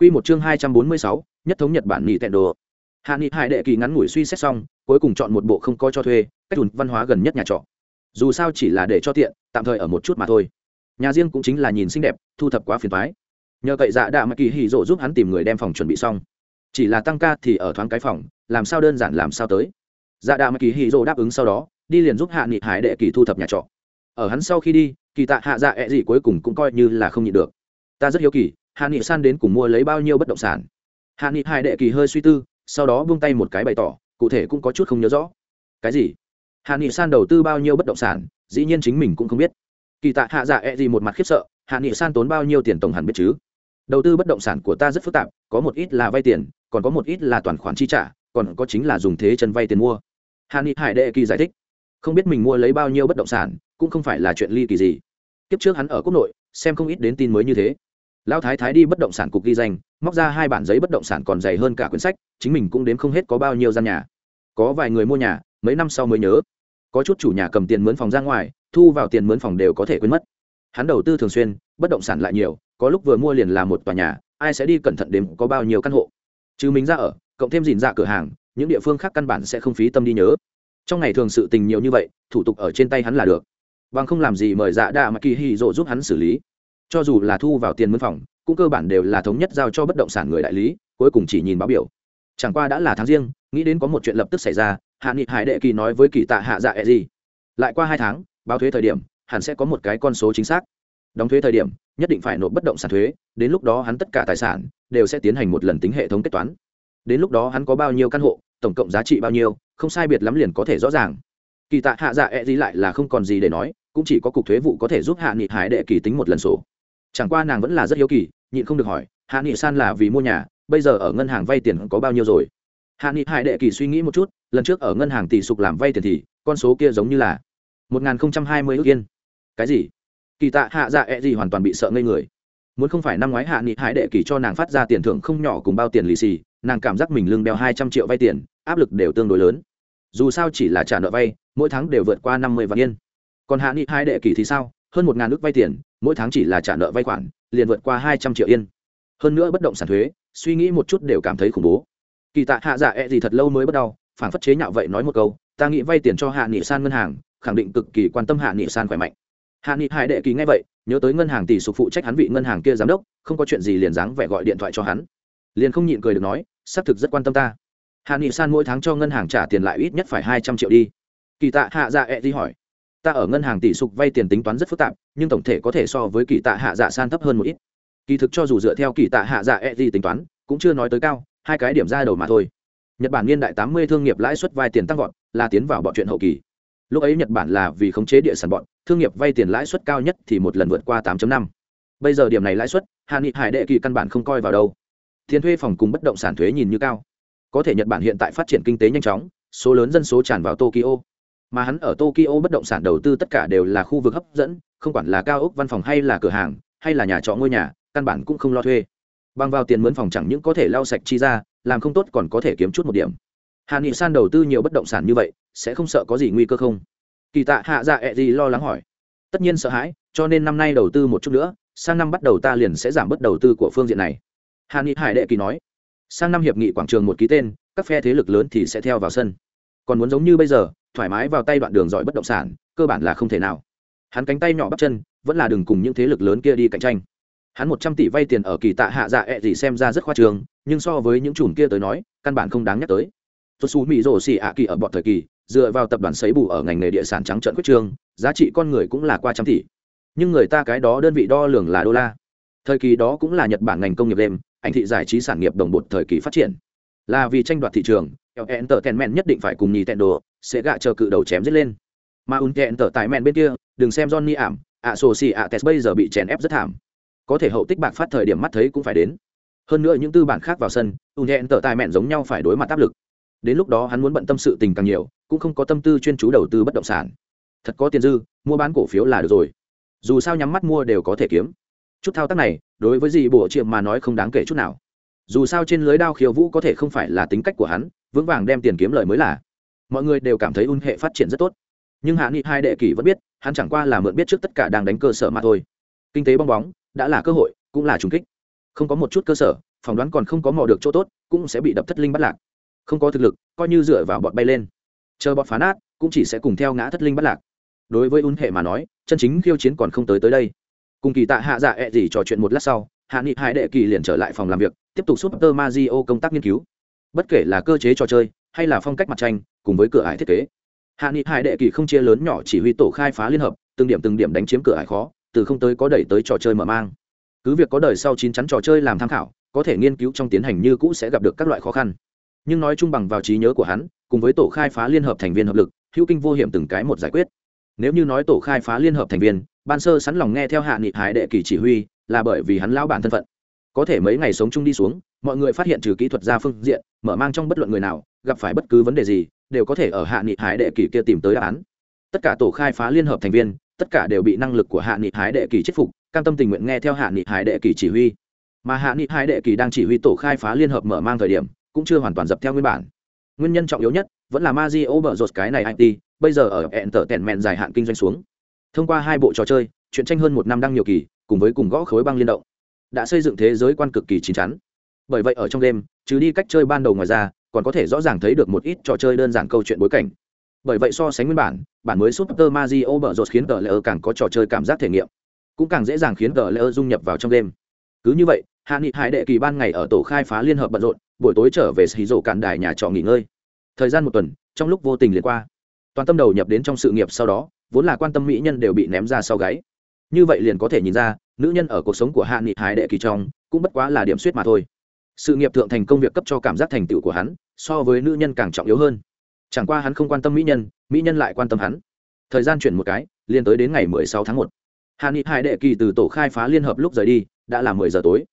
Quy một chương hai trăm bốn mươi sáu, nhất thống Nhật Bản nhị tẹn đồ. Hạ Nghị Hải đệ kỳ ngắn ngủi suy xét xong, cuối cùng chọn một bộ không có cho thuê, cách tùn văn hóa gần nhất nhà trọ. Dù sao chỉ là để cho tiện, tạm thời ở một chút mà thôi. Nhà riêng cũng chính là nhìn xinh đẹp, thu thập quá phiền toái. Nhờ cậy dạ đạ mà kỳ hỉ rộ giúp hắn tìm người đem phòng chuẩn bị xong. Chỉ là tăng ca thì ở thoáng cái phòng, làm sao đơn giản làm sao tới. Dạ đạ mà kỳ hỉ rộ đáp ứng sau đó, đi liền giúp Hạ Nghị Hải đệ kỳ thu thập nhà trọ. Ở hắn sau khi đi, kỳ tạ hạ dạ ẹ gì cuối cùng cũng coi như là không nhịn được. Ta rất hiếu kỳ, Hạ Nghị san đến cùng mua lấy bao nhiêu bất động sản. Hạ Nghị Hải đệ kỳ hơi suy tư, sau đó buông tay một cái bày tỏ cụ thể cũng có chút không nhớ rõ. Cái gì? Hạ nghị san đầu tư bao nhiêu bất động sản? Dĩ nhiên chính mình cũng không biết. Kỳ tạ hạ dạ e một mặt khiếp sợ hạ nghị san tốn bao nhiêu tiền tổng hẳn biết chứ? Đầu tư bất động sản của ta rất phức tạp có một ít là vay tiền còn có một ít là toàn khoản chi trả còn có chính là dùng thế chân vay tiền mua. Hạ nghị hải đệ kỳ giải thích. Không biết mình mua lấy bao nhiêu bất động sản cũng không phải là chuyện ly kỳ gì. Kiếp trước hắn ở quốc nội xem không ít đến tin mới như thế lão thái thái đi bất động sản cục ghi danh, móc ra hai bản giấy bất động sản còn dày hơn cả quyển sách, chính mình cũng đếm không hết có bao nhiêu gian nhà. Có vài người mua nhà, mấy năm sau mới nhớ. Có chút chủ nhà cầm tiền mướn phòng ra ngoài, thu vào tiền mướn phòng đều có thể quên mất. Hắn đầu tư thường xuyên, bất động sản lại nhiều, có lúc vừa mua liền là một tòa nhà, ai sẽ đi cẩn thận đếm có bao nhiêu căn hộ. Chứ mình ra ở, cộng thêm dìn ra cửa hàng, những địa phương khác căn bản sẽ không phí tâm đi nhớ. Trong ngày thường sự tình nhiều như vậy, thủ tục ở trên tay hắn là được. Bằng không làm gì mời dạ đa mà kỳ hy rộ giúp hắn xử lý cho dù là thu vào tiền mướn phòng, cũng cơ bản đều là thống nhất giao cho bất động sản người đại lý, cuối cùng chỉ nhìn báo biểu. Chẳng qua đã là tháng riêng, nghĩ đến có một chuyện lập tức xảy ra, hạ nghị hải đệ kỳ nói với kỳ tạ hạ dạ e gì lại qua hai tháng, báo thuế thời điểm, hẳn sẽ có một cái con số chính xác. Đóng thuế thời điểm, nhất định phải nộp bất động sản thuế, đến lúc đó hắn tất cả tài sản đều sẽ tiến hành một lần tính hệ thống kết toán. Đến lúc đó hắn có bao nhiêu căn hộ, tổng cộng giá trị bao nhiêu, không sai biệt lắm liền có thể rõ ràng. Kỳ tạ hạ dạ e gì lại là không còn gì để nói, cũng chỉ có cục thuế vụ có thể giúp hạ nghị hải đệ kỳ tính một lần sổ chẳng qua nàng vẫn là rất hiếu kỳ, nhịn không được hỏi, hạ nghị san là vì mua nhà, bây giờ ở ngân hàng vay tiền có bao nhiêu rồi? Hạ nghị hải đệ kỳ suy nghĩ một chút, lần trước ở ngân hàng tỷ sục làm vay tiền thì, con số kia giống như là một nghìn hai mươi ước yên. Cái gì? Kỳ tạ hạ dạ ẹ、e、gì gì hoàn toàn bị sợ ngây người. Muốn không phải năm ngoái hạ nghị hải đệ kỳ cho nàng phát ra tiền thưởng không nhỏ cùng bao tiền lì xì, nàng cảm giác mình lương đeo hai trăm triệu vay tiền, áp lực đều tương đối lớn. Dù sao chỉ là trả nợ vay, mỗi tháng đều vượt qua năm mươi vạn yên. Còn hạ nghị hải đệ kỳ thì sao? Hơn một ngàn ước vay tiền, mỗi tháng chỉ là trả nợ vay khoản, liền vượt qua hai trăm triệu yên. Hơn nữa bất động sản thuế, suy nghĩ một chút đều cảm thấy khủng bố. Kỳ tạ hạ dạ e gì thật lâu mới bắt đầu, phản phất chế nhạo vậy nói một câu, ta nghĩ vay tiền cho hạ nghị san ngân hàng, khẳng định cực kỳ quan tâm hạ nghị san khỏe mạnh. Hạ nghị hải đệ kỳ nghe vậy, nhớ tới ngân hàng tỷ sục phụ trách hắn vị ngân hàng kia giám đốc, không có chuyện gì liền dáng vẻ gọi điện thoại cho hắn. Liền không nhịn cười được nói, xác thực rất quan tâm ta. Hạ nghị san mỗi tháng cho ngân hàng trả tiền lại ít nhất phải hai trăm triệu đi. Kỳ tạ hạ dạ e gì hỏi ta ở ngân hàng tỷ sục vay tiền tính toán rất phức tạp, nhưng tổng thể có thể so với kỳ tạ hạ dạ san thấp hơn một ít. Kỳ thực cho dù dựa theo kỳ tạ hạ dạ e gì tính toán, cũng chưa nói tới cao, hai cái điểm ra đầu mà thôi. Nhật bản niên đại tám mươi thương nghiệp lãi suất vay tiền tăng vọt, là tiến vào bọn chuyện hậu kỳ. Lúc ấy nhật bản là vì khống chế địa sản bọn, thương nghiệp vay tiền lãi suất cao nhất thì một lần vượt qua 8 năm. Bây giờ điểm này lãi suất hạ nghị hải đệ kỳ căn bản không coi vào đâu. Tiền thuê phòng cùng bất động sản thuế nhìn như cao. Có thể nhật bản hiện tại phát triển kinh tế nhanh chóng, số lớn dân số tràn vào tokyo mà hắn ở tokyo bất động sản đầu tư tất cả đều là khu vực hấp dẫn, không quản là cao ốc văn phòng hay là cửa hàng, hay là nhà trọ ngôi nhà, căn bản cũng không lo thuê. Bằng vào tiền mướn phòng chẳng những có thể lau sạch chi ra, làm không tốt còn có thể kiếm chút một điểm. Hạ nghị san đầu tư nhiều bất động sản như vậy, sẽ không sợ có gì nguy cơ không? Kỳ tạ hạ dạ ẹ、e、gì gì lo lắng hỏi. Tất nhiên sợ hãi, cho nên năm nay đầu tư một chút nữa, sang năm bắt đầu ta liền sẽ giảm bớt đầu tư của phương diện này. Hạ nghị hải đệ kỳ nói. Sang năm hiệp nghị quảng trường một ký tên, các phe thế lực lớn thì sẽ theo vào sân. Còn muốn giống như bây giờ thoải mái vào tay đoạn đường giỏi bất động sản, cơ bản là không thể nào. Hắn cánh tay nhỏ bắp chân, vẫn là đừng cùng những thế lực lớn kia đi cạnh tranh. Hắn một trăm tỷ vay tiền ở kỳ tạ hạ dạ ẹ、e、gì xem ra rất khoa trường nhưng so với những chùm kia tới nói, căn bản không đáng nhắc tới. Xuất xù mỹ rổ xì ạ kỳ ở bọn thời kỳ, dựa vào tập đoàn xấy bù ở ngành nghề địa sản trắng trợn quyết trương, giá trị con người cũng là qua trăm tỷ. Nhưng người ta cái đó đơn vị đo lường là đô la. Thời kỳ đó cũng là nhật bản ngành công nghiệp đêm, ảnh thị giải trí sản nghiệp đồng bột thời kỳ phát triển. Là vì tranh đoạt thị trường entertainment nhất định phải cùng nhì tẹn đồ, sẽ gạ chờ cự đầu chém giết lên. Mà un tẹn tờ tài mẹn bên kia, đừng xem johnny ảm, ạ sổ xì ạ tes bây giờ bị chèn ép rất thảm. Có thể hậu tích bạc phát thời điểm mắt thấy cũng phải đến. Hơn nữa những tư bản khác vào sân, ùn hẹn tờ tài mẹn giống nhau phải đối mặt áp lực. Đến lúc đó hắn muốn bận tâm sự tình càng nhiều, cũng không có tâm tư chuyên chú đầu tư bất động sản. Thật có tiền dư, mua bán cổ phiếu là được rồi. Dù sao nhắm mắt mua đều có thể kiếm. Chút thao tác này, đối với gì bộ triệu mà nói không đáng kể chút nào dù sao trên lưới đao khiêu vũ có thể không phải là tính cách của hắn, vững vàng đem tiền kiếm lời mới là. Mọi người đều cảm thấy un hệ phát triển rất tốt. Nhưng hạ nghị hai đệ kỷ vẫn biết, hắn chẳng qua là mượn biết trước tất cả đang đánh cơ sở mà thôi. Kinh tế bong bóng, đã là cơ hội, cũng là trùng kích. Không có một chút cơ sở, phỏng đoán còn không có mò được chỗ tốt, cũng sẽ bị đập thất linh bắt lạc. Không có thực lực, coi như dựa vào bọn bay lên. Chờ bọn phá nát, cũng chỉ sẽ cùng theo ngã thất linh bắt lạc. Đối với un hệ mà nói, chân chính khiêu chiến còn không tới tới đây. Cùng kỳ tạ hạ dạ ẹ、e、gì trò chuyện một lát sau hạ nghị hai đệ kỳ liền trở lại phòng làm việc, tiếp tục giúp tơ ma di o công tác nghiên cứu. Bất kể là cơ chế trò chơi, hay là phong cách mặt tranh, cùng với cửa ải thiết kế. Hạ nghị hai đệ kỳ không chia lớn nhỏ chỉ huy tổ khai phá liên hợp, từng điểm từng điểm đánh chiếm cửa ải khó, từ không tới có đẩy tới trò chơi mở mang. Cứ việc có đời sau chín chắn trò chơi làm tham khảo, có thể nghiên cứu trong tiến hành như cũ sẽ gặp được các loại khó khăn. Nhưng nói chung bằng vào trí nhớ của hắn, cùng với tổ khai phá liên hợp thành viên hợp lực, hữu kinh vô hiểm từng cái một giải quyết. Nếu như nói tổ khai phá liên hợp thành viên, ban sơ sẵn lòng nghe theo hạ nghị hải đệ kỳ chỉ huy là bởi vì hắn lão bản thân phận. Có thể mấy ngày sống chung đi xuống mọi người phát hiện trừ kỹ thuật gia phương diện mở mang trong bất luận người nào gặp phải bất cứ vấn đề gì đều có thể ở hạ nghị hải đệ kỳ kia tìm tới đáp án. Tất cả tổ khai phá liên hợp thành viên tất cả đều bị năng lực của hạ nghị hải đệ kỳ chết phục cam tâm tình nguyện nghe theo hạ nghị hải đệ kỳ chỉ huy. Mà hạ nghị hải đệ kỳ đang chỉ huy tổ khai phá liên hợp mở mang thời điểm cũng chưa hoàn toàn dập theo nguyên bản. Nguyên nhân trọng yếu nhất vẫn là Mario bở rột cái này IT, bây giờ ở Entertainment dài hạn kinh doanh xuống. Thông qua hai bộ trò chơi, chuyện tranh hơn một năm đăng nhiều kỳ, cùng với cùng gõ khối băng liên động, đã xây dựng thế giới quan cực kỳ chín chắn. Bởi vậy ở trong game, trừ đi cách chơi ban đầu ngoài ra, còn có thể rõ ràng thấy được một ít trò chơi đơn giản câu chuyện bối cảnh. Bởi vậy so sánh nguyên bản, bản mới Super Mario rột khiến tờ layer càng có trò chơi cảm giác thể nghiệm, cũng càng dễ dàng khiến tờ layer dung nhập vào trong game. Cứ như vậy, Hạ Nghị Hải đệ kỳ ban ngày ở tổ khai phá liên hợp bận rộn, buổi tối trở về xì rổ cạn đài nhà trọ nghỉ ngơi thời gian một tuần trong lúc vô tình liền qua toàn tâm đầu nhập đến trong sự nghiệp sau đó vốn là quan tâm mỹ nhân đều bị ném ra sau gáy như vậy liền có thể nhìn ra, nữ nhân ở cuộc sống của hạ nghị hải đệ kỳ trong, cũng bất quá là điểm suyết mà thôi. Sự nghiệp thượng thành công việc cấp cho cảm giác thành tựu của hắn, so với nữ nhân càng trọng yếu hơn. Chẳng qua hắn không quan tâm mỹ nhân mỹ nhân lại quan tâm hắn. Thời gian chuyển một cái, liền tới đến ngày mười sáu tháng 1. hạ nghị hải đệ kỳ từ tổ khai phá liên hợp lúc rời đi, đã là mười giờ tối.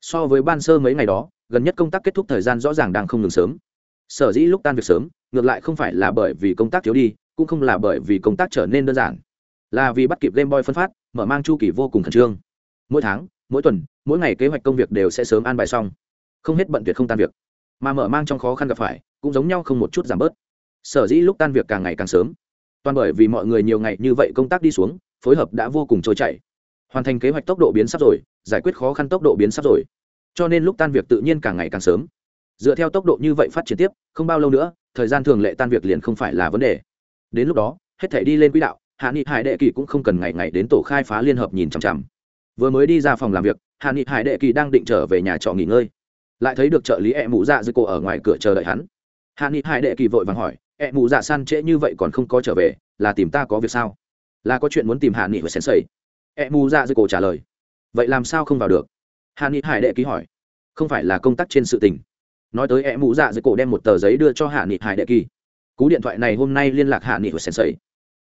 So với ban sơ mấy ngày đó, gần nhất công tác kết thúc thời gian rõ ràng đang không ngừng sớm. Sở dĩ lúc tan việc sớm, ngược lại không phải là bởi vì công tác thiếu đi, cũng không là bởi vì công tác trở nên đơn giản. Là vì bắt kịp game boy phân phát mở mang chu kỳ vô cùng khẩn trương. Mỗi tháng, mỗi tuần, mỗi ngày kế hoạch công việc đều sẽ sớm an bài xong. Không hết bận việc không tan việc. Mà mở mang trong khó khăn gặp phải, cũng giống nhau không một chút giảm bớt. Sở dĩ lúc tan việc càng ngày càng sớm, toàn bởi vì mọi người nhiều ngày như vậy công tác đi xuống, phối hợp đã vô cùng trôi chảy. Hoàn thành kế hoạch tốc độ biến sắp rồi, giải quyết khó khăn tốc độ biến sắp rồi. Cho nên lúc tan việc tự nhiên càng ngày càng sớm. Dựa theo tốc độ như vậy phát triển tiếp, không bao lâu nữa, thời gian thường lệ tan việc liền không phải là vấn đề. Đến lúc đó, hết thể đi lên quỹ đạo hạ nghị hải đệ kỳ cũng không cần ngày ngày đến tổ khai phá liên hợp nhìn chằm chằm. Vừa mới đi ra phòng làm việc, hạ nghị hải đệ kỳ đang định trở về nhà trọ nghỉ ngơi. Lại thấy được trợ lý ẹ mụ dạ dưới cổ ở ngoài cửa chờ đợi hắn. Hạ nghị hải đệ kỳ vội vàng hỏi ẹ mụ dạ san trễ như vậy còn không có trở về, là tìm ta có việc sao? Là có chuyện muốn tìm hạ nghị và sensei? Ẹ mụ dạ dưới cổ trả lời, vậy làm sao không vào được? Hạ nghị hải đệ kỳ hỏi, không phải là công tác trên sự tình. Nói tới e mụ dạ dưới cổ đem một tờ giấy đưa cho hạ nghị hải đệ kỳ. Cú điện thoại này hôm nay liên lạc hạ nghị của sensei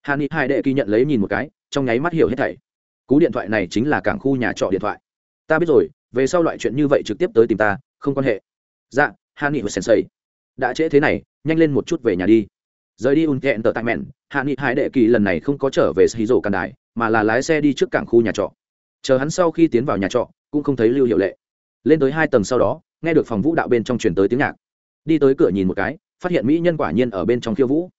hà ni hai đệ kỳ nhận lấy nhìn một cái, trong nháy mắt hiểu hết thảy. Cú điện thoại này chính là cảng khu nhà trọ điện thoại. Ta biết rồi, về sau loại chuyện như vậy trực tiếp tới tìm ta, không quan hệ. Dạ hạ hồi của sensei. Đã trễ thế này, nhanh lên một chút về nhà đi. Rời đi un kẹn tờ tại mẹn hạ nghị hải đệ kỳ lần này không có trở về xì rổ càn đài, mà là lái xe đi trước cảng khu nhà trọ. Chờ hắn sau khi tiến vào nhà trọ, cũng không thấy lưu hiệu lệ. Lên tới hai tầng sau đó, nghe được phòng vũ đạo bên trong truyền tới tiếng nhạc. Đi tới cửa nhìn một cái, phát hiện mỹ nhân quả nhiên ở bên trong khiêu vũ.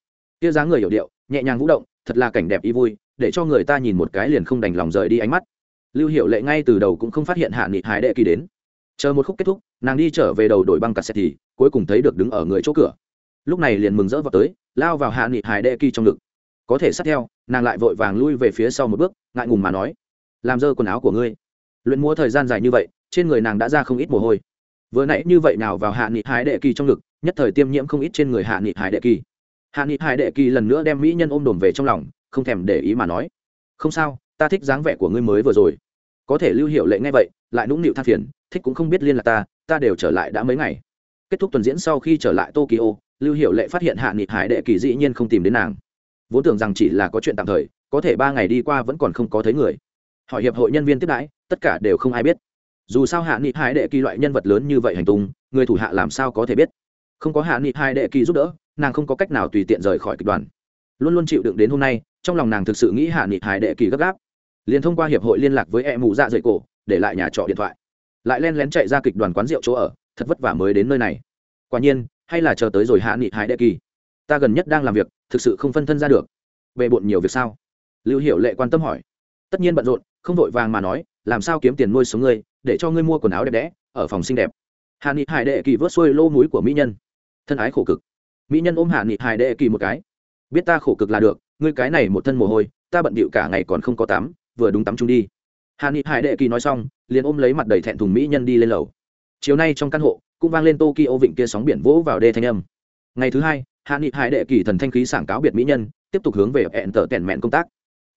Kia dáng người hiểu điệu, nhẹ nhàng vũ động thật là cảnh đẹp y vui, để cho người ta nhìn một cái liền không đành lòng rời đi ánh mắt. Lưu hiệu lệ ngay từ đầu cũng không phát hiện hạ nghị hải đệ kỳ đến. Chờ một khúc kết thúc, nàng đi trở về đầu đổi băng cà xe thì cuối cùng thấy được đứng ở người chỗ cửa. Lúc này liền mừng rỡ vào tới, lao vào hạ nghị hải đệ kỳ trong ngực. Có thể sát theo, nàng lại vội vàng lui về phía sau một bước, ngại ngùng mà nói, làm dơ quần áo của ngươi. Luyện múa thời gian dài như vậy, trên người nàng đã ra không ít mồ hôi. Vừa nãy như vậy nào vào hạ nghị hải đệ kỳ trong ngực, nhất thời tiêm nhiễm không ít trên người hạ nghị hải đệ kỳ hạ nghị hải đệ kỳ lần nữa đem mỹ nhân ôm đồm về trong lòng, không thèm để ý mà nói, không sao, ta thích dáng vẻ của ngươi mới vừa rồi. Có thể lưu hiệu lệ ngay vậy, lại nũng nịu than phiền, thích cũng không biết liên lạc ta ta đều trở lại đã mấy ngày. Kết thúc tuần diễn sau khi trở lại tokyo, lưu hiệu lệ phát hiện hạ nghị hải đệ kỳ dĩ nhiên không tìm đến nàng. Vốn tưởng rằng chỉ là có chuyện tạm thời, có thể ba ngày đi qua vẫn còn không có thấy người. Hỏi hiệp hội nhân viên tiếp đãi, tất cả đều không ai biết. Dù sao hạ nghị hải đệ kỳ loại nhân vật lớn như vậy hành tung, người thủ hạ làm sao có thể biết? Không có hạ nghị hai đệ kỳ giúp đỡ, nàng không có cách nào tùy tiện rời khỏi kịch đoàn. Luôn luôn chịu đựng đến hôm nay, trong lòng nàng thực sự nghĩ hạ nghị hai đệ kỳ gấp gáp. Liền thông qua hiệp hội liên lạc với e mụ dạ dậy cổ, để lại nhà trọ điện thoại. Lại len lén chạy ra kịch đoàn quán rượu chỗ ở, thật vất vả mới đến nơi này. Quả nhiên, hay là chờ tới rồi hạ nghị hai đệ kỳ? Ta gần nhất đang làm việc, thực sự không phân thân ra được. Về bộn nhiều việc sao? Lưu hiểu lệ quan tâm hỏi. Tất nhiên bận rộn, không vội vàng mà nói, làm sao kiếm tiền nuôi sống ngươi, để cho ngươi mua quần áo đẹp đẽ, ở phòng xinh đẹp. Hạ nghị hải đệ kỳ vớt xuôi lô múi của mỹ nhân thân ái khổ cực. Mỹ nhân ôm hạ nghị hải đệ kỳ một cái. Biết ta khổ cực là được, ngươi cái này một thân mồ hôi, ta bận bịu cả ngày còn không có tắm, vừa đúng tắm chung đi. Hạ nghị hải đệ kỳ nói xong, liền ôm lấy mặt đầy thẹn thùng mỹ nhân đi lên lầu. Chiều nay trong căn hộ, cũng vang lên tokyo vịnh kia sóng biển vỗ vào đê thanh âm. Ngày thứ hai, hạ nghị hải đệ kỳ thần thanh khí sảng cáo biệt mỹ nhân, tiếp tục hướng về hẹn tở tẻn mẹn công tác.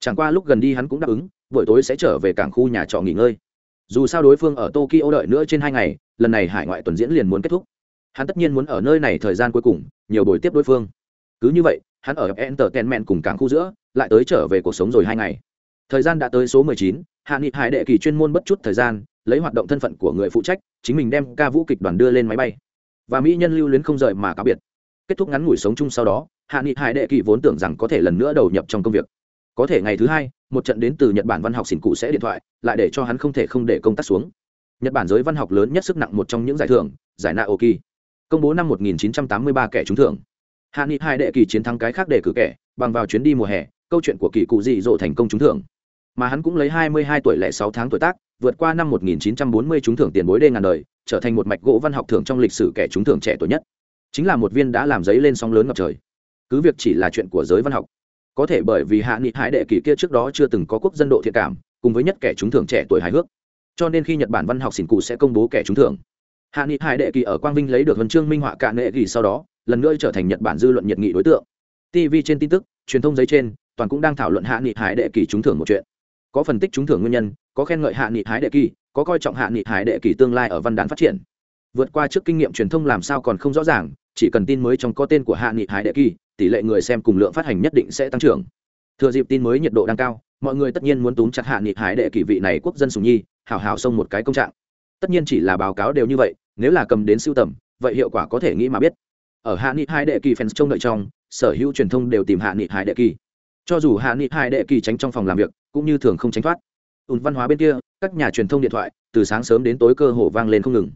Chẳng qua lúc gần đi hắn cũng đáp ứng, buổi tối sẽ trở về cảng khu nhà trọ nghỉ ngơi. Dù sao đối phương ở tokyo đợi nữa trên hai ngày, lần này hải ngoại tuần diễn liền muốn kết thúc hắn tất nhiên muốn ở nơi này thời gian cuối cùng, nhiều buổi tiếp đối phương. Cứ như vậy, hắn ở entertainment cùng cảng khu giữa, lại tới trở về cuộc sống rồi hai ngày. Thời gian đã tới số mười chín, hạ nghị hải đệ kỳ chuyên môn bất chút thời gian, lấy hoạt động thân phận của người phụ trách, chính mình đem ca vũ kịch đoàn đưa lên máy bay. Và mỹ nhân lưu luyến không rời mà cáo biệt. Kết thúc ngắn ngủi sống chung sau đó, hạ nghị hải đệ kỳ vốn tưởng rằng có thể lần nữa đầu nhập trong công việc. Có thể ngày thứ hai, một trận đến từ nhật bản văn học xỉn cụ sẽ điện thoại, lại để cho hắn không thể không để công tác xuống. Nhật bản giới văn học lớn nhất sức nặng một trong những giải thưởng, giải naoki công bố năm 1983 kẻ trúng thưởng. Hạ nghị hai đệ kỳ chiến thắng cái khác để cử kẻ, bằng vào chuyến đi mùa hè, câu chuyện của kỳ cụ dị dỗ thành công trúng thưởng. Mà hắn cũng lấy 22 tuổi lẻ 6 tháng tuổi tác, vượt qua năm 1940 trúng thưởng tiền bối đê ngàn đời, trở thành một mạch gỗ văn học thưởng trong lịch sử kẻ trúng thưởng trẻ tuổi nhất. Chính là một viên đã làm giấy lên sóng lớn ngập trời. Cứ việc chỉ là chuyện của giới văn học, có thể bởi vì hạ nghị hải đệ kỳ kia trước đó chưa từng có quốc dân độ thiện cảm, cùng với nhất kẻ trúng thưởng trẻ tuổi hài hước. Cho nên khi nhật bản văn học xỉn cụ sẽ công bố kẻ trúng thưởng hạ nghị hải đệ kỳ ở quang vinh lấy được huân chương minh họa cạn nệ kỳ sau đó, lần nữa trở thành nhật bản dư luận nhiệt nghị đối tượng. Tv trên tin tức, truyền thông giấy trên, toàn cũng đang thảo luận hạ nghị hải đệ kỳ trúng thưởng một chuyện. Có phân tích trúng thưởng nguyên nhân, có khen ngợi hạ nghị hải đệ kỳ, có coi trọng hạ nghị hải đệ kỳ tương lai ở văn đàn phát triển. Vượt qua trước kinh nghiệm truyền thông làm sao còn không rõ ràng, chỉ cần tin mới trong có tên của hạ nghị hải đệ kỳ, tỷ lệ người xem cùng lượng phát hành nhất định sẽ tăng trưởng. Thừa dịp tin mới nhiệt độ đang cao, mọi người tất nhiên muốn túm chặt hạ nghị hải đệ kỳ vị này quốc dân sùng nhi hào hào xông một cái công trạng. Tất nhiên chỉ là báo cáo đều như vậy nếu là cầm đến siêu tầm, vậy hiệu quả có thể nghĩ mà biết. Ở hạ nghị hải đệ kỳ fans trông đợi trong, sở hữu truyền thông đều tìm hạ nghị hải đệ kỳ. Cho dù hạ nghị hải đệ kỳ tránh trong phòng làm việc, cũng như thường không tránh thoát. Ùn văn hóa bên kia, các nhà truyền thông điện thoại, từ sáng sớm đến tối cơ hồ vang lên không ngừng.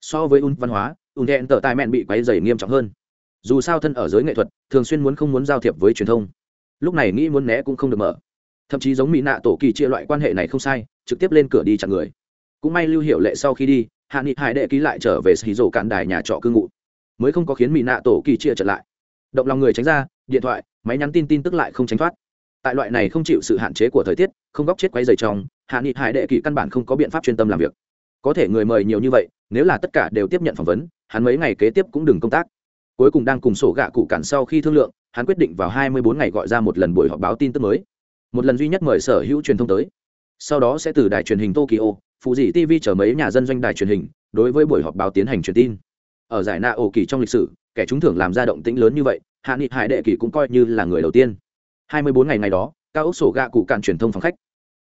So với ùn văn hóa, ùn hẹn tờ tài mẹn bị quấy dày nghiêm trọng hơn. Dù sao thân ở giới nghệ thuật, thường xuyên muốn không muốn giao thiệp với truyền thông. Lúc này nghĩ muốn né cũng không được mở. Thậm chí giống mỹ nạ tổ kỳ chia loại quan hệ này không sai, trực tiếp lên cửa đi chặn người. Cũng may lưu hiệu lệ sau khi đi hạ nghị hải đệ ký lại trở về xì rổ cạn đài nhà trọ cư ngụ. Mới không có khiến mỹ nạ tổ kỳ chia trở lại. Động lòng người tránh ra, điện thoại, máy nhắn tin tin tức lại không tránh thoát. Tại loại này không chịu sự hạn chế của thời tiết, không góc chết quay dày trong, hạ nghị hải đệ kỳ căn bản không có biện pháp chuyên tâm làm việc. Có thể người mời nhiều như vậy, nếu là tất cả đều tiếp nhận phỏng vấn, hắn mấy ngày kế tiếp cũng đừng công tác. Cuối cùng đang cùng sổ gạ cụ cản sau khi thương lượng, hắn quyết định vào hai mươi bốn ngày gọi ra một lần buổi họp báo tin tức mới. Một lần duy nhất mời sở hữu truyền thông tới. Sau đó sẽ từ đài truyền hình tokyo phụ dị tv chở mấy nhà dân doanh đài truyền hình đối với buổi họp báo tiến hành truyền tin. Ở giải na ổ kỳ trong lịch sử, kẻ trúng thưởng làm ra động tĩnh lớn như vậy, hạ nghị hải đệ kỳ cũng coi như là người đầu tiên. Hai mươi bốn ngày ngày đó, cao ốc sổ gạ cụ cạn truyền thông phòng khách.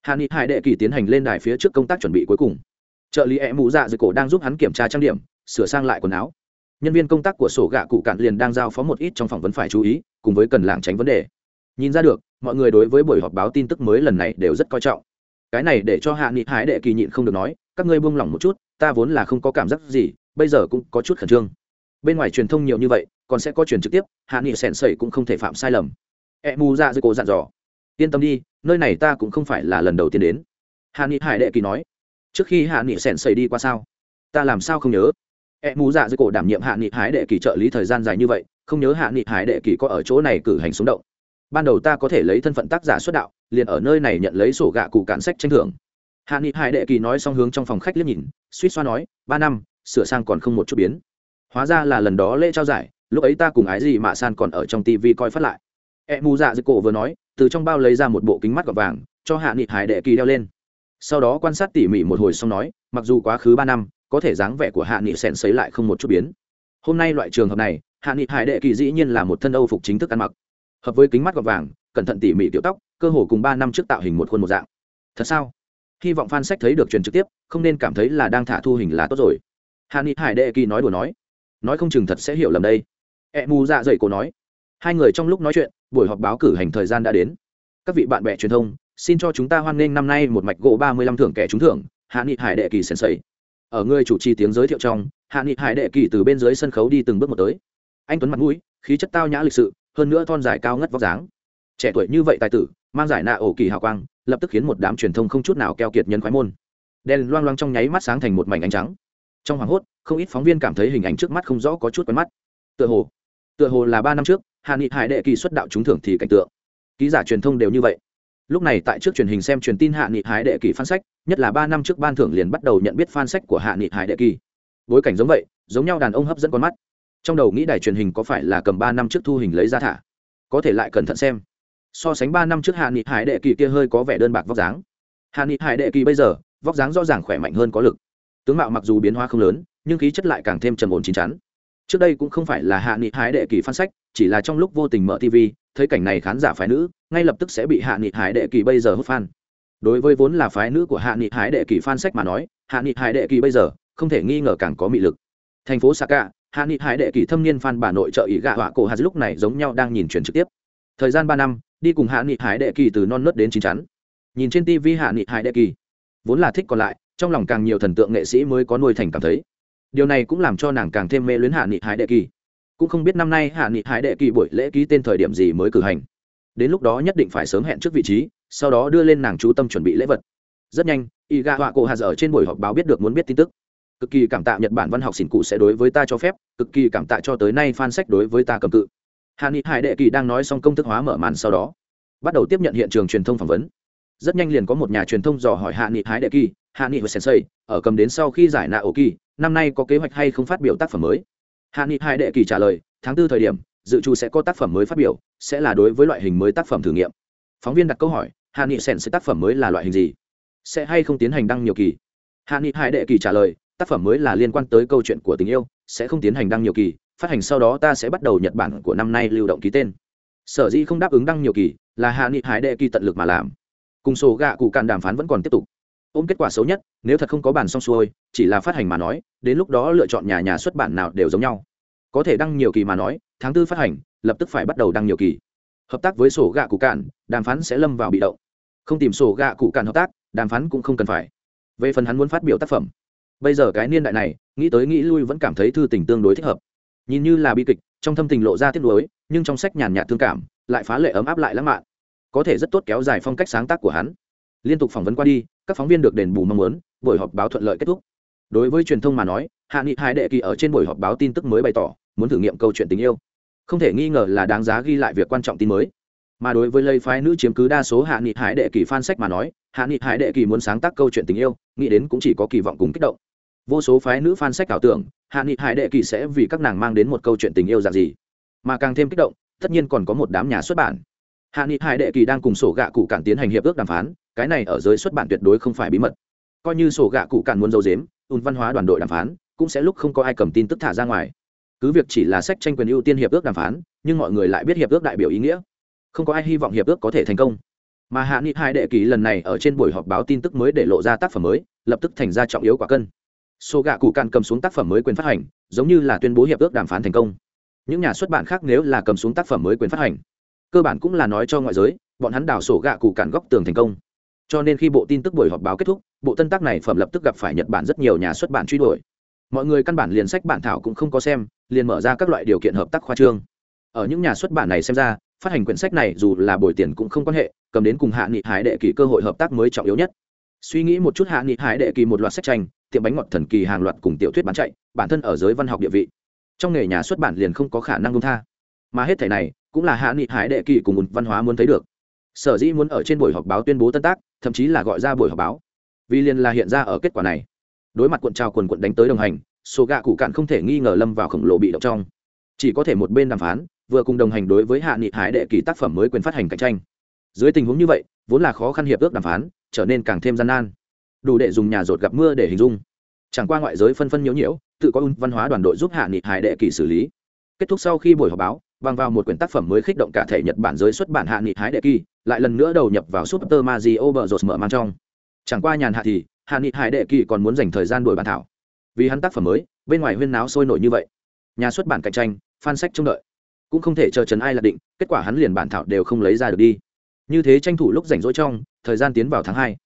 Hạ nghị hải đệ kỳ tiến hành lên đài phía trước công tác chuẩn bị cuối cùng. Trợ lý e mũ dạ dưới cổ đang giúp hắn kiểm tra trang điểm, sửa sang lại quần áo. Nhân viên công tác của sổ gạ cụ cạn liền đang giao phó một ít trong phỏng vấn phải chú ý, cùng với cần lảng tránh vấn đề. Nhìn ra được, mọi người đối với buổi họp báo tin tức mới lần này đều rất coi trọng cái này để cho hạ nghị hải đệ kỳ nhịn không được nói, các ngươi buông lỏng một chút, ta vốn là không có cảm giác gì, bây giờ cũng có chút khẩn trương. Bên ngoài truyền thông nhiều như vậy, còn sẽ có truyền trực tiếp, hạ nghị sèn sẩy cũng không thể phạm sai lầm. E mù ra dạ dưới cổ dặn dò. Yên tâm đi, nơi này ta cũng không phải là lần đầu tiên đến. Hạ nghị hải đệ kỳ nói. Trước khi hạ nghị sèn sẩy đi qua sao? Ta làm sao không nhớ? E mù dạ dưới cổ đảm nhiệm hạ nghị hải đệ kỳ trợ lý thời gian dài như vậy, không nhớ hạ nghị hải đệ kỳ có ở chỗ này cử hành xuống động. Ban đầu ta có thể lấy thân phận tác giả xuất đạo liền ở nơi này nhận lấy sổ gạ cụ cản sách tranh thưởng. Hạ nghị hải đệ kỳ nói xong hướng trong phòng khách liếc nhìn, suýt xoa nói, ba năm, sửa sang còn không một chút biến. Hóa ra là lần đó lễ trao giải, lúc ấy ta cùng ái gì mà san còn ở trong tv coi phát lại. E mù dạ dưới cổ vừa nói, từ trong bao lấy ra một bộ kính mắt gọt vàng, cho hạ nghị hải đệ kỳ đeo lên. Sau đó quan sát tỉ mỉ một hồi xong nói, mặc dù quá khứ ba năm, có thể dáng vẻ của hạ nghị sèn xấy lại không một chút biến. Hôm nay loại trường hợp này, hạ nghị hải đệ kỳ dĩ nhiên là một thân âu phục chính thức ăn mặc. Hợp với kính mắt gọt vàng cẩn thận tỉ mỉ kiểu tóc, cơ hồ cùng ba năm trước tạo hình một khuôn một dạng. Thật sao? Hy vọng fan sách thấy được truyền trực tiếp, không nên cảm thấy là đang thả thu hình là tốt rồi. Hạ ni hải đệ kỳ nói đùa nói. Nói không chừng thật sẽ hiểu lầm đây. E mù dạ dậy cổ nói. Hai người trong lúc nói chuyện, buổi họp báo cử hành thời gian đã đến. Các vị bạn bè truyền thông, xin cho chúng ta hoan nghênh năm nay một mạch gỗ ba mươi lăm thưởng kẻ trúng thưởng hạ nghị hải đệ kỳ sèn sầy ở người chủ trì tiếng giới thiệu trong hạ nghị hải đệ kỳ từ bên dưới sân khấu đi từng bước một tới. Anh tuấn mặt mũi, khí chất tao nhã lịch sự, hơn nữa thon dài cao ngất vóc dáng trẻ tuổi như vậy tài tử, mang giải nạ ổ kỳ hào quang, lập tức khiến một đám truyền thông không chút nào keo kiệt nhân khoái môn. Đèn loang loang trong nháy mắt sáng thành một mảnh ánh trắng. Trong hoảng hốt, không ít phóng viên cảm thấy hình ảnh trước mắt không rõ có chút quen mắt. Tựa hồ tựa hồ là ba năm trước hạ nghị hải đệ kỳ xuất đạo trúng thưởng thì cảnh tượng. Ký giả truyền thông đều như vậy. Lúc này tại trước truyền hình xem truyền tin hạ nghị hải đệ kỳ phan sách, nhất là ba năm trước ban thưởng liền bắt đầu nhận biết phan sách của hạ nghị hải đệ kỳ. Bối cảnh giống vậy, giống nhau đàn ông hấp dẫn con mắt. Trong đầu nghĩ đài truyền hình có phải là cầm ba năm trước thu hình lấy ra thả? Có thể lại cẩn thận xem so sánh ba năm trước hạ nghị hải đệ kỳ kia hơi có vẻ đơn bạc vóc dáng. Hạ nghị hải đệ kỳ bây giờ, vóc dáng rõ ràng khỏe mạnh hơn có lực. Tướng mạo mặc dù biến hóa không lớn, nhưng khí chất lại càng thêm trầm ổn chín chắn. Trước đây cũng không phải là hạ nghị hải đệ kỳ phan sách, chỉ là trong lúc vô tình mở tv thấy cảnh này khán giả phái nữ, ngay lập tức sẽ bị hạ nghị hải đệ kỳ bây giờ hút fan đối với vốn là phái nữ của hạ nghị hải đệ kỳ phan sách mà nói, hạ nghị hải đệ kỳ bây giờ, không thể nghi ngờ càng có mị lực. Thành phố saka, hạ nghị hải đệ kỳ thâm niên phan bà nội trợ ý gạ họa cổ hà lúc này giống nhau đang nhìn truyền trực tiếp. Thời gian ba năm đi cùng hạ nghị hải đệ kỳ từ non nớt đến chín chắn. Nhìn trên tv hạ nghị hải đệ kỳ, vốn là thích còn lại, trong lòng càng nhiều thần tượng nghệ sĩ mới có nuôi thành cảm thấy. Điều này cũng làm cho nàng càng thêm mê luyến hạ nghị hải đệ kỳ. Cũng không biết năm nay hạ nghị hải đệ kỳ buổi lễ ký tên thời điểm gì mới cử hành. Đến lúc đó nhất định phải sớm hẹn trước vị trí, sau đó đưa lên nàng chú tâm chuẩn bị lễ vật. Rất nhanh y gà họa cổ hà ở trên buổi họp báo biết được muốn biết tin tức. Cực kỳ cảm tạ nhật bản văn học xỉn cụ sẽ đối với ta cho phép, cực kỳ cảm tạ cho tới nay fan sách đối với ta cầm cự hạ ni hải đệ kỳ đang nói xong công thức hóa mở màn sau đó, bắt đầu tiếp nhận hiện trường truyền thông phỏng vấn. Rất nhanh liền có một nhà truyền thông dò hỏi hạ nghị hái đệ kỳ hạ nghị và sensei, ở cầm đến sau khi giải nạ ổ kỳ, năm nay có kế hoạch hay không phát biểu tác phẩm mới? Hạ nghị hai đệ kỳ trả lời, tháng tư thời điểm, dự trù sẽ có tác phẩm mới phát biểu, sẽ là đối với loại hình mới tác phẩm thử nghiệm. Phóng viên đặt câu hỏi hạ nghị sẽ tác phẩm mới là loại hình gì? Sẽ hay không tiến hành đăng nhiều kỳ? Hạ nghị hai đệ kỳ trả lời, tác phẩm mới là liên quan tới câu chuyện của tình yêu, sẽ không tiến hành đăng nhiều kỳ phát hành sau đó ta sẽ bắt đầu nhật bản của năm nay lưu động ký tên. Sở dĩ không đáp ứng đăng nhiều kỳ là hạ nghị hải đệ kỳ tận lực mà làm. Cùng sổ gạ cụ cạn đàm phán vẫn còn tiếp tục. Ôm kết quả xấu nhất, nếu thật không có bản xong xuôi, chỉ là phát hành mà nói, đến lúc đó lựa chọn nhà nhà xuất bản nào đều giống nhau. Có thể đăng nhiều kỳ mà nói, tháng tư phát hành, lập tức phải bắt đầu đăng nhiều kỳ. Hợp tác với sổ gạ cụ cạn, đàm phán sẽ lâm vào bị động. Không tìm sổ gạ cụ cạn hợp tác, đàm phán cũng không cần phải. Về phần hắn muốn phát biểu tác phẩm. Bây giờ cái niên đại này, nghĩ tới nghĩ lui vẫn cảm thấy thư tình tương đối thích hợp nhìn như là bi kịch, trong thâm tình lộ ra tiếc nuối, nhưng trong sách nhàn nhạt thương cảm, lại phá lệ ấm áp lại lãng mạn. Có thể rất tốt kéo dài phong cách sáng tác của hắn. Liên tục phỏng vấn qua đi, các phóng viên được đền bù mong muốn, buổi họp báo thuận lợi kết thúc. Đối với truyền thông mà nói, hạ nghị hai đệ kỳ ở trên buổi họp báo tin tức mới bày tỏ, muốn thử nghiệm câu chuyện tình yêu. Không thể nghi ngờ là đáng giá ghi lại việc quan trọng tin mới. Mà đối với lây phái nữ chiếm cứ đa số hạ nghị hải đệ kỳ fan sách mà nói, hạ nghị hải đệ kỳ muốn sáng tác câu chuyện tình yêu, nghĩ đến cũng chỉ có kỳ vọng cùng kích động vô số phái nữ fan sách ảo tưởng, hạ nghị hải đệ kỳ sẽ vì các nàng mang đến một câu chuyện tình yêu dạng gì. Mà càng thêm kích động, tất nhiên còn có một đám nhà xuất bản. Hạ nghị hải đệ kỳ đang cùng sổ gạ cụ cản tiến hành hiệp ước đàm phán, cái này ở giới xuất bản tuyệt đối không phải bí mật. Coi như sổ gạ cụ cản muốn dâu dếm ùn văn hóa đoàn đội đàm phán, cũng sẽ lúc không có ai cầm tin tức thả ra ngoài. Cứ việc chỉ là sách tranh quyền ưu tiên hiệp ước đàm phán, nhưng mọi người lại biết hiệp ước đại biểu ý nghĩa. Không có ai hy vọng hiệp ước có thể thành công. Mà hạ nghị hai đệ kỳ lần này ở trên buổi họp báo tin tức mới để lộ ra tác phẩm mới, lập tức thành ra trọng yếu quả cân số gạ cụ cạn cầm xuống tác phẩm mới quyền phát hành, giống như là tuyên bố hiệp ước đàm phán thành công. Những nhà xuất bản khác nếu là cầm xuống tác phẩm mới quyền phát hành, cơ bản cũng là nói cho ngoại giới, bọn hắn đào sổ gạ cụ cản góc tường thành công. Cho nên khi bộ tin tức buổi họp báo kết thúc, bộ tân tác này phẩm lập tức gặp phải nhật bản rất nhiều nhà xuất bản truy đuổi. Mọi người căn bản liền sách bản thảo cũng không có xem, liền mở ra các loại điều kiện hợp tác khoa trương. Ở những nhà xuất bản này xem ra, phát hành quyển sách này dù là bồi tiền cũng không quan hệ, cầm đến cùng hạ nghị hải đệ kỳ cơ hội hợp tác mới trọng yếu nhất. Suy nghĩ một chút hạ nghị hải đệ kỳ một loạt sách tranh tiệm bánh ngọt thần kỳ hàng loạt cùng tiểu thuyết bán chạy, bản thân ở giới văn học địa vị. Trong nghề nhà xuất bản liền không có khả năng công tha. Mà hết thẻ này cũng là hạ nghị hải đệ kỳ cùng một văn hóa muốn thấy được. Sở dĩ muốn ở trên buổi họp báo tuyên bố tân tác, thậm chí là gọi ra buổi họp báo. Vì liền là hiện ra ở kết quả này. Đối mặt cuộn trào quần quận đánh tới đồng hành, số gạ cụ cạn không thể nghi ngờ lâm vào khổng lồ bị động trong. Chỉ có thể một bên đàm phán, vừa cùng đồng hành đối với hạ nghị hải đệ kỳ tác phẩm mới quyền phát hành cạnh tranh. Dưới tình huống như vậy, vốn là khó khăn hiệp ước đàm phán, trở nên càng thêm gian nan đủ để dùng nhà rột gặp mưa để hình dung. Chẳng qua ngoại giới phân phân nhiễu nhiễu, tự có un văn hóa đoàn đội giúp hạ nghị hải đệ kỳ xử lý. Kết thúc sau khi buổi họp báo, bằng vào một quyển tác phẩm mới khích động cả thể nhật bản giới xuất bản hạ nghị hái đệ kỳ lại lần nữa đầu nhập vào super mario bờ rột mở mang trong. Chẳng qua nhàn hạ thì, hạ nghị hải đệ kỳ còn muốn dành thời gian đổi bản thảo. Vì hắn tác phẩm mới, bên ngoài huyên náo sôi nổi như vậy. Nhà xuất bản cạnh tranh, fan sách trông đợi. Cũng không thể chờ trấn ai là định, kết quả hắn liền bản thảo đều không lấy ra được đi. Như thế tranh thủ lúc rảnh rỗi trong, thời gian tiến vào tháng hai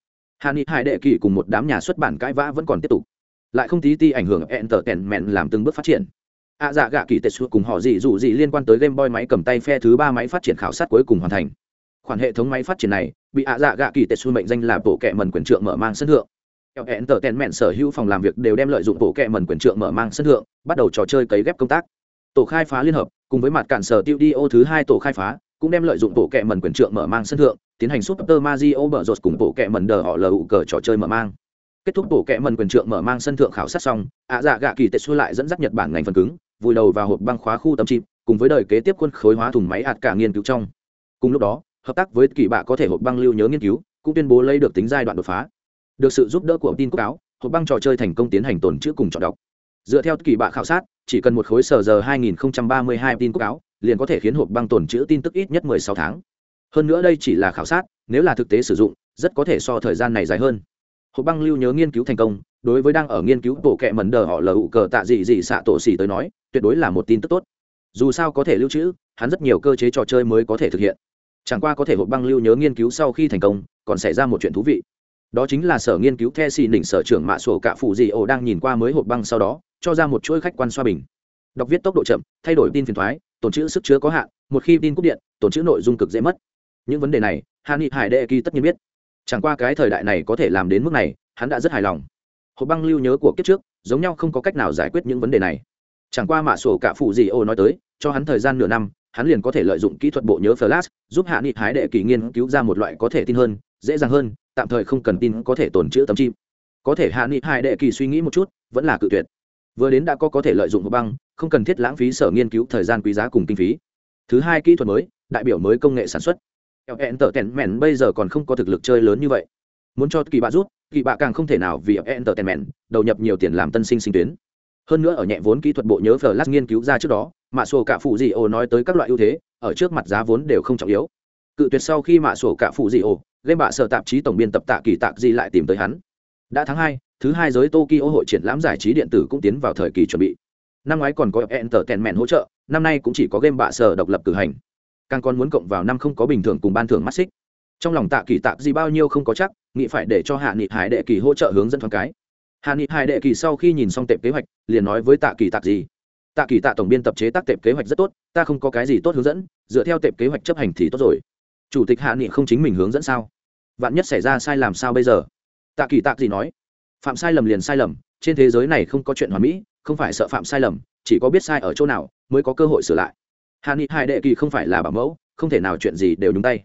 hạ ni hải đệ kỳ cùng một đám nhà xuất bản cãi vã vẫn còn tiếp tục. Lại không tí ti ảnh hưởng entertainment làm từng bước phát triển. Ạ dạ gạ kỳ tệ cùng họ gì dù gì liên quan tới game boy máy cầm tay phe thứ ba máy phát triển khảo sát cuối cùng hoàn thành. Khoản hệ thống máy phát triển này bị ạ dạ gạ kỳ tệ mệnh danh là bộ kệ mần quyền trượng mở mang sân thượng. Entertainment sở hữu phòng làm việc đều đem lợi dụng bộ kệ mần quyền trượng mở mang sân thượng, bắt đầu trò chơi cấy ghép công tác. Tổ khai phá liên hợp, cùng với mặt cản sở tiêu đi ô thứ hai tổ khai phá, cũng đem lợi dụng bộ kệ mần quyền trượng mở mang sân thượng tiến hành super Mario bở rột cùng bộ kẹ mẩn đờ họ lờ ụ cờ trò chơi mở mang. Kết thúc bộ kẹ mẩn quyền trượng mở mang sân thượng khảo sát xong, ạ dạ gạ kỳ tệ xua lại dẫn dắt nhật bản ngành phần cứng, vùi đầu vào hộp băng khóa khu tâm chip cùng với đời kế tiếp quân khối hóa thùng máy ạt cả nghiên cứu trong. Cùng lúc đó, hợp tác với kỳ bạ có thể hộp băng lưu nhớ nghiên cứu, cũng tuyên bố lấy được tính giai đoạn đột phá. Được sự giúp đỡ của tin quốc cáo, hộp băng trò chơi thành công tiến hành tồn chữ cùng chọn đọc. Dựa theo kỳ bạ khảo sát, chỉ cần một khối sở giờ 2032 tin quốc cáo, liền có thể khiến hộp băng tồn chữ tin tức ít nhất 16 tháng hơn nữa đây chỉ là khảo sát, nếu là thực tế sử dụng, rất có thể so thời gian này dài hơn. Hộp băng lưu nhớ nghiên cứu thành công, đối với đang ở nghiên cứu bộ kệ mẩn đờ họ lờ ụ cờ tạ dị dị xạ tổ xỉ tới nói, tuyệt đối là một tin tức tốt. Dù sao có thể lưu trữ, hắn rất nhiều cơ chế trò chơi mới có thể thực hiện. Chẳng qua có thể hộp băng lưu nhớ nghiên cứu sau khi thành công, còn xảy ra một chuyện thú vị. Đó chính là sở nghiên cứu the xì đỉnh sở trưởng mạ sổ cạ phụ dị ổ đang nhìn qua mới hộp băng sau đó, cho ra một chuỗi khách quan xoa bình. Đọc viết tốc độ chậm, thay đổi tin phiền thoái tồn chữ sức chứa có hạn, một khi tin cúp điện tồn chữ nội dung cực dễ mất những vấn đề này hà nghị hải đệ kỳ tất nhiên biết. Chẳng qua cái thời đại này có thể làm đến mức này, hắn đã rất hài lòng. Hộp băng lưu nhớ của kiếp trước, giống nhau không có cách nào giải quyết những vấn đề này. Chẳng qua mạ sổ cả phụ gì ô nói tới, cho hắn thời gian nửa năm, hắn liền có thể lợi dụng kỹ thuật bộ nhớ flash, giúp hạ nghị hái đệ kỳ nghiên cứu ra một loại có thể tin hơn, dễ dàng hơn, tạm thời không cần tin có thể tồn chữ tấm chim có thể hạ nghị hai đệ kỳ suy nghĩ một chút, vẫn là cự tuyệt. Vừa đến đã có có thể lợi dụng hộp băng, không cần thiết lãng phí sở nghiên cứu thời gian quý giá cùng kinh phí. Thứ hai kỹ thuật mới, đại biểu mới công nghệ sản xuất hẹn tở tèn mèn bây giờ còn không có thực lực chơi lớn như vậy. Muốn cho kỳ bạ rút kỳ bạ càng không thể nào vì hẹn tở tèn mèn đầu nhập nhiều tiền làm tân sinh sinh tuyến. Hơn nữa ở nhẹ vốn kỹ thuật bộ nhớ flash nghiên cứu ra trước đó mạ sổ cả phụ dị ô nói tới các loại ưu thế ở trước mặt giá vốn đều không trọng yếu. Cự tuyệt sau khi mạ sổ cả phụ dị ô, game bạ sở tạp chí tổng biên tập tạ kỳ tạc di lại tìm tới hắn. Đã tháng hai thứ hai giới tokyo hội triển lãm giải trí điện tử cũng tiến vào thời kỳ chuẩn bị. Năm ngoái còn có Enter tèn mèn hỗ trợ năm nay cũng chỉ có game bạ sở độc lập cử hành càng còn muốn cộng vào năm không có bình thường cùng ban thưởng mắt xích trong lòng tạ kỳ Tạ gì bao nhiêu không có chắc, nghĩ phải để cho hạ nghị hải đệ kỳ hỗ trợ hướng dẫn thoáng cái. Hạ nghị hải đệ kỳ sau khi nhìn xong tệp kế hoạch, liền nói với tạ kỳ Tạ gì tạ kỳ tạ tổng biên tập chế tác tệp kế hoạch rất tốt, ta không có cái gì tốt hướng dẫn, dựa theo tệp kế hoạch chấp hành thì tốt rồi. Chủ tịch hạ nghị không chính mình hướng dẫn sao? Vạn nhất xảy ra sai làm sao bây giờ? Tạ kỳ Tạ gì nói, phạm sai lầm liền sai lầm, trên thế giới này không có chuyện hoàn mỹ, không phải sợ phạm sai lầm, chỉ có biết sai ở chỗ nào mới có cơ hội sửa lại hạ nghị hai đệ kỳ không phải là bảo mẫu, không thể nào chuyện gì đều nhúng tay.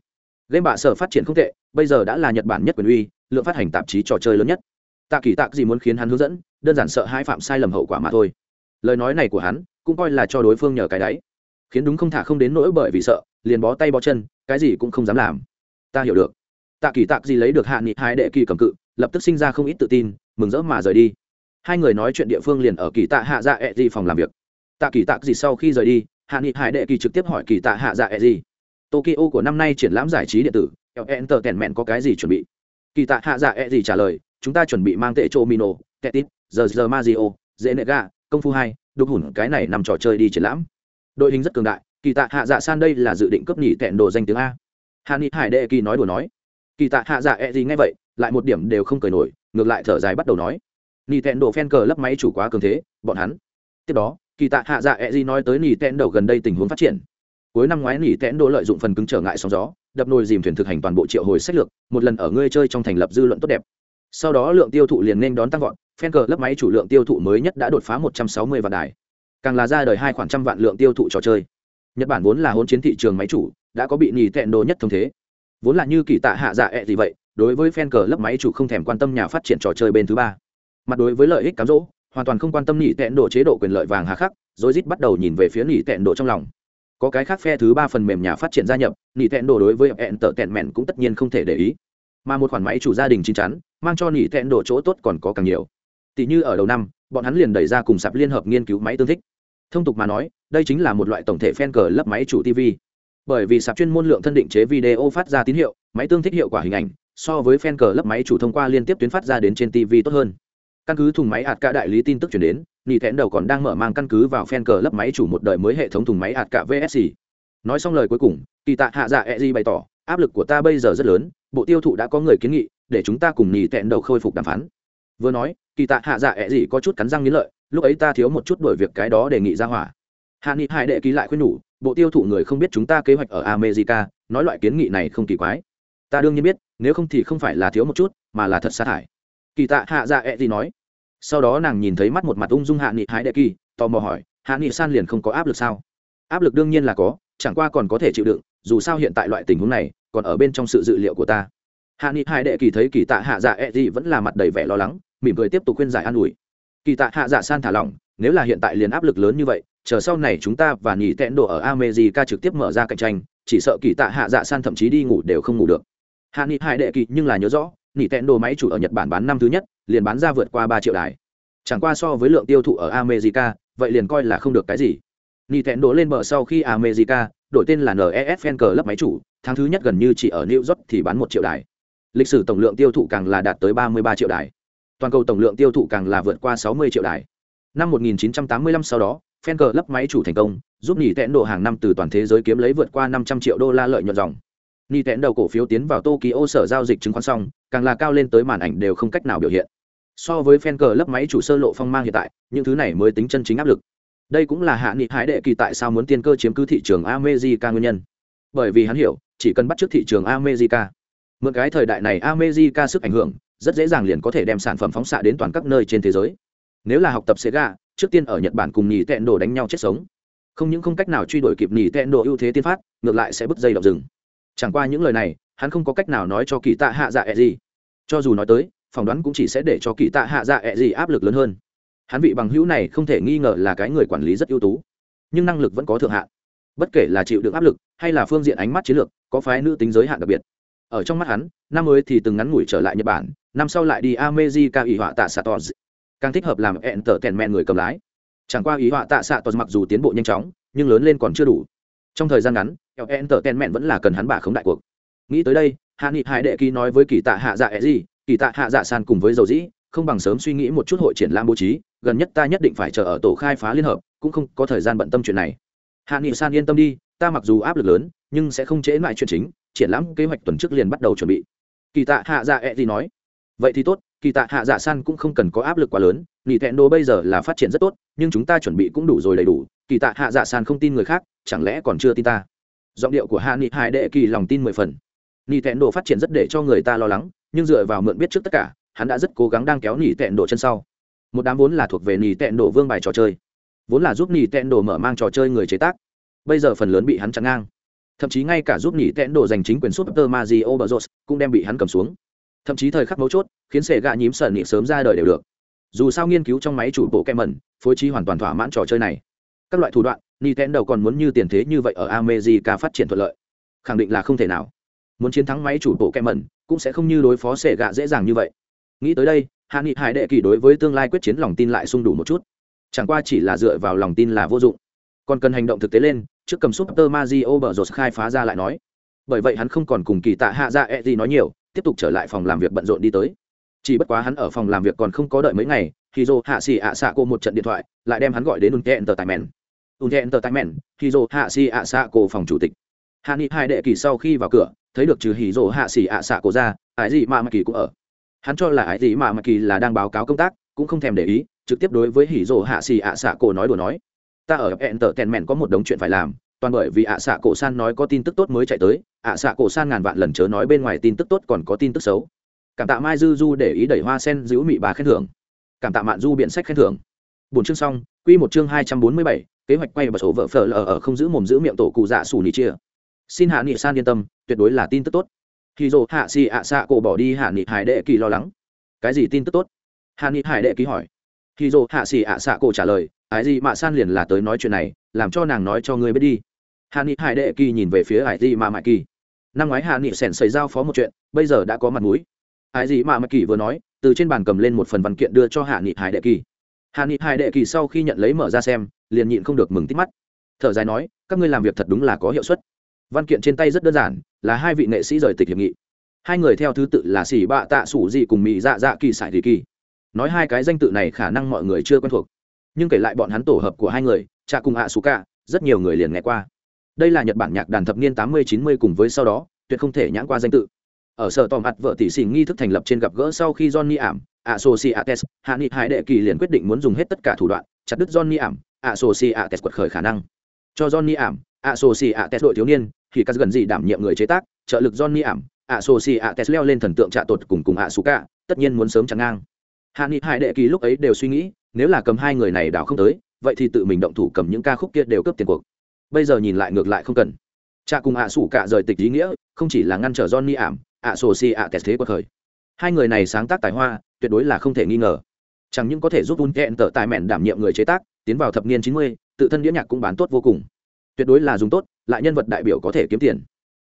Game bạ sở phát triển không tệ, bây giờ đã là nhật bản nhất quyền uy, lượng phát hành tạp chí trò chơi lớn nhất. Tạ kỳ tạc gì muốn khiến hắn hướng dẫn, đơn giản sợ hai phạm sai lầm hậu quả mà thôi. Lời nói này của hắn, cũng coi là cho đối phương nhờ cái đáy. Khiến đúng không thả không đến nỗi bởi vì sợ, liền bó tay bó chân, cái gì cũng không dám làm. Ta hiểu được. Tạ kỳ tạc gì lấy được hạ nghị hai đệ kỳ cầm cự, lập tức sinh ra không ít tự tin, mừng rỡ mà rời đi. Hai người nói chuyện địa phương liền ở kỳ tạ hạ dạ ẹ、e、gì gì phòng làm việc. Tạ kỳ tạc gì sau khi rời đi hạ nghị hải đệ kỳ trực tiếp hỏi kỳ tạ hạ dạ e gì? Tokyo của năm nay triển lãm giải trí điện tử enter tèn mẹn có cái gì chuẩn bị? Kỳ tạ hạ dạ e gì trả lời, chúng ta chuẩn bị mang tệ chô mino tetit giờ giờ mazio, dễ nệ ga công phu hai, đục hủn cái này nằm trò chơi đi triển lãm. Đội hình rất cường đại, kỳ tạ hạ dạ san đây là dự định cấp nhị tẹn đồ danh tiếng a. Hạ nghị hải đệ kỳ nói đùa nói. Kỳ tạ hạ dạ e gì ngay vậy, lại một điểm đều không cười nổi, ngược lại thở dài bắt đầu nói. Nhị tẹn đồ phen cờ lấp máy chủ quá cường thế, bọn hắn. Tiếp đó kỳ tạ hạ dạ e gì nói tới nỉ tẹn đầu gần đây tình huống phát triển. Cuối năm ngoái nỉ tẹn đồ lợi dụng phần cứng trở ngại sóng gió, đập nồi dìm thuyền thực hành toàn bộ triệu hồi sách lược, một lần ở ngươi chơi trong thành lập dư luận tốt đẹp. Sau đó lượng tiêu thụ liền nên đón tăng vọt phen cờ lấp máy chủ lượng tiêu thụ mới nhất đã đột phá một trăm sáu mươi vạn đài. Càng là ra đời hai khoảng trăm vạn lượng tiêu thụ trò chơi. Nhật bản vốn là hôn chiến thị trường máy chủ, đã có bị nỉ tẹn đồ nhất thông thế. Vốn là như kỳ tạ hạ dạ ẹ、e、gì vậy, đối với fan cờ lấp máy chủ không thèm quan tâm nhà phát triển trò chơi bên thứ ba. Mặt đối với lợi ích cám dỗ hoàn toàn không quan tâm nhị tẹn độ chế độ quyền lợi vàng hà khắc, rồi rít bắt đầu nhìn về phía nhị tẹn độ trong lòng. Có cái khác phe thứ ba phần mềm nhà phát triển gia nhập, nhị tẹn độ đối với hẹn tợ tẹn mẹn cũng tất nhiên không thể để ý. Mà một khoản máy chủ gia đình chín chắn, mang cho nhị tẹn độ chỗ tốt còn có càng nhiều. Tỷ như ở đầu năm, bọn hắn liền đẩy ra cùng sạp liên hợp nghiên cứu máy tương thích. Thông tục mà nói, đây chính là một loại tổng thể fan cờ lấp máy chủ tv bởi vì sạp chuyên môn lượng thân định chế video phát ra tín hiệu, máy tương thích hiệu quả hình ảnh, so với fan cờ lấp máy chủ thông qua liên tiếp tuyến phát ra đến trên tv tốt hơn căn cứ thùng máy hạt cả đại lý tin tức chuyển đến, nỉ thẹn đầu còn đang mở mang căn cứ vào fan cờ lấp máy chủ một đời mới hệ thống thùng máy hạt cả vsc nói xong lời cuối cùng, kỳ tạ hạ dạ e bày tỏ, áp lực của ta bây giờ rất lớn, bộ tiêu thụ đã có người kiến nghị, để chúng ta cùng nỉ thẹn đầu khôi phục đàm phán. Vừa nói, kỳ tạ hạ dạ e có chút cắn răng nghĩ lợi, lúc ấy ta thiếu một chút đổi việc cái đó đề nghị ra hỏa. Hạ nghị hải đệ ký lại khuyên nhủ, bộ tiêu thụ người không biết chúng ta kế hoạch ở america, nói loại kiến nghị này không kỳ quái. Ta đương nhiên biết, nếu không thì không phải là thiếu một chút, mà là thật sa thải kỳ tạ hạ dạ ẹ、e、gì nói. Sau đó nàng nhìn thấy mắt một mặt ung dung hạ nghị hái đệ kỳ tò mò hỏi hạ nghị san liền không có áp lực sao? Áp lực đương nhiên là có chẳng qua còn có thể chịu đựng dù sao hiện tại loại tình huống này còn ở bên trong sự dự liệu của ta. Hạ nghị hai đệ kỳ thấy kỳ tạ hạ dạ ẹ、e、gì vẫn là mặt đầy vẻ lo lắng mỉm cười tiếp tục khuyên giải an ủi. Kỳ tạ hạ dạ san thả lỏng nếu là hiện tại liền áp lực lớn như vậy chờ sau này chúng ta và Nhị tẹn đồ ở America trực tiếp mở ra cạnh tranh, chỉ sợ kỳ tạ hạ dạ san thậm chí đi ngủ đều không ngủ được. Hạ Nghị Hải đệ kỳ nhưng là nhớ rõ, Nỉ tẹn đồ máy chủ ở Nhật Bản bán năm thứ nhất, liền bán ra vượt qua ba triệu đài. Chẳng qua so với lượng tiêu thụ ở America, vậy liền coi là không được cái gì. Nỉ tẹn đồ lên bờ sau khi America, đổi tên là NES Fan Club máy chủ, tháng thứ nhất gần như chỉ ở New York thì bán một triệu đài. Lịch sử tổng lượng tiêu thụ càng là đạt tới ba mươi ba triệu đài. Toàn cầu tổng lượng tiêu thụ càng là vượt qua sáu mươi triệu đài. Năm 1985 sau đó, fan cờ lấp máy chủ thành công giúp nỉ tẹn đồ hàng năm từ toàn thế giới kiếm lấy vượt qua năm trăm triệu đô la lợi nhuận dòng nỉ tẹn đầu cổ phiếu tiến vào tokyo sở giao dịch chứng khoán xong, càng là cao lên tới màn ảnh đều không cách nào biểu hiện. So với fan cờ lấp máy chủ sơ lộ phong mang hiện tại, những thứ này mới tính chân chính áp lực. Đây cũng là hạ nghị hái đệ kỳ tại sao muốn tiên cơ chiếm cứ thị trường america nguyên nhân. Bởi vì hắn hiểu, chỉ cần bắt t thị trường america, mượn cái thời đại này america sức ảnh hưởng, rất dễ dàng liền có thể đem sản phẩm phóng xạ đến toàn các nơi trên thế giới. Nếu là học tập sega, trước tiên ở nhật bản cùng nhì tẹn đồ đánh nhau chết sống. Không những không cách nào truy đuổi kịp nhì tẹn đồ ưu thế tiên phát, ngược lại sẽ bứt dây động rừng chẳng qua những lời này, hắn không có cách nào nói cho kỳ tạ hạ dạ ẹ、e、gì. Gì cho dù nói tới, phỏng đoán cũng chỉ sẽ để cho kỳ tạ hạ dạ ẹ、e、gì gì áp lực lớn hơn. Hắn vị bằng hữu này không thể nghi ngờ là cái người quản lý rất ưu tú, nhưng năng lực vẫn có thượng hạn. Bất kể là chịu được áp lực, hay là phương diện ánh mắt chiến lược, có phái nữ tính giới hạn đặc biệt. Ở trong mắt hắn, năm mới thì từng ngắn ngủi trở lại nhật bản, năm sau lại đi amejica ủy họa tạ satos càng thích hợp làm ẹn tở tèn mẹn người cầm lái. Chẳng qua ý họa tạ xạ tos mặc dù tiến bộ nhanh chóng, nhưng lớn lên còn chưa đủ. Trong thời gian ngắn ẹn tở vẫn là cần hắn bà khống đại cuộc. Nghĩ tới đây, hạ nghị hải đệ ký nói với kỳ tạ hạ dạ e gì kỳ tạ hạ dạ san cùng với dầu dĩ, không bằng sớm suy nghĩ một chút hội triển lãm bố trí, gần nhất ta nhất định phải chờ ở tổ khai phá liên hợp, cũng không có thời gian bận tâm chuyện này. Hạ nghị san yên tâm đi, ta mặc dù áp lực lớn, nhưng sẽ không trễ lại chuyện chính, triển lãm kế hoạch tuần trước liền bắt đầu chuẩn bị. Kỳ tạ hạ dạ e gì nói, vậy thì tốt, kỳ tạ hạ dạ san cũng không cần có áp lực quá lớn nỉ thẹn đồ bây giờ là phát triển rất tốt, nhưng chúng ta chuẩn bị cũng đủ rồi đầy đủ, kỳ tạ hạ dạ san không tin người khác, chẳng lẽ còn chưa tin ta? Giọng điệu của hạ nghị hải đệ kỳ lòng tin mười phần. Nỉ tẹn đồ phát triển rất để cho người ta lo lắng, nhưng dựa vào mượn biết trước tất cả, hắn đã rất cố gắng đang kéo nỉ tẹn đồ chân sau. Một đám vốn là thuộc về nỉ tẹn đồ vương bài trò chơi, vốn là giúp nỉ tẹn đồ mở mang trò chơi người chế tác, bây giờ phần lớn bị hắn chặn ngang. Thậm chí ngay cả giúp nỉ tẹn đồ giành chính quyền super mario bros cũng đem bị hắn cầm xuống. Thậm chí thời khắc mấu chốt, khiến sệ gạ nhím sờn nị sớm ra đời đều được. Dù sao nghiên cứu trong máy chủ bộ kem mẩn, phối trí hoàn toàn thỏa mãn trò chơi này. Các loại thủ đoạn nintendo còn muốn như tiền thế như vậy ở america phát triển thuận lợi. Khẳng định là không thể nào. Muốn chiến thắng máy chủ bộ kem mẩn, cũng sẽ không như đối phó sệ gạ dễ dàng như vậy. Nghĩ tới đây Hàn nghị hải đệ kỳ đối với tương lai quyết chiến lòng tin lại sung đủ một chút. Chẳng qua chỉ là dựa vào lòng tin là vô dụng. Còn cần hành động thực tế lên, trước cầm súp tơ mazio rột khai phá ra lại nói. Bởi vậy hắn không còn cùng kỳ tạ hạ ra e gì nói nhiều, tiếp tục trở lại phòng làm việc bận rộn đi tới. Chỉ bất quá hắn ở phòng làm việc còn không có đợi mấy ngày thì hạ xì ạ xạ cô một trận điện thoại, lại đem hắn gọi đến ùn tờ tài mèn ùn thẹn tờ tài mèn thì dô hạ xì ạ xạ cổ phòng chủ tịch. Hạ nghị hai đệ kỳ sau khi vào cửa, thấy được trừ hì dô hạ xì ạ xạ cổ ra, ái gì mà mạ kỳ cũng ở. Hắn cho là ái gì mà mạ kỳ là đang báo cáo công tác, cũng không thèm để ý, trực tiếp đối với hì dô hạ xì ạ xạ cổ nói đùa nói. Ta ở hẹn tờ tèn mèn có một đống chuyện phải làm, toàn bởi vì ạ xạ cổ san nói có tin tức tốt mới chạy tới, ạ xạ cổ san ngàn vạn lần chớ nói bên ngoài tin tức tốt còn có tin tức xấu. Cảm tạ mai dư du để ý đẩy hoa sen giữ mị bà khen thưởng. Cảm tạ mạn du biện sách khen thưởng. Bốn chương xong, quy một chương hai trăm bốn mươi bảy kế hoạch quay bật số vợ phở lờ ở không giữ mồm giữ miệng tổ cụ dạ sủ nỉ chia. Xin hạ nghị san yên tâm, tuyệt đối là tin tức tốt. Khi dồ hạ xì ạ xạ cổ bỏ đi hạ nghị hải đệ kỳ lo lắng. Cái gì tin tức tốt? Hạ nghị hải đệ ký hỏi. Khi dồ hạ xì ạ xạ cổ trả lời, ái gì mạ san liền là tới nói chuyện này, làm cho nàng nói cho ngươi biết đi. Hạ nghị hải đệ kỳ nhìn về phía ái gì mà mạ kỳ. Năm ngoái hạ nghị sẻn xảy giao phó một chuyện, bây giờ đã có mặt mũi. Ái gì mà mạ kỳ vừa nói, từ trên bàn cầm lên một phần văn kiện đưa cho hạ nghị hải đệ kỳ hạ nghị hải đệ kỳ sau khi nhận lấy mở ra xem, liền nhịn không được mừng tít mắt. Thở dài nói, các ngươi làm việc thật đúng là có hiệu suất. Văn kiện trên tay rất đơn giản, là hai vị nghệ sĩ rời tịch hiệp nghị. Hai người theo thứ tự là xỉ bạ tạ sủ dị cùng mỹ dạ dạ kỳ sải thì kỳ. Nói hai cái danh tự này khả năng mọi người chưa quen thuộc. Nhưng kể lại bọn hắn tổ hợp của hai người cha cùng hạ xù cả rất nhiều người liền nghe qua. Đây là nhật bản nhạc đàn thập niên tám mươi chín mươi cùng với sau đó, tuyệt không thể nhãn qua danh tự. Ở sở tòm mặt vợ tỷ xỉ nghi thức thành lập trên gặp gỡ sau khi johnny ảm associates hạ nghị hải đệ kỳ liền quyết định muốn dùng hết tất cả thủ đoạn chặt đứt johnny ảm associates quật khởi khả năng. Cho johnny ảm associates đội thiếu niên thì các gần gì đảm nhiệm người chế tác trợ lực johnny ảm associates leo lên thần tượng trạ tột cùng cùng Asuka, tất nhiên muốn sớm chẳng ngang. Hạ nghị hải đệ kỳ lúc ấy đều suy nghĩ nếu là cầm hai người này đảo không tới vậy thì tự mình động thủ cầm những ca khúc kia đều cướp tiền cuộc. Bây giờ nhìn lại ngược lại không cần. Trạ cùng Asuka rời tịch ý nghĩa không chỉ là ngăn trở johnny ảm Associates thế quật khởi. Hai người này sáng tác tài hoa tuyệt đối là không thể nghi ngờ. Chẳng những có thể giúp un kẹn tài mẹn đảm nhiệm người chế tác, tiến vào thập niên chín mươi, tự thân đĩa nhạc cũng bán tốt vô cùng. Tuyệt đối là dùng tốt, lại nhân vật đại biểu có thể kiếm tiền.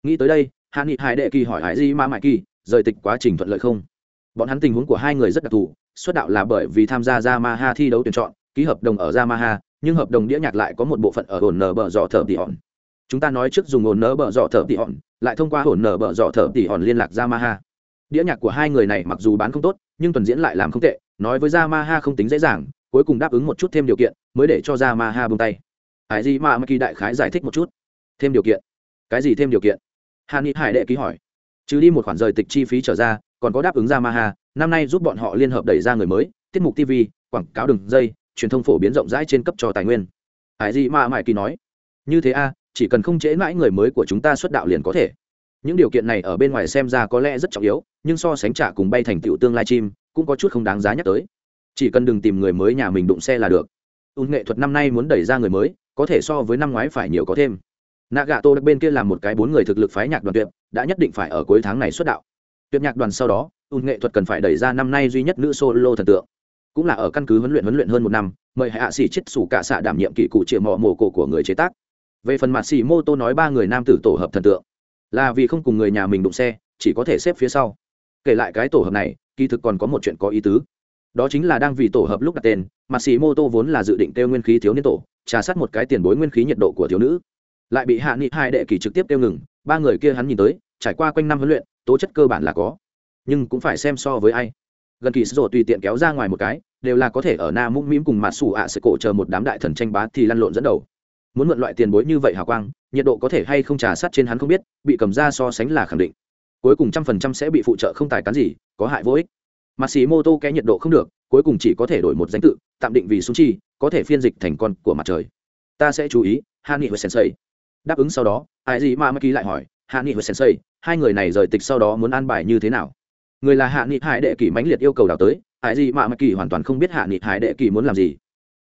Nghĩ tới đây hạ nghị hải đệ kỳ hỏi hải di ma mại kỳ, rời tịch quá trình thuận lợi không? Bọn hắn tình huống của hai người rất đặc thù, xuất đạo là bởi vì tham gia Yamaha thi đấu tuyển chọn, ký hợp đồng ở Yamaha, nhưng hợp đồng đĩa nhạc lại có một bộ phận ở hồn nở bờ dọ thở tỉ hòn. Chúng ta nói trước dùng hồn nở bờ dọ thở tỉ hòn, lại thông qua hồn nở bờ dọ thở tỉ hòn liên lạc Yamaha đĩa nhạc của hai người này mặc dù bán không tốt, nhưng tuần diễn lại làm không tệ, nói với Yamaha không tính dễ dàng, cuối cùng đáp ứng một chút thêm điều kiện, mới để cho Yamaha buông tay. Hải gì mà kỳ đại khái giải thích một chút. Thêm điều kiện? Cái gì thêm điều kiện? Hà ni hải đệ ký hỏi. Trừ đi một khoản rời tịch chi phí trở ra, còn có đáp ứng ra maha năm nay giúp bọn họ liên hợp đẩy ra người mới, tiết mục tv quảng cáo đường dây, truyền thông phổ biến rộng rãi trên cấp cho tài nguyên. Hải gì mà mãi kỳ nói. Như thế a, chỉ cần không chế mãi người mới của chúng ta xuất đạo liền có thể những điều kiện này ở bên ngoài xem ra có lẽ rất trọng yếu, nhưng so sánh trả cùng bay thành tựu tương lai chim, cũng có chút không đáng giá nhắc tới. Chỉ cần đừng tìm người mới nhà mình đụng xe là được. Ùn nghệ thuật năm nay muốn đẩy ra người mới, có thể so với năm ngoái phải nhiều có thêm. Nạ gà tô bên kia làm một cái bốn người thực lực phái nhạc đoàn tuyệt, đã nhất định phải ở cuối tháng này xuất đạo. Tuyệt nhạc đoàn sau đó ùn nghệ thuật cần phải đẩy ra năm nay duy nhất nữ solo thần tượng. Cũng là ở căn cứ huấn luyện huấn luyện hơn một năm, mời hạ sĩ chết sủ cả xạ đảm nhiệm kỳ cụ triệu mò mồ cổ của người chế tác. Về phần mặt xì mô tô nói ba người nam tử tổ hợp thần tượng là vì không cùng người nhà mình đụng xe, chỉ có thể xếp phía sau. Kể lại cái tổ hợp này, kỳ thực còn có một chuyện có ý tứ. Đó chính là đang vì tổ hợp lúc đặt tên mặt xì mô tô vốn là dự định tiêu nguyên khí thiếu niên tổ, trà sát một cái tiền bối nguyên khí nhiệt độ của thiếu nữ. Lại bị hạ nghị hai đệ kỳ trực tiếp tiêu ngừng, ba người kia hắn nhìn tới, trải qua quanh năm huấn luyện, tố chất cơ bản là có. Nhưng cũng phải xem so với ai. Gần kỳ sổ tùy tiện kéo ra ngoài một cái, đều là có thể ở na mũm mĩm cùng mặt xù ạ sẽ cổ chờ một đám đại thần tranh bá thì lăn lộn dẫn đầu muốn mượn loại tiền bối như vậy hào quang, nhiệt độ có thể hay không trà sát trên hắn không biết, bị cầm ra so sánh là khẳng định. Cuối cùng trăm phần trăm sẽ bị phụ trợ không tài cán gì, có hại vô ích. Mặt xì mô tô cái nhiệt độ không được, cuối cùng chỉ có thể đổi một danh tự, tạm định vì súng chi có thể phiên dịch thành con của mặt trời. Ta sẽ chú ý hạ nghị và sensei. Đáp ứng sau đó, ai gì mà maki lại hỏi hạ nghị và sensei, hai người này rời tịch sau đó muốn an bài như thế nào? Người là hạ nghị hải đệ kỳ mãnh liệt yêu cầu đào tới, ai gì mà maki hoàn toàn không biết hạ nghị hải đệ kỳ muốn làm gì.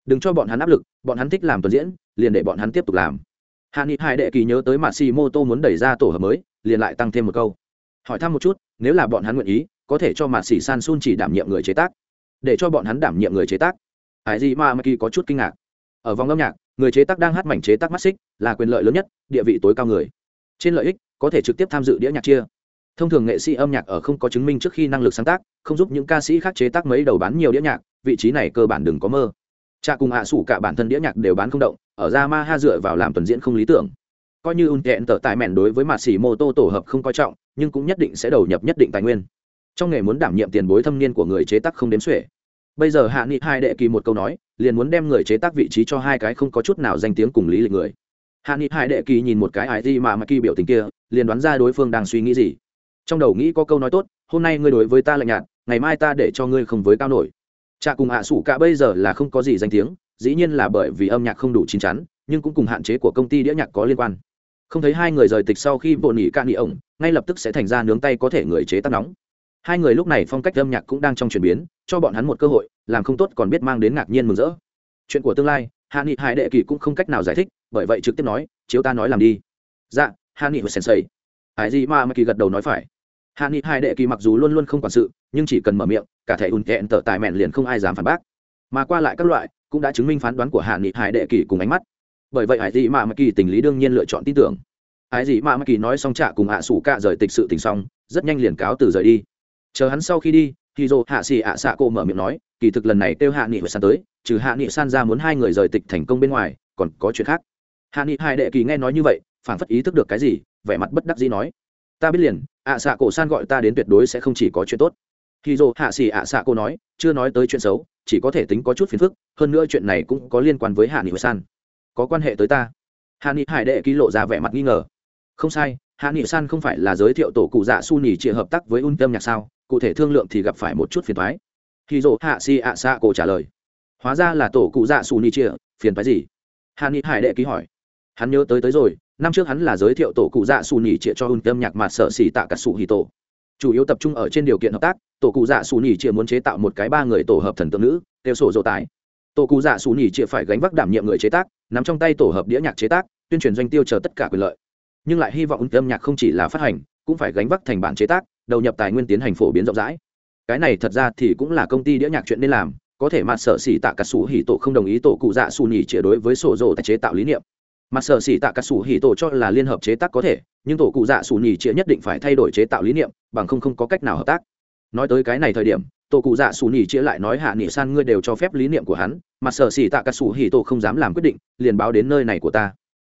Đừng cho bọn hắn áp lực, bọn hắn thích làm tuần diễn liền để bọn hắn tiếp tục làm. Hạ nghị hai đệ kỳ nhớ tới mạ xì mô tô muốn đẩy ra tổ hợp mới, liền lại tăng thêm một câu. Hỏi thăm một chút, nếu là bọn hắn nguyện ý, có thể cho mạ xì san sun chỉ đảm nhiệm người chế tác. Để cho bọn hắn đảm nhiệm người chế tác. Hải gì mà maki có chút kinh ngạc. Ở vòng âm nhạc, người chế tác đang hát mảnh chế tác mắt xích, là quyền lợi lớn nhất, địa vị tối cao người. Trên lợi ích, có thể trực tiếp tham dự đĩa nhạc chia. Thông thường nghệ sĩ âm nhạc ở không có chứng minh trước khi năng lực sáng tác, không giúp những ca sĩ khác chế tác mấy đầu bán nhiều đĩa nhạc, vị trí này cơ bản đừng có mơ trạ cùng hạ à sủ cả bản thân đĩa nhạc đều bán không động, ở ra ma ha dựa vào làm tuần diễn không lý tưởng. Coi như un kẹn tở tại mẹn đối với mạt xỉ mô tô tổ hợp không coi trọng, nhưng cũng nhất định sẽ đầu nhập nhất định tài nguyên. Trong nghề muốn đảm nhiệm tiền bối thâm niên của người chế tác không đếm xuể. Bây giờ hạ nghị hai đệ kỳ một câu nói, liền muốn đem người chế tác vị trí cho hai cái không có chút nào danh tiếng cùng lý lịch người. Hạ nghị hai đệ kỳ nhìn một cái ái gì mà mà kỳ biểu tình kia, liền đoán ra đối phương đang suy nghĩ gì. Trong đầu nghĩ có câu nói tốt, hôm nay ngươi đối với ta lạnh nhạt, ngày mai ta để cho ngươi không với cao nổi cha cùng hạ sủ cả bây giờ là không có gì danh tiếng, dĩ nhiên là bởi vì âm nhạc không đủ chín chắn, nhưng cũng cùng hạn chế của công ty đĩa nhạc có liên quan. Không thấy hai người rời tịch sau khi bộ nỉ cạn nhị ổng, ngay lập tức sẽ thành ra nướng tay có thể người chế tác nóng. Hai người lúc này phong cách âm nhạc cũng đang trong chuyển biến, cho bọn hắn một cơ hội, làm không tốt còn biết mang đến ngạc nhiên mừng rỡ. Chuyện của tương lai, hạ nghị hải đệ kỳ cũng không cách nào giải thích, bởi vậy trực tiếp nói, chiếu ta nói làm đi. Dạ hạ nghị và sensei. Hải gì mà mà kỳ gật đầu nói phải hạ nghị hai đệ kỳ mặc dù luôn luôn không quản sự, nhưng chỉ cần mở miệng, cả thể ùn kẹn tở tài mẹn liền không ai dám phản bác. Mà qua lại các loại, cũng đã chứng minh phán đoán của hạ nghị hải đệ kỳ cùng ánh mắt. Bởi vậy hải gì mà mạ kỳ tình lý đương nhiên lựa chọn tin tưởng. Hải gì mà mạ kỳ nói xong trả cùng hạ sủ cạ rời tịch sự tình xong, rất nhanh liền cáo từ rời đi. Chờ hắn sau khi đi, thì dồ hạ xì ạ xạ cô mở miệng nói, kỳ thực lần này kêu hạ nghị hồi san tới, trừ hạ nghị san ra muốn hai người rời tịch thành công bên ngoài, còn có chuyện khác. Hạ nghị hai đệ kỳ nghe nói như vậy, phản phất ý thức được cái gì, vẻ mặt bất đắc dĩ nói, ta biết liền ạ xạ cổ san gọi ta đến tuyệt đối sẽ không chỉ có chuyện tốt. Khi dô hạ xì ạ xạ cô nói, chưa nói tới chuyện xấu, chỉ có thể tính có chút phiền phức, hơn nữa chuyện này cũng có liên quan với hạ nghị hồi san. Có quan hệ tới ta. Hạ nghị hải đệ ký lộ ra vẻ mặt nghi ngờ. Không sai, hạ nghị san không phải là giới thiệu tổ cụ dạ su nhì chịa hợp tác với un tâm nhạc sao? Cụ thể thương lượng thì gặp phải một chút phiền thoái khi dô hạ si ạ xạ cổ trả lời. Hóa ra là tổ cụ dạ su nhì chịa phiền thoái gì? Hạ nghị hải đệ ký hỏi hắn nhớ tới tới rồi, năm trước hắn là giới thiệu tổ cụ dạ xù nhì trịa cho un tâm nhạc mặt sợ xỉ tạ cả xù hì tổ. Chủ yếu tập trung ở trên điều kiện hợp tác, tổ cụ dạ xù nhì trịa muốn chế tạo một cái ba người tổ hợp thần tượng nữ, tiêu sổ dỗ tài. Tổ cụ dạ xù nhì trịa phải gánh vác đảm nhiệm người chế tác, nắm trong tay tổ hợp đĩa nhạc chế tác, tuyên truyền doanh tiêu chờ tất cả quyền lợi. Nhưng lại hy vọng âm nhạc không chỉ là phát hành, cũng phải gánh vác thành bản chế tác, đầu nhập tài nguyên tiến hành phổ biến rộng rãi. Cái này thật ra thì cũng là công ty đĩa nhạc chuyện nên làm, có thể mặt sở xỉ tạ cả xù hỉ tổ không đồng ý tổ cụ dạ xù nhì trịa đối với sổ dỗ tài chế tạo lý niệm mặt sở xỉ tạ cà sủ hỉ tổ cho là liên hợp chế tác có thể, nhưng tổ cụ dạ sủ nhì chĩa nhất định phải thay đổi chế tạo lý niệm, bằng không không có cách nào hợp tác. Nói tới cái này thời điểm, tổ cụ dạ sủ nhì chĩa lại nói hạ nghị san ngươi đều cho phép lý niệm của hắn mặt sở xỉ tạ cà sủ hỉ tổ không dám làm quyết định, liền báo đến nơi này của ta.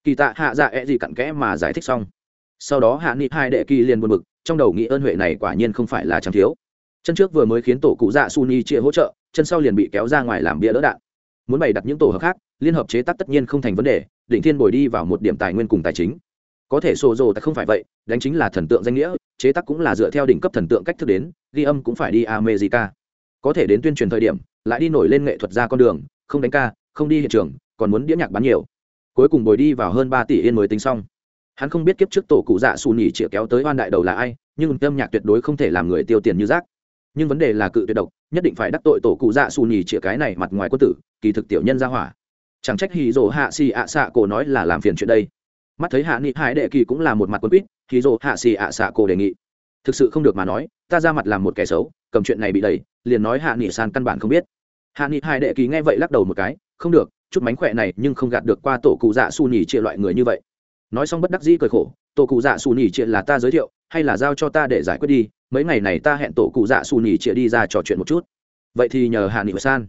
Kỳ tạ hạ dạ e gì cặn kẽ mà giải thích xong. Sau đó hạ nghị hai đệ kỳ liền buồn bực, trong đầu nghĩ ơn huệ này quả nhiên không phải là chẳng thiếu. Chân trước vừa mới khiến tổ cụ dạ su ni chia hỗ trợ, chân sau liền bị kéo ra ngoài làm bia đỡ đạn. Muốn bày đặt những tổ hợp khác, liên hợp chế tác tất nhiên không thành vấn đề định thiên bồi đi vào một điểm tài nguyên cùng tài chính. Có thể sổ rồ tại không phải vậy, đánh chính là thần tượng danh nghĩa, chế tác cũng là dựa theo đỉnh cấp thần tượng cách thức đến, ghi âm cũng phải đi america. Có thể đến tuyên truyền thời điểm, lại đi nổi lên nghệ thuật ra con đường, không đánh ca, không đi hiện trường, còn muốn đĩa nhạc bán nhiều. Cuối cùng bồi đi vào hơn ba tỷ yên mới tính xong. Hắn không biết kiếp trước tổ cụ dạ xù nhỉ chĩa kéo tới oan đại đầu là ai, nhưng âm nhạc tuyệt đối không thể làm người tiêu tiền như rác. Nhưng vấn đề là cự tuyệt độc, nhất định phải đắc tội tổ cụ dạ xù nhỉ chĩa cái này mặt ngoài quân tử, kỳ thực tiểu nhân ra hỏa chẳng trách hì dỗ hạ xì ạ xạ cổ nói là làm phiền chuyện đây. Mắt thấy hạ nghị hải đệ kỳ cũng là một mặt quân quýt hì dỗ hạ xì ạ xạ cổ đề nghị. Thực sự không được mà nói, ta ra mặt làm một kẻ xấu, cầm chuyện này bị đẩy, liền nói hạ nghị san căn bản không biết. Hạ nghị hải đệ kỳ nghe vậy lắc đầu một cái, không được, chút mánh khỏe này nhưng không gạt được qua tổ cụ dạ su nhì chia loại người như vậy. Nói xong bất đắc dĩ cười khổ, tổ cụ dạ su nhì chia là ta giới thiệu, hay là giao cho ta để giải quyết đi, mấy ngày này ta hẹn tổ cụ dạ su nhì chia đi ra trò chuyện một chút. Vậy thì nhờ hạ nghị san.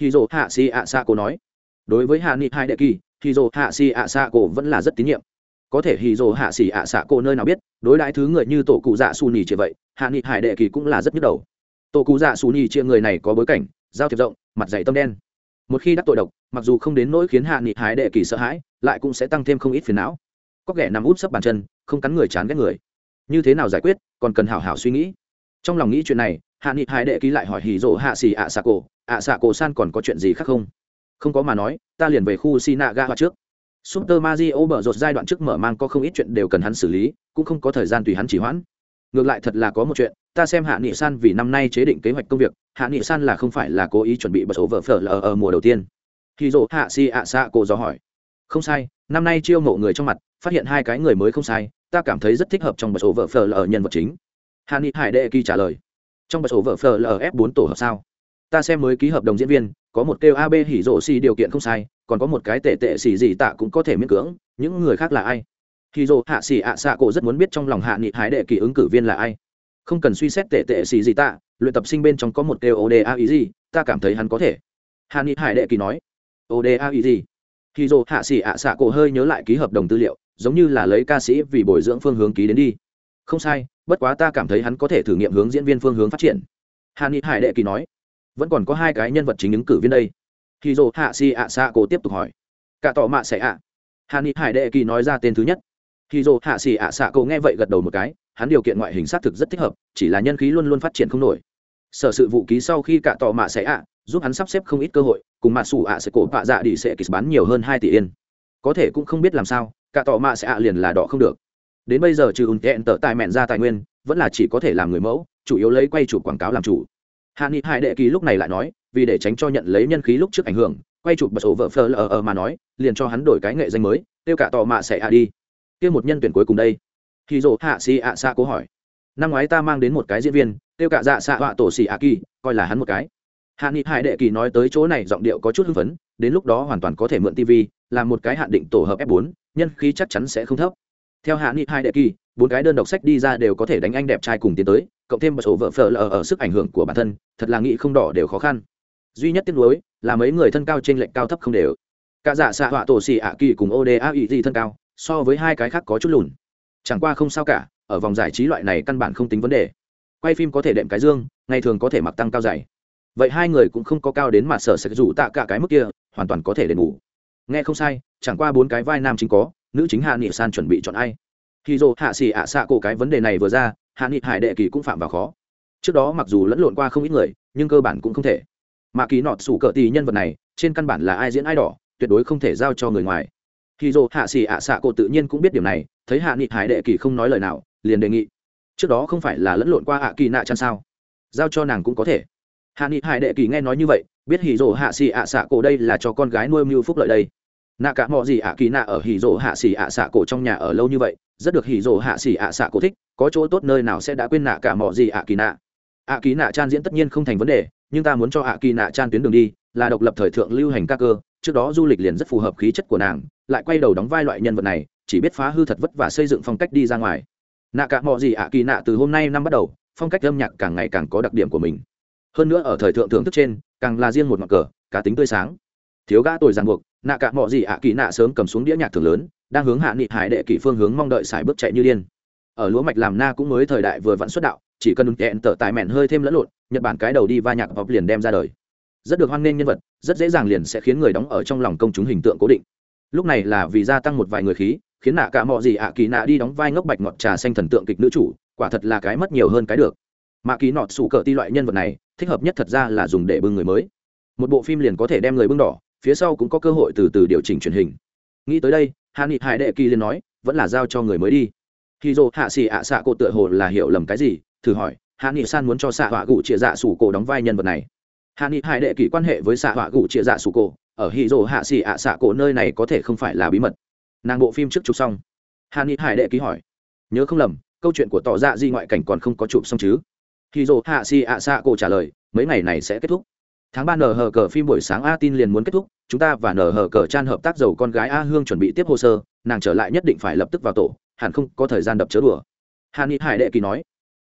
Hì dỗ hạ si ạ xạ cô nói đối với hạ nghị hai đệ kỳ khi dồ hạ si ạ xạ cổ vẫn là rất tín nhiệm. Có thể hì dồ hạ xì ạ xạ cổ nơi nào biết, đối đãi thứ người như tổ cụ dạ su nhì chia vậy, hạ nghị hải đệ kỳ cũng là rất nhức đầu. Tổ cụ dạ su nhì chia người này có bối cảnh, giao thiệp rộng, mặt dày tâm đen. Một khi đắc tội độc, mặc dù không đến nỗi khiến hạ nghị hải đệ kỳ sợ hãi, lại cũng sẽ tăng thêm không ít phiền não. Có kẻ nằm út sấp bàn chân, không cắn người chán ghét người. Như thế nào giải quyết, còn cần hảo hảo suy nghĩ. Trong lòng nghĩ chuyện này, hạ nghị hải đệ ký lại hỏi hì rỗ hạ xì ạ xạ cổ ạ xạ cổ san còn có chuyện gì khác không? Không có mà nói, ta liền về khu sinaga hoa trước. Super mazio bở rột giai đoạn trước mở mang có không ít chuyện đều cần hắn xử lý, cũng không có thời gian tùy hắn chỉ hoãn. Ngược lại thật là có một chuyện, ta xem hạ nghị san vì năm nay chế định kế hoạch công việc, hạ nghị san là không phải là cố ý chuẩn bị bật số vợ phở lờ ở mùa đầu tiên. Khi dỗ hạ si ạ xạ cô dò hỏi. Không sai, năm nay chiêu mộ người trong mặt, phát hiện hai cái người mới không sai, ta cảm thấy rất thích hợp trong bật số vợ phở lờ nhân vật chính. Hạ nghị hải đệ kỳ trả lời. Trong bật số vợ phở lờ f bốn tổ hợp sao? Ta xem mới ký hợp đồng diễn viên có một kêu ab hỉ rộ xì điều kiện không sai, còn có một cái tệ tệ xì gì tạ cũng có thể miễn cưỡng, những người khác là ai? Hỉ rộ hạ xì ạ xạ cổ rất muốn biết trong lòng hạ nghị hải đệ kỳ ứng cử viên là ai. Không cần suy xét tệ tệ xì gì tạ, luyện tập sinh bên trong có một kêu oda ý gì ta cảm thấy hắn có thể. Hạ nghị hải đệ kỳ nói oda ý gì khi rổ hạ xì ạ xạ cổ hơi nhớ lại ký hợp đồng tư liệu, giống như là lấy ca sĩ vì bồi dưỡng phương hướng ký đến đi. Không sai, bất quá ta cảm thấy hắn có thể thử nghiệm hướng diễn viên phương hướng phát triển. Hạ nghị hải đệ kỳ nói vẫn còn có hai cái nhân vật chính ứng cử viên đây. Khi dồ hạ xỉ ạ xạ cổ tiếp tục hỏi. Cả tỏ mạ sẽ ạ. Hạ ni hải đệ kỳ nói ra tên thứ nhất. Khi dồ hạ xỉ ạ xạ cổ nghe vậy gật đầu một cái, hắn điều kiện ngoại hình xác thực rất thích hợp, chỉ là nhân khí luôn luôn phát triển không nổi. Sở sự vụ ký sau khi cả tỏ mạ sẽ ạ, giúp hắn sắp xếp không ít cơ hội, cùng mạ xù ạ sẽ cổ bạ dạ đi sẽ kịch bán nhiều hơn hai tỷ yên. Có thể cũng không biết làm sao, cả tỏ mạ sẽ ạ liền là đỏ không được. Đến bây giờ trừ ùn tẹn tở tài mẹn ra tài nguyên, vẫn là chỉ có thể làm người mẫu, chủ yếu lấy quay chủ quảng cáo làm chủ hạ nghị hải đệ kỳ lúc này lại nói, vì để tránh cho nhận lấy nhân khí lúc trước ảnh hưởng, quay chụp bật sổ vợ phờ lờ ở mà nói, liền cho hắn đổi cái nghệ danh mới, tiêu cả tò mạ sẽ hạ đi. Kia một nhân tuyển cuối cùng đây. Khi dỗ hạ xì ạ xạ cố hỏi. Năm ngoái ta mang đến một cái diễn viên, tiêu cả dạ xạ họa tổ xì ạ kỳ, coi là hắn một cái. Hạ nghị hải đệ kỳ nói tới chỗ này giọng điệu có chút hưng phấn, đến lúc đó hoàn toàn có thể mượn tv làm một cái hạn định tổ hợp f 4 nhân khí chắc chắn sẽ không thấp theo hạ nghị hai đệ kỳ, bốn cái đơn độc sách đi ra đều có thể đánh anh đẹp trai cùng tiến tới, cộng thêm một số vợ phở lờ ở sức ảnh hưởng của bản thân, thật là nghị không đỏ đều khó khăn. Duy nhất tiếc nuối là mấy người thân cao trên lệnh cao thấp không đều. Cả giả xạ họa tổ xì ạ kỳ cùng oda ý gì thân cao, so với hai cái khác có chút lùn. Chẳng qua không sao cả, ở vòng giải trí loại này căn bản không tính vấn đề. Quay phim có thể đệm cái dương, ngày thường có thể mặc tăng cao dày. Vậy hai người cũng không có cao đến mà sở sẽ rủ tạ cả cái mức kia, hoàn toàn có thể đền ngủ nghe không sai, chẳng qua bốn cái vai nam chính có nữ chính hạ nghị san chuẩn bị chọn ai? Khi dô hạ xì ạ xạ cổ cái vấn đề này vừa ra, hạ nghị hải đệ kỳ cũng phạm vào khó. Trước đó mặc dù lẫn lộn qua không ít người, nhưng cơ bản cũng không thể. Mà kỳ nọt sủ cỡ tì nhân vật này, trên căn bản là ai diễn ai đỏ, tuyệt đối không thể giao cho người ngoài. Khi dô hạ xì ạ xạ cổ tự nhiên cũng biết điều này, thấy hạ nghị hải đệ kỳ không nói lời nào, liền đề nghị. Trước đó không phải là lẫn lộn qua ạ kỳ nạ chăn sao? Giao cho nàng cũng có thể. Hạ nghị hải đệ kỳ nghe nói như vậy, biết hì rỗ hạ xì ạ xạ cổ đây là cho con gái nuôi mưu phúc lợi đây nạ cả mọi gì ạ, kỳ nạ ở hỉ rỗ hạ xì ạ xạ cổ trong nhà ở lâu như vậy, rất được hỉ rỗ hạ xì ạ xạ cổ thích, có chỗ tốt nơi nào sẽ đã quên nạ cả mọi gì ạ, kỳ nạ. Ạ kỳ nạ chan diễn tất nhiên không thành vấn đề, nhưng ta muốn cho ạ kỳ nạ chan tuyến đường đi, là độc lập thời thượng lưu hành ca cơ, trước đó du lịch liền rất phù hợp khí chất của nàng, lại quay đầu đóng vai loại nhân vật này, chỉ biết phá hư thật vất và xây dựng phong cách đi ra ngoài. Nạ cả mọi gì ạ, kỳ nạ từ hôm nay năm bắt đầu, phong cách âm nhạc càng ngày càng có đặc điểm của mình. Hơn nữa ở thời thượng thưởng thức trên, càng là riêng một mặt cờ cá tính tươi sáng thiếu gã tuổi ràng buộc, nạ cả mọi gì ạ kỳ nạ sớm cầm xuống đĩa nhạc thường lớn, đang hướng hạ nghị hải đệ kỷ phương hướng mong đợi xài bước chạy như điên. Ở lúa mạch làm na cũng mới thời đại vừa vặn xuất đạo, chỉ cần ứng kẹn tở tài mẹn hơi thêm lẫn lộn, nhật bản cái đầu đi va nhạc pop liền đem ra đời. Rất được hoan nghênh nhân vật, rất dễ dàng liền sẽ khiến người đóng ở trong lòng công chúng hình tượng cố định. Lúc này là vì gia tăng một vài người khí, khiến nạ cả mọi gì ạ kỳ nạ đi đóng vai ngốc bạch ngọt trà xanh thần tượng kịch nữ chủ, quả thật là cái mất nhiều hơn cái được. Mà ký nọt sủ cỡ ti loại nhân vật này, thích hợp nhất thật ra là dùng để bưng người mới. Một bộ phim liền có thể đem người bưng đỏ phía sau cũng có cơ hội từ từ điều chỉnh truyền hình. Nghĩ tới đây, hạ nghị hải đệ kỳ liền nói, vẫn là giao cho người mới đi. Khi dô hạ xì ạ xạ cổ tựa hồ là hiểu lầm cái gì, thử hỏi, hạ nghị san muốn cho xạ họa gụ chia dạ sủ cổ đóng vai nhân vật này. Hạ nghị hải đệ kỳ quan hệ với xạ họa gụ chia dạ sủ cổ, ở hì dô hạ xì ạ xạ cổ nơi này có thể không phải là bí mật. Nàng bộ phim trước chụp xong. Hạ nghị hải đệ ký hỏi, nhớ không lầm, câu chuyện của tỏ ra di ngoại cảnh còn không có chụp xong chứ? Hì dô hạ xì ạ xạ cổ trả lời, mấy ngày này sẽ kết thúc tháng ba nở hờ cờ phim buổi sáng a tin liền muốn kết thúc, chúng ta và nở hờ cờ chan hợp tác giàu con gái a hương chuẩn bị tiếp hồ sơ, nàng trở lại nhất định phải lập tức vào tổ, hẳn không có thời gian đập chớ đùa. Hàn ni hải đệ kỳ nói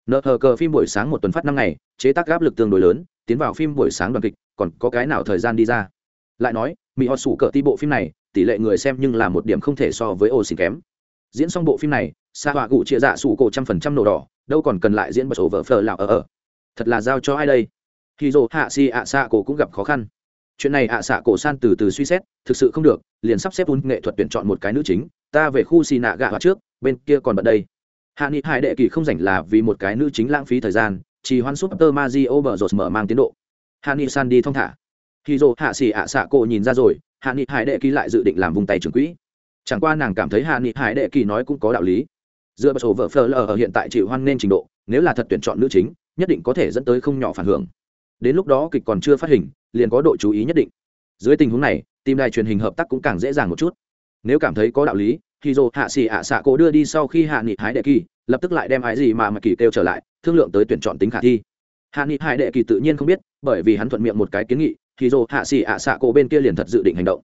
Nờ hờ cờ phim buổi sáng một tuần phát năm ngày, chế tác áp lực tương đối lớn, tiến vào phim buổi sáng đoàn kịch, còn có cái nào thời gian đi ra? Lại nói, mỹ họ sủ cờ ti bộ phim này, tỷ lệ người xem nhưng là một điểm không thể so với ô xin kém. Diễn xong bộ phim này xa họa cụ chia dạ sủ cổ trăm phần trăm nổ đỏ, đâu còn cần lại diễn bật số vợ phờ lạo ở ở. Thật là giao cho ai đây? Khi dồ hạ xì ạ xạ cổ cũng gặp khó khăn. Chuyện này ạ xạ cổ san từ từ suy xét, thực sự không được, liền sắp xếp un nghệ thuật tuyển chọn một cái nữ chính, ta về khu xì nạ gạ hoa trước, bên kia còn bận đây. Hạ nghị hải đệ kỳ không rảnh là vì một cái nữ chính lãng phí thời gian, chỉ hoan súp tơ ma di ô bờ rột mở mang tiến độ. Hạ nghị san đi thong thả. Khi dồ hạ xì ạ xạ cổ nhìn ra rồi, hạ nghị hải đệ kỳ lại dự định làm vùng tay trưởng quỹ. Chẳng qua nàng cảm thấy hạ nghị hải đệ kỳ nói cũng có đạo lý. Dựa vào số vợ phờ lờ ở hiện tại chịu hoan nên trình độ, nếu là thật tuyển chọn nữ chính, nhất định có thể dẫn tới không nhỏ phản hưởng đến lúc đó kịch còn chưa phát hình, liền có độ chú ý nhất định. Dưới tình huống này tìm đài truyền hình hợp tác cũng càng dễ dàng một chút. Nếu cảm thấy có đạo lý, thì dồ hạ xì ạ xạ cổ đưa đi sau khi hạ nghị hái đệ kỳ, lập tức lại đem ái gì mà mà kỳ kêu trở lại, thương lượng tới tuyển chọn tính khả thi. Hạ nghị hải đệ kỳ tự nhiên không biết, bởi vì hắn thuận miệng một cái kiến nghị, thì dồ hạ xì ạ xạ cổ bên kia liền thật dự định hành động.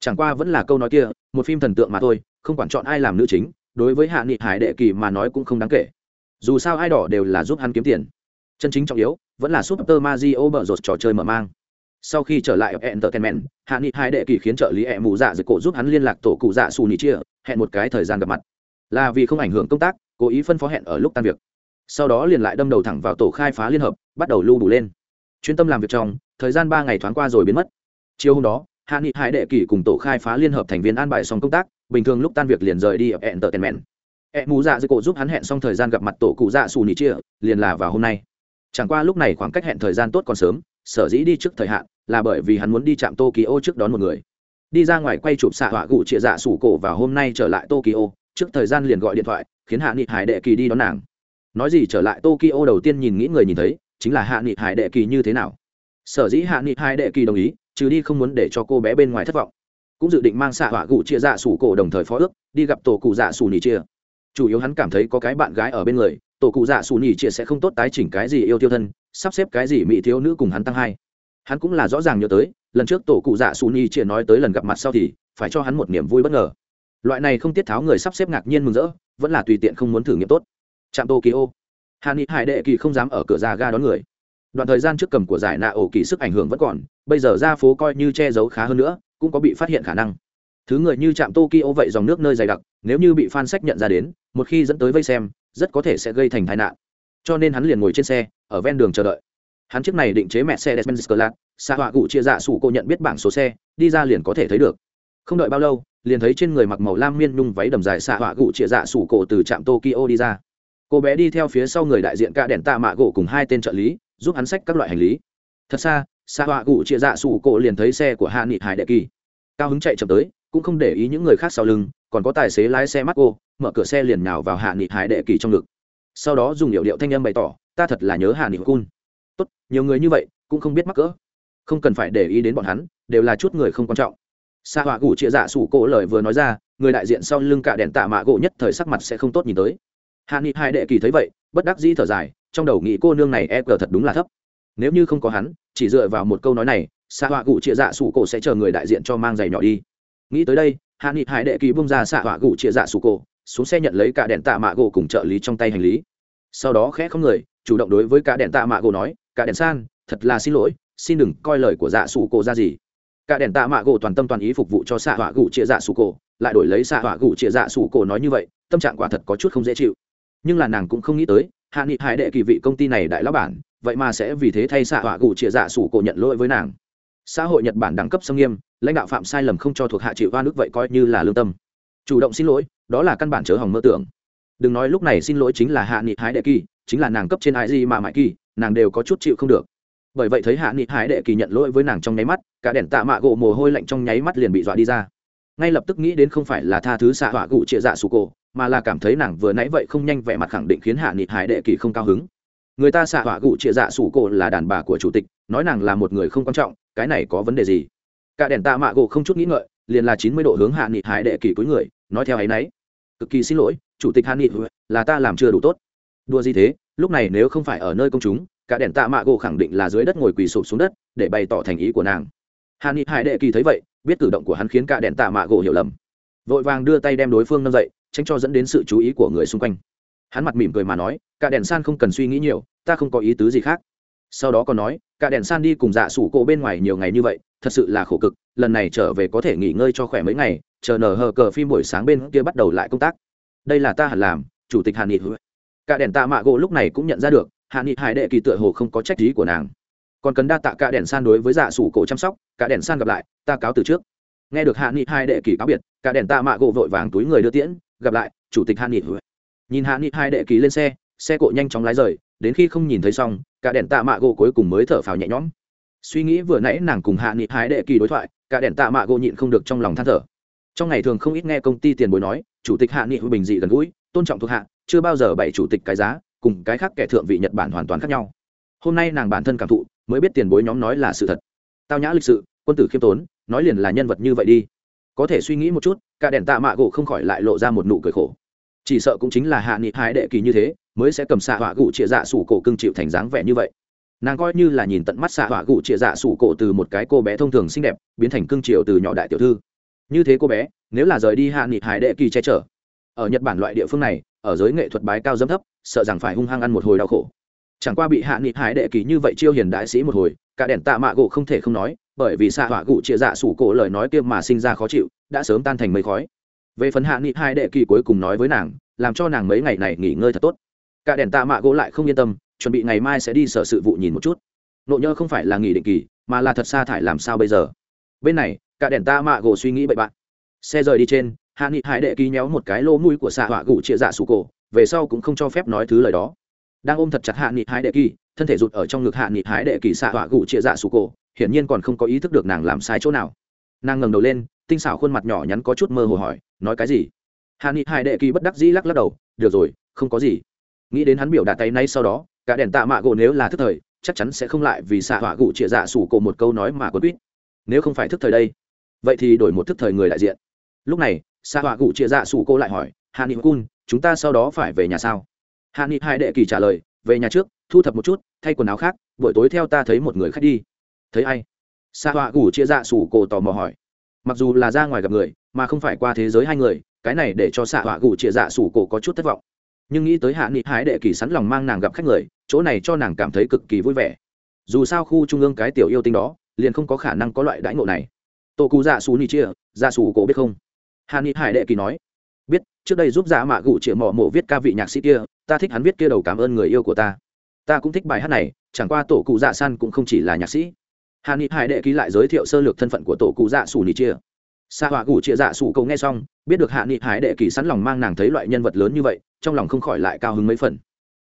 Chẳng qua vẫn là câu nói kia, một phim thần tượng mà thôi, không quản chọn ai làm nữ chính, đối với hạ nghị hải đệ kỳ mà nói cũng không đáng kể. Dù sao ai đỏ đều là giúp hắn kiếm tiền. Chân chính trọng yếu vẫn là super mario bở rột trò chơi mở mang. Sau khi trở lại ở entertainment, hạ nghị hai đệ kỳ khiến trợ lý ẹ mù dạ dịch cổ giúp hắn liên lạc tổ cụ dạ xù nhị chia, hẹn một cái thời gian gặp mặt. Là vì không ảnh hưởng công tác, cố ý phân phó hẹn ở lúc tan việc. Sau đó liền lại đâm đầu thẳng vào tổ khai phá liên hợp, bắt đầu lưu đủ lên. Chuyên tâm làm việc trong, thời gian ba ngày thoáng qua rồi biến mất. Chiều hôm đó, hạ nghị hải đệ kỳ cùng tổ khai phá liên hợp thành viên an bài xong công tác, bình thường lúc tan việc liền rời đi ở entertainment. E mù dạ dịch cổ giúp hắn hẹn xong thời gian gặp mặt tổ cụ dạ xù nhị chia, liền là vào hôm nay chẳng qua lúc này khoảng cách hẹn thời gian tốt còn sớm, sở dĩ đi trước thời hạn là bởi vì hắn muốn đi chạm tokyo trước đón một người. Đi ra ngoài quay chụp xạ họa gụ trịa dạ sủ cổ và hôm nay trở lại tokyo, trước thời gian liền gọi điện thoại, khiến hạ nghị hải đệ kỳ đi đón nàng. Nói gì trở lại tokyo đầu tiên nhìn nghĩ người nhìn thấy, chính là hạ nghị hải đệ kỳ như thế nào. Sở dĩ hạ nghị hải đệ kỳ đồng ý, trừ đi không muốn để cho cô bé bên ngoài thất vọng, cũng dự định mang xạ họa gụ chia dạ sủ cổ đồng thời phó ước, đi gặp tổ cụ dạ sủ nỉ chia chủ yếu hắn cảm thấy có cái bạn gái ở bên người tổ cụ dạ xù nhì chia sẽ không tốt tái chỉnh cái gì yêu tiêu thân, sắp xếp cái gì mỹ thiếu nữ cùng hắn tăng hai. Hắn cũng là rõ ràng nhớ tới, lần trước tổ cụ dạ xù nhì chia nói tới lần gặp mặt sau thì, phải cho hắn một niềm vui bất ngờ. Loại này không tiết tháo người sắp xếp ngạc nhiên mừng rỡ, vẫn là tùy tiện không muốn thử nghiệm tốt. Trạm tokyo. Hà ni hải đệ kỳ không dám ở cửa ra ga đón người. Đoạn thời gian trước cầm của giải nạ ổ kỳ sức ảnh hưởng vẫn còn, bây giờ ra phố coi như che giấu khá hơn nữa, cũng có bị phát hiện khả năng. Thứ người như trạm tokyo vậy dòng nước nơi dày đặc, nếu như bị fan sách nhận ra đến, một khi dẫn tới vây xem rất có thể sẽ gây thành tai nạn. Cho nên hắn liền ngồi trên xe, ở ven đường chờ đợi. Hắn chiếc này định chế mẹ xe despenz clat xa họa cụ chia dạ sủ cô nhận biết bảng số xe, đi ra liền có thể thấy được. Không đợi bao lâu, liền thấy trên người mặc màu lam miên nhung váy đầm dài xạ họa cụ chia dạ sủ cổ từ trạm tokyo đi ra. Cô bé đi theo phía sau người đại diện ca đèn tạ mạ gỗ cùng hai tên trợ lý, giúp hắn xách các loại hành lý. Thật xa xạ họa cụ chia dạ sủ cổ liền thấy xe của hạ nghị hải đệ kỳ. Cao hứng chạy chậm tới, cũng không để ý những người khác sau lưng, còn có tài xế lái xe mắt cô mở cửa xe liền nhào vào hạ nghị hải đệ kỳ trong ngực. Sau đó dùng hiệu điệu thanh âm bày tỏ, ta thật là nhớ hạ nghị cun tốt, nhiều người như vậy cũng không biết mắc cỡ. Không cần phải để ý đến bọn hắn, đều là chút người không quan trọng. Xa họa gủ chia dạ sủ cổ lời vừa nói ra, người đại diện sau lưng cả đèn tạ mạ gỗ nhất thời sắc mặt sẽ không tốt nhìn tới. Hạ nghị Hải đệ kỳ thấy vậy, bất đắc dĩ thở dài, trong đầu nghĩ cô nương này e cờ thật đúng là thấp. Nếu như không có hắn, chỉ dựa vào một câu nói này xạ họa cụ chịa dạ sủ cổ sẽ chờ người đại diện cho mang giày nhỏ đi. Nghĩ tới đây, hạ nghị hải đệ kỳ bung ra xạ họa cụ chịa dạ sủ cổ xuống xe nhận lấy cả đèn tạ mạ gỗ cùng trợ lý trong tay hành lý. Sau đó khẽ không người, chủ động đối với cả đèn tạ mạ gỗ nói, cả đèn san, thật là xin lỗi, xin đừng coi lời của dạ sủ cổ ra gì. Cả đèn tạ mạ gỗ toàn tâm toàn ý phục vụ cho xạ họa gụ chia dạ sủ cổ, lại đổi lấy xạ họa gụ chia dạ sủ cổ nói như vậy, tâm trạng quả thật có chút không dễ chịu. Nhưng là nàng cũng không nghĩ tới, hạ nghị hải đệ kỳ vị công ty này đại lão bản, vậy mà sẽ vì thế thay xạ họa gụ chia dạ sủ cổ nhận lỗi với nàng. Xã hội nhật bản đẳng cấp sông nghiêm, lãnh đạo phạm sai lầm không cho thuộc hạ chịu hoa nước vậy coi như là lương tâm. Chủ động xin lỗi đó là căn bản chớ hỏng mơ tưởng. Đừng nói lúc này xin lỗi chính là hạ nghị hái đệ kỳ, chính là nàng cấp trên ai gì mà mãi kỳ, nàng đều có chút chịu không được. Bởi vậy thấy hạ nghị hái đệ kỳ nhận lỗi với nàng trong nháy mắt, cả đèn tạ mạ gỗ mồ hôi lạnh trong nháy mắt liền bị dọa đi ra. Ngay lập tức nghĩ đến không phải là tha thứ xạ họa gụ trịa dạ sụ cổ, mà là cảm thấy nàng vừa nãy vậy không nhanh vẻ mặt khẳng định khiến hạ nghị hái đệ kỳ không cao hứng. Người ta xạ họa gụ trịa dạ sụ cổ là đàn bà của chủ tịch, nói nàng là một người không quan trọng, cái này có vấn đề gì? Cả đèn tạ mạ gỗ không chút nghĩ ngợi, liền là chín mươi độ hướng hạ nghị hái đệ kỳ cuối người, nói theo ấy nấy cực kỳ xin lỗi, chủ tịch hàn nghị, là ta làm chưa đủ tốt. Đua gì thế? Lúc này nếu không phải ở nơi công chúng, cả đèn tạ mạ gỗ khẳng định là dưới đất ngồi quỳ sụp xuống đất, để bày tỏ thành ý của nàng. Hàn nghị hải đệ kỳ thấy vậy, biết cử động của hắn khiến cả đèn tạ mạ gỗ hiểu lầm. Vội vàng đưa tay đem đối phương nâng dậy, tránh cho dẫn đến sự chú ý của người xung quanh. Hắn mặt mỉm cười mà nói, cả đèn san không cần suy nghĩ nhiều, ta không có ý tứ gì khác sau đó còn nói, cả đèn san đi cùng dạ sủ cổ bên ngoài nhiều ngày như vậy, thật sự là khổ cực, lần này trở về có thể nghỉ ngơi cho khỏe mấy ngày, chờ nở hờ cờ phim buổi sáng bên kia bắt đầu lại công tác. Đây là ta hẳn làm, chủ tịch hàn nghị. Cả đèn tạ mạ gỗ lúc này cũng nhận ra được, hàn nghị hải đệ kỳ tựa hồ không có trách lý của nàng. Còn cần đa tạ cả đèn san đối với dạ sủ cổ chăm sóc, cả đèn san gặp lại, ta cáo từ trước. Nghe được hạ nghị hai đệ kỳ cáo biệt, cả đèn tạ mạ gỗ vội vàng túi người đưa tiễn, gặp lại, chủ tịch hạ nghị. Nhìn hạ nghị hai đệ kỳ lên xe xe cộ nhanh chóng lái rời đến khi không nhìn thấy xong, cả đèn tạ mạ gỗ cuối cùng mới thở phào nhẹ nhõm. Suy nghĩ vừa nãy nàng cùng hạ nghị hái đệ kỳ đối thoại, cả đèn tạ mạ gỗ nhịn không được trong lòng than thở. Trong ngày thường không ít nghe công ty tiền bối nói, chủ tịch hạ nghị bình dị gần gũi, tôn trọng thuộc hạ, chưa bao giờ bày chủ tịch cái giá, cùng cái khác kẻ thượng vị nhật bản hoàn toàn khác nhau. Hôm nay nàng bản thân cảm thụ, mới biết tiền bối nhóm nói là sự thật. Tao nhã lịch sự, quân tử khiêm tốn, nói liền là nhân vật như vậy đi. Có thể suy nghĩ một chút, cả đèn tạ mạ gỗ không khỏi lại lộ ra một nụ cười khổ chỉ sợ cũng chính là hạ nghị hai đệ kỳ như thế, mới sẽ cầm xạ họa gụ chia dạ sủ cổ cưng chịu thành dáng vẻ như vậy. Nàng coi như là nhìn tận mắt xạ họa gụ chia dạ sủ cổ từ một cái cô bé thông thường xinh đẹp, biến thành cưng triệu từ nhỏ đại tiểu thư. Như thế cô bé, nếu là rời đi hạ nghị hải đệ kỳ che chở, ở nhật bản loại địa phương này, ở giới nghệ thuật bái cao dâm thấp, sợ rằng phải hung hăng ăn một hồi đau khổ. Chẳng qua bị hạ nghị hải đệ kỳ như vậy chiêu hiền đại sĩ một hồi, cả đèn tạ mạ gỗ không thể không nói, bởi vì xạ họa gụ chia dạ sủ cổ lời nói kia mà sinh ra khó chịu, đã sớm tan thành mây khói về phần hạ nghị hai đệ kỳ cuối cùng nói với nàng, làm cho nàng mấy ngày này nghỉ ngơi thật tốt. Cả đèn tạ mạ gỗ lại không yên tâm, chuẩn bị ngày mai sẽ đi sở sự vụ nhìn một chút. Nộ nhơ không phải là nghỉ định kỳ, mà là thật xa thải làm sao bây giờ? Bên này, cả đèn tạ mạ gỗ suy nghĩ bậy bạn. Xe rời đi trên, hạ nghị hải đệ ký nhéo một cái lô mũi của xạ họa gủ chia dạ sụ cổ, về sau cũng không cho phép nói thứ lời đó. Đang ôm thật chặt hạ nghị hải đệ kỳ, thân thể rụt ở trong ngực hạ nghị hải đệ kỳ xạ họa gủ chia dạ sụ cổ, hiển nhiên còn không có ý thức được nàng làm sai chỗ nào. Nàng ngẩng đầu lên, tinh xảo khuôn mặt nhỏ nhắn có chút mơ hồ hỏi nói cái gì? Hạ nghị hải đệ kỳ bất đắc dĩ lắc lắc đầu, được rồi, không có gì. Nghĩ đến hắn biểu đạt tay nay sau đó, cả đèn tạ mạ gỗ nếu là thức thời, chắc chắn sẽ không lại vì xạ họa gụ chia dạ sủ cổ một câu nói mà có quýt. Nếu không phải thức thời đây, vậy thì đổi một thức thời người đại diện. Lúc này, xạ họa gụ chia dạ sủ cô lại hỏi, hạ nghị cun, chúng ta sau đó phải về nhà sao? Hạ nghị hai đệ kỳ trả lời, về nhà trước, thu thập một chút, thay quần áo khác, buổi tối theo ta thấy một người khách đi. Thấy ai? Xạ họa gụ chia dạ sủ cô tò mò hỏi mặc dù là ra ngoài gặp người, mà không phải qua thế giới hai người, cái này để cho xạ họa gù chia dạ sủ cổ có chút thất vọng. Nhưng nghĩ tới hạ nghị hái đệ kỳ sẵn lòng mang nàng gặp khách người, chỗ này cho nàng cảm thấy cực kỳ vui vẻ. Dù sao khu trung ương cái tiểu yêu tinh đó, liền không có khả năng có loại đãi ngộ này. Tổ cụ dạ xù ni chia dạ xù cổ biết không? Hạ nghị hải đệ kỳ nói. Biết, trước đây giúp dạ mạ gụ chĩa mỏ mộ viết ca vị nhạc sĩ kia, ta thích hắn viết kia đầu cảm ơn người yêu của ta. Ta cũng thích bài hát này, chẳng qua tổ cụ dạ san cũng không chỉ là nhạc sĩ hàn ni hải đệ ký lại giới thiệu sơ lược thân phận của tổ cụ dạ sủ ni chia. Xa họa gủ chia dạ sủ cầu nghe xong, biết được hạ nghị hải đệ kỳ sẵn lòng mang nàng thấy loại nhân vật lớn như vậy, trong lòng không khỏi lại cao hứng mấy phần.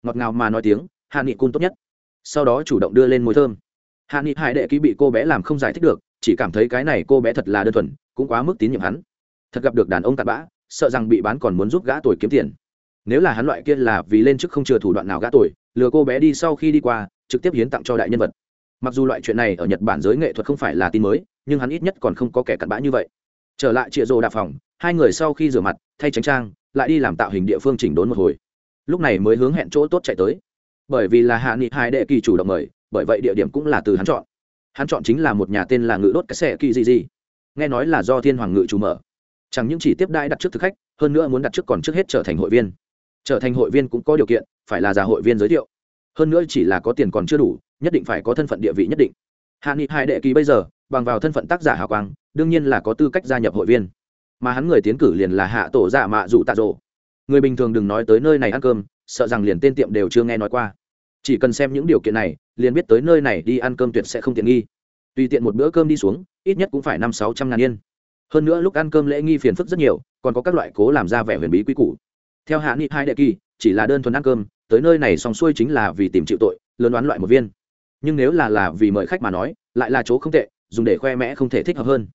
Ngọt ngào mà nói tiếng hạ nghị cun tốt nhất. Sau đó chủ động đưa lên mùi thơm. Hạ nghị hải đệ ký bị cô bé làm không giải thích được, chỉ cảm thấy cái này cô bé thật là đơn thuần, cũng quá mức tín nhiệm hắn. Thật gặp được đàn ông tạt bã, sợ rằng bị bán còn muốn giúp gã tuổi kiếm tiền. Nếu là hắn loại kia là vì lên chức không chừa thủ đoạn nào gã tuổi lừa cô bé đi sau khi đi qua, trực tiếp hiến tặng cho đại nhân vật mặc dù loại chuyện này ở nhật bản giới nghệ thuật không phải là tin mới, nhưng hắn ít nhất còn không có kẻ cặn bã như vậy. Trở lại chịa rồ đạp phòng, hai người sau khi rửa mặt, thay tránh trang, lại đi làm tạo hình địa phương chỉnh đốn một hồi. Lúc này mới hướng hẹn chỗ tốt chạy tới. Bởi vì là hạ nghị hai đệ kỳ chủ động mời, bởi vậy địa điểm cũng là từ hắn chọn. Hắn chọn chính là một nhà tên là ngự đốt cái xe kỳ gì gì nghe nói là do thiên hoàng ngự chủ mở. Chẳng những chỉ tiếp đãi đặt trước thực khách, hơn nữa muốn đặt trước còn trước hết trở thành hội viên. Trở thành hội viên cũng có điều kiện, phải là già hội viên giới thiệu. Hơn nữa chỉ là có tiền còn chưa đủ nhất định phải có thân phận địa vị nhất định. Hạ nghị hai đệ ký bây giờ, bằng vào thân phận tác giả hào quang, đương nhiên là có tư cách gia nhập hội viên. Mà hắn người tiến cử liền là hạ tổ giả mạ dụ tạ rộ người bình thường đừng nói tới nơi này ăn cơm, sợ rằng liền tên tiệm đều chưa nghe nói qua. Chỉ cần xem những điều kiện này, liền biết tới nơi này đi ăn cơm tuyệt sẽ không tiện nghi. Tùy tiện một bữa cơm đi xuống, ít nhất cũng phải năm sáu trăm ngàn yên. Hơn nữa lúc ăn cơm lễ nghi phiền phức rất nhiều, còn có các loại cố làm ra vẻ huyền bí quy củ. Theo hạ nghị hai đệ kỳ, chỉ là đơn thuần ăn cơm, tới nơi này xong xuôi chính là vì tìm chịu tội, lớn đoán loại một viên nhưng nếu là là vì mời khách mà nói, lại là chỗ không tệ, dùng để khoe mẽ không thể thích hợp hơn.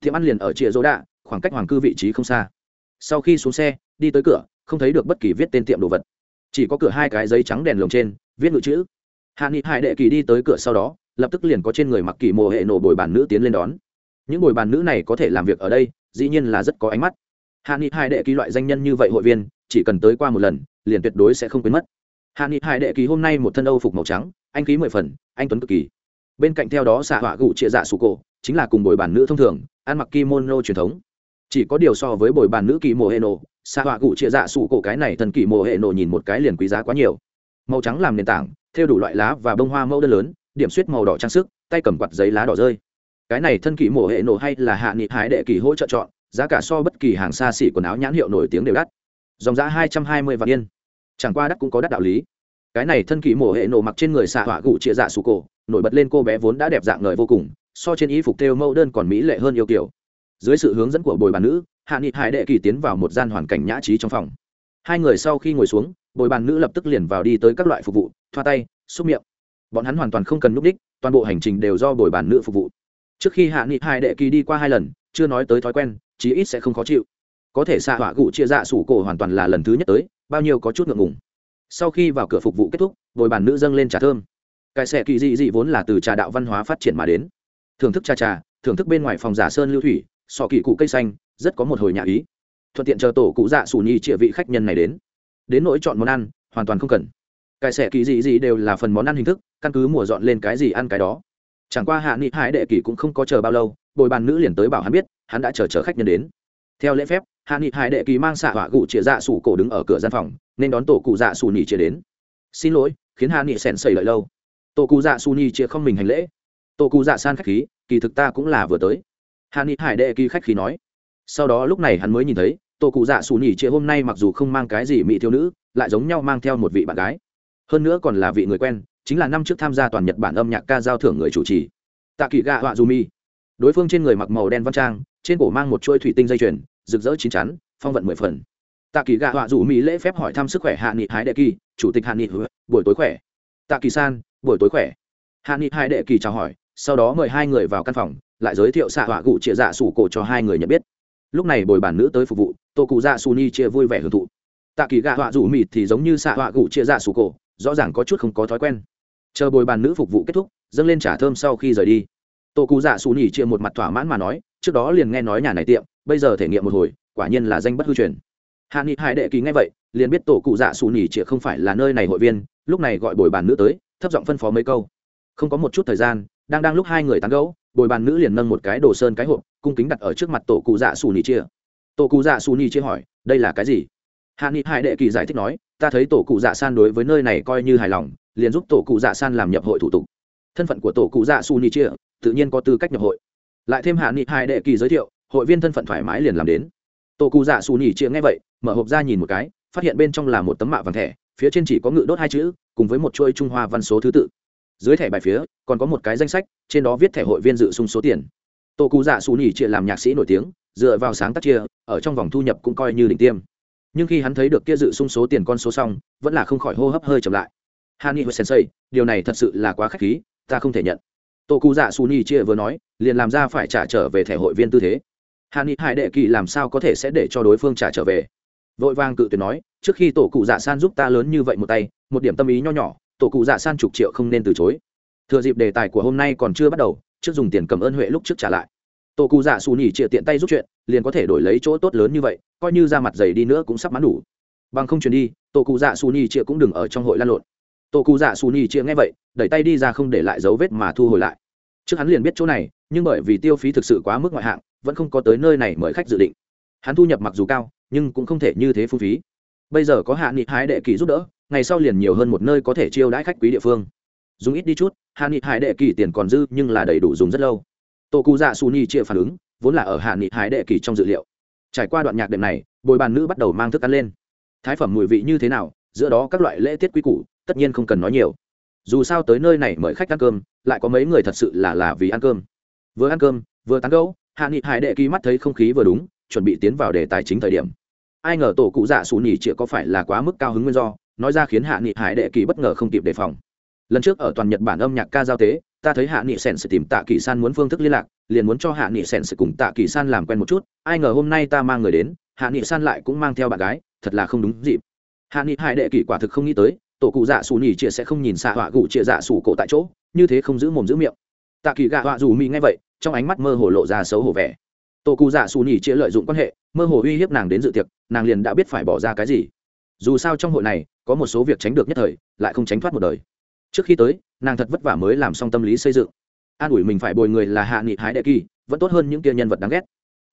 Tiệm ăn liền ở chìa dỗ đạ, khoảng cách hoàng cư vị trí không xa. Sau khi xuống xe, đi tới cửa, không thấy được bất kỳ viết tên tiệm đồ vật. Chỉ có cửa hai cái giấy trắng đèn lồng trên, viết ngữ chữ. Hạ nghị hải đệ kỳ đi tới cửa sau đó, lập tức liền có trên người mặc kỳ mồ hệ nổ bồi bàn nữ tiến lên đón. Những bồi bàn nữ này có thể làm việc ở đây, dĩ nhiên là rất có ánh mắt. Hạ nghị hải đệ kỳ loại danh nhân như vậy hội viên, chỉ cần tới qua một lần, liền tuyệt đối sẽ không quên mất hạ nghị hải đệ kỳ hôm nay một thân âu phục màu trắng, anh khí mười phần, anh tuấn cực kỳ. Bên cạnh theo đó xạ họa gụ trịa dạ sụ cổ, chính là cùng bồi bàn nữ thông thường, ăn mặc kimono truyền thống. Chỉ có điều so với bồi bàn nữ kỳ mồ hệ nổ xạ họa gụ trịa dạ sụ cổ cái này thần kỳ mồ hệ nổ nhìn một cái liền quý giá quá nhiều. Màu trắng làm nền tảng, theo đủ loại lá và bông hoa mẫu đơn lớn, điểm suýt màu đỏ trang sức, tay cầm quạt giấy lá đỏ rơi. Cái này thân kỳ mổ hệ nổ hay là hạ nghị hái đệ kỳ hỗ trợ chọn, giá cả so bất kỳ hàng xa xỉ quần áo nhãn hiệu nổi tiếng đều đắt. Dòng giá hai trăm hai mươi vạn yên chẳng qua đắt cũng có đắt đạo lý. Cái này thân kỳ mổ hệ nổ mặc trên người xạ hỏa gụ chĩa dạ sủ cổ, nổi bật lên cô bé vốn đã đẹp dạng ngời vô cùng, so trên y phục thêu mẫu đơn còn mỹ lệ hơn yêu kiểu. Dưới sự hướng dẫn của bồi bàn nữ, hạ nghị hải đệ kỳ tiến vào một gian hoàn cảnh nhã trí trong phòng. Hai người sau khi ngồi xuống, bồi bàn nữ lập tức liền vào đi tới các loại phục vụ, thoa tay, xúc miệng. Bọn hắn hoàn toàn không cần núp đích, toàn bộ hành trình đều do bồi bàn nữ phục vụ. Trước khi hạ nghị hải đệ kỳ đi qua hai lần, chưa nói tới thói quen, chí ít sẽ không khó chịu. Có thể xạ hỏa gụ chia dạ sủ cổ hoàn toàn là lần thứ nhất tới bao nhiêu có chút ngượng ngùng. Sau khi vào cửa phục vụ kết thúc, bồi bàn nữ dâng lên trà thơm. Cái xẻ kỳ dị dị vốn là từ trà đạo văn hóa phát triển mà đến. Thưởng thức trà trà, thưởng thức bên ngoài phòng giả sơn lưu thủy, sọ kỳ cụ cây xanh, rất có một hồi nhà ý. Thuận tiện chờ tổ cụ dạ sủ nhi trịa vị khách nhân này đến. Đến nỗi chọn món ăn, hoàn toàn không cần. Cái xẻ kỳ dị dị đều là phần món ăn hình thức, căn cứ mùa dọn lên cái gì ăn cái đó. Chẳng qua hạ nghị hải đệ kỳ cũng không có chờ bao lâu, bồi bàn nữ liền tới bảo hắn biết, hắn đã chờ chờ khách nhân đến. Theo lễ phép hạ nghị hải đệ kỳ mang xạ hỏa cụ chĩa dạ sủ cổ đứng ở cửa gian phòng, nên đón tổ cụ dạ sủ nhì chia đến. Xin lỗi, khiến hạ nghị sèn sầy lợi lâu. Tổ cụ dạ sủ nhì chia không mình hành lễ. Tổ cụ dạ san khách khí, kỳ thực ta cũng là vừa tới. Hạ nghị hải đệ kỳ khách khí nói. Sau đó lúc này hắn mới nhìn thấy, tổ cụ dạ sủ nhì chia hôm nay mặc dù không mang cái gì mỹ thiếu nữ, lại giống nhau mang theo một vị bạn gái. Hơn nữa còn là vị người quen, chính là năm trước tham gia toàn nhật bản âm nhạc ca giao thưởng người chủ trì. Tạ kỳ gạ họa dù mi. Đối phương trên người mặc màu đen văn trang, trên cổ mang một chuôi thủy tinh dây chuyền rực rỡ chín chắn, phong vận mười phần. Tạ kỳ gạ họa rủ mỹ lễ phép hỏi thăm sức khỏe hạ nghị hái đệ kỳ, chủ tịch hạ nghị buổi tối khỏe. Tạ kỳ san, buổi tối khỏe. Hạ nghị hai đệ kỳ chào hỏi, sau đó mời hai người vào căn phòng, lại giới thiệu xạ họa cụ chia dạ sủ cổ cho hai người nhận biết. Lúc này bồi bản nữ tới phục vụ, tô cụ dạ su ni chia vui vẻ hưởng thụ. Tạ kỳ gạ họa rủ mịt thì giống như xạ họa cụ chia dạ sủ cổ, rõ ràng có chút không có thói quen. Chờ bồi bàn nữ phục vụ kết thúc, dâng lên trả thơm sau khi rời đi. Tô cụ dạ su ni chia một mặt thỏa mãn mà nói, trước đó liền nghe nói nhà này tiệm bây giờ thể nghiệm một hồi, quả nhiên là danh bất hư truyền. Hạ nghị hải đệ kỳ nghe vậy, liền biết tổ cụ dạ xù nhỉ chia không phải là nơi này hội viên, lúc này gọi bồi bàn nữ tới, thấp giọng phân phó mấy câu. Không có một chút thời gian, đang đang lúc hai người tán gẫu, bồi bàn nữ liền nâng một cái đồ sơn cái hộp, cung kính đặt ở trước mặt tổ cụ dạ xù nhỉ chia tổ cụ dạ xù nhỉ chia hỏi, đây là cái gì? Hạ nghị hải đệ kỳ giải thích nói, ta thấy tổ cụ dạ san đối với nơi này coi như hài lòng, liền giúp tổ cụ dạ san làm nhập hội thủ tục. Thân phận của tổ cụ dạ su ni chia tự nhiên có tư cách nhập hội. Lại thêm hạ nghị hai đệ kỳ giới thiệu hội viên thân phận thoải mái liền làm đến. Tổ cụ dạ xù nỉ chia nghe vậy, mở hộp ra nhìn một cái, phát hiện bên trong là một tấm mạ vàng thẻ, phía trên chỉ có ngự đốt hai chữ, cùng với một chuôi trung hoa văn số thứ tự. Dưới thẻ bài phía, còn có một cái danh sách, trên đó viết thẻ hội viên dự sung số tiền. Tổ cụ dạ xù nỉ chia làm nhạc sĩ nổi tiếng, dựa vào sáng tác chia, ở trong vòng thu nhập cũng coi như đỉnh tiêm. Nhưng khi hắn thấy được kia dự sung số tiền con số xong, vẫn là không khỏi hô hấp hơi chậm lại. Hani huệ sensei, điều này thật sự là quá k h á c h khí, ta không thể nhận. Tô cụ dạ su ni chia vừa nói, liền làm ra phải trả trở về thẻ hội viên tư thế hani hải đệ kỳ làm sao có thể sẽ để cho đối phương trả trở về? Vội vàng cự tuyệt nói, trước khi tổ cụ dạ san giúp ta lớn như vậy một tay, một điểm tâm ý nho nhỏ, tổ cụ dạ san chục triệu không nên từ chối. Thừa dịp đề tài của hôm nay còn chưa bắt đầu, trước dùng tiền cầm ơn huệ lúc trước trả lại. Tổ cụ dạ xù nhỉ triệu tiện tay giúp chuyện, liền có thể đổi lấy chỗ tốt lớn như vậy, coi như ra mặt dày đi nữa cũng sắp mãn đủ. Bằng không chuyển đi, tổ cụ dạ xù nhỉ triệu cũng đừng ở trong hội lan lộn. Tổ cụ dạ xù nhỉ triệu nghe vậy, đẩy tay đi ra không để lại dấu vết mà thu hồi lại. Trước hắn liền biết chỗ này, nhưng bởi vì tiêu phí thực sự quá mức ngoại hạng vẫn không có tới nơi này mời khách dự định. Hắn thu nhập mặc dù cao, nhưng cũng không thể như thế phung phí. Bây giờ có hạ nghị hái đệ kỳ giúp đỡ, ngày sau liền nhiều hơn một nơi có thể chiêu đãi khách quý địa phương. Dùng ít đi chút, hạ nghị hải đệ kỳ tiền còn dư nhưng là đầy đủ dùng rất lâu. Tổ cụ dạ su ni chia phản ứng, vốn là ở hạ nghị hải đệ kỳ trong dự liệu. Trải qua đoạn nhạc đệm này, bồi bàn nữ bắt đầu mang thức ăn lên. Thái phẩm mùi vị như thế nào, giữa đó các loại lễ tiết quý củ, tất nhiên không cần nói nhiều. Dù sao tới nơi này mời khách ăn cơm, lại có mấy người thật sự là là vì ăn cơm. Vừa ăn cơm, vừa tán gẫu hạ nghị hải đệ kỳ mắt thấy không khí vừa đúng, chuẩn bị tiến vào đề tài chính thời điểm. Ai ngờ tổ cụ dạ xù nhỉ chĩa có phải là quá mức cao hứng nguyên do, nói ra khiến hạ nghị hải đệ kỳ bất ngờ không kịp đề phòng. Lần trước ở toàn nhật bản âm nhạc ca giao tế, ta thấy hạ nghị sèn sẽ tìm tạ kỳ san muốn phương thức liên lạc, liền muốn cho hạ nghị sèn sẽ cùng tạ kỳ san làm quen một chút, ai ngờ hôm nay ta mang người đến, hạ nghị san lại cũng mang theo bạn gái, thật là không đúng dịp. Hạ nghị hải đệ kỳ quả thực không nghĩ tới, tổ cụ dạ xù nhỉ chia sẽ không nhìn xạ họa gụ chia dạ xù cổ tại chỗ, như thế không giữ mồm giữ miệng. Tạ kỳ gạ họa dù mỹ nghe vậy trong ánh mắt mơ hồ lộ ra xấu hổ vẻ. Tổ cụ dạ xù nhỉ chia lợi dụng quan hệ, mơ hồ uy hiếp nàng đến dự tiệc, nàng liền đã biết phải bỏ ra cái gì. Dù sao trong hội này, có một số việc tránh được nhất thời, lại không tránh thoát một đời. Trước khi tới, nàng thật vất vả mới làm xong tâm lý xây dựng. An ủi mình phải bồi người là hạ nghị hái đệ kỳ, vẫn tốt hơn những kia nhân vật đáng ghét.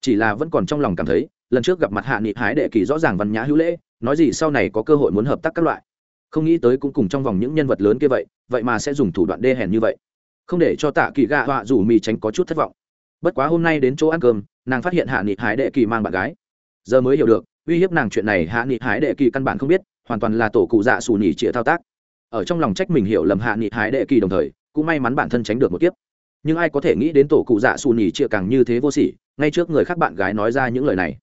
Chỉ là vẫn còn trong lòng cảm thấy, lần trước gặp mặt hạ nghị hái đệ kỳ rõ ràng văn nhã hữu lễ, nói gì sau này có cơ hội muốn hợp tác các loại. Không nghĩ tới cũng cùng trong vòng những nhân vật lớn kia vậy vậy mà sẽ dùng thủ đoạn đê hèn như vậy không để cho tạ kỳ gạ họa rủ mì tránh có chút thất vọng. Bất quá hôm nay đến chỗ ăn cơm, nàng phát hiện hạ nghị hái đệ kỳ mang bạn gái. Giờ mới hiểu được, uy hiếp nàng chuyện này hạ nghị hái đệ kỳ căn bản không biết, hoàn toàn là tổ cụ dạ xù nhì chĩa thao tác. Ở trong lòng trách mình hiểu lầm hạ nghị hái đệ kỳ đồng thời, cũng may mắn bản thân tránh được một kiếp. Nhưng ai có thể nghĩ đến tổ cụ dạ xù nhì chĩa càng như thế vô sỉ, ngay trước người khác bạn gái nói ra những lời này.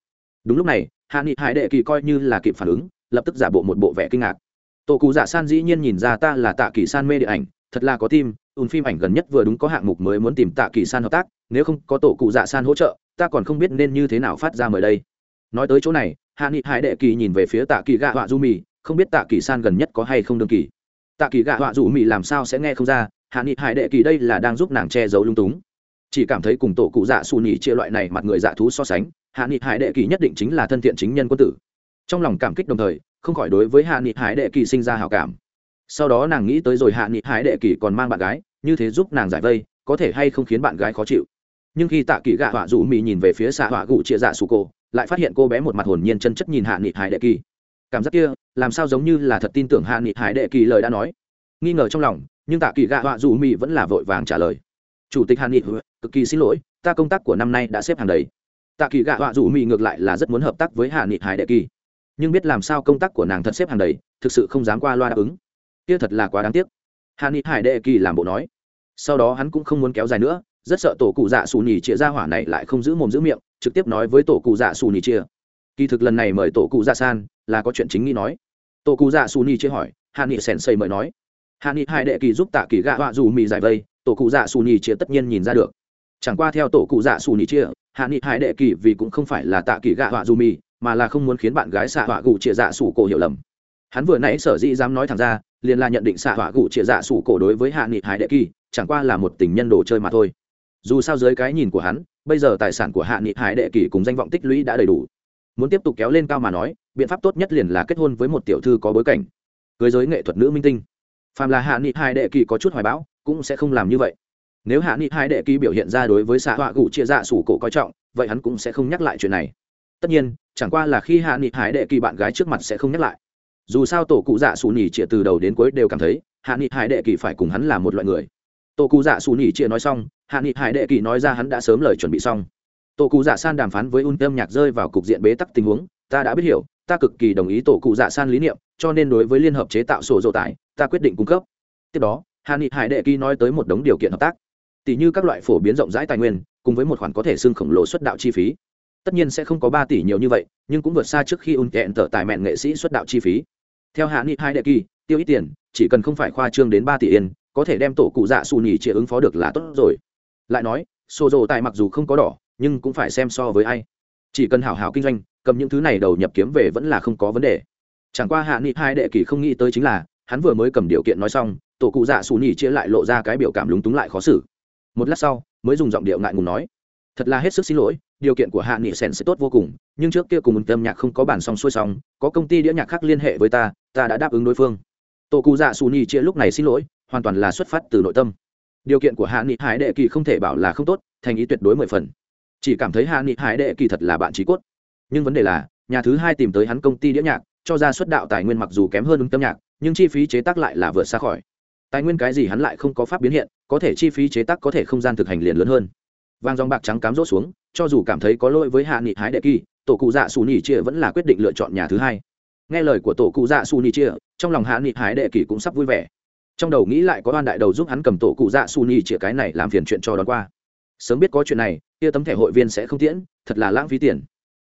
Đúng lúc này, hạ nghị hải đệ kỳ coi như là kịp phản ứng, lập tức giả bộ một bộ vẻ kinh ngạc. Tổ cụ dạ san dĩ nhiên nhìn ra ta là tạ kỳ san mê điện ảnh, thật là có tim ùn phim ảnh gần nhất vừa đúng có hạng mục mới muốn tìm tạ kỳ san hợp tác, nếu không có tổ cụ dạ san hỗ trợ, ta còn không biết nên như thế nào phát ra mời đây. Nói tới chỗ này, hạ nghị hải đệ kỳ nhìn về phía tạ kỳ gạ họa du mì, không biết tạ kỳ san gần nhất có hay không đương kỳ. Tạ kỳ gạ họa du mì làm sao sẽ nghe không ra, hạ nghị hải đệ kỳ đây là đang giúp nàng che giấu lung túng. Chỉ cảm thấy cùng tổ cụ dạ xù nhì chia loại này mặt người dạ thú so sánh, hạ nghị hải đệ kỳ nhất định chính là thân thiện chính nhân quân tử. Trong lòng cảm kích đồng thời, không khỏi đối với hạ nghị hải đệ kỳ sinh ra hào cảm. Sau đó nàng nghĩ tới rồi hạ nghị hải đệ kỳ còn mang bạn gái như thế giúp nàng giải vây, có thể hay không khiến bạn gái khó chịu. Nhưng khi tạ kỳ gạ họa rủ mỹ nhìn về phía xạ họa gụ chia dạ sụ cổ, lại phát hiện cô bé một mặt hồn nhiên chân chất nhìn hạ nghị hải đệ kỳ. Cảm giác kia, làm sao giống như là thật tin tưởng hạ nghị hải đệ kỳ lời đã nói. Nghi ngờ trong lòng, nhưng tạ kỳ gạ họa rủ mỹ vẫn là vội vàng trả lời. Chủ tịch hạ nghị cực kỳ xin lỗi, ta công tác của năm nay đã xếp hàng đấy tạ kỳ gạ họa rủ mỹ ngược lại là rất muốn hợp tác với hạ nghị hải đệ kỳ. Nhưng biết làm sao công tác của nàng thật xếp hàng đấy thực sự không dám qua loa đáp ứng. Kia thật là quá đáng tiếc hạ nghị hải đệ kỳ làm bộ nói. Sau đó hắn cũng không muốn kéo dài nữa, rất sợ tổ cụ dạ xù nhì chia ra hỏa này lại không giữ mồm giữ miệng, trực tiếp nói với tổ cụ dạ xù nhì chia kỳ thực lần này mời tổ cụ dạ san là có chuyện chính nghĩ nói. Tổ cụ dạ xù nhì chia hỏi hạ nghị sèn xây mời nói. Hạ nghị hai đệ kỳ giúp tạ kỳ gạ họa dù mì giải vây, tổ cụ dạ xù nhì chia tất nhiên nhìn ra được. Chẳng qua theo tổ cụ dạ xù nhì chia hạ nghị hai đệ kỳ vì cũng không phải là tạ kỳ gạ họa dù mì, mà là không muốn khiến bạn gái xạ họa gù chia dạ xù cổ hiểu lầm. Hắn vừa nãy sở dĩ dám nói thẳng ra liền là nhận định xạ hỏa gù chia dạ sủ cổ đối với hạ nghị Hải đệ kỳ, chẳng qua là một tình nhân đồ chơi mà thôi. Dù sao dưới cái nhìn của hắn, bây giờ tài sản của hạ nghị hải đệ kỳ cùng danh vọng tích lũy đã đầy đủ. Muốn tiếp tục kéo lên cao mà nói, biện pháp tốt nhất liền là kết hôn với một tiểu thư có bối cảnh. Cưới giới nghệ thuật nữ minh tinh. Phàm là hạ nghị hải đệ kỳ có chút hoài bão, cũng sẽ không làm như vậy. Nếu hạ nghị hải đệ kỳ biểu hiện ra đối với xạ hỏa gụ chia dạ sủ cổ coi trọng, vậy hắn cũng sẽ không nhắc lại chuyện này. Tất nhiên, chẳng qua là khi hạ nghị hải đệ kỳ bạn gái trước mặt sẽ không nhắc lại dù sao tổ cụ dạ sủ nhì chia từ đầu đến cuối đều cảm thấy, hạ nghị hải đệ kỳ phải cùng hắn là một loại người. Tổ cụ dạ xù nhỉ chia nói xong, hạ nghị hải đệ kỳ nói ra hắn đã sớm lời chuẩn bị xong. Tổ cụ dạ san đàm phán với un âm nhạc rơi vào cục diện bế tắc tình huống, ta đã biết hiểu, ta cực kỳ đồng ý tổ cụ dạ san lý niệm, cho nên đối với liên hợp chế tạo sổ dỗ tải, ta quyết định cung cấp. Tiếp đó, hạ nghị hải đệ kỳ nói tới một đống điều kiện hợp tác. Tỷ như các loại phổ biến rộng rãi tài nguyên, cùng với một khoản có thể xưng khổng lồ xuất đạo chi phí. Tất nhiên sẽ không có ba tỷ nhiều như vậy, nhưng cũng vượt xa trước khi un kẹn tở tài mẹn nghệ sĩ xuất đạo chi phí theo hạ nghị hai đệ kỳ, tiêu ít tiền, chỉ cần không phải khoa trương đến ba tỷ yên, có thể đem tổ cụ dạ xù nhì chia ứng phó được là tốt rồi. Lại nói xô rồ tại mặc dù không có đỏ, nhưng cũng phải xem so với ai. Chỉ cần hảo hảo kinh doanh, cầm những thứ này đầu nhập kiếm về vẫn là không có vấn đề. Chẳng qua hạ nghị hai đệ kỳ không nghĩ tới chính là, hắn vừa mới cầm điều kiện nói xong, tổ cụ dạ xù nhì chia lại lộ ra cái biểu cảm lúng túng lại khó xử. Một lát sau, mới dùng giọng điệu ngại ngùng nói, thật là hết sức xin lỗi điều kiện của hạ nghị sen sẽ tốt vô cùng, nhưng trước kia cùng một tâm nhạc không có bản song xuôi xong có công ty đĩa nhạc khác liên hệ với ta ta đã đáp ứng đối phương. Tổ cụ dạ xù nhi chia lúc này xin lỗi, hoàn toàn là xuất phát từ nội tâm. Điều kiện của hạ nghị hải đệ kỳ không thể bảo là không tốt, thành ý tuyệt đối mười phần. Chỉ cảm thấy hạ nghị hải đệ kỳ thật là bạn trí cốt. Nhưng vấn đề là, nhà thứ hai tìm tới hắn công ty đĩa nhạc, cho ra xuất đạo tài nguyên mặc dù kém hơn ứng tâm nhạc, nhưng chi phí chế tác lại là vượt xa khỏi. Tài nguyên cái gì hắn lại không có pháp biến hiện, có thể chi phí chế tác có thể không gian thực hành liền lớn hơn. Vàng dòng bạc trắng cám rỗ xuống cho dù cảm thấy có lỗi với hạ nghị hái đệ kỳ, tổ cụ dạ xù nỉ chia vẫn là quyết định lựa chọn nhà thứ hai. Nghe lời của tổ cụ dạ xù nỉ chia, trong lòng hạ nghị hái đệ kỳ cũng sắp vui vẻ. Trong đầu nghĩ lại có đoàn đại đầu giúp hắn cầm tổ cụ dạ xù nỉ chia cái này làm phiền chuyện cho đón qua. Sớm biết có chuyện này, kia tấm thẻ hội viên sẽ không tiễn, thật là lãng phí tiền.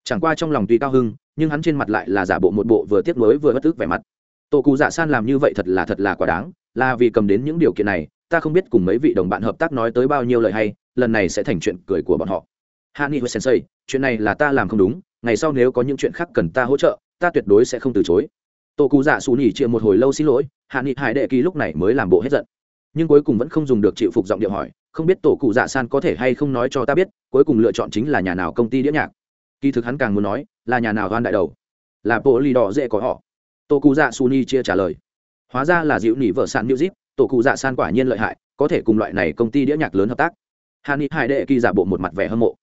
Chẳng qua trong lòng tuy cao hưng, nhưng hắn trên mặt lại là giả bộ một bộ vừa tiếc nuối vừa bất tức vẻ mặt. Tổ cụ dạ san làm như vậy thật là thật là quá đáng, là vì cầm đến những điều kiện này, ta không biết cùng mấy vị đồng bạn hợp tác nói tới bao nhiêu lời hay, lần này sẽ thành chuyện cười của bọn họ hạ nghị huệ sensei chuyện này là ta làm không đúng, ngày sau nếu có những chuyện khác cần ta hỗ trợ, ta tuyệt đối sẽ không từ chối. Tổ cụ dạ xù nhỉ chia một hồi lâu xin lỗi, hạ nghị hải đệ kỳ lúc này mới làm bộ hết giận. Nhưng cuối cùng vẫn không dùng được chịu phục giọng điệu hỏi, không biết tổ cụ dạ san có thể hay không nói cho ta biết, cuối cùng lựa chọn chính là nhà nào công ty đĩa nhạc. Kỳ thực hắn càng muốn nói, là nhà nào oan đại đầu. Là bộ lì đỏ dễ có họ. Tổ cụ dạ su ni chia trả lời. Hóa ra là dịu nỉ vợ sản new zip tổ cụ dạ san quả nhiên lợi hại, có thể cùng loại này công ty đĩa nhạc lớn hợp tác. Hà ni hải đệ kỳ giả bộ một mặt vẻ hâm mộ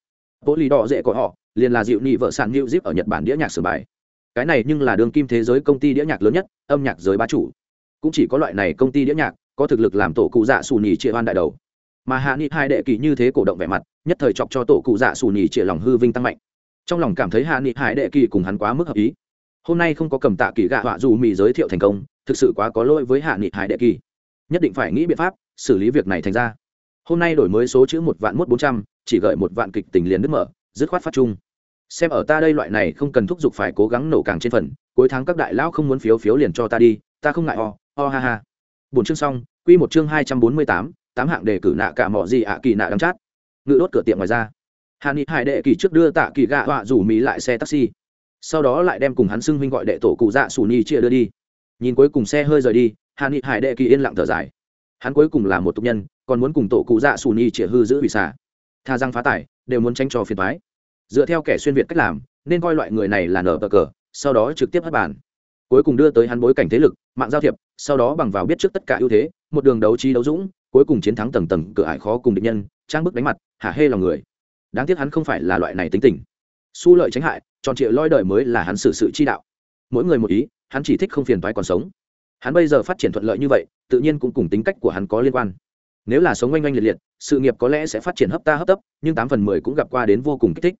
bộ lì đỏ dễ có họ, liền là dịu nhị vợ sản new zip ở nhật bản đĩa nhạc sửa bài. Cái này nhưng là đường kim thế giới công ty đĩa nhạc lớn nhất, âm nhạc giới bá chủ. Cũng chỉ có loại này công ty đĩa nhạc, có thực lực làm tổ cụ dạ xù nhì trịa oan đại đầu. Mà hạ nghị hai đệ kỳ như thế cổ động vẻ mặt, nhất thời chọc cho tổ cụ dạ xù nhì trịa lòng hư vinh tăng mạnh. Trong lòng cảm thấy hạ nghị hải đệ kỳ cùng hắn quá mức hợp ý. Hôm nay không có cầm tạ kỳ gạ họa dù mì giới thiệu thành công, thực sự quá có lỗi với hạ nghị hải đệ kỳ nhất định phải nghĩ biện pháp xử lý việc này thành ra hôm nay đổi mới số chữ một vạn mốt bốn trăm, chỉ gợi một vạn kịch tình liền đứt mở, dứt khoát phát chung. Xem ở ta đây loại này không cần thúc giục phải cố gắng nổ càng trên phần, cuối tháng các đại lão không muốn phiếu phiếu liền cho ta đi, ta không ngại o o ha ha. Bốn chương xong, quy một chương hai trăm bốn mươi tám tám hạng đề cử nạ cả mọ gì ạ, kỳ nạ đắm chát. Ngự đốt cửa tiệm ngoài ra. Hà ni hải đệ kỳ trước đưa tạ kỳ gạ họa rủ mỹ lại xe taxi. Sau đó lại đem cùng hắn xưng huynh gọi đệ tổ cụ dạ xù ni chia đưa đi. Nhìn cuối cùng xe hơi rời đi hà ni hải đệ kỳ yên lặng thở dài. Hắn cuối cùng là một tục nhân còn muốn cùng tổ cụ dạ xù ni chia hư giữ hủy xả tha răng phá tải đều muốn tranh cho phiền thoái dựa theo kẻ xuyên việt cách làm, nên coi loại người này là nở bờ cờ, sau đó trực tiếp hất bàn. Cuối cùng đưa tới hắn bối cảnh thế lực, mạng giao thiệp, sau đó bằng vào biết trước tất cả ưu thế, một đường đấu trí đấu dũng, cuối cùng chiến thắng tầng tầng cửa ải khó cùng địch nhân, trang bức đánh mặt, hả hê lòng người. Đáng tiếc hắn không phải là loại này tính tình. Su lợi tránh hại, tròn trịa loi đời mới là hắn xử sự chi đạo. Mỗi người một ý, hắn chỉ thích không phiền toái còn sống. Hắn bây giờ phát triển thuận lợi như vậy, tự nhiên cũng cùng tính cách của hắn có liên quan nếu là sống oanh oanh liệt liệt, sự nghiệp có lẽ sẽ phát triển hấp ta hấp tấp, nhưng tám phần mười cũng gặp qua đến vô cùng kích thích.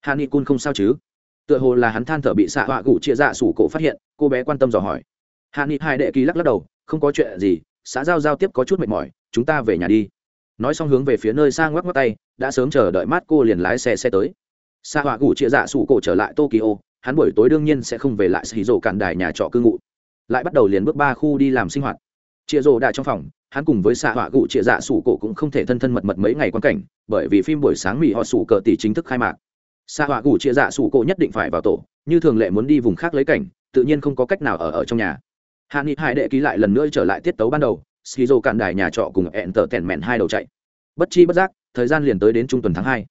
Hà ni cun không sao chứ? Tựa hồ là hắn than thở bị xạ họa gụ chia dạ sủ cổ phát hiện, cô bé quan tâm dò hỏi. Hà ni hai đệ kỳ lắc lắc đầu, không có chuyện gì, xã giao giao tiếp có chút mệt mỏi, chúng ta về nhà đi. Nói xong hướng về phía nơi xa ngoắc ngoắc tay, đã sớm chờ đợi mát cô liền lái xe xe tới. Xạ họa gủ chia dạ sủ cổ trở lại tokyo, hắn buổi tối đương nhiên sẽ không về lại xì rổ cản đài nhà trọ cư ngụ. Lại bắt đầu liền bước ba khu đi làm sinh hoạt. Chia rổ đại trong phòng hắn cùng với xạ họa cụ trịa dạ sủ cổ cũng không thể thân thân mật mật mấy ngày quan cảnh, bởi vì phim buổi sáng mỹ họ sủ cờ tỷ chính thức khai mạc. Xạ họa cụ trịa dạ sủ cổ nhất định phải vào tổ, như thường lệ muốn đi vùng khác lấy cảnh, tự nhiên không có cách nào ở ở trong nhà. Hạ nghị hải đệ ký lại lần nữa trở lại tiết tấu ban đầu Sĩ Dô cạn đài nhà trọ cùng ẹn tờ tèn mẹn hai đầu chạy. Bất chi bất giác, thời gian liền tới đến trung tuần tháng hai.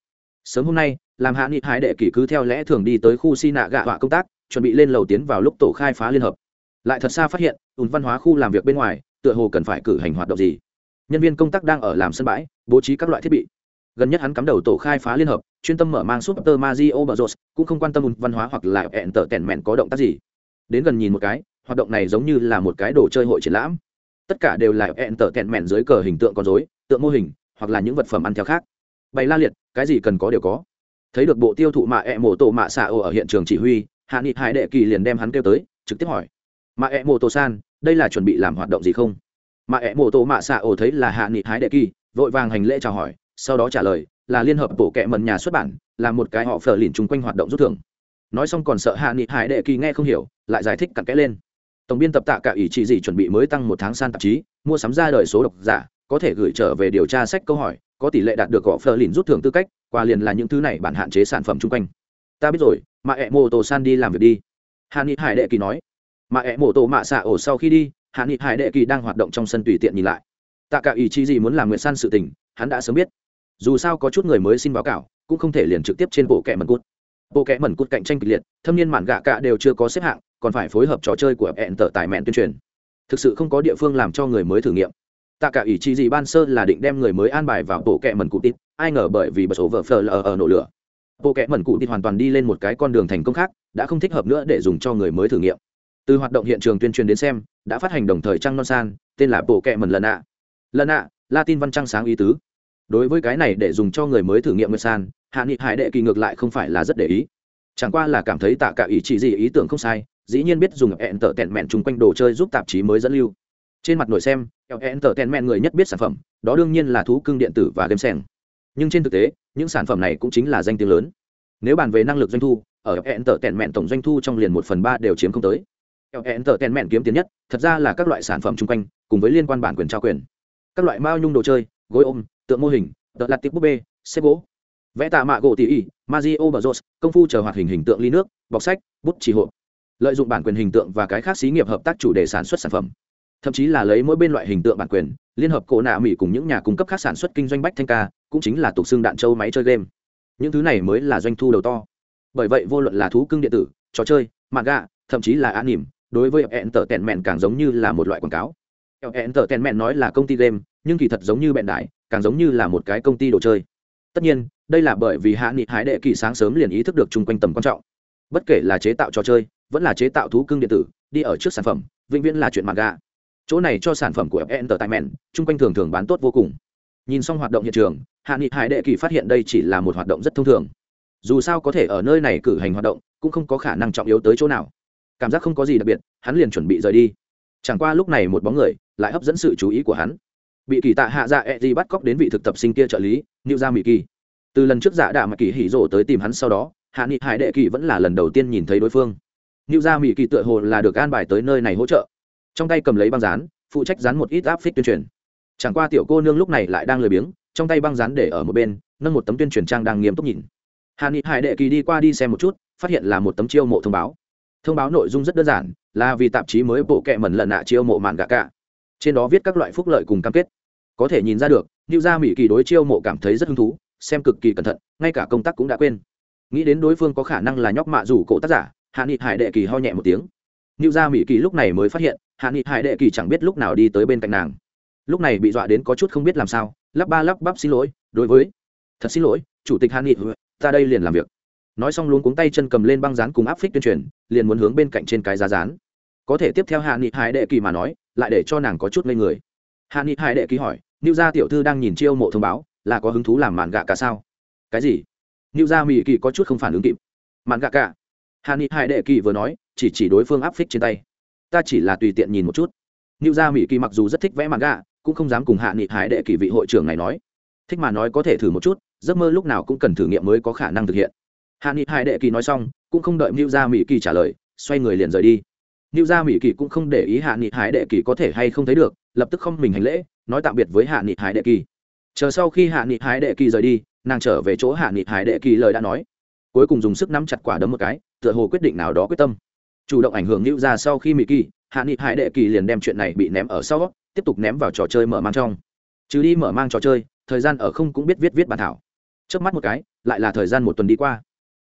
Sớm hôm nay, làm hạ nghị hải đệ kỷ cứ theo lẽ thường đi tới khu si nạ gạ họa công tác, chuẩn bị lên lầu tiến vào lúc tổ khai phá liên hợp. Lại thật xa phát hiện, ùn văn hóa khu làm việc bên ngoài tựa hồ cần phải cử hành hoạt động gì. Nhân viên công tác đang ở làm sân bãi, bố trí các loại thiết bị. Gần nhất hắn cắm đầu tổ khai phá liên hợp, chuyên tâm mở mang super mazio bờ cũng không quan tâm ùn văn hóa hoặc là hẹn tở tẻn mẹn có động tác gì. Đến gần nhìn một cái, hoạt động này giống như là một cái đồ chơi hội triển lãm. Tất cả đều là hẹn tở tèn mẹn dưới cờ hình tượng con dối tượng mô hình, hoặc là những vật phẩm ăn theo khác. Bày la liệt, cái gì cần có đều có. Thấy được bộ tiêu thụ mạ ẹ mổ tổ mạ xạ ô ở hiện trường chỉ huy, hạ nghị hải đệ kỳ liền đem hắn kêu tới, trực tiếp hỏi. Mạ ẹ mổ tổ san đây là chuẩn bị làm hoạt động gì không? Mà ẹ mổ tổ mạ xạ ổ thấy là hạ nghị hải đệ kỳ, vội vàng hành lễ chào hỏi, sau đó trả lời, là liên hợp bộ kệ mần nhà xuất bản, là một cái họ phờ lìn chung quanh hoạt động rút thưởng. Nói xong còn sợ hạ nghị hải đệ kỳ nghe không hiểu, lại giải thích cặn kẽ lên. Tổng biên tập tạ cả ý chỉ gì chuẩn bị mới tăng một tháng san tạp chí, mua sắm ra đời số độc giả, có thể gửi trở về điều tra sách câu hỏi, có tỷ lệ đạt được gõ phờ lìn rút thưởng tư cách, qua liền là những thứ này bản hạn chế sản phẩm chung quanh. Ta biết rồi, mà ẹ mô tô san đi làm việc đi. Hạ nghị hải đệ kỳ nói mà ẹ mổ tổ mạ xạ ổ sau khi đi, hạ nghị hải đệ kỳ đang hoạt động trong sân tùy tiện nhìn lại. Tạ cả ý chí gì muốn làm nguyện san sự tình, hắn đã sớm biết. Dù sao có chút người mới xin báo cáo, cũng không thể liền trực tiếp trên bộ kẹ mần cút. Bộ kẹ mẩn cút cạnh tranh kịch liệt, thâm niên mản gạ cả đều chưa có xếp hạng, còn phải phối hợp trò chơi của hẹn tở tài mẹn tuyên truyền. Thực sự không có địa phương làm cho người mới thử nghiệm. Tạ cả ý chí gì ban sơ là định đem người mới an bài vào bộ kẹ mẩn cút tít ai ngờ bởi vì bật số vợ phờ lờ ở nổ lửa. Bộ kẹ mẩn cút tít hoàn toàn đi lên một cái con đường thành công khác, đã không thích hợp nữa để dùng cho người mới thử nghiệm từ hoạt động hiện trường tuyên truyền đến xem, đã phát hành đồng thời trăng non san, tên là bộ kẹ mần lần ạ. Lần ạ, latin văn trăng sáng ý tứ. Đối với cái này để dùng cho người mới thử nghiệm nguyệt san, hạ nghị hải đệ kỳ ngược lại không phải là rất để ý. Chẳng qua là cảm thấy tạ cả ý chỉ gì ý tưởng không sai, dĩ nhiên biết dùng hẹn tở tẹn mẹn chung quanh đồ chơi giúp tạp chí mới dẫn lưu. Trên mặt nổi xem hẹn tở tẹn mẹn người nhất biết sản phẩm, đó đương nhiên là thú cưng điện tử và game sen nhưng trên thực tế, những sản phẩm này cũng chính là danh tiếng lớn. Nếu bàn về năng lực doanh thu, ở hẹn tở tẹn mẹn tổng doanh thu trong liền một phần ba đều chiếm không tới hẹn tờ tèn mẹn kiếm tiền nhất, thật ra là các loại sản phẩm chung quanh, cùng với liên quan bản quyền trao quyền. Các loại mao nhung đồ chơi, gối ôm, tượng mô hình, tợ lặt tiệp búp bê, xếp gỗ. Vẽ tạ mạ gỗ tỉ ỉ mazio bờ rột công phu chờ hoạt hình hình tượng ly nước, bọc sách, bút chỉ hộ lợi dụng bản quyền hình tượng và cái khác xí nghiệp hợp tác chủ đề sản xuất sản phẩm. Thậm chí là lấy mỗi bên loại hình tượng bản quyền, liên hợp cổ nạ mỹ cùng những nhà cung cấp khác sản xuất kinh doanh bách thanh ca, cũng chính là tục xương đạn châu máy chơi game. Những thứ này mới là doanh thu đầu to. Bởi vậy vô luận là thú cưng điện tử, trò chơi mạng gạ thậm chí là an nỉm đối với hẹn tở tèn mẹn càng giống như là một loại quảng cáo. Hẹn tở tèn mẹn nói là công ty game, nhưng kỳ thật giống như bẹn đại càng giống như là một cái công ty đồ chơi. Tất nhiên, đây là bởi vì hạ nghị hái đệ kỳ sáng sớm liền ý thức được chung quanh tầm quan trọng. Bất kể là chế tạo trò chơi, vẫn là chế tạo thú cưng điện tử, đi ở trước sản phẩm, vĩnh viễn là chuyện mặt gà. Chỗ này cho sản phẩm của entertainment, chung quanh thường thường bán tốt vô cùng. Nhìn xong hoạt động hiện trường, hạ nghị hải đệ kỳ phát hiện đây chỉ là một hoạt động rất thông thường. Dù sao có thể ở nơi này cử hành hoạt động, cũng không có khả năng trọng yếu tới chỗ nào cảm giác không có gì đặc biệt, hắn liền chuẩn bị rời đi. Chẳng qua lúc này một bóng người lại hấp dẫn sự chú ý của hắn. Bị kỳ tạ hạ dạ e d bắt cóc đến vị thực tập sinh kia trợ lý nữ gia mỹ kỳ. Từ lần trước dạ đạ mà kỳ hỉ rộ tới tìm hắn sau đó, hạ nghị hải đệ kỳ vẫn là lần đầu tiên nhìn thấy đối phương. Nữ gia mỹ kỳ tựa hồ là được an bài tới nơi này hỗ trợ. Trong tay cầm lấy băng dán, phụ trách dán một ít áp phích tuyên truyền. Chẳng qua tiểu cô nương lúc này lại đang lười biếng, trong tay băng dán để ở một bên, nâng một tấm tuyên truyền trang đang nghiêm túc nhìn. Hạ nghị hải đệ kỳ đi qua đi xem một chút, phát hiện là một tấm chiêu mộ thông báo thông báo nội dung rất đơn giản, là vì tạp chí mới bộ kệ mẩn lần nạ chiêu mộ mạn gạ cả. Trên đó viết các loại phúc lợi cùng cam kết. Có thể nhìn ra được như gia mỹ kỳ đối chiêu mộ cảm thấy rất hứng thú, xem cực kỳ cẩn thận, ngay cả công tác cũng đã quên. Nghĩ đến đối phương có khả năng là nhóc mạ rủ cổ tác giả, hạ nghị hải đệ kỳ ho nhẹ một tiếng. Như gia mỹ kỳ lúc này mới phát hiện, hạ nghị hải đệ kỳ chẳng biết lúc nào đi tới bên cạnh nàng. Lúc này bị dọa đến có chút không biết làm sao, lắp ba lắp bắp xin lỗi, đối với. Thật xin lỗi, chủ tịch hạ nghị, ta đây liền làm việc nói xong luôn cuống tay chân cầm lên băng rán cùng áp phích tuyên truyền liền muốn hướng bên cạnh trên cái giá rán có thể tiếp theo hạ nghị hải đệ kỳ mà nói lại để cho nàng có chút ngây người hạ nghị hải đệ kỳ hỏi Niu gia tiểu thư đang nhìn chiêu mộ thông báo, là có hứng thú làm mạn gạ cả sao? Cái gì? Niu gia Mỹ Kỳ có chút không phản ứng kịp. Mạn gạ cả? hạ Nghị Hải Đệ Kỳ vừa nói, chỉ chỉ đối phương áp phích trên tay. Ta chỉ là tùy tiện nhìn một chút. Niu gia Mỹ Kỳ mặc dù rất thích vẽ mạn gạ, cũng không dám cùng Hạ Nghị Hải Đệ Kỳ vị hội trưởng này nói. Thích mà nói có thể thử một chút, giấc mơ lúc nào cũng cần thử nghiệm mới có khả năng thực hiện. Hạ Nghị Hải Đệ Kỳ nói xong, cũng không đợi mưu gia Mỹ Kỳ trả lời, xoay người liền rời đi. mưu gia Mỹ Kỳ cũng không để ý Hạ Nghị Hải Đệ Kỳ có thể hay không thấy được, lập tức không mình hành lễ, nói tạm biệt với hạ nghị hải đệ kỳ. Chờ sau khi hạ nghị hải đệ kỳ rời đi nàng trở về chỗ hạ nghị hải đệ kỳ lời đã nói. Cuối cùng dùng sức nắm chặt quả đấm một cái tựa hồ quyết định nào đó quyết tâm. Chủ động ảnh hưởng lưu ra sau khi mỹ kỳ hạ nghị hải đệ kỳ liền đem chuyện này bị ném ở sau tiếp tục ném vào trò chơi mở mang trong. Chứ đi mở mang trò chơi thời gian ở không cũng biết viết viết bản thảo. Trước mắt một cái lại là thời gian một tuần đi qua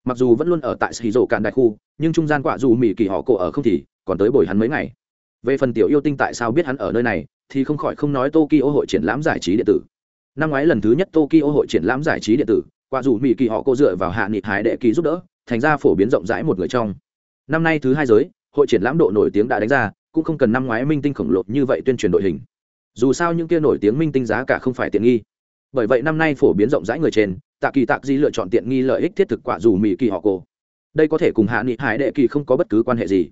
mặc dù vẫn luôn ở tại xì rổ cạn đại khu, nhưng trung gian quả dù mỹ kỳ họ cổ ở không thì còn tới bồi hắn mấy ngày. Về phần tiểu yêu tinh tại sao biết hắn ở nơi này, thì không khỏi không nói tokyo hội triển lãm giải trí điện tử. Năm ngoái lần thứ nhất tokyo hội triển lãm giải trí điện tử, quả dù mỹ kỳ họ cô dựa vào hạ nghị hải đệ kỳ giúp đỡ, thành ra phổ biến rộng rãi một người trong. Năm nay thứ hai giới, hội triển lãm độ nổi tiếng đã đánh ra, cũng không cần năm ngoái minh tinh khổng lồ như vậy tuyên truyền đội hình. Dù sao những kia nổi tiếng minh tinh giá cả không phải tiện nghi. Bởi vậy năm nay phổ biến rộng rãi người trên tạ kỳ tạc di lựa chọn tiện nghi lợi ích thiết thực quả dù mỹ kỳ họ cô. Đây có thể cùng hạ nghị hải đệ kỳ không có bất cứ quan hệ gì.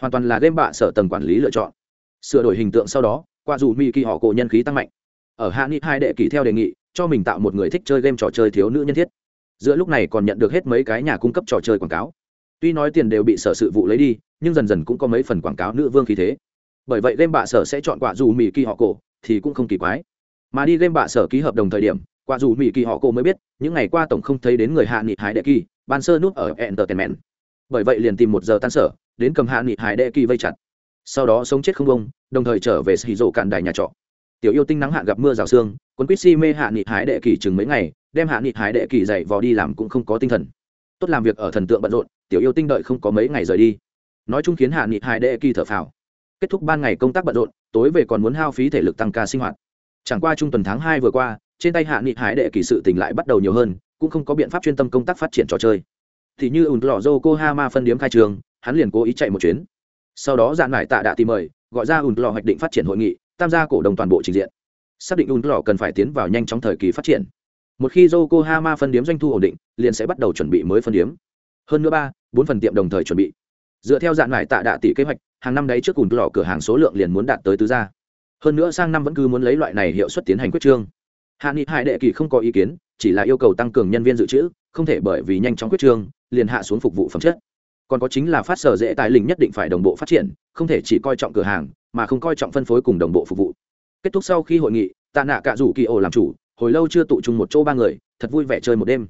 Hoàn toàn là game bạ sở tầng quản lý lựa chọn. Sửa đổi hình tượng sau đó, quả dù mỹ kỳ họ cổ nhân khí tăng mạnh. Ở hạ nghị Hải đệ kỳ theo đề nghị, cho mình tạo một người thích chơi game trò chơi thiếu nữ nhân thiết. Giữa lúc này còn nhận được hết mấy cái nhà cung cấp trò chơi quảng cáo. Tuy nói tiền đều bị sở sự vụ lấy đi, nhưng dần dần cũng có mấy phần quảng cáo nữ vương khí thế. Bởi vậy game bạ sở sẽ chọn quả dù mỹ kỳ họ cổ thì cũng không kỳ quái. Mà đi game bạ sở ký hợp đồng thời điểm quả dù mỹ kỳ họ cô mới biết, những ngày qua tổng không thấy đến người hạ nghị hải đệ kỳ, ban sơ nút ở entertainment. Bởi vậy liền tìm một giờ tan sở, đến cầm hạ nghị hải đệ kỳ vây chặt. Sau đó sống chết không bông đồng thời trở về xì rộ cạn đài nhà trọ. Tiểu yêu tinh nắng hạn gặp mưa rào sương quân quýt si mê hạ nghị hải đệ kỳ chừng mấy ngày, đem hạ nghị hải đệ kỳ dậy vò đi làm cũng không có tinh thần. Tốt làm việc ở thần tượng bận rộn, tiểu yêu tinh đợi không có mấy ngày rời đi. Nói chung khiến hạ nghị hải đệ kỳ thở phào. Kết thúc ban ngày công tác bận rộn, tối về còn muốn hao phí thể lực tăng ca sinh hoạt. Chẳng qua trung tuần tháng hai vừa qua trên tay hạ nghị hải đệ kỳ sự tỉnh lại bắt đầu nhiều hơn, cũng không có biện pháp chuyên tâm công tác phát triển trò chơi. Thì như ùn lò dô cô phân điếm khai trường, hắn liền cố ý chạy một chuyến. Sau đó dạn lại tạ đã tìm mời, gọi ra ùn lò hoạch định phát triển hội nghị tham gia cổ đồng toàn bộ trình diện. Xác định ùn lò cần phải tiến vào nhanh trong thời kỳ phát triển. Một khi yokohama phân điếm doanh thu ổn định, liền sẽ bắt đầu chuẩn bị mới phân điếm. Hơn nữa ba, bốn phần tiệm đồng thời chuẩn bị. Dựa theo dạng lại tạ đạ tỷ kế hoạch, hàng năm đấy trước cùng lò cửa hàng số lượng liền muốn đạt tới tứ gia. Hơn nữa sang năm vẫn cứ muốn lấy loại này hiệu suất tiến hành quyết trương hạ nghị hải đệ kỳ không có ý kiến, chỉ là yêu cầu tăng cường nhân viên dự trữ, không thể bởi vì nhanh chóng quyết trương, liền hạ xuống phục vụ phẩm chất. Còn có chính là phát sở dễ tài linh nhất định phải đồng bộ phát triển, không thể chỉ coi trọng cửa hàng, mà không coi trọng phân phối cùng đồng bộ phục vụ. Kết thúc sau khi hội nghị, tạ nạ cả rủ kỳ ổ làm chủ, hồi lâu chưa tụ chung một chỗ ba người, thật vui vẻ chơi một đêm.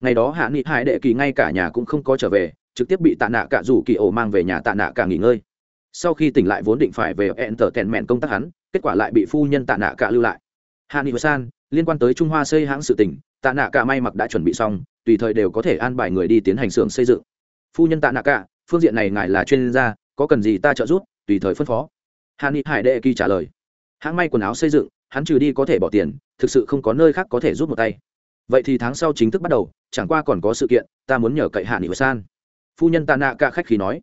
Ngày đó hạ nghị hải đệ kỳ ngay cả nhà cũng không có trở về, trực tiếp bị tạ nạ cả rủ kỳ ổ mang về nhà tạ nạ cả nghỉ ngơi. Sau khi tỉnh lại vốn định phải về ẹn tở tèn mẹn công tác hắn, kết quả lại bị phu nhân tạ nạ cả lưu lại. Hạ nghị san liên quan tới trung hoa xây hãng sự tỉnh tạ nạ cả may mặc đã chuẩn bị xong, tùy thời đều có thể an bài người đi tiến hành xưởng xây dựng. Phu nhân tạ nạ cả, phương diện này ngài là chuyên gia, có cần gì ta trợ giúp, tùy thời phân phó. Hà ni hải đệ kỳ trả lời. Hãng may quần áo xây dựng, hắn trừ đi có thể bỏ tiền, thực sự không có nơi khác có thể rút một tay. Vậy thì tháng sau chính thức bắt đầu, chẳng qua còn có sự kiện, ta muốn nhờ cậy hạ nghị san. Phu nhân tạ nạ cả khách khí nói.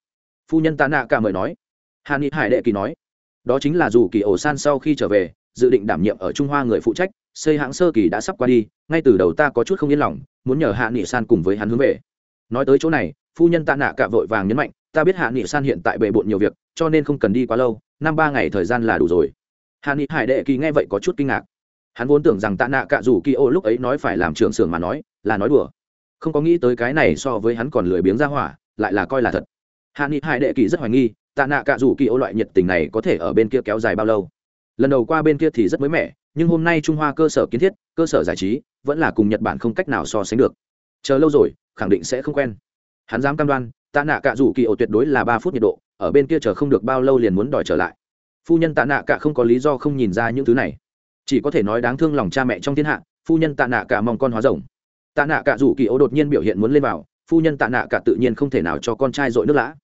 Phu nhân tạ nạ cả mời nói. Hà nghị hải đệ kỳ nói. Đó chính là dù kỳ ổ san sau khi trở về, dự định đảm nhiệm ở trung hoa người phụ trách xây hãng sơ kỳ đã sắp qua đi, ngay từ đầu ta có chút không yên lòng, muốn nhờ hạ nghị san cùng với hắn hướng về. Nói tới chỗ này, phu nhân tạ nạ cả vội vàng nhấn mạnh, ta biết hạ nghị san hiện tại bề bộn nhiều việc, cho nên không cần đi quá lâu, năm ba ngày thời gian là đủ rồi. Hạ nghị hải đệ kỳ nghe vậy có chút kinh ngạc. Hắn vốn tưởng rằng tạ nạ cả dù kỳ ô lúc ấy nói phải làm trưởng xưởng mà nói, là nói đùa. Không có nghĩ tới cái này so với hắn còn lười biếng ra hỏa, lại là coi là thật. Hạ nghị hải đệ kỳ rất hoài nghi, tạ nạ cả dù kỳ ô loại nhiệt tình này có thể ở bên kia kéo dài bao lâu. Lần đầu qua bên kia thì rất mới mẻ nhưng hôm nay trung hoa cơ sở kiến thiết, cơ sở giải trí, vẫn là cùng nhật bản không cách nào so sánh được. Chờ lâu rồi, khẳng định sẽ không quen. Hắn dám cam đoan tạ nạ cả rủ kỳ ổ tuyệt đối là ba phút nhiệt độ, ở bên kia chờ không được bao lâu liền muốn đòi trở lại. Phu nhân tạ nạ cả không có lý do không nhìn ra những thứ này. Chỉ có thể nói đáng thương lòng cha mẹ trong thiên hạ, phu nhân tạ nạ cả mong con hóa rồng. Tạ nạ cả rủ kỳ ổ đột nhiên biểu hiện muốn lên vào, phu nhân tạ nạ cả tự nhiên không thể nào cho con trai dội nước lã.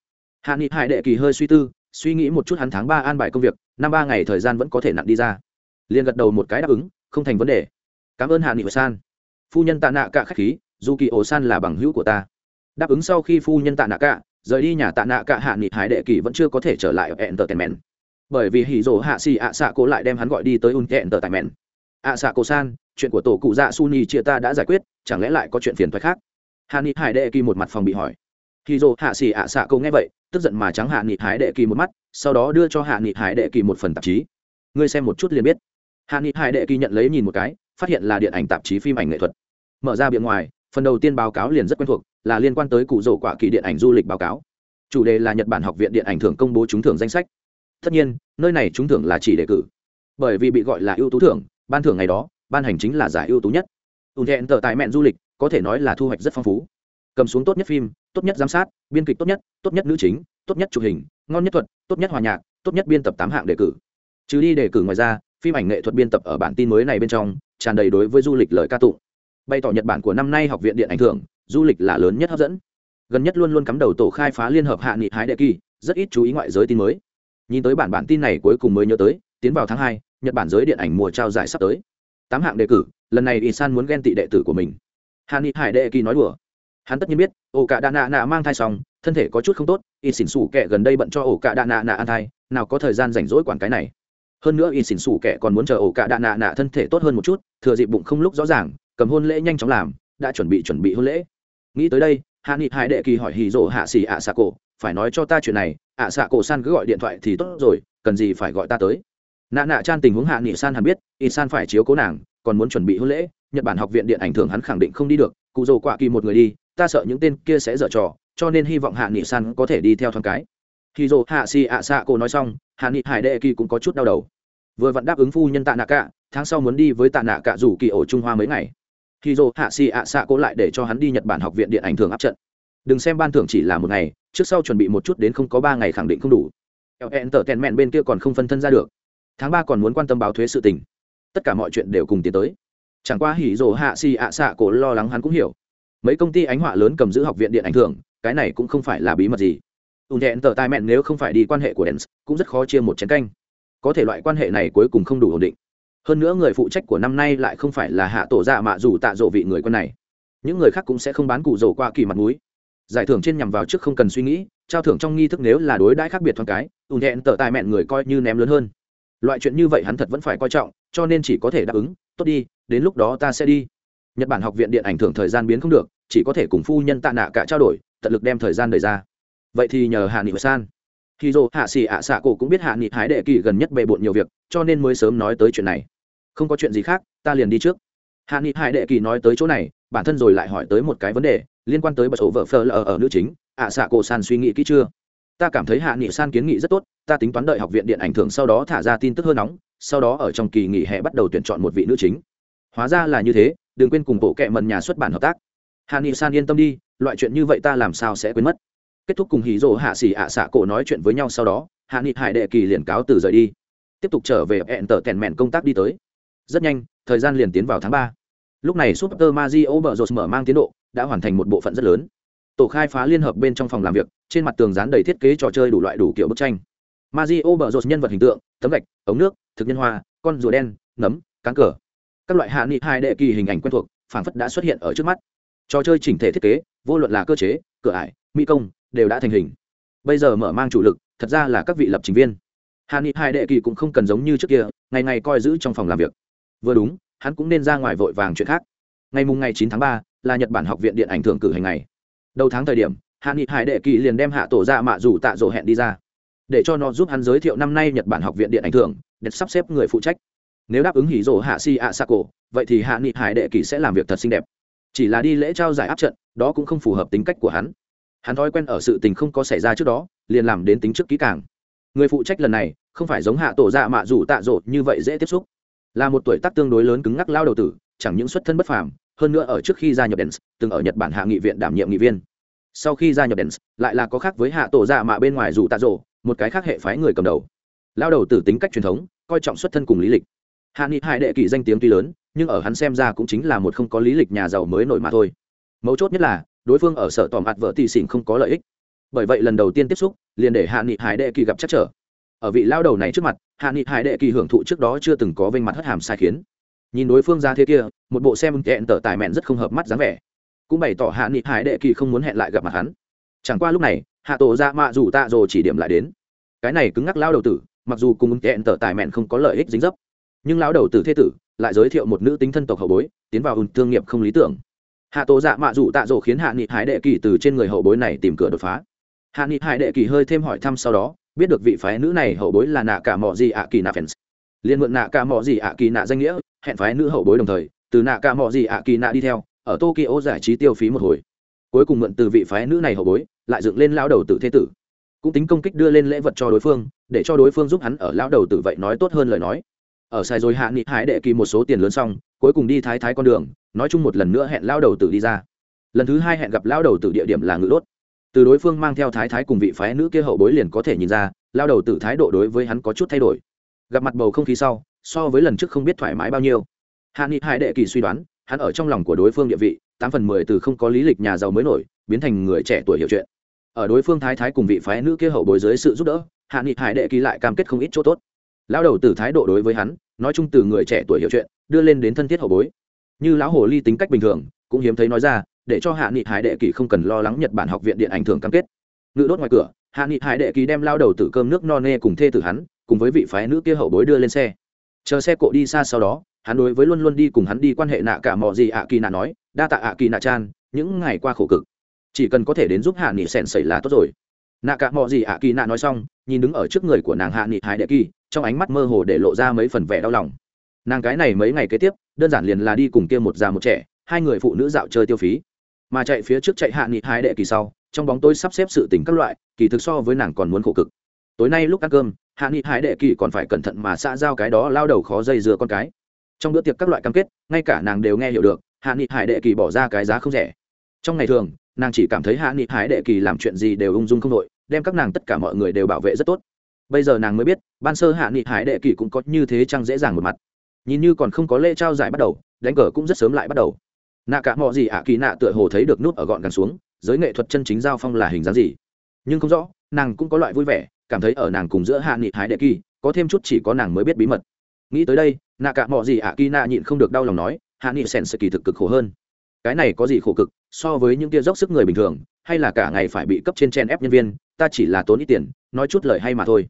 Hạ nghị hải đệ kỳ hơi suy tư, suy nghĩ một chút hắn tháng ba an bài công việc, năm ba ngày thời gian vẫn có thể nặng đi ra liền gật đầu một cái đáp ứng không thành vấn đề. Cảm ơn hạ nghị san. Phu nhân tạ nạ cả khách khí dù kỳ ổ san là bằng hữu của ta. Đáp ứng sau khi phu nhân tạ nạ cả rời đi nhà tạ nạ cả hạ nghị hải đệ kỳ vẫn chưa có thể trở lại ở mèn, bởi vì hỉ rồ hạ xì ạ xạ cổ lại đem hắn gọi đi tới un ẹn tờ tại mèn ạ xạ cô san chuyện của tổ cụ dạ su ni chia ta đã giải quyết chẳng lẽ lại có chuyện phiền thoái khác? Hạ nghị hải đệ kỳ một mặt phòng bị hỏi. Hỉ rồ hạ xì ạ xạ cô nghe vậy tức giận mà trắng hạ nghị hải đệ kỳ một mắt sau đó đưa cho hạ nghị hải đệ kỳ một phần tạp chí. Ngươi xem một chút liền biết hạ nghị hải đệ kỳ nhận lấy nhìn một cái, phát hiện là điện ảnh tạp chí phim ảnh nghệ thuật. Mở ra biển ngoài, phần đầu tiên báo cáo liền rất quen thuộc, là liên quan tới cụ rổ quả kỳ điện ảnh du lịch báo cáo. Chủ đề là nhật bản học viện điện ảnh thưởng công bố trúng thưởng danh sách. Tất nhiên, nơi này trúng thưởng là chỉ đề cử. Bởi vì bị gọi là ưu tú thưởng, ban thưởng ngày đó, ban hành chính là giải ưu tú nhất. Ùn thẹn tờ tài mẹn du lịch, có thể nói là thu hoạch rất phong phú. Cầm xuống tốt nhất phim, tốt nhất giám sát, biên kịch tốt nhất tốt nhất nữ chính, tốt nhất chụp hình, ngon nhất thuật, tốt nhất hòa nhạc, tốt nhất biên tập tám hạng đề cử. Trừ đi đề cử ngoài ra phim ảnh nghệ thuật biên tập ở bản tin mới này bên trong, tràn đầy đối với du lịch lời ca tụng. Bày tỏ nhật bản của năm nay học viện điện ảnh thưởng, du lịch là lớn nhất hấp dẫn. Gần nhất luôn luôn cắm đầu tổ khai phá liên hợp hạ nghị hái đệ kỳ, rất ít chú ý ngoại giới tin mới. Nhìn tới bản bản tin này cuối cùng mới nhớ tới, tiến vào tháng hai, nhật bản giới điện ảnh mùa trao giải sắp tới. Tám hạng đề cử, lần này y san muốn ghen tị đệ tử của mình. Hàn nghị hải đệ kỳ nói đùa. Hắn tất nhiên biết ổ cả đà nạ nạ mang thai xong, thân thể có chút không tốt y xỉn xủ kệ gần đây bận cho ổ cả đà nạ nạ ăn thai, nào có thời gian rảnh rỗi quản cái này hơn nữa y xỉn xủ kẻ còn muốn chờ ổ cả đạ nạ nạ thân thể tốt hơn một chút, thừa dịp bụng không lúc rõ ràng, cầm hôn lễ nhanh chóng làm, đã chuẩn bị chuẩn bị hôn lễ. Nghĩ tới đây, hạ nghị hải đệ kỳ hỏi hì rỗ hạ xỉ ạ xạ cổ, phải nói cho ta chuyện này, ạ xạ cổ san cứ gọi điện thoại thì tốt rồi, cần gì phải gọi ta tới? Nạ nạ chan tình huống hạ nghị san hẳn biết, y san phải chiếu cố nàng, còn muốn chuẩn bị hôn lễ, nhật bản học viện điện ảnh thường hắn khẳng định không đi được, cụ dồ quạ kỳ một người đi, ta sợ những tên kia sẽ dở trò, cho nên hy vọng hạ nghị san có thể đi theo thoáng cái khi dồ hạ si ạ xạ cổ nói xong, hạ nghị hải đệ kỳ cũng có chút đau đầu. Vừa vặn đáp ứng phu nhân tạ nạ cả tháng sau muốn đi với tạ nạ cả rủ kỳ ổ trung hoa mấy ngày. Khi dồ hạ si ạ xạ cổ lại để cho hắn đi nhật bản học viện điện ảnh thường áp trận. Đừng xem ban thưởng chỉ là một ngày, trước sau chuẩn bị một chút đến không có ba ngày khẳng định không đủ. Hẹn tở tèn mẹn bên kia còn không phân thân ra được. Tháng ba còn muốn quan tâm báo thuế sự tình. Tất cả mọi chuyện đều cùng tiến tới. Chẳng qua hỉ rồ hạ xì ạ xạ cổ lo lắng hắn cũng hiểu. Mấy công ty ánh họa lớn cầm giữ học viện điện ảnh thường cái này cũng không phải là bí mật gì ùn thẹn tờ tai mẹn nếu không phải đi quan hệ của đèn cũng rất khó chia một chén canh. Có thể loại quan hệ này cuối cùng không đủ ổn định. Hơn nữa người phụ trách của năm nay lại không phải là hạ tổ dạ mạ dù tạ dỗ vị người quân này. Những người khác cũng sẽ không bán cụ rổ qua kỳ mặt núi giải thưởng trên nhằm vào trước không cần suy nghĩ, trao thưởng trong nghi thức nếu là đối đãi khác biệt thoáng cái ùn thẹn tờ tài mẹn người coi như ném lớn hơn. Loại chuyện như vậy hắn thật vẫn phải coi trọng, cho nên chỉ có thể đáp ứng, tốt đi, đến lúc đó ta sẽ đi. Nhật bản học viện điện ảnh thưởng thời gian biến không được, chỉ có thể cùng phu nhân tạ nạ cả trao đổi, tận lực đem thời gian đời ra vậy thì nhờ hạ nghị san. Khi dô hạ xì ạ xạ cổ cũng biết hạ nghị hái đệ kỳ gần nhất bề bộn nhiều việc, cho nên mới sớm nói tới chuyện này. Không có chuyện gì khác, ta liền đi trước. Hạ nghị hải đệ kỳ nói tới chỗ này, bản thân rồi lại hỏi tới một cái vấn đề, liên quan tới bật ổ vợ phờ lờ ở nữ chính, ạ xạ cổ san suy nghĩ kỹ chưa? Ta cảm thấy hạ nghị san kiến nghị rất tốt, ta tính toán đợi học viện điện ảnh thường sau đó thả ra tin tức hơi nóng, sau đó ở trong kỳ nghỉ hè bắt đầu tuyển chọn một vị nữ chính. Hóa ra là như thế, đừng quên cùng bộ kệ mần nhà xuất bản hợp tác. Hạ nghị san yên tâm đi, loại chuyện như vậy ta làm sao sẽ quên mất kết thúc cùng hí rỗ hạ xỉ ạ xạ cổ nói chuyện với nhau sau đó, hạ nghị hải đệ kỳ liền cáo từ rời đi. Tiếp tục trở về hẹn tờ kèn mẹn công tác đi tới. Rất nhanh, thời gian liền tiến vào tháng ba. Lúc này super mazio bờ rột mở mang tiến độ, đã hoàn thành một bộ phận rất lớn. Tổ khai phá liên hợp bên trong phòng làm việc, trên mặt tường dán đầy thiết kế trò chơi đủ loại đủ kiểu bức tranh. Mazio bờ rột nhân vật hình tượng, tấm gạch, ống nước, thực nhân hoa, con rùa đen, nấm, cán cờ. Các loại hạ nghị hai đệ kỳ hình ảnh quen thuộc, phảng phất đã xuất hiện ở trước mắt. Trò chơi chỉnh thể thiết kế vô luận là cơ chế, cửa ải, mỹ công, đều đã thành hình. Bây giờ mở mang chủ lực, thật ra là các vị lập trình viên. Hạ nghị hai đệ kỳ cũng không cần giống như trước kia, ngày ngày coi giữ trong phòng làm việc. Vừa đúng, hắn cũng nên ra ngoài vội vàng chuyện khác. Ngày mùng ngày chín tháng ba, là nhật bản học viện điện ảnh thường cử hành ngày. Đầu tháng thời điểm hạ nghị hải đệ kỳ liền đem hạ tổ ra mạ dù tạ rộ hẹn đi ra. Để cho nó giúp hắn giới thiệu năm nay nhật bản học viện điện ảnh thường để sắp xếp người phụ trách. Nếu đáp ứng hỉ rổ hạ si ạ sa cổ vậy thì hạ nghị hải đệ kỳ sẽ làm việc thật xinh đẹp chỉ là đi lễ trao giải áp trận, đó cũng không phù hợp tính cách của hắn. Hắn thói quen ở sự tình không có xảy ra trước đó, liền làm đến tính trước kỹ càng. Người phụ trách lần này, không phải giống hạ tổ dạ mạ dù tạ rộ như vậy dễ tiếp xúc. Là một tuổi tác tương đối lớn cứng ngắc lao đầu tử, chẳng những xuất thân bất phàm, hơn nữa ở trước khi gia nhập đèn từng ở nhật bản hạ nghị viện đảm nhiệm nghị viên. Sau khi gia nhập đèn lại là có khác với hạ tổ dạ mạ bên ngoài dù tạ rộ một cái khác hệ phái người cầm đầu. Lao đầu tử tính cách truyền thống, coi trọng xuất thân cùng lý lịch. Hạ nghị hai đệ kỳ danh tiếng tuy lớn nhưng ở hắn xem ra cũng chính là một không có lý lịch nhà giàu mới nổi mà thôi. Mấu chốt nhất là, đối phương ở sở tòm ạt vợ tì xỉn không có lợi ích. Bởi vậy lần đầu tiên tiếp xúc, liền để hạ nghị hải đệ kỳ gặp chắc trở. Ở vị lao đầu này trước mặt, hạ nghị hải đệ kỳ hưởng thụ trước đó chưa từng có vinh mặt hất hàm sai khiến. Nhìn đối phương ra thế kia, một bộ xem hẹn tở tài mẹn rất không hợp mắt dáng vẻ. Cũng bày tỏ hạ nghị hải đệ kỳ không muốn hẹn lại gặp mặt hắn. Chẳng qua lúc này, hạ tổ ra mạ dù tạ rồi chỉ điểm lại đến. Cái này cứng ngắc lao đầu tử, mặc dù cùng hẹn tở tài mẹn không có lợi ích dính dấp nhưng lão đầu tử thế tử lại giới thiệu một nữ tính thân tộc hậu bối, tiến vào ùn thương nghiệp không lý tưởng. Hạ tổ dạ mạ dụ tạ dỗ khiến hạ nghị hải đệ kỳ từ trên người hậu bối này tìm cửa đột phá. Hạ nghị hải đệ kỳ hơi thêm hỏi thăm sau đó, biết được vị phái nữ này hậu bối là nạ cả mọ gì ạ kỳ nạ fans liên mượn nạ cả mọ gì ạ kỳ nạ danh nghĩa, hẹn phái nữ hậu bối đồng thời, từ nạ cả mọ gì ạ kỳ nạ đi theo, ở tokyo giải trí tiêu phí một hồi. Cuối cùng mượn từ vị phái nữ này hậu bối, lại dựng lên lao đầu tử thế tử. Cũng tính công kích đưa lên lễ vật cho đối phương, để cho đối phương giúp hắn ở lao đầu tử vậy nói tốt hơn lời nói ở sai rồi hạ nghị hải đệ kỳ một số tiền lớn xong, cuối cùng đi thái thái con đường, nói chung một lần nữa hẹn lao đầu tử đi ra. Lần thứ hai hẹn gặp lao đầu tử địa điểm là ngự đốt. Từ đối phương mang theo thái thái cùng vị phái nữ kia hậu bối liền có thể nhìn ra, lao đầu tử thái độ đối với hắn có chút thay đổi. Gặp mặt bầu không khí sau, so với lần trước không biết thoải mái bao nhiêu. Hạ nghị hải đệ kỳ suy đoán, hắn ở trong lòng của đối phương địa vị, tám phần mười từ không có lý lịch nhà giàu mới nổi, biến thành người trẻ tuổi hiểu chuyện. Ở đối phương thái thái cùng vị phái nữ kia hậu bối dưới sự giúp đỡ, hạ nghị hải đệ kỳ lại cam kết không ít chỗ tốt lão đầu tử thái độ đối với hắn, nói chung từ người trẻ tuổi hiểu chuyện, đưa lên đến thân thiết hậu bối. Như lão hồ ly tính cách bình thường, cũng hiếm thấy nói ra, để cho hạ nghị hải đệ kỳ không cần lo lắng nhật bản học viện điện ảnh thường cam kết. Ngự đốt ngoài cửa, hạ nghị hải đệ kỳ đem lao đầu tử cơm nước no nê cùng thê tử hắn, cùng với vị phái nữ kia hậu bối đưa lên xe. Chờ xe cộ đi xa sau đó, hắn đối với luôn luôn đi cùng hắn đi quan hệ nạ cả mọi gì ạ kỳ nạ nói, đa tạ ạ kỳ nạ chan, những ngày qua khổ cực. Chỉ cần có thể đến giúp hạ nghị sẻn xảy là tốt rồi. Nạ cả mọi gì ạ kỳ nạ nói xong, nhìn đứng ở trước người của nàng hạ nghị hải đệ kỳ trong ánh mắt mơ hồ để lộ ra mấy phần vẻ đau lòng. Nàng cái này mấy ngày kế tiếp, đơn giản liền là đi cùng kia một già một trẻ, hai người phụ nữ dạo chơi tiêu phí. Mà chạy phía trước chạy hạ nghị hai đệ kỳ sau, trong bóng tối sắp xếp sự tình các loại, kỳ thực so với nàng còn muốn khổ cực. Tối nay lúc ăn cơm, hạ nghị hai đệ kỳ còn phải cẩn thận mà xã giao cái đó lao đầu khó dây dưa con cái. Trong bữa tiệc các loại cam kết, ngay cả nàng đều nghe hiểu được, hạ nghị hải đệ kỳ bỏ ra cái giá không rẻ. Trong ngày thường, nàng chỉ cảm thấy hạ nghị hải đệ kỳ làm chuyện gì đều ung dung không đội, đem các nàng tất cả mọi người đều bảo vệ rất tốt bây giờ nàng mới biết, ban sơ hạ nghị hải đệ kỳ cũng có như thế chăng dễ dàng một mặt. Nhìn như còn không có lễ trao giải bắt đầu, đánh cờ cũng rất sớm lại bắt đầu. Nạ cả mọi gì ạ kỳ nạ tựa hồ thấy được nút ở gọn càng xuống, giới nghệ thuật chân chính giao phong là hình dáng gì? Nhưng không rõ, nàng cũng có loại vui vẻ, cảm thấy ở nàng cùng giữa hạ nghị hải đệ kỳ có thêm chút chỉ có nàng mới biết bí mật. Nghĩ tới đây, nạ cả mọi gì ạ kỳ nạ nhịn không được đau lòng nói, hạ nghị sèn sự kỳ thực cực khổ hơn. Cái này có gì khổ cực, so với những tia dốc sức người bình thường, hay là cả ngày phải bị cấp trên chen ép nhân viên, ta chỉ là tốn ít tiền, nói chút lời hay mà thôi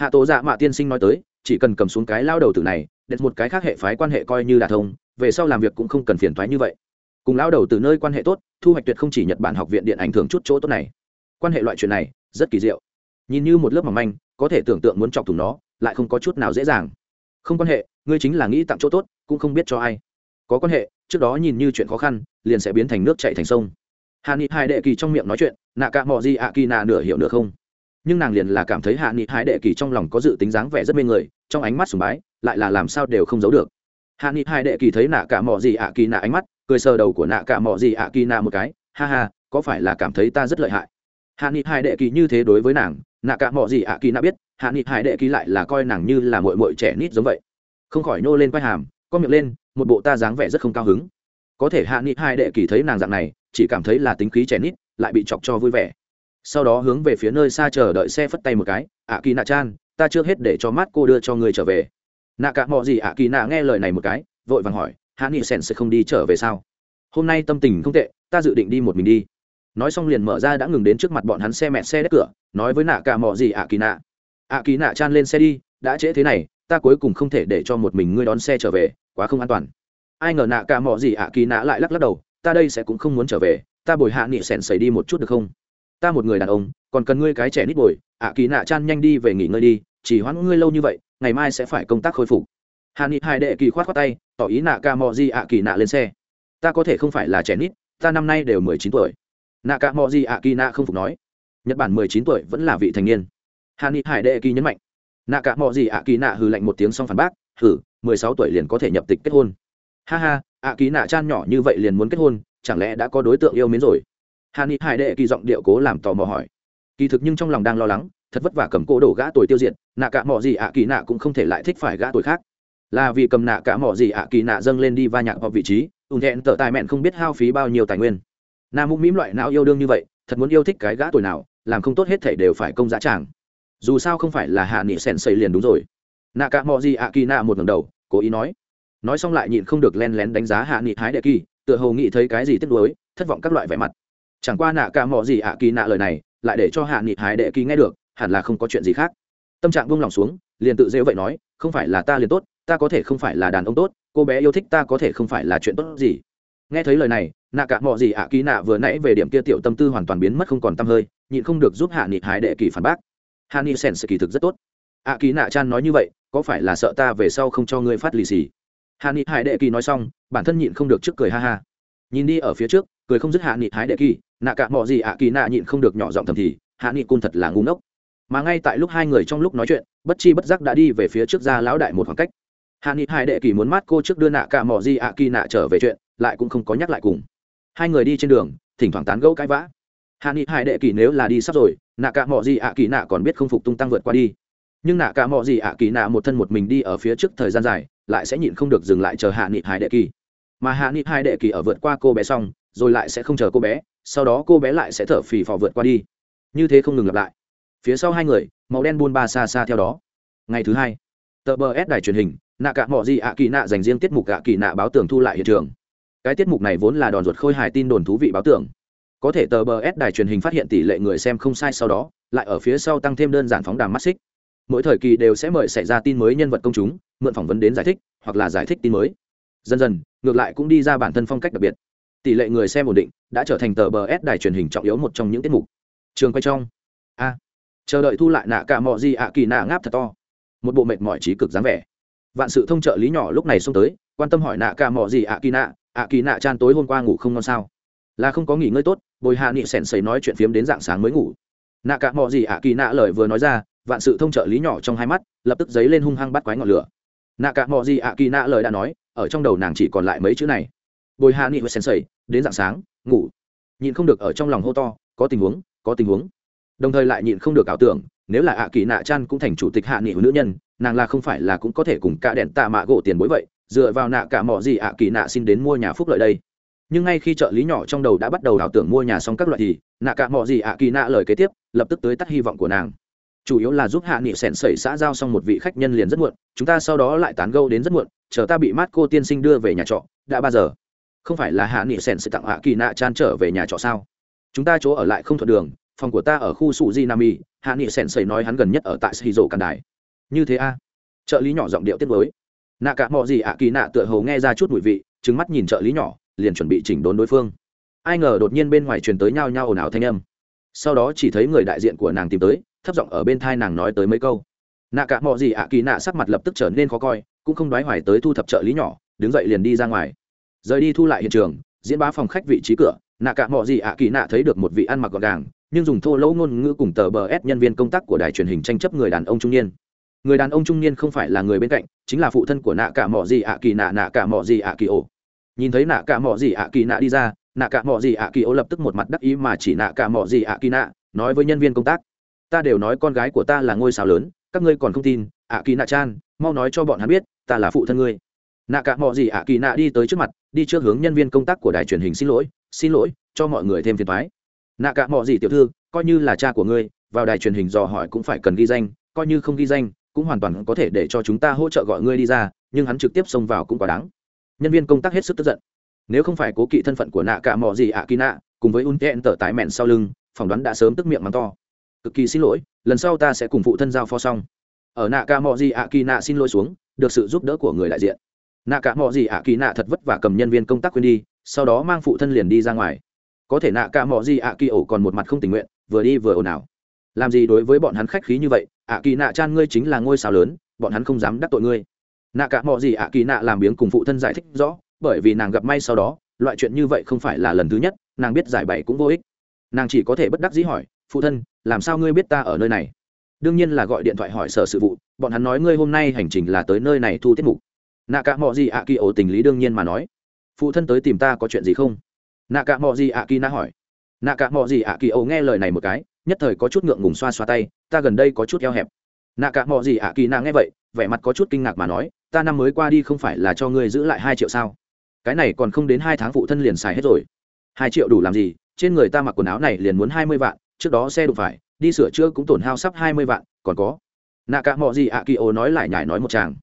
hạ tố dạ mạ tiên sinh nói tới, chỉ cần cầm xuống cái lao đầu tử này đẹp một cái khác hệ phái quan hệ coi như đà thông, về sau làm việc cũng không cần phiền thoái như vậy. Cùng lao đầu từ nơi quan hệ tốt, thu hoạch tuyệt không chỉ nhật bản học viện điện ảnh thường chút chỗ tốt này. Quan hệ loại chuyện này, rất kỳ diệu. Nhìn như một lớp mỏng manh, có thể tưởng tượng muốn chọc thủng nó, lại không có chút nào dễ dàng. Không quan hệ, ngươi chính là nghĩ tặng chỗ tốt, cũng không biết cho ai. Có quan hệ, trước đó nhìn như chuyện khó khăn, liền sẽ biến thành nước chạy thành sông. Hà nghị hai đệ kỳ trong miệng nói chuyện, nạ cả mọi gì ạ kỳ nạ nửa hiểu nửa không nhưng nàng liền là cảm thấy hạ nghị hái đệ kỳ trong lòng có dự tính dáng vẻ rất mê người, trong ánh mắt sùng bái, lại là làm sao đều không giấu được. Hạ nghị hai đệ kỳ thấy nạ cả mọi gì ạ kỳ nạ ánh mắt, cười sờ đầu của nạ cả mọi gì ạ kỳ nạ một cái, ha ha, có phải là cảm thấy ta rất lợi hại? Hạ nghị hai đệ kỳ như thế đối với nàng, nạ cả mọi gì ạ kỳ nạ biết, hạ nghị hai đệ kỳ lại là coi nàng như là mội mội trẻ nít giống vậy. Không khỏi nô lên vai hàm, có miệng lên, một bộ ta dáng vẻ rất không cao hứng. Có thể hạ nghị hai đệ kỳ thấy nàng dạng này, chỉ cảm thấy là tính khí trẻ nít, lại bị chọc cho vui vẻ sau đó hướng về phía nơi xa chờ đợi xe phất tay một cái ạ kỳ nạ chan ta chưa hết để cho mát cô đưa cho người trở về. Nạ cả mọi gì ạ kỳ nạ nghe lời này một cái, vội vàng hỏi hạ nghị sèn sẽ không đi trở về sao? Hôm nay tâm tình không tệ, ta dự định đi một mình đi. Nói xong liền mở ra đã ngừng đến trước mặt bọn hắn xe mẹ xe đất cửa, nói với nạ cả mọi gì ạ kỳ nạ ạ kỳ nạ chan lên xe đi, đã trễ thế này, ta cuối cùng không thể để cho một mình ngươi đón xe trở về, quá không an toàn. Ai ngờ nạ cả mọi gì ạ kỳ nạ lại lắc lắc đầu, ta đây sẽ cũng không muốn trở về, ta bồi hạ nghị sèn xảy đi một chút được không? Ta một người đàn ông, còn cần ngươi cái trẻ nít bồi, ạ kỳ nạ chan nhanh đi về nghỉ ngơi đi, chỉ hoãn ngươi lâu như vậy, ngày mai sẽ phải công tác khôi phục. Hạ nghị hai đệ kỳ khoát khoát tay, tỏ ý nạ ca mò di ạ kỳ nạ lên xe. Ta có thể không phải là trẻ nít, ta năm nay đều mười chín tuổi. Nạ ca mò di ạ kỳ nạ không phục nói. Nhật bản mười chín tuổi vẫn là vị thành niên. Hạ nghị hải đệ kỳ nhấn mạnh. Nạ ca mò di ạ kỳ nạ hừ lạnh một tiếng xong phản bác hử mười sáu tuổi liền có thể nhập tịch kết hôn. Ha ha, ạ kỳ nạ chan nhỏ như vậy liền muốn kết hôn, chẳng lẽ đã có đối tượng yêu mến rồi? Hạ ni hải đệ kỳ giọng điệu cố làm tò mò hỏi. Kỳ thực nhưng trong lòng đang lo lắng, thật vất vả cầm cố đổ gã tuổi tiêu diệt, nạ cả mỏ gì ạ kỳ nạ cũng không thể lại thích phải gã tuổi khác. Là vì cầm nạ cả mỏ gì ạ kỳ nạ dâng lên đi va nhạc vào vị trí ủng thẹn tở tài mẹn không biết hao phí bao nhiêu tài nguyên. Nam mũm mĩm loại não yêu đương như vậy, thật muốn yêu thích cái gã tuổi nào, làm không tốt hết thể đều phải công giá tràng. Dù sao không phải là hạ nghị sèn xây liền đúng rồi. Nạ cả mỏ gì ạ kỳ nạ một ngẩng đầu, cố ý nói. Nói xong lại nhịn không được len lén đánh giá hạ nghị hái đệ kỳ, tựa hồ nghĩ thấy cái gì tiếc nuối, thất vọng các loại vẻ mặt chẳng qua nạ cả mỏ gì ạ kỳ nạ lời này, lại để cho hạ nghị hải đệ kỳ nghe được, hẳn là không có chuyện gì khác. Tâm trạng buông lòng xuống, liền tự dễ vậy nói, không phải là ta liền tốt, ta có thể không phải là đàn ông tốt, cô bé yêu thích ta có thể không phải là chuyện tốt gì. Nghe thấy lời này, nạ cả mọi gì ạ ký nạ vừa nãy về điểm kia tiểu tâm tư hoàn toàn biến mất không còn t hơi, nhịn không được giúp hạ nghị hải đệ kỳ phản bác. Hạ nghị sen sự kỳ thực rất tốt. Ạ ký nạ chan nói như vậy, có phải là sợ ta về sau không cho ngươi phát lì xì? Hạ nghị hải đệ kỳ nói xong, bản thân nhịn không được trước cười ha ha. Nhìn đi ở phía trước cười không dứt hạ nghị hái đệ kỳ, nạ cả mọi gì ạ kỳ nạ nhịn không được nhỏ giọng thầm thì, hạ nghị cung thật là ngu ngốc. Mà ngay tại lúc hai người trong lúc nói chuyện, bất chi bất giác đã đi về phía trước ra lão đại một khoảng cách. Hạ nghị hai đệ kỳ muốn mát cô trước đưa nạ cả mỏ gì ạ kỳ nạ trở về chuyện, lại cũng không có nhắc lại cùng. Hai người đi trên đường, thỉnh thoảng tán gẫu cãi vã. Hạ nghị hai đệ kỳ nếu là đi sắp rồi, nạ cả mỏ gì ạ kỳ nạ còn biết không phục tung tăng vượt qua đi. Nhưng nạ cả mỏ gì ạ kỳ nạ một thân một mình đi ở phía trước thời gian dài, lại sẽ nhịn không được dừng lại chờ hạ nghị hai đệ kỳ. Mà hạ nghị hai đệ kỳ ở vượt qua cô bé xong rồi lại sẽ không chờ cô bé, sau đó cô bé lại sẽ thở phì phò vượt qua đi. Như thế không ngừng lặp lại. Phía sau hai người, màu đen buôn ba xa xa theo đó. Ngày thứ hai, tờ bờ s đài truyền hình, nạ cả mọi gì ạ kỳ nạ dành riêng tiết mục ạ kỳ nạ báo tường thu lại hiện trường. Cái tiết mục này vốn là đòn ruột khôi hài tin đồn thú vị báo tường. Có thể tờ bờ s đài truyền hình phát hiện tỷ lệ người xem không sai sau đó, lại ở phía sau tăng thêm đơn giản phóng đàm mắt xích. Mỗi thời kỳ đều sẽ mời xảy ra tin mới nhân vật công chúng, mượn phỏng vấn đến giải thích, hoặc là giải thích tin mới. Dần dần, ngược lại cũng đi ra bản thân phong cách đặc biệt tỷ lệ người xem ổn định, đã trở thành tờ bờ s đài truyền hình trọng yếu một trong những tiết mục. Trường quay trong. A. Chờ đợi thu lại nạ cả mọi gì ạ, kỳ nạ ngáp thật to. Một bộ mệt mỏi trí cực dáng vẻ. Vạn sự thông trợ lý nhỏ lúc này xông tới, quan tâm hỏi nạ cả mọi gì ạ, kỳ nạ, ạ, kỳ nạ, chan tối hôm qua ngủ không ngon sao? Là không có nghỉ ngơi tốt, bồi hạ nghị sèn sầy nói chuyện phiếm đến dạng sáng mới ngủ. Nạ cả mọi gì ạ, kỳ nạ lời vừa nói ra, vạn sự thông trợ lý nhỏ trong hai mắt, lập tức dấy lên hung hăng bắt quái ngọn lửa. Nạ cả mọi gì ạ, kỳ nạ lời đã nói, ở trong đầu nàng chỉ còn lại mấy chữ này. Bồi hạ nghị sèn sầy đến dạng sáng, ngủ. Nhịn không được ở trong lòng hô to, có tình huống, có tình huống. Đồng thời lại nhịn không được ảo tưởng, nếu là ạ kỳ nạ chan cũng thành chủ tịch hạ nghị nữ nhân, nàng là không phải là cũng có thể cùng cả đèn tạ mạ gỗ tiền bối vậy, dựa vào nạ cả mỏ gì ạ kỳ nạ xin đến mua nhà phúc lợi đây. Nhưng ngay khi trợ lý nhỏ trong đầu đã bắt đầu ảo tưởng mua nhà xong các loại thì, nạ cả mỏ gì ạ kỳ nạ lời kế tiếp, lập tức tới tắt hy vọng của nàng. Chủ yếu là giúp hạ nghị sẻn sẩy xã giao xong một vị khách nhân liền rất muộn, chúng ta sau đó lại tán gâu đến rất muộn, chờ ta bị mát cô tiên sinh đưa về nhà trọ, đã ba giờ không phải là hạ nghị sèn sẽ tặng hạ kỳ nạ chan trở về nhà trọ sao? Chúng ta chỗ ở lại không thuận đường, phòng của ta ở khu sụ di nam y hạ nghị sèn sẩy nói hắn gần nhất ở tại shizu càn đài. Như thế a? Trợ lý nhỏ giọng điệu tiết mới nạ cả mọi gì ạ kỳ nạ tựa hầu nghe ra chút mùi vị trứng mắt nhìn trợ lý nhỏ, liền chuẩn bị chỉnh đốn đối phương. Ai ngờ đột nhiên bên ngoài truyền tới nhao nhao ồn ào thanh âm. Sau đó chỉ thấy người đại diện của nàng tìm tới, thấp giọng ở bên thai nàng nói tới mấy câu. Nạ cả mọi gì ạ kỳ nạ sắc mặt lập tức trở nên khó coi, cũng không đoái hoài tới thu thập trợ lý nhỏ, đứng dậy liền đi ra ngoài rời đi thu lại hiện trường, diễn bá phòng khách vị trí cửa, nạ cả mọi gì ạ kỳ nạ thấy được một vị ăn mặc gọn gàng, nhưng dùng thô lỗ ngôn ngữ cùng tờ bờ ép nhân viên công tác của đài truyền hình tranh chấp người đàn ông trung niên. Người đàn ông trung niên không phải là người bên cạnh, chính là phụ thân của nạ cả mọ gì ạ kỳ nạ nạ cả mọ gì ạ kỳ ổ. Nhìn thấy nạ cả mọ gì ạ kỳ nạ đi ra, nạ cả mọ gì ạ kỳ ổ lập tức một mặt đắc ý mà chỉ nạ cả mọ gì ạ kỳ nạ, nói với nhân viên công tác. Ta đều nói con gái của ta là ngôi sao lớn, các ngươi còn không tin, ạ kỳ nạ chan, mau nói cho bọn hắn biết, ta là phụ thân ngươi nạ cả mọ gì ạ kỳ nạ đi tới trước mặt, đi trước hướng nhân viên công tác của đài truyền hình xin lỗi xin lỗi, cho mọi người thêm phiền thoái nạ cả mọ gì tiểu thư, coi như là cha của ngươi, vào đài truyền hình dò hỏi cũng phải cần ghi danh, coi như không ghi danh, cũng hoàn toàn có thể để cho chúng ta hỗ trợ gọi ngươi đi ra, nhưng hắn trực tiếp xông vào cũng quá đáng. Nhân viên công tác hết sức tức giận. Nếu không phải cố kỵ thân phận của nạ cả mọi gì ạ kỳ nạ, cùng với un tẹn tờ tái mẹn sau lưng, phỏng đoán đã sớm tức miệng mắng to. Cực kỳ xin lỗi, lần sau ta sẽ cùng phụ thân giao phó xong. Ở nạ cả mò gì ạ kỳ nạ xin lỗi xuống, được sự giúp đỡ của người đại diện nạ cả mò gì ạ kỳ nạ thật vất vả cầm nhân viên công tác quên đi, sau đó mang phụ thân liền đi ra ngoài. Có thể nạ cả mò gì ạ kỳ ổ còn một mặt không tình nguyện, vừa đi vừa ồn ào. Làm gì đối với bọn hắn khách khí như vậy, ạ kỳ nạ chan ngươi chính là ngôi sao lớn, bọn hắn không dám đắc tội ngươi. Nạ cả mọi gì ạ kỳ nạ làm biếng cùng phụ thân giải thích rõ, bởi vì nàng gặp may sau đó, loại chuyện như vậy không phải là lần thứ nhất, nàng biết giải bày cũng vô ích. Nàng chỉ có thể bất đắc dĩ hỏi, phụ thân, làm sao ngươi biết ta ở nơi này? Đương nhiên là gọi điện thoại hỏi sở sự vụ, bọn hắn nói ngươi hôm nay hành trình là tới nơi này thu tiết mục nạ cả mọi gì ạ kỳ ổ tình lý đương nhiên mà nói. Phụ thân tới tìm ta có chuyện gì không? Nạ cả mọi gì ạ kỳ na hỏi. Nạ cả mọi gì ạ kỳ ổ nghe lời này một cái, nhất thời có chút ngượng ngùng xoa xoa tay, ta gần đây có chút eo hẹp. Nạ cả mọi gì ạ kỳ na nghe vậy, vẻ mặt có chút kinh ngạc mà nói, ta năm mới qua đi không phải là cho ngươi giữ lại hai triệu sao? Cái này còn không đến hai tháng phụ thân liền xài hết rồi. Hai triệu đủ làm gì? Trên người ta mặc quần áo này liền muốn hai mươi vạn, trước đó xe đụng phải, đi sửa chữa cũng tổn hao sắp hai mươi vạn, còn có. Nạ cả mọi gì ạ kỳ ổ nói lại nhải nói một chàng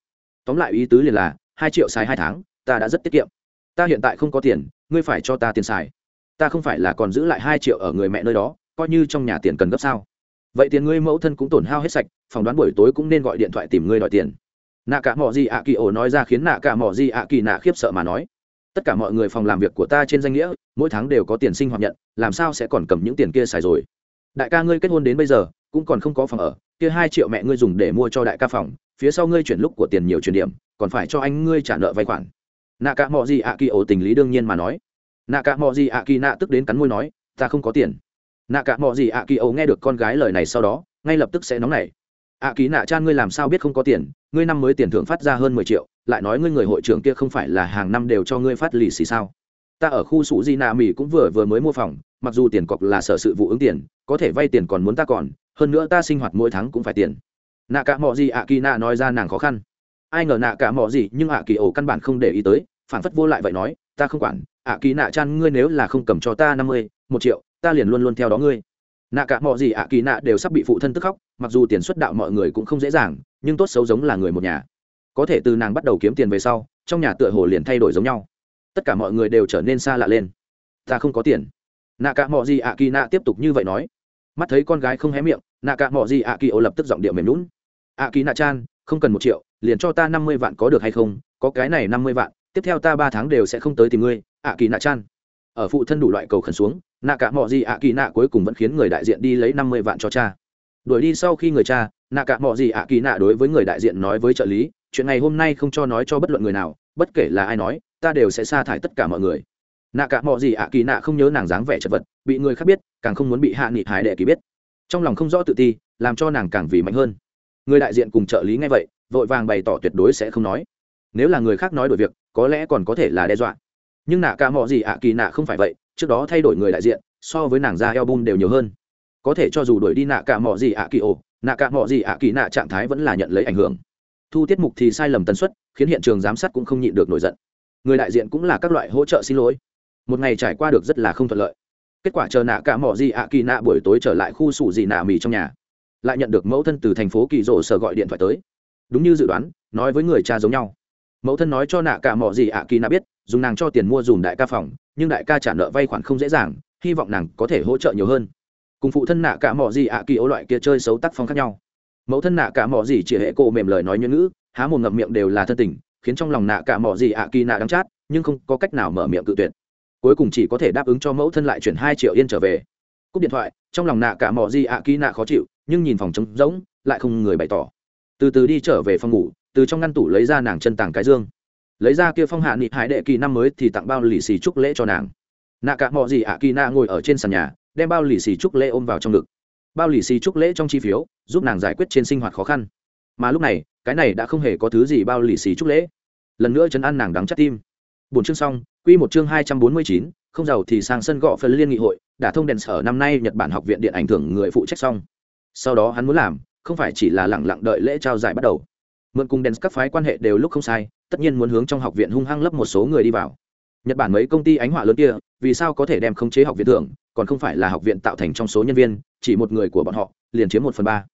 tóm lại ý tứ liền là, hai triệu xài hai tháng, ta đã rất tiết kiệm. Ta hiện tại không có tiền, ngươi phải cho ta tiền xài. Ta không phải là còn giữ lại hai triệu ở người mẹ nơi đó, coi như trong nhà tiền cần gấp sao. Vậy tiền ngươi mẫu thân cũng tổn hao hết sạch, phỏng đoán buổi tối cũng nên gọi điện thoại tìm ngươi đòi tiền. Nạ cả mỏ gì ạ kỳ ổ nói ra khiến nạ cả mỏ gì ạ kỳ nạ khiếp sợ mà nói. Tất cả mọi người phòng làm việc của ta trên danh nghĩa, mỗi tháng đều có tiền sinh hoạt nhận, làm sao sẽ còn cầm những tiền kia xài rồi? Đại ca ngươi kết hôn đến bây giờ cũng còn không có phòng ở, kia hai triệu mẹ ngươi dùng để mua cho đại ca phòng, phía sau ngươi chuyển lúc của tiền nhiều chuyển điểm, còn phải cho anh ngươi trả nợ vay khoản. Nạ cả mò gì ạ kỳ ổ tình lý đương nhiên mà nói. Nạ cả mò gì ạ kỳ nạ tức đến cắn môi nói, ta không có tiền. Nạ cả mò gì ạ kỳ ổ nghe được con gái lời này sau đó, ngay lập tức sẽ nóng nảy. Ạ kỳ nạ chan ngươi làm sao biết không có tiền? Ngươi năm mới tiền thưởng phát ra hơn mười triệu, lại nói ngươi người hội trưởng kia không phải là hàng năm đều cho ngươi phát lì xì sao? Ta ở khu sủ di nạ mỹ cũng vừa vừa mới mua phòng mặc dù tiền cọc là sở sự vụ ứng tiền, có thể vay tiền còn muốn ta còn, hơn nữa ta sinh hoạt mỗi tháng cũng phải tiền. Nạ cả mọi gì ạ kỳ nạ nói ra nàng khó khăn. Ai ngờ nạ cả mọi gì nhưng ạ kỳ ổ căn bản không để ý tới, phản phất vô lại vậy nói, ta không quản, ạ kỳ nạ chan ngươi nếu là không cầm cho ta năm mươi, một triệu, ta liền luôn luôn theo đó ngươi. Nạ cả mọi gì ạ kỳ nạ đều sắp bị phụ thân tức khóc, mặc dù tiền xuất đạo mọi người cũng không dễ dàng, nhưng tốt xấu giống là người một nhà. Có thể từ nàng bắt đầu kiếm tiền về sau, trong nhà tựa hồ liền thay đổi giống nhau. Tất cả mọi người đều trở nên xa lạ lên. Ta không có tiền nạ cả mò gì ạ kỳ nạ tiếp tục như vậy nói. Mắt thấy con gái không hé miệng, nạ cả mò gì ạ kỳ ô lập tức giọng điệu mềm lún ạ kỳ nạ chan, không cần một triệu, liền cho ta năm mươi vạn có được hay không? Có cái này năm mươi vạn, tiếp theo ta ba tháng đều sẽ không tới tìm ngươi ạ kỳ nạ chan. Ở phụ thân đủ loại cầu khẩn xuống, nạ cả mò gì ạ kỳ nạ cuối cùng vẫn khiến người đại diện đi lấy năm mươi vạn cho cha. Đuổi đi sau khi người cha, nạ cả mò gì ạ kỳ nạ đối với người đại diện nói với trợ lý, chuyện này hôm nay không cho nói cho bất luận người nào, bất kể là ai nói, ta đều sẽ sa thải tất cả mọi người nạ cả mọi gì ạ kỳ nạ không nhớ nàng dáng vẻ chật vật, bị người khác biết, càng không muốn bị hạ nghị hải đệ kỳ biết. Trong lòng không rõ tự ti, làm cho nàng càng vì mạnh hơn. Người đại diện cùng trợ lý nghe vậy, vội vàng bày tỏ tuyệt đối sẽ không nói. Nếu là người khác nói đổi việc, có lẽ còn có thể là đe dọa. Nhưng nạ cả mọi gì ạ kỳ nạ không phải vậy, trước đó thay đổi người đại diện, so với nàng ra album đều nhiều hơn. Có thể cho dù đuổi đi nạ cả mọ gì ạ kỳ ổ nạ cả mọ gì ạ kỳ nạ trạng thái vẫn là nhận lấy ảnh hưởng. Thu tiết mục thì sai lầm tần suất, khiến hiện trường giám sát cũng không nhịn được nổi giận. Người đại diện cũng là các loại hỗ trợ xin lỗi một ngày trải qua được rất là không thuận lợi. Kết quả chờ nạ cả mỏ gì ạ kỳ nạ buổi tối trở lại khu sủ gì nạ mì trong nhà. Lại nhận được mẫu thân từ thành phố kỳ rổ sở gọi điện thoại tới. Đúng như dự đoán, nói với người cha giống nhau. Mẫu thân nói cho nạ cả mỏ gì ạ kỳ nạ biết, dùng nàng cho tiền mua dùm đại ca phòng, nhưng đại ca trả nợ vay khoản không dễ dàng, hy vọng nàng có thể hỗ trợ nhiều hơn. Cùng phụ thân nạ cả mỏ gì ạ kỳ ố loại kia chơi xấu tác phong khác nhau. Mẫu thân nạ cả mỏ gì chỉ hệ cô mềm lời nói như ngữ, há một ngậm miệng đều là thân tình, khiến trong lòng nạ cả mỏ gì ạ kỳ nạ đắng chát, nhưng không có cách nào mở miệng cự tuyệt cuối cùng chỉ có thể đáp ứng cho mẫu thân lại chuyển hai triệu yên trở về. Cúp điện thoại, trong lòng nạ cả mọ gì ạ kỳ nạ khó chịu, nhưng nhìn phòng trống rỗng, lại không người bày tỏ. Từ từ đi trở về phòng ngủ, từ trong ngăn tủ lấy ra nàng chân tàng cái dương. Lấy ra kia phong hạ nghị hải đệ kỳ năm mới thì tặng bao lì xì chúc lễ cho nàng. Nạ cả mọ gì ạ kỳ nạ ngồi ở trên sàn nhà, đem bao lì xì chúc lễ ôm vào trong ngực. Bao lì xì chúc lễ trong chi phiếu, giúp nàng giải quyết trên sinh hoạt khó khăn. Mà lúc này, cái này đã không hề có thứ gì bao lì xì chúc lễ. Lần nữa chấn an nàng đắng chắc tim bốn chương xong, quy một chương hai trăm bốn mươi chín, không giàu thì sang sân gọ phần liên nghị hội đã thông đèn sở năm nay nhật bản học viện điện ảnh thưởng người phụ trách xong. Sau đó hắn muốn làm, không phải chỉ là lẳng lặng đợi lễ trao giải bắt đầu. Mượn cùng đèn các phái quan hệ đều lúc không sai, tất nhiên muốn hướng trong học viện hung hăng lấp một số người đi vào. Nhật bản mấy công ty ánh họa lớn kia, vì sao có thể đem khống chế học viện thưởng, còn không phải là học viện tạo thành trong số nhân viên, chỉ một người của bọn họ, liền chiếm một phần ba.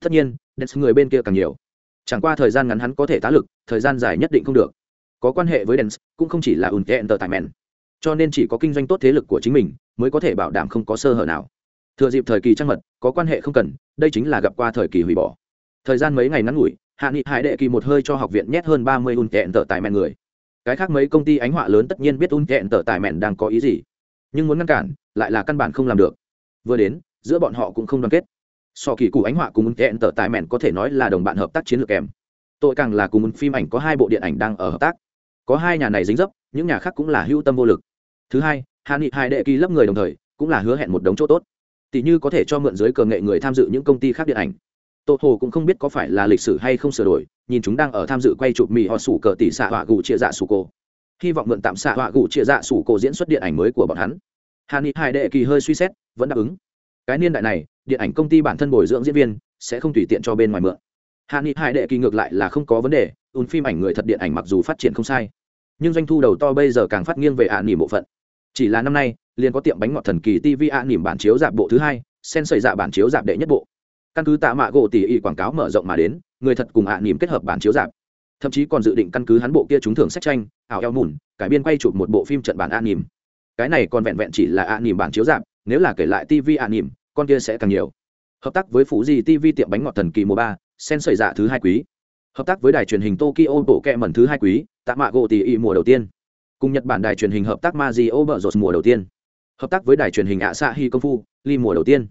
Tất nhiên, đèn người bên kia càng nhiều. Chẳng qua thời gian ngắn hắn có thể tá lực, thời gian dài nhất định không được có quan hệ với dens cũng không chỉ là ùn tệ tờ tài mèn cho nên chỉ có kinh doanh tốt thế lực của chính mình mới có thể bảo đảm không có sơ hở nào. Thừa dịp thời kỳ trăng mật, có quan hệ không cần, đây chính là gặp qua thời kỳ hủy bỏ. Thời gian mấy ngày ngắn ngủi, hạ nghị hải đệ kỳ một hơi cho học viện nhét hơn ba mươi ùn tệ tờ tài mèn người. Cái khác mấy công ty ánh họa lớn tất nhiên biết ùn tệ tờ tài mèn đang có ý gì. Nhưng muốn ngăn cản, lại là căn bản không làm được. Vừa đến, giữa bọn họ cũng không đoàn kết. So kỳ cụ ánh họa cùng ùn tệ tờ tài mèn có thể nói là đồng bạn hợp tác chiến lược kèm. Tội càng là cùng một phim ảnh có hai bộ điện ảnh đang ở hợp tác có hai nhà này dính dấp, những nhà khác cũng là hữu tâm vô lực. Thứ hai hạ nghị hai đệ kỳ lấp người đồng thời, cũng là hứa hẹn một đống chỗ tốt. Tỷ như có thể cho mượn giới cờ nghệ người tham dự những công ty khác điện ảnh. Tô hồ cũng không biết có phải là lịch sử hay không sửa đổi, nhìn chúng đang ở tham dự quay chụp mì họ sủ cờ tỷ xạ họa gù chia dạ sủ cổ. Hy vọng mượn tạm xạ họa gù chia dạ sủ cổ diễn xuất điện ảnh mới của bọn hắn. Hà ni hai đệ kỳ hơi suy xét, vẫn đáp ứng. Cái niên đại này, điện ảnh công ty bản thân bồi dưỡng diễn viên, sẽ không tùy tiện cho bên ngoài mượn. Hà ni hai đệ kỳ ngược lại là không có vấn đề ùn phim ảnh người thật điện ảnh mặc dù phát triển không sai, nhưng doanh thu đầu to bây giờ càng phát nghiêng về ạ nỉm bộ phận. Chỉ là năm nay, liền có tiệm bánh ngọt thần kỳ tv ạ nỉm bản chiếu dạp bộ thứ hai, sen xảy dạ bản chiếu dạp đệ nhất bộ. Căn cứ tạ mạ gỗ tỉ ỉ quảng cáo mở rộng mà đến, người thật cùng ạ nỉm kết hợp bản chiếu dạp thậm chí còn dự định căn cứ hắn bộ kia trúng thưởng sách tranh, ảo eo mùn, cải biên quay chụp một bộ phim trận bản ạ nỉm. Cái này còn vẹn vẹn chỉ là ạ nỉm bản chiếu dạp nếu là kể lại tv ạ nỉm, con kia sẽ càng nhiều. Hợp tác với phú di tv tiệm bánh ngọt thần kỳ mùa ba, sen xảy dạ thứ hai quý hợp tác với đài truyền hình tokyo bộ kẹ mẩn thứ hai quý tạ mạ gỗ tỷ ỉ mùa đầu tiên. Cùng nhật bản đài truyền hình hợp tác mazio bờ rột mùa đầu tiên. Hợp tác với đài truyền hình ạ xạ hi công phu ly mùa đầu tiên.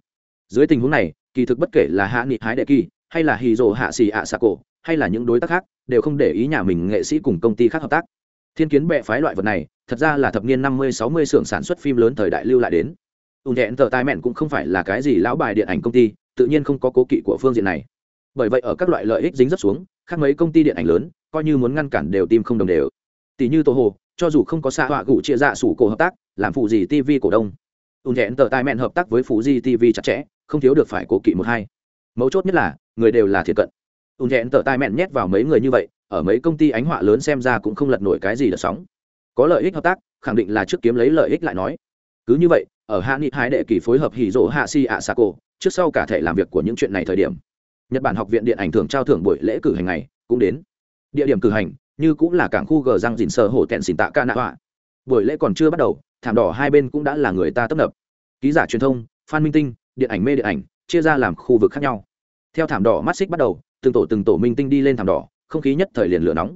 Dưới tình huống này, kỳ thực bất kể là hạ nghị hái đệ kỳ, hay là hì rồ hạ xì ạ xạ cổ, hay là những đối tác khác, đều không để ý nhà mình nghệ sĩ cùng công ty khác hợp tác. Thiên kiến bệ phái loại vật này, thật ra là thập niên năm mươi, sáu mươi xưởng sản xuất phim lớn thời đại lưu lại đến. Ùn thẹn tờ tai mẹn cũng không phải là cái gì lão bài điện ảnh công ty, tự nhiên không có cố kỵ của phương diện này. Bởi vậy ở các loại lợi ích dính rất xuống khác mấy công ty điện ảnh lớn, coi như muốn ngăn cản đều tim không đồng đều. Tỷ như tô hồ, cho dù không có xạ họa gụ chia dạ sủ cổ hợp tác, làm phụ gì tv cổ đông. Ùn thẹn tờ tai mẹn hợp tác với phụ gì tv chặt chẽ, không thiếu được phải cố kỵ một hai. Mấu chốt nhất là, người đều là thiệt cận. Ùn thẹn tờ tai mẹn nhét vào mấy người như vậy, ở mấy công ty ánh họa lớn xem ra cũng không lật nổi cái gì đợt sóng. Có lợi ích hợp tác, khẳng định là trước kiếm lấy lợi ích lại nói. Cứ như vậy, ở hạ nghị hai đệ kỳ phối hợp hỉ rỗ hạ si ạ sa Cổ, trước sau cả thể làm việc của những chuyện này thời điểm nhật bản học viện điện ảnh thưởng trao thưởng buổi lễ cử hành này cũng đến. Địa điểm cử hành như cũng là cảng khu gờ răng dìn sơ hổ tẹn xỉn tạ ca nạ họa buổi lễ còn chưa bắt đầu, thảm đỏ hai bên cũng đã là người ta tấp nập. Ký giả truyền thông, phan minh tinh, điện ảnh mê điện ảnh, chia ra làm khu vực khác nhau. Theo thảm đỏ mắt xích bắt đầu, từng tổ từng tổ minh tinh đi lên thảm đỏ, không khí nhất thời liền lửa nóng.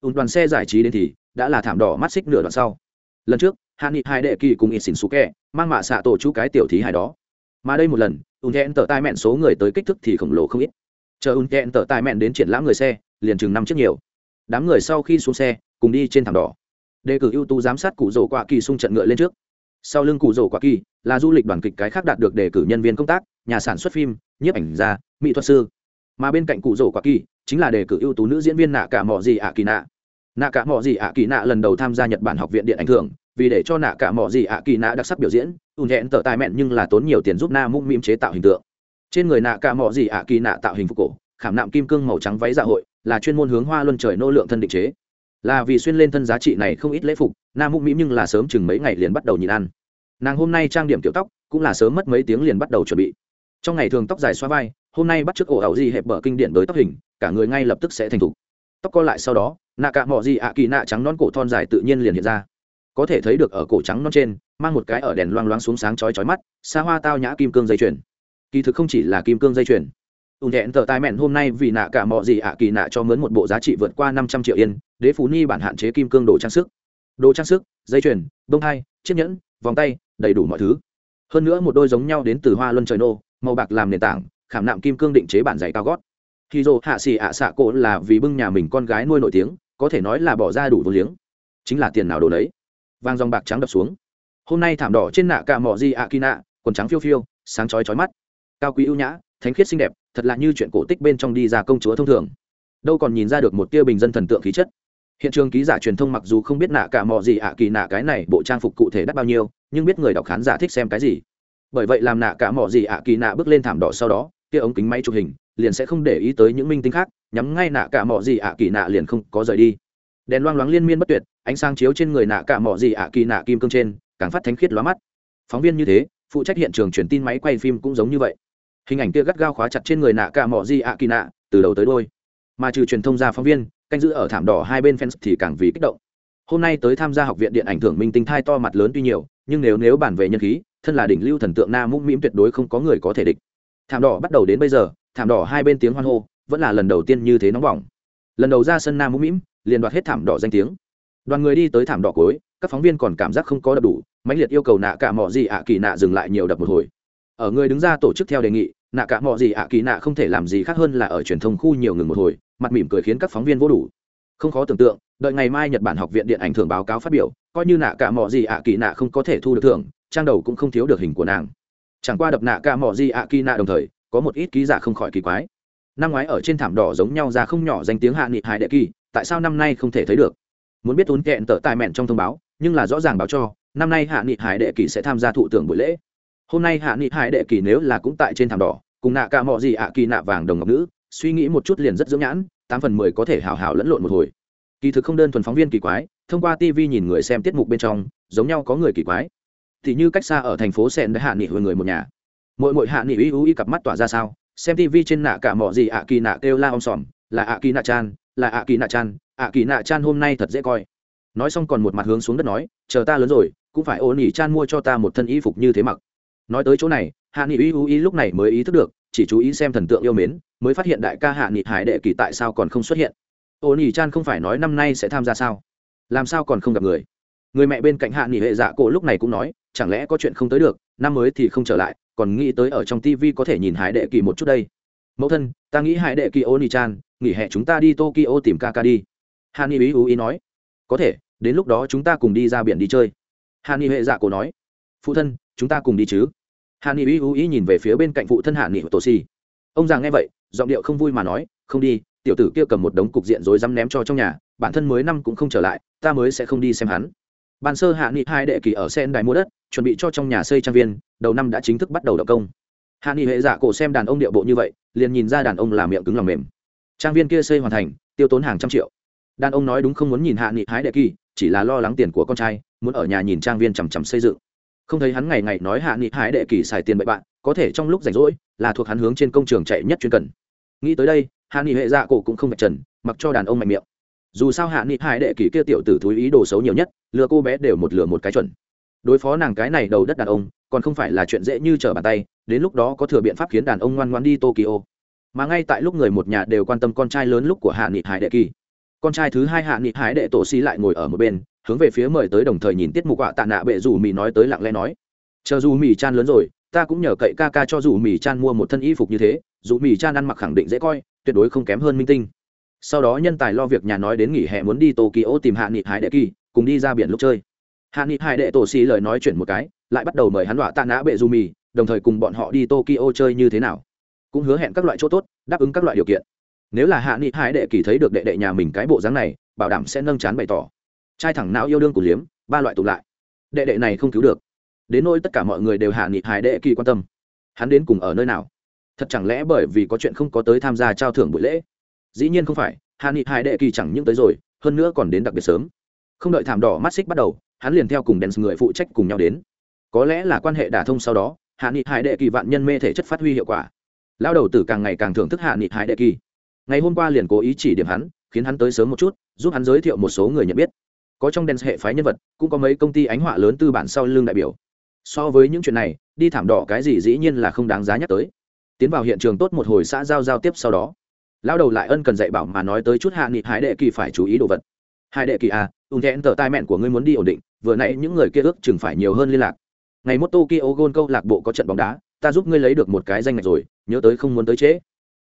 Ùn đoàn xe giải trí đến thì đã là thảm đỏ mắt xích nửa đoạn sau. Lần trước hạ nghị hai đệ kỳ cùng ít xỉn xú kẹ, mang mạ xạ tổ chú cái tiểu thí hài đó. Mà đây một lần, ùn thẹn tờ tai mẹn số người tới kích thước thì khổng lồ không ít chờ ùn kẹn tở tài mẹn đến triển lãm người xe, liền chừng năm chiếc nhiều. Đám người sau khi xuống xe, cùng đi trên thảm đỏ. Đề cử ưu tú giám sát cụ rổ quạ kỳ xung trận ngựa lên trước. Sau lưng cụ rổ quạ kỳ, là du lịch đoàn kịch cái khác đạt được đề cử nhân viên công tác, nhà sản xuất phim, nhiếp ảnh gia, mỹ thuật sư. Mà bên cạnh cụ rổ quạ kỳ, chính là đề cử ưu tú nữ diễn viên nạ cả mỏ gì ạ kỳ nạ nạ cả mỏ gì ạ kỳ nạ lần đầu tham gia nhật bản học viện điện ảnh thường vì để cho nạ cả mỏ gì ạ kỳ nạ đặc sắc biểu diễn, ùn hẹn tở tài mẹn nhưng là tốn nhiều tiền giúp na mũm mĩm chế tạo hình tượng trên người nạ cả mỏ gì ạ, kỳ nạ tạo hình phục cổ, khảm nạm kim cương màu trắng váy dạ hội, là chuyên môn hướng hoa luân trời nô lượng thân định chế. Là vì xuyên lên thân giá trị này không ít lễ phục nam mũ mỹ nhưng là sớm chừng mấy ngày liền bắt đầu nhìn ăn. Nàng hôm nay trang điểm kiểu tóc, cũng là sớm mất mấy tiếng liền bắt đầu chuẩn bị. Trong ngày thường tóc dài xoa vai, hôm nay bắt chước ổ ảo gì hẹp bờ kinh điển tới tóc hình, cả người ngay lập tức sẽ thành thục. Tóc co lại sau đó, nạ cả mỏ gì ạ, kỳ nạ trắng non cổ thon dài tự nhiên liền hiện ra. Có thể thấy được ở cổ trắng non trên, mang một cái ở đèn loang loáng xuống sáng chói chói mắt, xa hoa tao nhã kim cương dây chuyền kỳ thực không chỉ là kim cương dây chuyền. Ủng thẹn tờ tài mẹn hôm nay vì nạ cả mọi gì ạ kỳ nạ cho mướn một bộ giá trị vượt qua năm trăm triệu yên, đế phú ni bản hạn chế kim cương đồ trang sức. Đồ trang sức, dây chuyền, bông hai chiếc nhẫn, vòng tay, đầy đủ mọi thứ. Hơn nữa một đôi giống nhau đến từ hoa luân trời nô, màu bạc làm nền tảng, khảm nạm kim cương định chế bản giày cao gót. Khi dồ hạ xì ạ xạ cổ là vì bưng nhà mình con gái nuôi nổi tiếng, có thể nói là bỏ ra đủ vô liếng. Chính là tiền nào đồ đấy. Vang dòng bạc trắng đập xuống. Hôm nay thảm đỏ trên nạ cả mỏ di ạ kỳ nạ, quần trắng phiêu phiêu, sáng chói chói mắt cao quý ưu nhã, thánh khiết xinh đẹp, thật là như chuyện cổ tích bên trong đi ra công chúa thông thường. Đâu còn nhìn ra được một tia bình dân thần tượng khí chất. Hiện trường ký giả truyền thông mặc dù không biết nạ cả mỏ gì ạ à kỳ nạ cái này bộ trang phục cụ thể đắt bao nhiêu, nhưng biết người đọc khán giả thích xem cái gì. Bởi vậy làm nạ cả mỏ gì ạ à kỳ nạ bước lên thảm đỏ sau đó, kia ống kính máy chụp hình, liền sẽ không để ý tới những minh tinh khác, nhắm ngay nạ cả mỏ gì ạ à kỳ nạ liền không có rời đi. Đèn loang loáng liên miên bất tuyệt, ánh sáng chiếu trên người nạ cả mỏ gì ạ kỳ nạ kim cương trên, càng phát thánh khiết lóa mắt. Phóng viên như thế, phụ trách hiện trường truyền tin máy quay phim cũng giống như vậy hình ảnh kia gắt gao khóa chặt trên người nạ cả mỏ di ạ kỳ nạ, từ đầu tới đôi mà trừ truyền thông ra phóng viên, canh giữ ở thảm đỏ hai bên fans thì càng vì kích động. Hôm nay tới tham gia học viện điện ảnh thưởng minh tinh thai to mặt lớn tuy nhiều, nhưng nếu nếu bàn về nhân khí, thân là đỉnh lưu thần tượng na mũm mĩm tuyệt đối không có người có thể địch. Thảm đỏ bắt đầu đến bây giờ, thảm đỏ hai bên tiếng hoan hô vẫn là lần đầu tiên như thế nóng bỏng. Lần đầu ra sân na mũm mĩm, liền đoạt hết thảm đỏ danh tiếng. Đoàn người đi tới thảm đỏ cuối, các phóng viên còn cảm giác không có đập đủ, mãnh liệt yêu cầu nạ cả mỏ gì ạ kỳ nạ dừng lại nhiều đập một hồi. Ở người đứng ra tổ chức theo đề nghị nạ cả mọi gì ạ kỳ nạ không thể làm gì khác hơn là ở truyền thông khu nhiều ngừng một hồi, mặt mỉm cười khiến các phóng viên vô đủ. Không khó tưởng tượng, đợi ngày mai nhật bản học viện điện ảnh thưởng báo cáo phát biểu, coi như nạ cả mọi gì ạ kỳ nạ không có thể thu được thưởng, trang đầu cũng không thiếu được hình của nàng. Chẳng qua đập nạ cả mọi gì ạ kỳ nạ đồng thời, có một ít ký giả không khỏi kỳ quái. Năm ngoái ở trên thảm đỏ giống nhau ra không nhỏ danh tiếng hạ nghị hải đệ kỳ, tại sao năm nay không thể thấy được? Muốn biết tốn kẹn tờ tài mẹn trong thông báo, nhưng là rõ ràng báo cho, năm nay hạ nghị hải đệ kỳ sẽ tham gia thụ tưởng buổi lễ hôm nay hạ nghị hải đệ kỳ nếu là cũng tại trên thảm đỏ, cùng nạ cả mỏ gì ạ, kỳ nạ vàng đồng ngọc nữ, suy nghĩ một chút liền rất dưỡng nhãn, tám phần mười có thể hào hào lẫn lộn một hồi. Kỳ thực không đơn thuần phóng viên kỳ quái, thông qua tv nhìn người xem tiết mục bên trong, giống nhau có người kỳ quái. Thì như cách xa ở thành phố sen đã hạ nghị hồi người một nhà. Mỗi mỗi hạ nghị uy uy cặp mắt tỏa ra sao, xem tv trên nạ cả mỏ gì ạ, kỳ nạ kêu la om sòm, là ạ, kỳ nạ chan, là ạ, kỳ nạ chan, ạ, kỳ nạ chan hôm nay thật dễ coi. Nói xong còn một mặt hướng xuống đất nói, chờ ta lớn rồi, cũng phải ôn ỉ chan mua cho ta một thân y phục như thế mặc nói tới chỗ này, hạ nghị uy uy lúc này mới ý thức được, chỉ chú ý xem thần tượng yêu mến, mới phát hiện đại ca hạ nghị hải đệ kỳ tại sao còn không xuất hiện. Ôn ỉ chan không phải nói năm nay sẽ tham gia sao? Làm sao còn không gặp người? Người mẹ bên cạnh hạ nghị hệ dạ cổ lúc này cũng nói, chẳng lẽ có chuyện không tới được, năm mới thì không trở lại, còn nghĩ tới ở trong tv có thể nhìn hải đệ kỳ một chút đây. Mẫu thân, ta nghĩ hải đệ kỳ ô ni chan, nghỉ hè chúng ta đi tokyo tìm ca ca đi. Hạ nghị uy ú ý nói, có thể, đến lúc đó chúng ta cùng đi ra biển đi chơi. Hạ nghị hệ dạ cổ nói, phụ thân, chúng ta cùng đi chứ hạ nghị uy u ý nhìn về phía bên cạnh phụ thân hạ nghị tổ si ông già nghe vậy, giọng điệu không vui mà nói, không đi, tiểu tử kia cầm một đống cục diện rồi dám ném cho trong nhà, bản thân mới năm cũng không trở lại, ta mới sẽ không đi xem hắn. Ban sơ hạ nghị hai đệ kỳ ở sen đài mua đất, chuẩn bị cho trong nhà xây trang viên, đầu năm đã chính thức bắt đầu đậu công. Hạ nghị hệ giả cổ xem đàn ông điệu bộ như vậy, liền nhìn ra đàn ông là miệng cứng lòng mềm. Trang viên kia xây hoàn thành, tiêu tốn hàng trăm triệu. Đàn ông nói đúng không muốn nhìn hạ nghị hái đệ kỳ, chỉ là lo lắng tiền của con trai, muốn ở nhà nhìn trang viên chằm chằm xây dựng không thấy hắn ngày ngày nói hạ nghị Hải đệ kỳ xài tiền bậy bạn, có thể trong lúc rảnh rỗi, là thuộc hắn hướng trên công trường chạy nhất chuyên cần. Nghĩ tới đây, hạ nghị hệ dạ cổ cũng không vạch trần, mặc cho đàn ông mạnh miệng. Dù sao hạ nghị hải đệ kỷ kia tiểu tử thúi ý đồ xấu nhiều nhất, lừa cô bé đều một lừa một cái chuẩn. Đối phó nàng cái này đầu đất đàn ông, còn không phải là chuyện dễ như trở bàn tay, đến lúc đó có thừa biện pháp khiến đàn ông ngoan ngoan đi tokyo. Mà ngay tại lúc người một nhà đều quan tâm con trai lớn lúc của hạ nghị hải đệ kỳ. Con trai thứ hai hạ nghị hải đệ tổ xi lại ngồi ở một bên hướng về phía mời tới đồng thời nhìn tiết mục quạ tạ nạ bệ dù mì nói tới lặng lẽ nói, chờ dù mì chan lớn rồi, ta cũng nhờ cậy ca ca cho dù mì chan mua một thân y phục như thế dù mì chan ăn mặc khẳng định dễ coi, tuyệt đối không kém hơn minh tinh. Sau đó nhân tài lo việc nhà nói đến nghỉ hè muốn đi tokyo tìm hạ nghị hải đệ kỳ, cùng đi ra biển lúc chơi. Hạ nghị hải đệ tổ xì lời nói chuyển một cái, lại bắt đầu mời hắn đọa tạ nã bệ dù mì, đồng thời cùng bọn họ đi tokyo chơi như thế nào. Cũng hứa hẹn các loại chỗ tốt, đáp ứng các loại điều kiện. Nếu là hạ nghị hải đệ kỳ thấy được đệ đệ nhà mình cái bộ dáng này, bảo đảm sẽ nâng chán bày tỏ trai thẳng não yêu đương của liếm, ba loại tụ lại. Đệ đệ này không cứu được. Đến nỗi tất cả mọi người đều hạ nghị hải đệ kỳ quan tâm. Hắn đến cùng ở nơi nào? Thật chẳng lẽ bởi vì có chuyện không có tới tham gia trao thưởng buổi lễ? Dĩ nhiên không phải, hạ nghị hải đệ kỳ chẳng những tới rồi, hơn nữa còn đến đặc biệt sớm. Không đợi thảm đỏ mắt xích bắt đầu, hắn liền theo cùng đèn người phụ trách cùng nhau đến. Có lẽ là quan hệ đả thông sau đó, hạ nghị hải đệ kỳ vạn nhân mê thể chất phát huy hiệu quả. Lao đầu tử càng ngày càng thưởng thức hạ nghị hải đệ kỳ. Ngày hôm qua liền cố ý chỉ điểm hắn, khiến hắn tới sớm một chút, giúp hắn giới thiệu một số người nhận biết có trong đèn hệ phái nhân vật, cũng có mấy công ty ánh họa lớn tư bản sau lưng đại biểu. So với những chuyện này, đi thảm đỏ cái gì dĩ nhiên là không đáng giá nhắc tới. Tiến vào hiện trường tốt một hồi xã giao giao tiếp sau đó. Lao đầu lại ân cần dạy bảo mà nói tới chút hạ nghị hải đệ kỳ phải chú ý đồ vật. Hai đệ kỳ à ung thẹn tờ tai mẹn của ngươi muốn đi ổn định, vừa nãy những người kia ước chừng phải nhiều hơn liên lạc. Ngày mốt tokyo gôn câu lạc bộ có trận bóng đá, ta giúp ngươi lấy được một cái danh ngạch rồi, nhớ tới không muốn tới trễ.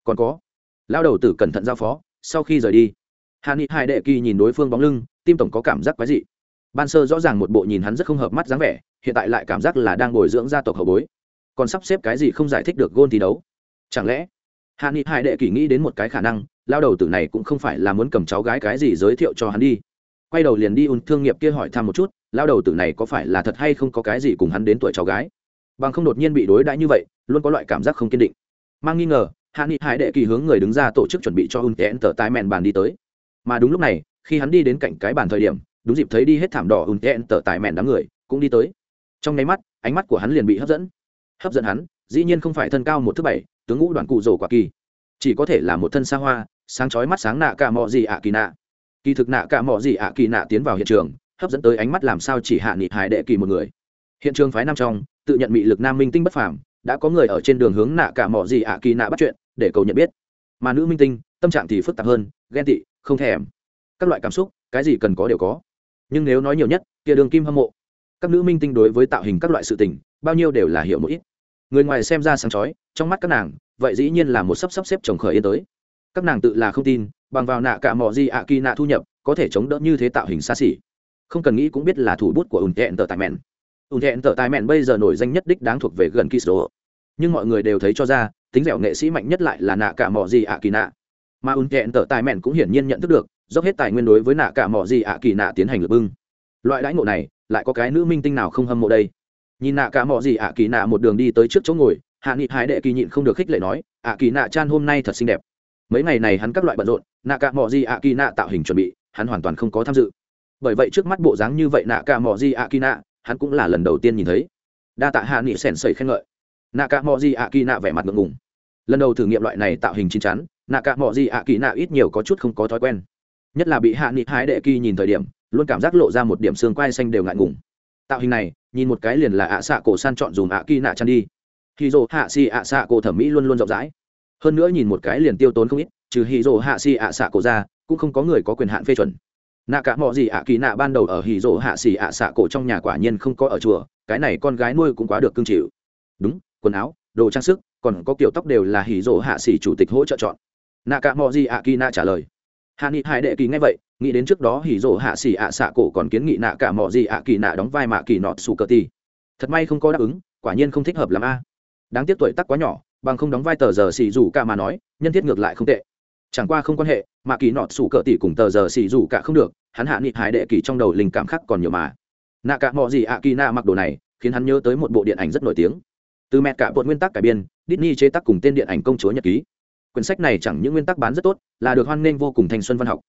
Còn có lao đầu tử cẩn thận giao phó, sau khi rời đi, hạ nghị hải đệ kỳ nhìn đối phương bóng lưng tim tổng có cảm giác quái dị. Ban sơ rõ ràng một bộ nhìn hắn rất không hợp mắt dáng vẻ, hiện tại lại cảm giác là đang bồi dưỡng gia tộc hậu bối. Còn sắp xếp cái gì không giải thích được gôn thi đấu. Chẳng lẽ, hạ nghị hải đệ kỳ nghĩ đến một cái khả năng, lao đầu tử này cũng không phải là muốn cầm cháu gái cái gì giới thiệu cho hắn đi. Quay đầu liền đi ùn thương nghiệp kia hỏi thăm một chút, lao đầu tử này có phải là thật hay không có cái gì cùng hắn đến tuổi cháu gái. Bằng không đột nhiên bị đối đãi như vậy, luôn có loại cảm giác không kiên định. Mang nghi ngờ, hạ nghị hải đệ kỳ hướng người đứng ra tổ chức chuẩn bị cho ùn tẽn tờ tai mẹn bàn đi tới. Mà đúng lúc này khi hắn đi đến cạnh cái bàn thời điểm, đúng dịp thấy đi hết thảm đỏ ùn tẽn tở tai mẹn đám người, cũng đi tới. Trong nháy mắt, ánh mắt của hắn liền bị hấp dẫn. Hấp dẫn hắn, dĩ nhiên không phải thân cao một thứ bảy, tướng ngũ đoàn cụ rổ quả kỳ. Chỉ có thể là một thân xa hoa, sáng chói mắt sáng nạ cả mọ gì ạ kỳ nạ. Kỳ thực nạ cả mọ gì ạ kỳ nạ tiến vào hiện trường, hấp dẫn tới ánh mắt làm sao chỉ hạ nghị hải đệ kỳ một người. Hiện trường phái nam trong, tự nhận bị lực nam minh tinh bất phàm, đã có người ở trên đường hướng nạ cả mọ gì ạ kỳ nạ bắt chuyện, để cầu nhận biết. Mà nữ minh tinh, tâm trạng thì phức tạp hơn, ghen tị, không thèm các loại cảm xúc, cái gì cần có đều có. Nhưng nếu nói nhiều nhất, kia đường kim hâm mộ. Các nữ minh tinh đối với tạo hình các loại sự tình, bao nhiêu đều là hiểu một ít. Người ngoài xem ra sáng chói, trong mắt các nàng, vậy dĩ nhiên là một sắp sắp xếp chồng khởi yên tới. Các nàng tự là không tin, bằng vào nạ cả mò di ạ kỳ nạ thu nhập, có thể chống đỡ như thế tạo hình xa xỉ. Không cần nghĩ cũng biết là thủ bút của ùn thẹn tờ tài mẹn. Ùn thẹn tờ tài mẹn bây giờ nổi danh nhất đích đáng thuộc về gần kỳ sổ nhưng mọi người đều thấy cho ra, tính dẻo nghệ sĩ mạnh nhất lại là nạ cả mò di ạ kỳ nạ. Mà ùn thẹn tờ tài mẹn cũng hiển nhiên nhận thức được dốc hết tài nguyên đối với nạ cả mỏ gì ạ à kỳ nạ tiến hành lập bưng loại đãi ngộ này, lại có cái nữ minh tinh nào không hâm mộ đây? Nhìn nạ cả mỏ gì ạ à kỳ nạ một đường đi tới trước chỗ ngồi, hạ nghị hải đệ kỳ nhịn không được khích lệ nói, ạ kỳ nạ chan hôm nay thật xinh đẹp. Mấy ngày này hắn các loại bận rộn, nạ cả mỏ gì ạ à kỳ nạ tạo hình chuẩn bị, hắn hoàn toàn không có tham dự. Bởi vậy trước mắt bộ dáng như vậy nạ cả mỏ gì ạ kỳ nạ, hắn cũng là lần đầu tiên nhìn thấy. Đa tạ hạ nghị sèn sầy khen ngợi. Nạ cả mỏ gì ạ kỳ nạ vẻ mặt ngượng ngùng. Lần đầu thử nghiệm loại này tạo hình chín chắn, nạ cả mỏ gì ạ kỳ nạ ít nhiều có chút không có thói quen nhất là bị hạ nghị hái đệ kỳ nhìn thời điểm, luôn cảm giác lộ ra một điểm xương quai xanh đều ngại ngùng. Tạo hình này, nhìn một cái liền là ạ xạ cổ san chọn dùng ạ kỳ nạ chăn đi. Hì dồ hạ xì ạ xạ cổ thẩm mỹ luôn luôn rộng rãi. Hơn nữa nhìn một cái liền tiêu tốn không ít, trừ hì dồ hạ xì ạ xạ cổ ra, cũng không có người có quyền hạn phê chuẩn. Nạ cả mọi gì ạ kỳ nạ ban đầu ở hì dồ hạ xì ạ xạ cổ trong nhà quả nhiên không có ở chùa, cái này con gái nuôi cũng quá được cưng chịu. Đúng, quần áo, đồ trang sức, còn có kiểu tóc đều là hì dồ hạ xì chủ tịch hỗ trợ chọn. Nạ cả mọi gì ạ kỳ nạ trả lời hạ nghị hải đệ kỳ nghe vậy, nghĩ đến trước đó hỉ rộ hạ xỉ ạ xạ cổ còn kiến nghị nạ cả mọi gì ạ kỳ nạ đóng vai mạ kỳ nọt xù cờ ti thật may không có đáp ứng, quả nhiên không thích hợp lắm a. Đáng tiếc tuổi tác quá nhỏ, bằng không đóng vai tờ giờ xỉ rủ cả mà nói, nhân thiết ngược lại không tệ. Chẳng qua không quan hệ, mạ kỳ nọt xù cờ tỷ cùng tờ giờ xỉ rủ cả không được, hắn hạ nghị hải đệ kỳ trong đầu linh cảm khác còn nhiều mà. Nạ cả mọi gì ạ kỳ nạ mặc đồ này, khiến hắn nhớ tới một bộ điện ảnh rất nổi tiếng. Từ mẹ cả bột nguyên tắc cải biên, Disney chế tác cùng tên điện ảnh công chúa nhật ký quyển sách này chẳng những nguyên tắc bán rất tốt, là được hoan nghênh vô cùng thanh xuân văn học.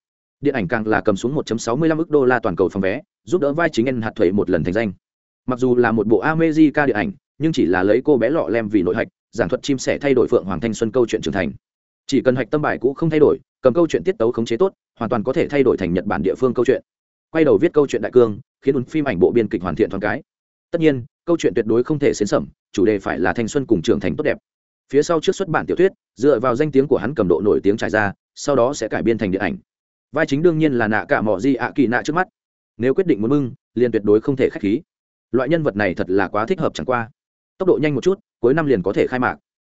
Điện ảnh càng là cầm xuống 1.65 ức đô la toàn cầu phòng vé, giúp đỡ vai chính nhân hạt thuế một lần thành danh. Mặc dù là một bộ America điện ảnh, nhưng chỉ là lấy cô bé lọ lem vì nội hạch, giảng thuật chim sẻ thay đổi phượng hoàng thanh xuân câu chuyện trưởng thành. Chỉ cần hạch tâm bài cũ không thay đổi, cầm câu chuyện tiết tấu khống chế tốt, hoàn toàn có thể thay đổi thành nhật bản địa phương câu chuyện. Quay đầu viết câu chuyện đại cương, khiến ấn phim ảnh bộ biên kịch hoàn thiện thoáng cái. Tất nhiên, câu chuyện tuyệt đối không thể xến sẩm, chủ đề phải là thanh xuân cùng trưởng thành tốt đẹp phía sau trước xuất bản tiểu thuyết, dựa vào danh tiếng của hắn cầm độ nổi tiếng trải ra, sau đó sẽ cải biên thành điện ảnh. Vai chính đương nhiên là nạ cả mỏ di ạ kỳ nạ trước mắt. Nếu quyết định muốn mưng liền tuyệt đối không thể k h á c h khí. Loại nhân vật này thật là quá thích hợp chẳng qua. Tốc độ nhanh một chút, cuối năm liền có thể khai mạc.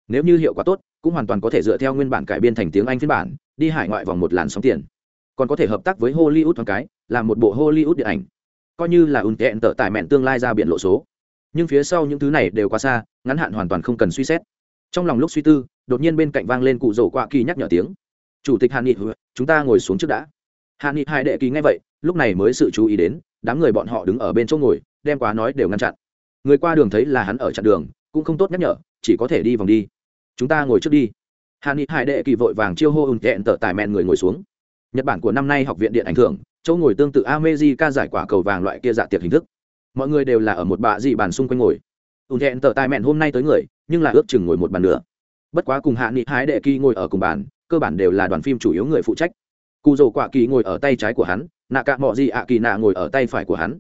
Nếu như hiệu quả tốt, cũng hoàn toàn có thể dựa theo nguyên bản cải biên thành tiếng anh phiên bản, đi hải ngoại vòng một làn sóng tiền. Còn có thể hợp tác với hollywood thoáng cái, làm một bộ hollywood điện ảnh. Coi như là ùn tẹn tở tải mẹn tương lai ra biển lộ số. Nhưng phía sau những thứ này đều quá xa, ngắn hạn hoàn toàn không cần suy xét trong lòng lúc suy tư, đột nhiên bên cạnh vang lên cụ rổ quạ kỳ nhắc nhở tiếng. Chủ tịch hàn nghị, chúng ta ngồi xuống trước đã. Hàn nghị hai đệ kỳ nghe vậy, lúc này mới sự chú ý đến, đám người bọn họ đứng ở bên chỗ ngồi, đem quá nói đều ngăn chặn. Người qua đường thấy là hắn ở chặn đường, cũng không tốt nhắc nhở, chỉ có thể đi vòng đi. Chúng ta ngồi trước đi. Hàn ni hải đệ kỳ vội vàng chiêu hô ùn thẹn tở tài mẹn người ngồi xuống. Nhật bản của năm nay học viện điện ảnh thưởng, chỗ ngồi tương tự ameji ca giải quả cầu vàng loại kia dạ tiệc hình thức. Mọi người đều là ở một bạ dị bàn xung quanh ngồi. Ùn thẹn tở tài mẹn hôm nay tới người nhưng lại ước chừng ngồi một bàn nữa. Bất quá cùng hạ nghị hái đệ kỳ ngồi ở cùng bàn, cơ bản đều là đoàn phim chủ yếu người phụ trách. Cụ dầu quả kỳ ngồi ở tay trái của hắn, nạ cạ mọ gì ạ kỳ nạ ngồi ở tay phải của hắn.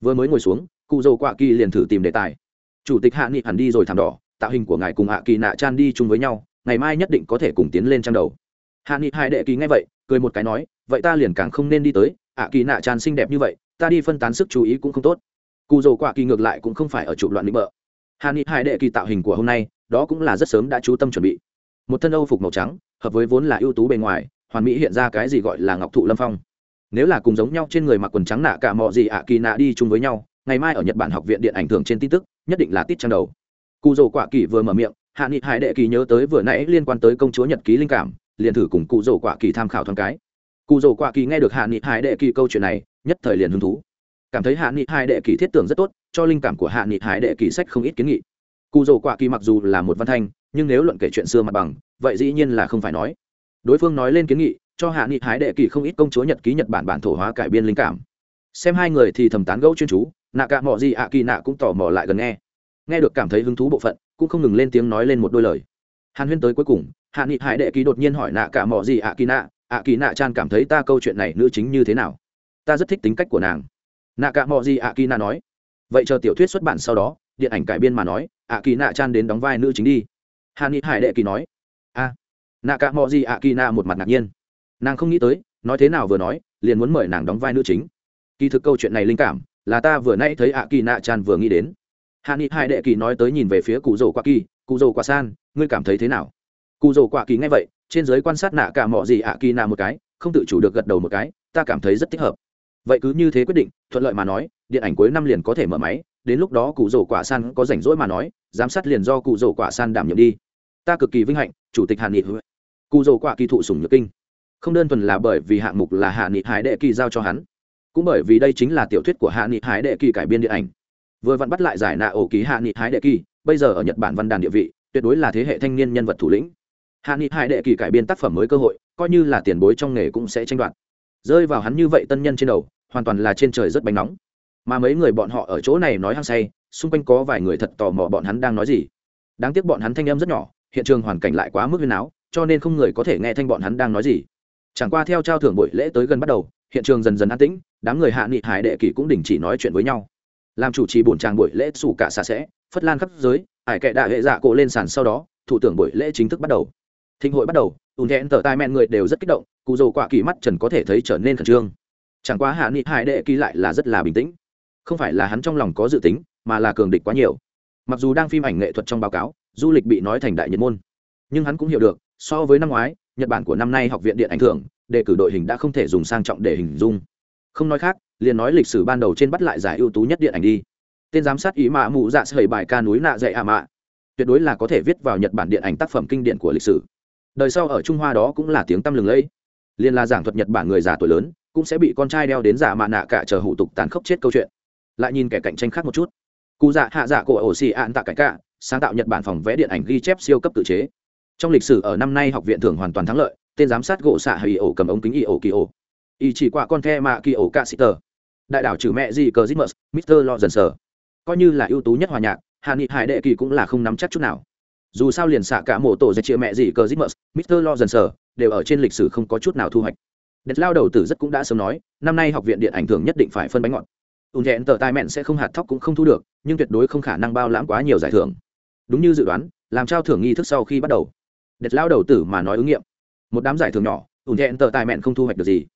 Vừa mới ngồi xuống cụ dầu quả kỳ liền thử tìm đề tài. Chủ tịch hạ nghị hẳn đi rồi thảm đỏ, tạo hình của ngài cùng ạ kỳ nạ chan đi chung với nhau, ngày mai nhất định có thể cùng tiến lên trang đầu. Hạ nghị hai đệ kỳ nghe vậy, cười một cái nói, vậy ta liền càng không nên đi tới, ạ kỳ nạ chan xinh đẹp như vậy, ta đi phân tán sức chú ý cũng không tốt. Cụ dầu quả kỳ ngược lại cũng không phải ở chụp loạn định bợ hạ ni hải đệ kỳ tạo hình của hôm nay, đó cũng là rất sớm đã chú tâm chuẩn bị. Một thân âu phục màu trắng, hợp với vốn là ưu tú bề ngoài, hoàn mỹ hiện ra cái gì gọi là ngọc thụ lâm phong. Nếu là cùng giống nhau trên người mặc quần trắng nạ cả mọi gì ạ kỳ nạ đi chung với nhau, ngày mai ở nhật bản học viện điện ảnh thường trên tin tức, nhất định là tít trang đầu. Cụ dầu quả kỳ vừa mở miệng hạ nghị hải đệ kỳ nhớ tới vừa nãy liên quan tới công chúa nhật ký linh cảm, liền thử cùng cụ dầu quả kỳ tham khảo thoáng cái. Cụ dầu quả kỳ nghe được hạ nghị hải đệ kỳ câu chuyện này, nhất thời liền hứng thú cảm thấy hạ nghị hải đệ kỳ thiết tưởng rất tốt, cho linh cảm của hạ nghị hải đệ kỳ sách không ít kiến nghị. Cụ dầu quạ kỳ mặc dù là một văn thanh, nhưng nếu luận kể chuyện xưa mặt bằng, vậy dĩ nhiên là không phải nói. Đối phương nói lên kiến nghị, cho hạ nghị hải đệ kỳ không ít công chúa nhật ký nhật bản bản thổ hóa cải biên linh cảm. Xem hai người thì thầm tán gẫu chuyên chú, nạ cả mọ gì ạ kỳ nạ cũng tò mò lại gần nghe. Nghe được cảm thấy hứng thú bộ phận, cũng không ngừng lên tiếng nói lên một đôi lời. Hàn huyên tới cuối cùng, hạ nghị hải đệ kỳ đột nhiên hỏi nạ cả mọ gì ạ kỳ nạ, ạ kỳ nạ chan cảm thấy ta câu chuyện này nữ chính như thế nào? Ta rất thích tính cách của nàng nạ cả mọi gì ạ kỳ nạ nói. Vậy chờ tiểu thuyết xuất bản sau đó, điện ảnh cải biên mà nói ạ kỳ nạ chan đến đóng vai nữ chính đi. Hà ni hải đệ kỳ nói. A nạ cả mọi gì ạ kỳ nạ một mặt ngạc nhiên. Nàng không nghĩ tới, nói thế nào vừa nói, liền muốn mời nàng đóng vai nữ chính. Kỳ thực câu chuyện này linh cảm, là ta vừa nãy thấy ạ kỳ nạ chan vừa nghĩ đến. Hạ nghị hai đệ kỳ nói tới nhìn về phía cụ rồ qua kỳ cụ rồ qua san, ngươi cảm thấy thế nào? Cụ rồ qua kỳ nghe vậy, trên giới quan sát nạ cả mọi gì ạ kỳ nạ một cái, không tự chủ được gật đầu một cái, ta cảm thấy rất thích hợp vậy cứ như thế quyết định, thuận lợi mà nói, điện ảnh cuối năm liền có thể mở máy, đến lúc đó cụ rổ quả san có rảnh rỗi mà nói, giám sát liền do cụ rổ quả san đảm nhiệm đi. Ta cực kỳ vinh hạnh, chủ tịch hạ nghị cụ rổ quả kỳ thụ sùng nhược kinh. Không đơn thuần là bởi vì hạng mục là hạ nghị hải đệ kỳ giao cho hắn, cũng bởi vì đây chính là tiểu thuyết của hạ nghị hải đệ kỳ cải biên điện ảnh. Vừa vặn bắt lại giải nạ ổ ký hạ nghị hải đệ kỳ, bây giờ ở nhật bản văn đàn địa vị, tuyệt đối là thế hệ thanh niên nhân vật thủ lĩnh. Hạ nghị hải đệ kỳ cải biên tác phẩm mới cơ hội, coi như là tiền bối trong nghề cũng sẽ tranh đoạt rơi vào hắn như vậy tân nhân trên đầu, hoàn toàn là trên trời rất bánh nóng. Mà mấy người bọn họ ở chỗ này nói hăng say, xung quanh có vài người thật tò mò bọn hắn đang nói gì. Đáng tiếc bọn hắn thanh âm rất nhỏ, hiện trường hoàn cảnh lại quá mức huyền áo, cho nên không người có thể nghe thanh bọn hắn đang nói gì. Chẳng qua theo trao thưởng buổi lễ tới gần bắt đầu, hiện trường dần dần an tĩnh, đám người hạ nghị hải đệ kỷ cũng đình chỉ nói chuyện với nhau. Làm chủ trì bổn tràng buổi lễ xù cả xa sẽ, phất lan khắp giới hải kệ đại hệ dạ cổ lên sàn sau đó, thủ tưởng buổi lễ chính thức bắt đầu. Thịnh hội bắt đầu, ùn thẹn tờ tai men người đều rất kích động cụ dầu quả kỳ mắt trần có thể thấy trở nên khẩn trương. Chẳng qua hạ nghị hải đệ kỳ lại là rất là bình tĩnh. Không phải là hắn trong lòng có dự tính, mà là cường địch quá nhiều. Mặc dù đang phim ảnh nghệ thuật trong báo cáo, du lịch bị nói thành đại nhật môn, nhưng hắn cũng hiểu được, so với năm ngoái, nhật bản của năm nay học viện điện ảnh thưởng, đề cử đội hình đã không thể dùng sang trọng để hình dung. Không nói khác, liền nói lịch sử ban đầu trên bắt lại giải ưu tú nhất điện ảnh đi. Tên giám sát ý mạ mụ dạ sợi bài ca núi nạ dạy ạ mạ. Tuyệt đối là có thể viết vào nhật bản điện ảnh tác phẩm kinh điển của lịch sử. Đời sau ở trung hoa đó cũng là tiếng tăm lừng lẫy liên là giảng thuật nhật bản người già tuổi lớn, cũng sẽ bị con trai đeo đến giả mạ nạ cả chờ hủ tục tàn khốc chết câu chuyện. Lại nhìn kẻ cạnh tranh khác một chút. Cụ dạ hạ dạ của ổ xì ạn tạ cải cả sáng tạo nhật bản phòng vẽ điện ảnh ghi chép siêu cấp tự chế. Trong lịch sử, ở năm nay học viện thường hoàn toàn thắng lợi, tên giám sát gỗ xạ hay ổ cầm ống kính y ổ kỳ ổ. Y chỉ qua con the mạ kỳ ổ ca sĩ tờ. Đại đảo trừ mẹ gì cờ zimmer mister lo dần sờ coi như là ưu tú nhất hòa nhạc hạ nghị hải đệ kỳ cũng là không nắm chắc chút nào. Dù sao liền xạ cả mộ tổ dạy chia mẹ gì cờ zimmer mister lo dần sờ đều ở trên lịch sử không có chút nào thu hoạch Đệt lao đầu tử rất cũng đã sớm nói, năm nay học viện điện ảnh thường nhất định phải phân bánh ngọt. Ùn Nhẹn tờ tai mẹn sẽ không hạt thóc cũng không thu được, nhưng tuyệt đối không khả năng bao lãm quá nhiều giải thưởng. Đúng như dự đoán, làm trao thưởng nghi thức sau khi bắt đầu. Đệt lao đầu tử mà nói ứng nghiệm. Một đám giải thưởng nhỏ, ùn Nhẹn tờ tai mẹn không thu hoạch được gì.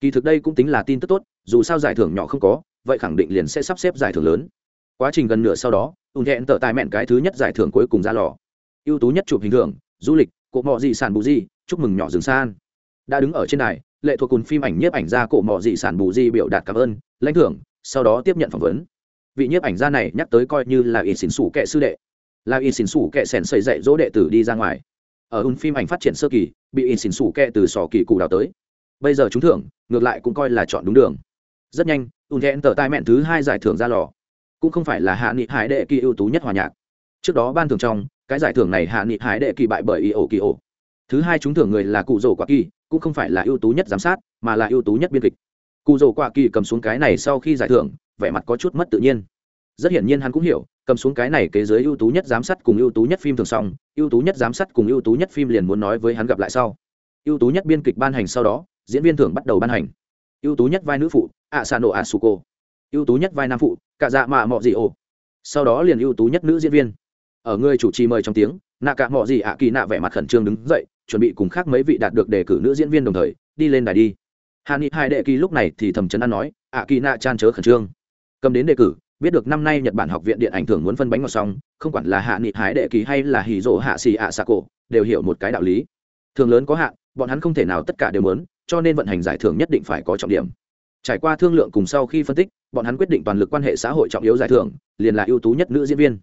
Kỳ thực đây cũng tính là tin tức tốt, dù sao giải thưởng nhỏ không có, vậy khẳng định liền sẽ sắp xếp giải thưởng lớn. Quá trình gần nửa sau đó, ùn Nhẹn tờ tai mẹn cái thứ nhất giải thưởng cuối cùng ra lò. ưu tú nhất chụp hình thưởng, du lịch, Cụ mọ dị sản bù gì, chúc mừng nhỏ rừng san. Đã đứng ở trên này, lệ thuộc cùng phim ảnh nhiếp ảnh gia cổ mọ dị sản bù di biểu đạt cảm ơn lãnh thưởng sau đó tiếp nhận phỏng vấn. Vị nhiếp ảnh gia này nhắc tới coi như là y xỉn sủ kệ sư đệ. Là y xỉn sủ kệ sèn xây dạy dỗ đệ tử đi ra ngoài. Ở un phim ảnh phát triển sơ kỳ bị y xỉn sủ kệ từ sò kỳ cụ đào tới. Bây giờ chúng thưởng ngược lại cũng coi là chọn đúng đường. Rất nhanh un thẹn tờ tai mẹn thứ hai giải thưởng ra lò. Cũng không phải là hạ nghị hải đệ kỳ ưu tú nhất hòa nhạc. Trước đó ban thường trong cái giải thưởng này hạ nghị hái đệ kỳ bại bởi y ổ kỳ ổ thứ hai chúng thưởng người là cụ rổ quả kỳ cũng không phải là ưu tú nhất giám sát mà là ưu tú nhất biên kịch cụ rổ quả kỳ cầm xuống cái này sau khi giải thưởng vẻ mặt có chút mất tự nhiên rất hiển nhiên hắn cũng hiểu cầm xuống cái này kế giới ưu tú nhất giám sát cùng ưu tú nhất phim thường xong ưu tú nhất giám sát cùng ưu tú nhất phim liền muốn nói với hắn gặp lại sau ưu tú nhất biên kịch ban hành sau đó diễn viên thưởng bắt đầu ban hành ưu tú nhất vai nữ phụ ạ xà nổ ạ su cô ưu tú nhất vai nam phụ cả dạ mạ mọ gì ồ sau đó liền ưu tú nhất nữ diễn viên ở người chủ trì mời trong tiếng, nạ cả mọi gì ạ kỳ nạ vẻ mặt khẩn trương đứng dậy, chuẩn bị cùng khác mấy vị đạt được đề cử nữ diễn viên đồng thời, đi lên đài đi. Hà ni hai đệ kỳ lúc này thì thầm chấn an nói, ạ kỳ nạ chan chớ khẩn trương. Cầm đến đề cử, biết được năm nay nhật bản học viện điện ảnh thường muốn phân bánh ngọt xong, không quản là hạ nghị hái đệ kỳ hay là hì rỗ hạ xì ạ xà cổ, đều hiểu một cái đạo lý. Thường lớn có hạn, bọn hắn không thể nào tất cả đều muốn, cho nên vận hành giải thưởng nhất định phải có trọng điểm. Trải qua thương lượng cùng sau khi phân tích, bọn hắn quyết định toàn lực quan hệ xã hội trọng yếu giải thưởng, liền là ưu tú nhất nữ diễn viên.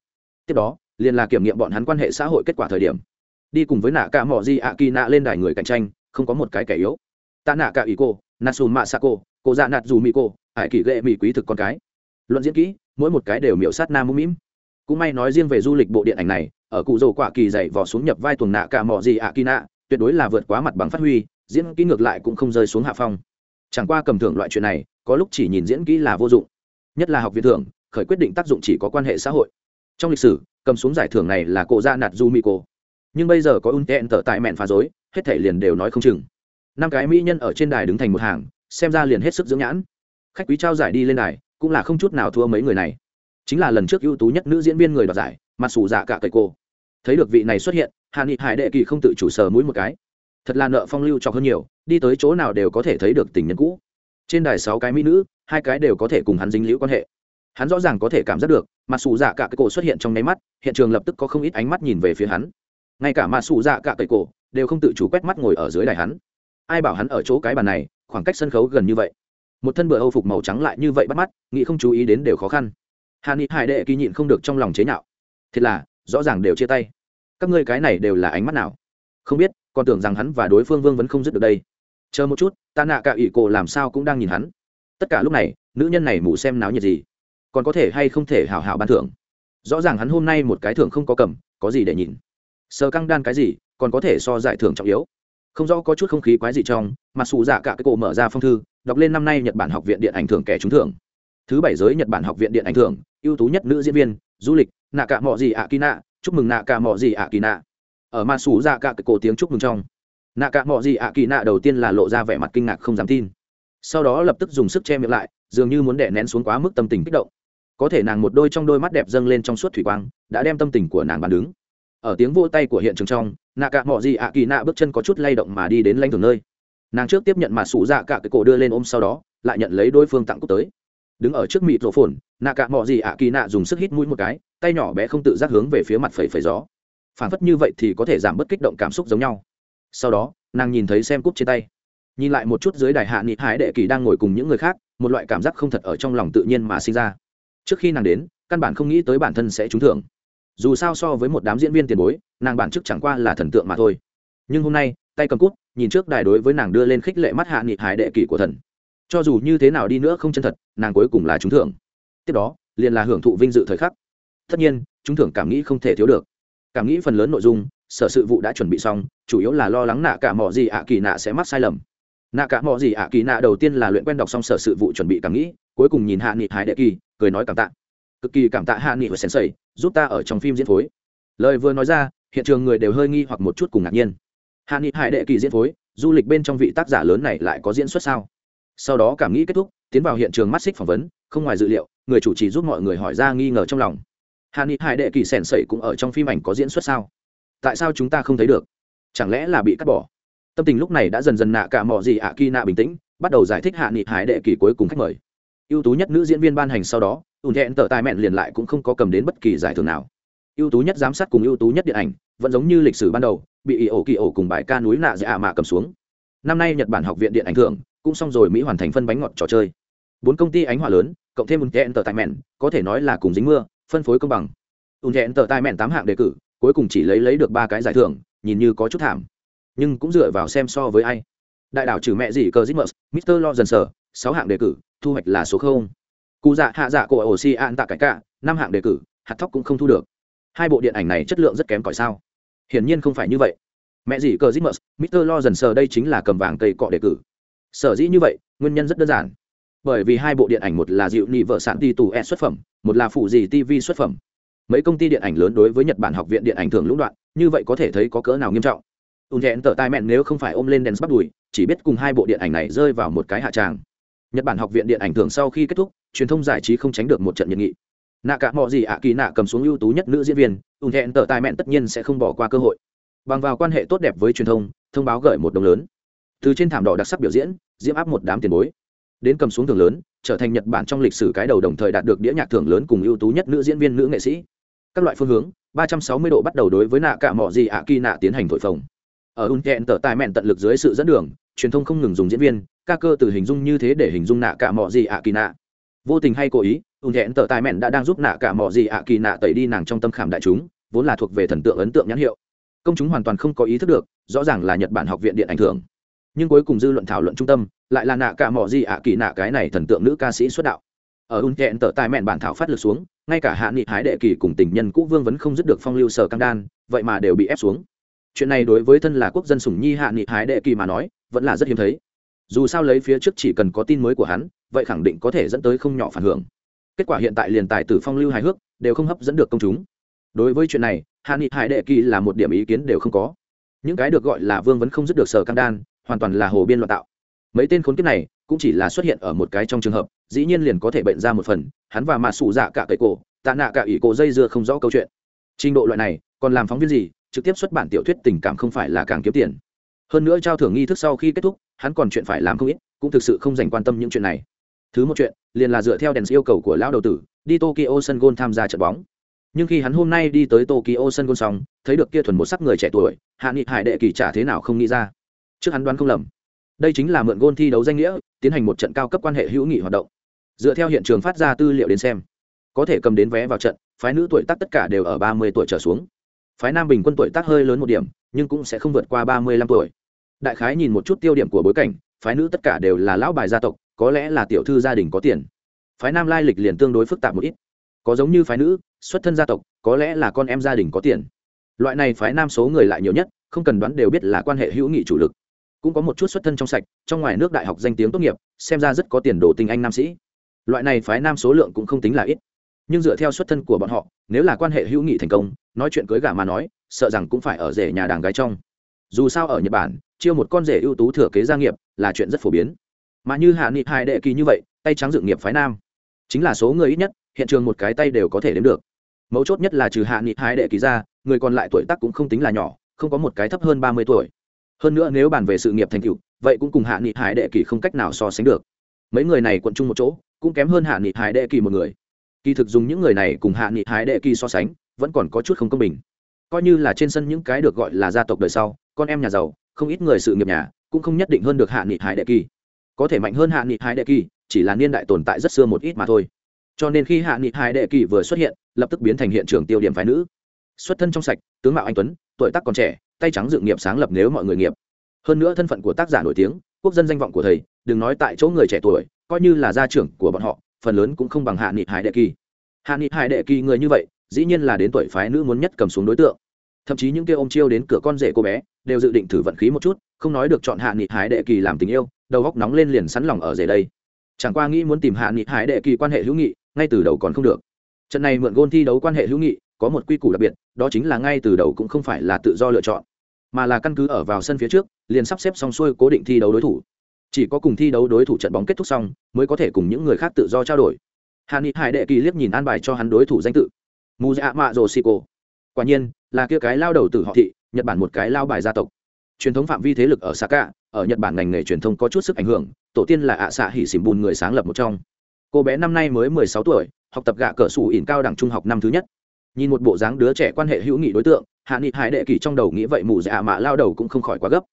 Tiếp đó liền là kiểm nghiệm bọn hắn quan hệ xã hội kết quả thời điểm. Đi cùng với nạ cả mỏ di ạ kỳ nạ lên đài người cạnh tranh, không có một cái kẻ yếu. Tạ nạ cả ý cô natsu mạ sa cô cô dạ nạt dù mỹ cô hải kỳ ghệ mỹ quý thực con cái. Luận diễn kỹ, mỗi một cái đều miểu sát nam mũm mĩm. Cũng may nói riêng về du lịch bộ điện ảnh này, ở cụ dầu quả kỳ dày vò xuống nhập vai tuồng nạ cả mỏ gì ạ kỳ nạ, tuyệt đối là vượt quá mặt bằng phát huy, diễn kỹ ngược lại cũng không rơi xuống hạ phong. Chẳng qua cầm thưởng loại chuyện này, có lúc chỉ nhìn diễn kỹ là vô dụng. Nhất là học viện thưởng, khởi quyết định tác dụng chỉ có quan hệ xã hội trong lịch sử, cầm xuống giải thưởng này là cổ Ra nạt du miko. Nhưng bây giờ có un tẹn tở tại mẹn phá dối, hết thể liền đều nói không chừng. Năm cái mỹ nhân ở trên đài đứng thành một hàng, xem ra liền hết sức dưỡng nhãn. Khách quý trao giải đi lên đài, cũng là không chút nào thua mấy người này. Chính là lần trước ưu tú nhất nữ diễn viên người đoạt giải mặt xù dạ cả cây cô. Thấy được vị này xuất hiện hạ nghị hải đệ kỳ không tự chủ sờ mũi một cái. Thật là nợ phong lưu cho hơn nhiều, đi tới chỗ nào đều có thể thấy được tình nhân cũ. Trên đài sáu cái mỹ nữ, hai cái đều có thể cùng hắn dính liễu quan hệ hắn rõ ràng có thể cảm giác được mặt xù dạ cả cái cổ xuất hiện trong nháy mắt, hiện trường lập tức có không ít ánh mắt nhìn về phía hắn. Ngay cả mặt xù dạ cả cái cổ đều không tự chủ quét mắt ngồi ở dưới đài hắn. Ai bảo hắn ở chỗ cái bàn này, khoảng cách sân khấu gần như vậy. Một thân bựa âu phục màu trắng lại như vậy bắt mắt, nghĩ không chú ý đến đều khó khăn. Hà ni hải đệ kỳ nhịn không được trong lòng chế nhạo. Thật là, rõ ràng đều chia tay. Các ngươi cái này đều là ánh mắt nào? Không biết, còn tưởng rằng hắn và đối phương vương vẫn không dứt được đây. Chờ một chút ta nạ cả ỷ cổ làm sao cũng đang nhìn hắn. Tất cả lúc này, nữ nhân này mù xem náo nhiệt gì? Còn có thể hay không thể hảo hảo ban thưởng. Rõ ràng hắn hôm nay một cái thưởng không có cầm, có gì để nhìn? Sờ căng đan cái gì, còn có thể so giải thưởng trọng yếu. Không rõ có chút không khí quái gì trong, mà xù dạ cả cái cổ mở ra phong thư, đọc lên năm nay nhật bản học viện điện ảnh thưởng kẻ trúng thưởng. Thứ bảy giới nhật bản học viện điện ảnh thưởng, ưu tú nhất nữ diễn viên, du lịch, nạ cả mọ gì ạ kỳ nạ, chúc mừng nạ cả mọ gì ạ kỳ nạ. Ở mà xù dạ cả cái cổ tiếng chúc mừng trong, nạ cả mọ gì ạ kỳ nạ đầu tiên là lộ ra vẻ mặt kinh ngạc không dám tin. Sau đó lập tức dùng sức che miệng lại, dường như muốn đè nén xuống quá mức tâm tình kích động có thể nàng một đôi trong đôi mắt đẹp dâng lên trong suốt thủy quang, đã đem tâm tình của nàng bàn đứng. Ở tiếng vô tay của hiện trường trong nạ cạ mọi gì ạ kỳ nạ bước chân có chút lay động mà đi đến lanh thường nơi. Nàng trước tiếp nhận mà sủ dạ cả cái cổ đưa lên ôm sau đó, lại nhận lấy đối phương tặng cúc tới. Đứng ở trước mịt rổ phồn nạ cạ mọi gì ạ kỳ nạ dùng sức hít mũi một cái, tay nhỏ bé không tự giác hướng về phía mặt phẩy phẩy gió. Phản phất như vậy thì có thể giảm bớt kích động cảm xúc giống nhau. Sau đó, nàng nhìn thấy xem cúp trên tay. Nhìn lại một chút dưới đài hạ nghị hái đệ kỳ đang ngồi cùng những người khác, một loại cảm giác không thật ở trong lòng tự nhiên mà sinh ra trước khi nàng đến, căn bản không nghĩ tới bản thân sẽ trúng thưởng. Dù sao so với một đám diễn viên tiền bối, nàng bản chức chẳng qua là thần tượng mà thôi. Nhưng hôm nay, tay cầm cút, nhìn trước đài đối với nàng đưa lên khích lệ mắt hạ nghị hải đệ kỷ của thần. Cho dù như thế nào đi nữa không chân thật, nàng cuối cùng là trúng thưởng. Tiếp đó, liền là hưởng thụ vinh dự thời khắc. Tất nhiên, trúng thưởng cảm nghĩ không thể thiếu được. Cảm nghĩ phần lớn nội dung, sở sự vụ đã chuẩn bị xong, chủ yếu là lo lắng nạ cả mỏ gì ạ kỳ nạ sẽ mắc sai lầm. Nạ cả mỏ gì ạ kỳ nạ đầu tiên là luyện quen đọc xong sở sự vụ chuẩn bị cảm nghĩ, cuối cùng nhìn hạ nghị hải đệ kỳ cười nói cảm tạ. Cực kỳ cảm tạ hạ nghị và sensei giúp ta ở trong phim diễn phối. Lời vừa nói ra, hiện trường người đều hơi nghi hoặc một chút cùng ngạc nhiên. Hạ nghị hải đệ kỳ diễn phối, du lịch bên trong vị tác giả lớn này lại có diễn xuất sao? Sau đó cảm nghĩ kết thúc, tiến vào hiện trường mắt xích phỏng vấn, không ngoài dự liệu, người chủ trì giúp mọi người hỏi ra nghi ngờ trong lòng. Hạ nghị hải đệ kỳ sèn sẩy cũng ở trong phim ảnh có diễn xuất sao? Tại sao chúng ta không thấy được? Chẳng lẽ là bị cắt bỏ? Tâm tình lúc này đã dần dần nạ cả mọi gì ạ kỳ nạ bình tĩnh, bắt đầu giải thích hạ nghị hải đệ kỳ cuối cùng khách mời ưu tú nhất nữ diễn viên ban hành sau đó ùn thẹn Tở tài mẹn liền lại cũng không có cầm đến bất kỳ giải thưởng nào. Ưu tú nhất giám sát cùng ưu tú nhất điện ảnh, vẫn giống như lịch sử ban đầu, bị ỷ ổ kỳ ổ cùng bài ca núi nạ dạ mạ cầm xuống. Năm nay nhật bản học viện điện ảnh thưởng, cũng xong rồi mỹ hoàn thành phân bánh ngọt trò chơi. Bốn công ty ánh hỏa lớn, cộng thêm ùn thẹn Tở tài mẹn, có thể nói là cùng dính mưa, phân phối công bằng. Ùn thẹn Tở tài mẹn tám hạng đề cử, cuối cùng chỉ lấy lấy được ba cái giải thưởng, nhìn như có chút thảm. Nhưng cũng dựa vào xem so với ai. Đại đảo trừ mẹ gì cờ zimmer mister lo dần sở, sáu hạng đề cử thu hoạch là số không. Cụ dạ hạ dạ của ổ xi an tạ cải cả năm hạng đề cử, hạt thóc cũng không thu được. Hai bộ điện ảnh này chất lượng rất kém cỏi sao? Hiển nhiên không phải như vậy. Mẹ gì cờ zimmer, mister lo dần sờ đây chính là cầm vàng cây cọ đề cử. Sở dĩ như vậy, nguyên nhân rất đơn giản. Bởi vì hai bộ điện ảnh một là dịu nị vợ sản ti tù e xuất phẩm, một là phụ gì tv xuất phẩm. Mấy công ty điện ảnh lớn đối với nhật bản học viện điện ảnh thường lũng đoạn, như vậy có thể thấy có cỡ nào nghiêm trọng. Ùn thẹn tờ tai mẹn nếu không phải ôm lên đèn bắt đùi, chỉ biết cùng hai bộ điện ảnh này rơi vào một cái hạ tràng nhật bản học viện điện ảnh thường sau khi kết thúc, truyền thông giải trí không tránh được một trận nhiệt nghị. Nạ cả mọi gì ạ, kỳ nạ cầm xuống ưu tú nhất nữ diễn viên, ủng thẹn tờ tài mẹn tất nhiên sẽ không bỏ qua cơ hội. Bằng vào quan hệ tốt đẹp với truyền thông thông báo gửi một đồng lớn. Từ trên thảm đỏ đặc sắc biểu diễn, diễm áp một đám tiền bối. Đến cầm xuống thưởng lớn, trở thành nhật bản trong lịch sử cái đầu đồng thời đạt được đĩa nhạc thưởng lớn cùng ưu tú nhất nữ diễn viên nữ nghệ sĩ. Các loại phương hướng 360 độ bắt đầu đối với nạ cả mọ gì ạ, kỳ nạ tiến hành thổi phồng. Ở Un thẹn tờ tài mẹn tận lực dưới sự dẫn đường truyền thông không ngừng dùng diễn viên, ca cơ từ hình dung như thế để hình dung nạ cả mọi gì ạ kỳ nạ. Vô tình hay cố ý ùn thẹn tờ tài mẹn đã đang giúp nạ cả mọi gì ạ kỳ nạ tẩy đi nàng trong tâm khảm đại chúng, vốn là thuộc về thần tượng ấn tượng nhãn hiệu. Công chúng hoàn toàn không có ý thức được, rõ ràng là nhật bản học viện điện ảnh thưởng. nhưng cuối cùng dư luận thảo luận trung tâm, lại là nạ cả mọi gì ạ kỳ nạ cái này thần tượng nữ ca sĩ xuất đạo. Ở ùn thẹn tờ tài mẹn bản thảo phát lực xuống, ngay cả hạ nghị hái đệ kỳ cùng tình nhân cũ vương vẫn không dứt được phong lưu sở căng đan, vậy mà đều bị ép xuống chuyện này đối với thân là quốc dân sủng nhi hạ nghị hái đệ kỳ mà nói, vẫn là rất hiếm thấy. Dù sao lấy phía trước chỉ cần có tin mới của hắn, vậy khẳng định có thể dẫn tới không nhỏ phản hưởng. Kết quả hiện tại liền tài tử phong lưu hài hước, đều không hấp dẫn được công chúng. Đối với chuyện này, hạ nghị hải đệ kỳ là một điểm ý kiến đều không có. Những cái được gọi là vương vẫn không dứt được sở căng đan, hoàn toàn là hồ biên loạn tạo. Mấy tên khốn kiếp này, cũng chỉ là xuất hiện ở một cái trong trường hợp, dĩ nhiên liền có thể bệnh ra một phần, hắn và mạ sủ dạ cả cậy cổ, tạ nạ cả ỷ cổ dây dưa không rõ câu chuyện. Trình độ loại này, còn làm phóng viên gì trực tiếp xuất bản tiểu thuyết tình cảm không phải là càng kiếm tiền. Hơn nữa trao thưởng nghi thức sau khi kết thúc, hắn còn chuyện phải làm không ít, cũng thực sự không dành quan tâm những chuyện này. Thứ một chuyện, liền là dựa theo đèn yêu cầu của lão đầu tử, đi tokyo sân gôn tham gia trận bóng. Nhưng khi hắn hôm nay đi tới tokyo sân gôn xong, thấy được kia thuần một sắc người trẻ tuổi, hạ nghị hải đệ kỳ trả thế nào không nghĩ ra. Trước hắn đoán không lầm, đây chính là mượn gôn thi đấu danh nghĩa, tiến hành một trận cao cấp quan hệ hữu nghị hoạt động. Dựa theo hiện trường phát ra tư liệu đến xem, có thể cầm đến vé vào trận, phái nữ tuổi tác tất cả đều ở ba mươi tuổi trở xuống phái nam bình quân tuổi tác hơi lớn một điểm, nhưng cũng sẽ không vượt qua ba mươi lăm tuổi. Đại khái nhìn một chút tiêu điểm của bối cảnh, phái nữ tất cả đều là lão bài gia tộc, có lẽ là tiểu thư gia đình có tiền. Phái nam lai lịch liền tương đối phức tạp một ít. Có giống như phái nữ, xuất thân gia tộc, có lẽ là con em gia đình có tiền. Loại này phái nam số người lại nhiều nhất, không cần đoán đều biết là quan hệ hữu nghị chủ lực. Cũng có một chút xuất thân trong sạch, trong ngoài nước đại học danh tiếng tốt nghiệp, xem ra rất có tiền đồ tình anh nam sĩ. Loại này phái nam số lượng cũng không tính là ít nhưng dựa theo xuất thân của bọn họ, nếu là quan hệ hữu nghị thành công, nói chuyện cưới gả mà nói, sợ rằng cũng phải ở rể nhà đàng gái trong. Dù sao ở nhật bản, chiêu một con rể ưu tú thừa kế gia nghiệp là chuyện rất phổ biến. Mà như hạ nghị hai đệ kỳ như vậy, tay trắng dự nghiệp phái nam, chính là số người ít nhất, hiện trường một cái tay đều có thể đến được. Mấu chốt nhất là trừ hạ nghị hai đệ kỳ ra, người còn lại tuổi tác cũng không tính là nhỏ, không có một cái thấp hơn ba mươi tuổi. Hơn nữa nếu bàn về sự nghiệp thành tựu, vậy cũng cùng hạ nghị hải đệ kỳ không cách nào so sánh được. Mấy người này quận chung một chỗ, cũng kém hơn hạ nghị hải đệ kỳ một người kỳ thực dùng những người này cùng hạ nghị hải đệ kỳ so sánh, vẫn còn có chút không công bình. Coi như là trên sân những cái được gọi là gia tộc đời sau, con em nhà giàu, không ít người sự nghiệp nhà, cũng không nhất định hơn được hạ nghị hải đệ kỳ. Có thể mạnh hơn hạ nghị hải đệ kỳ, chỉ là niên đại tồn tại rất xưa một ít mà thôi. Cho nên khi hạ nghị hải đệ kỳ vừa xuất hiện, lập tức biến thành hiện trường tiêu điểm phái nữ. Xuất thân trong sạch, tướng mạo anh tuấn, tuổi tác còn trẻ, tay trắng dự nghiệp sáng lập nếu mọi người nghiệp. Hơn nữa thân phận của tác giả nổi tiếng, quốc dân danh vọng của thầy, đừng nói tại chỗ người trẻ tuổi, coi như là gia trưởng của bọn họ phần lớn cũng không bằng hạ nghị hải đệ kỳ. Hạ nghị hải đệ kỳ người như vậy, dĩ nhiên là đến tuổi phái nữ muốn nhất cầm xuống đối tượng. Thậm chí những kia ôm chiêu đến cửa con rể cô bé, đều dự định thử vận khí một chút, không nói được chọn hạ nghị hải đệ kỳ làm tình yêu, đầu góc nóng lên liền sẵn lòng ở rể đây. Chẳng qua nghĩ muốn tìm hạ nghị hải đệ kỳ quan hệ hữu nghị, ngay từ đầu còn không được. Trận này mượn gôn thi đấu quan hệ hữu nghị, có một quy củ đặc biệt, đó chính là ngay từ đầu cũng không phải là tự do lựa chọn, mà là căn cứ ở vào sân phía trước, liền sắp xếp xong xuôi cố định thi đấu đối thủ chỉ có cùng thi đấu đối thủ trận bóng kết thúc xong, mới có thể cùng những người khác tự do trao đổi. Hạ ni hải đệ kỳ liếc nhìn an bài cho hắn đối thủ danh tự. Mù dạ mạ rồ xì cô quả nhiên, là kia cái lao đầu từ họ thị, nhật bản một cái lao bài gia tộc. Truyền thống phạm vi thế lực ở saka ở nhật bản ngành nghề truyền thông có chút sức ảnh hưởng, tổ tiên là ạ xạ hỉ xỉm bùn người sáng lập một trong. Cô bé năm nay mới mười sáu tuổi, học tập gạ cỡ sủ ỉn cao đẳng trung học năm thứ nhất. Nhìn một bộ dáng đứa trẻ quan hệ hữu nghị đối tượng hạ nghị hải đệ kỳ trong đầu nghĩ vậy mù dạ mạ lao đầu cũng không khỏi quá gấp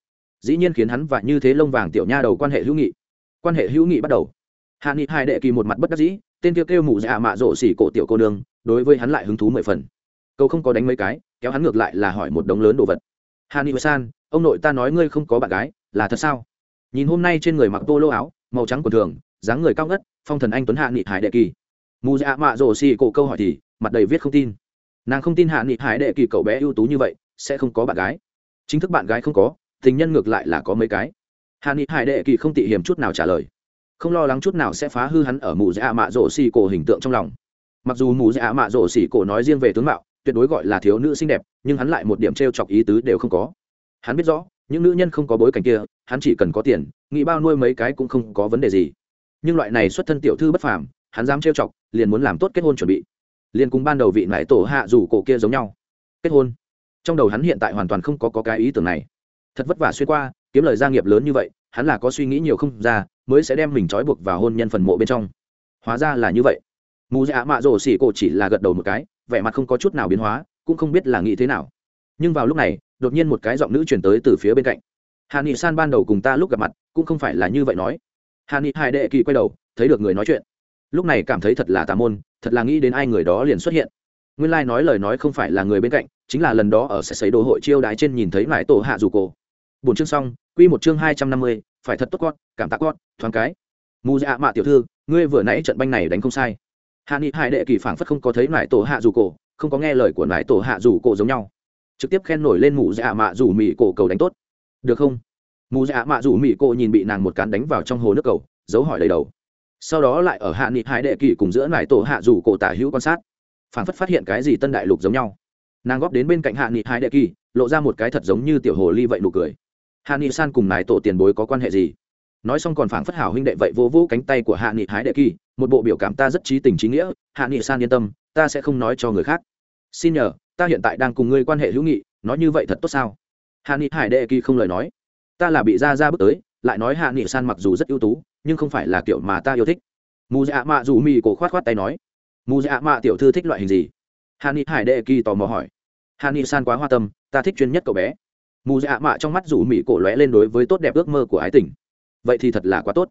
dĩ nhiên khiến hắn và như thế lông vàng tiểu nha đầu quan hệ hữu nghị. Quan hệ hữu nghị bắt đầu. Hạ nghị hải đệ kỳ một mặt bất đắc dĩ tên kia kêu, kêu mù dạ mạ rộ xỉ cổ tiểu cô nương đối với hắn lại hứng thú mười phần. Câu không có đánh mấy cái kéo hắn ngược lại là hỏi một đống lớn đồ vật. Hạ nghị san ông nội ta nói ngươi không có bạn gái là thật sao? Nhìn hôm nay trên người mặc tô lô áo màu trắng của thường dáng người cao ngất phong thần anh tuấn hạ nghị hải đệ kỳ. Mù dạ mạ rồ xì cổ câu hỏi thì mặt đầy viết không tin. Nàng không tin hạ nghị hải đệ kỳ cậu bé ưu tú như vậy sẽ không có bạn gái. Chính thức bạn gái không có tình nhân ngược lại là có mấy cái. Hạ nghị hải đệ kỳ không tị hiểm chút nào trả lời. Không lo lắng chút nào sẽ phá hư hắn ở mù dạ mạ rổ xì cổ hình tượng trong lòng. Mặc dù mù dạ mạ rổ xì cổ nói riêng về tướng mạo tuyệt đối gọi là thiếu nữ xinh đẹp nhưng hắn lại một điểm t r e o chọc ý tứ đều không có. Hắn biết rõ những nữ nhân không có bối cảnh kia hắn chỉ cần có tiền nghĩ bao nuôi mấy cái cũng không có vấn đề gì. Nhưng loại này xuất thân tiểu thư bất phàm hắn dám trêu chọc liền muốn làm tốt kết hôn chuẩn bị. Liền cùng ban đầu vị nại tổ hạ rủ cổ kia giống nhau. Kết hôn. Trong đầu hắn hiện tại hoàn toàn không có, có cái ý tưởng này thật vất vả xuyên qua, kiếm lời gia nghiệp lớn như vậy, hắn là có suy nghĩ nhiều không ra, mới sẽ đem mình trói buộc vào hôn nhân phần mộ bên trong. Hóa ra là như vậy. Mù dạ mạ rổ xỉ cổ chỉ là gật đầu một cái, vẻ mặt không có chút nào biến hóa, cũng không biết là nghĩ thế nào. Nhưng vào lúc này, đột nhiên một cái giọng nữ chuyển tới từ phía bên cạnh. Hà nị san ban đầu cùng ta lúc gặp mặt, cũng không phải là như vậy nói. Hà nị hai đệ kỳ quay đầu, thấy được người nói chuyện. Lúc này cảm thấy thật là tà môn, thật là nghĩ đến ai người đó liền xuất hiện. Nguyên lai、like、nói lời nói không phải là người bên cạnh, chính là lần đó ở sẽ xấy đồ hội chiêu đái trên nhìn thấy lại tổ hạ dù cổ bốn chương xong, quy một chương hai trăm năm mươi, phải thật tốt con, cảm tạ con, thoáng cái. Mù dạ mạ tiểu thư, ngươi vừa nãy trận banh này đánh không sai. Hạ nghị hai đệ kỳ phảng phất không có thấy lại tổ hạ dù cổ, không có nghe lời của lại tổ hạ dù cổ giống nhau. Trực tiếp khen nổi lên mù dạ mạ dù mỹ cổ cầu đánh tốt. Được không? Mù dạ mạ dù mỹ cổ nhìn bị nàng một cán đánh vào trong hồ nước cầu dấu hỏi đầy đầu. Sau đó lại ở hạ nghị hải đệ kỳ cùng giữa nải tổ hạ dù cổ tả hữu quan sát. Phảng phất phát hiện cái gì tân đại lục giống nhau. Nàng góp đến bên cạnh hạ nghị hải đệ kỳ, lộ ra một cái thật giống như tiểu hồ ly vậy nụ cười hạ nghị san cùng nải tổ tiền bối có quan hệ gì? Nói xong còn phảng phất hảo huynh đệ vậy vô vô cánh tay của hạ nghị hải đệ kỳ, một bộ biểu cảm ta rất trí tình trí nghĩa, hạ nghị san yên tâm, ta sẽ không nói cho người khác. Xin nhờ, ta hiện tại đang cùng ngươi quan hệ hữu nghị, nói như vậy thật tốt sao? Hạ nghị hải đệ kỳ không lời nói. Ta là bị ra ra bước tới, lại nói hạ nghị san mặc dù rất ưu tú, nhưng không phải là kiểu mà ta yêu thích. Mù dạ mạ dù mì cổ khoát khoát tay nói. Mù dạ mạ tiểu thư thích loại hình gì? Hạ nghị hải đệ kỳ tò mò hỏi. Hạ nghị san quá hoa tâm, ta thích chuyên nhất cậu bé mù dạ mạ trong mắt rủ mỹ cổ lóe lên đối với tốt đẹp ước mơ của ái tình. Vậy thì thật là quá tốt.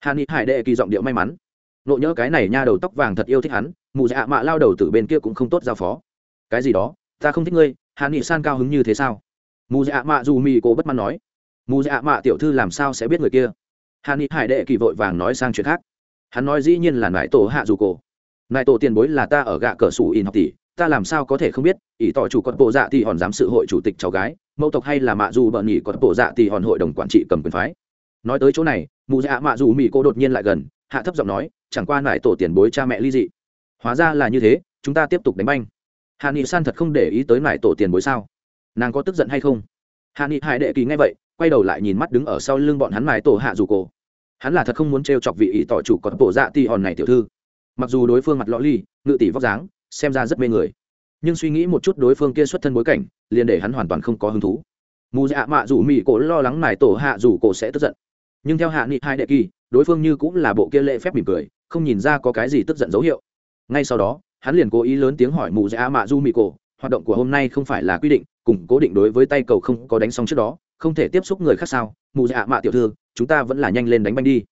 Hàn ni hải đệ kỳ giọng điệu may mắn. Nộ nhớ cái này nha đầu tóc vàng thật yêu thích hắn, mù dạ mạ lao đầu từ bên kia cũng không tốt giao phó. Cái gì đó? Ta không thích ngươi, Hàn ni san cao hứng như thế sao? Mù dạ mạ dù mỹ cổ bất mãn nói. Mù dạ mạ tiểu thư làm sao sẽ biết người kia? Hàn ni hải đệ kỳ vội vàng nói sang chuyện khác. Hắn nói dĩ nhiên là nại tổ hạ dù cổ. Nại tổ tiền bối là ta ở gạ cờ sủ in học tỷ, ta làm sao có thể không biết, ỷ tỏ chủ con bộ dạ thì hòn giám sự hội chủ tịch cháu gái mẫu tộc hay là mạ dù bợn nhỉ có bộ dạ thì hòn hội đồng quản trị cầm quyền phái. Nói tới chỗ này, mụ dạ mạ dù mỹ cô đột nhiên lại gần, hạ thấp giọng nói, chẳng qua lại tổ tiền bối cha mẹ ly dị. Hóa ra là như thế, chúng ta tiếp tục đánh banh. Hà nghị san thật không để ý tới lại tổ tiền bối sao? Nàng có tức giận hay không? Hà nghị hải đệ kỳ nghe vậy, quay đầu lại nhìn mắt đứng ở sau lưng bọn hắn mài tổ hạ dù cổ. Hắn là thật không muốn t r e o chọc vị ý tỏ chủ còn bộ dạ thì hòn này tiểu thư. Mặc dù đối phương mặt lõ ly, ngự tỷ vóc dáng, xem ra rất mê người nhưng suy nghĩ một chút đối phương kia xuất thân bối cảnh, liền để hắn hoàn toàn không có hứng thú. Mù dạ mạ dù mỹ cổ lo lắng này tổ hạ dù cổ sẽ tức giận. Nhưng theo hạ nghị hai đệ kỳ, đối phương như cũng là bộ kia lệ phép mỉm cười, không nhìn ra có cái gì tức giận dấu hiệu. Ngay sau đó, hắn liền cố ý lớn tiếng hỏi mù dạ mạ du mỹ cổ, hoạt động của hôm nay không phải là quy định, cùng cố định đối với tay cầu không có đánh xong trước đó, không thể tiếp xúc người khác sao? Mù dạ mạ tiểu thư, chúng ta vẫn là nhanh lên đánh banh đi.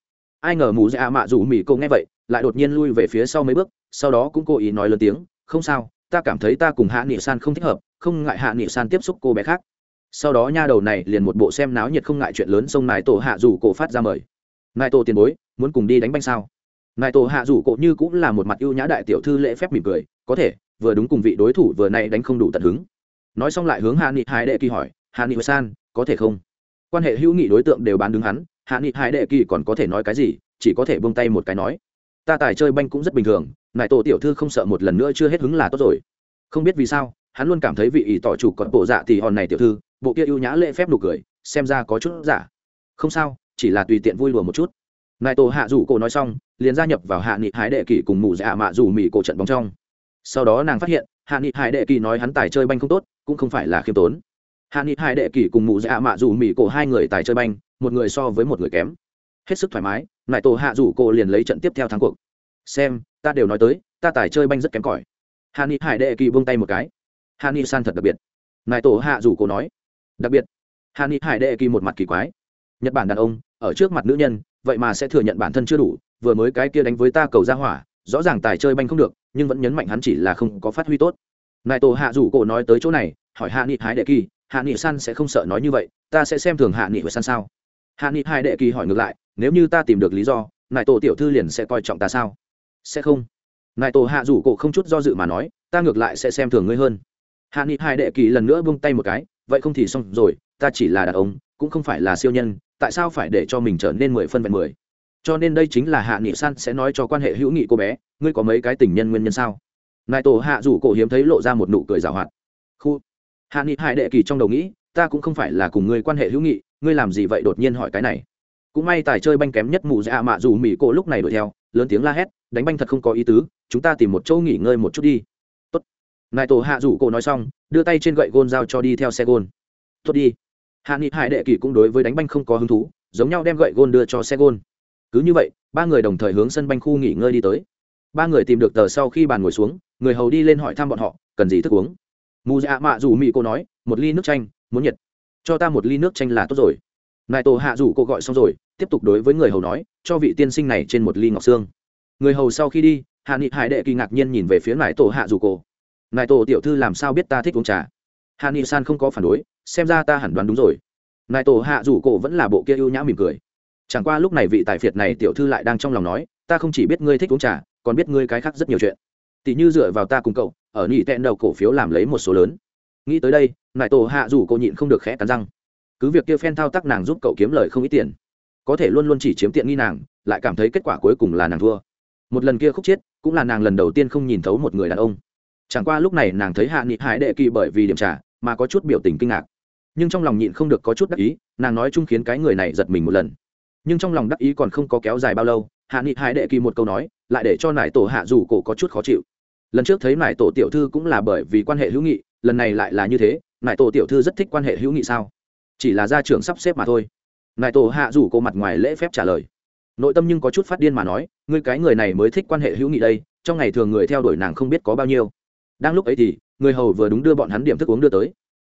Ai ngờ mù dạ mạ rủ mỹ cô nghe vậy, lại đột nhiên lui về phía sau mấy bước, sau đó cũng cố ý nói lớn tiếng, không sao ta cảm thấy ta cùng hạ nghị san không thích hợp, không ngại hạ nghị san tiếp xúc cô bé khác. Sau đó nha đầu này liền một bộ xem náo nhiệt không ngại chuyện lớn xông nài tổ hạ rủ cổ phát ra mời. Nài tổ tiền bối, muốn cùng đi đánh banh sao? Nài tổ hạ rủ cổ như cũng là một mặt ưu nhã đại tiểu thư lễ phép mỉm cười, có thể, vừa đúng cùng vị đối thủ vừa nay đánh không đủ tận hứng. Nói xong lại hướng hạ nghị hai đệ kỳ hỏi, hạ nghị san, có thể không? Quan hệ hữu nghị đối tượng đều bán đứng hắn, hạ nghị hai đệ kỳ còn có thể nói cái gì, chỉ có thể buông tay một cái nói ta tài chơi banh cũng rất bình thường, nại tổ tiểu thư không sợ một lần nữa chưa hết hứng là tốt rồi. Không biết vì sao, hắn luôn cảm thấy vị ý tỏ chủ còn bộ dạ thì hòn này tiểu thư, bộ kia ưu nhã lễ phép nụ cười, xem ra có chút giả. Không sao, chỉ là tùy tiện vui lùa một chút. Nại tổ hạ rủ cổ nói xong, liền gia nhập vào hạ nghị hái đệ kỳ cùng mù dạ mạ rủ mỹ cổ trận bóng trong. Sau đó nàng phát hiện, hạ nghị hải đệ kỳ nói hắn tài chơi banh không tốt, cũng không phải là khiêm tốn. Hạ nghị hải đệ kỳ cùng mụ dạ mạ dù mỹ cổ hai người tài chơi banh, một người so với một người kém hết sức thoải mái nại tổ hạ rủ cô liền lấy trận tiếp theo thắng cuộc. Xem, ta đều nói tới, ta tài chơi banh rất kém cỏi. Hà ni hải đệ kỳ buông tay một cái. Hà ni san thật đặc biệt. Nại tổ hạ rủ cô nói. Đặc biệt. Hà ni hải đệ kỳ một mặt kỳ quái. Nhật bản đàn ông, ở trước mặt nữ nhân, vậy mà sẽ thừa nhận bản thân chưa đủ, vừa mới cái kia đánh với ta cầu ra hỏa, rõ ràng tài chơi banh không được, nhưng vẫn nhấn mạnh hắn chỉ là không có phát huy tốt. Nại tổ hạ rủ cổ nói tới chỗ này, hỏi hạ nghị hái đệ kỳ, hạ nghị san sẽ không sợ nói như vậy, ta sẽ xem thường hạ nghị và san sao? Hạ nghị hai đệ kỳ hỏi ngược lại nếu như ta tìm được lý do, nại tổ tiểu thư liền sẽ coi trọng ta sao? Sẽ không. Nại tổ hạ rủ cổ không chút do dự mà nói, ta ngược lại sẽ xem thường ngươi hơn. Hạ nghị hai đệ kỳ lần nữa buông tay một cái, vậy không thì xong rồi, ta chỉ là đàn ông, cũng không phải là siêu nhân, tại sao phải để cho mình trở nên mười phân vẹn mười? Cho nên đây chính là hạ nghị san sẽ nói cho quan hệ hữu nghị cô bé, ngươi có mấy cái tình nhân nguyên nhân sao? Nại tổ hạ rủ cổ hiếm thấy lộ ra một nụ cười rào hoạt. Khu. Hạ nghị hải đệ kỳ trong đầu nghĩ, ta cũng không phải là cùng ngươi quan hệ hữu nghị, ngươi làm gì vậy đột nhiên hỏi cái này? Cũng may tài chơi banh kém nhất mù dạ mạ dù mỹ cổ lúc này đuổi theo, lớn tiếng la hét, đánh banh thật không có ý tứ, chúng ta tìm một chỗ nghỉ ngơi một chút đi. Tốt. Nại tổ hạ rủ cổ nói xong, đưa tay trên gậy gôn giao cho đi theo xe gôn. Tốt đi. Hạ nghị hải đệ kỳ cũng đối với đánh banh không có hứng thú, giống nhau đem gậy gôn đưa cho xe gôn. Cứ như vậy, ba người đồng thời hướng sân banh khu nghỉ ngơi đi tới. Ba người tìm được tờ sau khi bàn ngồi xuống, người hầu đi lên hỏi thăm bọn họ, cần gì thức uống. Mù dạ mạ dù mỹ cô nói, một ly nước chanh, muốn nhiệt. Cho ta một ly nước chanh là tốt rồi nại tổ hạ rủ cô gọi xong rồi, tiếp tục đối với người hầu nói, cho vị tiên sinh này trên một ly ngọc xương. Người hầu sau khi đi, hạ nghị hải đệ kỳ ngạc nhiên nhìn về phía nại tổ hạ rủ cô. Nại tổ tiểu thư làm sao biết ta thích uống trà? Hạ nghị san không có phản đối, xem ra ta hẳn đoán đúng rồi. Nại tổ hạ rủ cô vẫn là bộ kia ưu nhã mỉm cười. Chẳng qua lúc này vị tài phiệt này tiểu thư lại đang trong lòng nói, ta không chỉ biết ngươi thích uống trà, còn biết ngươi cái khác rất nhiều chuyện. Tỷ như dựa vào ta cùng cậu, ở nhị tẹn đầu cổ phiếu làm lấy một số lớn. Nghĩ tới đây, nại tổ hạ rủ cô nhịn không được khẽ cắn răng cứ việc kia phen thao tác nàng giúp cậu kiếm lời không ít tiền, có thể luôn luôn chỉ chiếm tiện nghi nàng, lại cảm thấy kết quả cuối cùng là nàng thua. Một lần kia khúc chết, cũng là nàng lần đầu tiên không nhìn thấu một người đàn ông. Chẳng qua lúc này nàng thấy hạ nghị hải đệ kỳ bởi vì điểm trả, mà có chút biểu tình kinh ngạc. Nhưng trong lòng nhịn không được có chút đắc ý, nàng nói chung khiến cái người này giật mình một lần. Nhưng trong lòng đắc ý còn không có kéo dài bao lâu, hạ nghị hải đệ kỳ một câu nói, lại để cho nải tổ hạ dù cổ có chút khó chịu. Lần trước thấy nải tổ tiểu thư cũng là bởi vì quan hệ hữu nghị, lần này lại là như thế, nải tổ tiểu thư rất thích quan hệ hữu nghị sao? Chỉ là gia trưởng sắp xếp mà thôi. Nại tổ hạ rủ cô mặt ngoài lễ phép trả lời. Nội tâm nhưng có chút phát điên mà nói, ngươi cái người này mới thích quan hệ hữu nghị đây, trong ngày thường người theo đuổi nàng không biết có bao nhiêu. Đang lúc ấy thì, người hầu vừa đúng đưa bọn hắn điểm thức uống đưa tới.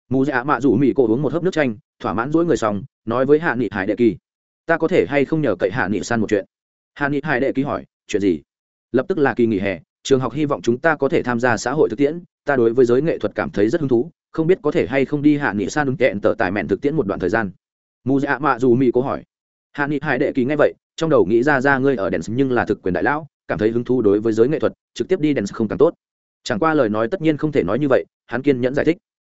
Mù dạ mạ rủ mỹ cô uống một hớp nước chanh, thỏa mãn dỗi người xong, nói với hạ nghị hải đệ kỳ, ta có thể hay không nhờ cậy hạ nghị san một chuyện? Hạ nghị hải đệ kỳ hỏi, chuyện gì? Lập tức là kỳ nghỉ hè, trường học hy vọng chúng ta có thể tham gia xã hội thực tiễn, ta đối với giới nghệ thuật cảm thấy rất hứng thú không biết có thể hay không đi hạ nghị san đúng kẹn tở tài mẹn thực tiễn một đoạn thời gian. Mù dạ mạ dù mỹ cố hỏi. Hạ nghị hải đệ kỳ nghe vậy, trong đầu nghĩ ra ra ngươi ở đèn nhưng là thực quyền đại lão, cảm thấy hứng thú đối với giới nghệ thuật, trực tiếp đi đèn không càng tốt. Chẳng qua lời nói tất nhiên không thể nói như vậy, hắn kiên nhẫn giải thích.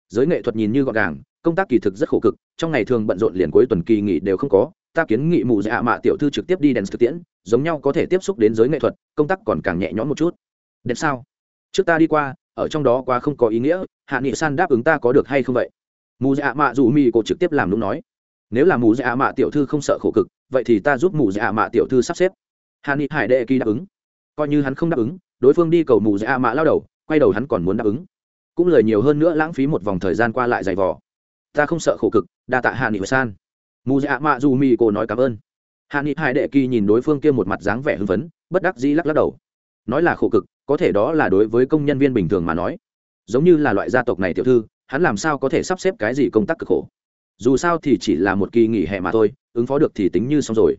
Giới nghệ thuật nhìn như gọn gàng, công tác kỳ thực rất khổ cực, trong ngày thường bận rộn liền cuối tuần kỳ nghỉ đều không có, ta kiến nghị mù dạ mạ tiểu thư trực tiếp đi đèn thực tiễn, giống nhau có thể tiếp xúc đến giới nghệ thuật, công tác còn càng nhẹ nhõm một chút. Đẹp sao? Trước ta đi qua, ở trong đó quá không có ý nghĩa hạ nghị san đáp ứng ta có được hay không vậy? Mù dạ mạ dù mi cổ trực tiếp làm đúng nói. Nếu là mù dạ mạ tiểu thư không sợ khổ cực, vậy thì ta giúp mù dạ mạ tiểu thư sắp xếp. Hạ nghị hải đệ kỳ đáp ứng. Coi như hắn không đáp ứng, đối phương đi cầu mù dạ mạ lao đầu, quay đầu hắn còn muốn đáp ứng. Cũng lời nhiều hơn nữa lãng phí một vòng thời gian qua lại dày vò. Ta không sợ khổ cực, đa tạ hạ nghị san. Mù dạ mạ dù mi cổ nói cảm ơn. Hạ nghị hải đệ kỳ nhìn đối phương kia một mặt dáng vẻ hưng phấn, bất đắc dĩ lắc lắc đầu. Nói là khổ cực, có thể đó là đối với công nhân viên bình thường mà nói giống như là loại gia tộc này tiểu thư, hắn làm sao có thể sắp xếp cái gì công tác cực khổ? Dù sao thì chỉ là một kỳ nghỉ hè mà thôi, ứng phó được thì tính như xong rồi.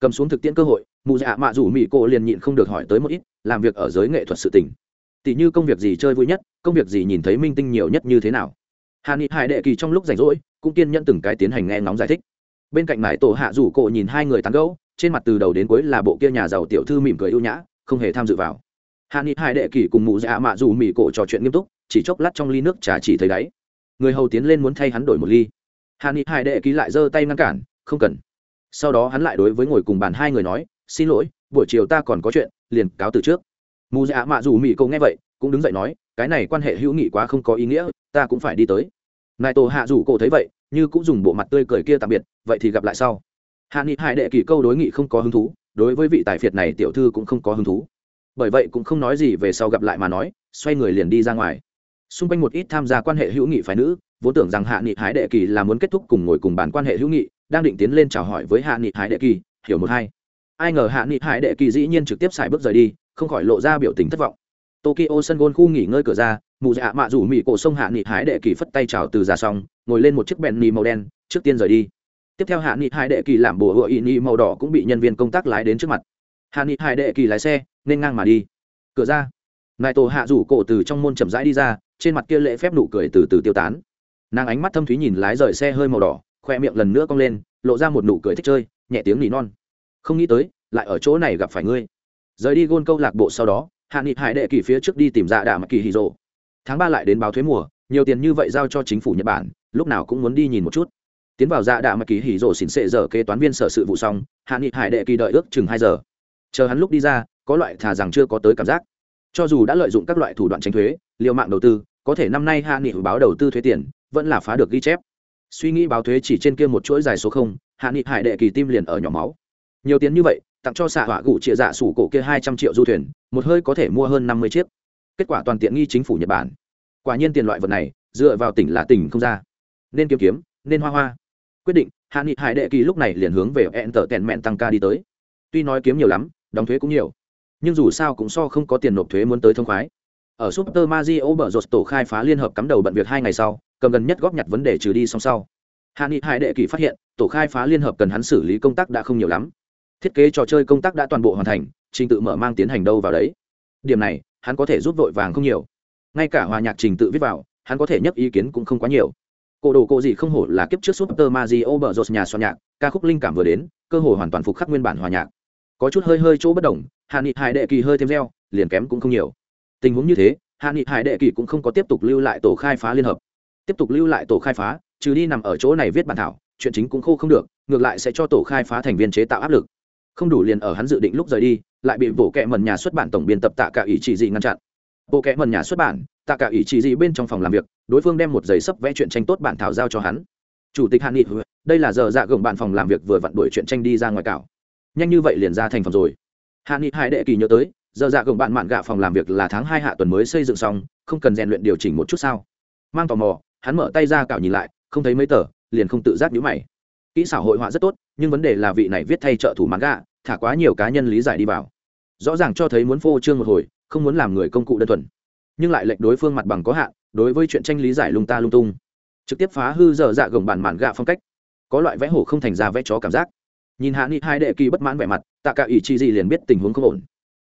Cầm xuống thực tiễn cơ hội, mụ dạ mạ rủ mỹ cô liền nhịn không được hỏi tới một ít, làm việc ở giới nghệ thuật sự tình. Tỷ như công việc gì chơi vui nhất, công việc gì nhìn thấy minh tinh nhiều nhất như thế nào? Hà nghị hải đệ kỳ trong lúc rảnh rỗi, cũng kiên nhẫn từng cái tiến hành nghe ngóng giải thích. Bên cạnh mải tổ hạ rủ cô nhìn hai người tán gẫu, trên mặt từ đầu đến cuối là bộ kia nhà giàu tiểu thư mỉm cười ưu nhã, không hề tham dự vào. Hà nghị hải đệ kỳ cùng mụ dạ mạ dù mỹ cổ trò chuyện nghiêm túc chỉ chốc lát trong ly nước trà chỉ thấy đáy. Người hầu tiến lên muốn thay hắn đổi một ly. Hàn ni hai đệ ký lại giơ tay ngăn cản, không cần. Sau đó hắn lại đối với ngồi cùng bàn hai người nói, xin lỗi, buổi chiều ta còn có chuyện, liền cáo từ trước. Mù dạ mạ dù mỹ cổ nghe vậy, cũng đứng dậy nói, cái này quan hệ hữu nghị quá không có ý nghĩa, ta cũng phải đi tới. Nại tổ hạ dù cổ thấy vậy, như cũng dùng bộ mặt tươi cười kia tạm biệt, vậy thì gặp lại sau. Hạ nghị hải đệ kỳ câu đối nghị không có hứng thú, đối với vị tài phiệt này tiểu thư cũng không có hứng thú. Bởi vậy cũng không nói gì về sau gặp lại mà nói, xoay người liền đi ra ngoài xung quanh một ít tham gia quan hệ hữu nghị phái nữ, vốn tưởng rằng hạ nghị hái đệ kỳ là muốn kết thúc cùng ngồi cùng bàn quan hệ hữu nghị, đang định tiến lên chào hỏi với hạ nghị hái đệ kỳ, hiểu một hai. Ai ngờ hạ nghị hải đệ kỳ dĩ nhiên trực tiếp xài bước rời đi, không khỏi lộ ra biểu tình thất vọng. Tokyo sân gôn khu nghỉ ngơi cửa ra, mù dạ mạ rủ mỹ cổ sông hạ nghị hải đệ kỳ phất tay chào từ ra xong, ngồi lên một chiếc bèn nì màu đen, trước tiên rời đi. Tiếp theo hạ nghị hải đệ kỳ làm bùa hựa ỵ nị màu đỏ cũng bị nhân viên công tác lái đến trước mặt. Hạ nghị hải đệ kỳ lái xe, nên ngang mà đi. Cửa ra ngài tổ hạ rủ cổ từ trong môn chậm rãi đi ra trên mặt kia lễ phép nụ cười từ từ tiêu tán. Nàng ánh mắt thâm thúy nhìn lái rời xe hơi màu đỏ, khoe miệng lần nữa cong lên, lộ ra một nụ cười thích chơi, nhẹ tiếng nỉ non. Không nghĩ tới, lại ở chỗ này gặp phải ngươi. Rời đi gôn câu lạc bộ sau đó, hạ nghị hải đệ kỳ phía trước đi tìm dạ đà mặc kỳ hì rộ tháng ba lại đến báo thuế mùa, nhiều tiền như vậy giao cho chính phủ nhật bản, lúc nào cũng muốn đi nhìn một chút. Tiến vào dạ đạ mặc kỳ hì rổ xỉn xệ giờ kế toán viên sở sự vụ xong, hạ nghị hải đệ kỳ đợi ước chừng hai giờ. Chờ hắn lúc đi ra, có loại thà rằng chưa có tới cảm giác. Cho dù đã lợi dụng các loại thủ đoạn tránh thuế, liều mạng đầu tư có thể năm nay hạ nghị báo đầu tư thuế tiền, vẫn là phá được ghi chép. Suy nghĩ báo thuế chỉ trên kia một chuỗi dài số không, hạ nghị hải đệ kỳ tim liền ở nhỏ máu. Nhiều tiền như vậy, tặng cho xạ hỏa gụ trịa dạ sủ cổ kia hai trăm triệu du thuyền, một hơi có thể mua hơn năm mươi chiếc. Kết quả toàn tiện nghi chính phủ nhật bản. Quả nhiên tiền loại vật này, dựa vào tỉnh là tỉnh không ra. Nên kiếm kiếm, nên hoa hoa. Quyết định, hạ nghị hải đệ kỳ lúc này liền hướng về ẹn tở tèn mẹn tăng ca đi tới. Tuy nói kiếm nhiều lắm, đóng thuế cũng nhiều, nhưng dù sao cũng so không có tiền nộp thuế muốn tới thông khoái ở super mario Bros. tổ khai phá liên hợp cắm đầu bận việc hai ngày sau, cầm gần nhất góp nhặt vấn đề trừ đi xong sau. Hạ nghị hải đệ kỳ phát hiện, tổ khai phá liên hợp cần hắn xử lý công tác đã không nhiều lắm. Thiết kế trò chơi công tác đã toàn bộ hoàn thành, trình tự mở mang tiến hành đâu vào đấy. Điểm này, hắn có thể giúp vội vàng không nhiều. Ngay cả hòa nhạc trình tự viết vào, hắn có thể nhấp ý kiến cũng không quá nhiều. Cổ đồ cổ gì không hổ là kiếp trước super mario Bros. nhà soạn nhạc, ca khúc linh cảm vừa đến, cơ hội hoàn toàn phục khắc nguyên bản hòa nhạc. Có chút hơi hơi chỗ bất đồng, hạ nghị hải đệ kỳ hơi thêm reo, liền kém cũng không nhiều tình huống như thế, hạ nghị hải đệ kỳ cũng không có tiếp tục lưu lại tổ khai phá liên hợp. Tiếp tục lưu lại tổ khai phá, trừ đi nằm ở chỗ này viết bản thảo, chuyện chính cũng khô không được, ngược lại sẽ cho tổ khai phá thành viên chế tạo áp lực. Không đủ liền ở hắn dự định lúc rời đi, lại bị bộ kệ mần nhà xuất bản tổng biên tập tạ cả ý chỉ gì ngăn chặn. Bộ kệ mần nhà xuất bản, tạ cả ý chỉ gì bên trong phòng làm việc, đối phương đem một giấy sấp vẽ chuyện tranh tốt bản thảo giao cho hắn. Chủ tịch hàn nghị, đây là giờ dạ gồng bạn phòng làm việc vừa vặn đuổi chuyện tranh đi ra ngoài cảo. Nhanh như vậy liền ra thành phẩm rồi. Hàn nghị hải đệ kỳ nhớ tới giờ dạ gồng bạn mạn gạ phòng làm việc là tháng hai hạ tuần mới xây dựng xong, không cần rèn luyện điều chỉnh một chút sao? Mang tò mò, hắn mở tay ra cạo nhìn lại, không thấy mấy tờ, liền không tự giác nhũ mày. Kỹ xảo hội họa rất tốt, nhưng vấn đề là vị này viết thay trợ thủ mãn gạ, thả quá nhiều cá nhân lý giải đi vào. Rõ ràng cho thấy muốn phô trương một hồi, không muốn làm người công cụ đơn thuần. Nhưng lại lệnh đối phương mặt bằng có hạn, đối với chuyện tranh lý giải lung ta lung tung. Trực tiếp phá hư dở dạ gồng bản mạn gạ phong cách. Có loại vẽ hổ không thành ra vẽ chó cảm giác. Nhìn hạ nghị hai đệ kỳ bất mãn vẻ mặt, tạ cả ý chi gì liền biết tình huống không ổn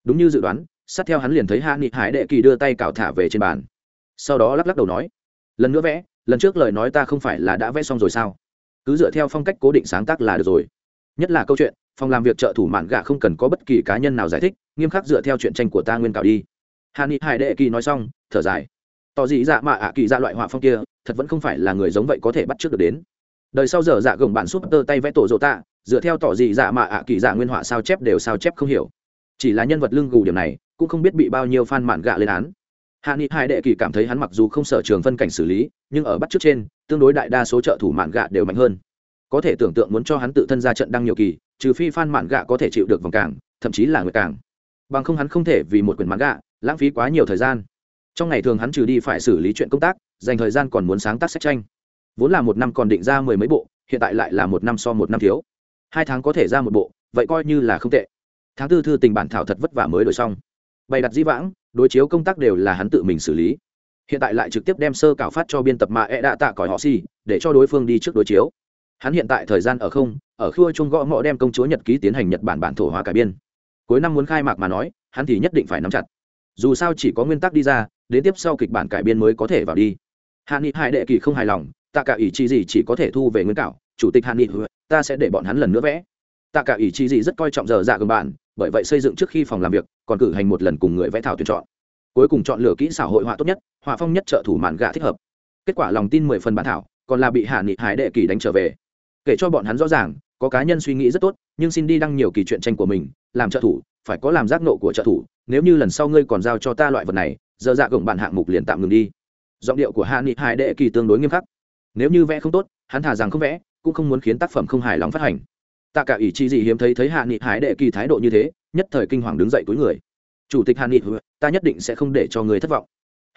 đúng như dự đoán, sát theo hắn liền thấy hạ nghị hải đệ kỳ đưa tay cào thả về trên bàn. Sau đó lắc lắc đầu nói, lần nữa vẽ, lần trước lời nói ta không phải là đã vẽ xong rồi sao? Cứ dựa theo phong cách cố định sáng tác là được rồi. Nhất là câu chuyện, phòng làm việc trợ thủ mạn gạ không cần có bất kỳ cá nhân nào giải thích, nghiêm khắc dựa theo chuyện tranh của ta nguyên cào đi. Hạ nghị hải đệ kỳ nói xong, thở dài. Tỏ dị dạ mạ ạ kỳ ra loại họa phong kia, thật vẫn không phải là người giống vậy có thể bắt trước được đến. Đời sau giờ dạ gồng bản súp tơ tay vẽ tổ rộ tạ, dựa theo tỏ dị dạ mạ ạ kỳ dạ nguyên họa sao chép đều sao chép không hiểu chỉ là nhân vật lưng gù điểm này, cũng không biết bị bao nhiêu fan mạn gạ lên án. Hạ nghị hai đệ kỳ cảm thấy hắn mặc dù không sở trường phân cảnh xử lý, nhưng ở bắt trước trên, tương đối đại đa số trợ thủ mạn gạ đều mạnh hơn. Có thể tưởng tượng muốn cho hắn tự thân ra trận đăng nhiều kỳ, trừ phi fan mạn gạ có thể chịu được vòng cảng thậm chí là người cảng bằng không hắn không thể vì một quyển mạn gạ, lãng phí quá nhiều thời gian. Trong ngày thường hắn trừ đi phải xử lý chuyện công tác, dành thời gian còn muốn sáng tác sách tranh. Vốn là một năm còn định ra mười mấy bộ, hiện tại lại là một năm so một năm thiếu. Hai tháng có thể ra một bộ, vậy coi như là không tệ tháng tư thư tình bản thảo thật vất vả mới đổi xong. Bày đặt di vãng, đối chiếu công tác đều là hắn tự mình xử lý. Hiện tại lại trực tiếp đem sơ cảo phát cho biên tập mà e đã tạ còi họ xì, để cho đối phương đi trước đối chiếu. Hắn hiện tại thời gian ở không, ở khua chung gõ ngõ đem công chúa nhật ký tiến hành nhật bản bản thổ hóa cải biên. Cuối năm muốn khai mạc mà nói, hắn thì nhất định phải nắm chặt. Dù sao chỉ có nguyên tắc đi ra, đến tiếp sau kịch bản cải biên mới có thể vào đi. Hạ nghị hai đệ kỳ không hài lòng, tạ cả ý chí gì chỉ có thể thu về nguyên cảo, chủ tịch hạ nghị ta sẽ để bọn hắn lần nữa vẽ tạ cả ý chí gì rất coi trọng giờ dạ gần bản bởi vậy xây dựng trước khi phòng làm việc, còn cử hành một lần cùng người vẽ thảo tuyển chọn. Cuối cùng chọn lựa kỹ xảo hội họa tốt nhất, họa phong nhất trợ thủ mạn gạ thích hợp. Kết quả lòng tin mười phần bản thảo, còn là bị hạ nghị hải đệ kỳ đánh trở về. Kể cho bọn hắn rõ ràng, có cá nhân suy nghĩ rất tốt, nhưng xin đi đăng nhiều kỳ chuyện tranh của mình, làm trợ thủ, phải có làm giác nộ của trợ thủ, nếu như lần sau ngươi còn giao cho ta loại vật này, giờ dạ gồng bản hạng mục liền tạm ngừng đi. Giọng điệu của hạ nghị hải đệ kỳ tương đối nghiêm khắc. Nếu như vẽ không tốt, hắn thả rằng không vẽ, cũng không muốn khiến tác phẩm không hài lòng phát hành tạ cả ý chí gì hiếm thấy thấy hạ nghị hải đệ kỳ thái độ như thế, nhất thời kinh hoàng đứng dậy túi người. Chủ tịch hạ nghị, ta nhất định sẽ không để cho người thất vọng.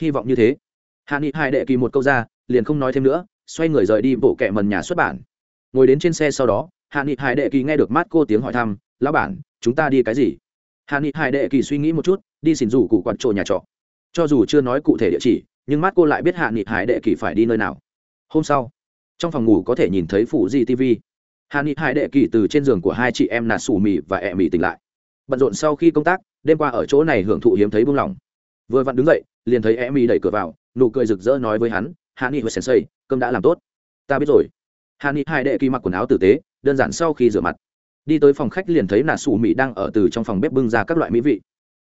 Hy vọng như thế. Hạ nghị hải đệ kỳ một câu ra, liền không nói thêm nữa, xoay người rời đi bộ kệ mần nhà xuất bản. Ngồi đến trên xe sau đó, hạ nghị hải đệ kỳ nghe được mát cô tiếng hỏi thăm, lão bản, chúng ta đi cái gì? Hạ nghị hải đệ kỳ suy nghĩ một chút, đi xin rủ cụ quạt trộ nhà trọ. Cho dù chưa nói cụ thể địa chỉ, nhưng mát cô lại biết hạ nghị hải đệ kỳ phải đi nơi nào. Hôm sau, trong phòng ngủ có thể nhìn thấy phủ di tv hà ni hai đệ kỳ từ trên giường của hai chị em nà sủ mì và e ẹ mì tỉnh lại. Bận rộn sau khi công tác, đêm qua ở chỗ này hưởng thụ hiếm thấy buông lỏng. Vừa vặn đứng dậy, liền thấy e ẹ mì đẩy cửa vào, nụ cười rực rỡ nói với hắn, hà ni hồi sensei, cơm đã làm tốt. Ta biết rồi. Hà ni hai đệ kỳ mặc quần áo tử tế, đơn giản sau khi rửa mặt. Đi tới phòng khách liền thấy nà sủ mì đang ở từ trong phòng bếp bưng ra các loại mỹ vị.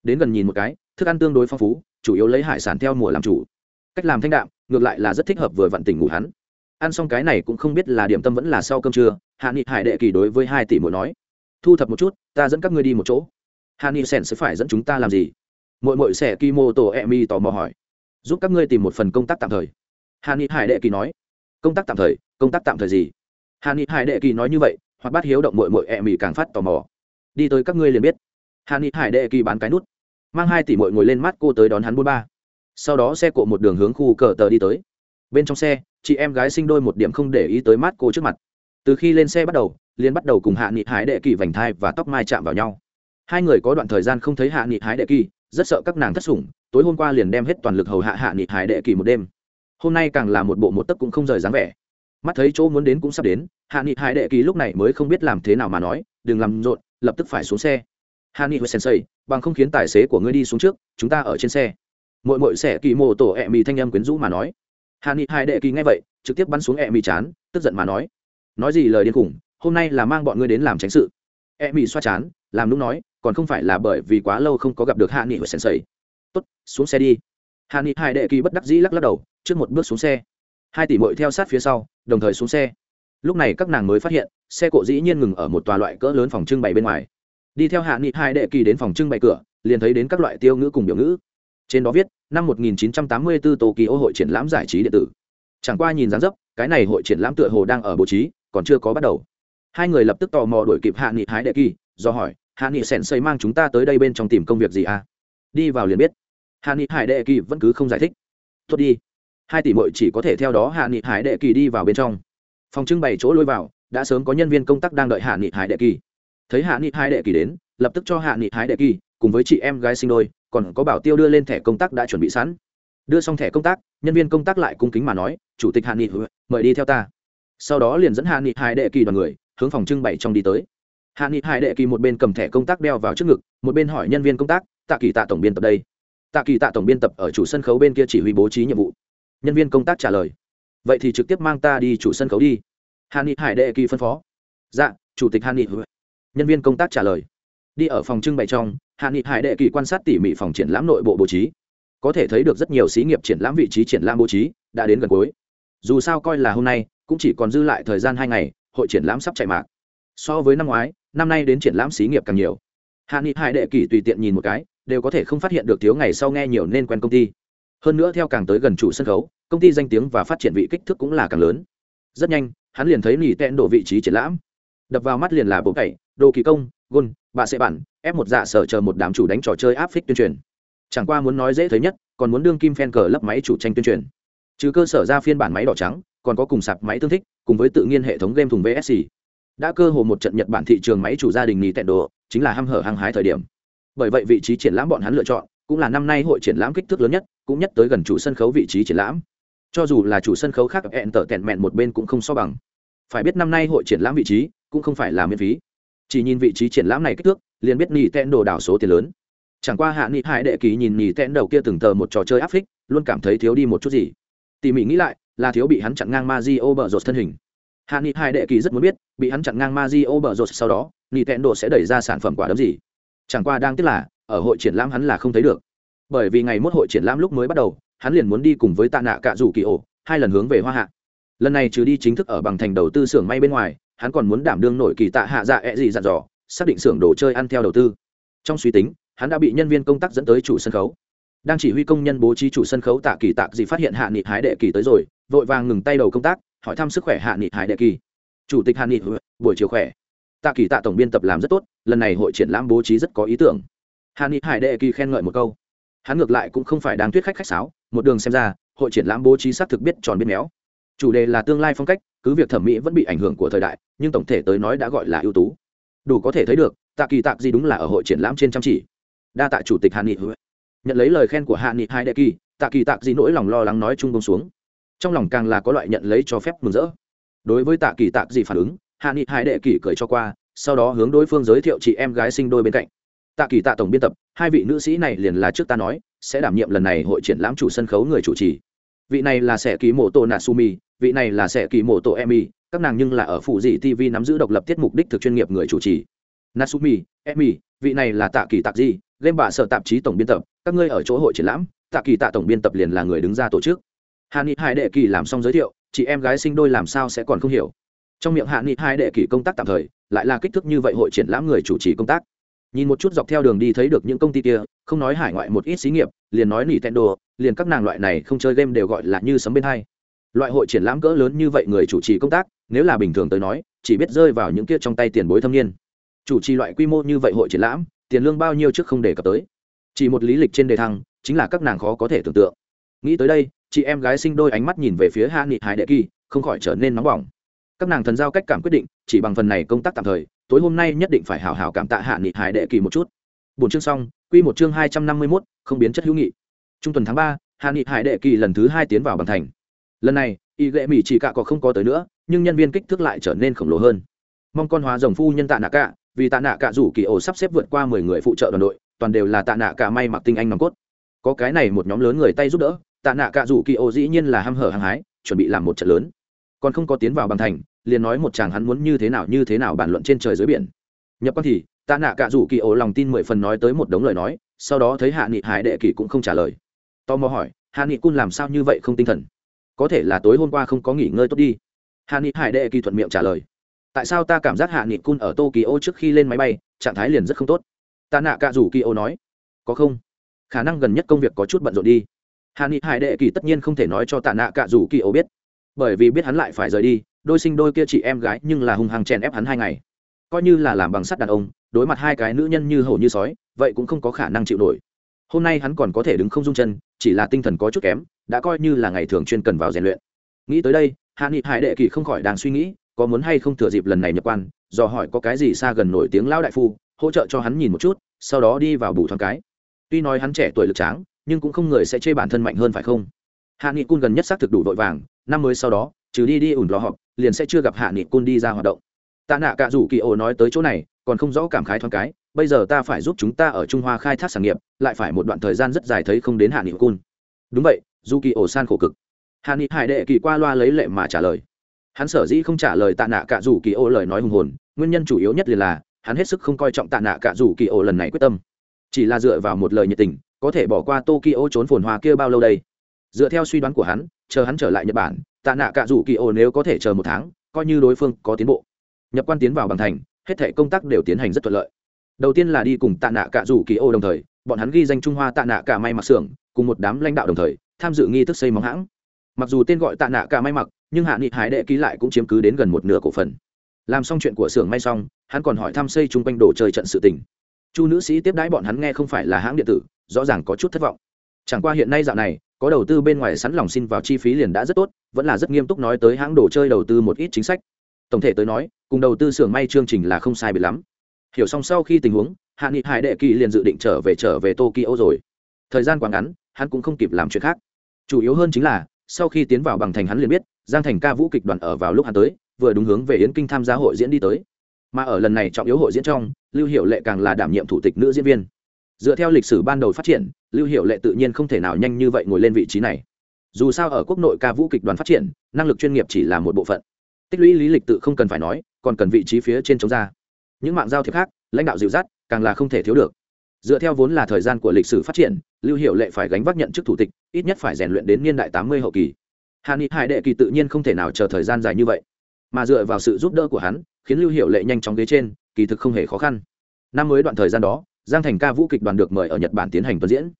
Đến gần nhìn một cái, thức ăn tương đối phong phú, chủ yếu lấy hải sản theo mùa làm chủ. Cách làm thanh đạm, ngược lại là rất thích hợp vừa vặn tỉnh ngủ hắn ăn xong cái này cũng không biết là điểm tâm vẫn là sau cơm trưa, hạ nghị hải đệ kỳ đối với hai tỷ muội nói. Thu thập một chút, ta dẫn các ngươi đi một chỗ. Hạ nghị sèn sẽ phải dẫn chúng ta làm gì? Mỗi mỗi sẽ Mô tổ e mi tò mò hỏi. Giúp các ngươi tìm một phần công tác tạm thời. Hạ nghị hải đệ kỳ nói. Công tác tạm thời? Công tác tạm thời gì? Hạ nghị hải đệ kỳ nói như vậy, hoặc bắt hiếu động mội mội e mi càng phát tò mò. Đi tới các ngươi liền biết. Hạ nghị hải đệ kỳ bán cái nút. Mang hai tỷ mội ngồi lên mắt cô tới đón hắn bốn ba. Sau đó xe cộ một đường hướng khu cờ tờ đi tới. Bên trong xe chị em gái sinh đôi một điểm không để ý tới mắt cô trước mặt. Từ khi lên xe bắt đầu liên bắt đầu cùng hạ nghị hải đệ kỳ vành thai và tóc mai chạm vào nhau. Hai người có đoạn thời gian không thấy hạ nghị hải đệ kỳ, rất sợ các nàng thất sủng, tối hôm qua liền đem hết toàn lực hầu hạ hạ nghị hải đệ kỳ một đêm. Hôm nay càng là một bộ một tấc cũng không rời dáng vẻ. Mắt thấy chỗ muốn đến cũng sắp đến, hạ nghị hải đệ kỳ lúc này mới không biết làm thế nào mà nói, đừng làm rộn, lập tức phải xuống xe. Hạ nghị hồi sensei, bằng không khiến tài xế của ngươi đi xuống trước, chúng ta ở trên xe. Mỗi mỗi xe kỳ mô tổ ẹ mì thanh âm quyến rũ mà nói hạ ni hai đệ kỳ nghe vậy, trực tiếp bắn xuống e mì chán, tức giận mà nói nói gì lời điên khủng, hôm nay là mang bọn ngươi đến làm tránh sự. E mì xoa chán, làm lúc nói, còn không phải là bởi vì quá lâu không có gặp được hạ nghị hồi sầy tốt, xuống xe đi. Hạ nghị hai đệ kỳ bất đắc dĩ lắc lắc đầu, trước một bước xuống xe. Hai tỷ mội theo sát phía sau, đồng thời xuống xe. Lúc này các nàng mới phát hiện, xe cộ dĩ nhiên ngừng ở một tòa loại cỡ lớn phòng trưng bày bên ngoài. Đi theo hạ nghị hai đệ kỳ đến phòng trưng bày cửa, liền thấy đến các loại tiêu ngữ cùng biểu ngữ trên đó viết, năm 1984 tokyo hội triển lãm giải trí điện tử. Chẳng qua nhìn dáng dấp, cái này hội triển lãm tựa hồ đang ở bố trí, còn chưa có bắt đầu. Hai người lập tức tò mò đuổi kịp hạ nghị hái đệ kỳ, do hỏi, hạ nghị sèn xây mang chúng ta tới đây bên trong tìm công việc gì à? Đi vào liền biết. Hạ nghị hải đệ kỳ vẫn cứ không giải thích. Tốt đi, hai tỷ mội chỉ có thể theo đó. Hạ nghị hải đệ kỳ đi vào bên trong. Phòng trưng bày chỗ lôi vào, đã sớm có nhân viên công tác đang đợi hạ nghị hải đệ kỳ. Thấy hạ nghị hải đệ kỳ đến, lập tức cho hạ nghị hải đệ kỳ, cùng với chị em gái sinh đôi còn có bảo tiêu đưa lên thẻ công tác đã chuẩn bị sẵn. Đưa xong thẻ công tác, nhân viên công tác lại cung kính mà nói, chủ tịch hạ nghị, mời đi theo ta. Sau đó liền dẫn hạ nghị hải đệ kỳ đoàn người, hướng phòng trưng bày trong đi tới. Hạ nghị hải đệ kỳ một bên cầm thẻ công tác đeo vào trước ngực, một bên hỏi nhân viên công tác, tạ kỳ tạ tổng biên tập đây? Tạ kỳ tạ tổng biên tập ở chủ sân khấu bên kia chỉ huy bố trí nhiệm vụ. Nhân viên công tác trả lời, vậy thì trực tiếp mang ta đi chủ sân khấu đi. Hàn Nghị hải đệ kỳ phân phó dạ chủ tịch Hàn Nghị." nhân viên công tác trả lời đi ở phòng trưng bày trong, hạ nghị hải đệ kỳ quan sát tỉ mỉ phòng triển lãm nội bộ bố trí. Có thể thấy được rất nhiều xí nghiệp triển lãm vị trí triển lãm bố trí đã đến gần cuối. Dù sao coi là hôm nay, cũng chỉ còn dư lại thời gian hai ngày, hội triển lãm sắp chạy mạc. So với năm ngoái, năm nay đến triển lãm xí nghiệp càng nhiều. Hạ nghị hải đệ kỳ tùy tiện nhìn một cái, đều có thể không phát hiện được thiếu ngày sau nghe nhiều nên quen công ty. Hơn nữa theo càng tới gần chủ sân khấu, công ty danh tiếng và phát triển vị kích thước cũng là càng lớn. Rất nhanh, hắn liền thấy nỉ tẹn đổ vị trí triển lãm. Đập vào mắt liền là bộ cậy đồ kỳ công gôn, bạ sẽ bản ép một dạ sở chờ một đám chủ đánh trò chơi áp phích tuyên truyền. Chẳng qua muốn nói dễ thấy nhất, còn muốn đương kim phen cờ lấp máy chủ tranh tuyên truyền. Trừ cơ sở ra phiên bản máy đỏ trắng, còn có cùng sạp máy tương thích, cùng với tự nhiên hệ thống game thùng vsc đã cơ hồ một trận nhật bản thị trường máy chủ gia đình nỉ tẹn đồ, chính là ham hở hăng hái thời điểm. Bởi vậy vị trí triển lãm bọn hắn lựa chọn, cũng là năm nay hội triển lãm kích thước lớn nhất, cũng nhất tới gần chủ sân khấu vị trí triển lãm. Cho dù là chủ sân khấu khác hẹn tở tẹn mẹn một bên cũng không so bằng. Phải biết năm nay hội triển lãm vị trí, cũng không phải là miễn phí chỉ nhìn vị trí triển lãm này kích thước, liền biết nhì tẹn đồ đảo số tiền lớn. Chẳng qua hạ nghị hải đệ ký nhìn nhì tẹn đầu kia từng tờ một trò chơi áp phích, luôn cảm thấy thiếu đi một chút gì. Tỉ mỉ nghĩ lại, là thiếu bị hắn chặn ngang ma di ô bờ rột thân hình. Hạ nghị hải đệ kỳ rất muốn biết, bị hắn chặn ngang ma di ô bờ rột sau đó nhì tẹn đồ sẽ đẩy ra sản phẩm quả đấm gì? Chẳng qua đang tiếc là, ở hội triển lãm hắn là không thấy được. Bởi vì ngày mốt hội triển lãm lúc mới bắt đầu, hắn liền muốn đi cùng với tạ nạ cạ rủ kỳ ổ, hai lần hướng về hoa hạ. Lần này trừ đi chính thức ở bằng thành đầu tư xưởng may bên ngoài hắn còn muốn đảm đương nổi kỳ tạ hạ dạ ẹ、e、gì dặn dò, xác định xưởng đồ chơi ăn theo đầu tư. Trong suy tính, hắn đã bị nhân viên công tác dẫn tới chủ sân khấu. Đang chỉ huy công nhân bố trí chủ sân khấu tạ kỳ tạc gì phát hiện hạ nghị hái đệ kỳ tới rồi, vội vàng ngừng tay đầu công tác, hỏi thăm sức khỏe hạ nghị hái đệ kỳ. Chủ tịch hạ nghị ừ, buổi chiều khỏe. Tạ kỳ tạ tổng biên tập làm rất tốt, lần này hội triển lãm bố trí rất có ý tưởng. Hạ nghị hải đệ kỳ khen ngợi một câu. Hắn ngược lại cũng không phải đang thuyết khách khách sáo, một đường xem ra, hội triển lãm bố trí xác thực biết tròn biết méo chủ đề là tương lai phong cách, cứ việc thẩm mỹ vẫn bị ảnh hưởng của thời đại, nhưng tổng thể tới nói đã gọi là ưu tú. Đủ có thể thấy được, tạ kỳ tạc gì đúng là ở hội triển lãm trên chăm chỉ. Đa tạ chủ tịch hạ nghị. Nhận lấy lời khen của hạ nghị hai đệ kỳ, tạ kỳ tạc gì nỗi lòng lo lắng nói chung công xuống. Trong lòng càng là có loại nhận lấy cho phép mừng rỡ. Đối với tạ kỳ tạc gì phản ứng, hạ nghị hai đệ kỳ cười cho qua, sau đó hướng đối phương giới thiệu chị em gái sinh đôi bên cạnh. Tạ kỳ tạ tổng biên tập, hai vị nữ sĩ này liền là trước ta nói, sẽ đảm nhiệm lần này hội triển lãm chủ sân khấu người chủ trì vị này là sẽ ký mổ tổ natsumi vị này là sẽ ký mổ tổ emi, các nàng nhưng là ở phụ dị tv nắm giữ độc lập tiết mục đích thực chuyên nghiệp người chủ trì. Natsumi emi, vị này là tạ kỳ tạc di, game bà sở tạp chí tổng biên tập, các ngươi ở chỗ hội triển lãm, tạ kỳ tạ tổng biên tập liền là người đứng ra tổ chức. Hạ nghị hai đệ kỳ làm xong giới thiệu, chị em gái sinh đôi làm sao sẽ còn không hiểu. Trong miệng hạ nghị hai đệ kỳ công tác tạm thời, lại là kích thước như vậy hội triển lãm người chủ trì công tác. Nhìn một chút dọc theo đường đi thấy được những công ty kia, không nói hải ngoại một ít xí nghiệp, liền nói nỉ tendo liền các nàng loại này không chơi game đều gọi là như sấm bên hay loại hội triển lãm cỡ lớn như vậy người chủ trì công tác, nếu là bình thường tới nói, chỉ biết rơi vào những kia trong tay tiền bối thâm niên. Chủ trì loại quy mô như vậy hội triển lãm, tiền lương bao nhiêu trước không đề cập tới. Chỉ một lý lịch trên đề thăng, chính là các nàng khó có thể tưởng tượng. Nghĩ tới đây, chị em gái sinh đôi ánh mắt nhìn về phía hạ nghị hải đệ kỳ, không khỏi trở nên nóng bỏng. Các nàng thần giao cách cảm quyết định, chỉ bằng phần này công tác tạm thời, tối hôm nay nhất định phải hào hào cảm tạ hạ nghị hải đệ kỳ một chút. Bốn chương xong, quy một chương hai trăm năm mươi mốt, không biến chất hữu nghị trung tuần tháng ba hạ nghị hải đệ kỳ lần thứ hai tiến vào bằng thành. Lần này, y ghệ mỹ chỉ cạ có không có tới nữa, nhưng nhân viên kích thước lại trở nên khổng lồ hơn. Mong con hóa rồng phu nhân tạ nạ cạ, vì tạ nạ cạ rủ kỳ ổ sắp xếp vượt qua mười người phụ trợ đoàn đội, toàn đều là tạ nạ cạ may mặc tinh anh nòng cốt. Có cái này một nhóm lớn người tay giúp đỡ, tạ nạ cạ rủ kỳ ổ dĩ nhiên là ham hở hăng hái, chuẩn bị làm một trận lớn. Còn không có tiến vào bằng thành, liền nói một chàng hắn muốn như thế nào như thế nào bàn luận trên trời dưới biển. Nhập quan thì, tạ nạ cạ rủ kỳ ổ lòng tin mười phần nói tới một đống lời nói, sau đó thấy hạ nghị hải đệ kỳ cũng không trả lời tò mò hỏi hạ nghị cun làm sao như vậy không tinh thần? Có thể là tối hôm qua không có nghỉ ngơi tốt đi. Hạ nghị hải đệ kỳ thuận miệng trả lời, tại sao ta cảm giác hạ nghị cun ở tokyo trước khi lên máy bay, trạng thái liền rất không tốt? Tạ nạ cạ rủ kỳ ô nói, có không? Khả năng gần nhất công việc có chút bận rộn đi. Hạ nghị hải đệ kỳ tất nhiên không thể nói cho tạ nạ cạ rủ kỳ ô biết, bởi vì biết hắn lại phải rời đi, đôi sinh đôi kia chị em gái nhưng là hung hăng chèn ép hắn hai ngày. Coi như là làm bằng sắt đàn ông, đối mặt hai cái nữ nhân như hổ như sói, vậy cũng không có khả năng chịu nổi hôm nay hắn còn có thể đứng không dung chân, chỉ là tinh thần có chút kém, đã coi như là ngày thường chuyên cần vào rèn luyện. Nghĩ tới đây, hạ nghị hải đệ kỳ không khỏi đang suy nghĩ, có muốn hay không thừa dịp lần này nhập quan do hỏi có cái gì xa gần nổi tiếng lão đại phu, hỗ trợ cho hắn nhìn một chút, sau đó đi vào bù thoáng cái. Tuy nói hắn trẻ tuổi lực tráng, nhưng cũng không người sẽ chê bản thân mạnh hơn phải không? Hạ nghị cun gần nhất xác thực đủ vội vàng, năm mới sau đó, trừ đi đi ủn lò họp, liền sẽ chưa gặp hạ nghị cun đi ra hoạt động. Tạ nạ cả rủ kỳ ồ nói tới chỗ này, còn không rõ cảm khái thoáng cái bây giờ ta phải giúp chúng ta ở trung hoa khai thác sản nghiệp, lại phải một đoạn thời gian rất dài thấy không đến hạ nghị cun. Đúng vậy dù kỳ ổ san khổ cực. Hạ nghị hải đệ kỳ qua loa lấy lệ mà trả lời. Hắn sở dĩ không trả lời tạ nạ cả dù kỳ ổ lời nói hùng hồn, nguyên nhân chủ yếu nhất liền là, hắn hết sức không coi trọng tạ nạ cả dù kỳ ổ lần này quyết tâm. Chỉ là dựa vào một lời nhiệt tình, có thể bỏ qua tokyo trốn phồn hoa kia bao lâu đây? Dựa theo suy đoán của hắn, chờ hắn trở lại nhật bản, tạ nạ cả dù kỳ ổ nếu có thể chờ một tháng, coi như đối phương có tiến bộ, nhập quan tiến vào bằng thành, hết thể công tác đều tiến hành rất thuận lợi đầu tiên là đi cùng tạ nạ cả rủ kỳ ô đồng thời, bọn hắn ghi danh trung hoa tạ nạ cả may mặc xưởng, cùng một đám lãnh đạo đồng thời, tham dự nghi thức xây móng hãng. Mặc dù tên gọi tạ nạ cả may mặc, nhưng hạ nghị hải đệ ký lại cũng chiếm cứ đến gần một nửa cổ phần. Làm xong chuyện của xưởng may xong, hắn còn hỏi thăm xây chung quanh đồ chơi trận sự tình. Chu nữ sĩ tiếp đãi bọn hắn nghe không phải là hãng điện tử, rõ ràng có chút thất vọng. Chẳng qua hiện nay dạo này, có đầu tư bên ngoài sẵn lòng xin vào chi phí liền đã rất tốt, vẫn là rất nghiêm túc nói tới hãng đồ chơi đầu tư một ít chính sách. Tổng thể tới nói, cùng đầu tư xưởng may chương trình là không sai biệt lắm hiểu xong sau khi tình huống, hạ nghị hải đệ kỳ liền dự định trở về trở về tokyo rồi. Thời gian quá ngắn, hắn cũng không kịp làm chuyện khác. Chủ yếu hơn chính là, sau khi tiến vào bằng thành hắn liền biết, giang thành ca vũ kịch đoàn ở vào lúc hắn tới, vừa đúng hướng về yến kinh tham gia hội diễn đi tới. Mà ở lần này trọng yếu hội diễn trong, lưu hiệu lệ càng là đảm nhiệm thủ tịch nữ diễn viên. Dựa theo lịch sử ban đầu phát triển, lưu hiệu lệ tự nhiên không thể nào nhanh như vậy ngồi lên vị trí này. Dù sao ở quốc nội ca vũ kịch đoàn phát triển, năng lực chuyên nghiệp chỉ là một bộ phận. Tích lũy lý lịch tự không cần phải nói, còn cần vị trí phía trên chống ra những mạng giao thiệp khác, lãnh đạo dịu dắt, càng là không thể thiếu được. Dựa theo vốn là thời gian của lịch sử phát triển, lưu hiệu lệ phải gánh vác nhận chức thủ tịch, ít nhất phải rèn luyện đến niên đại tám mươi hậu kỳ. Hà ni hải đệ kỳ tự nhiên không thể nào chờ thời gian dài như vậy. Mà dựa vào sự giúp đỡ của hắn, khiến lưu hiệu lệ nhanh chóng ghế trên, kỳ thực không hề khó khăn. Năm mới đoạn thời gian đó, giang thành ca vũ kịch đoàn được mời ở nhật bản tiến hành tuần diễn.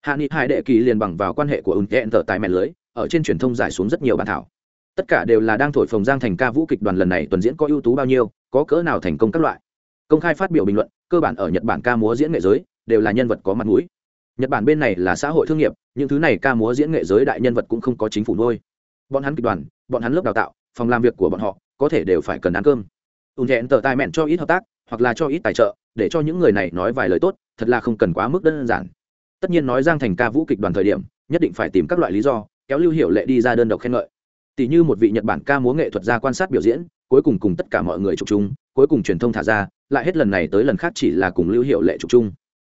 Hạ nghị hải đệ kỳ liền bằng vào quan hệ của ứng tệ tờ tại mẹ lưới, ở trên truyền thông giải xuống rất nhiều bản thảo. Tất cả đều là đang thổi phồng giang thành ca vũ kịch đoàn lần này tuần diễn có ưu tú bao nhiêu, có cỡ nào thành công các loại công khai phát biểu bình luận, cơ bản ở nhật bản ca múa diễn nghệ giới đều là nhân vật có mặt mũi. Nhật bản bên này là xã hội thương nghiệp, những thứ này ca múa diễn nghệ giới đại nhân vật cũng không có chính phủ nuôi. Bọn hắn kịch đoàn, bọn hắn lớp đào tạo, phòng làm việc của bọn họ, có thể đều phải cần ăn cơm. Ùn thẹn tờ tài mẹn cho ít hợp tác, hoặc là cho ít tài trợ, để cho những người này nói vài lời tốt, thật là không cần quá mức đơn giản. Tất nhiên nói giang thành ca vũ kịch đoàn thời điểm, nhất định phải tìm các loại lý do, kéo lưu hiệu lệ đi ra đơn độc khen ngợi. Tỷ như một vị nhật bản ca múa nghệ thuật ra quan sát biểu diễn, cuối cùng cùng tất cả mọi người chụp chung, cuối cùng truyền thông thả ra lại hết lần này tới lần khác chỉ là cùng lưu hiệu lệ trục chung.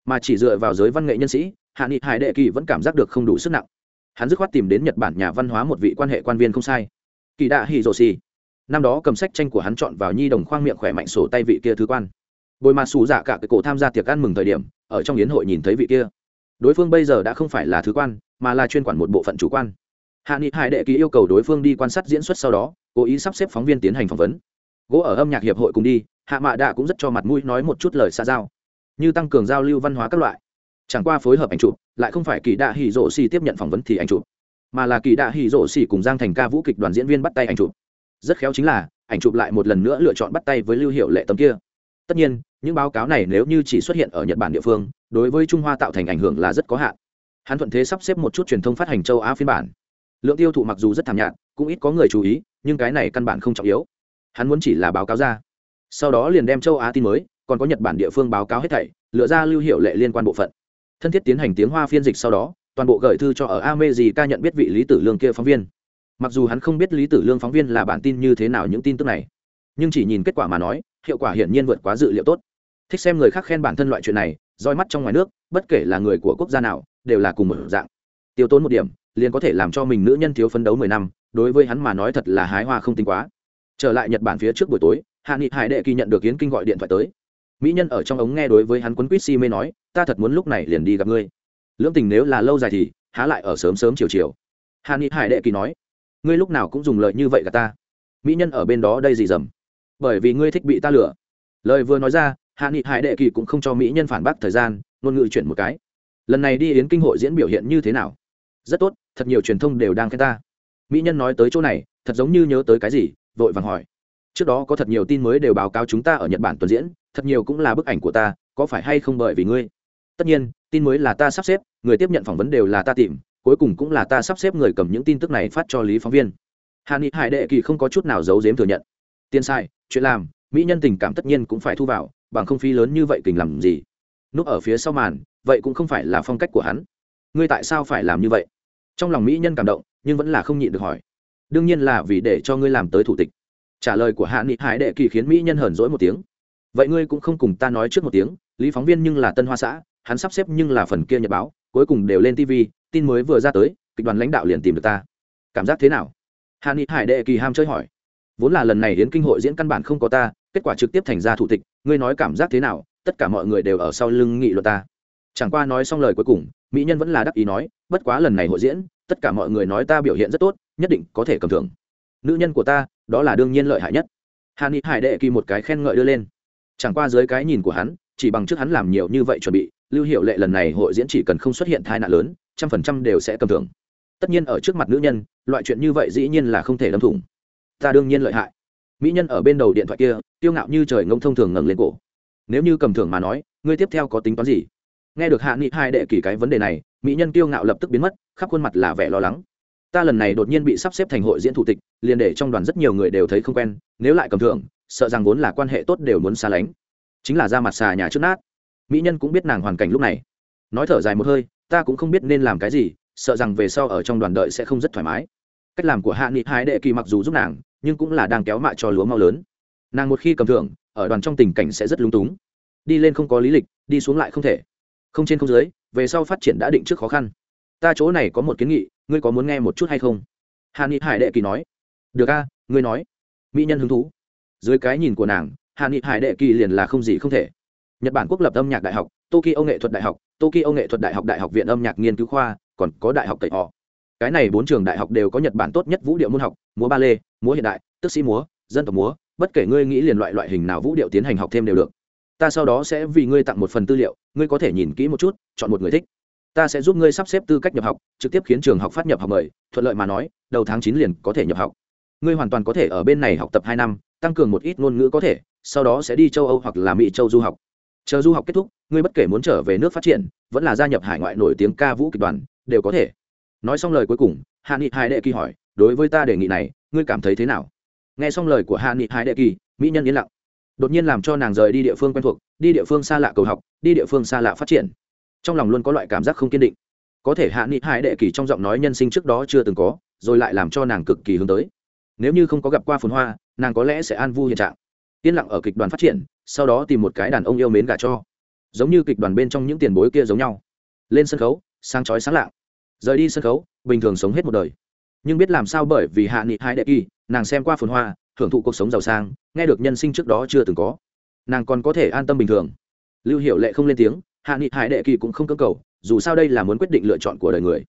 Mà chỉ dựa vào giới văn nghệ nhân sĩ, hạ nghị hải đệ kỳ vẫn cảm giác được không đủ sức nặng. Hắn dứt khoát tìm đến nhật bản nhà văn hóa một vị quan hệ quan viên không sai. Kỳ đạ hì rồ xì. Năm đó cầm sách tranh của hắn chọn vào nhi đồng khoang miệng khỏe mạnh sổ tay vị kia thứ quan. Bồi mặt xù giả cả cái cổ tham gia tiệc ăn mừng thời điểm, ở trong yến hội nhìn thấy vị kia. Đối phương bây giờ đã không phải là thứ quan, mà là chuyên quản một bộ phận chủ quan. Hạ nghị hải đệ kỳ yêu cầu đối phương đi quan sát diễn xuất sau đó, cố ý sắp xếp phóng viên tiến hành phỏng vấn. Gỗ ở âm nhạc hiệp hội cùng đi hạ mạ đạ cũng rất cho mặt mũi nói một chút lời xa giao. Như tăng cường giao lưu văn hóa các loại. Chẳng qua phối hợp ảnh chụp, lại không phải kỳ đạ hỉ rộ xì tiếp nhận phỏng vấn thì ảnh chụp, mà là kỳ đạ hỉ rộ xì cùng giang thành ca vũ kịch đoàn diễn viên bắt tay ảnh chụp. Rất khéo chính là, ảnh chụp lại một lần nữa lựa chọn bắt tay với lưu hiệu lệ tấm kia. Tất nhiên, những báo cáo này nếu như chỉ xuất hiện ở nhật bản địa phương, đối với trung hoa tạo thành ảnh hưởng là rất có hạn. Hắn thuận thế sắp xếp một chút truyền thông phát hành châu á phiên bản. Lượng tiêu thụ mặc dù rất thảm nhạt, cũng ít có người chú ý, nhưng cái này căn bản không trọng yếu. Hắn muốn chỉ là báo cáo ra sau đó liền đem châu á tin mới, còn có nhật bản địa phương báo cáo hết thảy, lựa ra lưu hiệu lệ liên quan bộ phận. Thân thiết tiến hành tiếng hoa phiên dịch sau đó, toàn bộ gửi thư cho ở ame gì ca nhận biết vị lý tử lương kia phóng viên. Mặc dù hắn không biết lý tử lương phóng viên là bản tin như thế nào những tin tức này, nhưng chỉ nhìn kết quả mà nói, hiệu quả hiển nhiên vượt quá dự liệu tốt. Thích xem người khác khen bản thân loại chuyện này, roi mắt trong ngoài nước, bất kể là người của quốc gia nào, đều là cùng một dạng. Tiêu tốn một điểm, liền có thể làm cho mình nữ nhân thiếu phấn đấu mười năm, đối với hắn mà nói thật là hái hoa không tính quá. Trở lại nhật bản phía trước buổi tối hạ nghị hải đệ kỳ nhận được yến kinh gọi điện thoại tới. Mỹ nhân ở trong ống nghe đối với hắn quấn quýt si mê nói, ta thật muốn lúc này liền đi gặp ngươi. Lưỡng tình nếu là lâu dài thì, há lại ở sớm sớm chiều chiều. Hạ nghị hải đệ kỳ nói, ngươi lúc nào cũng dùng lợi như vậy cả ta. Mỹ nhân ở bên đó đây gì dầm? Bởi vì ngươi thích bị ta lừa. Lời vừa nói ra, hạ nghị hải đệ kỳ cũng không cho mỹ nhân phản bác thời gian, ngôn ngữ chuyển một cái. Lần này đi yến kinh hội diễn biểu hiện như thế nào? Rất tốt, thật nhiều truyền thông đều đang khen ta. Mỹ nhân nói tới chỗ này, thật giống như nhớ tới cái gì, vội vàng hỏi trước đó có thật nhiều tin mới đều báo cáo chúng ta ở nhật bản tuần diễn, thật nhiều cũng là bức ảnh của ta, có phải hay không bởi vì ngươi? Tất nhiên, tin mới là ta sắp xếp, người tiếp nhận phỏng vấn đều là ta tìm, cuối cùng cũng là ta sắp xếp người cầm những tin tức này phát cho lý phóng viên. Hà ni hải đệ kỳ không có chút nào giấu giếm thừa nhận. Tiền sai chuyện làm, mỹ nhân tình cảm tất nhiên cũng phải thu vào, bằng không phí lớn như vậy kình làm gì? Núp ở phía sau màn, vậy cũng không phải là phong cách của hắn. Ngươi tại sao phải làm như vậy? Trong lòng mỹ nhân cảm động, nhưng vẫn là không nhịn được hỏi. Đương nhiên là vì để cho ngươi làm tới thủ tịch trả lời của hạ nghị hải đệ kỳ khiến mỹ nhân hờn dỗi một tiếng. Vậy ngươi cũng không cùng ta nói trước một tiếng, lý phóng viên nhưng là tân hoa xã, hắn sắp xếp nhưng là phần kia nhật báo, cuối cùng đều lên tv tin mới vừa ra tới, kịch đoàn lãnh đạo liền tìm được ta. Cảm giác thế nào? Hạ nghị hải đệ kỳ ham chơi hỏi. Vốn là lần này đến kinh hội diễn căn bản không có ta, kết quả trực tiếp thành ra thủ tịch, ngươi nói cảm giác thế nào? Tất cả mọi người đều ở sau lưng nghị luật ta. Chẳng qua nói xong lời cuối cùng, mỹ nhân vẫn là đắc ý nói, bất quá lần này hội diễn, tất cả mọi người nói ta biểu hiện rất tốt, nhất định có thể cầm thưởng. Nữ nhân của ta đó là đương nhiên lợi hại nhất. Hàn ni hải đệ kỳ một cái khen ngợi đưa lên. Chẳng qua dưới cái nhìn của hắn, chỉ bằng trước hắn làm nhiều như vậy chuẩn bị, lưu hiệu lệ lần này hội diễn chỉ cần không xuất hiện tai nạn lớn, trăm phần trăm đều sẽ cầm thưởng. Tất nhiên ở trước mặt nữ nhân, loại chuyện như vậy dĩ nhiên là không thể đâm thủng. Ta đương nhiên lợi hại. Mỹ nhân ở bên đầu điện thoại kia tiêu ngạo như trời ngông thông thường ngẩng lên cổ. Nếu như cầm thưởng mà nói, ngươi tiếp theo có tính toán gì? Nghe được hạ nghị hai đệ kỳ cái vấn đề này, mỹ nhân tiêu ngạo lập tức biến mất, khắp khuôn mặt là vẻ lo lắng ta lần này đột nhiên bị sắp xếp thành hội diễn thủ tịch, liền để trong đoàn rất nhiều người đều thấy không quen, nếu lại cầm thưởng, sợ rằng vốn là quan hệ tốt đều muốn xa lánh. Chính là ra mặt xà nhà trước nát. Mỹ nhân cũng biết nàng hoàn cảnh lúc này. Nói thở dài một hơi, ta cũng không biết nên làm cái gì, sợ rằng về sau ở trong đoàn đợi sẽ không rất thoải mái. Cách làm của hạ nghị hai đệ kỳ mặc dù giúp nàng, nhưng cũng là đang kéo mạ cho lúa mau lớn. Nàng một khi cầm thưởng, ở đoàn trong tình cảnh sẽ rất lung túng. Đi lên không có lý lịch, đi xuống lại không thể. Không trên không dưới, về sau phát triển đã định trước khó khăn. Ta chỗ này có một kiến nghị ngươi có muốn nghe một chút hay không? Hà nghị hải đệ kỳ nói. Được a, ngươi nói. Mỹ nhân hứng thú. Dưới cái nhìn của nàng hà nghị hải đệ kỳ liền là không gì không thể. Nhật bản quốc lập âm nhạc đại học, tokyo nghệ thuật đại học, tokyo nghệ thuật đại học đại học viện âm nhạc nghiên cứu khoa, còn có đại học tẩy họ. Cái này bốn trường đại học đều có nhật bản tốt nhất vũ điệu môn học, múa ba lê múa hiện đại, tức sĩ múa, dân tộc múa, bất kể ngươi nghĩ liền loại loại hình nào vũ điệu tiến hành học thêm đều được. Ta sau đó sẽ vì ngươi tặng một phần tư liệu, ngươi có thể nhìn kỹ một chút, chọn một người thích ta sẽ giúp ngươi sắp xếp tư cách nhập học, trực tiếp khiến trường học phát nhập học mời, thuận lợi mà nói, đầu tháng chín liền có thể nhập học. Ngươi hoàn toàn có thể ở bên này học tập hai năm, tăng cường một ít ngôn ngữ có thể, sau đó sẽ đi châu âu hoặc là mỹ châu du học. Chờ du học kết thúc, ngươi bất kể muốn trở về nước phát triển, vẫn là gia nhập hải ngoại nổi tiếng ca vũ kịch đoàn, đều có thể. Nói xong lời cuối cùng, hạ nghị hai đệ kỳ hỏi, đối với ta đề nghị này, ngươi cảm thấy thế nào? Nghe xong lời của hạ nghị hai đệ kỳ, mỹ nhân yên lặng. Đột nhiên làm cho nàng rời đi địa phương quen thuộc, đi địa phương xa lạ cầu học, đi địa phương xa lạ phát triển trong lòng luôn có loại cảm giác không kiên định. Có thể hạ nghị hải đệ kỳ trong giọng nói nhân sinh trước đó chưa từng có, rồi lại làm cho nàng cực kỳ hướng tới. Nếu như không có gặp qua phồn hoa, nàng có lẽ sẽ an vui hiện trạng. Yên lặng ở kịch đoàn phát triển, sau đó tìm một cái đàn ông yêu mến gả cho. Giống như kịch đoàn bên trong những tiền bối kia giống nhau. Lên sân khấu sang chói sáng lạng. Rời đi sân khấu, bình thường sống hết một đời. Nhưng biết làm sao bởi vì hạ nghị hai đệ kỳ, nàng xem qua phồn hoa, hưởng thụ cuộc sống giàu sang, nghe được nhân sinh trước đó chưa từng có. Nàng còn có thể an tâm bình thường. Lưu hiệu lệ không lên tiếng hạ nghị hải đệ kỳ cũng không cơ cầu, dù sao đây là muốn quyết định lựa chọn của đời người.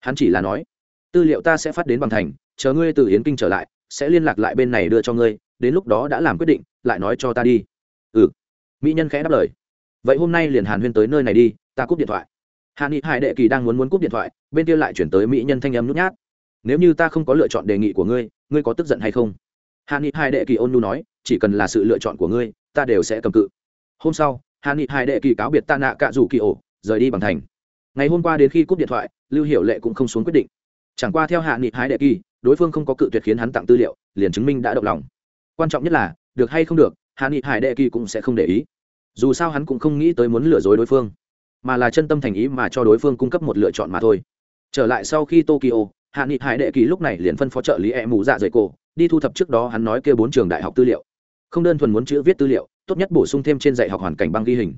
Hắn chỉ là nói, tư liệu ta sẽ phát đến bằng thành, chờ ngươi từ yến kinh trở lại, sẽ liên lạc lại bên này đưa cho ngươi, đến lúc đó đã làm quyết định, lại nói cho ta đi. Ừ. Mỹ nhân khẽ đáp lời. Vậy hôm nay liền hàn huyên tới nơi này đi, ta cúp điện thoại. Hạ nghị hải đệ kỳ đang muốn muốn cúp điện thoại, bên kia lại chuyển tới mỹ nhân thanh âm nhút nhát. Nếu như ta không có lựa chọn đề nghị của ngươi ngươi có tức giận hay không? Hạ nghị hải đệ kỳ ôn nhu nói, chỉ cần là sự lựa chọn của ngươi, ta đều sẽ cầm cự. Hôm sau hạ nghị hải đệ kỳ cáo biệt ta nạ cạ rủ kỳ ổ, rời đi bằng thành. Ngày hôm qua đến khi cúp điện thoại, lưu Hiểu lệ cũng không xuống quyết định. Chẳng qua theo hạ nghị hải đệ kỳ, đối phương không có cự tuyệt khiến hắn tặng tư liệu, liền chứng minh đã động lòng. Quan trọng nhất là, được hay không được hạ nghị hải đệ kỳ cũng sẽ không để ý. Dù sao hắn cũng không nghĩ tới muốn lừa dối đối phương, mà là chân tâm thành ý mà cho đối phương cung cấp một lựa chọn mà thôi. Trở lại sau khi tokyo hạ nghị hải đệ kỳ lúc này liền phân phó trợ lý e mù dạ dày cổ, đi thu thập trước đó hắn nói kêu bốn trường đại học tư liệu. Không đơn thuần muốn chữ viết tư liệu tốt nhất bổ sung thêm trên dạy học hoàn cảnh băng ghi hình.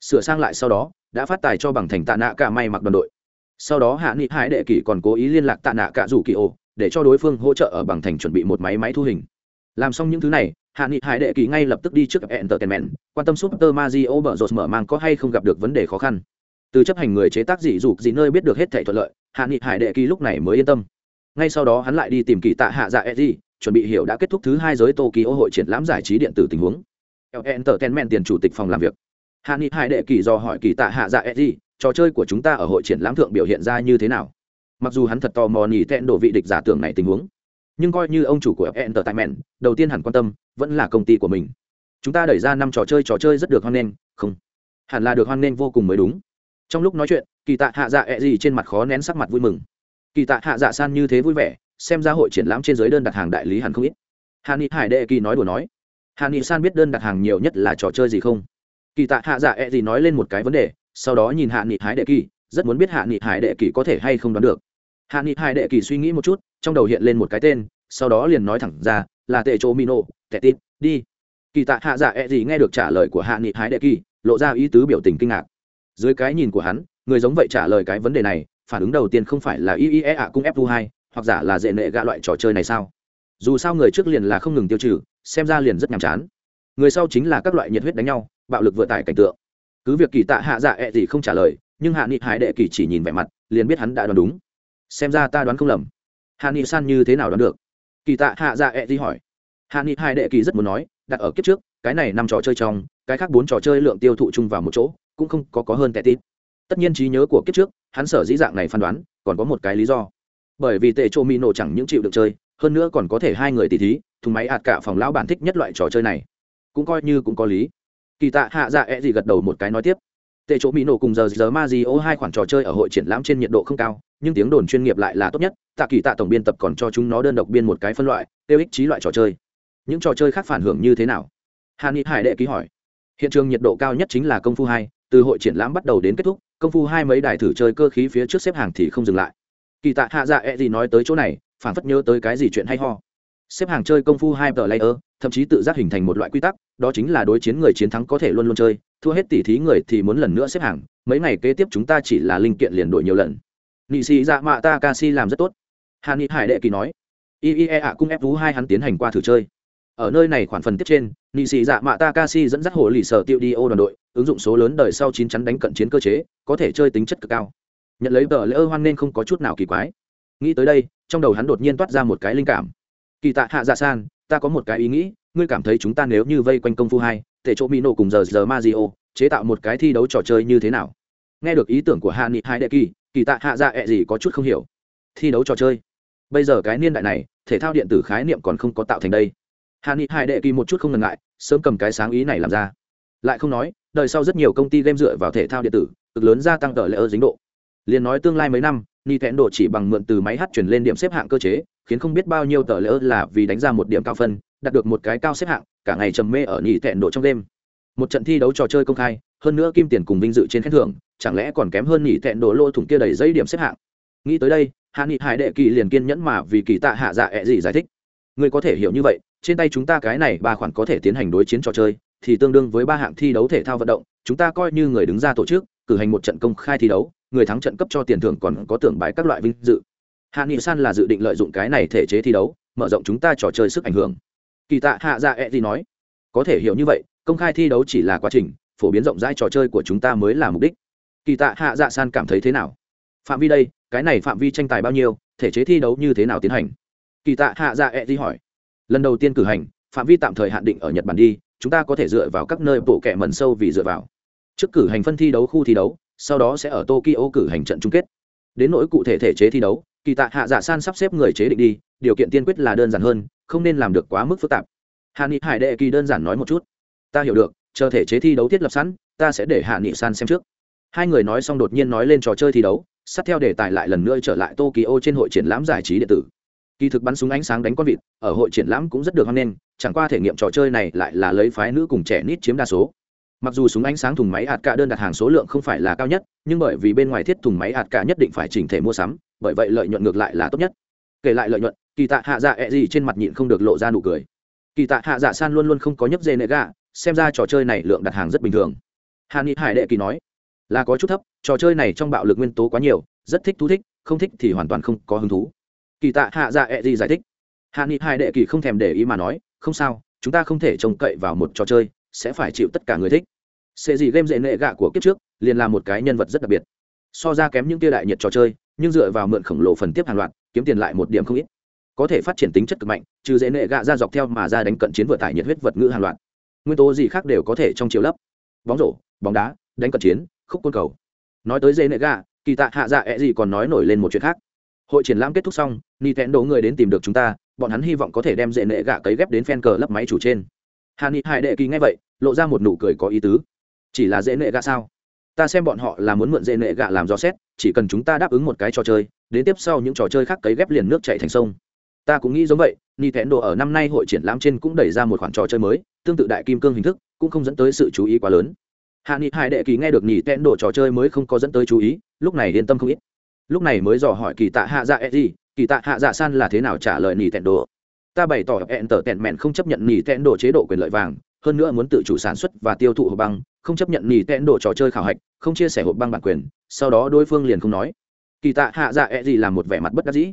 Sửa sang lại sau đó, đã phát tài cho bằng thành tạ nạ cả may mặc đoàn đội. Sau đó hạ nghị hải đệ kỳ còn cố ý liên lạc tạ nạ cả rủ kỳ ổ, để cho đối phương hỗ trợ ở bằng thành chuẩn bị một máy máy thu hình. Làm xong những thứ này, hạ nghị hải đệ kỳ ngay lập tức đi trước entertainment, quan tâm super mazio bở rột mở mang có hay không gặp được vấn đề khó khăn. Từ chấp hành người chế tác dị dục gì nơi biết được hết thể thuận lợi, hạ nghị hải đệ kỳ lúc này mới yên tâm. Ngay sau đó hắn lại đi tìm kỳ tạ hạ dạ eji, chuẩn bị hiểu đã kết thúc thứ hai giới tokyo hội triển lãm giải trí điện tử tình huống entertainment tiền chủ tịch phòng làm việc. Hạ nghị hải đệ kỳ do hỏi kỳ tạ hạ dạ eji trò chơi của chúng ta ở hội triển lãm thượng biểu hiện ra như thế nào? Mặc dù hắn thật tò mò nhì tẹn đổ vị địch giả tưởng này tình huống, nhưng coi như ông chủ của entertainment đầu tiên hẳn quan tâm, vẫn là công ty của mình. Chúng ta đẩy ra năm trò chơi trò chơi rất được hoan nghênh, không? Hẳn là được hoan nghênh vô cùng mới đúng. Trong lúc nói chuyện, kỳ tạ hạ dạ ẹ、e、gì trên mặt khó nén sắc mặt vui mừng. Kỳ tạ hạ dạ san như thế vui vẻ, xem ra hội triển lãm trên giới đơn đặt hàng đại lý hẳn không ít. Hà ni hải đệ kỳ nói đùa nói hà ni san biết đơn đặt hàng nhiều nhất là trò chơi gì không? Kỳ tạ hạ dạ ẹ、e、gì nói lên một cái vấn đề, sau đó nhìn hạ nghị hải đệ kỳ, rất muốn biết hạ nghị hải đệ kỳ có thể hay không đoán được. Hạ nghị hải đệ kỳ suy nghĩ một chút, trong đầu hiện lên một cái tên, sau đó liền nói thẳng ra, là tệ chỗ mino, tệ tít, đi. Kỳ tạ hạ dạ ẹ、e、gì nghe được trả lời của hạ nghị hải đệ kỳ, lộ ra ý tứ biểu tình kinh ngạc. Dưới cái nhìn của hắn, người giống vậy trả lời cái vấn đề này, phản ứng đầu tiên không phải là iie ạ cung fu hai, hoặc giả là dễ nệ gạ loại trò chơi này sao? Dù sao người trước liền là không ngừng tiêu trừ, xem ra liền rất nhàm chán. Người sau chính là các loại nhiệt huyết đánh nhau, bạo lực vừa tải cảnh tượng. Cứ việc kỳ tạ hạ dạ ẹ、e、gì không trả lời, nhưng hạ nghị hải đệ kỳ chỉ nhìn vẻ mặt, liền biết hắn đã đoán đúng. Xem ra ta đoán không lầm. Hạ nghị san như thế nào đoán được? Kỳ tạ hạ dạ ẹ、e、gì hỏi. Hạ nghị hải đệ kỳ rất muốn nói, đặt ở kiếp trước, cái này năm trò chơi trong, cái khác bốn trò chơi lượng tiêu thụ chung vào một chỗ, cũng không có có hơn tệ tít. Tất nhiên trí nhớ của kiếp trước, hắn sở dĩ dạng này phán đoán, còn có một cái lý do. Bởi vì tệ trô mỹ nổ chẳng những chịu được chơi hơn nữa còn có thể hai người tỉ thí, thùng máy ạt cả phòng lão bản thích nhất loại trò chơi này. Cũng coi như cũng có lý. Kỳ tạ hạ dạ e gì gật đầu một cái nói tiếp. Tệ chỗ mỹ nổ cùng giờ giờ ma di ô hai khoản trò chơi ở hội triển lãm trên nhiệt độ không cao, nhưng tiếng đồn chuyên nghiệp lại là tốt nhất, tạ kỳ tạ tổng biên tập còn cho chúng nó đơn độc biên một cái phân loại, tiêu ích trí loại trò chơi. Những trò chơi khác phản hưởng như thế nào? Hàn ni hải đệ ký hỏi. Hiện trường nhiệt độ cao nhất chính là công phu hai, từ hội triển lãm bắt đầu đến kết thúc, công phu hai mấy đài thử chơi cơ khí phía trước xếp hàng thì không dừng lại. Kỳ tạ hạ dạ e gì nói tới chỗ này phản phất nhớ tới cái gì chuyện hay ho. Xếp hàng chơi công phu hai tờ layer, thậm chí tự giác hình thành một loại quy tắc, đó chính là đối chiến người chiến thắng có thể luôn luôn chơi, thua hết tỷ thí người thì muốn lần nữa xếp hàng, mấy ngày kế tiếp chúng ta chỉ là linh kiện liền đổi nhiều lần. Nị sĩ dạ mạ ta ca si làm rất tốt. Hà nị hải đệ kỳ nói. Iie ạ cung ép vú hai hắn tiến hành qua thử chơi. Ở nơi này khoản phần tiếp trên, nị sĩ dạ mạ takashi dẫn dắt hồ lì sở tiêu đi ô đoàn đội, ứng dụng số lớn đời sau chín chắn đánh cận chiến cơ chế, có thể chơi tính chất cực cao. Nhận lấy tờ lễ ơ hoan nên không có chút nào kỳ quái. Nghĩ tới đây trong đầu hắn đột nhiên toát ra một cái linh cảm. Kỳ tạ hạ dạ san, ta có một cái ý nghĩ, ngươi cảm thấy chúng ta nếu như vây quanh công phu hai tệ chỗ mỹ nổ cùng giờ giờ ma chế tạo một cái thi đấu trò chơi như thế nào? Nghe được ý tưởng của hạ nghị hai đệ kỳ kỳ tạ hạ dạ ẹ gì có chút không hiểu. Thi đấu trò chơi? Bây giờ cái niên đại này, thể thao điện tử khái niệm còn không có tạo thành đây. Hạ nghị hai đệ kỳ một chút không ngần ngại, sớm cầm cái sáng ý này làm ra. Lại không nói, đời sau rất nhiều công ty game dựa vào thể thao điện tử, cực lớn gia tăng tờ lễ ơ dính độ. Liền nói tương lai mấy năm Nintendo chỉ bằng mượn từ máy hát chuyển lên điểm xếp hạng cơ chế, khiến không biết bao nhiêu tờ lỡ là vì đánh ra một điểm cao phân, đạt được một cái cao xếp hạng, cả ngày trầm mê ở Nintendo trong đêm. Một trận thi đấu trò chơi công khai, hơn nữa kim tiền cùng vinh dự trên khen thưởng, chẳng lẽ còn kém hơn Nintendo lô thủng kia đầy giấy điểm xếp hạng? Nghĩ tới đây, hạ nghị hải đệ kỳ liền kiên nhẫn mà vì kỳ tạ hạ dạ ẹ gì giải thích. Người có thể hiểu như vậy, trên tay chúng ta cái này ba khoản có thể tiến hành đối chiến trò chơi, thì tương đương với ba hạng thi đấu thể thao vận động, chúng ta coi như người đứng ra tổ chức, cử hành một trận công khai thi đấu người thắng trận cấp cho tiền thưởng còn có tưởng bái các loại vinh dự. Hạ nghị san là dự định lợi dụng cái này thể chế thi đấu, mở rộng chúng ta trò chơi sức ảnh hưởng. Kỳ tạ hạ dạ e gì nói, có thể hiểu như vậy, công khai thi đấu chỉ là quá trình, phổ biến rộng rãi trò chơi của chúng ta mới là mục đích. Kỳ tạ hạ dạ san cảm thấy thế nào? Phạm vi đây, cái này phạm vi tranh tài bao nhiêu, thể chế thi đấu như thế nào tiến hành? Kỳ tạ hạ dạ e gì hỏi. Lần đầu tiên cử hành, phạm vi tạm thời hạn định ở nhật bản đi, chúng ta có thể dựa vào các nơi bộ kẻ mẩn sâu vì dựa vào. Trước cử hành phân thi đấu, khu thi đấu sau đó sẽ ở tokyo cử hành trận chung kết. Đến nỗi cụ thể thể chế thi đấu, kỳ tạ hạ dạ san sắp xếp người chế định đi, điều kiện tiên quyết là đơn giản hơn, không nên làm được quá mức phức tạp. Hạ nghị hải đệ kỳ đơn giản nói một chút. Ta hiểu được, chờ thể chế thi đấu thiết lập sẵn, ta sẽ để hạ nghị san xem trước. Hai người nói xong đột nhiên nói lên trò chơi thi đấu, sát theo đề tài lại lần nữa trở lại tokyo trên hội triển lãm giải trí điện tử. Kỳ thực bắn súng ánh sáng đánh con vịt, ở hội triển lãm cũng rất được hoan nghênh, chẳng qua thể nghiệm trò chơi này lại là lấy phái nữ cùng trẻ nít chiếm đa số mặc dù súng ánh sáng thùng máy hạt cả đơn đặt hàng số lượng không phải là cao nhất, nhưng bởi vì bên ngoài thiết thùng máy hạt cả nhất định phải chỉnh thể mua sắm, bởi vậy lợi nhuận ngược lại là tốt nhất. Kể lại lợi nhuận, kỳ tạ hạ dạ ẹ、e、gì trên mặt nhịn không được lộ ra nụ cười. Kỳ tạ hạ dạ san luôn luôn không có nhấp dê nệ gà, xem ra trò chơi này lượng đặt hàng rất bình thường. Hà ni hải đệ kỳ nói, là có chút thấp, trò chơi này trong bạo lực nguyên tố quá nhiều, rất thích thú thích, không thích thì hoàn toàn không có hứng thú. Kỳ tạ hạ dạ ẹ、e、gì giải thích. Hà ni hải đệ kỳ không thèm để ý mà nói, không sao, chúng ta không thể trông cậy vào một trò chơi sẽ phải chịu tất cả người thích. Sệ gì game dễ nệ gạ của kiếp trước, liền là một cái nhân vật rất đặc biệt. So ra kém những tia đại nhiệt trò chơi, nhưng dựa vào mượn khổng lồ phần tiếp hàng loạt, kiếm tiền lại một điểm không ít. Có thể phát triển tính chất cực mạnh, trừ dễ nệ gạ ra dọc theo mà ra đánh cận chiến vừa tải nhiệt huyết vật ngữ hàng loạt. Nguyên tố gì khác đều có thể trong chiều lấp. Bóng rổ, bóng đá, đánh cận chiến, khúc côn cầu. Nói tới dễ nệ gạ, kỳ tạ hạ dạ ẹ gì còn nói nổi lên một chuyện khác. Hội triển lãm kết thúc xong ni tẽn đổ người đến tìm được chúng ta, bọn hắn hy vọng có thể đem dễ nệ gạ cấy ghép đến phen cờ lấp máy chủ trên. Hà ni hải đệ kỳ ngay vậy lộ ra một nụ cười có ý tứ. Chỉ là dễ nệ gạ sao? Ta xem bọn họ là muốn mượn dễ nệ gạ làm dò xét, chỉ cần chúng ta đáp ứng một cái trò chơi, đến tiếp sau những trò chơi khác cấy ghép liền nước chạy thành sông. Ta cũng nghĩ giống vậy ni thẹn đồ ở năm nay hội triển lãm trên cũng đẩy ra một khoản trò chơi mới, tương tự đại kim cương hình thức, cũng không dẫn tới sự chú ý quá lớn. Hạ nghị hải đệ kỳ nghe được nhì tẹn đồ trò chơi mới không có dẫn tới chú ý, lúc này yên tâm không ít. Lúc này mới dò hỏi kỳ tạ hạ dạ e gì kỳ tạ hạ dạ san là thế nào trả lời nhì tẹn đồ ta bày tỏ hẹn tở tẹn mẹn không chấp nhận nhì tẹn đồ chế độ quyền lợi vàng hơn nữa muốn tự chủ sản xuất và tiêu thụ hộp băng, không chấp nhận nỉ tẹn đồ trò chơi khảo hạch, không chia sẻ hộp băng bản quyền, sau đó đối phương liền không nói. Kỳ tạ hạ dạ e gì làm một vẻ mặt bất đắc dĩ.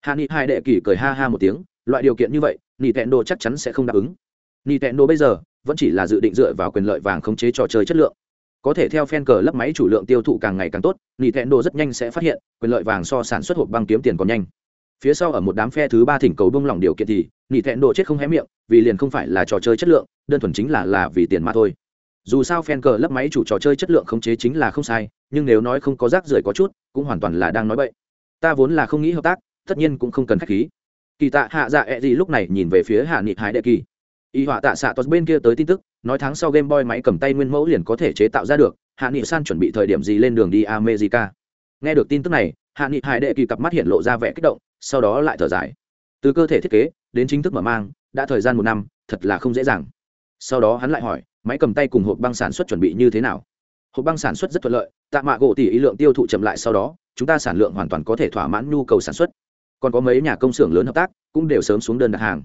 Hạ nghị hai đệ kỳ cười ha ha một tiếng, loại điều kiện như vậy, nỉ tẹn đồ chắc chắn sẽ không đáp ứng. Nỉ tẹn đồ bây giờ, vẫn chỉ là dự định dựa vào quyền lợi vàng khống chế trò chơi chất lượng. Có thể theo fan cờ lấp máy chủ lượng tiêu thụ càng ngày càng tốt, nỉ tẹn đồ rất nhanh sẽ phát hiện, quyền lợi vàng so sản xuất hộp băng kiếm tiền còn nhanh. Phía sau ở một đám phe thứ ba thỉnh cầu bông lỏng điều kiện thì nhì thẹn đồ chết không hé miệng, vì liền không phải là trò chơi chất lượng, đơn thuần chính là là vì tiền mà thôi. Dù sao fan cờ lấp máy chủ trò chơi chất lượng khống chế chính là không sai, nhưng nếu nói không có rác rưởi có chút, cũng hoàn toàn là đang nói bậy. Ta vốn là không nghĩ hợp tác, tất nhiên cũng không cần khách khí. Kỳ tạ hạ dạ ẹ、e、gì lúc này nhìn về phía hạ nghị hải đệ kỳ. Y họa tạ xạ toát bên kia tới tin tức, nói tháng sau game boy máy cầm tay nguyên mẫu liền có thể chế tạo ra được. Hạ nghị san chuẩn bị thời điểm gì lên đường đi america. Nghe được tin tức này, hạ nghị hải đệ kỳ cặp mắt hiện lộ ra vẻ kích động, sau đó lại thở dài. Từ cơ thể thiết kế đến chính thức mở mang, đã thời gian một năm, thật là không dễ dàng. Sau đó hắn lại hỏi, máy cầm tay cùng hộp băng sản xuất chuẩn bị như thế nào? Hộp băng sản xuất rất thuận lợi, tạ mạ gỗ tỷ ý lượng tiêu thụ chậm lại sau đó, chúng ta sản lượng hoàn toàn có thể thỏa mãn nhu cầu sản xuất. Còn có mấy nhà công xưởng lớn hợp tác, cũng đều sớm xuống đơn đặt hàng.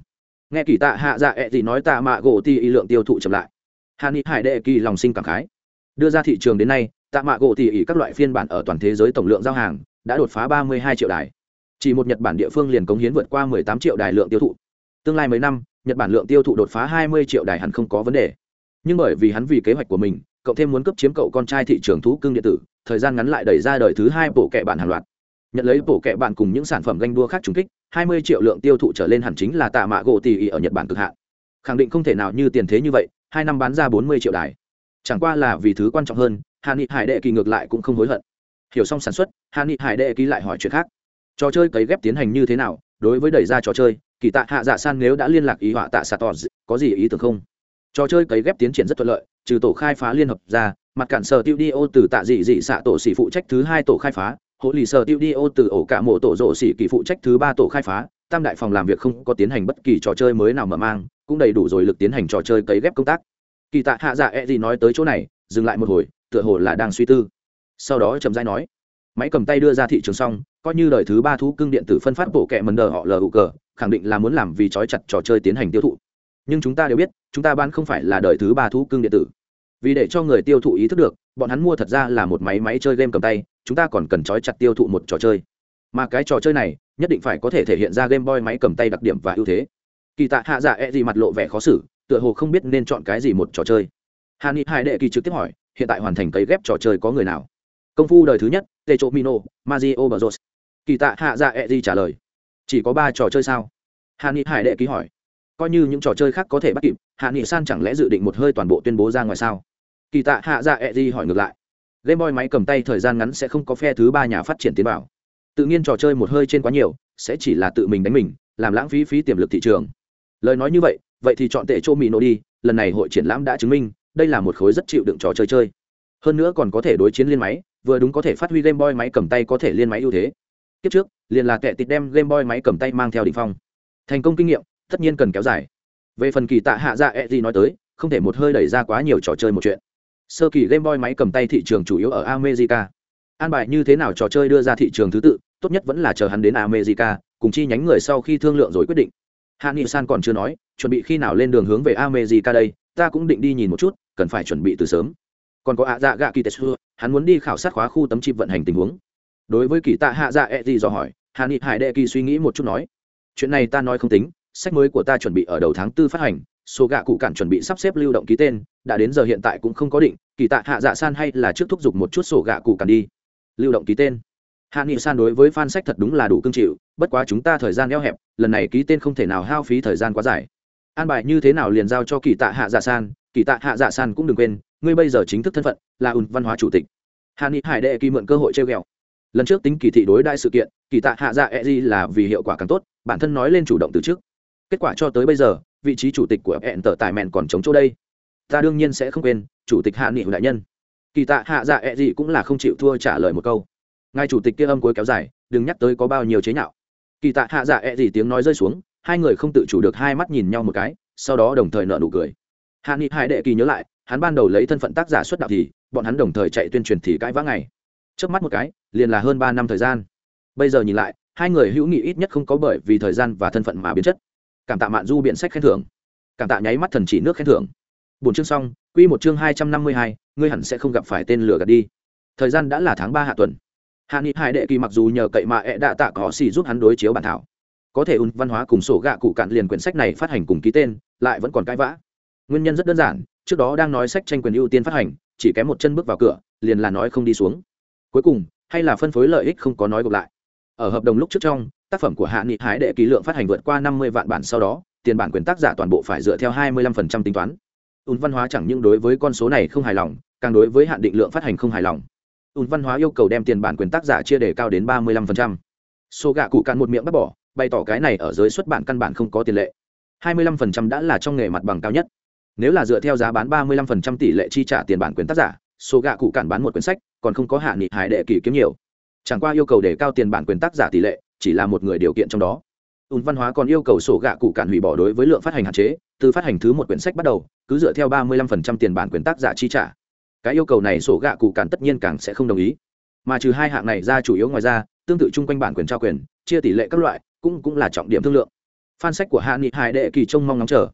Nghe kỳ tạ hạ dạ ẹ、e、gì nói tạ mạ gỗ tỷ ý lượng tiêu thụ chậm lại. Hàn nghị hải đệ kỳ lòng sinh cảm khái. Đưa ra thị trường đến nay, tạ mạ gỗ tỷ ý các loại phiên bản ở toàn thế giới tổng lượng giao hàng, đã đột phá ba mươi hai triệu đài chỉ một nhật bản địa phương liền cống hiến vượt qua mười tám triệu đài lượng tiêu thụ. Tương lai mấy năm, nhật bản lượng tiêu thụ đột phá hai mươi triệu đài hẳn không có vấn đề. Nhưng bởi vì hắn vì kế hoạch của mình, cậu thêm muốn cấp chiếm cậu con trai thị trường thú cưng điện tử, thời gian ngắn lại đẩy ra đời thứ hai bộ kệ bản hàng loạt. Nhận lấy bộ kệ bản cùng những sản phẩm ganh đua khác trùng kích, hai mươi triệu lượng tiêu thụ trở lên hẳn chính là tạ mạ gỗ tỷ ở nhật bản cực hạn. Khẳng định không thể nào như tiền thế như vậy, hai năm bán ra bốn mươi triệu đài. Chẳng qua là vì thứ quan trọng hơn hà nghị hải đệ kỳ ngược lại cũng không hối hận. Hiểu xong sản xuất hà nghị hải đệ kỳ lại hỏi chuyện khác trò chơi cấy ghép tiến hành như thế nào, đối với đẩy ra trò chơi, kỳ tạ hạ dạ san nếu đã liên lạc ý họa tạ xạ tỏ có gì ý tưởng không? Trò chơi cấy ghép tiến triển rất thuận lợi, trừ tổ khai phá liên hợp ra, mặt cản sở tiêu đi ô từ tạ dị dị xạ tổ xỉ phụ trách thứ hai tổ khai phá, hộ lì sở tiêu đi ô từ ổ cả mộ tổ rộ xỉ kỳ phụ trách thứ ba tổ khai phá, tam đại phòng làm việc không có tiến hành bất kỳ trò chơi mới nào mở mang, cũng đầy đủ rồi lực tiến hành trò chơi cấy ghép công tác. Kỳ tạ hạ dạ e gì nói tới chỗ này, dừng lại một hồi, tựa hồ là đang suy tư. Sau đó chậm rãi nói máy cầm tay đưa ra thị trường xong, coi như đời thứ ba thú cưng điện tử phân phát bộ kệ mần đờ họ lờ cờ khẳng định là muốn làm vì trói chặt trò chơi tiến hành tiêu thụ. Nhưng chúng ta đều biết, chúng ta bán không phải là đời thứ ba thú cưng điện tử. Vì để cho người tiêu thụ ý thức được, bọn hắn mua thật ra là một máy máy chơi game cầm tay, chúng ta còn cần trói chặt tiêu thụ một trò chơi. Mà cái trò chơi này, nhất định phải có thể thể hiện ra game boy máy cầm tay đặc điểm và ưu thế. Kỳ tạ hạ dạ e gì mặt lộ vẻ khó xử, tựa hồ không biết nên chọn cái gì một trò chơi. Hà ni hai đệ kỳ trực tiếp hỏi, hiện tại hoàn thành cấy ghép trò chơi có người nào? Công phu đời thứ nhất tê chỗ mino mazio bờ kỳ tạ hạ dạ e di trả lời. Chỉ có ba trò chơi sao? Hạ nghị hải đệ ký hỏi. Coi như những trò chơi khác có thể bắt kịp, hạ nghị san chẳng lẽ dự định một hơi toàn bộ tuyên bố ra ngoài sao? Kỳ tạ hạ dạ e di hỏi ngược lại. Game boy máy cầm tay thời gian ngắn sẽ không có phe thứ ba nhà phát triển tiến bảo tự nhiên trò chơi một hơi trên quá nhiều, sẽ chỉ là tự mình đánh mình, làm lãng phí phí tiềm lực thị trường. Lời nói như vậy vậy thì chọn tệ chỗ mỹ nổ đi, lần này hội triển lãm đã chứng minh, đây là một khối rất chịu đựng trò chơi chơi hơn nữa còn có thể đối chiến liên máy, vừa đúng có thể phát huy game boy máy cầm tay có thể liên máy ưu thế. Kiếp trước, liền là kẻ tịt đem game boy máy cầm tay mang theo đ ỉ n h phong. Thành công kinh nghiệm, tất nhiên cần kéo dài. Về phần kỳ tạ hạ dạ e gì nói tới, không thể một hơi đẩy ra quá nhiều trò chơi một chuyện. Sơ kỳ game boy máy cầm tay thị trường chủ yếu ở america. An bài như thế nào trò chơi đưa ra thị trường thứ tự, tốt nhất vẫn là chờ hắn đến america, cùng chi nhánh người sau khi thương lượng rồi quyết định. Hạ nghị san còn chưa nói, chuẩn bị khi nào lên đường hướng về america đây, ta cũng định đi nhìn một chút, cần phải chuẩn bị từ sớm còn có ạ dạ gạ kỳ tetsu hắn muốn đi khảo sát khóa khu tấm chip vận hành tình huống. Đối với kỳ tạ hạ dạ e gì dò hỏi, hà nghị hải đệ kỳ suy nghĩ một chút nói, chuyện này ta nói không tính, sách mới của ta chuẩn bị ở đầu tháng tư phát hành, số gạ cụ cản chuẩn bị sắp xếp lưu động ký tên, đã đến giờ hiện tại cũng không có định, kỳ tạ hạ dạ san hay là trước thúc giục một chút sổ gạ cụ cản đi. Lưu động ký tên. Hạ nghị san đối với fan sách thật đúng là đủ cương chịu, bất quá chúng ta thời gian eo hẹp, lần này ký tên không thể nào hao phí thời gian quá dài. An bài như thế nào liền giao cho kỳ tạ hạ dạ san, kỳ tạ hạ dạ san cũng đừng quên ngươi bây giờ chính thức thân phận là ùn văn hóa chủ tịch. Hà nghị hải đệ kỳ mượn cơ hội treo ghẹo. Lần trước tính kỳ thị đối đại sự kiện, kỳ tạ hạ dạ e di là vì hiệu quả càng tốt, bản thân nói lên chủ động từ trước. Kết quả cho tới bây giờ, vị trí chủ tịch của hẹn tở tài mẹn còn chống chỗ đây. Ta đương nhiên sẽ không quên, chủ tịch hạ nghị đại nhân. Kỳ tạ hạ dạ e gì cũng là không chịu thua trả lời một câu. Ngài chủ tịch kia âm cuối kéo dài, đừng nhắc tới có bao nhiêu chế nhạo. Kỳ tạ hạ dạ e gì tiếng nói rơi xuống, hai người không tự chủ được hai mắt nhìn nhau một cái, sau đó đồng thời nợ nụ cười hạ nghị hải đệ kỳ nhớ lại, hắn ban đầu lấy thân phận tác giả xuất đạo thì, bọn hắn đồng thời chạy tuyên truyền thì cãi vã ngày trước mắt một cái, liền là hơn ba năm thời gian. Bây giờ nhìn lại, hai người hữu nghị ít nhất không có bởi vì thời gian và thân phận mà biến chất. Cảm tạ mạn du biện sách khen thưởng. Cảm tạ nháy mắt thần chỉ nước khen thưởng. Bốn chương xong, quy một chương hai trăm năm mươi hai, ngươi hẳn sẽ không gặp phải tên lửa gạt đi. Thời gian đã là tháng ba hạ tuần. Hạ nghị hải đệ kỳ mặc dù nhờ cậy mà ẹ đạ tạ có xì giúp hắn đối chiếu bản thảo. Có thể ùn văn hóa cùng sổ gạ cụ cạn liền quyển sách này phát hành cùng ký tên, lại vẫn còn cãi vã nguyên nhân rất đơn giản, trước đó đang nói sách tranh quyền ưu tiên phát hành, chỉ kém một chân bước vào cửa, liền là nói không đi xuống. Cuối cùng, hay là phân phối lợi ích không có nói gộp lại. Ở hợp đồng lúc trước trong, tác phẩm của hạ nghị hái đệ ký lượng phát hành vượt qua năm mươi vạn bản sau đó, tiền bản quyền tác giả toàn bộ phải dựa theo hai mươi lăm phần trăm tính toán. Ùn văn hóa chẳng những đối với con số này không hài lòng, càng đối với hạn định lượng phát hành không hài lòng. Ùn văn hóa yêu cầu đem tiền bản quyền tác giả chia để cao đến ba mươi lăm phần trăm. Số gạ cụ cạn một miệng bắt bỏ, bày tỏ cái này ở giới xuất bản căn bản không có tiền lệ. hai mươi lăm phần trăm đã là trong nghề mặt bằng cao nhất nếu là dựa theo giá bán ba mươi lăm phần trăm tỷ lệ chi trả tiền bản quyền tác giả, số gạ cụ cản bán một quyển sách, còn không có hạ nghị hải đệ kỳ kiếm nhiều. Chẳng qua yêu cầu để cao tiền bản quyền tác giả tỷ lệ, chỉ là một người điều kiện trong đó. Ùn văn hóa còn yêu cầu sổ gạ cụ cản hủy bỏ đối với lượng phát hành hạn chế, từ phát hành thứ một quyển sách bắt đầu, cứ dựa theo ba mươi lăm phần trăm tiền bản quyền tác giả chi trả. Cái yêu cầu này sổ gạ cụ cản tất nhiên càng sẽ không đồng ý. Mà trừ hai hạng này ra chủ yếu ngoài ra, tương tự chung quanh bản quyền trao quyền, chia tỷ lệ các loại, cũng cũng là trọng điểm thương lượng. Fan sách của hạ nghị hải đệ kỳ trông mong ngóng chờ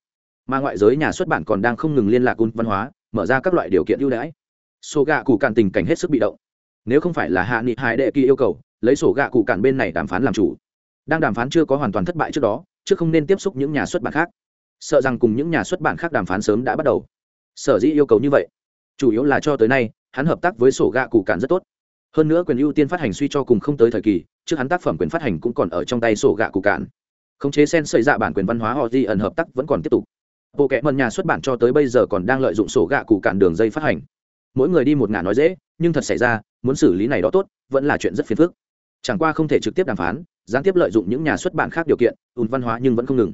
mà ngoại giới nhà xuất bản còn đang không ngừng liên lạc ùn văn hóa, mở ra các loại điều kiện ưu đãi. Sổ gạ cụ cản tình cảnh hết sức bị động. Nếu không phải là hạ nghị hải đệ kỳ yêu cầu, lấy sổ gạ cụ cản bên này đàm phán làm chủ. Đang đàm phán chưa có hoàn toàn thất bại trước đó, chứ không nên tiếp xúc những nhà xuất bản khác. Sợ rằng cùng những nhà xuất bản khác đàm phán sớm đã bắt đầu. Sở dĩ yêu cầu như vậy, chủ yếu là cho tới nay, hắn hợp tác với sổ gạ cụ cản rất tốt. Hơn nữa quyền ưu tiên phát hành suy cho cùng không tới thời kỳ, trước hắn tác phẩm quyền phát hành cũng còn ở trong tay sổ gạ cụ cản khống chế sen xây dạ bản quyền văn hóa họ di ẩn hợp tác vẫn còn tiếp tục bộ kệ mần nhà xuất bản cho tới bây giờ còn đang lợi dụng sổ gạ cụ cản đường dây phát hành. Mỗi người đi một ngả nói dễ, nhưng thật xảy ra, muốn xử lý này đó tốt, vẫn là chuyện rất phiền phức. Chẳng qua không thể trực tiếp đàm phán, gián tiếp lợi dụng những nhà xuất bản khác điều kiện, ùn văn hóa nhưng vẫn không ngừng.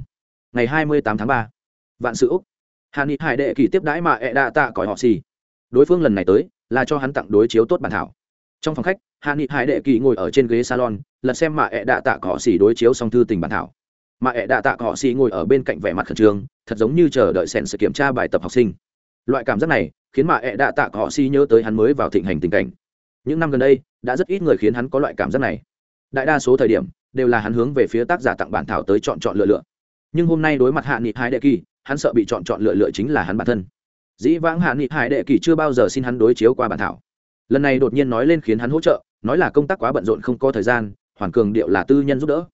Ngày hai mươi tám tháng ba, vạn sự úc. Hà ni hải đệ kỳ tiếp đãi mà ẹ đạ tạ cõi họ xì. Đối phương lần này tới, là cho hắn tặng đối chiếu tốt bản thảo. Trong phòng khách, hàn ni hải đệ kỳ ngồi ở trên ghế salon, lật xem mà ẹ đạ tạ cỏ xì đối chiếu xong thư tình bản thảo mà ẹ đạ tạ họ xì ngồi ở bên cạnh vẻ mặt khẩn trương, thật giống như chờ đợi sèn sự kiểm tra bài tập học sinh. Loại cảm giác này khiến mà ẹ đạ tạ họ xì nhớ tới hắn mới vào thịnh hành tình cảnh. Những năm gần đây, đã rất ít người khiến hắn có loại cảm giác này. Đại đa số thời điểm, đều là hắn hướng về phía tác giả tặng bản thảo tới chọn chọn lựa lựa. Nhưng hôm nay đối mặt hạ nghị hai đệ kỳ, hắn sợ bị chọn chọn lựa lựa chính là hắn bản thân. Dĩ vãng hạ nghị hải đệ kỳ chưa bao giờ xin hắn đối chiếu qua bản thảo. Lần này đột nhiên nói lên khiến hắn hỗ trợ, nói là công tác quá bận rộn không có thời gian, hoàn cường điệu là tư nhân giúp đỡ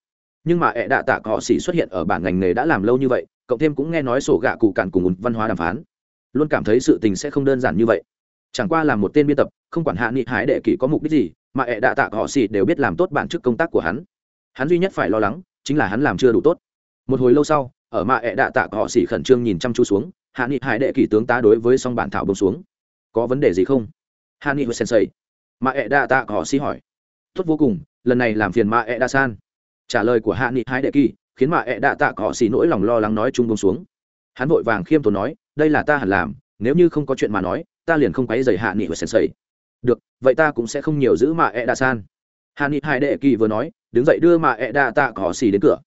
nhưng mà ẹ đạ tạ cọ xỉ xuất hiện ở bản ngành nghề đã làm lâu như vậy, cộng thêm cũng nghe nói sổ gạ cụ cạn cùng văn hóa đàm phán. Luôn cảm thấy sự tình sẽ không đơn giản như vậy. Chẳng qua là một tên biên tập, không quản hạ nghị hải đệ kỷ có mục đích gì, mà ẹ đạ tạ họ xỉ đều biết làm tốt bản chức công tác của hắn. Hắn duy nhất phải lo lắng chính là hắn làm chưa đủ tốt. Một hồi lâu sau, ở mạ ẹ đạ tạ họ xỉ khẩn trương nhìn chăm chú xuống, hạ nghị hải đệ kỷ tướng tá đối với song bản thảo bông xuống. Có vấn đề gì không? Hạ nghị hồi sensei. Mạ ẹ đạ tạ họ xỉ hỏi. Tốt vô cùng, lần này làm phiền mạ ẹ đạ san trả lời của hạ nghị hai đệ kỳ, khiến mạ ẹ đạ tạ Cỏ xì nỗi lòng lo lắng nói chung bông xuống. Hắn vội vàng khiêm tốn nói, đây là ta hẳn làm, nếu như không có chuyện mà nói, ta liền không quấy dày hạ nghị và sèn sầy được, vậy ta cũng sẽ không nhiều giữ mạ ẹ đạ san. Hạ nghị hai đệ kỳ vừa nói, đứng dậy đưa mạ ẹ đạ tạ Cỏ xì đến cửa.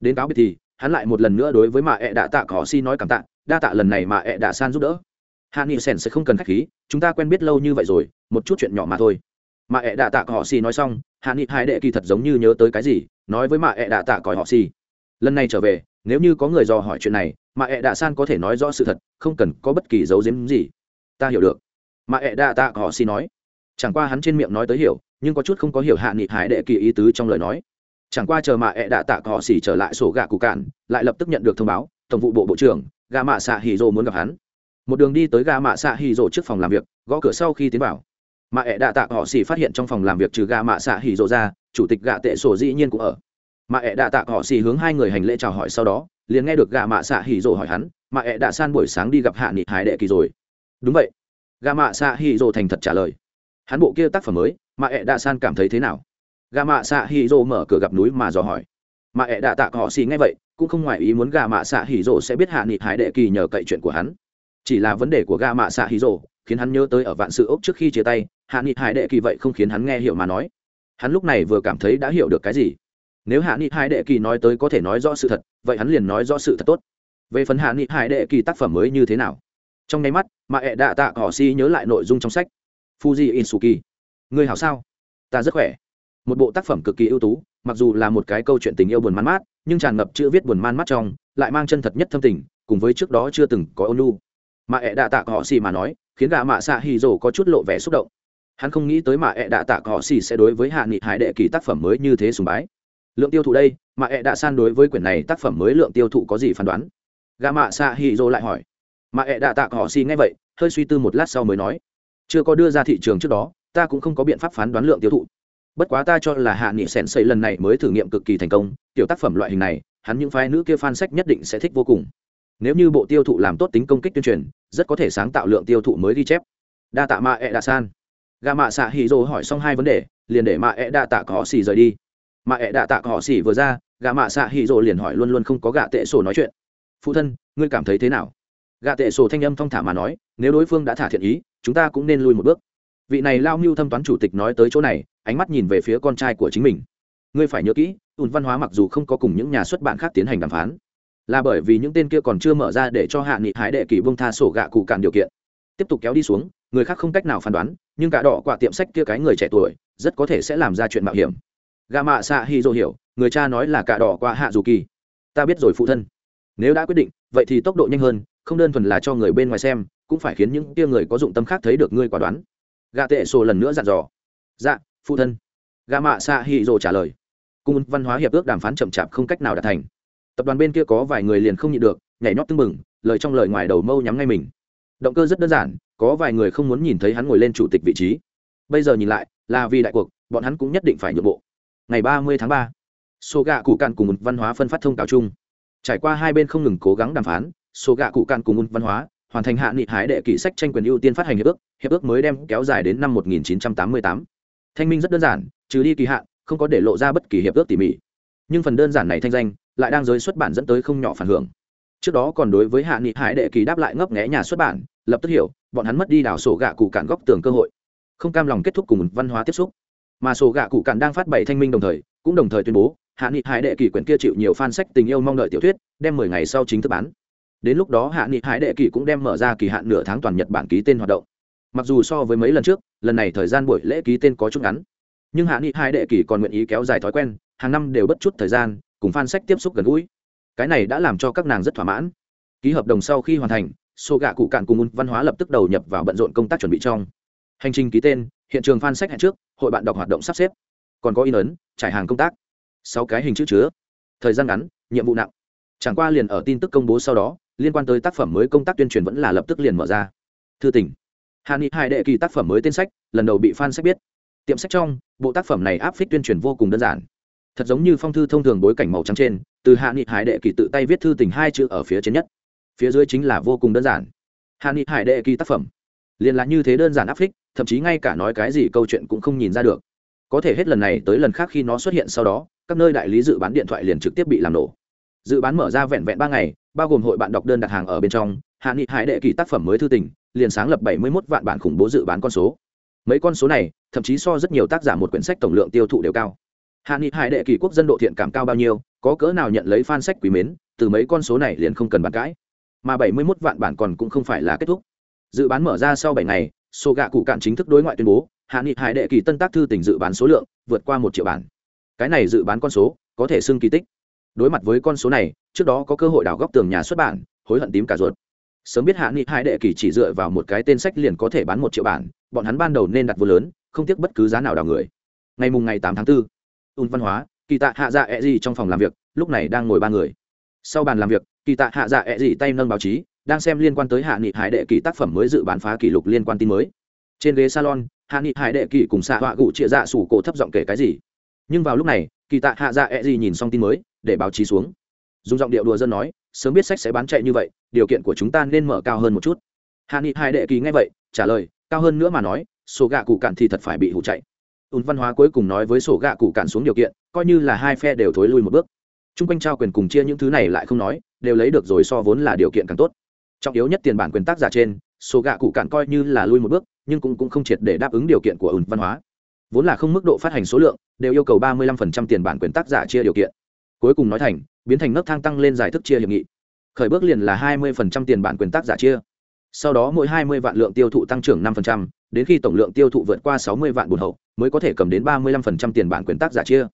Đến cáo biệt thì, hắn lại một lần nữa đối với mạ ẹ đạ tạ cỏ xì nói cảm tạ, đa tạ lần này mạ ẹ đạ san giúp đỡ. Hạ nghị sèn sẽ không cần khách khí, chúng ta quen biết lâu như vậy rồi, một chút chuyện nhỏ mà thôi. Mạ ẹ đạ tạ cỏ xì nói xong, hạ nghị hai đệ kỳ thật giống như nhớ tới cái gì nói với mạ ẹ đạ tạ còi họ xì. Lần này trở về, nếu như có người dò hỏi chuyện này, mạ ẹ đạ san có thể nói rõ sự thật, không cần có bất kỳ dấu diếm gì. Ta hiểu được. Mạ ẹ đạ tạ họ xì nói. Chẳng qua hắn trên miệng nói tới hiểu, nhưng có chút không có hiểu hạ nghị hải đệ kỳ ý tứ trong lời nói. Chẳng qua chờ mạ ẹ đạ tạ họ xỉ trở lại sổ gạ cụ cạn, lại lập tức nhận được thông báo, tổng vụ bộ bộ trưởng gà mạ xạ hì rồ muốn gặp hắn. Một đường đi tới gà mạ xạ hì rồ trước phòng làm việc, gõ cửa sau khi tiến vào mạ ẹ đạ tạ họ xỉ phát hiện trong phòng làm việc trừ gà mạ xạ Hỉ rồ ra, chủ tịch gạ tệ sổ dĩ nhiên cũng ở. Mạ ẹ đạ tạ họ xỉ hướng hai người hành lễ chào hỏi sau đó, liền nghe được gà mạ xạ Hỉ rồ hỏi hắn mạ ẹ đạ san buổi sáng đi gặp hạ nghị hải đệ kỳ rồi? Đúng vậy. Gà mạ xạ Hỉ rồ thành thật trả lời. Hắn bộ kia tác phẩm mới mạ ẹ đạ san cảm thấy thế nào? Gà mạ xạ Hỉ rồ mở cửa gặp núi mà dò hỏi. Mà ẹ đạ tạ họ xì nghe vậy, cũng không ngoài ý muốn gà mạ xạ Hỉ rồ sẽ biết hạ nghị hải đệ kỳ nhờ cậy chuyện của hắn. Chỉ là vấn đề của gà mạ xạ Hỉ rồ khiến hắn nhớ tới ở vạn sự ốc trước khi chia tay, hạ nghị hải đệ kỳ vậy không khiến hắn nghe hiểu mà nói. Hắn lúc này vừa cảm thấy đã hiểu được cái gì. Nếu hạ nghị hải đệ kỳ nói tới có thể nói rõ sự thật, vậy hắn liền nói rõ sự thật tốt. Về phần hạ nghị hải đệ kỳ tác phẩm mới như thế nào? Trong nháy mắt, mà ẹ đạ tạ họ si nhớ lại nội dung trong sách. Fuji insuki. Người hảo sao? Ta rất khỏe. Một bộ tác phẩm cực kỳ ưu tú, mặc dù là một cái câu chuyện tình yêu buồn man mát, nhưng tràn ngập chữ viết buồn man mát trong, lại mang chân thật nhất thâm tình, cùng với trước đó chưa từng có ôn lu mà ẹ đạ tạ họ si mà nói khiến gã mạ xạ hì rồ có chút lộ vẻ xúc động. Hắn không nghĩ tới mà ẹ đạ tạ họ xì sẽ đối với hạ nghị hải đệ kỳ tác phẩm mới như thế sùng bái. Lượng tiêu thụ đây, mà ẹ đạ san đối với quyển này tác phẩm mới lượng tiêu thụ có gì phán đoán? Gã mạ xạ hì rồ lại hỏi. Mà ẹ đạ tạ họ xì nghe vậy, hơi suy tư một lát sau mới nói. Chưa có đưa ra thị trường trước đó, ta cũng không có biện pháp phán đoán lượng tiêu thụ. Bất quá ta cho là hạ nghị sèn xây lần này mới thử nghiệm cực kỳ thành công, tiểu tác phẩm loại hình này, hắn những phái nữ kia fan sách nhất định sẽ thích vô cùng nếu như bộ tiêu thụ làm tốt tính công kích tuyên truyền, rất có thể sáng tạo lượng tiêu thụ mới ghi chép. Đa tạ mạ e đa san. Gà mạ xạ hì rồ hỏi xong hai vấn đề, liền để mạ e đa tạ có xì rời đi. Mạ e đa tạ có xì vừa ra, gà mạ xạ hì rồ liền hỏi luôn luôn không có gà tệ sổ nói chuyện. Phụ thân, ngươi cảm thấy thế nào? Gà tệ sổ thanh âm thong thả mà nói, nếu đối phương đã thả thiện ý, chúng ta cũng nên lui một bước. Vị này lao mưu thâm toán chủ tịch nói tới chỗ này, ánh mắt nhìn về phía con trai của chính mình. Ngươi phải nhớ kỹ ùn văn hóa mặc dù không có cùng những nhà xuất bản khác tiến hành đàm phán là bởi vì những tên kia còn chưa mở ra để cho hạ nghị hái đệ kỳ bông tha sổ gạ cụ cạn điều kiện. Tiếp tục kéo đi xuống, người khác không cách nào phán đoán, nhưng cả đỏ quả tiệm sách kia cái người trẻ tuổi, rất có thể sẽ làm ra chuyện mạo hiểm. Gà mạ xạ hy dô hiểu, người cha nói là cả đỏ qua hạ dù kỳ. Ta biết rồi phụ thân. Nếu đã quyết định, vậy thì tốc độ nhanh hơn, không đơn thuần là cho người bên ngoài xem, cũng phải khiến những tia người có dụng tâm khác thấy được ngươi quả đoán. Gà tệ sổ lần nữa dặn dò. Dạ phụ thân. Gà mạ xạ hy dô trả lời. Cung văn hóa hiệp ước đàm phán chậm chạp không cách nào đạt thành tập đoàn bên kia có vài người liền không nhịn được, nhảy nhót tưng bừng, lời trong lời ngoài đầu mâu nhắm ngay mình. Động cơ rất đơn giản, có vài người không muốn nhìn thấy hắn ngồi lên chủ tịch vị trí. Bây giờ nhìn lại, là vì đại cuộc, bọn hắn cũng nhất định phải nhượng bộ. Ngày ba mươi tháng ba số gạ cụ cạn cùng một văn hóa phân phát thông cáo chung. Trải qua hai bên không ngừng cố gắng đàm phán số gạ cụ cạn cùng một văn hóa hoàn thành hạ nghị hái đệ kỷ sách tranh quyền ưu tiên phát hành hiệp ước hiệp ước mới đem kéo dài đến năm 1988. thanh minh rất đơn giản, trừ đi kỳ hạn, không có để lộ ra bất kỳ hiệp ước tỉ mỉ. Nhưng phần đơn giản này thanh danh lại đang giới xuất bản dẫn tới không nhỏ phản hưởng. Trước đó còn đối với hạ nghị hải đệ kỳ đáp lại ngấp nghé nhà xuất bản, lập tức hiểu, bọn hắn mất đi đảo sổ gạ cụ cạn góc tường cơ hội. Không cam lòng kết thúc cùng văn hóa tiếp xúc. Mà sổ gạ cụ cạn đang phát bày thanh minh đồng thời, cũng đồng thời tuyên bố, hạ nghị hải đệ kỳ quyển kia chịu nhiều fan sách tình yêu mong đợi tiểu thuyết, đem mười ngày sau chính thức bán. Đến lúc đó hạ nghị hải đệ kỳ cũng đem mở ra kỳ hạn nửa tháng toàn nhật bản ký tên hoạt động. Mặc dù so với mấy lần trước, lần này thời gian buổi lễ ký tên có chút ngắn, nhưng hạ nghị hải đệ kỳ còn nguyện ý kéo dài thói quen, hàng năm đều bất chút thời gian cùng fan sách tiếp xúc gần gũi. Cái này đã làm cho các nàng rất thỏa mãn. Ký hợp đồng sau khi hoàn thành số gạ cụ cạn cùng văn hóa lập tức đầu nhập vào bận rộn công tác chuẩn bị trong. Hành trình ký tên, hiện trường fan sách hẹn trước, hội bạn đọc hoạt động sắp xếp. Còn có in ấn, trải hàng công tác. Sáu cái hình chữ chứa. Thời gian ngắn, nhiệm vụ nặng. Chẳng qua liền ở tin tức công bố sau đó, liên quan tới tác phẩm mới công tác tuyên truyền vẫn là lập tức liền mở ra. Thư tỉnh hà ni hai đệ kỳ tác phẩm mới tên sách, lần đầu bị fan sách biết. Tiệm sách trong, bộ tác phẩm này áp phích tuyên truyền vô cùng đơn giản thật giống như phong thư thông thường bối cảnh màu trắng trên, từ hạ nghị hải đệ kỳ tự tay viết thư tình hai chữ ở phía trên nhất. Phía dưới chính là vô cùng đơn giản. Hạ nghị hải đệ kỳ tác phẩm. Liền là như thế đơn giản áp phích, thậm chí ngay cả nói cái gì câu chuyện cũng không nhìn ra được. Có thể hết lần này tới lần khác khi nó xuất hiện sau đó, các nơi đại lý dự bán điện thoại liền trực tiếp bị làm nổ. Dự bán mở ra vẹn vẹn ba ngày, bao gồm hội bạn đọc đơn đặt hàng ở bên trong, hạ nghị hải đệ kỳ tác phẩm mới thư tình, liền sáng lập bảy mươi một vạn bản khủng bố dự bán con số. Mấy con số này, thậm chí so rất nhiều tác giả một quyển sách tổng lượng tiêu thụ đều cao hạ nghị hải đệ kỳ quốc dân độ thiện cảm cao bao nhiêu có cỡ nào nhận lấy fan sách quý mến từ mấy con số này liền không cần bàn cãi. Mà bảy mươi 71 vạn bản còn cũng không phải là kết thúc. Dự bán mở ra sau bảy ngày số gạ cụ cạn chính thức đối ngoại tuyên bố hạ nghị hải đệ kỳ tân tác thư tỉnh dự bán số lượng vượt qua một triệu bản. Cái này dự bán con số có thể xưng kỳ tích. Đối mặt với con số này trước đó có cơ hội đào góc tường nhà xuất bản hối hận tím cả ruột. Sớm biết hạ nghị hải đệ kỳ chỉ dựa vào một cái tên sách liền có thể bán một triệu bản bọn hắn ban đầu nên đặt vô lớn không tiếc bất cứ giá nào đào người. Ngày mùng ngày tám tháng 4, un văn hóa, kỳ tạ hạ dạ ẹ gì trong phòng làm việc, lúc này đang ngồi ba người. Sau bàn làm việc, kỳ tạ hạ dạ ẹ gì tay nâng báo chí, đang xem liên quan tới hạ nghị hải đệ kỳ tác phẩm mới dự bán phá kỷ lục liên quan tin mới. Trên ghế salon, hạ nghị hải đệ kỳ cùng xạ họa gụ chia dạ sủ cổ thấp giọng kể cái gì. Nhưng vào lúc này, kỳ tạ hạ dạ ẹ gì nhìn xong tin mới, để báo chí xuống. Dùng giọng điệu đùa dân nói, sớm biết sách sẽ bán chạy như vậy, điều kiện của chúng ta nên mở cao hơn một chút. Hạ nghị hải đệ kỳ nghe vậy, trả lời, cao hơn nữa mà nói, số gạ cụ cạn thì thật phải bị hụ chạy ùn văn hóa cuối cùng nói với sổ gạ cụ cản xuống điều kiện coi như là hai phe đều thối lui một bước. T r u n g quanh trao quyền cùng chia những thứ này lại không nói đều lấy được rồi so vốn là điều kiện càng tốt. Trọng yếu nhất tiền bản quyền tác giả trên sổ gạ cụ cản coi như là lui một bước nhưng cũng, cũng không triệt để đáp ứng điều kiện của ùn văn hóa. Vốn là không mức độ phát hành số lượng đều yêu cầu ba mươi lăm phần trăm tiền bản quyền tác giả chia điều kiện. Cuối cùng nói thành biến thành nấc thang tăng lên giải thức chia hiệp nghị. Khởi bước liền là hai mươi phần trăm tiền bản quyền tác giả chia sau đó mỗi hai mươi vạn lượng tiêu thụ tăng trưởng 5%, đến khi tổng lượng tiêu thụ vượt qua sáu mươi vạn bùn hậu mới có thể cầm đến ba mươi lăm phần trăm tiền bản quyền tác giả chia.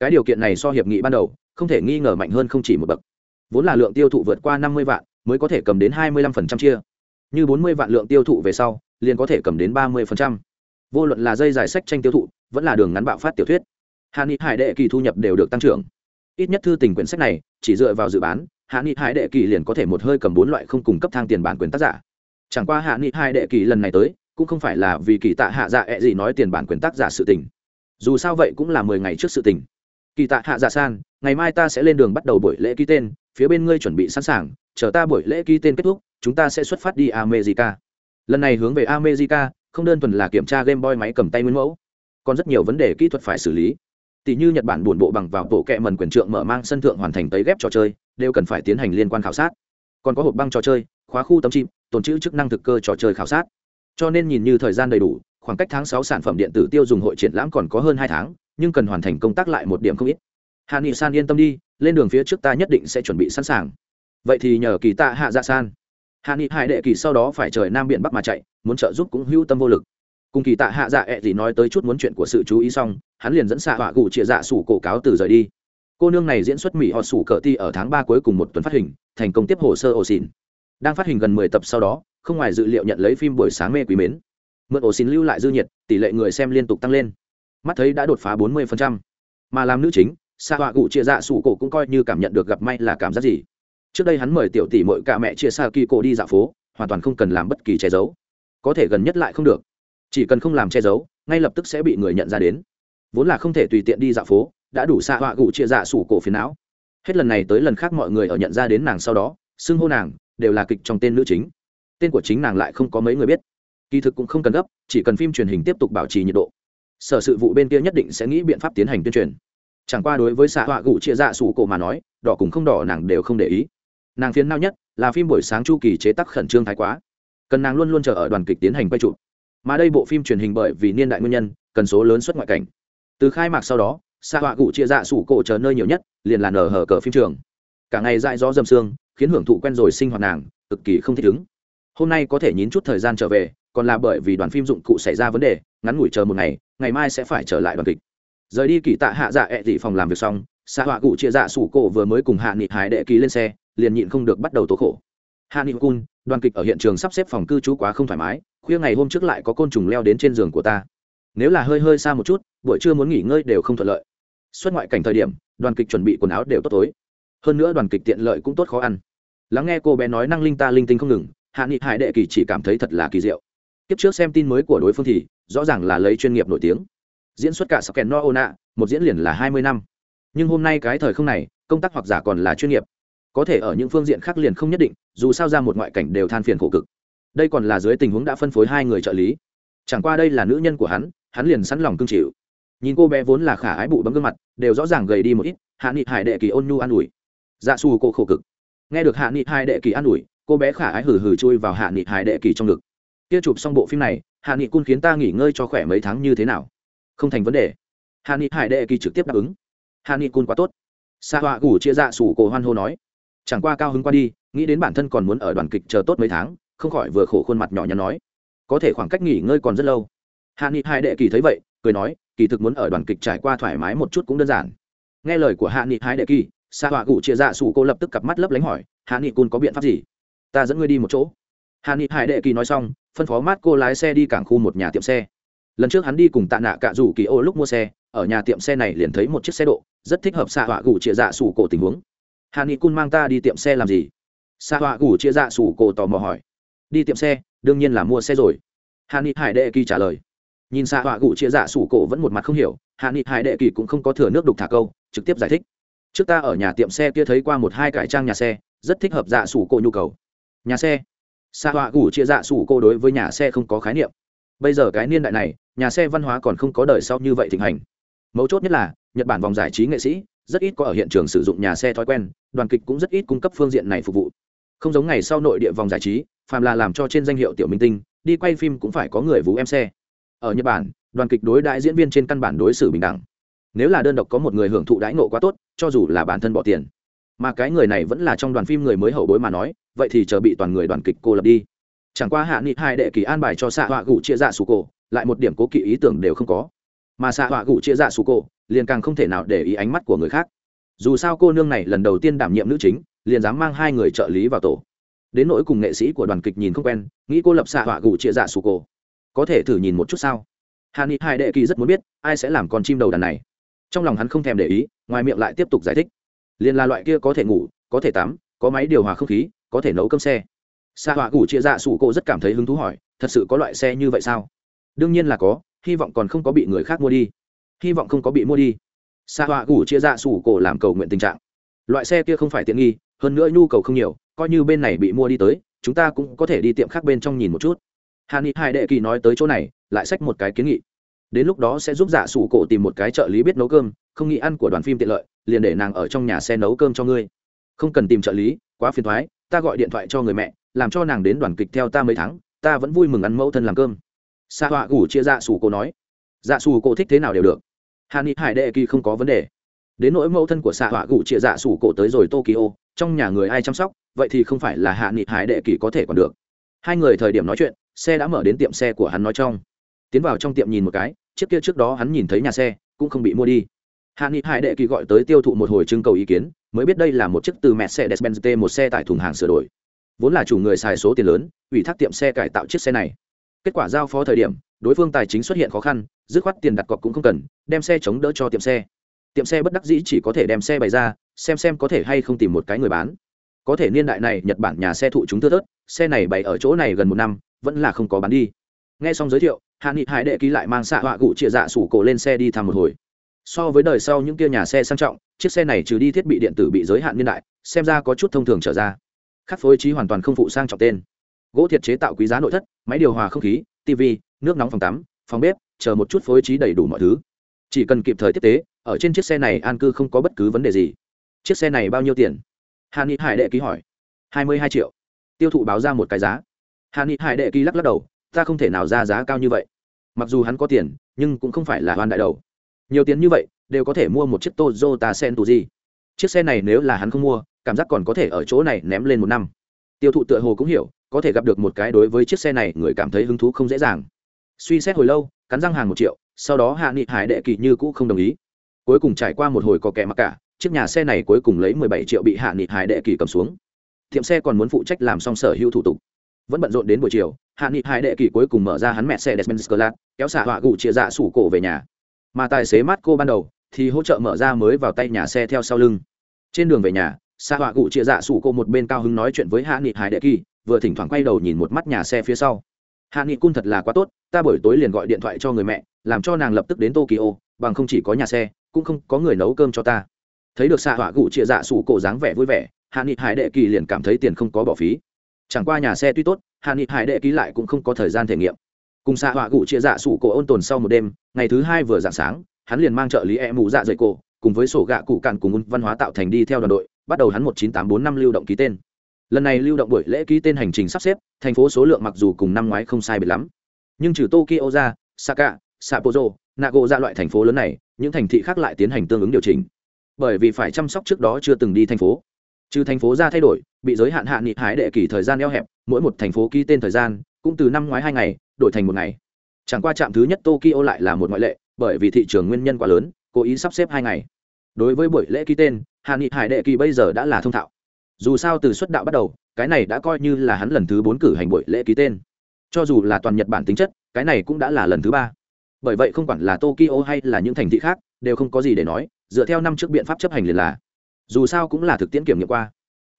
Cái điều kiện này so hiệp nghị ban đầu không thể nghi ngờ mạnh hơn không chỉ một bậc. Vốn là lượng tiêu thụ vượt qua năm mươi vạn mới có thể cầm đến hai mươi lăm phần trăm chia. Như bốn mươi vạn lượng tiêu thụ về sau liền có thể cầm đến ba mươi phần trăm. Vô luận là dây giải sách tranh tiêu thụ vẫn là đường ngắn bạo phát tiểu thuyết hà nghị hải đệ kỳ thu nhập đều được tăng trưởng. Ít nhất thư tình quyển sách này chỉ dựa vào dự bán hạ nghị hải đệ kỳ liền có thể một hơi cầm bốn loại không cung cấp thang tiền bản quyền tác giả chẳng qua hạ nghị hai đệ kỳ lần này tới, cũng không phải là vì kỳ tạ hạ dạ ẹ、e、gì gì nói tiền bản quyền tác giả sự tình. Dù sao vậy cũng là mười ngày trước sự tình. Kỳ tạ hạ dạ san, ngày mai ta sẽ lên đường bắt đầu buổi lễ ký tên, phía bên ngươi chuẩn bị sẵn sàng, chờ ta buổi lễ ký tên kết thúc, chúng ta sẽ xuất phát đi america. Lần này hướng về america, không đơn thuần là kiểm tra game boy máy cầm tay nguyên mẫu. Còn rất nhiều vấn đề kỹ thuật phải xử lý. Tỷ như nhật bản buồn bộ bằng vào bộ kệ mần quyền trượng mở mang sân thượng hoàn thành tấy ghép trò chơi, đều cần phải tiến hành liên quan khảo sát. Còn có hộp băng trò chơi, khóa khu tấm chim tồn trữ chức năng thực cơ trò chơi khảo sát. Cho nên nhìn như thời gian đầy đủ, khoảng cách tháng sáu sản phẩm điện tử tiêu dùng hội triển lãm còn có hơn hai tháng, nhưng cần hoàn thành công tác lại một điểm không ít. Hạ nghị san yên tâm đi, lên đường phía trước ta nhất định sẽ chuẩn bị sẵn sàng. Vậy thì nhờ kỳ tạ hạ dạ san. Hạ nghị hải đệ kỳ sau đó phải trời nam biển bắc mà chạy, muốn trợ giúp cũng hữu tâm vô lực. Cùng kỳ tạ hạ dạ ẹ thì nói tới chút muốn chuyện của sự chú ý xong, hắn liền dẫn xạ họa gù chịa dạ sủ cổ cáo từ rời đi. Cô nương này diễn xuất mỹ họ sủ cờ ti ở tháng ba cuối cùng một tuần phát hình, thành công tiếp hồ sơ ổ xịn đang phát hình gần mười tập sau đó, không ngoài dự liệu nhận lấy phim buổi sáng mê quý mến. Mượn ổ xin lưu lại dư nhiệt, tỷ lệ người xem liên tục tăng lên. Mắt thấy đã đột phá bốn mươi mà làm nữ chính xạ họa cụ chia dạ sủ cổ cũng coi như cảm nhận được gặp may là cảm giác gì. Trước đây hắn mời tiểu tỷ mội cả mẹ chia xa kỳ cổ đi dạo phố, hoàn toàn không cần làm bất kỳ che giấu. Có thể gần nhất lại không được. Chỉ cần không làm che giấu, ngay lập tức sẽ bị người nhận ra đến. Vốn là không thể tùy tiện đi dạo phố, đã đủ xạ họa gụ chia dạ sủ cổ phiền não. Hết lần này tới lần khác mọi người ở nhận ra đến nàng sau đó, xưng hô nàng đều là kịch trong tên nữ chính. Tên của chính nàng lại không có mấy người biết. Kỳ thực cũng không cần gấp, chỉ cần phim truyền hình tiếp tục bảo trì nhiệt độ. Sở sự vụ bên kia nhất định sẽ nghĩ biện pháp tiến hành tuyên truyền. Chẳng qua đối với xạ họa gụ chia dạ sủ cổ mà nói, đỏ cùng không đỏ nàng đều không để ý. Nàng phiến nao nhất là phim buổi sáng chu kỳ chế tác khẩn trương thái quá. Cần nàng luôn luôn chờ ở đoàn kịch tiến hành quay trụ mà đây bộ phim truyền hình bởi vì niên đại nguyên nhân, cần số lớn xuất ngoại cảnh. Từ khai mạc sau đó xa họa gụ chia dạ sủ cổ chờ nơi nhiều nhất, liền là nở hở cờ phim trường. Cả ngày dại gió dầm sương khiến hưởng thụ quen rồi sinh hoạt nàng, cực kỳ không thích ứng. Hôm nay có thể nhín chút thời gian trở về, còn là bởi vì đoàn phim dụng cụ xảy ra vấn đề, ngắn ngủi chờ một ngày ngày mai sẽ phải trở lại đoàn kịch. Rời đi kỳ tạ hạ dạ ẹ dị phòng làm việc xong xạ họa cụ chia dạ sủ cổ vừa mới cùng hạ nghị hải đệ ký lên xe, liền nhịn không được bắt đầu tố khổ. Hạ nghị cun, đoàn kịch ở hiện trường sắp xếp phòng cư trú quá không thoải mái, khuya ngày hôm trước lại có côn trùng leo đến trên giường của ta. Nếu là hơi hơi xa một chút, buổi trưa muốn nghỉ ngơi đều không thuận lợi. Xuất ngoại cảnh thời điểm, đoàn kịch chuẩn bị quần áo đều tốt tối. Hơn nữa đoàn kịch tiện lợi cũng tốt khó ăn lắng nghe cô bé nói năng linh ta linh tinh không ngừng, hạ nghị hải đệ kỳ chỉ cảm thấy thật là kỳ diệu. Kiếp trước xem tin mới của đối phương thì, rõ ràng là lấy chuyên nghiệp nổi tiếng. Diễn xuất cả sọc kèn no ô nạ một diễn liền là hai mươi năm. Nhưng hôm nay cái thời không này, công tác hoặc giả còn là chuyên nghiệp. Có thể ở những phương diện khác liền không nhất định, dù sao ra một ngoại cảnh đều than phiền khổ cực. Đây còn là dưới tình huống đã phân phối hai người trợ lý. Chẳng qua đây là nữ nhân của hắn hắn liền sẵn lòng cương chịu. Nhìn cô bé vốn là khả ái bụ bấm gương mặt, đều rõ ràng gầy đi một ít, hạ nghị hải đệ kỳ ôn nhu an ủi. Dạ xù cô khổ cực nghe được hạ nghị hai đệ kỳ an ủi, cô bé khả ái hử hử chui vào hạ nghị hai đệ kỳ trong ngực. Kia chụp xong bộ phim này, hạ nghị cun khiến ta nghỉ ngơi cho khỏe mấy tháng như thế nào? Không thành vấn đề. Hạ nghị hải đệ kỳ trực tiếp đáp ứng. Hạ nghị cun quá tốt. Sa họa gủ chia dạ sủ cổ hoan hô nói. Chẳng qua cao hứng qua đi, nghĩ đến bản thân còn muốn ở đoàn kịch chờ tốt mấy tháng, không khỏi vừa khổ khuôn mặt nhỏ nhắn nói. Có thể khoảng cách nghỉ ngơi còn rất lâu. Hạ nghị hải đệ kỳ thấy vậy, cười nói, kỳ thực muốn ở đoàn kịch trải qua thoải mái một chút cũng đơn giản. Nghe lời của hạ nghị hải đệ kỳ sa họa Cụ chia dạ sủ cô lập tức cặp mắt lấp lánh hỏi, hạ nghị cun có biện pháp gì? Ta dẫn ngươi đi một chỗ. Hạ nghị hải đệ kỳ nói xong, phân phó mát cô lái xe đi cảng khu một nhà tiệm xe. Lần trước hắn đi cùng tạ nạ cạ rủ kỳ ô lúc mua xe, ở nhà tiệm xe này liền thấy một chiếc xe độ, rất thích hợp xạ họa Cụ chia dạ sủ cổ tình huống. Hà nghị cun mang ta đi tiệm xe làm gì? Xạ họa Cụ chia dạ sủ cổ tò mò hỏi. Đi tiệm xe, đương nhiên là mua xe rồi. Hà nghị hải đệ kỳ trả lời. Nhìn xạ họa Cụ chia dạ sủ cổ vẫn một mặt không hiểu, hạ nghị hải đệ kỳ cũng không có thừa nước đục thả câu, trực tiếp giải thích trước ta ở nhà tiệm xe kia thấy qua một hai cải trang nhà xe, rất thích hợp dạ sủ cô nhu cầu. Nhà xe? Xa họa gủ chia dạ sủ cô đối với nhà xe không có khái niệm. Bây giờ cái niên đại này, nhà xe văn hóa còn không có đời sau như vậy thịnh hành. Mấu chốt nhất là, nhật bản vòng giải trí nghệ sĩ, rất ít có ở hiện trường sử dụng nhà xe thói quen, đoàn kịch cũng rất ít cung cấp phương diện này phục vụ. Không giống ngày sau nội địa vòng giải trí, phàm là làm cho trên danh hiệu tiểu minh tinh, đi quay phim cũng phải có người vũ em xe. Ở nhật bản, đoàn kịch đối đại diễn viên trên căn bản đối xử bình đẳng nếu là đơn độc có một người hưởng thụ đãi ngộ quá tốt, cho dù là bản thân bỏ tiền. Mà cái người này vẫn là trong đoàn phim người mới hậu bối mà nói, vậy thì chờ bị toàn người đoàn kịch cô lập đi. Chẳng qua hạ nghị hai đệ kỳ an bài cho xạ họa gụ chia dạ sù cổ, lại một điểm cố kỵ ý tưởng đều không có. Mà xạ họa gụ chia dạ sù cổ, liền càng không thể nào để ý ánh mắt của người khác. Dù sao cô nương này lần đầu tiên đảm nhiệm nữ chính, liền dám mang hai người trợ lý vào tổ. Đến nỗi cùng nghệ sĩ của đoàn kịch nhìn không quen, nghĩ cô lập xạ họa gụ chia dạ sù cổ. Có thể thử nhìn một chút sao? Hạ nghị hai đệ kỳ rất muốn biết, ai sẽ làm con chim đầu đàn này? Trong lòng hắn không thèm để ý, ngoài miệng lại tiếp tục giải thích. Liền là loại kia có thể ngủ, có thể tắm, có máy điều hòa không khí, có thể nấu cơm xe. Xa họa gủ chia dạ sủ cô rất cảm thấy hứng thú hỏi, thật sự có loại xe như vậy sao? Đương nhiên là có, hy vọng còn không có bị người khác mua đi. Hy vọng không có bị mua đi. Xa họa gủ chia dạ sủ cổ làm cầu nguyện tình trạng. Loại xe kia không phải tiện nghi, hơn nữa nhu cầu không nhiều, coi như bên này bị mua đi tới, chúng ta cũng có thể đi tiệm khác bên trong nhìn một chút. Hà ni hai đệ kỳ nói tới chỗ này, lại xách một cái kiến nghị đến lúc đó sẽ giúp giả sủ cổ tìm một cái trợ lý biết nấu cơm, không nghĩ ăn của đoàn phim tiện lợi, liền để nàng ở trong nhà xe nấu cơm cho ngươi. Không cần tìm trợ lý, quá phiền thoái, ta gọi điện thoại cho người mẹ, làm cho nàng đến đoàn kịch theo ta mấy tháng, ta vẫn vui mừng ăn mẫu thân làm cơm. Sa họa gủ chia dạ sủ cổ nói. Dạ sủ cổ thích thế nào đều được. Hà ni hải đệ kỳ không có vấn đề. Đến nỗi mẫu thân của xạ họa gủ chia dạ sủ cổ tới rồi tokyo, trong nhà người ai chăm sóc, vậy thì không phải là hạ nghị hải đệ kỳ có thể còn được. Hai người thời điểm nói chuyện, xe đã mở đến tiệm xe của hắn nói trong tiến vào trong tiệm nhìn một cái, chiếc kia trước đó hắn nhìn thấy nhà xe, cũng không bị mua đi. Hạ nghị hải đệ kỳ gọi tới tiêu thụ một hồi trưng cầu ý kiến, mới biết đây là một chiếc từ mercedes benz t một xe tải thùng hàng sửa đổi. Vốn là chủ người xài số tiền lớn, ủy thác tiệm xe cải tạo chiếc xe này. Kết quả giao phó thời điểm, đối phương tài chính xuất hiện khó khăn, dứt khoát tiền đặt cọc cũng không cần, đem xe chống đỡ cho tiệm xe. Tiệm xe bất đắc dĩ chỉ có thể đem xe bày ra, xem xem có thể hay không tìm một cái người bán. Có thể niên đại này nhật bản nhà xe thụ chúng thưa thớt, xe này bày ở chỗ này gần một năm, vẫn là không có bán đi. Nghe xong giới thiệu hạ nghị hải đệ ký lại mang xạ họa cụ chịa dạ sủ cổ lên xe đi thăm một hồi. So với đời sau những kia nhà xe sang trọng, chiếc xe này trừ đi thiết bị điện tử bị giới hạn niên đại, xem ra có chút thông thường trở ra. Khắc phối trí hoàn toàn không phụ sang trọng tên. Gỗ thiệt chế tạo quý giá nội thất, máy điều hòa không khí tv nước nóng phòng tắm, phòng bếp, chờ một chút phối trí đầy đủ mọi thứ. Chỉ cần kịp thời tiếp tế, ở trên chiếc xe này an cư không có bất cứ vấn đề gì. Chiếc xe này bao nhiêu tiền? Hà ni hải đệ ký hỏi. Hai mươi hai triệu. Tiêu thụ báo ra một cái giá. Hà ni hải đệ ký lắc lắc đầu ta không thể nào ra giá cao như vậy mặc dù hắn có tiền nhưng cũng không phải là hoan đại đầu nhiều tiền như vậy đều có thể mua một chiếc Toyota gì Chiếc xe này nếu là hắn không mua, cảm giác còn có thể ở chỗ này ném lên một năm. Tiêu thụ tựa hồ cũng hiểu, có thể gặp được một cái đối với chiếc xe này người cảm thấy hứng thú không dễ dàng. Suy xét hồi lâu, cắn răng hàng một triệu, sau đó Hạ Nghị Hải đệ kỳ như cũ không đồng ý. Cuối cùng trải qua một hồi có kẻ mặc cả, chiếc nhà xe này cuối cùng lấy mười bảy triệu bị Hạ Nghị Hải đệ kỳ cầm xuống. Tiệm xe còn muốn phụ trách làm xong sở hữu thủ tục. Vẫn bận rộn đến buổi chiều, Hạ Nghị Hải đệ kỳ cuối cùng mở ra hắn mẹ xe Desmond Sclat, kéo xả họa gụ chia dạ sủ cổ về nhà. Mà tài xế mát cô ban đầu thì hỗ trợ mở ra mới vào tay nhà xe theo sau lưng. Trên đường về nhà xa họa cụ chia dạ sủ cô một bên cao hứng nói chuyện với hạ nghị hải đệ kỳ vừa thỉnh thoảng quay đầu nhìn một mắt nhà xe phía sau. Hạ nghị cun thật là quá tốt ta buổi tối liền gọi điện thoại cho người mẹ làm cho nàng lập tức đến tokyo bằng không chỉ có nhà xe cũng không có người nấu cơm cho ta. Thấy được xạ họa gụ chia dạ sủ cổ dáng vẻ vui vẻ hạ nghị hải đệ kỳ liền cảm thấy tiền không có bỏ phí chẳng qua nhà xe tuy tốt, hạ nghị hải đệ ký lại cũng không có thời gian thể nghiệm. Cùng xạ họa cụ chia dạ sủ cổ ôn tồn sau một đêm, ngày thứ hai vừa dạng sáng, hắn liền mang trợ lý e mù dạ dày cổ, cùng với sổ gạ cụ cạn cùng văn hóa tạo thành đi theo đoàn đội, bắt đầu hắn một chín tám bốn năm lưu động ký tên. Lần này lưu động buổi lễ ký tên hành trình sắp xếp, thành phố số lượng mặc dù cùng năm ngoái không sai biệt lắm. Nhưng trừ tokyo ra, saka, sapporo nago ra loại thành phố lớn này, những thành thị khác lại tiến hành tương ứng điều chỉnh. Bởi vì phải chăm sóc trước đó chưa từng đi thành phố trừ thành phố ra thay đổi, bị giới hạn hạn nghị hái đệ kỳ thời gian eo hẹp, mỗi một thành phố ký tên thời gian, cũng từ năm ngoái hai ngày, đổi thành một ngày. Chẳng qua trạm thứ nhất tokyo lại là một ngoại lệ, bởi vì thị trường nguyên nhân quá lớn, cố ý sắp xếp hai ngày. Đối với buổi lễ ký tên, hạ nghị hải đệ kỳ bây giờ đã là thông thạo. Dù sao từ xuất đạo bắt đầu, cái này đã coi như là hắn lần thứ bốn cử hành buổi lễ ký tên. Cho dù là toàn nhật bản tính chất, cái này cũng đã là lần thứ ba. Bởi vậy không quản là tokyo hay là những thành thị khác, đều không có gì để nói, dựa theo năm trước biện pháp chấp hành liền là dù sao cũng là thực tiễn kiểm nghiệm qua.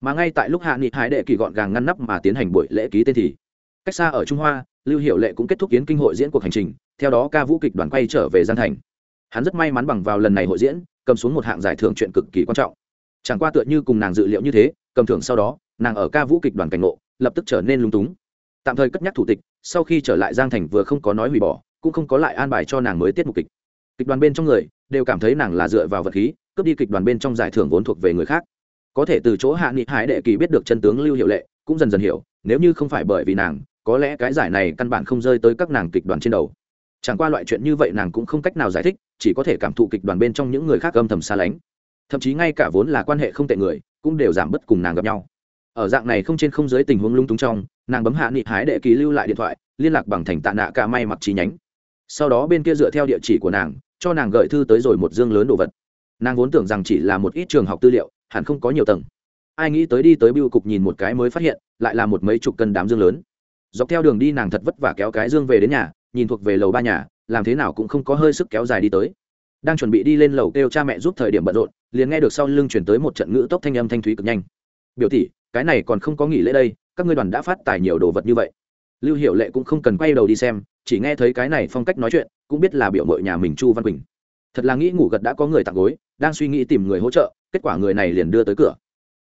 Mà ngay tại lúc hạ nghị hải đệ kỳ gọn gàng ngăn nắp mà tiến hành buổi lễ ký tên thì, cách xa ở trung hoa, lưu hiệu lệ cũng kết thúc kiến kinh hội diễn cuộc hành trình, theo đó ca vũ kịch đoàn quay trở về gian thành. Hắn rất may mắn bằng vào lần này hội diễn, cầm xuống một hạng giải thưởng chuyện cực kỳ quan trọng. Chẳng qua tựa như cùng nàng dự liệu như thế, cầm thưởng sau đó, nàng ở ca vũ kịch đoàn cảnh ngộ, lập tức trở nên lung túng. Tạm thời cất nhắc thủ tịch, sau khi trở lại giang thành vừa không có nói hủy bỏ, cũng không có lại an bài cho nàng mới tiết mục kịch. Kịch đoàn bên trong người, đều cảm thấy nàng là dựa vào vật khí cướp đi kịch đoàn bên trong giải thưởng vốn thuộc về người khác. Có thể từ chỗ hạ nghị hải đệ kỳ biết được chân tướng lưu hiệu lệ, cũng dần dần hiểu, nếu như không phải bởi vì nàng, có lẽ cái giải này căn bản không rơi tới các nàng kịch đoàn trên đầu. Chẳng qua loại chuyện như vậy nàng cũng không cách nào giải thích, chỉ có thể cảm thụ kịch đoàn bên trong những người khác âm thầm xa lánh. Thậm chí ngay cả vốn là quan hệ không tệ người, cũng đều giảm bớt cùng nàng gặp nhau. Ở dạng này không trên không dưới tình huống lung túng trong, nàng bấm hạ nghị hái đệ ký lưu lại điện thoại, liên lạc bằng thành tạ nạ ca may mặc chi nhánh. Sau đó bên kia dựa theo địa chỉ của nàng, cho nàng gửi thư tới rồi một dương lớn đồ vật nàng vốn tưởng rằng chỉ là một ít trường học tư liệu, hẳn không có nhiều tầng. Ai nghĩ tới đi tới biêu cục nhìn một cái mới phát hiện, lại là một mấy chục cân đám dương lớn. Dọc theo đường đi nàng thật vất vả kéo cái dương về đến nhà, nhìn thuộc về lầu ba nhà, làm thế nào cũng không có hơi sức kéo dài đi tới. Đang chuẩn bị đi lên lầu kêu cha mẹ giúp thời điểm bận rộn, liền nghe được sau lưng chuyển tới một trận ngữ tốc thanh âm thanh thúy cực nhanh. Biểu tỷ, cái này còn không có nghỉ lễ đây, các ngươi đoàn đã phát tài nhiều đồ vật như vậy. Lưu hiệu lệ cũng không cần quay đầu đi xem, chỉ nghe thấy cái này phong cách nói chuyện, cũng biết là biểu mội nhà mình chu văn quỳnh thật là nghĩ ngủ gật đã có người tặng gối, đang suy nghĩ tìm người hỗ trợ, kết quả người này liền đưa tới cửa.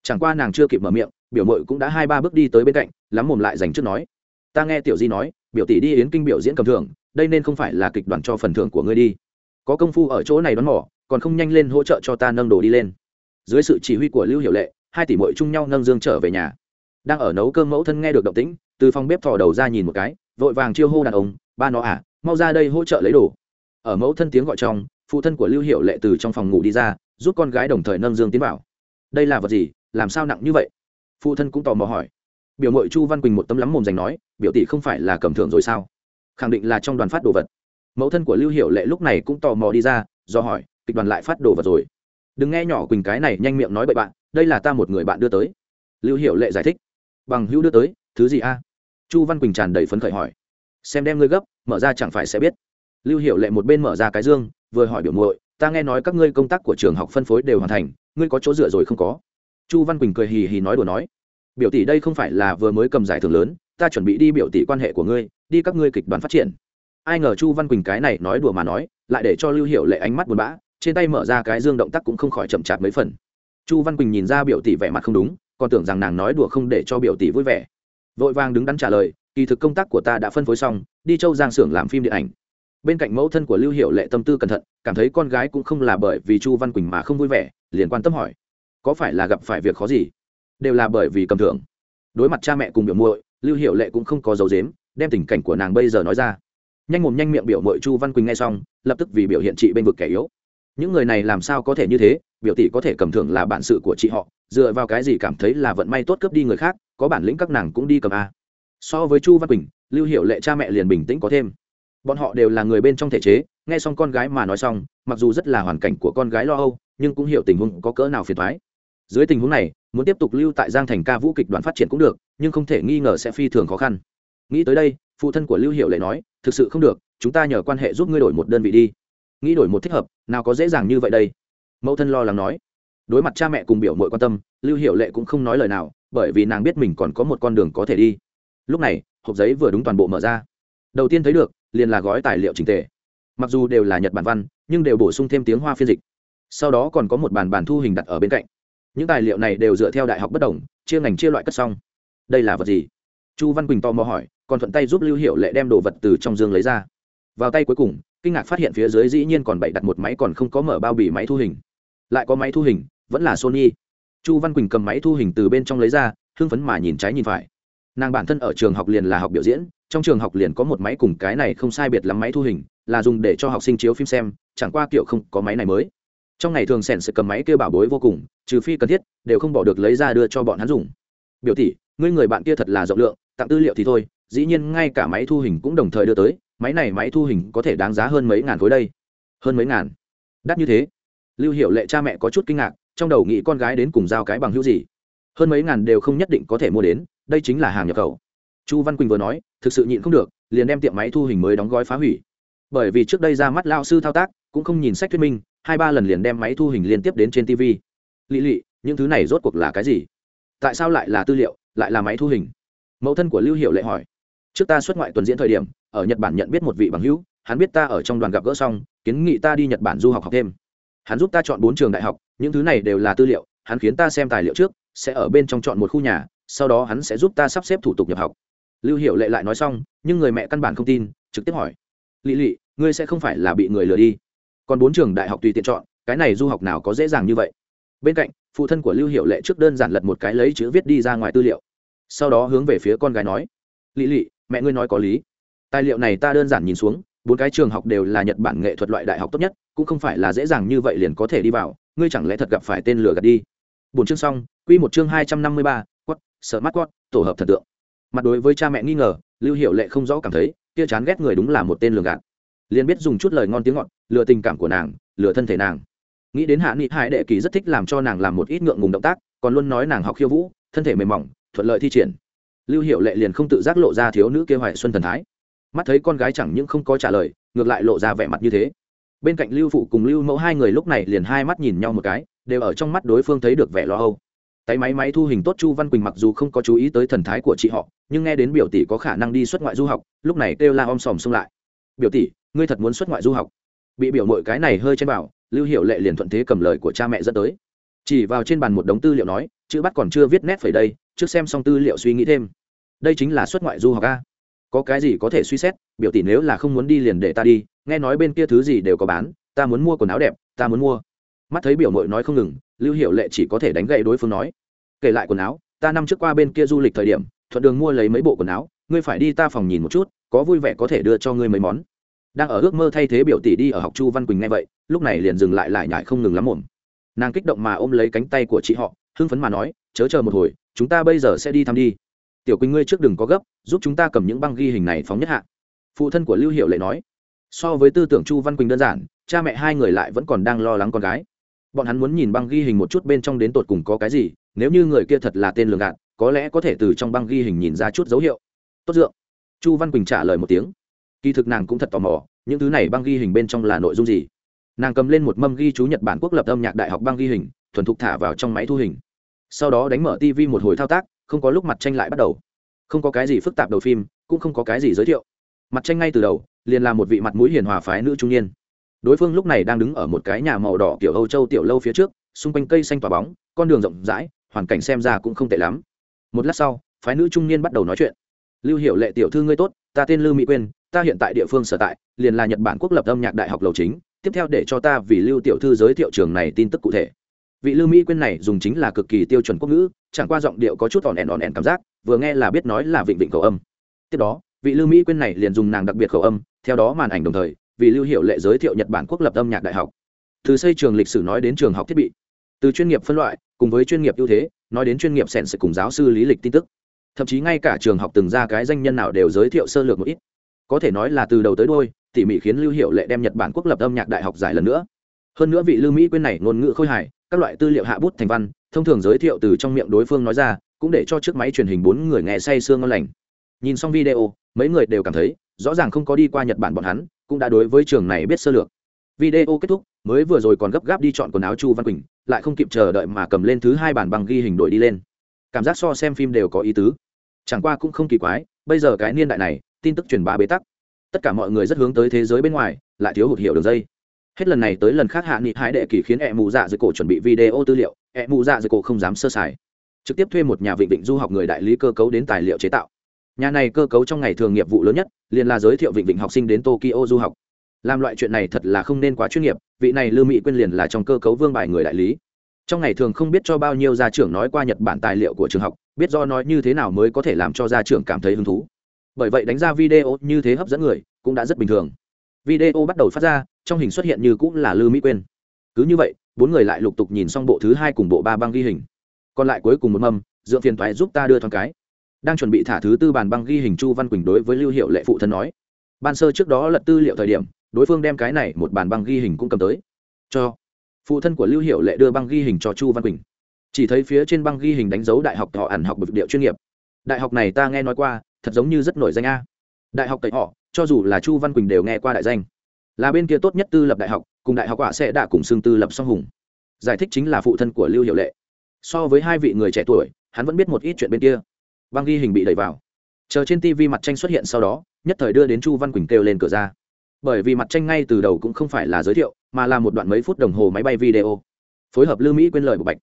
Chẳng qua nàng chưa kịp mở miệng, biểu mội cũng đã hai ba bước đi tới bên cạnh, lắm mồm lại dành trước nói, ta nghe tiểu di nói, biểu tỷ đi yến kinh biểu diễn cầm thưởng, đây nên không phải là kịch đoàn cho phần thưởng của ngươi đi. Có công phu ở chỗ này đón mỏ còn không nhanh lên hỗ trợ cho ta nâng đồ đi lên. Dưới sự chỉ huy của lưu hiệu lệ, hai tỷ mội chung nhau nâng dương trở về nhà. Đang ở nấu cơm mẫu thân nghe được động tĩnh, từ phòng bếp thò đầu ra nhìn một cái, vội vàng chiêu hô đàn ông, ba nó à mau ra đây hỗ trợ lấy đồ. Ở mẫu thân tiếng gọi trong phụ thân của lưu hiệu lệ từ trong phòng ngủ đi ra, giúp con gái đồng thời nâng dương tiến vào. Đây là vật gì? Làm sao nặng như vậy? Phụ thân cũng tò mò hỏi. Biểu mội chu văn quỳnh một tấm lắm mồm dành nói, biểu tỷ không phải là cầm thưởng rồi sao? Khẳng định là trong đoàn phát đồ vật. Mẫu thân của lưu hiệu lệ lúc này cũng tò mò đi ra, do hỏi, kịch đoàn lại phát đồ vật rồi. Đừng nghe nhỏ quỳnh cái này nhanh miệng nói bậy bạn, đây là ta một người bạn đưa tới. Lưu hiệu lệ giải thích. Bằng hữu đưa tới, thứ gì a? Chu văn quỳnh tràn đầy phấn khởi hỏi. Xem đem ngươi gấp, mở ra chẳng phải sẽ biết lưu hiệu lệ một bên mở ra cái dương, vừa hỏi biểu muội, ta nghe nói các ngươi công tác của trường học phân phối đều hoàn thành, ngươi có chỗ dựa rồi không có? Chu văn quỳnh cười hì hì nói đùa nói, biểu tỷ đây không phải là vừa mới cầm giải thưởng lớn, ta chuẩn bị đi biểu tỷ quan hệ của ngươi, đi các ngươi kịch đoàn phát triển. Ai ngờ chu văn quỳnh cái này nói đùa mà nói, lại để cho lưu hiệu lệ ánh mắt buồn bã, trên tay mở ra cái dương động tác cũng không khỏi chậm chạp mấy phần. Chu văn quỳnh nhìn ra biểu tỷ vẻ mặt không đúng, còn tưởng rằng nàng nói đùa không để cho biểu tỷ vui vẻ. Vội vàng đứng đắn trả lời, kỳ thực công tác của ta đã phân phối xong, đi châu giang xưởng làm phim điện ảnh bên cạnh mẫu thân của lưu hiệu lệ tâm tư cẩn thận, cảm thấy con gái cũng không là bởi vì chu văn quỳnh mà không vui vẻ, liền quan tâm hỏi, có phải là gặp phải việc khó gì? Đều là bởi vì cầm thưởng. Đối mặt cha mẹ cùng biểu muội, lưu hiệu lệ cũng không có dấu dếm, đem tình cảnh của nàng bây giờ nói ra. Nhanh mồm nhanh miệng biểu mội chu văn quỳnh nghe xong, lập tức vì biểu hiện chị bên vực kẻ yếu. Những người này làm sao có thể như thế? Biểu tỷ có thể cầm thưởng là bản sự của chị họ, dựa vào cái gì cảm thấy là vận may tốt cướp đi người khác, có bản lĩnh các nàng cũng đi cầm a. So với chu văn quỳnh, lưu hiệu lệ cha mẹ liền bình tĩnh có thêm bọn họ đều là người bên trong thể chế, nghe xong con gái mà nói xong, mặc dù rất là hoàn cảnh của con gái lo âu, nhưng cũng hiểu tình huống có cỡ nào phiền thoái dưới tình huống này, muốn tiếp tục lưu tại giang thành ca vũ kịch đoàn phát triển cũng được, nhưng không thể nghi ngờ sẽ phi thường khó khăn. Nghĩ tới đây, phụ thân của lưu hiệu lệ nói, thực sự không được, chúng ta nhờ quan hệ giúp ngươi đổi một đơn vị đi. Nghĩ đổi một thích hợp, nào có dễ dàng như vậy đây? Mẫu thân lo lắng nói. Đối mặt cha mẹ cùng biểu mội quan tâm, lưu hiệu lệ cũng không nói lời nào, bởi vì nàng biết mình còn có một con đường có thể đi. Lúc này, hộp giấy vừa đúng toàn bộ mở ra. Đầu tiên thấy được liền là gói tài liệu trình tề. Mặc dù đều là nhật bản văn, nhưng đều bổ sung thêm tiếng hoa phiên dịch. Sau đó còn có một bàn bàn thu hình đặt ở bên cạnh. Những tài liệu này đều dựa theo đại học bất đồng, chia ngành chia loại cất xong. Đây là vật gì? Chu văn quỳnh tò mò hỏi, còn thuận tay giúp lưu hiệu lệ đem đồ vật từ trong dương lấy ra. Vào tay cuối cùng, kinh ngạc phát hiện phía dưới dĩ nhiên còn bày đặt một máy còn không có mở bao bì máy thu hình. Lại có máy thu hình, vẫn là sony. Chu văn quỳnh cầm máy thu hình từ bên trong lấy ra, hưng phấn mà nhìn trái nhìn phải. Nàng bản thân ở trường học liền là học biểu diễn trong trường học liền có một máy cùng cái này không sai biệt lắm máy thu hình, là dùng để cho học sinh chiếu phim xem, chẳng qua kiểu không có máy này mới. Trong ngày thường sẻn sẽ cầm máy kêu bảo bối vô cùng, trừ phi cần thiết, đều không bỏ được lấy ra đưa cho bọn hắn dùng. Biểu tỷ, ngươi người bạn kia thật là rộng lượng, tặng tư liệu thì thôi, dĩ nhiên ngay cả máy thu hình cũng đồng thời đưa tới, máy này máy thu hình có thể đáng giá hơn mấy ngàn khối đây. Hơn mấy ngàn. Đắt như thế. Lưu hiệu lệ cha mẹ có chút kinh ngạc, trong đầu nghĩ con gái đến cùng giao cái bằng hữu gì. Hơn mấy ngàn đều không nhất định có thể mua đến, đây chính là hàng nhập khẩu chu văn quỳnh vừa nói, thực sự nhịn không được, liền đem tiệm máy thu hình mới đóng gói phá hủy. Bởi vì trước đây ra mắt lao sư thao tác, cũng không nhìn sách thuyết minh, hai ba lần liền đem máy thu hình liên tiếp đến trên tv lỵ lỵ những thứ này rốt cuộc là cái gì? Tại sao lại là tư liệu, lại là máy thu hình? Mẫu thân của lưu hiệu lệ hỏi. Trước ta xuất ngoại tuần diễn thời điểm, ở nhật bản nhận biết một vị bằng hữu, hắn biết ta ở trong đoàn gặp gỡ xong, kiến nghị ta đi nhật bản du học học thêm. Hắn giúp ta chọn bốn trường đại học, những thứ này đều là tư liệu, hắn khiến ta xem tài liệu trước, sẽ ở bên trong chọn một khu nhà, sau đó hắn sẽ giúp ta sắp xếp thủ tục nhập học lưu hiệu lệ lại nói xong, nhưng người mẹ căn bản không tin, trực tiếp hỏi. Lỵ lỵ ngươi sẽ không phải là bị người lừa đi. Còn bốn trường đại học tùy tiện chọn, cái này du học nào có dễ dàng như vậy? Bên cạnh, phụ thân của lưu hiệu lệ trước đơn giản lật một cái lấy chữ viết đi ra ngoài tư liệu. Sau đó hướng về phía con gái nói. Lỵ lỵ mẹ ngươi nói có lý. Tài liệu này ta đơn giản nhìn xuống, bốn cái trường học đều là nhật bản nghệ thuật loại đại học tốt nhất, cũng không phải là dễ dàng như vậy liền có thể đi vào, ngươi chẳng lẽ thật gặp phải tên lừa gạt đi? Bốn chương xong, quy một chương hai trăm năm mươi ba quất sợ mắt quất tổ hợp thần tượng mặt đối với cha mẹ nghi ngờ, lưu hiệu lệ không rõ cảm thấy, kia chán ghét người đúng là một tên lường gạt. Liền biết dùng chút lời ngon tiếng ngọt, lừa tình cảm của nàng, lừa thân thể nàng. Nghĩ đến hạ nghị hải đệ kỳ rất thích làm cho nàng làm một ít ngượng ngùng động tác, còn luôn nói nàng học khiêu vũ, thân thể mềm mỏng, thuận lợi thi triển. Lưu hiệu lệ liền không tự giác lộ ra thiếu nữ kế hoài xuân thần thái. Mắt thấy con gái chẳng những không có trả lời, ngược lại lộ ra vẻ mặt như thế. Bên cạnh lưu phụ cùng lưu mẫu hai người lúc này liền hai mắt nhìn nhau một cái, đều ở trong mắt đối phương thấy được vẻ lo âu tay máy máy thu hình tốt chu văn quỳnh mặc dù không có chú ý tới thần thái của chị họ, nhưng nghe đến biểu tỷ có khả năng đi xuất ngoại du học, lúc này kêu la om sòm xông lại. Biểu tỷ, ngươi thật muốn xuất ngoại du học? Bị biểu mội cái này hơi trên bảo lưu hiệu lệ liền thuận thế cầm lời của cha mẹ dẫn tới. Chỉ vào trên bàn một đống tư liệu nói, chữ bắt còn chưa viết nét phải đây, trước xem xong tư liệu suy nghĩ thêm. Đây chính là xuất ngoại du học a. Có cái gì có thể suy xét, biểu tỷ nếu là không muốn đi liền để ta đi, nghe nói bên kia thứ gì đều có bán, ta muốn mua quần áo đẹp, ta muốn mua. Mắt thấy biểu mội nói không ngừng lưu hiệu lệ chỉ có thể đánh gậy đối phương nói, kể lại quần áo, ta năm trước qua bên kia du lịch thời điểm, thuận đường mua lấy mấy bộ quần áo, ngươi phải đi ta phòng nhìn một chút, có vui vẻ có thể đưa cho ngươi mấy món. Đang ở ước mơ thay thế biểu tỷ đi ở học chu văn quỳnh nghe vậy, lúc này liền dừng lại lại nhải không ngừng lắm mồm. Nàng kích động mà ôm lấy cánh tay của chị họ, hưng phấn mà nói, chớ chờ một hồi, chúng ta bây giờ sẽ đi thăm đi. Tiểu quỳnh ngươi trước đừng có gấp, giúp chúng ta cầm những băng ghi hình này phóng nhất hạ. Phụ thân của lưu hiệu lệ nói, so với tư tưởng chu văn quỳnh đơn giản, cha mẹ hai người lại vẫn còn đang lo lắng con gái bọn hắn muốn nhìn băng ghi hình một chút bên trong đến tột cùng có cái gì, nếu như người kia thật là tên lường gạt, có lẽ có thể từ trong băng ghi hình nhìn ra chút dấu hiệu. Tốt dượng. Chu văn quỳnh trả lời một tiếng. Kỳ thực nàng cũng thật tò mò, những thứ này băng ghi hình bên trong là nội dung gì? Nàng cầm lên một mâm ghi chú nhật bản quốc lập âm nhạc đại học băng ghi hình, thuần thục thả vào trong máy thu hình. Sau đó đánh mở tv một hồi thao tác, không có lúc mặt tranh lại bắt đầu. Không có cái gì phức tạp đầu phim, cũng không có cái gì giới thiệu. Mặt tranh ngay từ đầu, liền là một vị mặt mũi hiền hòa phái nữ trung niên đối phương lúc này đang đứng ở một cái nhà màu đỏ kiểu âu châu tiểu lâu phía trước, xung quanh cây xanh tỏa bóng, con đường rộng rãi, hoàn cảnh xem ra cũng không tệ lắm. Một lát sau, phái nữ trung niên bắt đầu nói chuyện. Lưu hiệu lệ tiểu thư ngươi tốt, ta tên lưu mỹ quyên, ta hiện tại địa phương sở tại, liền là nhật bản quốc lập âm nhạc đại học lầu chính, tiếp theo để cho ta vì lưu tiểu thư giới thiệu trường này tin tức cụ thể. Vị lưu mỹ quyên này dùng chính là cực kỳ tiêu chuẩn quốc ngữ, chẳng qua giọng điệu có chút ỏn ẻn ỏn ẻn cảm giác, vừa nghe là biết nói là vịnh vịnh khẩu âm. Tiếp đó, vị lưu mỹ quyên này liền dùng nàng đặc biệt khẩu âm, theo đó màn ảnh đồng thời vì lưu hiệu lệ giới thiệu nhật bản quốc lập âm nhạc đại học. Từ xây trường lịch sử nói đến trường học thiết bị, từ chuyên nghiệp phân loại, cùng với chuyên nghiệp ưu thế, nói đến chuyên nghiệp sẻn sự cùng giáo sư lý lịch tin tức. Thậm chí ngay cả trường học từng ra cái danh nhân nào đều giới thiệu sơ lược một ít. Có thể nói là từ đầu tới đôi tỉ mỉ khiến lưu hiệu lệ đem nhật bản quốc lập âm nhạc đại học giải lần nữa. Hơn nữa vị lưu mỹ quên này ngôn ngữ khôi hài, các loại tư liệu hạ bút thành văn, thông thường giới thiệu từ trong miệng đối phương nói ra, cũng để cho chiếc máy truyền hình bốn người nghe say sương ngon lành. Nhìn xong video, mấy người đều cảm thấy rõ ràng không có đi qua nhật bản bọn hắn, cũng đã đối với trường này biết sơ lược. Video kết thúc, mới vừa rồi còn gấp gáp đi chọn quần áo chu văn quỳnh, lại không kịp chờ đợi mà cầm lên thứ hai bản bằng ghi hình đổi đi lên. Cảm giác so xem phim đều có ý tứ. Chẳng qua cũng không kỳ quái, bây giờ cái niên đại này, tin tức truyền bá bế tắc. Tất cả mọi người rất hướng tới thế giới bên ngoài, lại thiếu hụt hiểu đường dây. Hết lần này tới lần khác hạ nghị hái đệ kỳ khiến e mù dạ dưới cổ chuẩn bị video tư liệu e mù dạ dưới cổ không dám sơ sài. Trực tiếp thuê một nhà vịnh vịnh du học người đại lý cơ cấu đến tài liệu chế tạo nhà này cơ cấu trong ngày thường nghiệp vụ lớn nhất, liền là giới thiệu vịnh vịnh học sinh đến tokyo du học. Làm loại chuyện này thật là không nên quá chuyên nghiệp, vị này lưu mỹ quyên liền là trong cơ cấu vương bài người đại lý. Trong ngày thường không biết cho bao nhiêu gia trưởng nói qua nhật bản tài liệu của trường học, biết do nói như thế nào mới có thể làm cho gia trưởng cảm thấy hứng thú. Bởi vậy đánh ra video như thế hấp dẫn người, cũng đã rất bình thường. Video bắt đầu phát ra, trong hình xuất hiện như cũng là Lưu mỹ quyên. Cứ như vậy, bốn người lại lục tục nhìn xong bộ thứ hai cùng bộ ba băng ghi hình. Còn lại cuối cùng một mâm dựa phiền toái giúp ta đưa thoáng cái đang chuẩn bị thả thứ tư bàn băng ghi hình chu văn quỳnh đối với lưu hiệu lệ phụ thân nói. Ban sơ trước đó lật tư liệu thời điểm, đối phương đem cái này một bàn băng ghi hình cũng cầm tới. Cho phụ thân của lưu hiệu lệ đưa băng ghi hình cho chu văn quỳnh. Chỉ thấy phía trên băng ghi hình đánh dấu đại học họ ẩn học bực điệu chuyên nghiệp. Đại học này ta nghe nói qua, thật giống như rất nổi danh a. Đại học tẩy họ, cho dù là chu văn quỳnh đều nghe qua đại danh. Là bên kia tốt nhất tư lập đại học, cùng đại học quả sẽ đã cùng xương tư lập song hùng. Giải thích chính là phụ thân của lưu hiệu lệ. So với hai vị người trẻ tuổi, hắn vẫn biết một ít chuyện bên kia băng ghi hình bị đẩy vào. Chờ trên tv mặt tranh xuất hiện sau đó, nhất thời đưa đến chu văn quỳnh kêu lên cửa ra. Bởi vì mặt tranh ngay từ đầu cũng không phải là giới thiệu, mà là một đoạn mấy phút đồng hồ máy bay video. Phối hợp lưu mỹ quên lời của bạch.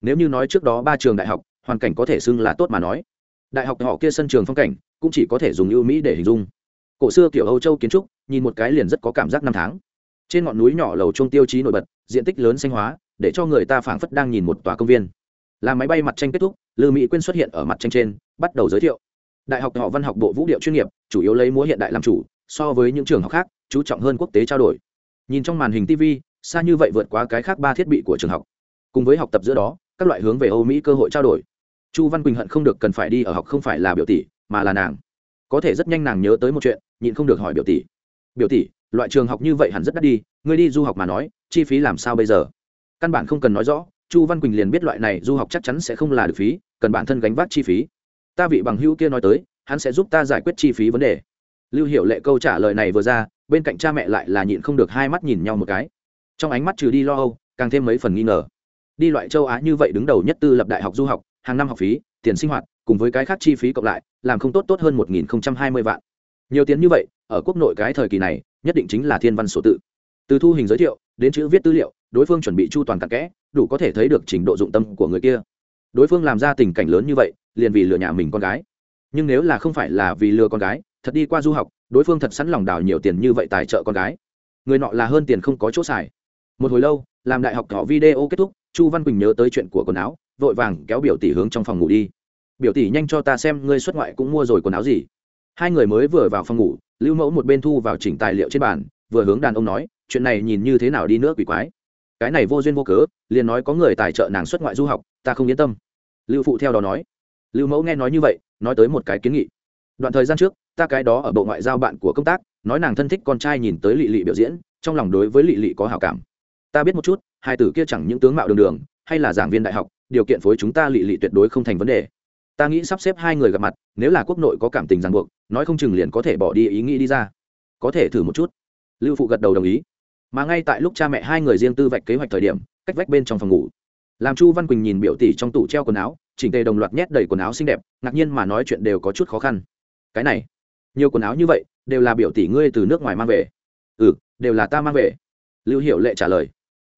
Nếu như nói trước đó ba trường đại học, hoàn cảnh có thể xưng là tốt mà nói. Đại học họ kia sân trường phong cảnh, cũng chỉ có thể dùng ưu mỹ để hình dung. Cổ xưa kiểu âu châu kiến trúc, nhìn một cái liền rất có cảm giác năm tháng. Trên ngọn núi nhỏ lầu trung tiêu chí nổi bật, diện tích lớn xanh hóa, để cho người ta phảng phất đang nhìn một tòa công viên. Là máy bay mặt tranh kết thúc lư mỹ quyên xuất hiện ở mặt tranh trên, bắt đầu giới thiệu. Đại học họ văn học bộ vũ điệu chuyên nghiệp, chủ yếu lấy múa hiện đại làm chủ, so với những trường học khác, chú trọng hơn quốc tế trao đổi. Nhìn trong màn hình tv xa như vậy vượt quá cái khác ba thiết bị của trường học. Cùng với học tập giữa đó, các loại hướng về âu mỹ cơ hội trao đổi. Chu văn quỳnh hận không được cần phải đi ở học không phải là biểu tỷ, mà là nàng. Có thể rất nhanh nàng nhớ tới một chuyện, nhịn không được hỏi biểu tỷ. Biểu tỷ, loại trường học như vậy hẳn rất đắt đi, ngươi đi du học mà nói, chi phí làm sao bây giờ? Căn bản không cần nói rõ chu văn quỳnh liền biết loại này du học chắc chắn sẽ không là được phí, cần bản thân gánh vác chi phí. Ta vị bằng hữu kia nói tới, hắn sẽ giúp ta giải quyết chi phí vấn đề. Lưu hiệu lệ câu trả lời này vừa ra, bên cạnh cha mẹ lại là nhịn không được hai mắt nhìn nhau một cái. Trong ánh mắt trừ đi lo âu, càng thêm mấy phần nghi ngờ. Đi loại châu á như vậy đứng đầu nhất tư lập đại học du học, hàng năm học phí, tiền sinh hoạt, cùng với cái khác chi phí cộng lại, làm không tốt tốt hơn một nghìn hai mươi vạn. Nhiều tiền như vậy, ở quốc nội cái thời kỳ này, nhất định chính là thiên văn sổ tự. Từ thu hình giới thiệu, đến chữ viết tư liệu đối phương chuẩn bị chu toàn cặn kẽ, đủ có thể thấy được trình độ dụng tâm của người kia. Đối phương làm ra tình cảnh lớn như vậy, liền vì lừa nhà mình con gái. Nhưng nếu là không phải là vì lừa con gái, thật đi qua du học, đối phương thật sẵn lòng đào nhiều tiền như vậy tài trợ con gái. Người nọ là hơn tiền không có chỗ xài. Một hồi lâu, làm đại học thọ video kết thúc, chu văn quỳnh nhớ tới chuyện của quần áo, vội vàng kéo biểu tỷ hướng trong phòng ngủ đi. Biểu tỷ nhanh cho ta xem ngươi xuất ngoại cũng mua rồi quần áo gì. Hai người mới vừa vào phòng ngủ, lưu mẫu một bên thu vào chỉnh tài liệu trên bàn, vừa hướng đàn ông nói, chuyện này nhìn như thế nào đi nữa quỷ quái cái này vô duyên vô cớ, liền nói có người tài trợ nàng xuất ngoại du học, ta không yên tâm. Lưu phụ theo đó nói. Lưu mẫu nghe nói như vậy, nói tới một cái kiến nghị. Đoạn thời gian trước, ta cái đó ở bộ ngoại giao bạn của công tác, nói nàng thân thích con trai nhìn tới lị lị biểu diễn, trong lòng đối với lị lị có hào cảm. Ta biết một chút, hai tử kia chẳng những tướng mạo đường đường, hay là giảng viên đại học, điều kiện phối chúng ta lị lị tuyệt đối không thành vấn đề. Ta nghĩ sắp xếp hai người gặp mặt, nếu là quốc nội có cảm tình ràng buộc, nói không chừng liền có thể bỏ đi ý nghĩ đi ra. Có thể thử một chút. Lưu phụ gật đầu đồng ý mà ngay tại lúc cha mẹ hai người riêng tư vạch kế hoạch thời điểm, cách vách bên trong phòng ngủ. Làm chu văn quỳnh nhìn biểu tỷ trong tủ treo quần áo, chỉnh tề đồng loạt nhét đầy quần áo xinh đẹp, ngạc nhiên mà nói chuyện đều có chút khó khăn. Cái này, nhiều quần áo như vậy, đều là biểu tỷ ngươi từ nước ngoài mang về. Ừ đều là ta mang về. Lưu hiệu lệ trả lời.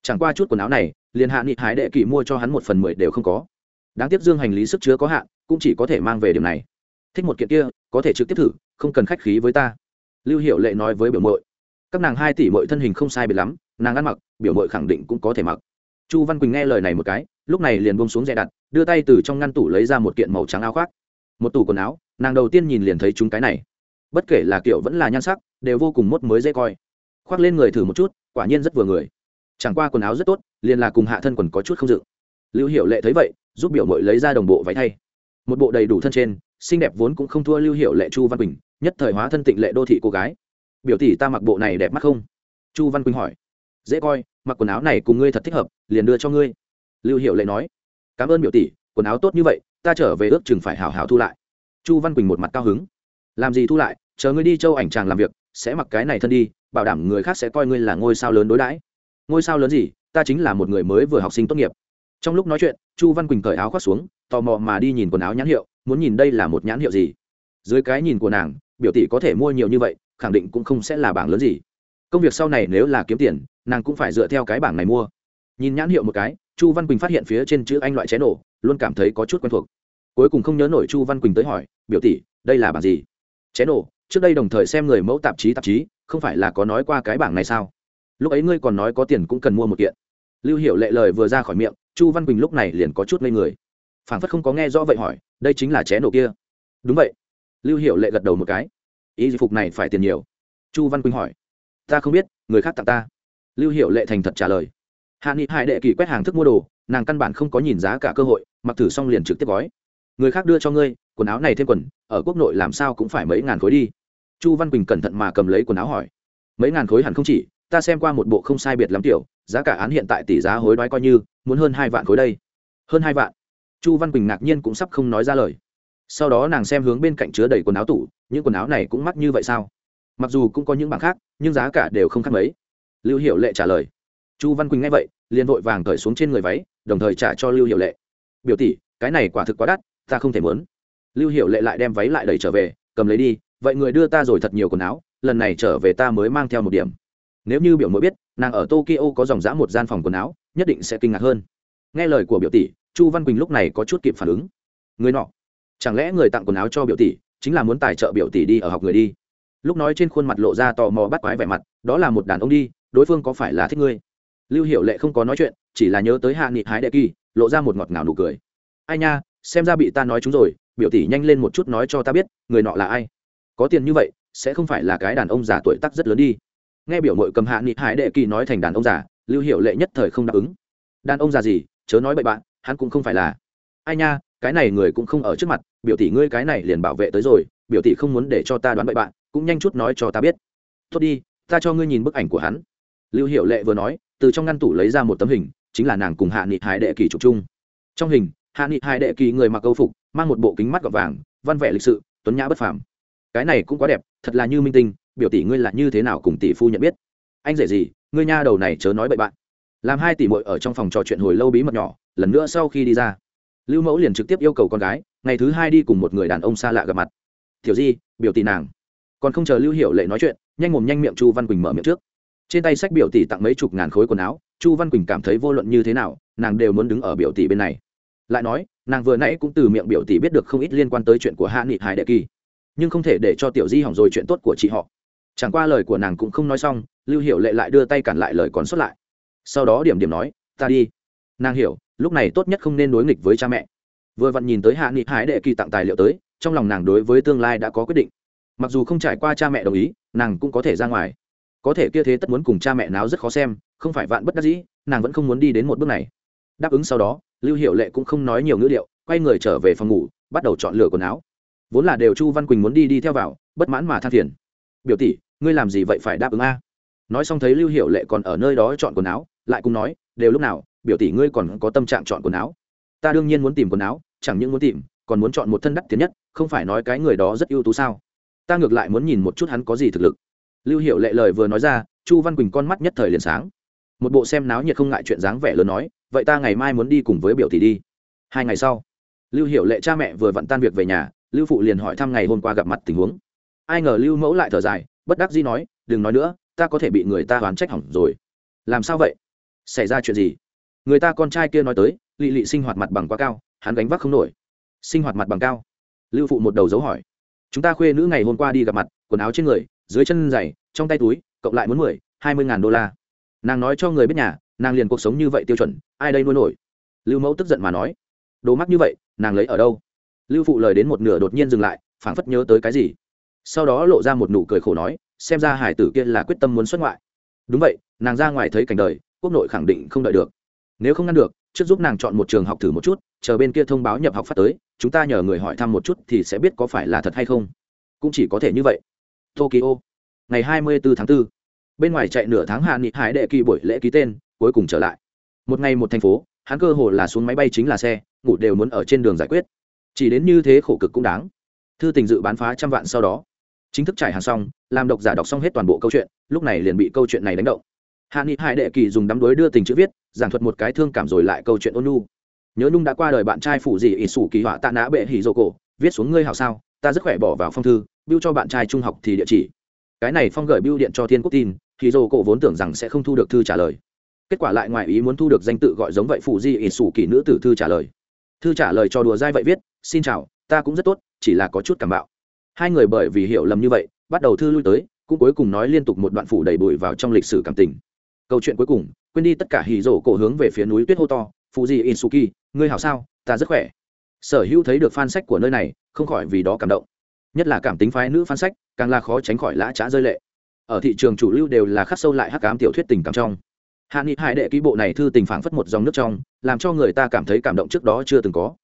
Chẳng qua chút quần áo này, liền hạ nghị hái đệ kỷ mua cho hắn một phần mười đều không có. Đáng tiếc dương hành lý sức chứa có hạn, cũng chỉ có thể mang về điểm này. Thích một kiện kia, có thể trực tiếp thử, không cần khách khí với ta. Lưu hiệu lệ nói với biểu mội các nàng hai tỷ mọi thân hình không sai biệt lắm, nàng ăn mặc, biểu mội khẳng định cũng có thể mặc. Chu văn quỳnh nghe lời này một cái, lúc này liền buông xuống dè đặt đưa tay từ trong ngăn tủ lấy ra một kiện màu trắng áo khoác. Một tủ quần áo, nàng đầu tiên nhìn liền thấy chúng cái này. Bất kể là kiểu vẫn là nhan sắc, đều vô cùng mốt mới dễ coi. Khoác lên người thử một chút, quả nhiên rất vừa người. Chẳng qua quần áo rất tốt, liền là cùng hạ thân quần có chút không dự. Lưu hiệu lệ thấy vậy, giúp biểu mội lấy ra đồng bộ váy thay. Một bộ đầy đủ thân trên, xinh đẹp vốn cũng không thua lưu hiệu lệ chu văn quỳnh, nhất thời hóa thân tịnh lệ đô thị cô gái biểu tỷ ta mặc bộ này đẹp mắt không? Chu văn quỳnh hỏi. Dễ coi, mặc quần áo này cùng ngươi thật thích hợp, liền đưa cho ngươi. Lưu hiệu lệ nói. Cảm ơn biểu tỷ, quần áo tốt như vậy, ta trở về ước chừng phải hào hào thu lại. Chu văn quỳnh một mặt cao hứng. Làm gì thu lại, chờ ngươi đi châu ảnh tràng làm việc, sẽ mặc cái này thân đi, bảo đảm người khác sẽ coi ngươi là ngôi sao lớn đối đãi. Ngôi sao lớn gì, ta chính là một người mới vừa học sinh tốt nghiệp. Trong lúc nói chuyện, chu văn quỳnh cởi áo khoác xuống, tò mò mà đi nhìn quần áo nhãn hiệu, muốn nhìn đây là một nhãn hiệu gì. Dưới cái nhìn của nàng, biểu tỷ có thể mua nhiều như vậy khẳng định cũng không sẽ là bảng lớn gì. Công việc sau này nếu là kiếm tiền, nàng cũng phải dựa theo cái bảng này mua. Nhìn nhãn hiệu một cái, chu văn quỳnh phát hiện phía trên chữ anh loại cháy nổ, luôn cảm thấy có chút quen thuộc. Cuối cùng không nhớ nổi chu văn quỳnh tới hỏi, biểu tỷ, đây là bảng gì? Cháy nổ, trước đây đồng thời xem người mẫu tạp chí tạp chí, không phải là có nói qua cái bảng này sao? Lúc ấy ngươi còn nói có tiền cũng cần mua một kiện. Lưu Hiểu lệ lời vừa ra khỏi miệng, chu văn quỳnh lúc này liền có chút ngây người. Phảng phất không có nghe rõ vậy hỏi, đây chính là ché nổ kia. Đúng vậy. Lưu Hiểu lệ gật đầu một cái ý phục này phải tiền nhiều? Chu văn quỳnh hỏi. Ta không biết, người khác tặng ta. Lưu hiệu lệ thành thật trả lời. Hạ nghị hải đệ kỳ quét hàng thức mua đồ, nàng căn bản không có nhìn giá cả cơ hội, mặc thử xong liền trực tiếp gói. Người khác đưa cho ngươi, quần áo này thêm quần, ở quốc nội làm sao cũng phải mấy ngàn khối đi. Chu văn quỳnh cẩn thận mà cầm lấy quần áo hỏi. Mấy ngàn khối hẳn không chỉ, ta xem qua một bộ không sai biệt lắm tiểu, giá cả án hiện tại tỷ giá hối đoái coi như, muốn hơn hai vạn khối đây. Hơn hai vạn. Chu văn quỳnh ngạc nhiên cũng sắp không nói ra lời sau đó nàng xem hướng bên cạnh chứa đầy quần áo tủ, những quần áo này cũng mắc như vậy sao? Mặc dù cũng có những bảng khác, nhưng giá cả đều không khác mấy. Lưu hiệu lệ trả lời. Chu văn quỳnh nghe vậy, liền vội vàng cởi xuống trên người váy, đồng thời trả cho lưu hiệu lệ. Biểu tỷ, cái này quả thực quá đắt, ta không thể muốn. Lưu hiệu lệ lại đem váy lại đẩy trở về, cầm lấy đi, vậy người đưa ta rồi thật nhiều quần áo, lần này trở về ta mới mang theo một điểm. Nếu như biểu mỗi biết, nàng ở tokyo có dòng dã một gian phòng quần áo, nhất định sẽ kinh ngạc hơn. Nghe lời của biểu tỷ, chu văn quỳnh lúc này có chút kịp phản ứng. Người nọ chẳng lẽ người tặng quần áo cho biểu tỷ chính là muốn tài trợ biểu tỷ đi ở học người đi? Lúc nói trên khuôn mặt lộ ra tò mò bắt quái vẻ mặt, đó là một đàn ông đi, đối phương có phải là thích ngươi? Lưu hiệu lệ không có nói chuyện, chỉ là nhớ tới hạ nghị hái đệ kỳ, lộ ra một ngọt ngào nụ cười. Ai nha, xem ra bị ta nói chúng rồi, biểu tỷ nhanh lên một chút nói cho ta biết, người nọ là ai? Có tiền như vậy, sẽ không phải là cái đàn ông già tuổi tác rất lớn đi. Nghe biểu mội cầm hạ nghị hái đệ kỳ nói thành đàn ông già, lưu hiệu lệ nhất thời không đáp ứng. Đàn ông già gì, chớ nói bậy bạn, hắn cũng không phải là. Ai nha cái này người cũng không ở trước mặt, biểu tỷ ngươi cái này liền bảo vệ tới rồi, biểu tỷ không muốn để cho ta đoán bậy bạn, cũng nhanh chút nói cho ta biết. Tốt đi, ta cho ngươi nhìn bức ảnh của hắn. Lưu hiệu lệ vừa nói, từ trong ngăn tủ lấy ra một tấm hình, chính là nàng cùng hạ nghị hải đệ kỳ chụp chung. Trong hình, hạ nghị hải đệ kỳ người mặc câu phục, mang một bộ kính mắt gọt vàng, văn vẻ lịch sự, tuấn nhã bất phàm. Cái này cũng quá đẹp, thật là như minh tinh, biểu tỷ ngươi là như thế nào cùng tỷ phu nhận biết? Anh rể gì, ngươi nha đầu này chớ nói bậy bạn. Làm hai tỷ muội ở trong phòng trò chuyện hồi lâu bí mật nhỏ, lần nữa sau khi đi ra lưu mẫu liền trực tiếp yêu cầu con gái, ngày thứ hai đi cùng một người đàn ông xa lạ gặp mặt. Tiểu di, biểu tỷ nàng. Còn không chờ lưu hiệu lệ nói chuyện, nhanh mồm nhanh miệng chu văn quỳnh mở miệng trước. Trên tay sách biểu tỷ tặng mấy chục ngàn khối quần áo, chu văn quỳnh cảm thấy vô luận như thế nào, nàng đều muốn đứng ở biểu tỷ bên này. Lại nói, nàng vừa nãy cũng từ miệng biểu tỷ biết được không ít liên quan tới chuyện của hạ nghị hải đệ kỳ, nhưng không thể để cho tiểu di hỏng rồi chuyện tốt của chị họ. Chẳng qua lời của nàng cũng không nói xong, lưu hiệu lệ lại đưa tay cản lại lời còn xuất lại. Sau đó điểm điểm nói, ta đi. Nàng hiểu lúc này tốt nhất không nên đối nghịch với cha mẹ. Vừa vặn nhìn tới hạ nghị hải đệ kỳ tặng tài liệu tới, trong lòng nàng đối với tương lai đã có quyết định. Mặc dù không trải qua cha mẹ đồng ý, nàng cũng có thể ra ngoài. Có thể kia thế tất muốn cùng cha mẹ nào rất khó xem, không phải vạn bất đắc dĩ, nàng vẫn không muốn đi đến một bước này. Đáp ứng sau đó, lưu hiệu lệ cũng không nói nhiều ngữ liệu, quay người trở về phòng ngủ, bắt đầu chọn lựa quần áo. Vốn là đều chu văn quỳnh muốn đi đi theo vào, bất mãn mà than phiền. Biểu tỷ, ngươi làm gì vậy phải đáp ứng a? Nói xong thấy lưu hiệu lệ còn ở nơi đó chọn quần áo, lại cũng nói, đều lúc nào biểu tỷ ngươi còn có tâm trạng chọn quần áo. Ta đương nhiên muốn tìm quần áo, chẳng những muốn tìm, còn muốn chọn một thân đắt tiền nhất, không phải nói cái người đó rất ưu tú sao? Ta ngược lại muốn nhìn một chút hắn có gì thực lực. Lưu hiệu lệ lời vừa nói ra, chu văn quỳnh con mắt nhất thời liền sáng. Một bộ xem náo nhiệt không ngại chuyện dáng vẻ lớn nói, vậy ta ngày mai muốn đi cùng với biểu tỷ đi. Hai ngày sau, lưu hiệu lệ cha mẹ vừa vặn tan việc về nhà, lưu phụ liền hỏi thăm ngày hôm qua gặp mặt tình huống. Ai ngờ lưu mẫu lại thở dài, bất đắc dĩ nói, đừng nói nữa, ta có thể bị người ta oán trách hỏng rồi. Làm sao vậy? Xảy ra chuyện gì? Người ta con trai kia nói tới, lị lị sinh hoạt mặt bằng quá cao, hắn gánh vác không nổi. Sinh hoạt mặt bằng cao? Lưu phụ một đầu dấu hỏi. Chúng ta khuê nữ ngày hôm qua đi gặp mặt, quần áo trên người, dưới chân giày, trong tay túi, cộng lại muốn mười, hai mươi ngàn đô la. Nàng nói cho người biết nhà, nàng liền cuộc sống như vậy tiêu chuẩn, ai đây nuôi nổi? Lưu mẫu tức giận mà nói. Đồ mắc như vậy, nàng lấy ở đâu? Lưu phụ lời đến một nửa đột nhiên dừng lại, phảng phất nhớ tới cái gì. Sau đó lộ ra một nụ cười khổ nói, xem ra hải tử kia là quyết tâm muốn xuất ngoại. Đúng vậy, nàng ra ngoài thấy cảnh đời, quốc nội khẳng định không đợi được nếu không ngăn được, trước giúp nàng chọn một trường học thử một chút, chờ bên kia thông báo nhập học phát tới, chúng ta nhờ người hỏi thăm một chút thì sẽ biết có phải là thật hay không. Cũng chỉ có thể như vậy. Tokyo, ngày 24 tháng 4. bên ngoài chạy nửa tháng hạ nghị hải đệ kỳ buổi lễ ký tên, cuối cùng trở lại. Một ngày một thành phố, hắn cơ hồ là xuống máy bay chính là xe, ngủ đều muốn ở trên đường giải quyết. Chỉ đến như thế khổ cực cũng đáng. Thư tình dự bán phá trăm vạn sau đó. Chính thức trải hàng xong, làm độc giả đọc xong hết toàn bộ câu chuyện, lúc này liền bị câu chuyện này đánh động hạ nghị hải đệ kỳ dùng đắm đuối đưa tình chữ viết, giảng thuật một cái thương cảm rồi lại câu chuyện ôn nu nhớ nhung đã qua đời bạn trai phủ gì ỷ sủ kỳ họa tạ nã bệ hỉ dô cổ, viết xuống ngươi hào sao, ta rất khỏe bỏ vào phong thư bưu cho bạn trai trung học thì địa chỉ. Cái này phong gửi bưu điện cho thiên quốc tin thì dô cổ vốn tưởng rằng sẽ không thu được thư trả lời. Kết quả lại ngoài ý muốn thu được danh tự gọi giống vậy phủ di ỉ sủ kỳ nữ tử thư trả lời. Thư trả lời cho đùa dai vậy viết, xin chào, ta cũng rất tốt, chỉ là có chút cảm bạo. Hai người bởi vì hiểu lầm như vậy, bắt đầu thư lui tới, cũng cuối cùng nói liên tục một đoạn phủ đầy bụi vào trong lịch sử cảm tình câu chuyện cuối cùng, quên đi tất cả hì rổ cổ hướng về phía núi tuyết hô to phụ di insuki, ngươi hảo sao? Ta rất khỏe. Sở hữu thấy được fan sách của nơi này, không khỏi vì đó cảm động. Nhất là cảm tính phái nữ fan sách, càng là khó tránh khỏi lã trá rơi lệ. Ở thị trường chủ lưu đều là khắc sâu lại hắc cám tiểu thuyết tình cảm trong. Hạ nghị hải đệ ký bộ này thư tình phảng phất một dòng nước trong, làm cho người ta cảm thấy cảm động trước đó chưa từng có.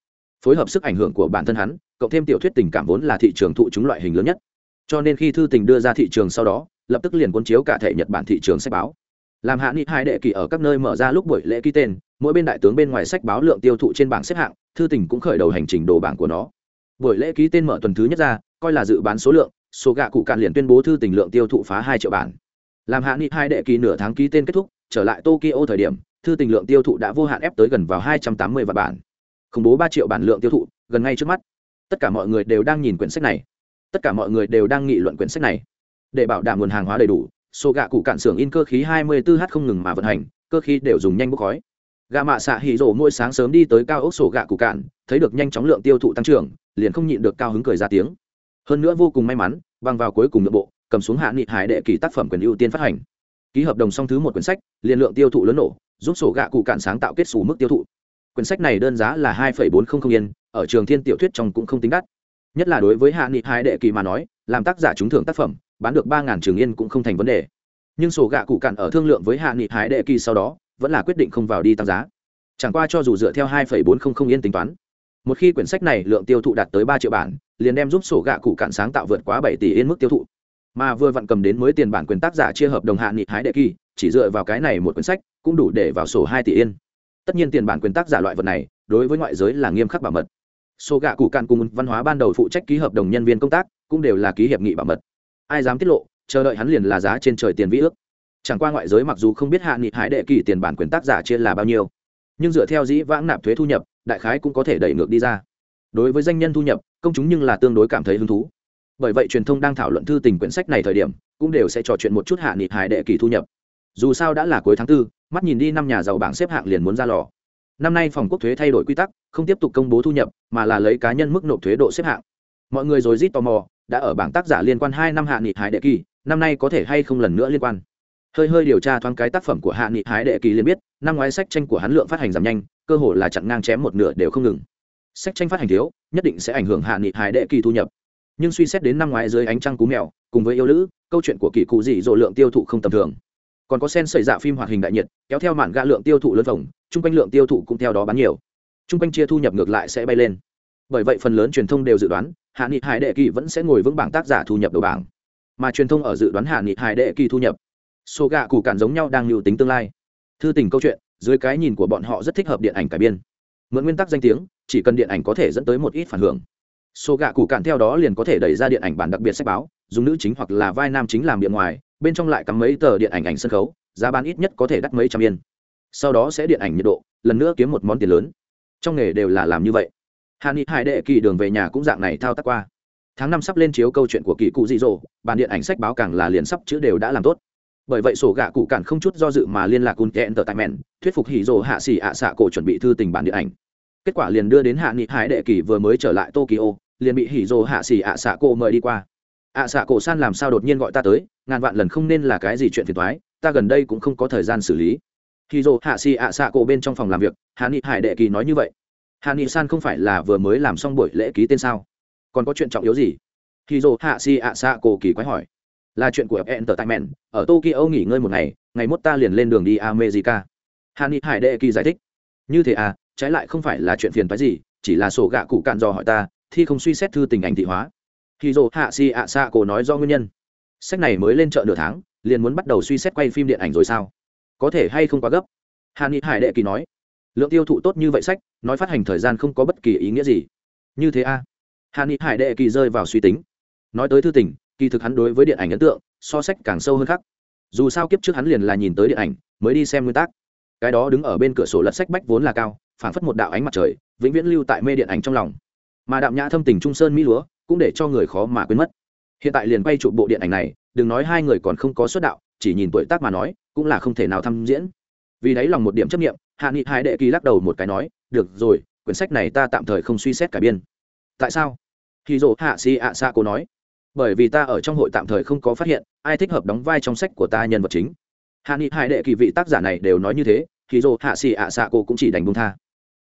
Phối hợp sức ảnh hưởng của bản thân hắn, cộng thêm tiểu thuyết tình cảm vốn là thị trường thụ chúng loại hình lớn nhất. Cho nên khi thư tình đưa ra thị trường sau đó, lập tức liền cuốn chiếu cả thể nhật bản thị trường sách báo làm hạ nghị hai đệ kỳ ở các nơi mở ra lúc buổi lễ ký tên, mỗi bên đại tướng bên ngoài sách báo lượng tiêu thụ trên bảng xếp hạng, thư tình cũng khởi đầu hành trình đồ bảng của nó. Buổi lễ ký tên mở tuần thứ nhất ra, coi là dự bán số lượng, số gạ cụ cạn liền tuyên bố thư tình lượng tiêu thụ phá hai triệu bản. Làm hạ nghị hai đệ kỳ nửa tháng ký tên kết thúc, trở lại tokyo thời điểm, thư tình lượng tiêu thụ đã vô hạn ép tới gần vào hai trăm tám mươi vạn bản. Khủng bố ba triệu bản lượng tiêu thụ, gần ngay trước mắt. Tất cả mọi người đều đang nhìn quyển sách này. Tất cả mọi người đều đang nghị luận quyển sách này. Để bảo đảm nguồn hàng hóa đầy đủ Sổ gạ cụ cạn xưởng in cơ khí 24h không ngừng mà vận hành, cơ khí đều dùng nhanh bốc khói. Gà mạ xạ hỉ rổ mỗi sáng sớm đi tới cao ốc sổ gạ cụ cạn, thấy được nhanh chóng lượng tiêu thụ tăng trưởng, liền không nhịn được cao hứng cười ra tiếng. Hơn nữa vô cùng may mắn, bằng vào cuối cùng nội bộ, cầm xuống hạ nghị hải đệ kỳ tác phẩm quyền ưu tiên phát hành. Ký hợp đồng xong thứ một quyển sách, liền lượng tiêu thụ lớn nổ, giúp sổ gạ cụ cạn sáng tạo kết xù mức tiêu thụ. Quyển sách này đơn giá là hai bốn trăm linh yên, ở trường thiên tiểu thuyết trong cũng không tính đắt. Nhất là đối với hạ nghị hải đệ kỳ mà nói, làm tác giả trúng thưởng tác phẩm bán được ba ngàn trường yên cũng không thành vấn đề. Nhưng sổ gạ cụ cạn ở thương lượng với hạ nghị hải đệ kỳ sau đó, vẫn là quyết định không vào đi tăng giá. Chẳng qua cho dù dựa theo hai bốn trăm linh yên tính toán, một khi quyển sách này lượng tiêu thụ đạt tới ba triệu bản, liền đem giúp sổ gạ cụ cạn sáng tạo vượt quá bảy tỷ yên mức tiêu thụ. Mà vừa vặn cầm đến mới tiền bản quyền tác giả chia hợp đồng hạ nghị hái đệ kỳ, chỉ dựa vào cái này một quyển sách cũng đủ để vào sổ hai tỷ yên. Tất nhiên tiền bản quyền tác giả loại vật này, đối với ngoại giới là nghiêm khắc bảo mật. Số gạ cụ cạn cùng văn hóa ban đầu phụ trách ký hợp đồng nhân viên công tác cũng đều là ký hiệp nghị bảo mật ai dám tiết lộ, chờ đợi hắn liền là giá trên trời tiền vĩ ước. Chẳng qua ngoại giới mặc dù không biết hạ nghị hải đệ kỳ tiền bản quyền tác giả chia là bao nhiêu, nhưng dựa theo dĩ vãng nạp thuế thu nhập, đại khái cũng có thể đẩy ngược đi ra. Đối với danh nhân thu nhập, công chúng nhưng là tương đối cảm thấy hứng thú. Bởi vậy truyền thông đang thảo luận thư tình quyển sách này thời điểm, cũng đều sẽ trò chuyện một chút hạ nghị hải đệ kỳ thu nhập. Dù sao đã là cuối tháng tư, mắt nhìn đi năm nhà giàu bảng xếp hạng liền muốn ra lò. Năm nay phòng quốc thuế thay đổi quy tắc, không tiếp tục công bố thu nhập, mà là lấy cá nhân mức nộp thuế độ xếp hạng. Mọi người rồi rít tò mò đã ở bảng tác giả liên quan hai năm hạ nghị hải đệ kỳ, năm nay có thể hay không lần nữa liên quan. Hơi hơi điều tra thoáng cái tác phẩm của hạ nghị hái đệ kỳ liền biết, năm ngoái sách tranh của hắn lượng phát hành giảm nhanh, cơ hội là chặn ngang chém một nửa đều không ngừng. Sách tranh phát hành thiếu, nhất định sẽ ảnh hưởng hạ nghị hái đệ kỳ thu nhập. Nhưng suy xét đến năm ngoái dưới ánh trăng cú mèo, cùng với yêu lữ, câu chuyện của kỳ cụ dị dỗ lượng tiêu thụ không tầm thường. Còn có sen xảy dạ phim hoạt hình đại nhiệt, kéo theo màn gạ lượng tiêu thụ lớn vòng, chung quanh lượng tiêu thụ cũng theo đó bán nhiều. Chung quanh chia thu nhập ngược lại sẽ bay lên bởi vậy phần lớn truyền thông đều dự đoán, hạ nghị hải đệ kỳ vẫn sẽ ngồi vững bảng tác giả thu nhập đầu bảng. Mà truyền thông ở dự đoán hạ nghị hải đệ kỳ thu nhập, số gạ cụ cản giống nhau đang lưu tính tương lai. Thư tình câu chuyện, dưới cái nhìn của bọn họ rất thích hợp điện ảnh cải biên. Mượn nguyên tắc danh tiếng, chỉ cần điện ảnh có thể dẫn tới một ít phản hưởng. Số gạ cụ cạn theo đó liền có thể đẩy ra điện ảnh bản đặc biệt sách báo, dùng nữ chính hoặc là vai nam chính làm điện ngoài, bên trong lại cắm mấy tờ điện ảnh ảnh sân khấu, giá bán ít nhất có thể đắt mấy trăm yên. Sau đó sẽ điện ảnh nhiệt độ, lần nữa kiếm một món tiền lớn. Trong nghề đều là làm như vậy hà ni hai đệ kỳ đường về nhà cũng dạng này thao tác qua. Tháng năm sắp lên chiếu câu chuyện của kỳ cụ dị dỗ, bản điện ảnh sách báo càng là liền sắp chữ đều đã làm tốt. Bởi vậy sổ gạ cụ cản không chút do dự mà liên lạc cùng kẹn tờ tại mẹn, thuyết phục hỉ dỗ hạ xỉ ạ xạ cổ chuẩn bị thư tình bản điện ảnh. Kết quả liền đưa đến hạ nghị hải đệ kỳ vừa mới trở lại tokyo, liền bị hỉ dỗ hạ xỉ ạ xạ cổ mời đi qua. Ạ xạ cổ san làm sao đột nhiên gọi ta tới? Ngàn vạn lần không nên là cái gì chuyện phiền thoái ta gần đây cũng không có thời gian xử lý. Hỉ dỗ hạ xỉ ạ xạ cổ bên trong phòng làm việc hạ nghị hải đệ kỳ nói như vậy hạ nghị san không phải là vừa mới làm xong buổi lễ ký tên sao? Còn có chuyện trọng yếu gì? Khi dô hạ si ạ xạ cổ kỳ quái hỏi. Là chuyện của entertainment, ở tokyo nghỉ ngơi một ngày ngày mốt ta liền lên đường đi america. Hạ nghị hải đệ kỳ giải thích. Như thế à trái lại không phải là chuyện phiền phái gì, chỉ là sổ gạ cụ cạn dò hỏi ta Thì không suy xét thư tình ảnh thị hóa. Khi dô hạ si ạ xạ cổ nói do nguyên nhân. Sách này mới lên chợ nửa tháng, liền muốn bắt đầu suy xét quay phim điện ảnh rồi sao? Có thể hay không quá gấp? Hà ni hải đệ kỳ nói lượng tiêu thụ tốt như vậy sách, nói phát hành thời gian không có bất kỳ ý nghĩa gì. Như thế a. À? hà ni hải đệ kỳ rơi vào suy tính. Nói tới thư tình, kỳ thực hắn đối với điện ảnh ấn tượng, so sách càng sâu hơn khác. Dù sao kiếp trước hắn liền là nhìn tới điện ảnh, mới đi xem nguyên tắc cái đó đứng ở bên cửa sổ lật sách bách vốn là cao phản phất một đạo ánh mặt trời, vĩnh viễn lưu tại mê điện ảnh trong lòng. Mà đạm nhã thâm tình trung sơn mỹ lúa, cũng để cho người khó mà quên mất. Hiện tại liền quay chụp bộ điện ảnh này, đừng nói hai người còn không có xuất đạo, chỉ nhìn tuổi tác mà nói, cũng là không thể nào tham diễn. Vì đấy lòng một điểm chấp nghiệm hạ nghị hai đệ kỳ lắc đầu một cái nói, được rồi, quyển sách này ta tạm thời không suy xét cả biên. Tại sao? Khi dỗ hạ xì ạ xa cô nói, bởi vì ta ở trong hội tạm thời không có phát hiện ai thích hợp đóng vai trong sách của ta nhân vật chính. Hạ nghị hai đệ kỳ vị tác giả này đều nói như thế khi dỗ hạ xì ạ xa cô cũng chỉ đành bông tha.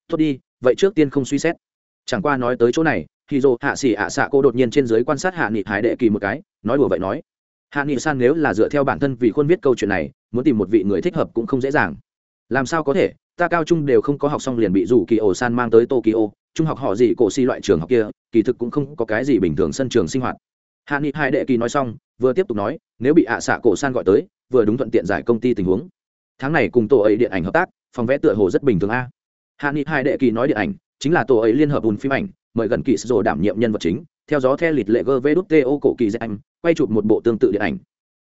Tốt đi, vậy trước tiên không suy xét. Chẳng qua nói tới chỗ này khi dỗ hạ xì ạ xạ cô đột nhiên trên giới quan sát hạ nghị hải đệ kỳ một cái, nói đùa vậy nói, hạ nghị san nếu là dựa theo bản thân vì khuôn viết câu chuyện này, muốn tìm một vị người thích hợp cũng không dễ dàng làm sao có thể? Ta cao trung đều không có học xong liền bị rủ kỳ ổ san mang tới tokyo, trung học họ gì cổ si loại trường học kia, kỳ thực cũng không có cái gì bình thường sân trường sinh hoạt. Hạ nghị hai đệ kỳ nói xong, vừa tiếp tục nói, nếu bị ạ xạ cổ san gọi tới, vừa đúng thuận tiện giải công ty tình huống. Tháng này cùng tổ ấy điện ảnh hợp tác, phòng vẽ tựa hồ rất bình thường a. Hạ nghị hai đệ kỳ nói điện ảnh, chính là tổ ấy liên hợp bùn phim ảnh, mời gần kỳ sô đảm nhiệm nhân vật chính, theo gió theo lịch lệ gv đút to cổ kỳ danh quay chụp một bộ tương tự điện ảnh.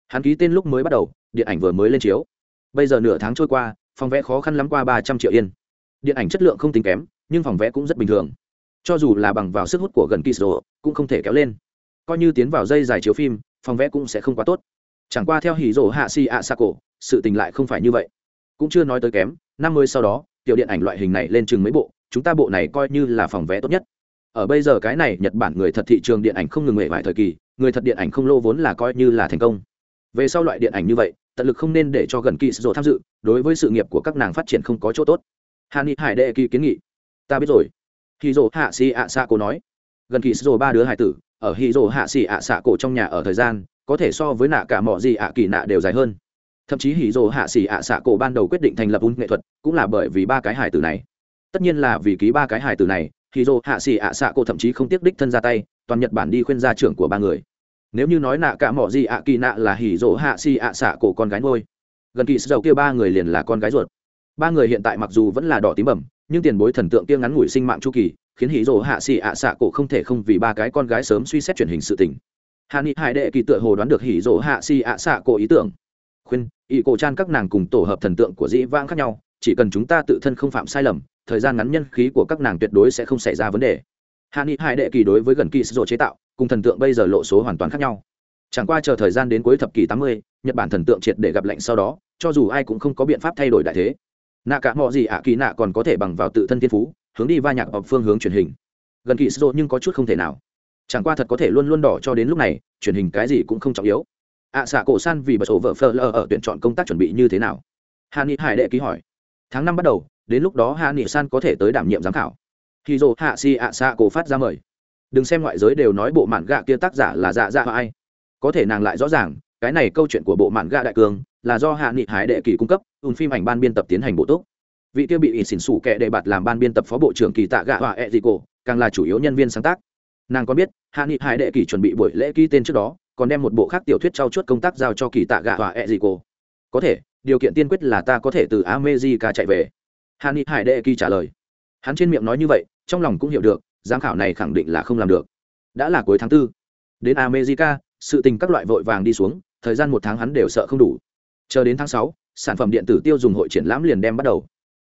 Hắn ký tên lúc mới bắt đầu, điện ảnh vừa mới lên chiếu. Bây giờ nửa tháng trôi qua phòng vẽ khó khăn lắm qua ba trăm triệu yên. Điện ảnh chất lượng không tính kém, nhưng phòng vẽ cũng rất bình thường. Cho dù là bằng vào sức hút của gần kỳ cũng không thể kéo lên. Coi như tiến vào dây dài chiếu phim, phòng vẽ cũng sẽ không quá tốt. Chẳng qua theo hỉ rổ hạ si ạ sa cổ sự tình lại không phải như vậy. Cũng chưa nói tới kém, năm mươi sau đó, tiểu điện ảnh loại hình này lên chừng mấy bộ, chúng ta bộ này coi như là phòng vé tốt nhất. Ở bây giờ cái này, nhật bản người thật thị trường điện ảnh không ngừng nghề vài thời kỳ, người thật điện ảnh không lô vốn là coi như là thành công. Về sau loại điện ảnh như vậy tận lực không nên để cho gần kỳ sổ tham dự, đối với sự nghiệp của các nàng phát triển không có chỗ tốt. Hà ni hải đệ kỳ kiến nghị. Ta biết rồi. Hì dỗ hạ xì ạ xạ cổ nói. Gần kỳ sổ ba đứa hải tử, ở hì dỗ hạ xì ạ xạ cổ trong nhà ở thời gian, có thể so với nạ cả mọi gì ạ kỳ nạ đều dài hơn. Thậm chí hì dỗ hạ xì ạ xạ cổ ban đầu quyết định thành lập un nghệ thuật, cũng là bởi vì ba cái hải tử này. Tất nhiên là vì ký ba cái hải tử này hì dỗ hạ xì ạ xạ cổ thậm chí không tiếc đích thân ra tay, toàn nhật bản đi khuyên gia trưởng của ba người nếu như nói nạ cả mỏ gì ạ, kỳ nạ là hỉ rỗ hạ xì ạ xạ cổ con gái ngôi gần kỳ sầu kia ba người liền là con gái ruột. Ba người hiện tại mặc dù vẫn là đỏ tím bẩm, nhưng tiền bối thần tượng kia ngắn ngủi sinh mạng chu kỳ, khiến hỉ rỗ hạ xì ạ xạ cổ không thể không vì ba cái con gái sớm suy xét truyền hình sự tình. Hạ nghị hải đệ kỳ tựa hồ đoán được hỉ rỗ hạ xì ạ xạ cổ ý tưởng. Khuyên ý cổ chan các nàng cùng tổ hợp thần tượng của dĩ vãng khác nhau, chỉ cần chúng ta tự thân không phạm sai lầm, thời gian ngắn nhân khí của các nàng tuyệt đối sẽ không xảy ra vấn đề hạ nghị hải đệ kỳ đối với gần kỳ sổ chế tạo, cùng thần tượng bây giờ lộ số hoàn toàn khác nhau. Chẳng qua chờ thời gian đến cuối thập kỷ tám mươi, nhật bản thần tượng triệt để gặp lệnh sau đó, cho dù ai cũng không có biện pháp thay đổi đại thế. Nạ cả mọi gì ạ, kỳ nạ còn có thể bằng vào tự thân thiên phú, hướng đi va nhạc vào phương hướng truyền hình. Gần kỳ sổ nhưng có chút không thể nào. Chẳng qua thật có thể luôn luôn đỏ cho đến lúc này, truyền hình cái gì cũng không trọng yếu. Ạ xạ cổ san vì bật sổ vợ phơ lờ ở tuyển chọn công tác chuẩn bị như thế nào? Hà ni hải đệ ký hỏi. Tháng năm bắt đầu, đến lúc đó hà nghị san có thể tới đảm nhiệm giám khảo khi dồ hạ si ạ xạ cổ phát ra mời. Đừng xem ngoại giới đều nói bộ mạn gạ kia tác giả là dạ dạ ai. Có thể nàng lại rõ ràng, cái này câu chuyện của bộ mạn gạ đại cường là do hạ nghị hải đệ kỳ cung cấp, ùn phim ảnh ban biên tập tiến hành bộ tốt vị kia bị ỉ xỉn xủ kệ đệ bạt làm ban biên tập phó bộ trưởng kỳ tạ gạ họa e dị cổ, càng là chủ yếu nhân viên sáng tác. Nàng có biết, hạ nghị hải đệ kỳ chuẩn bị buổi lễ ký tên trước đó, còn đem một bộ khác tiểu thuyết trao chuốt công tác giao cho kỳ tạ gạ họa e dị cổ. Có thể, điều kiện tiên quyết là ta có thể từ amejica chạy về. Hạ nghị hải đệ kỳ trả lời hắn trên miệng nói như vậy, trong lòng cũng hiểu được, giám khảo này khẳng định là không làm được. Đã là cuối tháng tư. Đến america, sự tình các loại vội vàng đi xuống, thời gian một tháng hắn đều sợ không đủ. Chờ đến tháng sáu, sản phẩm điện tử tiêu dùng hội triển lãm liền đem bắt đầu.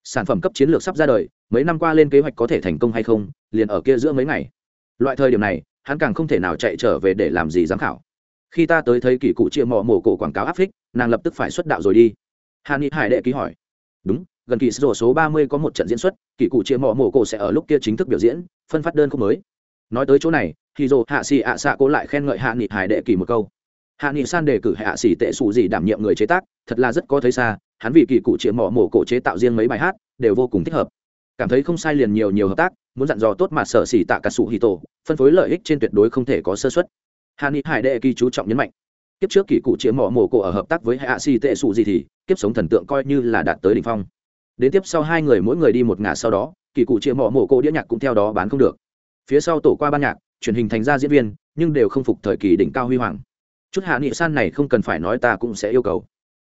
Sản phẩm cấp chiến lược sắp ra đời, mấy năm qua lên kế hoạch có thể thành công hay không, liền ở kia giữa mấy ngày. Loại thời điểm này, hắn càng không thể nào chạy trở về để làm gì giám khảo. Khi ta tới thấy kỳ cụ chia mò mổ cổ quảng cáo áp phích nàng lập tức phải xuất đạo rồi đi. Hàn ni hải đệ ký hỏi. Đúng gần kỳ sổ số ba mươi có một trận diễn xuất, kỳ cụ chia mỏ mổ cổ sẽ ở lúc kia chính thức biểu diễn, phân phát đơn không mới. Nói tới chỗ này thì dồ hạ Sĩ ạ xạ cố lại khen ngợi hạ nghị hải đệ kỳ một câu. Hạ nghị san đề cử hạ Sĩ tệ sủ gì đảm nhiệm người chế tác, thật là rất có thấy xa, hắn vì kỳ cụ chia mỏ mổ cổ chế tạo riêng mấy bài hát, đều vô cùng thích hợp. Cảm thấy không sai liền nhiều nhiều hợp tác, muốn dặn dò tốt mà sở sĩ tạ cả sụ hì tổ, phân phối lợi ích trên tuyệt đối không thể có sơ suất. hạ nghị hải đệ kỳ chú trọng nhấn mạnh, kiếp trước kỳ cụ chia mỏ mổ cổ ở hợp tác với hạ xì tệ sụ gì thì, kiếp sống thần tượng coi như là đạt tới đỉnh phong đến tiếp sau hai người mỗi người đi một ngả sau đó, kỳ cụ chia mỏ mổ cổ đĩa nhạc cũng theo đó bán không được. Phía sau tổ qua ban nhạc, truyền hình thành ra diễn viên, nhưng đều không phục thời kỳ đỉnh cao huy hoàng. Chút hạ nghị san này không cần phải nói ta cũng sẽ yêu cầu.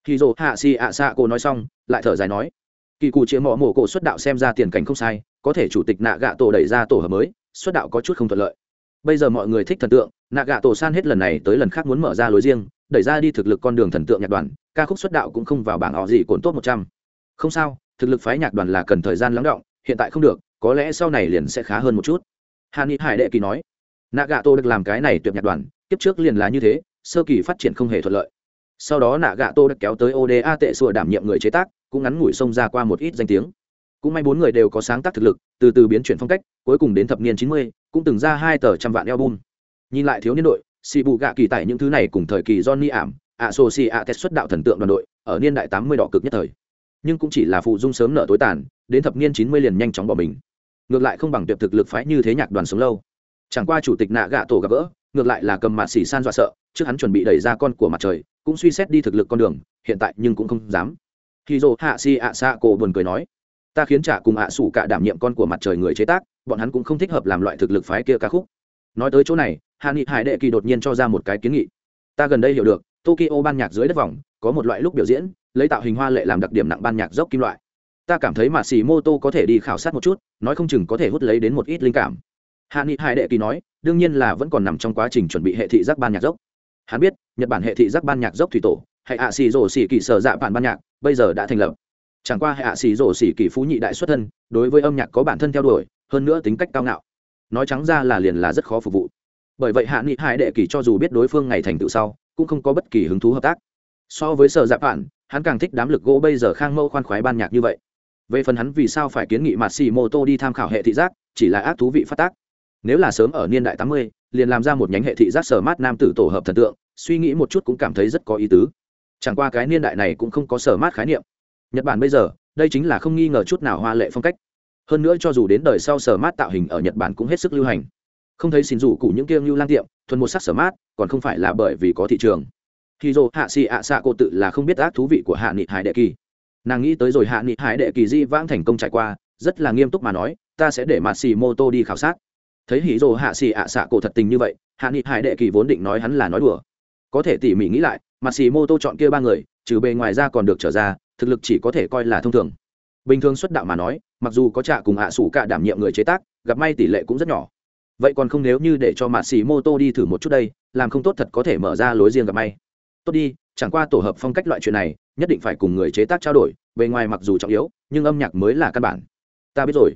Khi dồ hạ si ạ xạ cô nói xong, lại thở dài nói, kỳ cụ chia mỏ mổ cổ xuất đạo xem ra tiền cảnh không sai, có thể chủ tịch nạ gạ tổ đẩy ra tổ hợp mới, xuất đạo có chút không thuận lợi. Bây giờ mọi người thích thần tượng, nạ gạ tổ san hết lần này tới lần khác muốn mở ra lối riêng, đẩy ra đi thực lực con đường thần tượng nhạc đoàn, ca khúc xuất đạo cũng không vào bảng họ gì cồn tốt một trăm. Không sao thực lực phái nhạc đoàn là cần thời gian lắng động, hiện tại không được, có lẽ sau này liền sẽ khá hơn một chút. Hàn ni hải đệ kỳ nói. Nạ gạ tô được làm cái này tuyệt nhạc đoàn, kiếp trước liền là như thế, sơ kỳ phát triển không hề thuận lợi. Sau đó nạ gạ tô được kéo tới oda tệ sùa đảm nhiệm người chế tác, cũng ngắn ngủi xông ra qua một ít danh tiếng. Cũng may bốn người đều có sáng tác thực lực, từ từ biến chuyển phong cách, cuối cùng đến thập niên chín mươi, cũng từng ra hai tờ trăm vạn album. Nhìn lại thiếu niên đội xì bù gạ kỳ tại những thứ này cùng thời kỳ johnny ảm ạ sô xì ạ tết xuất đạo thần tượng đoàn đội, ở niên đại tám mươi đỏ cực nhất thời nhưng cũng chỉ là phụ dung sớm nợ tối tàn, đến thập niên chín mươi liền nhanh chóng bỏ mình. Ngược lại không bằng tuyệt thực lực phái như thế nhạc đoàn sống lâu. Chẳng qua chủ tịch nạ gạ tổ gặp gỡ, ngược lại là cầm mạt xỉ san dọa sợ, trước hắn chuẩn bị đẩy ra con của mặt trời, cũng suy xét đi thực lực con đường, hiện tại nhưng cũng không dám. Khi dô hạ si ạ xạ cổ buồn cười nói, ta khiến trả cùng ạ sủ cả đảm nhiệm con của mặt trời người chế tác, bọn hắn cũng không thích hợp làm loại thực lực phái kia ca khúc. Nói tới chỗ này hạ nghị hải đệ kỳ đột nhiên cho ra một cái kiến nghị. Ta gần đây hiểu được tokyo ban nhạc dưới đất vòng, có một loại lúc biểu diễn, lấy tạo hình hoa lệ làm đặc điểm nặng ban nhạc dốc kim loại. Ta cảm thấy mà xì mô tô có thể đi khảo sát một chút, nói không chừng có thể hút lấy đến một ít linh cảm. Hạ nghị hải đệ kỳ nói, đương nhiên là vẫn còn nằm trong quá trình chuẩn bị hệ thị giác ban nhạc dốc. Hắn biết, nhật bản hệ thị giác ban nhạc dốc thủy tổ hệ ạ xì rổ xì kỳ sở dạ bản ban nhạc, bây giờ đã thành lập. Chẳng qua hệ ạ xì rổ xì kỳ phú nhị đại xuất thân, đối với âm nhạc có bản thân theo đuổi, hơn nữa tính cách cao ngạo. Nói trắng ra là liền là rất khó phục vụ. Bởi vậy hạ nghị hải đệ kỳ cho dù biết đối phương ngày thành tựu sau cũng không có bất kỳ hứng thú hợp tác. So với sở dạp bạn, hắn càng thích đám lực gỗ bây giờ khang mẫu khoan khoái ban nhạc như vậy. Về phần hắn vì sao phải kiến nghị mặt xì mô tô đi tham khảo hệ thị giác chỉ là ác thú vị phát tác. Nếu là sớm ở niên đại tám mươi liền làm ra một nhánh hệ thị giác sở mát nam tử tổ hợp thần tượng suy nghĩ một chút cũng cảm thấy rất có ý tứ. Chẳng qua cái niên đại này cũng không có sở mát khái niệm. Nhật bản bây giờ đây chính là không nghi ngờ chút nào hoa lệ phong cách. Hơn nữa cho dù đến đời sau sở mát tạo hình ở nhật bản cũng hết sức lưu hành không thấy xin rủ cụ những kia ngưu lang tiệm, thuần một sắc sở mát, còn không phải là bởi vì có thị trường. Khi dô hạ xì ạ xạ cô tự là không biết ác thú vị của hạ nghị hải đệ kỳ. Nàng nghĩ tới rồi hạ nghị hải đệ kỳ di vãng thành công trải qua, rất là nghiêm túc mà nói, ta sẽ để mặt xì mô tô đi khảo sát. Thấy hỉ dô hạ xì ạ xạ cổ thật tình như vậy, hạ nghị hải đệ kỳ vốn định nói hắn là nói đùa. Có thể tỉ mỉ nghĩ lại mặt xì mô tô chọn kia ba người, trừ bề ngoài ra còn được trở ra, thực lực chỉ có thể coi là thông thường. Bình thường xuất đạo mà nói, mặc dù có trạ cùng hạ sủ cả đảm nhiệm người chế tác, gặp may tỷ lệ cũng rất nhỏ vậy còn không nếu như để cho mạ xì mô tô đi thử một chút đây, làm không tốt thật có thể mở ra lối riêng gặp may. Tốt đi, chẳng qua tổ hợp phong cách loại chuyện này, nhất định phải cùng người chế tác trao đổi, bề ngoài mặc dù trọng yếu, nhưng âm nhạc mới là căn bản. Ta biết rồi.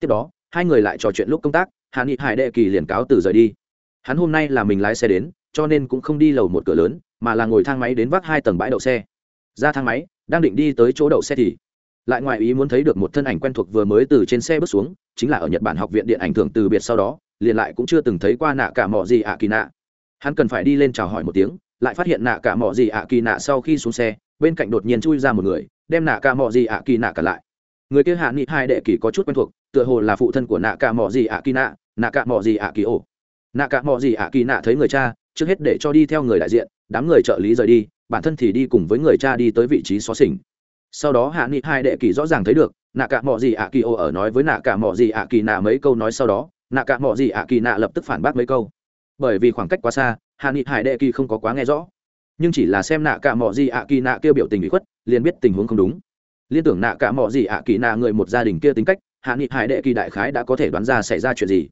Tiếp đó, hai người lại trò chuyện lúc công tác hạ nghị hải đệ kỳ liền cáo từ rời đi. Hắn hôm nay là mình lái xe đến, cho nên cũng không đi lầu một cửa lớn, mà là ngồi thang máy đến vác hai tầng bãi đậu xe. Ra thang máy, đang định đi tới chỗ đậu xe thì lại ngoài ý muốn thấy được một thân ảnh quen thuộc vừa mới từ trên xe bước xuống, chính là ở nhật bản học viện điện ảnh thường từ biệt sau đó liền lại cũng chưa từng thấy qua nạ cả mỏ gì ạ kỳ nạ. Hắn cần phải đi lên chào hỏi một tiếng, lại phát hiện nạ cả mỏ gì ạ kỳ nạ sau khi xuống xe, bên cạnh đột nhiên chui ra một người, đem nạ cả mỏ gì ạ kỳ nạ cả lại. Người kia hạ nghị hai đệ kỳ có chút quen thuộc, tựa hồ là phụ thân của nạ cả mỏ gì ạ kỳ nạ nạ cả mỏ gì ạ kỳ ổ. Nạ cả mỏ gì ạ kỳ nạ thấy người cha, trước hết để cho đi theo người đại diện, đám người trợ lý rời đi, bản thân thì đi cùng với người cha đi tới vị trí xó xỉnh. Sau đó hạ nghị hai đệ kỳ rõ ràng thấy được, nạ cả mỏ gì ạ kỳ ổ ở nói với nạ cả mỏ gì ạ kỳ nạ mấy câu nói sau đó nạ cả mỏ gì ạ kỳ nạ lập tức phản bác mấy câu. Bởi vì khoảng cách quá xa, hạ nghị hải đệ kỳ không có quá nghe rõ. Nhưng chỉ là xem nạ cả mỏ gì ạ kỳ nạ kêu biểu tình bị khuất, liền biết tình huống không đúng. Liên tưởng nạ cả mỏ gì ạ kỳ nạ người một gia đình kia tính cách, hạ nghị hải đệ kỳ đại khái đã có thể đoán ra xảy ra chuyện gì.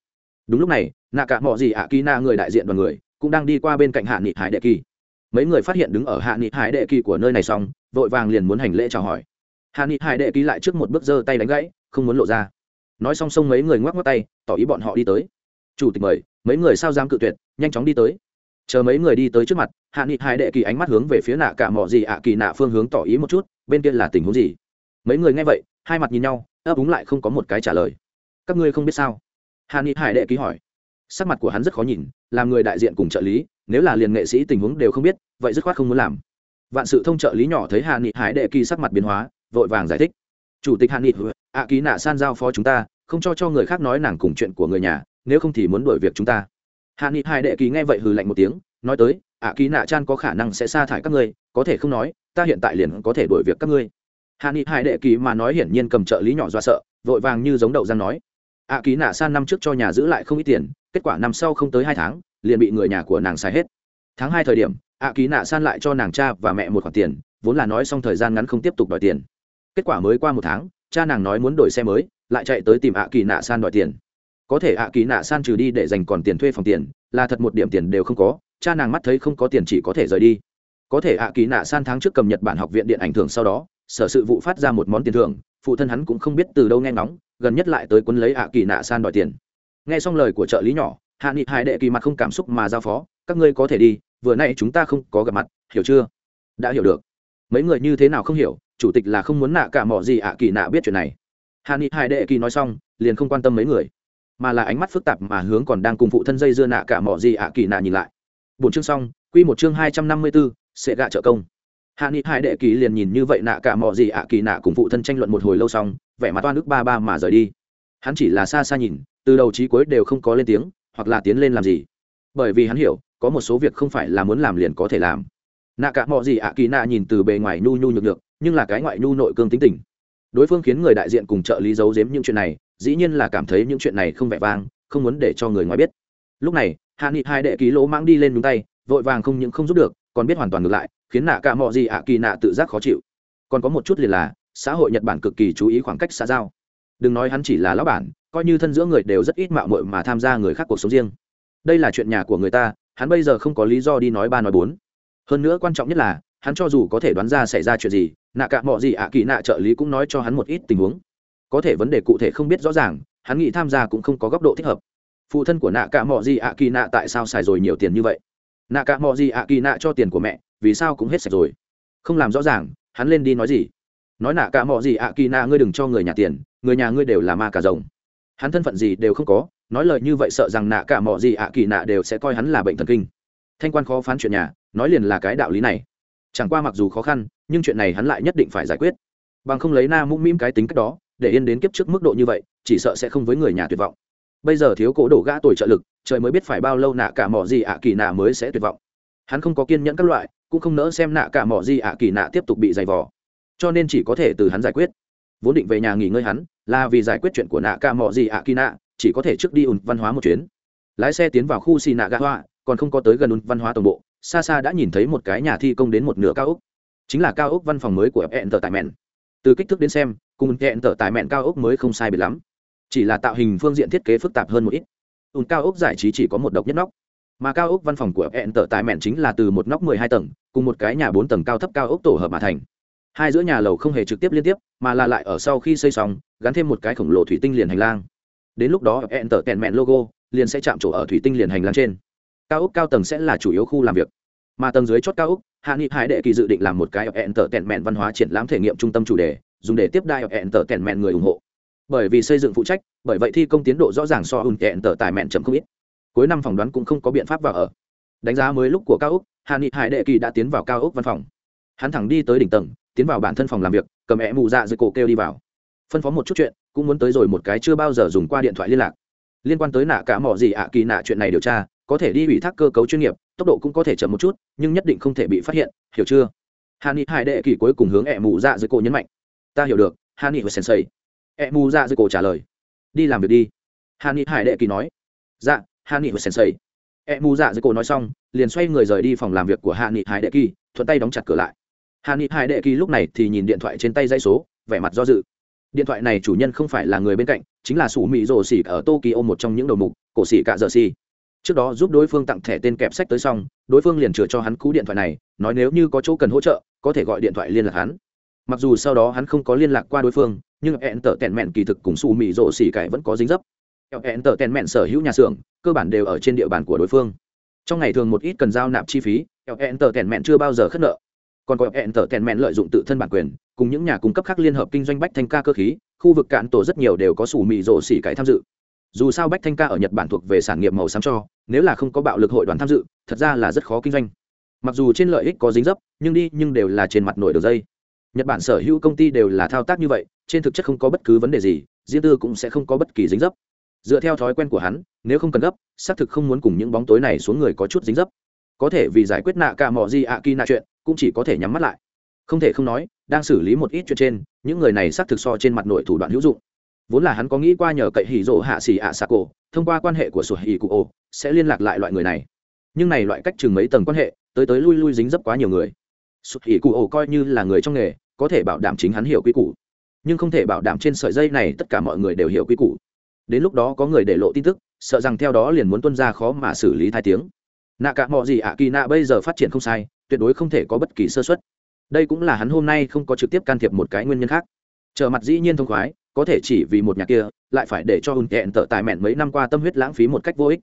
Đúng lúc này, nạ cả mỏ gì ạ kỳ nạ người đại diện đoàn người, cũng đang đi qua bên cạnh hạ nghị hải đệ kỳ. Mấy người phát hiện đứng ở hạ nghị hải đệ kỳ của nơi này xong, vội vàng liền muốn hành lễ chào hỏi. Hạ nghị hải đệ kỳ lại trước một bước giơ tay đánh gãy, không muốn lộ ra nói song song mấy người ngoắc ngoắc tay, tỏ ý bọn họ đi tới. Chủ tịch mời, mấy người sao dám cự tuyệt, nhanh chóng đi tới. Chờ mấy người đi tới trước mặt, hạ nghị hai đệ kỳ ánh mắt hướng về phía nạ cả mỏ gì ạ kỳ nạ phương hướng tỏ ý một chút, bên kia là tình huống gì? Mấy người nghe vậy, hai mặt nhìn nhau, ấp úng lại không có một cái trả lời. Các ngươi không biết sao? Hạ nghị hải đệ ký hỏi. Sắc mặt của hắn rất khó nhìn, làm người đại diện cùng trợ lý, nếu là liền nghệ sĩ tình huống đều không biết, vậy dứt khoát không muốn làm. Vạn sự thông trợ lý nhỏ thấy hạ nghị hải đệ kỳ sắc mặt biến hóa, vội vàng giải thích. Chủ tịch hạ nghị ạ ký nạ san giao phó chúng ta, không cho cho người khác nói nàng cùng chuyện của người nhà, nếu không thì muốn đuổi việc chúng ta. Hạ nghị hai đệ ký nghe vậy hừ lạnh một tiếng, nói tới, ạ ký nạ chan có khả năng sẽ sa thải các ngươi, có thể không nói, ta hiện tại liền có thể đuổi việc các ngươi. Hạ nghị hai đệ ký mà nói hiển nhiên cầm trợ lý nhỏ do sợ, vội vàng như giống đậu giang nói, ạ ký nạ san năm trước cho nhà giữ lại không ít tiền, kết quả năm sau không tới hai tháng, liền bị người nhà của nàng xài hết. Tháng hai thời điểm, ạ ký nạ san lại cho nàng cha và mẹ một khoản tiền, vốn là nói xong thời gian ngắn không tiếp tục đòi tiền. Kết quả mới qua một tháng cha nàng nói muốn đổi xe mới, lại chạy tới tìm ạ kỳ nạ san đòi tiền. Có thể ạ kỳ nạ san trừ đi để dành còn tiền thuê phòng tiền, là thật một điểm tiền đều không có, cha nàng mắt thấy không có tiền chỉ có thể rời đi. Có thể ạ kỳ nạ san tháng trước cầm nhật bản học viện điện ảnh thường sau đó, sở sự vụ phát ra một món tiền thưởng, phụ thân hắn cũng không biết từ đâu nghe ngóng, gần nhất lại tới quân lấy ạ kỳ nạ san đòi tiền. Nghe xong lời của trợ lý nhỏ, hạ nghị hai đệ kỳ mặt không cảm xúc mà giao phó, các ngươi có thể đi, vừa nay chúng ta không có gặp mặt, hiểu chưa? Đã hiểu được. Mấy người như thế nào không hiểu chủ tịch là không muốn nạ cả mỏ gì ạ kỳ nạ biết chuyện này. Hà ni hai đệ kỳ nói xong, liền không quan tâm mấy người, mà là ánh mắt phức tạp mà hướng còn đang cùng phụ thân dây dưa nạ cả mỏ gì ạ kỳ nạ nhìn lại. Bốn chương xong, quy một chương hai trăm năm mươi bốn, sẽ gạ trợ công. Hạ nghị hai đệ kỳ liền nhìn như vậy nạ cả mỏ gì ạ kỳ nạ cùng phụ thân tranh luận một hồi lâu xong, vẻ mặt toan nước ba ba mà rời đi. Hắn chỉ là xa xa nhìn, từ đầu chí cuối đều không có lên tiếng, hoặc là tiến lên làm gì. Bởi vì hắn hiểu, có một số việc không phải là muốn làm liền có thể làm. Nạ cả mỏ gì ạ kỳ nạ nhìn từ bề ngoài nhu nhu nhược được nhưng là cái ngoại nhu nội cương tính tình. Đối phương khiến người đại diện cùng trợ lý giấu giếm những chuyện này, dĩ nhiên là cảm thấy những chuyện này không vẻ vang, không muốn để cho người ngoài biết. Lúc này, hạ nghị hai đệ ký lỗ mãng đi lên đúng tay, vội vàng không những không giúp được, còn biết hoàn toàn ngược lại, khiến nạ cả mọi gì ạ kỳ nạ tự giác khó chịu. Còn có một chút liền là, xã hội nhật bản cực kỳ chú ý khoảng cách xã giao. Đừng nói hắn chỉ là lão bản, coi như thân giữa người đều rất ít mạo muội mà tham gia người khác cuộc sống riêng. Đây là chuyện nhà của người ta, hắn bây giờ không có lý do đi nói ba nói bốn. Hơn nữa quan trọng nhất là hắn cho dù có thể đoán ra xảy ra chuyện gì, nạ cả mọi gì ạ kỳ nạ trợ lý cũng nói cho hắn một ít tình huống. Có thể vấn đề cụ thể không biết rõ ràng, hắn nghĩ tham gia cũng không có góc độ thích hợp. Phụ thân của nạ cả mọi gì ạ kỳ nạ tại sao xài rồi nhiều tiền như vậy? Nạ cả mọi gì ạ kỳ nạ cho tiền của mẹ, vì sao cũng hết sạch rồi? Không làm rõ ràng, hắn lên đi nói gì? Nói nạ cả mọi gì ạ kỳ nạ, ngươi đừng cho người nhà tiền, người nhà ngươi đều là ma cả rồng. Hắn thân phận gì đều không có, nói lời như vậy sợ rằng nạ cả mọi gì ạ kỳ nạ đều sẽ coi hắn là bệnh thần kinh. Thanh quan khó phán chuyện nhà, nói liền là cái đạo lý này chẳng qua mặc dù khó khăn, nhưng chuyện này hắn lại nhất định phải giải quyết. Bằng không lấy na mũm mĩm cái tính cách đó, để yên đến kiếp trước mức độ như vậy, chỉ sợ sẽ không với người nhà tuyệt vọng. Bây giờ thiếu cổ đổ gã tuổi trợ lực, trời mới biết phải bao lâu nạ cả mỏ gì ạ kỳ nạ mới sẽ tuyệt vọng. Hắn không có kiên nhẫn các loại, cũng không nỡ xem nạ cả mỏ gì ạ kỳ nạ tiếp tục bị dày vò. Cho nên chỉ có thể từ hắn giải quyết. Vốn định về nhà nghỉ ngơi hắn, là vì giải quyết chuyện của nạ cả mỏ gì ạ kỳ nạ, chỉ có thể trước đi ùn văn hóa một chuyến. Lái xe tiến vào khu xì nạ gã hoa, còn không có tới gần ùn văn hóa tổng bộ xa xa đã nhìn thấy một cái nhà thi công đến một nửa cao ốc. Chính là cao ốc văn phòng mới của hẹn tờ tại mẹn từ kích thước đến xem, cùng hẹn tờ tại mẹn cao ốc mới không sai biệt lắm. Chỉ là tạo hình phương diện thiết kế phức tạp hơn một ít. Ùn cao ốc giải trí chỉ có một độc nhất nóc. Mà cao ốc văn phòng của hẹn tờ tại mẹn chính là từ một nóc mười hai tầng, cùng một cái nhà bốn tầng cao thấp cao ốc tổ hợp mà thành. Hai giữa nhà lầu không hề trực tiếp liên tiếp, mà là lại ở sau khi xây xong, gắn thêm một cái khổng lồ thủy tinh liền hành lang. Đến lúc đó hẹn tờ tèn mẹn logo liền sẽ chạm trổ ở thủy tinh liền hành lang trên cao ốc cao tầng sẽ là chủ yếu khu làm việc. Mà tầng dưới chót cao ốc hạ nghị hải đệ kỳ dự định làm một cái hẹn tở tẹn mẹn văn hóa triển lãm thể nghiệm trung tâm chủ đề, dùng để tiếp đai hẹn tở tẹn mẹn người ủng hộ. Bởi vì xây dựng phụ trách, bởi vậy thi công tiến độ rõ ràng so hùn hẹn tở tài mẹn chậm không ít. Cuối năm phỏng đoán cũng không có biện pháp vào ở. Đánh giá mới lúc của cao ốc hạ nghị hải đệ kỳ đã tiến vào cao ốc văn phòng. Hắn thẳng đi tới đỉnh tầng, tiến vào bản thân phòng làm việc, cầm ẹ mù dạ dưới cổ kêu đi vào. Phân phó một chút chuyện, cũng muốn tới rồi một cái chưa bao giờ dùng qua điện thoại liên lạc. Liên quan tới nạ cả mỏ gì ạ, kỳ nạ chuyện này điều tra có thể đi ủy thác cơ cấu chuyên nghiệp, tốc độ cũng có thể chậm một chút, nhưng nhất định không thể bị phát hiện, hiểu chưa? Hà ni hải đệ kỳ cuối cùng hướng ẹ mù dạ dưới cổ nhấn mạnh. Ta hiểu được hà ni và sensei. Ẹ mù dạ dưới cổ trả lời. Đi làm việc đi. Hà ni hải đệ kỳ nói. Dạ hà ni và sensei. Ẹ mù dạ dưới cổ nói xong, liền xoay người rời đi phòng làm việc của hà ni hải đệ kỳ, thuận tay đóng chặt cửa lại. Hà ni hải đệ kỳ lúc này thì nhìn điện thoại trên tay dây số, vẻ mặt do dự. Điện thoại này chủ nhân không phải là người bên cạnh, chính là sủ mỹ rồ xỉ ở tokyo, một trong những đầu mục, cổ xỉ cả giờ xỉ trước đó giúp đối phương tặng thẻ tên kẹp sách tới xong, đối phương liền chừa cho hắn cú điện thoại này, nói nếu như có chỗ cần hỗ trợ, có thể gọi điện thoại liên lạc hắn. Mặc dù sau đó hắn không có liên lạc qua đối phương, nhưng hẹn tở tèn mẹn kỳ thực cùng xù mị rộ xỉ cải vẫn có dính dấp. Hẹn tở tèn mẹn sở hữu nhà xưởng, cơ bản đều ở trên địa bàn của đối phương. Trong ngày thường một ít cần giao nạp chi phí hẹn tở tèn mẹn chưa bao giờ khất nợ. Còn có hẹn tở tèn mẹn lợi dụng tự thân bản quyền, cùng những nhà cung cấp khác liên hợp kinh doanh bách thanh ca cơ khí, khu vực cạn tổ rất nhiều đều có xù mị rộ xỉ cải tham dự dù sao bách thanh ca ở nhật bản thuộc về sản nghiệp màu xám cho, nếu là không có bạo lực hội đoàn tham dự, thật ra là rất khó kinh doanh. Mặc dù trên lợi ích có dính dấp, nhưng đi, nhưng đều là trên mặt nổi đường dây. Nhật bản sở hữu công ty đều là thao tác như vậy, trên thực chất không có bất cứ vấn đề gì, riêng tư cũng sẽ không có bất kỳ dính dấp. Dựa theo thói quen của hắn, nếu không cần gấp, xác thực không muốn cùng những bóng tối này xuống người có chút dính dấp. Có thể vì giải quyết nạ cả mò di ạ kỳ nạ chuyện, cũng chỉ có thể nhắm mắt lại. Không thể không nói, đang xử lý một ít chuyện trên, những người này xác thực so trên mặt nội thủ đoạn hữu dụng vốn là hắn có nghĩ qua nhờ cậy hỉ rộ hạ xỉ ạ xạ cổ, thông qua quan hệ của sổ hỉ cụ ổ, sẽ liên lạc lại loại người này. Nhưng này loại cách chừng mấy tầng quan hệ, tới tới lui lui dính dấp quá nhiều người. Sổ hỉ cụ ổ coi như là người trong nghề, có thể bảo đảm chính hắn hiểu quy củ. Nhưng không thể bảo đảm trên sợi dây này tất cả mọi người đều hiểu quy củ. Đến lúc đó có người để lộ tin tức, sợ rằng theo đó liền muốn tuân ra khó mà xử lý thai tiếng. Nạ cả mọi gì ạ kỳ nạ bây giờ phát triển không sai, tuyệt đối không thể có bất kỳ sơ xuất đây cũng là hắn hôm nay không có trực tiếp can thiệp một cái nguyên nhân khác. Trở mặt dĩ nhiên thông khoái có thể chỉ vì một nhà kia, lại phải để cho hùn tẹn tở tài mẹn mấy năm qua tâm huyết lãng phí một cách vô ích.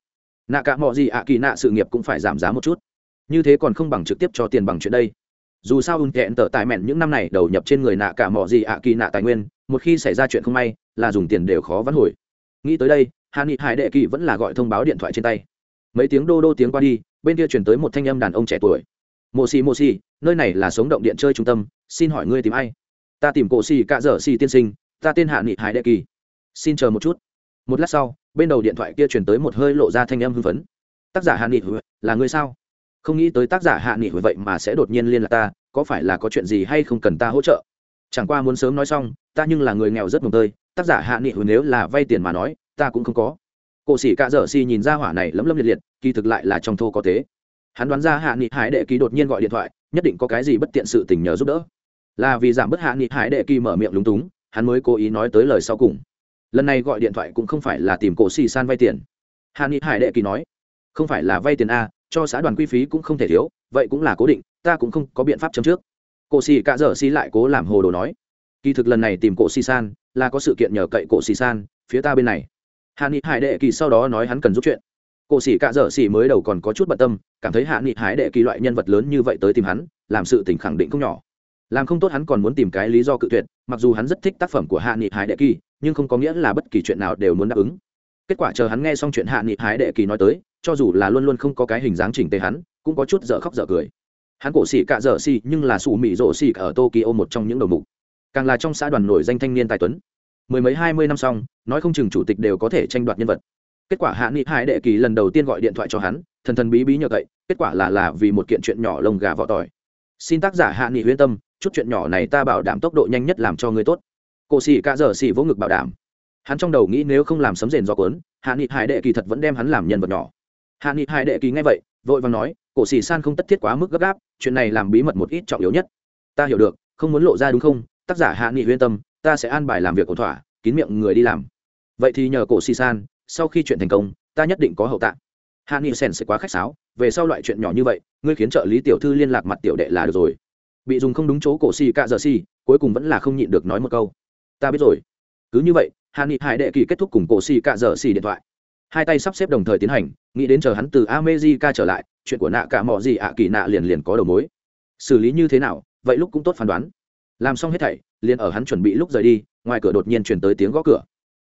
Nạ cả mọi gì ạ kỳ nạ sự nghiệp cũng phải giảm giá một chút. Như thế còn không bằng trực tiếp cho tiền bằng chuyện đây. Dù sao ùn tẹn tở tài mẹn những năm này đầu nhập trên người nạ cả mọi gì ạ kỳ nạ tài nguyên, một khi xảy ra chuyện không may, là dùng tiền đều khó vãn hồi. Nghĩ tới đây hạ nghị hải đệ kỳ vẫn là gọi thông báo điện thoại trên tay. Mấy tiếng đô đô tiếng qua đi, bên kia chuyển tới một thanh âm đàn ông trẻ tuổi. Mô xì mô xì, nơi này là sống động điện chơi trung tâm, xin hỏi ngươi tìm ai? Ta tìm cổ xì cạ dở xì tiên sinh ta tên hạ nghị hải đệ kỳ. Xin chờ một chút. Một lát sau, bên đầu điện thoại kia chuyển tới một hơi lộ ra thanh âm hưng phấn. Tác giả hạ nghị là người sao? Không nghĩ tới tác giả hạ nghị vậy mà sẽ đột nhiên liên lạc ta, có phải là có chuyện gì hay không cần ta hỗ trợ? Chẳng qua muốn sớm nói xong, ta nhưng là người nghèo rất mồm tơi, tác giả hạ nghị nếu là vay tiền mà nói, ta cũng không có. Cổ sĩ cạ dở xi nhìn ra hỏa này lấm lấm liệt liệt, kỳ thực lại là trong thô có tế hắn đoán ra hạ nghị hải đệ kỳ đột nhiên gọi điện thoại, nhất định có cái gì bất tiện sự tình nhờ giúp đỡ. Là vì giảm bớt hạ nghị hải đệ kỳ mở miệng lúng túng hắn mới cố ý nói tới lời sau cùng. Lần này gọi điện thoại cũng không phải là tìm cổ xì san vay tiền. Hạ ni hải đệ kỳ nói, không phải là vay tiền a, cho xã đoàn quy phí cũng không thể thiếu, vậy cũng là cố định, ta cũng không có biện pháp chấm trước. Cổ xì cạ dở xì lại cố làm hồ đồ nói, kỳ thực lần này tìm cổ xì san là có sự kiện nhờ cậy cổ xì san, phía ta bên này. Hạ nghị hải đệ kỳ sau đó nói hắn cần giúp chuyện. Cổ xì cạ dở xì mới đầu còn có chút bận tâm, cảm thấy hạ nghị hải đệ kỳ loại nhân vật lớn như vậy tới tìm hắn, làm sự tình khẳng định không nhỏ làm không tốt hắn còn muốn tìm cái lý do cự tuyệt, mặc dù hắn rất thích tác phẩm của hạ nghị hải đệ kỳ, nhưng không có nghĩa là bất kỳ chuyện nào đều muốn đáp ứng. Kết quả chờ hắn nghe xong chuyện hạ nghị hải đệ kỳ nói tới, cho dù là luôn luôn không có cái hình dáng chỉnh tề hắn, cũng có chút dở khóc dở cười. Hắn cổ xỉ cạ dở xỉ, nhưng là sủ mị rộ xỉ ở tokyo một trong những đầu mục. Càng là trong xã đoàn nổi danh thanh niên tài tuấn. Mười mấy hai mươi năm xong nói không chừng chủ tịch đều có thể tranh đoạt nhân vật. Kết quả hạ nghị hải đệ kỳ lần đầu tiên gọi điện thoại cho hắn, thần thần bí bí nhờ cậy, kết quả là là vì một kiện chuyện nhỏ lông gà vỏ tỏi. Xin tác giả hạ nghị huyên tâm chút chuyện nhỏ này ta bảo đảm tốc độ nhanh nhất làm cho ngươi tốt. Cổ xì cả giờ xì vỗ ngực bảo đảm. Hắn trong đầu nghĩ nếu không làm sấm rền do cuốn, hạ nghị hải đệ kỳ thật vẫn đem hắn làm nhân vật nhỏ. Hạ nghị hải đệ kỳ nghe vậy, vội vàng nói cổ xì san không tất thiết quá mức gấp gáp, chuyện này làm bí mật một ít trọng yếu nhất. Ta hiểu được, không muốn lộ ra đúng không? Tác giả hạ nghị huyên tâm, ta sẽ an bài làm việc ổn thỏa, kín miệng người đi làm. Vậy thì nhờ cổ xì san, sau khi chuyện thành công, ta nhất định có hậu tạ hạ nghị sen sẽ quá khách sáo, về sau loại chuyện nhỏ như vậy, ngươi khiến trợ lý tiểu thư liên lạc mặt tiểu đệ là được rồi bị dùng không đúng chỗ cổ xì cạ dở xì, cuối cùng vẫn là không nhịn được nói một câu. Ta biết rồi. Cứ như vậy hạ nghị hải đệ kỳ kết thúc cùng cổ xì cạ dở xì điện thoại. Hai tay sắp xếp đồng thời tiến hành, nghĩ đến chờ hắn từ amejica trở lại, chuyện của nạ cả mọi gì ạ kỳ nạ liền liền có đầu mối. Xử lý như thế nào, vậy lúc cũng tốt phán đoán. Làm xong hết thảy, liền ở hắn chuẩn bị lúc rời đi, ngoài cửa đột nhiên chuyển tới tiếng gõ cửa.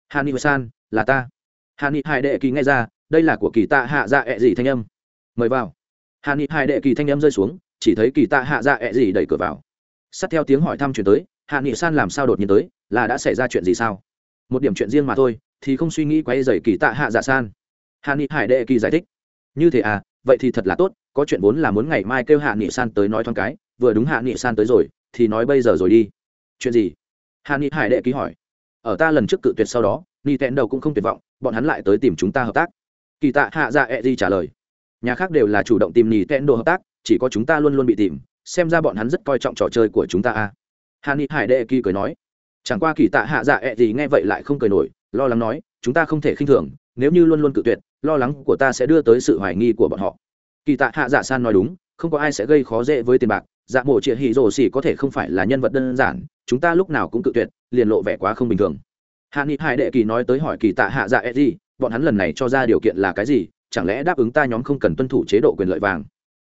Hà ni san, là ta. Hà ni hai đệ kỳ nghe ra, đây là của kỳ tạ hạ dạ ẹ gì thanh âm. Mời vào. Hà ni hai đệ kỳ thanh âm rơi xuống chỉ thấy kỳ tạ hạ dạ ẹ gì đẩy cửa vào. Sát theo tiếng hỏi thăm chuyển tới, hạ nghị san làm sao đột nhiên tới, là đã xảy ra chuyện gì sao? Một điểm chuyện riêng mà thôi, thì không suy nghĩ quay dày kỳ tạ hạ dạ san. Hạ nghị hải đệ kỳ giải thích. Như thế à vậy thì thật là tốt, có chuyện vốn là muốn ngày mai kêu hạ nghị san tới nói thoáng cái, vừa đúng hạ nghị san tới rồi, thì nói bây giờ rồi đi. Chuyện gì? Hạ nghị hải đệ ký hỏi. Ở ta lần trước cự tuyệt sau đó ni tẹn đầu cũng không tuyệt vọng, bọn hắn lại tới tìm chúng ta hợp tác. Kỳ tạ hạ dạ ẹ、e、di trả lời. Nhà khác đều là chủ động tìm ni tẹn đồ hợp tác chỉ có chúng ta luôn luôn bị tìm, xem ra bọn hắn rất coi trọng trò chơi của chúng ta a. Hà ni hải đệ kỳ cười nói. Chẳng qua kỳ tạ hạ dạ ẹ、e、gì nghe vậy lại không cười nổi, lo lắng nói, chúng ta không thể khinh thường, nếu như luôn luôn cự tuyệt, lo lắng của ta sẽ đưa tới sự hoài nghi của bọn họ. Kỳ tạ hạ dạ san nói đúng, không có ai sẽ gây khó dễ với tiền bạc dạ mộ trịa hỉ rồ xỉ có thể không phải là nhân vật đơn giản, chúng ta lúc nào cũng cự tuyệt, liền lộ vẻ quá không bình thường. Hạ nghị hải đệ kỳ nói tới hỏi kỳ tạ hạ dạ e gì bọn hắn lần này cho ra điều kiện là cái gì, chẳng lẽ đáp ứng ta nhóm không cần tuân thủ chế độ quyền lợi vàng?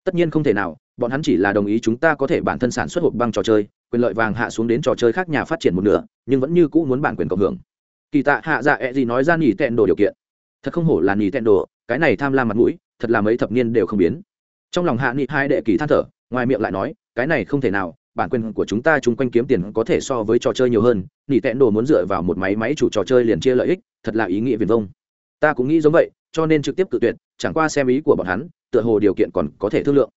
Tất nhiên không thể nào, bọn hắn chỉ là đồng ý chúng ta có thể bản thân sản xuất hộp băng trò chơi, quyền lợi vàng hạ xuống đến trò chơi khác nhà phát triển một nửa, nhưng vẫn như cũ muốn bản quyền cộng hưởng. Kỳ tạ hạ dạ e gì nói ra nỉ tẹn đồ điều kiện. Thật không hổ là nỉ tẹn đồ, cái này tham lam mặt mũi, thật là mấy thập niên đều không biến. Trong lòng hạ nghị hai đệ kỳ than thở, ngoài miệng lại nói, cái này không thể nào, bản quyền của chúng ta chung quanh kiếm tiền có thể so với trò chơi nhiều hơn, nỉ tẹn đồ muốn dựa vào một máy máy chủ trò chơi liền chia lợi ích, thật là ý nghĩa viền vông. Ta cũng nghĩ giống vậy, cho nên trực tiếp tự tuyệt, chẳng qua xem ý của bọn hắn tựa hồ điều kiện còn có thể thương lượng.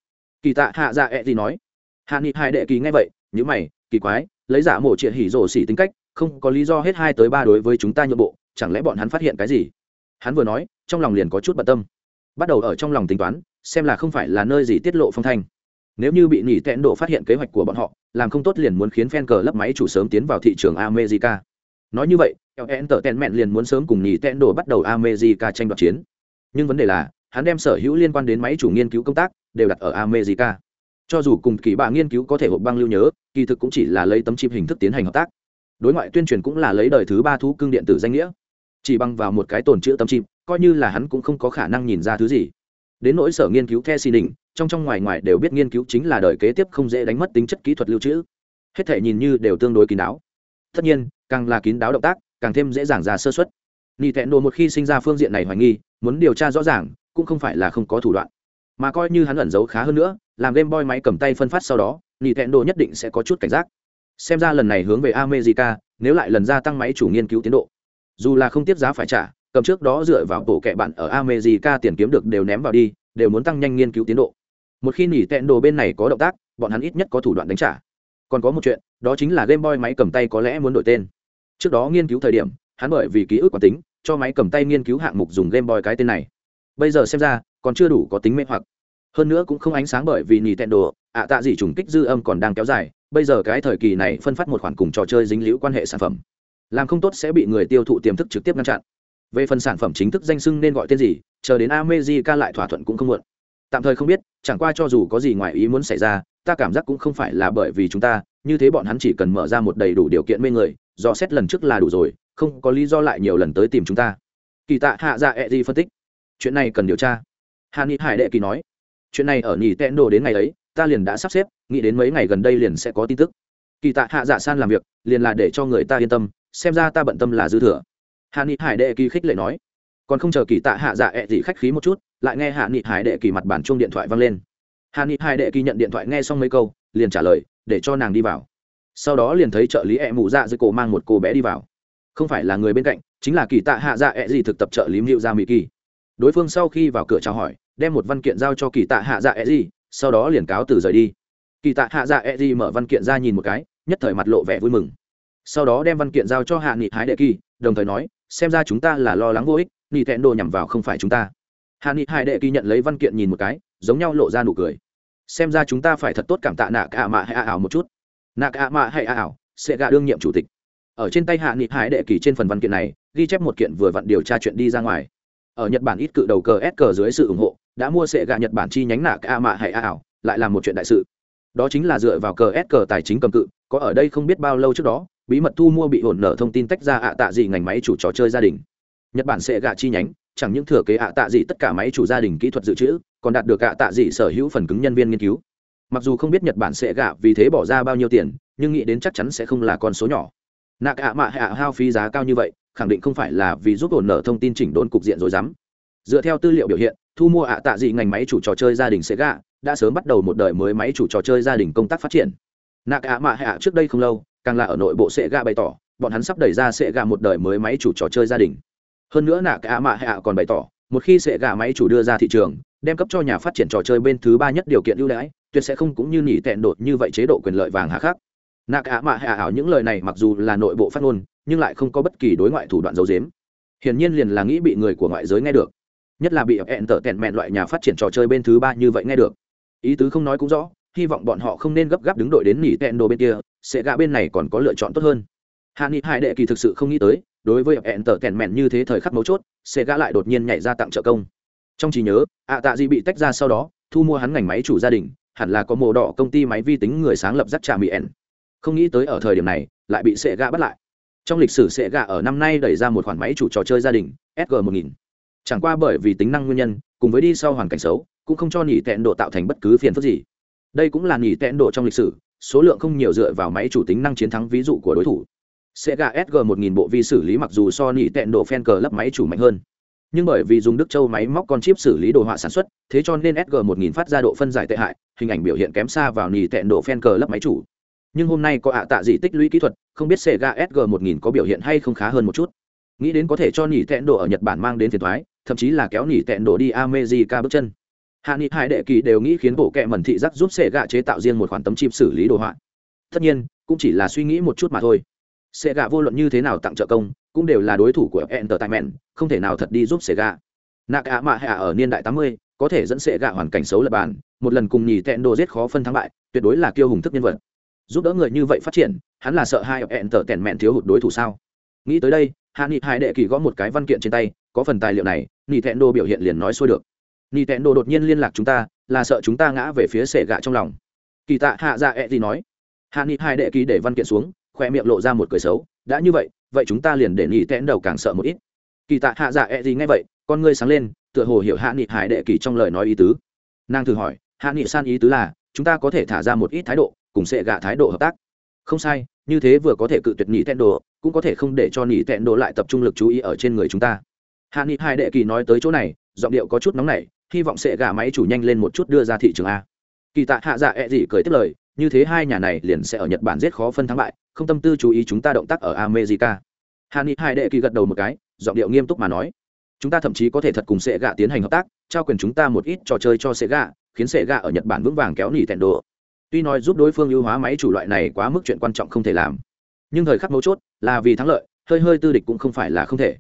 Kỳ tạ hạ dạ ẹ、e、gì nói. Hạ nghị hai đệ kỳ nghe vậy nhữ mày, kỳ quái, lấy giả mổ triệt hỉ rổ xỉ tính cách, không có lý do hết hai tới ba đối với chúng ta nhượng bộ, chẳng lẽ bọn hắn phát hiện cái gì? Hắn vừa nói, trong lòng liền có chút bận tâm. Bắt đầu ở trong lòng tính toán, xem là không phải là nơi gì tiết lộ phong thanh. Nếu như bị nỉ tẹn độ phát hiện kế hoạch của bọn họ, làm không tốt liền muốn khiến fan cờ lấp máy chủ sớm tiến vào thị trường america. Nói như vậy ln tờ tẹn mẹn liền muốn sớm cùng nỉ tẹn độ bắt đầu america tranh đoạt chiến. Nhưng vấn đề là hắn đem sở hữu liên quan đến máy chủ nghiên cứu công tác đều đặt ở america. Cho dù cùng kỳ bà nghiên cứu có thể hộp băng lưu nhớ, kỳ thực cũng chỉ là lấy tấm chip hình thức tiến hành hợp tác. Đối ngoại tuyên truyền cũng là lấy đời thứ ba thú cưng điện tử danh nghĩa. Chỉ bằng vào một cái tồn chữ tấm chip, coi như là hắn cũng không có khả năng nhìn ra thứ gì. Đến nỗi sở nghiên cứu the xì đỉnh trong trong ngoài ngoài đều biết nghiên cứu chính là đời kế tiếp không dễ đánh mất tính chất kỹ thuật lưu trữ. Hết thể nhìn như đều tương đối kín đáo. Tất nhiên, càng là kín đáo động tác, càng thêm dễ dàng ra sơ xuất nị tẹn đồ một khi sinh ra phương diện này hoài nghi, muốn điều tra rõ ràng cũng không phải là không có thủ đoạn. Mà coi như hắn ẩn giấu khá hơn nữa, làm game boy máy cầm tay phân phát sau đó nị tẹn đồ nhất định sẽ có chút cảnh giác. Xem ra lần này hướng về america, nếu lại lần gia tăng máy chủ nghiên cứu tiến độ. Dù là không tiếp giá phải trả, cầm trước đó dựa vào bộ kệ bạn ở america tiền kiếm được đều ném vào đi, đều muốn tăng nhanh nghiên cứu tiến độ. Một khi nỉ tẹn đồ bên này có động tác, bọn hắn ít nhất có thủ đoạn đánh trả. Còn có một chuyện, đó chính là game boy máy cầm tay có lẽ muốn đổi tên. Trước đó nghiên cứu thời điểm, hắn bởi vì ký ức quán tính, cho máy cầm tay nghiên cứu hạng mục dùng game boy cái tên này bây giờ xem ra, còn chưa đủ có tính mê hoặc. Hơn nữa cũng không ánh sáng bởi vì nỉ tẹn đồ, ạ tạ gì trùng kích dư âm còn đang kéo dài, bây giờ cái thời kỳ này phân phát một khoản cùng trò chơi dính liễu quan hệ sản phẩm. Làm không tốt sẽ bị người tiêu thụ tiềm thức trực tiếp ngăn chặn. Về phần sản phẩm chính thức danh sưng nên gọi tên gì, chờ đến amejica lại thỏa thuận cũng không muộn. Tạm thời không biết, chẳng qua cho dù có gì ngoài ý muốn xảy ra, ta cảm giác cũng không phải là bởi vì chúng ta, như thế bọn hắn chỉ cần mở ra một đầy đủ điều kiện mê người, do xét lần trước là đủ rồi, không có lý do lại nhiều lần tới tìm chúng ta. Kỳ tạ hạ dạ e di phân tích chuyện này cần điều tra. Hà ni hải đệ kỳ nói, chuyện này ở nhì tẹn đồ đến ngày ấy, ta liền đã sắp xếp, nghĩ đến mấy ngày gần đây liền sẽ có tin tức. Kỳ tạ hạ dạ san làm việc, liền là để cho người ta yên tâm, xem ra ta bận tâm là dư thừa. Hạ nghị hải đệ kỳ khích lệ nói, còn không chờ kỳ tạ hạ dạ ẹ、e、gì khách khí một chút, lại nghe hạ nghị hải đệ kỳ mặt bản chuông điện thoại vang lên. Hạ nghị hải đệ kỳ nhận điện thoại nghe xong mấy câu, liền trả lời, để cho nàng đi vào. Sau đó liền thấy trợ lý ẹ、e、mụ dạ dưới cổ mang một cô bé đi vào. Không phải là người bên cạnh, chính là kỳ tạ hạ dạ ẹ、e、gì thực tập trợ lý mưu ra mỹ kỳ đối phương sau khi vào cửa chào hỏi, đem một văn kiện giao cho kỳ tạ hạ dạ ẹ、e、gì sau đó liền cáo từ rời đi. Kỳ tạ hạ dạ ẹ、e、gì mở văn kiện ra nhìn một cái, nhất thời mặt lộ vẻ vui mừng. Sau đó đem văn kiện giao cho hạ nghị hái đệ kỳ, đồng thời nói, xem ra chúng ta là lo lắng vô ích nị thẹn đồ nhằm vào không phải chúng ta. Hạ nghị hải đệ kỳ nhận lấy văn kiện nhìn một cái, giống nhau lộ ra nụ cười. Xem ra chúng ta phải thật tốt cảm tạ nạ cả mạ hay ảo một chút. Nạ cả mạ hay ảo, sẽ gạ đương nhiệm chủ tịch. Ở trên tay hạ nghị hải đệ kỳ trên phần văn kiện này, ghi chép một kiện vừa vặn điều tra chuyện đi ra ngoài ở nhật bản ít cự đầu cờ s cờ dưới sự ủng hộ, đã mua sệ gạ nhật bản chi nhánh nạ ca mạ hay ảo, lại là một chuyện đại sự. Đó chính là dựa vào cờ s cờ tài chính cầm cự, có ở đây không biết bao lâu trước đó, bí mật thu mua bị hổn nở thông tin tách ra ạ tạ gì ngành máy chủ trò chơi gia đình. Nhật bản sẽ gạ chi nhánh, chẳng những thừa kế ạ tạ gì tất cả máy chủ gia đình kỹ thuật dự trữ, còn đạt được ạ tạ gì sở hữu phần cứng nhân viên nghiên cứu. Mặc dù không biết nhật bản sẽ gạ vì thế bỏ ra bao nhiêu tiền, nhưng nghĩ đến chắc chắn sẽ không là con số nhỏ. Nạc ạ mạ hạ hao phí giá cao như vậy khẳng định không phải là vì giúp ổn nở thông tin chỉnh đốn cục diện rồi dám. Dựa theo tư liệu biểu hiện, thu mua ạ tạ dị ngành máy chủ trò chơi gia đình sẽ đã sớm bắt đầu một đời mới máy chủ trò chơi gia đình công tác phát triển. Nạc ạ mạ hạ trước đây không lâu, càng là ở nội bộ sẽ bày tỏ, bọn hắn sắp đẩy ra sẽ một đời mới máy chủ trò chơi gia đình. Hơn nữa nạc ạ mạ hạ còn bày tỏ, một khi sẽ máy chủ đưa ra thị trường, đem cấp cho nhà phát triển trò chơi bên thứ ba nhất điều kiện ưu đãi, tuyệt sẽ không cũng như nhỉ tẹn đột như vậy chế độ quyền lợi vàng hạ khác nạc ạ mạ hạ ảo những lời này mặc dù là nội bộ phát ngôn nhưng lại không có bất kỳ đối ngoại thủ đoạn giấu giếm, hiển nhiên liền là nghĩ bị người của ngoại giới nghe được. Nhất là bị hẹn tở tẹn mẹn loại nhà phát triển trò chơi bên thứ ba như vậy nghe được. Ý tứ không nói cũng rõ hy vọng bọn họ không nên gấp gáp đứng đội đến nỉ tẹn đồ bên kia sẽ gạ bên này còn có lựa chọn tốt hơn. Hạ nghị hải đệ kỳ thực sự không nghĩ tới đối với hẹn tở tẹn mẹn như thế thời khắc mấu chốt sẽ gạ lại đột nhiên nhảy ra tặng trợ công. Trong trí nhớ ạ tạ di bị tách ra sau đó thu mua hắn ngành máy chủ gia đình hẳn là có mồ đỏ công ty máy vi tính người sáng lập dắt trà mỹ ẻn không nghĩ tới ở thời điểm này lại bị sệ gạ bắt lại trong lịch sử sẽ gạ ở năm nay đẩy ra một khoản máy chủ trò chơi gia đình sg 1000 chẳng qua bởi vì tính năng nguyên nhân, cùng với đi sau hoàn cảnh xấu, cũng không cho nỉ tẹn độ tạo thành bất cứ phiền phức gì. Đây cũng là nỉ tẹn độ trong lịch sử, số lượng không nhiều dựa vào máy chủ tính năng chiến thắng ví dụ của đối thủ. Sega sg 1000 bộ vi xử lý mặc dù so nỉ tẹn độ fan cờ lấp máy chủ mạnh hơn. Nhưng bởi vì dùng đức châu máy móc con chip xử lý đồ họa sản xuất, thế cho nên sg 1000 phát ra độ phân giải tệ hại, hình ảnh biểu hiện kém xa vào nỉ tẹn độ fan cờ lấp máy chủ nhưng hôm nay có ạ tạ gì tích lũy kỹ thuật, không biết sega sg 1000 có biểu hiện hay không khá hơn một chút. Nghĩ đến có thể cho nỉ tẹn đồ ở nhật bản mang đến phiền thoái, thậm chí là kéo nỉ tẹn đồ đi america bước chân. Hạ nghị hai đệ kỳ đều nghĩ khiến bộ kệ mẩn thị giác giúp sệ gạ chế tạo riêng một khoản tấm chip xử lý đồ họa. Tất nhiên, cũng chỉ là suy nghĩ một chút mà thôi. Sệ gạ vô luận như thế nào tặng trợ công, cũng đều là đối thủ của entertainment, không thể nào thật đi giúp sệ gạ nạc ạ mạ hạ ở niên đại tám mươi, có thể dẫn sệ gạ hoàn cảnh xấu lập bàn, một lần cùng nhì tẹn đồ giết khó phân thắng bại, tuyệt đối là kiêu hùng thức nhân vật giúp đỡ người như vậy phát triển, hắn là sợ hai entertainment thiếu hụt đối thủ sao? Nghĩ tới đây, hạ nghị hai đệ kỳ gõ một cái văn kiện trên tay, có phần tài liệu này nị tẹn Đô biểu hiện liền nói xuôi được. Nị tẹn Đô đột nhiên liên lạc chúng ta, là sợ chúng ta ngã về phía sệ gạ trong lòng. Kỳ tạ hạ dạ ẹ、e、gì nói. Hạ nghị hai đệ ký để văn kiện xuống, khoe miệng lộ ra một cười xấu. Đã như vậy vậy chúng ta liền để nị tẹn đầu càng sợ một ít. Kỳ tạ hạ dạ ẹ、e、gì ngay vậy, con ngươi sáng lên, tựa hồ hiểu hạ nghị hải đệ kỳ trong lời nói ý tứ. Nàng thử hỏi, hạ nghị san ý tứ là, chúng ta có thể thả ra một ít thái độ cùng sệ gạ thái độ hợp tác. Không sai, như thế vừa có thể cự tuyệt nhị tẹn đồ, cũng có thể không để cho nhị tẹn đồ lại tập trung lực chú ý ở trên người chúng ta. Hạ nghị hai đệ kỳ nói tới chỗ này, giọng điệu có chút nóng nảy, hy vọng sệ gạ máy chủ nhanh lên một chút đưa ra thị trường a. Kỳ tạ hạ dạ ẹ、e、gì cười tiếp lời, như thế hai nhà này liền sẽ ở nhật bản rất khó phân thắng bại, không tâm tư chú ý chúng ta động tác ở america. Hạ nghị hai đệ kỳ gật đầu một cái, giọng điệu nghiêm túc mà nói. Chúng ta thậm chí có thể thật cùng sệ gạ tiến hành hợp tác, trao quyền chúng ta một ít trò chơi cho sệ gạ, khiến sệ gạ ở nhật bản vững vàng kéo nỉ tẹn đồ tuy nói giúp đối phương ưu hóa máy chủ loại này quá mức chuyện quan trọng không thể làm, nhưng thời khắc mấu chốt là vì thắng lợi, hơi hơi tư địch cũng không phải là không thể.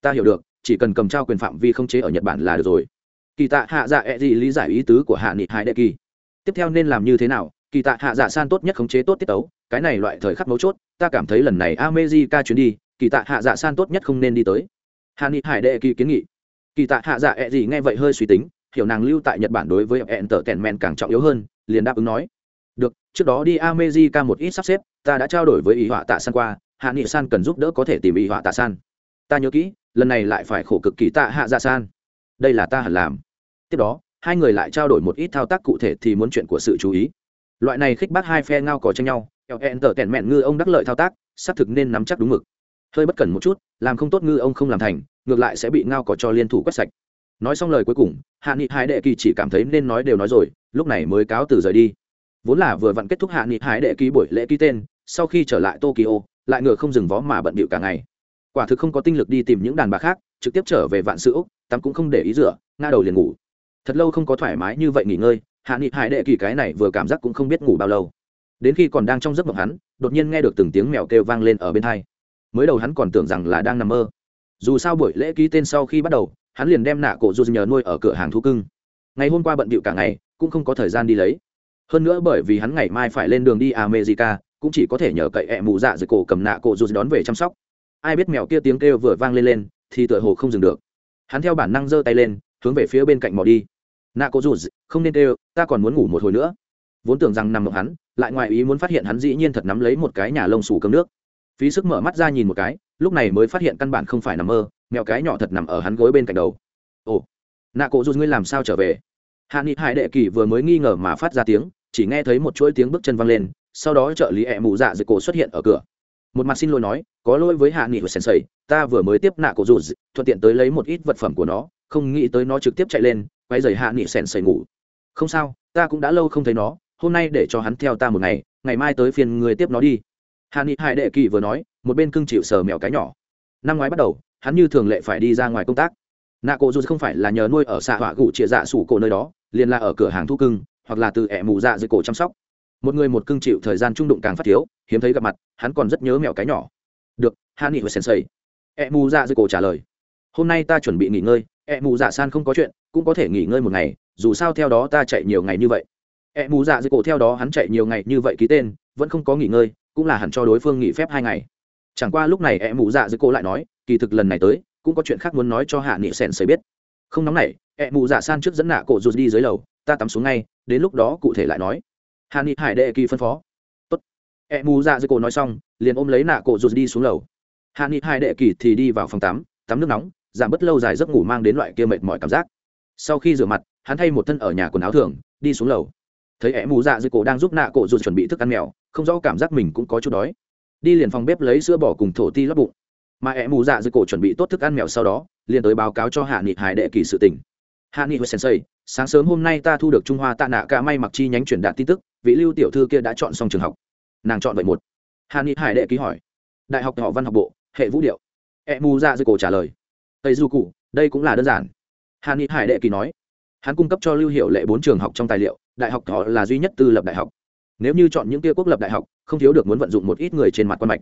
Ta hiểu được, chỉ cần cầm trao quyền phạm vi không chế ở nhật bản là được rồi. Kỳ tạ hạ dạ ẹ、e、gì lý giải ý tứ của hạ nghị hải đệ kỳ. Tiếp theo nên làm như thế nào? Kỳ tạ hạ dạ san tốt nhất khống chế tốt tiết tấu, cái này loại thời khắc mấu chốt, ta cảm thấy lần này amejica chuyến đi, kỳ tạ hạ dạ san tốt nhất không nên đi tới. Hạ nghị hải đệ kỳ kiến nghị. Kỳ tạ hạ dạ ẹ、e、gì nghe vậy hơi suy tính, hiểu nàng lưu tại nhật bản đối với hẹn tở tèn men càng trọng yếu hơn, liền đáp ứng nói được, trước đó đi amejica một ít sắp xếp, ta đã trao đổi với ý họa tạ san qua, hạ nghị san cần giúp đỡ có thể tìm ý họa tạ san. Ta nhớ kỹ, lần này lại phải khổ cực kỳ tạ hạ dạ san. Đây là ta hẳn làm. Tiếp đó, hai người lại trao đổi một ít thao tác cụ thể thì muốn chuyện của sự chú ý. Loại này khích bác hai phe ngao có tranh nhau, kẹo hẹn tở tẹn mẹn ngư ông đắc lợi thao tác, xác thực nên nắm chắc đúng mực. Hơi bất cẩn một chút, làm không tốt ngư ông không làm thành, ngược lại sẽ bị ngao có cho liên thủ quét sạch. Nói xong lời cuối cùng, hạ nghị hai đệ kỳ chỉ cảm thấy nên nói đều nói rồi, lúc này mới cáo từ rời đi vốn là vừa vặn kết thúc hạ nghị hải đệ ký buổi lễ ký tên, sau khi trở lại tokyo, lại ngựa không dừng vó mà bận bịu cả ngày. Quả thực không có tinh lực đi tìm những đàn bà khác, trực tiếp trở về vạn sự tắm cũng không để ý rửa nga đầu liền ngủ. Thật lâu không có thoải mái như vậy nghỉ ngơi, hạ nghị hải đệ kỳ cái này vừa cảm giác cũng không biết ngủ bao lâu. Đến khi còn đang trong giấc mộng hắn, đột nhiên nghe được từng tiếng mèo kêu vang lên ở bên thai mới đầu hắn còn tưởng rằng là đang nằm mơ. Dù sao buổi lễ ký tên sau khi bắt đầu, hắn liền đem nạ cổ dù nhờ nuôi ở cửa hàng thú cưng. Ngày hôm qua bận bịu cả ngày, cũng không có thời gian đi lấy hơn nữa bởi vì hắn ngày mai phải lên đường đi america, cũng chỉ có thể nhờ cậy ẹ mụ dạ dưới cổ cầm nạ cổ dù đón về chăm sóc. Ai biết mèo kia tiếng kêu vừa vang lên lên, thì tựa hồ không dừng được. Hắn theo bản năng giơ tay lên, hướng về phía bên cạnh mò đi. Nạ cổ dù không nên kêu, ta còn muốn ngủ một hồi nữa. Vốn tưởng rằng nằm ngọc hắn, lại ngoài ý muốn phát hiện hắn dĩ nhiên thật nắm lấy một cái nhà lông xù cơm nước. Phí sức mở mắt ra nhìn một cái, lúc này mới phát hiện căn bản không phải nằm mơ, mèo cái nhỏ thật nằm ở hắn gối bên cạnh đầu. Ồ, nạ cổ dù ngươi làm sao trở về? Hạ nghị hải đệ kỳ vừa mới nghi ngờ mà phát ra tiếng, chỉ nghe thấy một chuỗi tiếng bước chân văng lên, sau đó trợ lý ẹ mụ dạ dưới cổ xuất hiện ở cửa. Một mặt xin lỗi nói, có lỗi với hạ nghị của sensei, ta vừa mới tiếp nạ cổ dù thuận tiện tới lấy một ít vật phẩm của nó, không nghĩ tới nó trực tiếp chạy lên quay giày hạ nghị sensei ngủ. Không sao, ta cũng đã lâu không thấy nó, hôm nay để cho hắn theo ta một ngày ngày mai tới phiên người tiếp nó đi. Hạ nghị hải đệ kỳ vừa nói, một bên cưng chịu sờ mèo cái nhỏ. Năm ngoái bắt đầu, hắn như thường lệ phải đi ra ngoài công tác. Nạ cổ dù không phải là nhờ nuôi ở xạ họa gụ chĩa dạ sủ cổ nơi đó liền là ở cửa hàng thu cưng, hoặc là từ ẻ mù dạ dưới cổ chăm sóc. Một người một cưng chịu thời gian trung đụng càng phát thiếu, hiếm thấy gặp mặt, hắn còn rất nhớ mèo cái nhỏ. Được, hạ nghị và sensei ẹ mù dạ dưới cổ trả lời. Hôm nay ta chuẩn bị nghỉ ngơi ẹ mù dạ san không có chuyện, cũng có thể nghỉ ngơi một ngày, dù sao theo đó ta chạy nhiều ngày như vậy. Ẹ mù dạ dưới cổ theo đó hắn chạy nhiều ngày như vậy ký tên, vẫn không có nghỉ ngơi, cũng là hẳn cho đối phương nghỉ phép hai ngày. Chẳng qua lúc này ẹ mù dạ dưới cổ lại nói, kỳ thực lần này tới, cũng có chuyện khác muốn nói cho hạ nghị sèn sấy biết. Không nóng này ẹ mù dạ san trước dẫn nạ cổ rụt đi dưới lầu, ta tắm xuống ngay, đến lúc đó cụ thể lại nói. Hà ni hải đệ kỳ phân phó. Tốt. Ẹ mù dạ dưới cổ nói xong, liền ôm lấy nạ cổ rụt đi xuống lầu. Hà ni hải đệ kỳ thì đi vào phòng tắm tắm nước nóng, giảm bớt lâu dài giấc ngủ mang đến loại kia mệt mỏi cảm giác. Sau khi rửa mặt, hắn thay một thân ở nhà quần áo thường, đi xuống lầu. Thấy ẹ mù dạ dưới cổ đang giúp nạ cổ rụt chuẩn bị thức ăn mèo, không rõ cảm giác mình cũng có chút đói. Đi liền phòng bếp lấy sữa bỏ cùng thổ ti lót bụng. Mà ẹ mù dạ dưới cổ chuẩn bị tốt thức ăn mèo sau đó, liền tới báo cáo cho hạ nghị hải đệ kỳ sự tình hạ nghị huệ sensei, sáng sớm hôm nay ta thu được trung hoa tạ nạ cả may mặc chi nhánh truyền đạt tin tức, vị lưu tiểu thư kia đã chọn xong trường học. Nàng chọn vậy một. Hạ nghị hải đệ ký hỏi. Đại học họ văn học bộ, hệ vũ điệu. E mu dạ ra dưới cổ trả lời. Tây du cụ, đây cũng là đơn giản. Hạ nghị hải đệ kỳ nói. Hắn cung cấp cho lưu hiệu lệ bốn trường học trong tài liệu, đại học họ là duy nhất tư lập đại học. Nếu như chọn những kia quốc lập đại học, không thiếu được muốn vận dụng một ít người trên mặt quan mạch.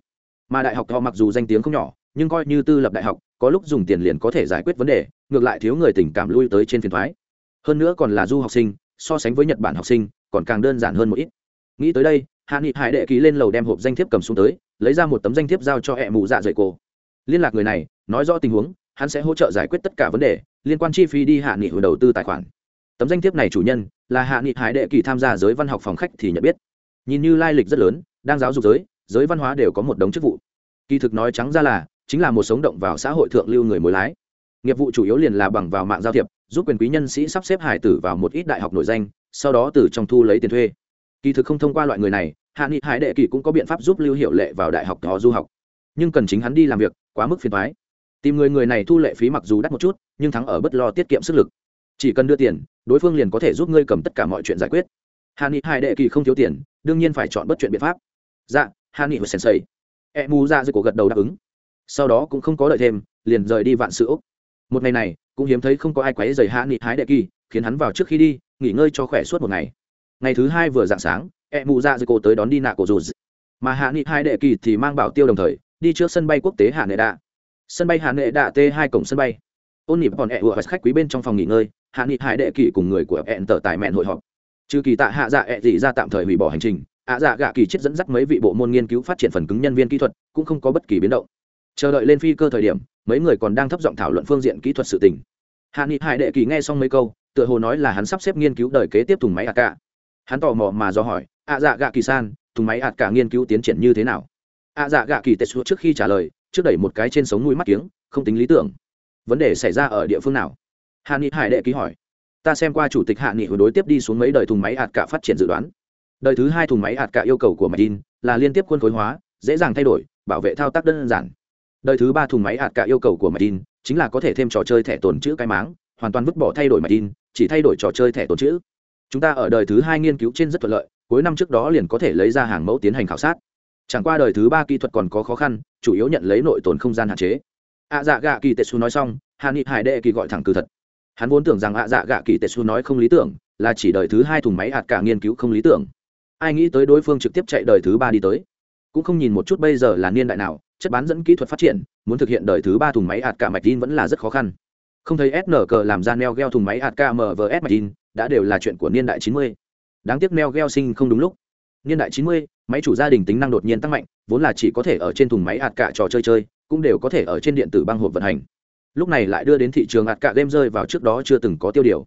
Mà đại học họ mặc dù danh tiếng không nhỏ nhưng coi như tư lập đại học, có lúc dùng tiền liền có thể giải quyết vấn đề, ngược lại thiếu người tình cảm lui tới trên phiền thoái. Hơn nữa còn là du học sinh, so sánh với nhật bản học sinh, còn càng đơn giản hơn một ít. Nghĩ tới đây hạ nghị hải đệ ký lên lầu đem hộp danh thiếp cầm xuống tới, lấy ra một tấm danh thiếp giao cho hẹ mù dạ dày cổ. Liên lạc người này, nói rõ tình huống, hắn sẽ hỗ trợ giải quyết tất cả vấn đề, liên quan chi phí đi hạ nghị hồi đầu tư tài khoản. Tấm danh thiếp này chủ nhân là hạ nghị hải đệ kỳ tham gia giới văn học phòng khách thì nhận biết. Nhìn như lai lịch rất lớn, đang giáo dục giới giới văn hóa đều có một đống chức vụ. Kỳ thực nói trắng ra là chính là một sống động vào xã hội thượng lưu người mối lái. Nghiệp vụ chủ yếu liền là bằng vào mạng giao thiệp, giúp quyền quý nhân sĩ sắp xếp hải tử vào một ít đại học nổi danh, sau đó từ trong thu lấy tiền thuê. Kỳ thực không thông qua loại người này, hạ nghị hải đệ kỳ cũng có biện pháp giúp lưu hiệu lệ vào đại học đó du học. Nhưng cần chính hắn đi làm việc, quá mức phiền thoái tìm người người này thu lệ phí mặc dù đắt một chút, nhưng thắng ở bất lo tiết kiệm sức lực. Chỉ cần đưa tiền, đối phương liền có thể giúp ngươi cầm tất cả mọi chuyện giải quyết. Hạ nghị hải đệ kỳ không thiếu tiền, đương nhiên phải chọn bất chuyện biện pháp. Dạ hạ nghị hồi sensei. E mu dạ ra dưới cổ gật đầu đáp ứng sau đó cũng không có đợi thêm, liền rời đi vạn sự úc. Một ngày này, cũng hiếm thấy không có ai quấy rầy hạ nghị hái đệ kỳ, khiến hắn vào trước khi đi, nghỉ ngơi cho khỏe suốt một ngày. Ngày thứ hai vừa dạng sáng e mù ra dạ dưới cô tới đón đi nạ cổ dù mà hạ nghị hai đệ kỳ thì mang bảo tiêu đồng thời, đi trước sân bay quốc tế hạ nệ đạ. Sân bay hạ nệ đạ t hai cổng sân bay. Ôn nhịp còn e ủa khách quý bên trong phòng nghỉ ngơi, hạ nghị hai đệ kỳ cùng người của ẹn tờ tài mẹn hội họp. Trừ kỳ tạ hạ dạ ẹ dị ra tạm thời hủy bỏ hành trình ạ dạ gạ kỳ chết dẫn dắt mấy vị bộ môn nghiên cứu phát triển phần cứng nhân viên kỹ thuật, cũng không có bất kỳ biến động chờ đợi lên phi cơ thời điểm mấy người còn đang thấp giọng thảo luận phương diện kỹ thuật sự tình hạ nghị hải đệ kỳ nghe xong mấy câu tựa hồ nói là hắn sắp xếp nghiên cứu đời kế tiếp thùng máy ạt cả hắn tò mò mà do hỏi ạ dạ gạ kỳ san thùng máy ạt cả nghiên cứu tiến triển như thế nào ạ dạ gạ kỳ tệ xuống trước khi trả lời trước đẩy một cái trên sống mũi mắt kiếng, không tính lý tưởng vấn đề xảy ra ở địa phương nào hạ nghị hải đệ ký hỏi ta xem qua chủ tịch hạ nghị hồi đối tiếp đi xuống mấy đời thùng máy ạt cả phát triển dự đoán đời thứ hai thùng máy ạt cả yêu cầu của máy in là liên tiếp khuôn khối hóa dễ dàng thay đổi bảo vệ thao tác đơn giản đời thứ ba thùng máy hạt cả yêu cầu của máy tin chính là có thể thêm trò chơi thẻ tồn chữ cái máng, hoàn toàn vứt bỏ thay đổi máy tin chỉ thay đổi trò chơi thẻ tồn chữ. Chúng ta ở đời thứ hai nghiên cứu trên rất thuận lợi, cuối năm trước đó liền có thể lấy ra hàng mẫu tiến hành khảo sát. Chẳng qua đời thứ ba kỹ thuật còn có khó khăn, chủ yếu nhận lấy nội tồn không gian hạn chế. Ạ dạ gạ kỳ tệ xu nói xong, hà nghị hải đệ kỳ gọi thẳng từ thật. Hắn vốn tưởng rằng ạ dạ gạ kỳ tệ xu nói không lý tưởng, là chỉ đời thứ hai thùng máy hạt cả nghiên cứu không lý tưởng. Ai nghĩ tới đối phương trực tiếp chạy đời thứ ba đi tới cũng không nhìn một chút bây giờ là niên đại nào chất bán dẫn kỹ thuật phát triển muốn thực hiện đời thứ ba thùng máy hạt cả mạch tin vẫn là rất khó khăn. Không thấy sn làm ra neo gheo thùng máy hạt cả mvs mạch tin đã đều là chuyện của niên đại 90. đáng tiếc neo gheo sinh không đúng lúc. Niên đại 90, máy chủ gia đình tính năng đột nhiên tăng mạnh vốn là chỉ có thể ở trên thùng máy hạt cả trò chơi chơi cũng đều có thể ở trên điện tử băng hộp vận hành. Lúc này lại đưa đến thị trường hạt cả game rơi vào trước đó chưa từng có tiêu điều.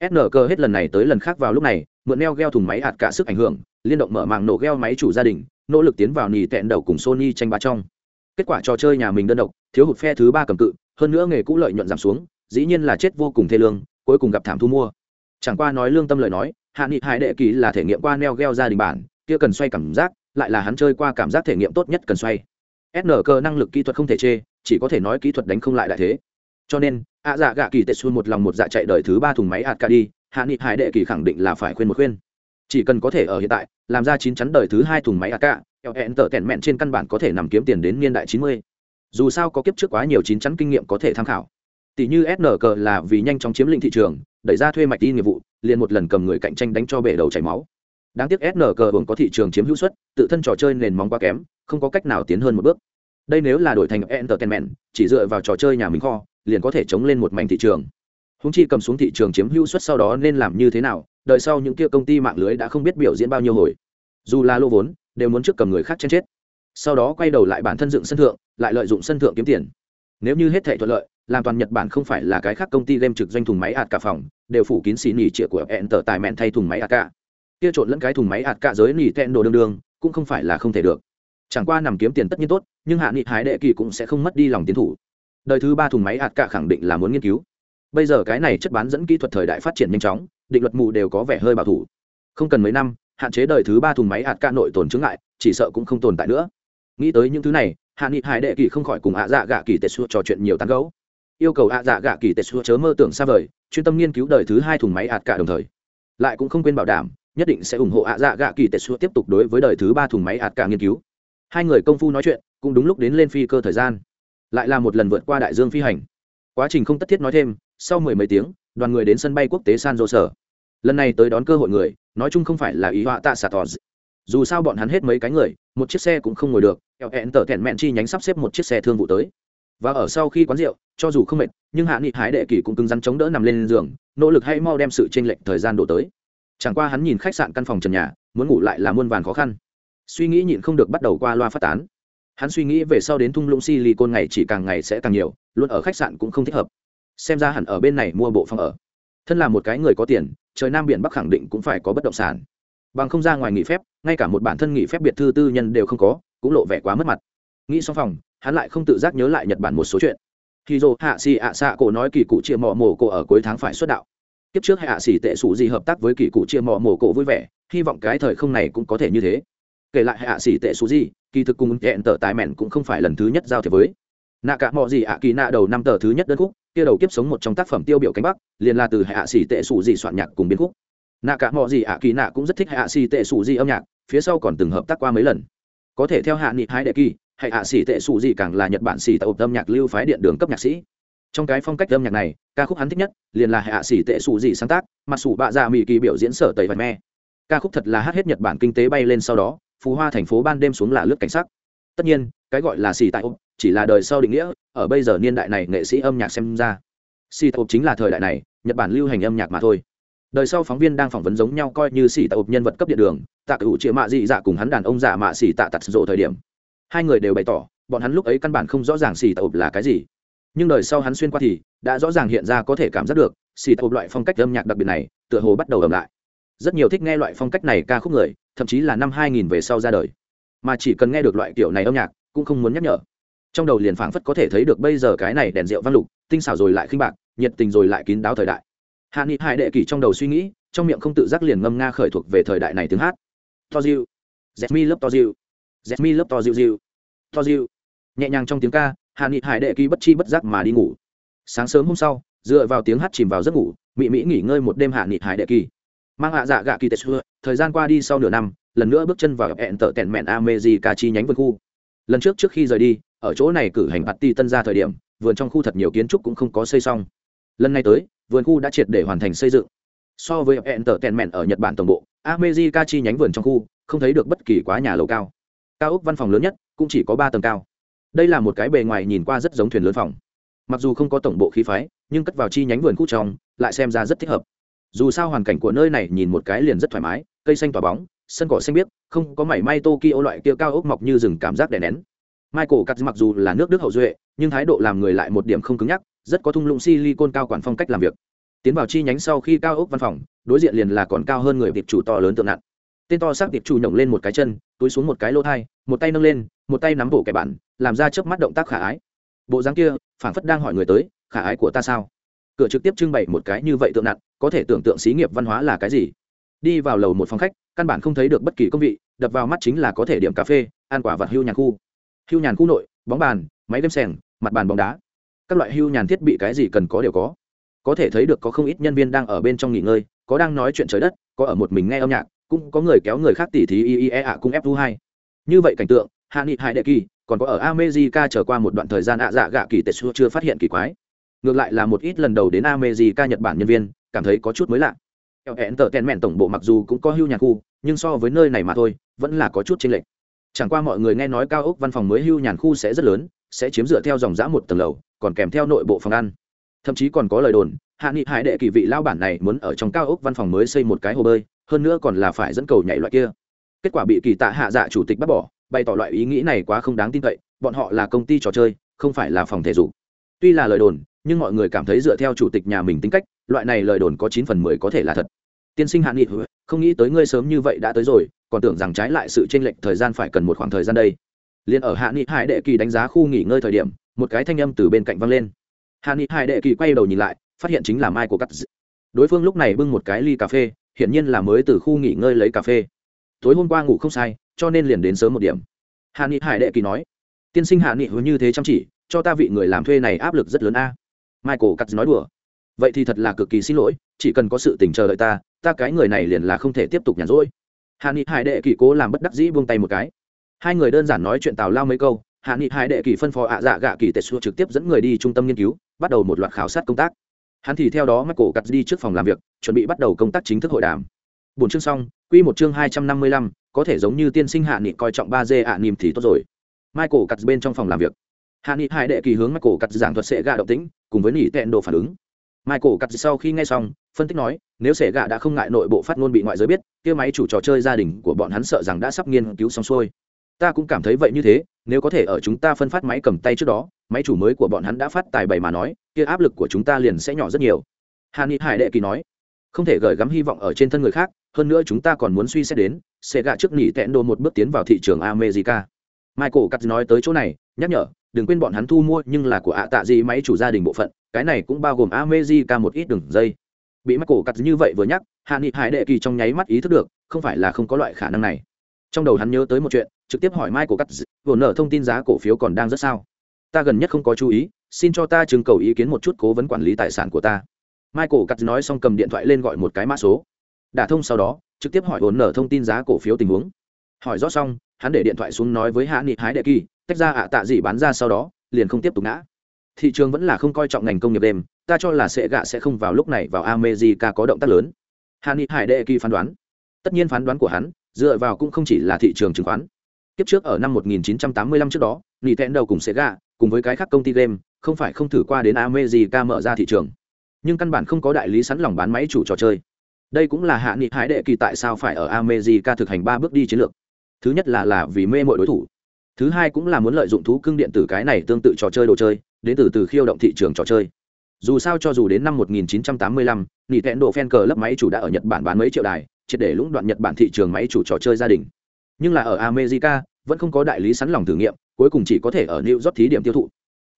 Snk hết lần này tới lần khác vào lúc này mượn neo gheo thùng máy hạt cả sức ảnh hưởng liên động mở mạng nổ gheo máy chủ gia đình nỗ lực tiến vào nhì tẹn đầu cùng sony tranh bá trong. Kết quả trò chơi nhà mình đơn độc, thiếu hụt phe thứ ba cầm cự, hơn nữa nghề cũ lợi nhuận giảm xuống, dĩ nhiên là chết vô cùng thê lương, cuối cùng gặp thảm thu mua. Chẳng qua nói lương tâm lời nói, hạ nghị hải đệ kỳ là thể nghiệm qua neo gheo gia đình bản, kia cần xoay cảm giác, lại là hắn chơi qua cảm giác thể nghiệm tốt nhất cần xoay. SN cơ năng lực kỹ thuật không thể chê, chỉ có thể nói kỹ thuật đánh không lại đại thế. Cho nên, ạ dạ gạ kỳ tệ xuân một lòng một dạ chạy đời thứ ba thùng máy ạt ca đi hạ nghị hải đệ kỳ khẳng định là phải khuyên một khuyên chỉ cần có thể ở hiện tại làm ra chín chắn đời thứ hai thùng máy ak, ca eo hẹn tở tẹn mẹn trên căn bản có thể nằm kiếm tiền đến niên đại chín mươi. Dù sao có kiếp trước quá nhiều chín chắn kinh nghiệm có thể tham khảo. Tỷ như snk là vì nhanh chóng chiếm lĩnh thị trường đẩy ra thuê mạch đi nghiệp vụ liền một lần cầm người cạnh tranh đánh cho bể đầu chảy máu. Đáng tiếc snq hưởng có thị trường chiếm hữu suất tự thân trò chơi nền móng quá kém không có cách nào tiến hơn một bước. Đây nếu là đổi thành entertainment chỉ dựa vào trò chơi nhà mình kho liền có thể chống lên một mảnh thị trường. Húng chi cầm xuống thị trường chiếm hữu suất sau đó nên làm như thế nào đợi sau những kia công ty mạng lưới đã không biết biểu diễn bao nhiêu hồi. Dù là lô vốn, đều muốn trước cầm người khác chen chết. Sau đó quay đầu lại bản thân dựng sân thượng, lại lợi dụng sân thượng kiếm tiền. Nếu như hết thể thuận lợi, làm toàn nhật bản không phải là cái khác công ty game trực doanh thùng máy ạt cả phòng, đều phủ kín xì nỉ trịa của hẹn tờ tài mẹn thay thùng máy ạt cả. Kia trộn lẫn cái thùng máy ạt cả giới nỉ tẹn đồ đương đương, cũng không phải là không thể được. Chẳng qua nằm kiếm tiền tất nhiên tốt, nhưng hạ nghị hái đệ kỳ cũng sẽ không mất đi lòng tiến thủ. Đời thứ ba thùng máy ạt cả khẳng định là muốn nghiên cứu. Bây giờ cái này chất bán dẫn kỹ thuật thời đại phát triển nhanh chóng định luật mù đều có vẻ hơi bảo thủ. Không cần mấy năm, hạn chế đời thứ ba thùng máy hạt ca nội tồn chứng lại chỉ sợ cũng không tồn tại nữa. Nghĩ tới những thứ này, hạ nghị hải đệ kỳ không khỏi cùng ạ dạ gạ kỳ tệ xua trò chuyện nhiều tán gấu yêu cầu ạ dạ gạ kỳ tệ xua chớ mơ tưởng xa vời, chuyên tâm nghiên cứu đời thứ hai thùng máy hạt cả đồng thời. Lại cũng không quên bảo đảm, nhất định sẽ ủng hộ ạ dạ gạ kỳ tệ xua tiếp tục đối với đời thứ ba thùng máy hạt cả nghiên cứu. Hai người công phu nói chuyện, cũng đúng lúc đến lên phi cơ thời gian. Lại là một lần vượt qua đại dương phi hành. Quá trình không tất thiết nói thêm, sau mười mấy tiếng đoàn người đến sân bay quốc tế san jose. Sở lần này tới đón cơ hội người, nói chung không phải là ý họa tạ xà tỏ dù sao bọn hắn hết mấy cái người, một chiếc xe cũng không ngồi được eo hẹn tở thẹn mẹn chi nhánh sắp xếp một chiếc xe thương vụ tới. Và ở sau khi quán rượu, cho dù không mệt, nhưng hạ nghị hái đệ kỷ cũng cứng rắn chống đỡ nằm lên giường, nỗ lực hay mau đem sự tranh lệch thời gian đổ tới. Chẳng qua hắn nhìn khách sạn căn phòng trần nhà, muốn ngủ lại là muôn vàn khó khăn. Suy nghĩ nhịn không được bắt đầu qua loa phát tán. Hắn suy nghĩ về sau đến thung lũng silicon ngày chỉ càng ngày sẽ càng nhiều, luôn ở khách sạn cũng không thích hợp xem ra hẳn ở bên này mua bộ phòng ở. Thân là một cái người có tiền, trời nam biển bắc khẳng định cũng phải có bất động sản. Bằng không ra ngoài nghỉ phép, ngay cả một bản thân nghỉ phép biệt thư tư nhân đều không có, cũng lộ vẻ quá mất mặt. Nghĩ xong phòng, hắn lại không tự giác nhớ lại nhật bản một số chuyện. Khi dô hạ xì ạ xạ cổ nói kỳ cụ chia mò mồ cổ ở cuối tháng phải xuất đạo. Kiếp trước hạ xì tệ sủ gì hợp tác với kỳ cụ chia mò mồ cổ vui vẻ, hy vọng cái thời không này cũng có thể như thế. Kể lại hạ xì tệ sủ gì kỳ thực cùng hẹn tờ tài mẹn cũng không phải lần thứ nhất giao thiệp với. Nạ cả mò gì ạ kỳ nạ đầu năm tờ thứ nhất đơn khúc kia đầu kiếp sống một trong tác phẩm tiêu biểu cánh bắc, liền là từ hạ xì tệ sủ gì soạn nhạc cùng biến khúc. Nạ cả mọi gì ạ kỳ nạ cũng rất thích hạ xì tệ sủ gì âm nhạc, phía sau còn từng hợp tác qua mấy lần. Có thể theo hạ nghị hai đệ kỳ, hay hạ xì tệ sủ gì càng là nhật bản xì tạo âm nhạc lưu phái điện đường cấp nhạc sĩ. Trong cái phong cách âm nhạc này, ca khúc hắn thích nhất liền là hạ xì tệ sủ gì sáng tác, mà sủ bạ dạ mỹ kỳ biểu diễn sở tẩy vạch me. Ca khúc thật là hát hết nhật bản kinh tế bay lên sau đó phú hoa thành phố ban đêm xuống là lướt cảnh sắc. Tất nhiên, cái gọi là xì tại ôm chỉ là đời sau định nghĩa, ở bây giờ niên đại này nghệ sĩ âm nhạc xem ra xì tại chính là thời đại này, nhật bản lưu hành âm nhạc mà thôi. Đời sau phóng viên đang phỏng vấn giống nhau coi như xì tại nhân vật cấp điện đường, tạ cựu chĩa mạ dị dạ cùng hắn đàn ông giả mạ xì tạ tặt rộ thời điểm. Hai người đều bày tỏ, bọn hắn lúc ấy căn bản không rõ ràng xì tại là cái gì. Nhưng đời sau hắn xuyên qua thì, đã rõ ràng hiện ra có thể cảm giác được xì tại loại phong cách âm nhạc đặc biệt này, tựa hồ bắt đầu ầm lại. Rất nhiều thích nghe loại phong cách này ca khúc người, thậm chí là năm 2000 về sau ra đời. Mà chỉ cần nghe được loại kiểu này âm nhạc, cũng không muốn nhắc nhở trong đầu liền phảng phất có thể thấy được bây giờ cái này đèn rượu vang lục, tinh xảo rồi lại khinh bạc, nhiệt tình rồi lại kín đáo thời đại. Hạ nghị hải đệ kỳ trong đầu suy nghĩ, trong miệng không tự giác liền ngâm nga khởi thuộc về thời đại này tiếng hát. To diệu let mi lớp to diệu let mi lớp to diệu diệu to diệu nhẹ nhàng trong tiếng ca, hạ nghị hải đệ kỳ bất chi bất giác mà đi ngủ. Sáng sớm hôm sau, dựa vào tiếng hát chìm vào giấc ngủ mỹ mỹ nghỉ ngơi một đêm hạ nghị hải đệ kỳ. Mang hạ dạ gạ kỳ tết xưa, thời gian qua đi sau nửa năm, lần nữa bước chân vào hẹn tợ tẹn mẹn amejica chi nhánh vườn khu. Lần trước trước khi rời đi ở chỗ này cử hành party tân ra thời điểm, vườn trong khu thật nhiều kiến trúc cũng không có xây xong. Lần này tới, vườn khu đã triệt để hoàn thành xây dựng. So với entertainment ở nhật bản tổng bộ amejica chi nhánh vườn trong khu, không thấy được bất kỳ quá nhà lầu cao. Cao ốc văn phòng lớn nhất cũng chỉ có ba tầng cao. Đây là một cái bề ngoài nhìn qua rất giống thuyền lớn phòng. Mặc dù không có tổng bộ khí phái, nhưng cất vào chi nhánh vườn khu trong, lại xem ra rất thích hợp. Dù sao hoàn cảnh của nơi này nhìn một cái liền rất thoải mái, cây xanh tỏa bóng, sân cỏ xanh biếc, không có mảy may tokyo loại kia cao ốc mọc như rừng cảm giác đè nén michael cắt mặc dù là nước đức hậu duệ, nhưng thái độ làm người lại một điểm không cứng nhắc, rất có thung lũng silicon cao quản phong cách làm việc. Tiến vào chi nhánh sau khi cao ốc văn phòng, đối diện liền là còn cao hơn người tiệp chủ to lớn tượng nặng. Tên to xác tiệp chủ nhổng lên một cái chân, túi xuống một cái lỗ thai, một tay nâng lên, một tay nắm bộ kẻ bản, làm ra chớp mắt động tác khả ái. Bộ dáng kia, phảng phất đang hỏi người tới, khả ái của ta sao? Cửa trực tiếp trưng bày một cái như vậy tượng nặng, có thể tưởng tượng xí nghiệp văn hóa là cái gì. Đi vào lầu một phòng khách, căn bản không thấy được bất kỳ công vị, đập vào mắt chính là có thể điểm cà phê, ăn quả vật hưu nhà khu hưu nhàn khu nội, bóng bàn, máy game sèn, mặt bàn bóng đá. Các loại hưu nhàn thiết bị cái gì cần có đều có. Có thể thấy được có không ít nhân viên đang ở bên trong nghỉ ngơi, có đang nói chuyện trời đất, có ở một mình nghe âm nhạc, cũng có người kéo người khác tỉ thí iea ạ cung f hai. Như vậy cảnh tượng, hạ nghị hải đệ kỳ, còn có ở amejica trở qua một đoạn thời gian ạ dạ gạ kỳ tệ xưa chưa phát hiện kỳ quái. Ngược lại là một ít lần đầu đến amejica nhật bản nhân viên, cảm thấy có chút mới lạ. Eo hẹn tờ tèn mẹn tổng bộ mặc dù cũng có hưu nhàn khu, nhưng so với nơi này mà thôi, vẫn là có chút chênh lệch chẳng qua mọi người nghe nói cao ốc văn phòng mới hưu nhàn khu sẽ rất lớn, sẽ chiếm dựa theo dòng giã một tầng lầu, còn kèm theo nội bộ phòng ăn. Thậm chí còn có lời đồn, hạ nghị hải đệ kỳ vị lao bản này muốn ở trong cao ốc văn phòng mới xây một cái hồ bơi, hơn nữa còn là phải dẫn cầu nhảy loại kia. Kết quả bị kỳ tạ hạ dạ chủ tịch bắt bỏ, bày tỏ loại ý nghĩ này quá không đáng tin cậy, bọn họ là công ty trò chơi, không phải là phòng thể dục. Tuy là lời đồn, nhưng mọi người cảm thấy dựa theo chủ tịch nhà mình tính cách, loại này lời đồn có chín phần mười có thể là thật. Tiên sinh hạ nghị, không nghĩ tới ngươi sớm như vậy đã tới rồi còn tưởng rằng trái lại sự chênh lệch thời gian phải cần một khoảng thời gian đây. Liền ở hạ nghị hải đệ kỳ đánh giá khu nghỉ ngơi thời điểm, một cái thanh âm từ bên cạnh văng lên. Hạ nghị hải đệ kỳ quay đầu nhìn lại, phát hiện chính là mai của cắt đối phương lúc này bưng một cái ly cà phê, hiển nhiên là mới từ khu nghỉ ngơi lấy cà phê. Tối hôm qua ngủ không sai, cho nên liền đến sớm một điểm. Hạ nghị hải đệ kỳ nói, tiên sinh hạ nghị hứa như thế chăm chỉ, cho ta vị người làm thuê này áp lực rất lớn a. Michael cắt nói đùa, vậy thì thật là cực kỳ xin lỗi, chỉ cần có sự tình chờ đợi ta ta cái người này liền là không thể tiếp tục nhàn rỗi hạ nghị hải đệ kỳ cố làm bất đắc dĩ buông tay một cái. Hai người đơn giản nói chuyện tào lao mấy câu, hạ nghị hải đệ kỳ phân phó ạ dạ gạ kỳ tệ xua trực tiếp dẫn người đi trung tâm nghiên cứu, bắt đầu một loạt khảo sát công tác. Hắn thì theo đó michael cắt đi trước phòng làm việc, chuẩn bị bắt đầu công tác chính thức hội đàm. Bốn chương xong, quy một chương hai trăm năm mươi lăm, có thể giống như tiên sinh hạ nghị coi trọng ba d ạ nìm thì tốt rồi. Michael cắt bên trong phòng làm việc. Hạ nghị hải đệ kỳ hướng michael cắt giảng thuật sẽ gạ động tĩnh, cùng với nỉ tẹn đồ phản ứng. Michael cắt sau khi nghe xong phân tích nói, nếu sẻ gạ đã không ngại nội bộ phát ngôn bị ngoại giới biết, kia máy chủ trò chơi gia đình của bọn hắn sợ rằng đã sắp nghiên cứu xong xuôi. Ta cũng cảm thấy vậy như thế, nếu có thể ở chúng ta phân phát máy cầm tay trước đó, máy chủ mới của bọn hắn đã phát tài bày mà nói, kia áp lực của chúng ta liền sẽ nhỏ rất nhiều. Hà ni hải đệ kỳ nói, không thể gửi gắm hy vọng ở trên thân người khác, hơn nữa chúng ta còn muốn suy xét đến sẽ gạ trước nỉ tẹn đồ một bước tiến vào thị trường america. Michael cắt nói tới chỗ này, nhắc nhở, đừng quên bọn hắn thu mua nhưng là của ạ tạ gì máy chủ gia đình bộ phận, cái này cũng bao gồm america một ít đường dây bị mắc cổ cắt như vậy vừa nhắc, hạ nghị hải đệ kỳ trong nháy mắt ý thức được, không phải là không có loại khả năng này. Trong đầu hắn nhớ tới một chuyện, trực tiếp hỏi Mai Cổ cắt vừa nở thông tin giá cổ phiếu còn đang rất sao? Ta gần nhất không có chú ý, xin cho ta trưng cầu ý kiến một chút cố vấn quản lý tài sản của ta. Michael cắt nói xong cầm điện thoại lên gọi một cái mã số. Đả thông sau đó, trực tiếp hỏi vồn nở thông tin giá cổ phiếu tình huống. Hỏi rõ xong, hắn để điện thoại xuống nói với hạ nghị hái đệ kỳ, tách ra ạ tạ gì bán ra sau đó, liền không tiếp tục ngã thị trường vẫn là không coi trọng ngành công nghiệp đêm, ta cho là sẽ gạ sẽ không vào lúc này vào america có động tác lớn. Hàn ni hải đệ kỳ phán đoán. Tất nhiên phán đoán của hắn, dựa vào cũng không chỉ là thị trường chứng khoán. Kiếp trước ở năm 1985 trước đó Nintendo cùng Sega, cùng với cái khác công ty game, không phải không thử qua đến America mở ra thị trường. Nhưng căn bản không có đại lý sẵn lòng bán máy chủ trò chơi. Đây cũng là hạ nghị hải đệ kỳ tại sao phải ở America thực hành ba bước đi chiến lược. Thứ nhất là là vì mê mọi đối thủ. Thứ hai cũng là muốn lợi dụng thú cưng điện tử cái này tương tự trò chơi đồ chơi đến từ từ khiêu động thị trường trò chơi. Dù sao cho dù đến năm 1985, nỉ tẹn độ fan cờ lấp máy chủ đã ở nhật bản bán mấy triệu đài triệt để lũng đoạn nhật bản thị trường máy chủ trò chơi gia đình. Nhưng là ở america vẫn không có đại lý sẵn lòng thử nghiệm cuối cùng chỉ có thể ở new york thí điểm tiêu thụ.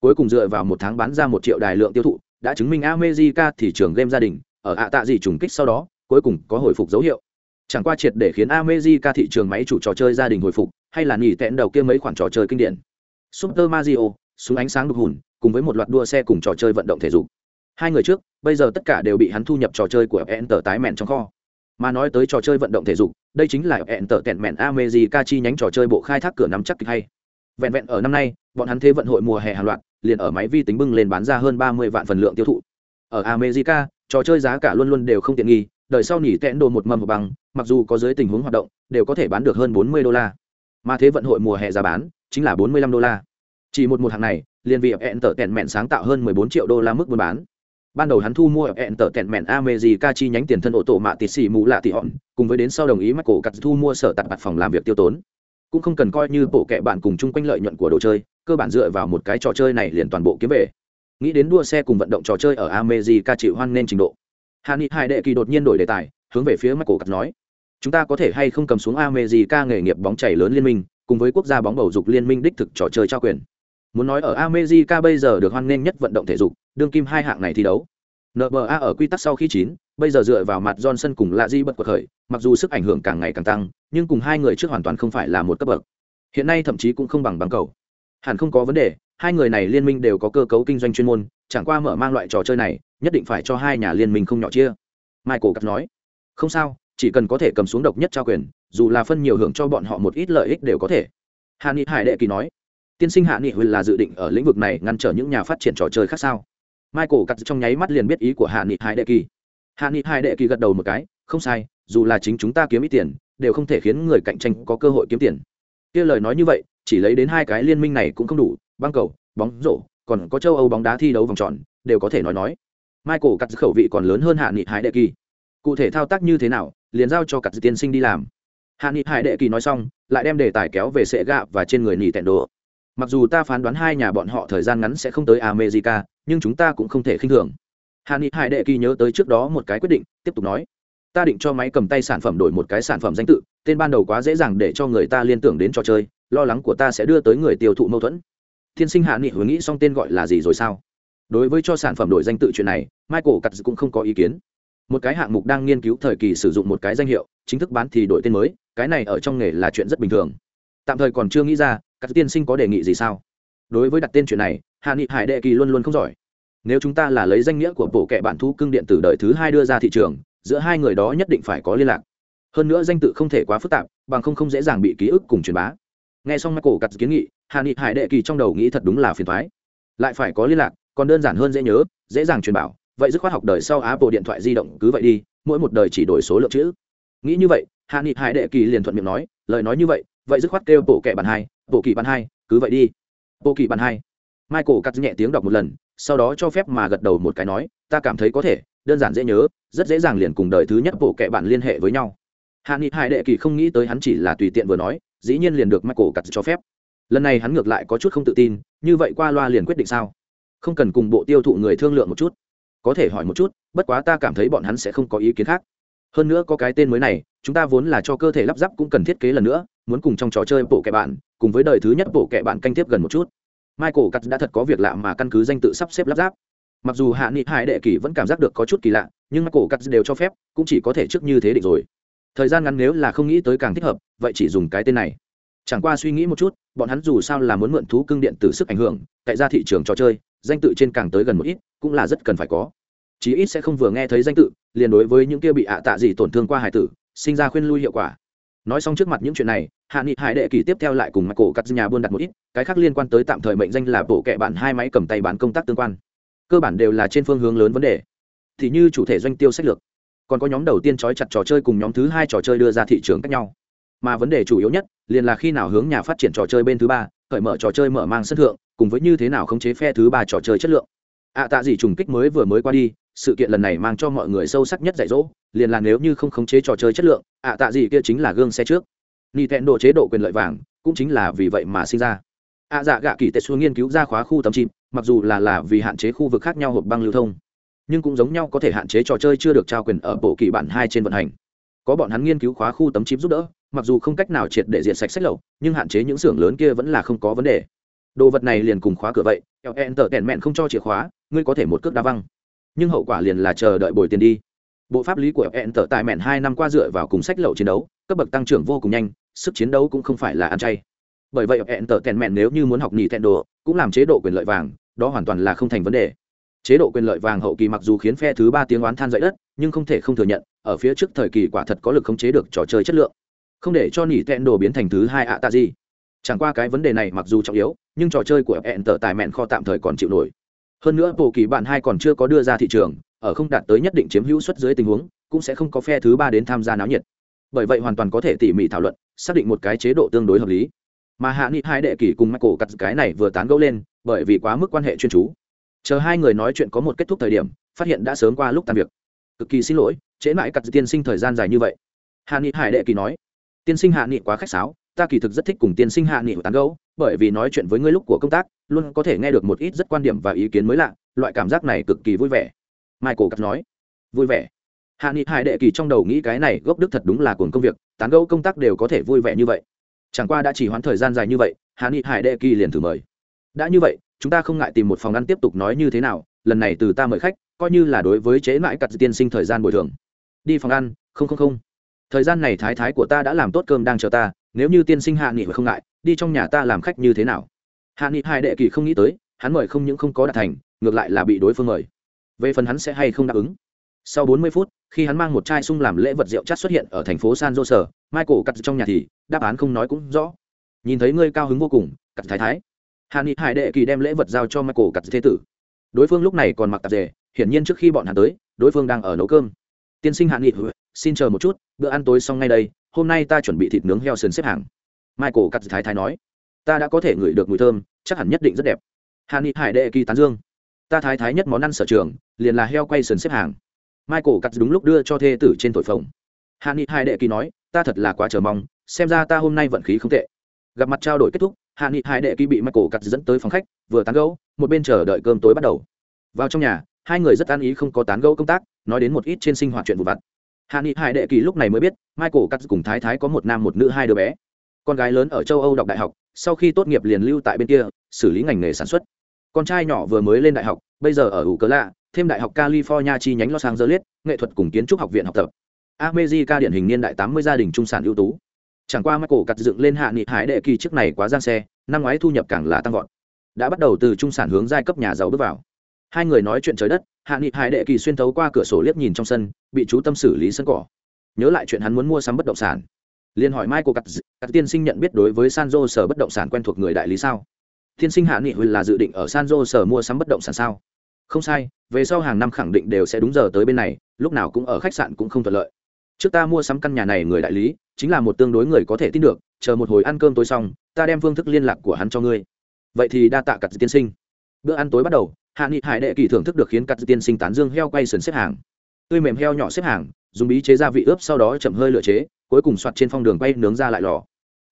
Cuối cùng dựa vào một tháng bán ra một triệu đài lượng tiêu thụ đã chứng minh america thị trường game gia đình ở ạ tạ gì trùng kích sau đó cuối cùng có hồi phục dấu hiệu. Chẳng qua triệt để khiến America thị trường máy chủ trò chơi gia đình hồi phục, hay là nhỉ tẹn đầu kia mấy khoản trò chơi kinh điển. Super Mario, súng ánh sáng đục hùn, cùng với một loạt đua xe cùng trò chơi vận động thể dục. Hai người trước, bây giờ tất cả đều bị hắn thu nhập trò chơi của Enter tái mẹn trong kho. Mà nói tới trò chơi vận động thể dục, đây chính là Enter tẹn mẹn America chi nhánh trò chơi bộ khai thác cửa nắm chắc kịch hay. Vẹn vẹn ở năm nay, bọn hắn thế vận hội mùa hè hàng loạt, liền ở máy vi tính bưng lên bán ra hơn 30 vạn phần lượng tiêu thụ. Ở America, trò chơi giá cả luôn luôn đều không tiện nghi, đời sau nỉ tẹn đồ một mầm bằng mặc dù có dưới tình huống hoạt động đều có thể bán được hơn 40 đô la mà thế vận hội mùa hè giá bán chính là 45 đô la chỉ một một hàng này, liền vì hẹn tở tẹn mẹn sáng tạo hơn 14 triệu đô la mức buôn bán. Ban đầu hắn thu mua hẹn tở tẹn mẹn America chi nhánh tiền thân ổ tổ mạ tịt xì mù lạ tị hòn, cùng với đến sau đồng ý cổ cắt thu mua sở tạp mặt phòng làm việc tiêu tốn. Cũng không cần coi như bộ kệ bạn cùng chung quanh lợi nhuận của đồ chơi, cơ bản dựa vào một cái trò chơi này liền toàn bộ kiếm về. Nghĩ đến đua xe cùng vận động trò chơi ở America chịu hoan nên trình độ. Hà ni hai đệ kỳ đột nhiên đổi đề tài, hướng về phía michael cắt nói, chúng ta có thể hay không cầm xuống America nghề nghiệp bóng chảy lớn liên minh, cùng với quốc gia bóng bầu dục liên minh đích thực trò chơi trao quyền? Muốn nói ở America bây giờ được hoan nghênh nhất vận động thể dục, đương kim hai hạng này thi đấu. Nba ở quy tắc sau khi chín, bây giờ dựa vào mặt johnson cùng lạ di bật cuộc khởi, mặc dù sức ảnh hưởng càng ngày càng tăng, nhưng cùng hai người trước hoàn toàn không phải là một cấp bậc. Hiện nay thậm chí cũng không bằng bằng cầu. Hẳn không có vấn đề, hai người này liên minh đều có cơ cấu kinh doanh chuyên môn, chẳng qua mở mang loại trò chơi này, nhất định phải cho hai nhà liên minh không nhỏ chia. Michael cắt nói, không sao, chỉ cần có thể cầm xuống độc nhất trao quyền, dù là phân nhiều hưởng cho bọn họ một ít lợi ích đều có thể. Hàn nghị hải đệ kỳ nói tiên sinh hạ nghị huỳnh là dự định ở lĩnh vực này ngăn trở những nhà phát triển trò chơi khác sao? Michael cắt trong nháy mắt liền biết ý của hạ nghị Hai đệ kỳ. Hạ nghị Hai đệ kỳ gật đầu một cái, không sai, dù là chính chúng ta kiếm ít tiền, đều không thể khiến người cạnh tranh có cơ hội kiếm tiền. Kia lời nói như vậy, chỉ lấy đến hai cái liên minh này cũng không đủ, băng cầu, bóng rổ, còn có châu âu bóng đá thi đấu vòng tròn, đều có thể nói nói. Michael cắt khẩu vị còn lớn hơn hạ nghị hải đệ kỳ. Cụ thể thao tác như thế nào, liền giao cho cắt tiên sinh đi làm. Hạ nghị hải đệ kỳ nói xong, lại đem đề tài kéo về sệ gạ và trên người nỉ tẹn đồ mặc dù ta phán đoán hai nhà bọn họ thời gian ngắn sẽ không tới america, nhưng chúng ta cũng không thể khinh thường. Hà ni hải đệ kỳ nhớ tới trước đó một cái quyết định, tiếp tục nói. Ta định cho máy cầm tay sản phẩm đổi một cái sản phẩm danh tự, tên ban đầu quá dễ dàng để cho người ta liên tưởng đến trò chơi, lo lắng của ta sẽ đưa tới người tiêu thụ mâu thuẫn. Thiên sinh hạ nghị hướng nghĩ xong tên gọi là gì rồi sao? Đối với cho sản phẩm đổi danh tự chuyện này, michael cắt cũng không có ý kiến. Một cái hạng mục đang nghiên cứu thời kỳ sử dụng một cái danh hiệu, chính thức bán thì đổi tên mới, cái này ở trong nghề là chuyện rất bình thường. Tạm thời còn chưa nghĩ ra các tiên sinh có đề nghị gì sao? Đối với đặt tên chuyện này, hạ nghị hải đệ kỳ luôn luôn không giỏi. Nếu chúng ta là lấy danh nghĩa của bộ kệ bản thu cưng điện tử đời thứ hai đưa ra thị trường, giữa hai người đó nhất định phải có liên lạc. Hơn nữa danh tự không thể quá phức tạp, bằng không không dễ dàng bị ký ức cùng truyền bá. Nghe xong michael cắt kiến nghị, hạ nghị hải đệ kỳ trong đầu nghĩ thật đúng là phiền thoái lại phải có liên lạc, còn đơn giản hơn dễ nhớ, dễ dàng truyền bảo. Vậy dứt khoát học đời sau apple điện thoại di động cứ vậy đi, mỗi một đời chỉ đổi số lượng chữ. Nghĩ như vậy, hạ nghị hải đệ kỳ liền thuận miệng nói, lời nói như vậy vậy dứt khoát kêu bộ kệ bản hai bộ kỳ bản hai, cứ vậy đi. Bộ kỳ bản hai. Michael cắt nhẹ tiếng đọc một lần, sau đó cho phép mà gật đầu một cái nói, ta cảm thấy có thể, đơn giản dễ nhớ, rất dễ dàng liền cùng đời thứ nhất bộ kệ bạn liên hệ với nhau. Hạ nghị hải đệ kỳ không nghĩ tới hắn chỉ là tùy tiện vừa nói, dĩ nhiên liền được michael cắt cho phép. Lần này hắn ngược lại có chút không tự tin, như vậy qua loa liền quyết định sao? Không cần cùng bộ tiêu thụ người thương lượng một chút. Có thể hỏi một chút, bất quá ta cảm thấy bọn hắn sẽ không có ý kiến khác hơn nữa có cái tên mới này, chúng ta vốn là cho cơ thể lắp ráp cũng cần thiết kế lần nữa, muốn cùng trong trò chơi bộ kệ bạn, cùng với đời thứ nhất bộ kệ bạn canh tiếp gần một chút. Michael cắt đã thật có việc lạ mà căn cứ danh tự sắp xếp lắp ráp. Mặc dù hạ nghị hải đệ kỳ vẫn cảm giác được có chút kỳ lạ, nhưng michael cắt đều cho phép, cũng chỉ có thể trước như thế định rồi. Thời gian ngắn nếu là không nghĩ tới càng thích hợp, vậy chỉ dùng cái tên này. Chẳng qua suy nghĩ một chút, bọn hắn dù sao là muốn mượn thú cưng điện từ sức ảnh hưởng, tại ra thị trường trò chơi, danh tự trên càng tới gần một ít, cũng là rất cần phải có. Chí ít sẽ không vừa nghe thấy danh tự liền đối với những kia bị ạ tạ gì tổn thương qua hải tử, sinh ra khuyên lui hiệu quả. Nói xong trước mặt những chuyện này, hạ nghị hải đệ kỳ tiếp theo lại cùng mặt cổ cắt nhà buôn đặt một ít, cái khác liên quan tới tạm thời mệnh danh là bộ kệ bản hai máy cầm tay bán công tác tương quan. Cơ bản đều là trên phương hướng lớn vấn đề. Thì như chủ thể doanh tiêu sách lược. Còn có nhóm đầu tiên trói chặt trò chơi cùng nhóm thứ hai trò chơi đưa ra thị trường khác nhau. Mà vấn đề chủ yếu nhất, liền là khi nào hướng nhà phát triển trò chơi bên thứ ba khởi mở trò chơi mở mang sân thượng, cùng với như thế nào khống chế phe thứ ba trò chơi chất lượng. Ạ tạ gì trùng kích mới vừa mới qua đi sự kiện lần này mang cho mọi người sâu sắc nhất dạy dỗ, liền là nếu như không khống chế trò chơi chất lượng, ạ tạ gì kia chính là gương xe trước. Ni thẹn độ chế độ quyền lợi vàng, cũng chính là vì vậy mà sinh ra. Ạ dạ gạ kỳ tệ xuống nghiên cứu ra khóa khu tấm chìm mặc dù là là vì hạn chế khu vực khác nhau hộp băng lưu thông, nhưng cũng giống nhau có thể hạn chế trò chơi chưa được trao quyền ở bộ kỳ bản hai trên vận hành. Có bọn hắn nghiên cứu khóa khu tấm chip giúp đỡ, mặc dù không cách nào triệt để diệt sạch sách lậu, nhưng hạn chế những xưởng lớn kia vẫn là không có vấn đề. Đồ vật này liền cùng khóa cửa vậy, eo tờ tèn mẹn không cho chìa khóa, ngươi có thể một cước đa văng nhưng hậu quả liền là chờ đợi bồi tiền đi. Bộ pháp lý của eo tở tại mẹn hai năm qua dựa vào cùng sách lậu chiến đấu, cấp bậc tăng trưởng vô cùng nhanh, sức chiến đấu cũng không phải là ăn chay. Bởi vậy eo tở tèn mẹn nếu như muốn học nhì tèn đồ, cũng làm chế độ quyền lợi vàng, đó hoàn toàn là không thành vấn đề. Chế độ quyền lợi vàng hậu kỳ mặc dù khiến phe thứ ba tiếng oán than dậy đất, nhưng không thể không thừa nhận, ở phía trước thời kỳ quả thật có lực khống chế được trò chơi chất lượng. Không để cho nhì tèn đồ biến thành thứ hai ạ tạ gì. Chẳng qua cái vấn đề này mặc dù trọng yếu, nhưng trò chơi của hẹn tở tài mẹn kho tạm thời còn chịu nổi hơn nữa, bộ kỳ bạn hai còn chưa có đưa ra thị trường, ở không đạt tới nhất định chiếm hữu suất dưới tình huống, cũng sẽ không có phe thứ ba đến tham gia náo nhiệt. Bởi vậy hoàn toàn có thể tỉ mỉ thảo luận, xác định một cái chế độ tương đối hợp lý. Mà hạ nghị hai đệ kỷ cùng michael cắt cái này vừa tán gẫu lên, bởi vì quá mức quan hệ chuyên chú. Chờ hai người nói chuyện có một kết thúc thời điểm, phát hiện đã sớm qua lúc tan việc. Cực kỳ xin lỗi, trễ mãi cắt tiên sinh thời gian dài như vậy. Hạ nghị hải đệ kỳ nói, tiên sinh hạ nghị quá khách sáo, ta kỳ thực rất thích cùng tiên sinh hạ nghị tán gẫu, bởi vì nói chuyện với ngươi lúc của công tác luôn có thể nghe được một ít rất quan điểm và ý kiến mới lạ, loại cảm giác này cực kỳ vui vẻ. Michael cắt nói, vui vẻ. Hạ nghị hải đệ kỳ trong đầu nghĩ cái này gốc đức thật đúng là cuồng công việc, tán gẫu công tác đều có thể vui vẻ như vậy. Chẳng qua đã chỉ hoãn thời gian dài như vậy, hạ nghị hải đệ kỳ liền thử mời. Đã như vậy, chúng ta không ngại tìm một phòng ăn tiếp tục nói như thế nào, lần này từ ta mời khách, coi như là đối với chế mãi cặt tiên sinh thời gian bồi thường. Đi phòng ăn, không không không. Thời gian này thái thái của ta đã làm tốt cơm đang chờ ta, nếu như tiên sinh hạ nghị không ngại, đi trong nhà ta làm khách như thế nào? Hạ nghị hai đệ kỳ không nghĩ tới, hắn mời không những không có đạt thành, ngược lại là bị đối phương mời. Về phần hắn sẽ hay không đáp ứng? Sau 40 phút, khi hắn mang một chai sung làm lễ vật rượu chát xuất hiện ở thành phố san jose, michael cắt trong nhà thì đáp án không nói cũng rõ. Nhìn thấy ngươi cao hứng vô cùng cắt thái thái. Hạ nghị hải đệ kỳ đem lễ vật giao cho michael cắt thế tử. Đối phương lúc này còn mặc tạp dề, hiển nhiên trước khi bọn hắn tới, đối phương đang ở nấu cơm. Tiên sinh hạ nghị, xin chờ một chút, bữa ăn tối xong ngay đây, hôm nay ta chuẩn bị thịt nướng heo sườn xếp hàng. Michael cắt thái thái nói ta đã có thể ngửi được mùi thơm, chắc hẳn nhất định rất đẹp. Hà ni hải đệ kỳ tán dương. Ta thái thái nhất món ăn sở trường, liền là heo quay sườn xếp hàng. Michael cắt đúng lúc đưa cho thê tử trên thổi phồng. Hà ni hải đệ kỳ nói, ta thật là quá chờ mong, xem ra ta hôm nay vận khí không tệ. Gặp mặt trao đổi kết thúc hạ nghị hải đệ kỳ bị michael cắt dẫn tới phòng khách, vừa tán gẫu, một bên chờ đợi cơm tối bắt đầu. Vào trong nhà, hai người rất an ý không có tán gẫu công tác, nói đến một ít trên sinh hoạt chuyện vụ vặt. Hạ nghị hải đệ kỳ lúc này mới biết, michael cắt cùng thái thái có một nam một nữ hai đứa bé con gái lớn ở châu âu đọc đại học, sau khi tốt nghiệp liền lưu tại bên kia, xử lý ngành nghề sản xuất. Con trai nhỏ vừa mới lên đại học, bây giờ ở ủ cớ lạ thêm đại học california chi nhánh los angeles, nghệ thuật cùng kiến trúc học viện học tập. America điển hình niên đại tám mươi gia đình trung sản ưu tú. Chẳng qua michael cặt dựng lên hạ nghị hải đệ kỳ trước này quá gian xe, năm ngoái thu nhập càng là tăng vọt. Đã bắt đầu từ trung sản hướng giai cấp nhà giàu bước vào. Hai người nói chuyện trời đất, hạ nghị hải đệ kỳ xuyên thấu qua cửa sổ liếc nhìn trong sân, bị chú tâm xử lý sân cỏ. Nhớ lại chuyện hắn muốn mua sắm bất động sản liền hỏi michael cắt các tiên sinh nhận biết đối với sanjo sở bất động sản quen thuộc người đại lý sao? Tiên sinh hạ nghị huỳnh là dự định ở sanjo sở mua sắm bất động sản sao? Không sai, về sau hàng năm khẳng định đều sẽ đúng giờ tới bên này, lúc nào cũng ở khách sạn cũng không thuận lợi. Trước ta mua sắm căn nhà này người đại lý, chính là một tương đối người có thể tin được, chờ một hồi ăn cơm tối xong, ta đem phương thức liên lạc của hắn cho ngươi. Vậy thì đa tạ cặt tiên sinh. Bữa ăn tối bắt đầu, hạ nghị hải đệ kỳ thưởng thức được khiến cắt tiên sinh tán dương heo quay sườn xếp hàng. Tươi mềm heo nhỏ xếp hàng dùng bí chế gia vị ướp sau đó chậm hơi lửa chế, cuối cùng soạt trên phong đường bay nướng ra lại lò.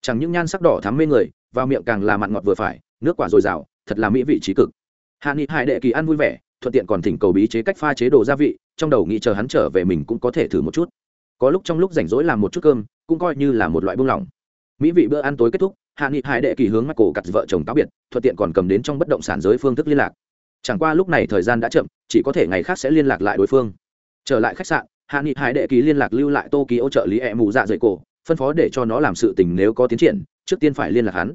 Chẳng những nhan sắc đỏ thắm mê người, vào miệng càng là mặn ngọt vừa phải, nước quả dồi dào, thật là mỹ vị trí cực. Hạ nghị hải đệ kỳ ăn vui vẻ, thuận tiện còn thỉnh cầu bí chế cách pha chế đồ gia vị, trong đầu nghĩ chờ hắn trở về mình cũng có thể thử một chút. Có lúc trong lúc rảnh rỗi làm một chút cơm, cũng coi như là một loại buông lỏng. Mỹ vị bữa ăn tối kết thúc, hạ nghị hải đệ kỳ hướng mắt cổ cặt vợ chồng cáo biệt, thuận tiện còn cầm đến trong bất động sản giới phương thức liên lạc. Chẳng qua lúc này thời gian đã chậm, chỉ có thể ngày khác sẽ liên lạc lại đối phương. Trở lại khách sạn hạ nghị hải đệ ký liên lạc lưu lại tô ký ô trợ lý ẹ mù dạ dày cổ, phân phó để cho nó làm sự tình nếu có tiến triển, trước tiên phải liên lạc hắn.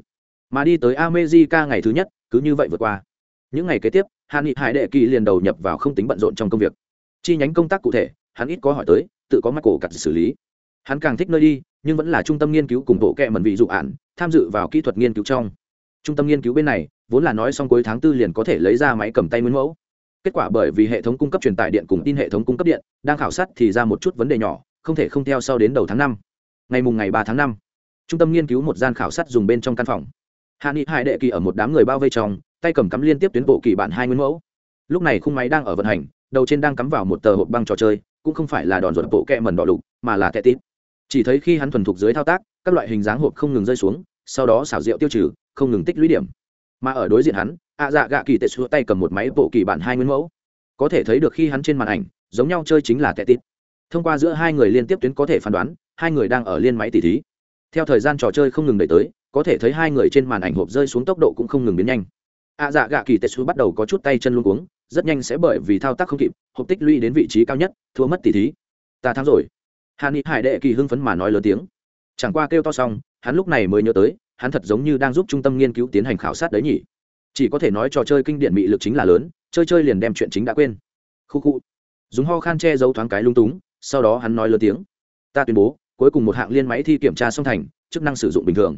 Mà đi tới amejica ngày thứ nhất, cứ như vậy vượt qua. Những ngày kế tiếp, hạ nghị hải đệ kỳ liền đầu nhập vào không tính bận rộn trong công việc. Chi nhánh công tác cụ thể, hắn ít có hỏi tới, tự có mắt cổ cặt xử lý. Hắn càng thích nơi đi, nhưng vẫn là trung tâm nghiên cứu cùng bộ kệ mần vị dụ ản tham dự vào kỹ thuật nghiên cứu trong. Trung tâm nghiên cứu bên này, vốn là nói xong cuối tháng tư liền có thể lấy ra máy cầm tay nguyên mẫu kết quả bởi vì hệ thống cung cấp truyền tải điện cùng tin hệ thống cung cấp điện, đang khảo sát thì ra một chút vấn đề nhỏ, không thể không theo sau đến đầu tháng năm. Ngày mùng ngày ba tháng năm, trung tâm nghiên cứu một gian khảo sát dùng bên trong căn phòng. Hạ nghị hai đệ kỳ ở một đám người bao vây trong, tay cầm cắm liên tiếp tuyến bộ kỳ bản hai nguyên mẫu. Lúc này khung máy đang ở vận hành, đầu trên đang cắm vào một tờ hộp băng trò chơi, cũng không phải là đòn ruột bộ kẹ mần đỏ lục, mà là tệ tít. Chỉ thấy khi hắn thuần thục dưới thao tác, các loại hình dáng hộp không ngừng rơi xuống, sau đó xảo rượu tiêu trừ, không ngừng tích lũy điểm. Mà ở đối diện hắn ạ dạ gạ kỳ tệ xua tay cầm một máy bộ kỳ bản hai nguyên mẫu. Có thể thấy được khi hắn trên màn ảnh, giống nhau chơi chính là tệ tít thông qua giữa hai người liên tiếp tuyến có thể phán đoán, hai người đang ở liên máy tỉ thí. Theo thời gian trò chơi không ngừng đẩy tới, có thể thấy hai người trên màn ảnh hộp rơi xuống tốc độ cũng không ngừng biến nhanh. Ạ dạ gạ kỳ tệ xua bắt đầu có chút tay chân luôn cuống, rất nhanh sẽ bởi vì thao tác không kịp, hộp tích lũy đến vị trí cao nhất, thua mất tỉ thí. Ta thắng rồi. Hà ni hải đệ kỳ hưng phấn mà nói lớn tiếng. Chẳng qua kêu to xong, hắn lúc này mới nhớ tới, hắn thật giống như đang giúp trung tâm nghiên cứu tiến hành khảo sát đấy nhỉ chỉ có thể nói trò chơi kinh điển bị lực chính là lớn, chơi chơi liền đem chuyện chính đã quên. Khu khu. Dùng ho khan che giấu thoáng cái lung túng, sau đó hắn nói lớn tiếng. Ta tuyên bố, cuối cùng một hạng liên máy thi kiểm tra xong thành, chức năng sử dụng bình thường.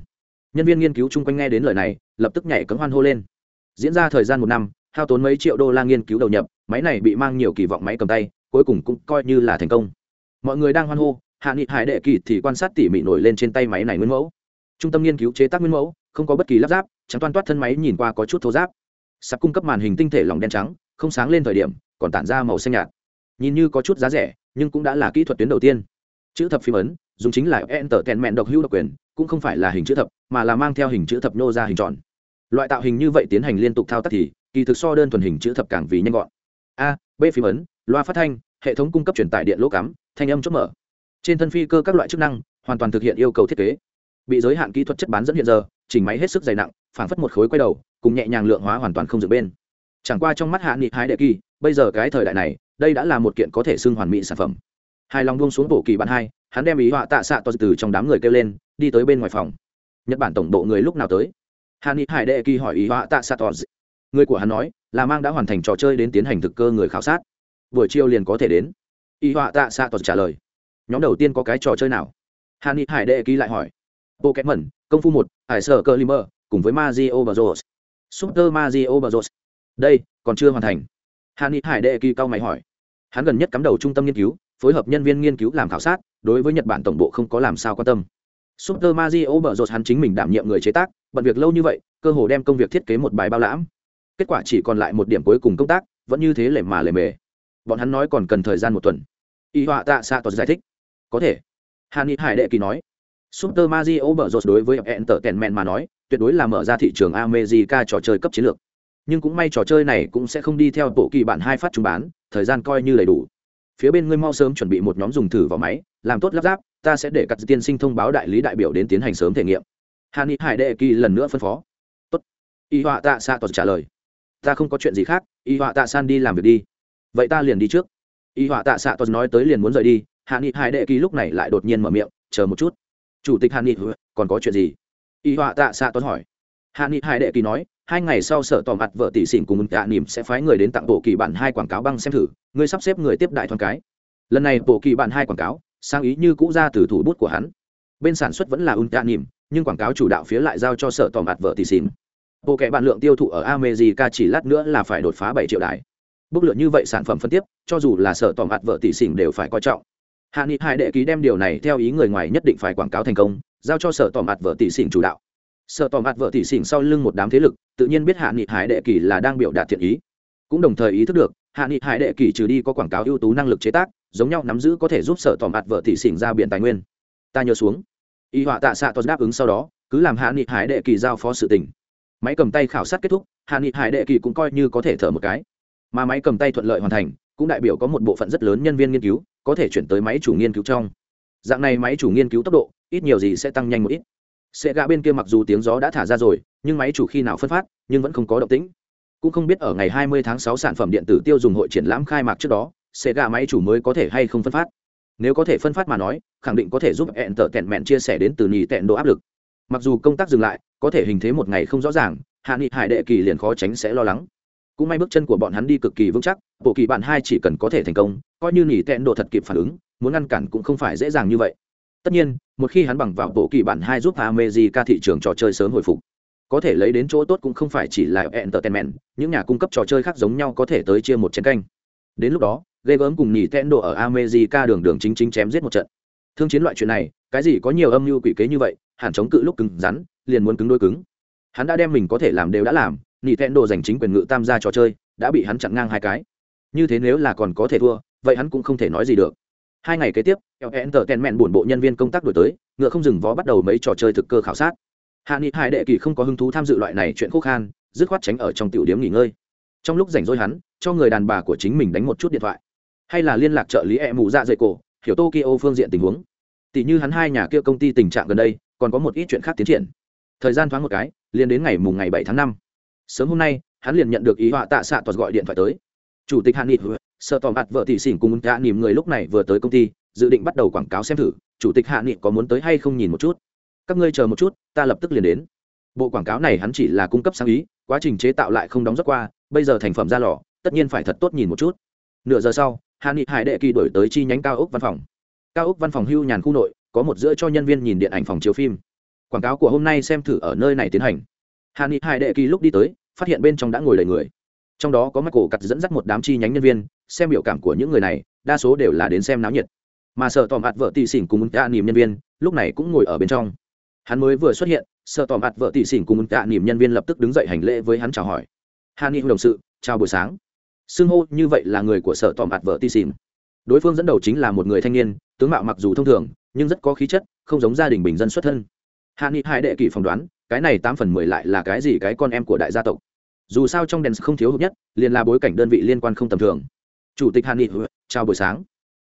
Nhân viên nghiên cứu chung quanh nghe đến lời này, lập tức nhảy cấm hoan hô lên. Diễn ra thời gian một năm, hao tốn mấy triệu đô la nghiên cứu đầu nhập, máy này bị mang nhiều kỳ vọng máy cầm tay, cuối cùng cũng coi như là thành công. Mọi người đang hoan hô, hạ nghị hải đệ kỳ thì quan sát tỉ mỉ nổi lên trên tay máy này nguyên mẫu. Trung tâm nghiên cứu chế tác nguyên mẫu, không có bất kỳ lắp ráp trắng toan toát thân máy nhìn qua có chút thô giáp. Sạp cung cấp màn hình tinh thể lỏng đen trắng, không sáng lên thời điểm, còn tản ra màu xanh nhạt. Nhìn như có chút giá rẻ, nhưng cũng đã là kỹ thuật tuyến đầu tiên. Chữ thập phim ấn, dùng chính là enter tèn mẹn độc hữu độc quyền, cũng không phải là hình chữ thập, mà là mang theo hình chữ thập nô ra hình tròn. Loại tạo hình như vậy tiến hành liên tục thao tác thì, kỳ thực so đơn thuần hình chữ thập càng vì nhanh gọn. A, b phím ấn, loa phát thanh, hệ thống cung cấp truyền tải điện lỗ cắm, thanh âm chốt mở. Trên thân phi cơ các loại chức năng, hoàn toàn thực hiện yêu cầu thiết kế. Bị giới hạn kỹ thuật chất bán dẫn hiện giờ, chỉnh máy hết sức dày nặng phảng phất một khối quay đầu, cùng nhẹ nhàng lượng hóa hoàn toàn không dựng bên. Chẳng qua trong mắt hạ nghị hái đệ kỳ, bây giờ cái thời đại này, đây đã là một kiện có thể xưng hoàn mỹ sản phẩm. Hai lòng buông xuống bộ kỳ bạn hai, hắn đem ý họa tạ xạ to từ trong đám người kêu lên, đi tới bên ngoài phòng. Nhật bản tổng bộ người lúc nào tới? Hạ nghị hải đệ kỳ hỏi ý họa tạ xạ to người của hắn nói, là mang đã hoàn thành trò chơi đến tiến hành thực cơ người khảo sát. Buổi chiều liền có thể đến. Ý họa tạ xạ to trả lời. Nhóm đầu tiên có cái trò chơi nào? Hạ nghị hải đệ kỳ lại hỏi. Bộ kẽ mẩn công phu một, hải sở cơ limer cùng với Mario bros. Super Mario bros. Đây, còn chưa hoàn thành. Hanit nghị hải đệ kỳ cao mày hỏi. Hắn gần nhất cắm đầu trung tâm nghiên cứu, phối hợp nhân viên nghiên cứu làm khảo sát, đối với nhật bản tổng bộ không có làm sao quan tâm. Super Mario bros. Hắn chính mình đảm nhiệm người chế tác, bận việc lâu như vậy, cơ hồ đem công việc thiết kế một bài bao lãm. Kết quả chỉ còn lại một điểm cuối cùng công tác, vẫn như thế lề mà lề mề. Bọn hắn nói còn cần thời gian một tuần. Y họa tạ xạ toàn giải thích. Có thể. Hàn hải đệ kỳ nói super mario Bros rột đối với entertainment mà nói, tuyệt đối là mở ra thị trường america trò chơi cấp chiến lược. Nhưng cũng may trò chơi này cũng sẽ không đi theo bộ kỳ bản hai phát chúng bán, thời gian coi như đầy đủ. Phía bên ngươi mau sớm chuẩn bị một nhóm dùng thử vào máy, làm tốt lắp ráp, ta sẽ để các tiên sinh thông báo đại lý đại biểu đến tiến hành sớm thể nghiệm. Hàn Nghị hải đệ kỳ lần nữa phân phó. Tốt. Y họa tạ Sa toàn trả lời. Ta không có chuyện gì khác, y họa tạ san đi làm việc đi. Vậy ta liền đi trước. Y họa tạ Sa toàn nói tới liền muốn rời đi, Hàn nghị hải đệ kỳ lúc này lại đột nhiên mở miệng, chờ một chút chủ tịch hàn ni còn có chuyện gì? Y họa tạ xạ tuấn hỏi. Hàn ni hai đệ kỳ nói, hai ngày sau sở tỏ mặt vợ tỷ xỉn cùng tạ nỉm sẽ phái người đến tặng bộ kỳ bản hai quảng cáo băng xem thử, ngươi sắp xếp người tiếp đại thoáng cái. Lần này bộ kỳ bản hai quảng cáo, sang ý như cũ ra từ thủ bút của hắn. Bên sản xuất vẫn là un tạ nỉm, nhưng quảng cáo chủ đạo phía lại giao cho sở tỏ mặt vợ tỷ xỉn. Bộ kệ bản lượng tiêu thụ ở america chỉ lát nữa là phải đột phá bảy triệu đài. Bốc lượng như vậy sản phẩm phân tiếp, cho dù là sở tỏ mặt vợ tỷ xỉn đều phải coi trọng hạ nghị hải đệ ký đem điều này theo ý người ngoài nhất định phải quảng cáo thành công, giao cho sở tỏ mặt vợ tỷ xỉn chủ đạo. Sở tỏ mặt vợ tỷ xỉn sau lưng một đám thế lực, tự nhiên biết hạ nghị hải đệ kỳ là đang biểu đạt thiện ý. Cũng đồng thời ý thức được, hạ nghị hải đệ kỳ trừ đi có quảng cáo ưu tú năng lực chế tác, giống nhau nắm giữ có thể giúp sở tỏ mặt vợ tỷ xỉn ra biển tài nguyên. Ta nhớ xuống. Y họa tạ xạ toàn đáp ứng sau đó, cứ làm hạ nghị hải đệ kỳ giao phó sự tình. Máy cầm tay khảo sát kết thúc, hạ nghị hải đệ kỳ cũng coi như có thể thở một cái. Mà máy cầm tay thuận lợi hoàn thành, cũng đại biểu có một bộ phận rất lớn nhân viên nghiên cứu có thể chuyển tới máy chủ nghiên cứu trong. Dạng này máy chủ nghiên cứu tốc độ, ít nhiều gì sẽ tăng nhanh một ít. Sẽ gạ bên kia mặc dù tiếng gió đã thả ra rồi, nhưng máy chủ khi nào phân phát, nhưng vẫn không có động tĩnh. Cũng không biết ở ngày 20 tháng 6 sản phẩm điện tử tiêu dùng hội triển lãm khai mạc trước đó Sega máy chủ mới có thể hay không phân phát. Nếu có thể phân phát mà nói, khẳng định có thể giúp hẹn tợ tẹn mẹn chia sẻ đến từ nhì tẹn độ áp lực. Mặc dù công tác dừng lại, có thể hình thế một ngày không rõ ràng, hạ nghị hải đệ kỳ liền khó tránh sẽ lo lắng cũng may bước chân của bọn hắn đi cực kỳ vững chắc, bộ kỳ bạn hai chỉ cần có thể thành công, coi như nỉ tẹn độ thật kịp phản ứng, muốn ngăn cản cũng không phải dễ dàng như vậy. Tất nhiên, một khi hắn bằng vào bộ kỳ bản hai giúp America thị trường trò chơi sớm hồi phục, có thể lấy đến chỗ tốt cũng không phải chỉ là entertainment, những nhà cung cấp trò chơi khác giống nhau có thể tới chia một chén canh. Đến lúc đó ghê gớm cùng nỉ tẹn độ ở America đường đường chính chính chém giết một trận. Thương chiến loại chuyện này, cái gì có nhiều âm mưu quỷ kế như vậy, hẳn chống cự lúc cứng rắn, liền muốn cứng đôi cứng. Hắn đã đem mình có thể làm đều đã làm nị thẹn đồ giành chính quyền ngự tam gia trò chơi, đã bị hắn chặn ngang hai cái. Như thế nếu là còn có thể thua, vậy hắn cũng không thể nói gì được. Hai ngày kế tiếp ln tờ tèn mẹn buồn bộ nhân viên công tác đổi tới, ngựa không dừng vó bắt đầu mấy trò chơi thực cơ khảo sát. Hạ nghị hải đệ kỳ không có hứng thú tham dự loại này chuyện khúc khan, dứt khoát tránh ở trong tiểu điếm nghỉ ngơi. Trong lúc rảnh rỗi hắn, cho người đàn bà của chính mình đánh một chút điện thoại. Hay là liên lạc trợ lý e mù dạ dày cổ, hiểu tokyo phương diện tình huống. Tỷ như hắn hai nhà kia công ty tình trạng gần đây, còn có một ít chuyện khác tiến triển. Thời gian thoáng một cái, liền đến ngày mùng ngày bảy tháng năm sớm hôm nay, hắn liền nhận được ý họa tạ xạ toàn gọi điện thoại tới. Chủ tịch hàn nghị, sợ tỏ mặt vợ tỷ xỉn cùng tạ nỉm người lúc này vừa tới công ty, dự định bắt đầu quảng cáo xem thử. Chủ tịch hạ nghị có muốn tới hay không nhìn một chút? Các ngươi chờ một chút, ta lập tức liền đến. Bộ quảng cáo này hắn chỉ là cung cấp sáng ý, quá trình chế tạo lại không đóng rất qua, bây giờ thành phẩm ra lò, tất nhiên phải thật tốt nhìn một chút. Nửa giờ sau hạ nghị hải đệ kỳ đổi tới chi nhánh cao ốc văn phòng. Cao ốc văn phòng hưu nhàn khu nội, có một giữa cho nhân viên nhìn điện ảnh phòng chiếu phim. Quảng cáo của hôm nay xem thử ở nơi này tiến hành hà ni hải đệ kỳ lúc đi tới, phát hiện bên trong đã ngồi đầy người. Trong đó có mắt cổ cặt dẫn dắt một đám chi nhánh nhân viên, xem biểu cảm của những người này, đa số đều là đến xem náo nhiệt. Mà sợ tòm ạt vợ tị xỉn cùng tạ nỉm nhân viên, lúc này cũng ngồi ở bên trong. Hắn mới vừa xuất hiện sợ tòm ạt vợ tị xỉn cùng tạ nỉm nhân viên lập tức đứng dậy hành lễ với hắn chào hỏi. Hà ni đồng sự, chào buổi sáng. Xưng hô như vậy là người của sợ tòm ạt vợ tị xỉn. Đối phương dẫn đầu chính là một người thanh niên, tướng mạo mặc dù thông thường, nhưng rất có khí chất, không giống gia đình bình dân xuất thân. Hạ nghị hai đệ kỷ phỏng đoán cái này tám phần mười lại là cái gì cái con em của đại gia tộc? Dù sao trong đèn không thiếu hụt nhất, liền là bối cảnh đơn vị liên quan không tầm thường. Chủ tịch hàn nghị chào buổi sáng.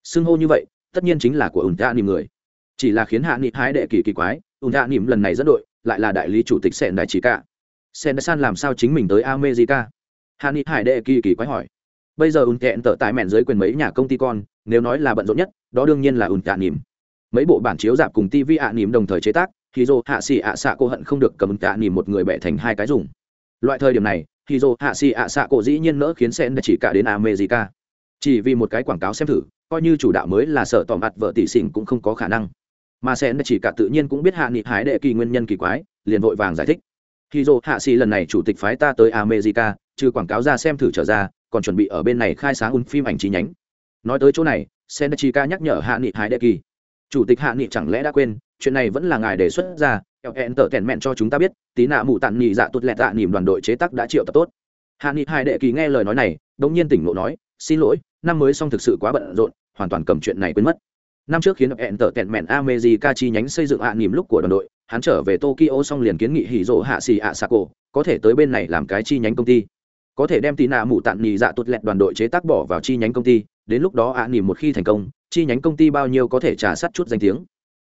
Xưng hô như vậy, tất nhiên chính là của ủn tạ dạ nỉm người. Chỉ là khiến hạ nghị hái đệ kỳ kỳ quái ủn tạ dạ nỉm lần này dẫn đội, lại là đại lý chủ tịch sẹn đại chỉ cả sen san làm sao chính mình tới america? Hạ nghị hải đệ kỳ kỳ quái hỏi. Bây giờ ủn tẹn tở tại mẹn dưới quyền mấy nhà công ty con, nếu nói là bận rộn nhất, đó đương nhiên là ủn tạ dạ nỉm. Mấy bộ bản chiếu dạp cùng tv ạ nỉm đồng thời chế tác thì dô hạ xì ạ xạ cô hận không được cầm tạ nỉm một người bẻ thành hai cái dùng. Loại thời điểm này thì dô hạ xì ạ xạ cô dĩ nhiên nỡ khiến sen chỉ cả đến america. Chỉ vì một cái quảng cáo xem thử, coi như chủ đạo mới là sợ tỏ mặt vợ tỷ xỉn cũng không có khả năng. Mà sen chỉ cả tự nhiên cũng biết hạ nghị hái đệ kỳ nguyên nhân kỳ quái, liền vội vàng giải thích. Khi dô hạ xì lần này chủ tịch phái ta tới america, trừ quảng cáo ra xem thử trở ra, còn chuẩn bị ở bên này khai sáng un phim ảnh chi nhánh. Nói tới chỗ này, sen chỉ ca nhắc nhở hạ nghị hái đệ kỳ. Chủ tịch hạ nghị chẳng lẽ đã quên chuyện này vẫn là ngài đề xuất ra hẹn tở tèn mẹn cho chúng ta biết, tí nạ Mụ tặn nhị dạ Tụt lẹt tạ nỉm đoàn đội chế tác đã triệu tập tốt. Hạ nghị hai đệ kỳ nghe lời nói này đ ỗ n g nhiên tỉnh lộ nói, xin lỗi, năm mới xong thực sự quá bận rộn, hoàn toàn cầm chuyện này quên mất. Năm trước khiến hẹn tở tẹn mẹn amejica chi nhánh xây dựng hạ à lúc của đoàn đội, hắn trở về tokyo xong liền kiến nghị hỉ rộ hạ xì ạ sako có thể tới bên này làm cái chi nhánh công ty. Có thể đem tí nạ mụ tặng nhì dạ Tụt lẹt đoàn đội chế tác bỏ vào chi nhánh công ty, đến lúc đó hạ à một khi thành công, chi nhánh công ty bao nhiêu có thể trả sát chút danh tiếng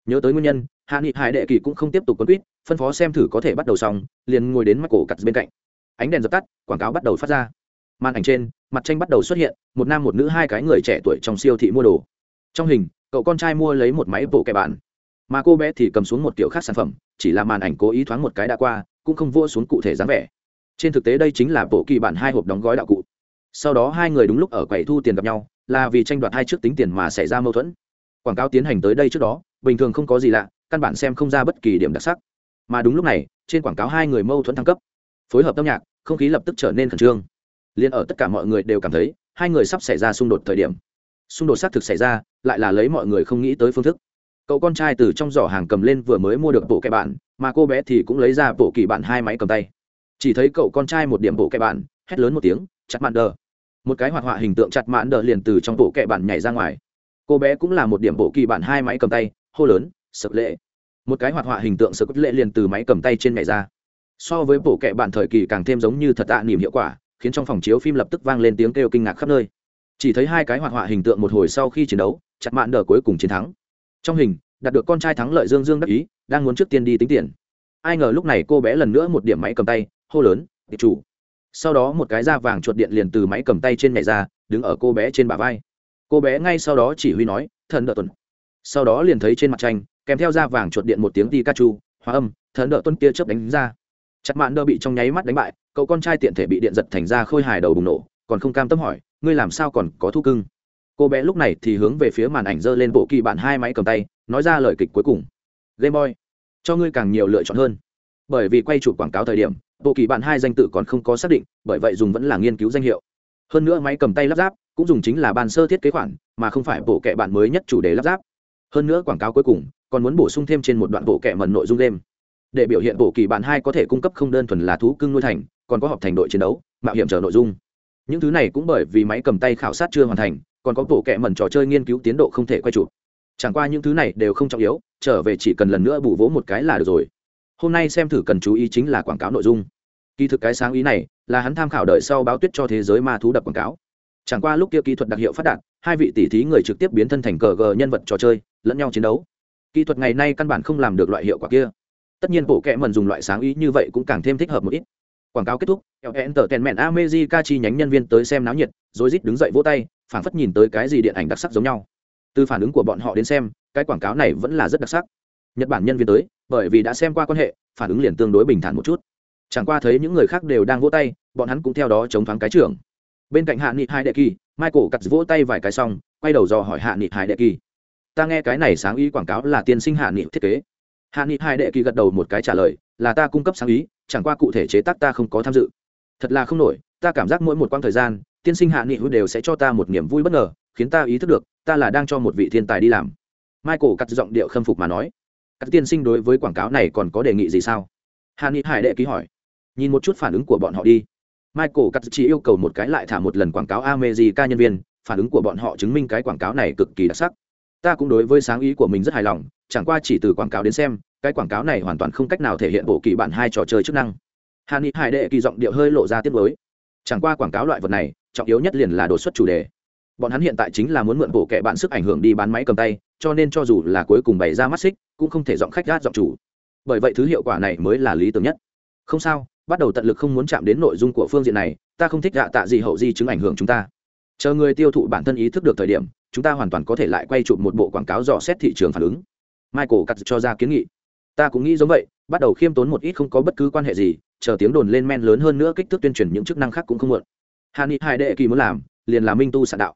nhớ tới nguyên nhân, hạ nghị hải đệ kỳ cũng không tiếp tục quấn quýt, phân phó xem thử có thể bắt đầu xong, liền ngồi đến mắt cổ cặt bên cạnh. Ánh đèn dập tắt, quảng cáo bắt đầu phát ra. Màn ảnh trên, mặt tranh bắt đầu xuất hiện, một nam một nữ hai cái người trẻ tuổi trong siêu thị mua đồ. Trong hình, cậu con trai mua lấy một máy bộ kẻ bản. Mà cô bé thì cầm xuống một kiểu khác sản phẩm, chỉ là màn ảnh cố ý thoáng một cái đã qua, cũng không vua xuống cụ thể dáng vẻ. Trên thực tế đây chính là bộ kỳ bản hai hộp đóng gói đạo cụ. Sau đó hai người đúng lúc ở quầy thu tiền gặp nhau, là vì tranh đoạt hai trước tính tiền mà xảy ra mâu thuẫn. Quảng cáo tiến hành tới đây trước đó bình thường không có gì lạ, căn bản xem không ra bất kỳ điểm đặc sắc. Mà đúng lúc này, trên quảng cáo hai người mâu thuẫn thăng cấp, phối hợp âm nhạc, không khí lập tức trở nên khẩn trương. Liền ở tất cả mọi người đều cảm thấy, hai người sắp xảy ra xung đột thời điểm. Xung đột xác thực xảy ra, lại là lấy mọi người không nghĩ tới phương thức. Cậu con trai từ trong giỏ hàng cầm lên vừa mới mua được bộ kẹ bạn mà cô bé thì cũng lấy ra bộ kỳ bạn hai máy cầm tay. Chỉ thấy cậu con trai một điểm bộ kẹ bạn hét lớn một tiếng, chặt mạn đờ. Một cái hoạt họa hình tượng chặt mạn đờ liền từ trong bộ kẹ bạn nhảy ra ngoài. Cô bé cũng là một điểm bộ kỳ bạn hai máy cầm tay hô lớn, sập lệ. Một cái hoạt họa hình tượng sập lệ liền từ máy cầm tay trên mẹ ra. So với bộ kệ bạn thời kỳ càng thêm giống như thật tạ niềm hiệu quả, khiến trong phòng chiếu phim lập tức vang lên tiếng kêu kinh ngạc khắp nơi. Chỉ thấy hai cái hoạt họa hình tượng một hồi sau khi chiến đấu, chặt mạn đờ cuối cùng chiến thắng. Trong hình, đạt được con trai thắng lợi dương dương đắc ý, đang muốn trước tiên đi tính tiền. Ai ngờ lúc này cô bé lần nữa một điểm máy cầm tay, hô lớn, tiệp chủ. Sau đó một cái da vàng chuột điện liền từ máy cầm tay trên mẹ ra, đứng ở cô bé trên bả vai. Cô bé ngay sau đó chỉ huy nói, thần đỡ tuần sau đó liền thấy trên mặt tranh, kèm theo da vàng chuột điện một tiếng ti ca chu hóa âm, thần đỡ tuân kia chớp đánh ra. Chặt mạn đỡ bị trong nháy mắt đánh bại, cậu con trai tiện thể bị điện giật thành ra khôi hài đầu bùng nổ, còn không cam tâm hỏi, ngươi làm sao còn có thu cưng? Cô bé lúc này thì hướng về phía màn ảnh giơ lên bộ kỳ bạn hai máy cầm tay, nói ra lời kịch cuối cùng. Game boy, cho ngươi càng nhiều lựa chọn hơn. Bởi vì quay chụp quảng cáo thời điểm, bộ kỳ bạn hai danh tự còn không có xác định, bởi vậy dùng vẫn là nghiên cứu danh hiệu. Hơn nữa máy cầm tay lắp ráp cũng dùng chính là bàn sơ thiết kế khoản, mà không phải bộ kệ bạn mới nhất chủ đề lắp ráp hơn nữa quảng cáo cuối cùng, còn muốn bổ sung thêm trên một đoạn bộ kẻ mần nội dung game. Để biểu hiện bộ kỳ bản hai có thể cung cấp không đơn thuần là thú cưng nuôi thành, còn có họp thành đội chiến đấu, mạo hiểm chờ nội dung. Những thứ này cũng bởi vì máy cầm tay khảo sát chưa hoàn thành, còn có bộ kệ mần trò chơi nghiên cứu tiến độ không thể quay chụp. Chẳng qua những thứ này đều không trọng yếu, trở về chỉ cần lần nữa bù vỗ một cái là được rồi. Hôm nay xem thử cần chú ý chính là quảng cáo nội dung. Kỳ thực cái sáng ý này, là hắn tham khảo đợi sau báo tuyết cho thế giới ma thú đập quảng cáo. Chẳng qua lúc kia kỹ thuật đặc hiệu phát đạt hai vị tỷ thí người trực tiếp biến thân thành cờ gờ nhân vật trò chơi, lẫn nhau chiến đấu. Kỹ thuật ngày nay căn bản không làm được loại hiệu quả kia. Tất nhiên bộ kệ mần dùng loại sáng ý như vậy cũng càng thêm thích hợp một ít. Quảng cáo kết thúc enter tờ tèn mẹn amejica chi nhánh nhân viên tới xem náo nhiệt, rồi rít đứng dậy vỗ tay, phảng phất nhìn tới cái gì điện ảnh đặc sắc giống nhau. Từ phản ứng của bọn họ đến xem, cái quảng cáo này vẫn là rất đặc sắc. Nhật bản nhân viên tới, bởi vì đã xem qua quan hệ, phản ứng liền tương đối bình thản một chút. Chẳng qua thấy những người khác đều đang vỗ tay, bọn hắn cũng theo đó chống thoáng cái trưởng. Bên cạnh hạ nghị hai đệ kỳ michael cắt vỗ tay vài cái xong, quay đầu dò hỏi hạ nghị Hải đệ kỳ. Ta nghe cái này sáng ý quảng cáo là tiên sinh hạ nghị thiết kế. Hạ nghị Hải đệ kỳ gật đầu một cái trả lời, là ta cung cấp sáng ý, chẳng qua cụ thể chế tác ta không có tham dự. Thật là không nổi, ta cảm giác mỗi một quãng thời gian, tiên sinh hạ nghị hữu đều sẽ cho ta một niềm vui bất ngờ, khiến ta ý thức được, ta là đang cho một vị thiên tài đi làm. Michael cắt giọng điệu khâm phục mà nói. Các tiên sinh đối với quảng cáo này còn có đề nghị gì sao? Hạ nghị hải đệ ký hỏi. Nhìn một chút phản ứng của bọn họ đi michael cắt chỉ yêu cầu một cái lại thả một lần quảng cáo america nhân viên, phản ứng của bọn họ chứng minh cái quảng cáo này cực kỳ đặc sắc. Ta cũng đối với sáng ý của mình rất hài lòng, chẳng qua chỉ từ quảng cáo đến xem, cái quảng cáo này hoàn toàn không cách nào thể hiện bộ kỳ bản hai trò chơi chức năng. Hà ni hải đệ kỳ giọng điệu hơi lộ ra tiết mới chẳng qua quảng cáo loại vật này, trọng yếu nhất liền là đột xuất chủ đề. Bọn hắn hiện tại chính là muốn mượn bộ kệ bạn sức ảnh hưởng đi bán máy cầm tay, cho nên cho dù là cuối cùng bày ra mắt xích, cũng không thể giọng khách gát giọng chủ. Bởi vậy thứ hiệu quả này mới là lý tưởng nhất. Không sao bắt đầu tận lực không muốn chạm đến nội dung của phương diện này, ta không thích gạ tạ gì hậu di chứng ảnh hưởng chúng ta. Chờ người tiêu thụ bản thân ý thức được thời điểm, chúng ta hoàn toàn có thể lại quay chụp một bộ quảng cáo dò xét thị trường phản ứng. Michael cắt cho ra kiến nghị. Ta cũng nghĩ giống vậy, bắt đầu khiêm tốn một ít không có bất cứ quan hệ gì, chờ tiếng đồn lên men lớn hơn nữa kích thước tuyên truyền những chức năng khác cũng không muộn. Hàn ni hai đệ kỳ muốn làm, liền là minh tu sạn đạo.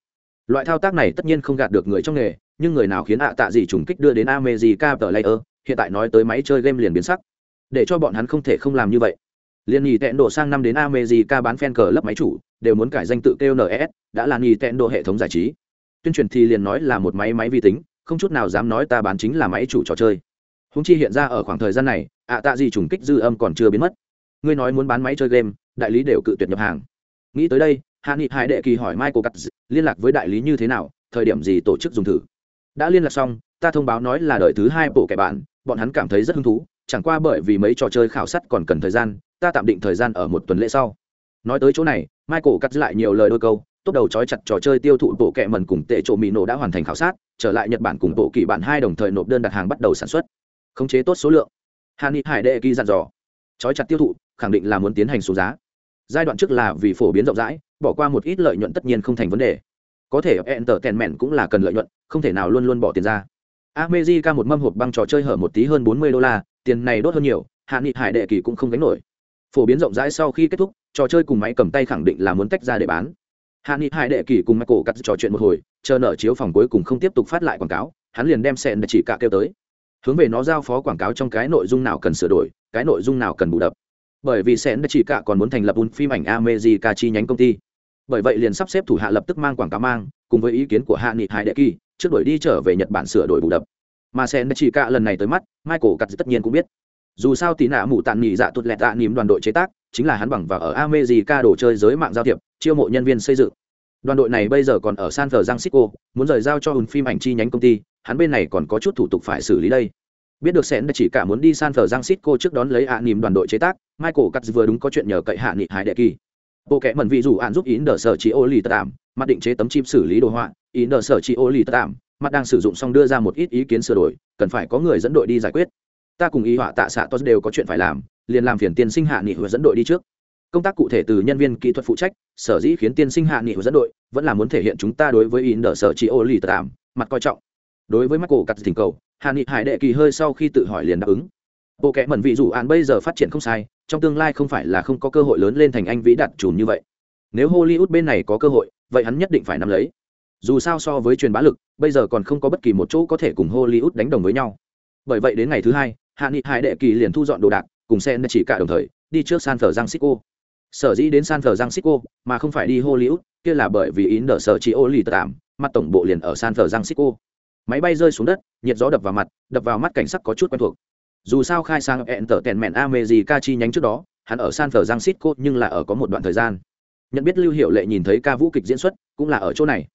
Loại thao tác này tất nhiên không gạt được người trong nghề, nhưng người nào khiến ạ tạ gì trùng kích đưa đến America tờ layer hiện tại nói tới máy chơi game liền biến sắc. Để cho bọn hắn không thể không làm như vậy liên nhì tẹn độ sang năm đến America bán fan cờ lấp máy chủ, đều muốn cải danh tự kêu NS đã là nhì tẹn độ hệ thống giải trí. Tuyên truyền thì liền nói là một máy máy vi tính, không chút nào dám nói ta bán chính là máy chủ trò chơi. Húng chi hiện ra ở khoảng thời gian này, ạ tạ gì trùng kích dư âm còn chưa biến mất. Ngươi nói muốn bán máy chơi game, đại lý đều cự tuyệt nhập hàng. Nghĩ tới đây, hạ nghị hải đệ kỳ hỏi michael cắt liên lạc với đại lý như thế nào, thời điểm gì tổ chức dùng thử. Đã liên lạc xong, ta thông báo nói là đợi thứ hai bộ kẻ bạn bọn hắn cảm thấy rất hứng thú, chẳng qua bởi vì mấy trò chơi khảo sát còn cần thời gian ta tạm định thời gian ở một tuần lễ sau. Nói tới chỗ này michael cắt lại nhiều lời đôi câu tốt đầu trói chặt trò chơi tiêu thụ bộ kẹ mần cùng tệ trộm mì nổ đã hoàn thành khảo sát trở lại nhật bản cùng bộ kỳ bản hai đồng thời nộp đơn đặt hàng bắt đầu sản xuất. Khống chế tốt số lượng. Hàn ni hải đệ kỳ dặn dò. Trói chặt tiêu thụ khẳng định là muốn tiến hành số giá. Giai đoạn trước là vì phổ biến rộng rãi bỏ qua một ít lợi nhuận tất nhiên không thành vấn đề. Có thể enter tèn mẹn cũng là cần lợi nhuận không thể nào luôn luôn bỏ tiền ra. America một mâm hộp băng trò chơi hở một tí hơn 40 đô la, tiền này đốt hơn nhiều, Hạ Nghị Hải đệ kỳ cũng không gánh nổi. Phổ biến rộng rãi sau khi kết thúc, trò chơi cùng máy cầm tay khẳng định là muốn tách ra để bán. Hạ Nghị hai đệ kỳ cùng Michael cắt trò chuyện một hồi, chờ nợ chiếu phòng cuối cùng không tiếp tục phát lại quảng cáo, hắn liền đem sẹn chỉ cả kêu tới. Hướng về nó giao phó quảng cáo trong cái nội dung nào cần sửa đổi, cái nội dung nào cần bù đập. Bởi vì sẹn chỉ cả còn muốn thành lập un phim ảnh America chi nhánh công ty bởi vậy liền sắp xếp thủ hạ lập tức mang quảng cáo mang cùng với ý kiến của hạ nghị hai đệ kỳ trước đổi đi trở về nhật bản sửa đổi bù đập mà sen chỉ cả lần này tới mắt michael cắt tất nhiên cũng biết dù sao tí nạ mụ tàn nhị dạ tụt lẹt tạ nỉm đoàn đội chế tác, chính là hắn bằng và ở America đồ chơi giới mạng giao thiệp, chiêu mộ nhân viên xây dựng. Đoàn đội này bây giờ còn ở san francisco, muốn rời giao cho hùn phim ảnh chi nhánh công ty, hắn bên này còn có chút thủ tục phải xử lý đây. Biết được sẽ chỉ cả muốn đi san francisco trước đón lấy ạ à nỉm đoàn đội chế tác, michael cắt vừa đúng có chuyện nhờ cậy hạ nghị hải đệ kỳ. Bộ kẽ mẩn vị dù ạn giúp ý đờ sở chỉ ô lì tạm mặt định chế tấm chip xử lý đồ họa. Ý đờ sở chỉ ô lì tạm mặt đang sử dụng xong đưa ra một ít ý kiến sửa đổi, cần phải có người dẫn đội đi giải quyết ta cùng ý họa tạ xạ tos đều có chuyện phải làm, liền làm phiền tiên sinh hạ nghị hứa dẫn đội đi trước. Công tác cụ thể từ nhân viên kỹ thuật phụ trách, sở dĩ khiến tiên sinh hạ nghị hứa dẫn đội, vẫn là muốn thể hiện chúng ta đối với in đờ sở chị ô lì tạm, mặt coi trọng. Đối với mắt cổ cắt thỉnh cầu, hạ nghị hải đệ kỳ hơi sau khi tự hỏi liền đáp ứng. Bộ kẽ mẩn vị dụ án bây giờ phát triển không sai, trong tương lai không phải là không có cơ hội lớn lên thành anh vĩ đạt trùm như vậy. Nếu hollywood bên này có cơ hội, vậy hắn nhất định phải nắm lấy. Dù sao so với truyền bá lực, bây giờ còn không có bất kỳ một chỗ có thể cùng hollywood đánh đồng với nhau. Bởi vậy đến ngày thứ hai hạ nghị hải đệ kỳ liền thu dọn đồ đạc, cùng xe chỉ cả đồng thời, đi trước san francisco sở dĩ đến san francisco mà không phải đi hollywood, kia là bởi vì ý nở sở chỉ ô lì tạm, mặt tổng bộ liền ở san francisco máy bay rơi xuống đất, nhiệt gió đập vào mặt, đập vào mắt cảnh sắc có chút quen thuộc. Dù sao khai sang ẹn tở tèn mẹn america chi nhánh trước đó, hắn ở san francisco nhưng là ở có một đoạn thời gian. Nhận biết lưu hiệu lệ nhìn thấy ca vũ kịch diễn xuất, cũng là ở chỗ này.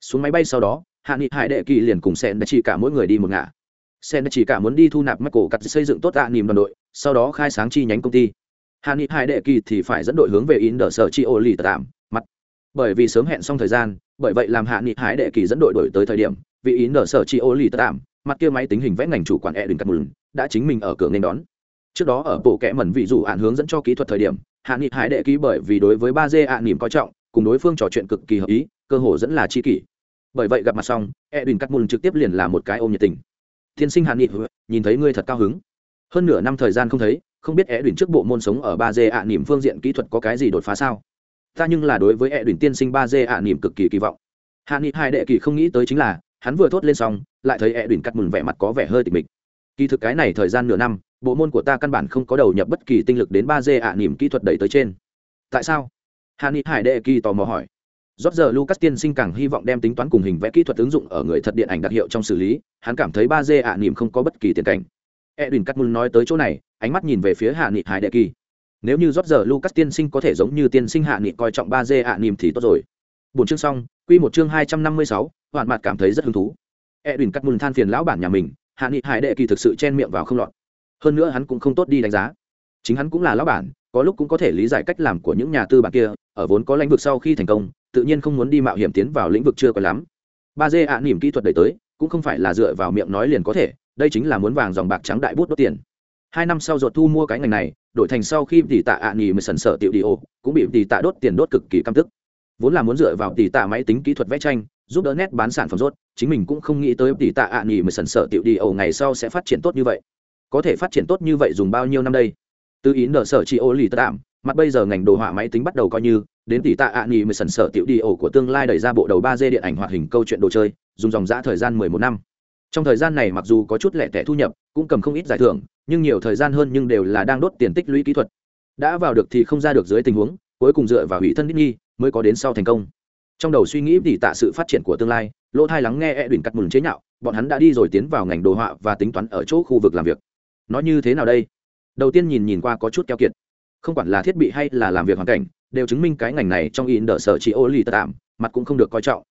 Xuống máy bay sau đó, hạ nghị hải đệ kỳ liền cùng sen đã chỉ cả mỗi người đi một ngả sen chỉ cả muốn đi thu nạp mắt cổ cắt xây dựng tốt tạ niềm đoàn đội, sau đó khai sáng chi nhánh công ty. Hạ nghị hải đệ kỳ thì phải dẫn đội hướng về in đờ sở chi ô lì tạm, mặt. Bởi vì sớm hẹn xong thời gian, bởi vậy làm hạ nghị hải đệ kỳ dẫn đội đổi tới thời điểm vị in đờ sở chi ô lì tạm, mặt kia máy tính hình vẽ ngành chủ quản e đừng cắt mùn đã chính mình ở cửa nên đón. Trước đó ở bộ kẽ mẩn vị dụ ạn hướng dẫn cho kỹ thuật thời điểm hạ nghị hải đệ ký bởi vì đối với ba d ạ nỉm coi trọng, cùng đối phương trò chuyện cực kỳ hợp ý, cơ hồ dẫn là chi kỷ. Bởi vậy gặp mặt xong, edwin cắt mùn trực tiếp liền là một cái ôm nhiệt tình tiên sinh hạ nghị nhìn thấy ngươi thật cao hứng. Hơn nửa năm thời gian không thấy, không biết edwin trước bộ môn sống ở ba d ạ nỉm phương diện kỹ thuật có cái gì đột phá sao? Ta nhưng là đối với edwin tiên sinh ba d ạ nỉm cực kỳ kỳ vọng. Hạ nghị hai đệ kỳ không nghĩ tới chính là, hắn vừa thốt lên xong, lại thấy edwin cắt mừng vẻ mặt có vẻ hơi tịch mịch. Kỳ thực cái này thời gian nửa năm, bộ môn của ta căn bản không có đầu nhập bất kỳ tinh lực đến ba d ạ nỉm kỹ thuật đẩy tới trên. Tại sao? Hàn ni hải đệ kỳ tò mò hỏi rót giờ lucas tiên sinh càng hy vọng đem tính toán cùng hình vẽ kỹ thuật ứng dụng ở người thật điện ảnh đặc hiệu trong xử lý, hắn cảm thấy ba d ạ nỉm không có bất kỳ tiền cảnh. Edwin cắt nói tới chỗ này, ánh mắt nhìn về phía hạ nghị hải đệ kỳ. Nếu như rót giờ lucas tiên sinh có thể giống như tiên sinh hạ nghị coi trọng ba d ạ nỉm thì tốt rồi. Bốn chương xong, quy một chương hai trăm năm mươi sáu, hoạn mặt cảm thấy rất hứng thú. Edwin cắt than phiền lão bản nhà mình, hạ nghị hải đệ kỳ thực sự chen miệng vào không lọt. Hơn nữa hắn cũng không tốt đi đánh giá. Chính hắn cũng là lão bản, có lúc cũng có thể lý giải cách làm của những nhà tư bản kia, ở vốn có lãnh vực sau khi thành công tự nhiên không muốn đi mạo hiểm tiến vào lĩnh vực chưa có lắm. Ba d ạ nỉm kỹ thuật đẩy tới, cũng không phải là dựa vào miệng nói liền có thể, đây chính là muốn vàng dòng bạc trắng đại bút đốt tiền. Hai năm sau ruột thu mua cái ngành này, đổi thành sau khi tỷ tạ ạ nghỉ mới sần sợ tiểu đi ô, cũng bị tỷ tạ đốt tiền đốt cực kỳ căm tức. Vốn là muốn dựa vào tỷ tạ máy tính kỹ thuật vẽ tranh, giúp đỡ nét bán sản phẩm rốt, chính mình cũng không nghĩ tới tỷ tạ ạ nghỉ mới sần sợ tiểu đi ô ngày sau sẽ phát triển tốt như vậy. Có thể phát triển tốt như vậy dùng bao nhiêu năm đây? Từ ý nợ sở chị ô lì tạm mặt bây giờ ngành đồ họa máy tính bắt đầu coi như đến tỷ tạ ạ nghỉ mới sần sợ tiểu đi ổ của tương lai đẩy ra bộ đầu ba d điện ảnh hoạt hình câu chuyện đồ chơi, dùng dòng giã thời gian mười một năm. Trong thời gian này mặc dù có chút lẻ tẻ thu nhập, cũng cầm không ít giải thưởng, nhưng nhiều thời gian hơn nhưng đều là đang đốt tiền tích lũy kỹ thuật. Đã vào được thì không ra được dưới tình huống, cuối cùng dựa vào hủy thân đích nghi mới có đến sau thành công. Trong đầu suy nghĩ tỉ tạ sự phát triển của tương lai, lỗ thai lắng nghe e đùn cắt mừng chế nhạo, bọn hắn đã đi rồi tiến vào ngành đồ họa và tính toán ở chỗ khu vực làm việc. Nói như thế nào đây? Đầu tiên nhìn nhìn qua có chút keo kiệt. Không quản là thiết bị hay là làm việc hoàn cảnh đều chứng minh cái ngành này trong in đỡ sở chỉ ô lì tạm, mặt cũng không được coi trọng.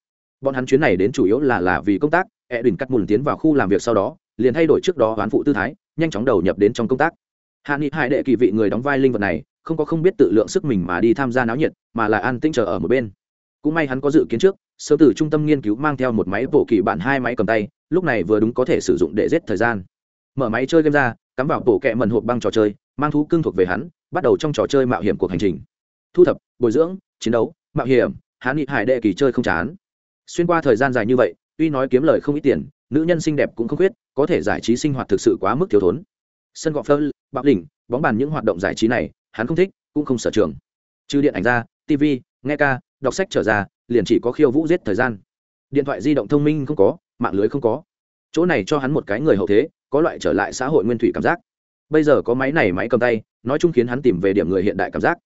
Bọn hắn chuyến này đến chủ yếu là là vì công tác e đùn cắt mùn tiến vào khu làm việc sau đó, liền thay đổi trước đó oán phụ tư thái, nhanh chóng đầu nhập đến trong công tác. Hạ nghị hải đệ kỳ vị người đóng vai linh vật này, không có không biết tự lượng sức mình mà đi tham gia náo nhiệt, mà là an tinh chờ ở một bên. Cũng may hắn có dự kiến trước sơ từ trung tâm nghiên cứu mang theo một máy bộ kỳ bản hai máy cầm tay, lúc này vừa đúng có thể sử dụng để giết thời gian. Mở máy chơi game ra, cắm vào bộ kẹ mần hộp băng trò chơi, mang thú cưng thuộc về hắn, bắt đầu trong trò chơi mạo hiểm cuộc hành trình thu thập, bồi dưỡng, chiến đấu, mạo hiểm hắn nghị hải đệ kỳ chơi không chán. Xuyên qua thời gian dài như vậy, tuy nói kiếm lời không ít tiền, nữ nhân xinh đẹp cũng không khuyết, có thể giải trí sinh hoạt thực sự quá mức thiếu thốn. Sân gọ phơ, bạo đỉnh, bóng bàn những hoạt động giải trí này, hắn không thích, cũng không sở trường. Trừ điện ảnh ra tv nghe ca, đọc sách trở ra, liền chỉ có khiêu vũ giết thời gian. Điện thoại di động thông minh không có, mạng lưới không có. Chỗ này cho hắn một cái người hậu thế, có loại trở lại xã hội nguyên thủy cảm giác. Bây giờ có máy này máy cầm tay, nói chung khiến hắn tìm về điểm người hiện đại cảm giác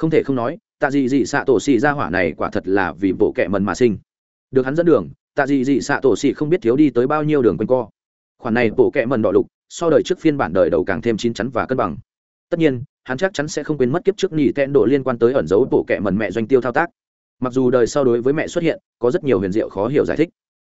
không thể không nói, tạ dị dị xạ tổ xì ra hỏa này quả thật là vì bộ kệ mần mà sinh. Được hắn dẫn đường, tạ dị dị xạ tổ xì không biết thiếu đi tới bao nhiêu đường quanh co. Khoản này bộ kệ mần đỏ lục, so đời trước phiên bản đời đầu càng thêm chín chắn và cân bằng. Tất nhiên, hắn chắc chắn sẽ không quên mất kiếp trước nhì tẹn độ liên quan tới ẩn dấu bộ kệ mần mẹ doanh tiêu thao tác. Mặc dù đời sau đối với mẹ xuất hiện, có rất nhiều huyền diệu khó hiểu giải thích.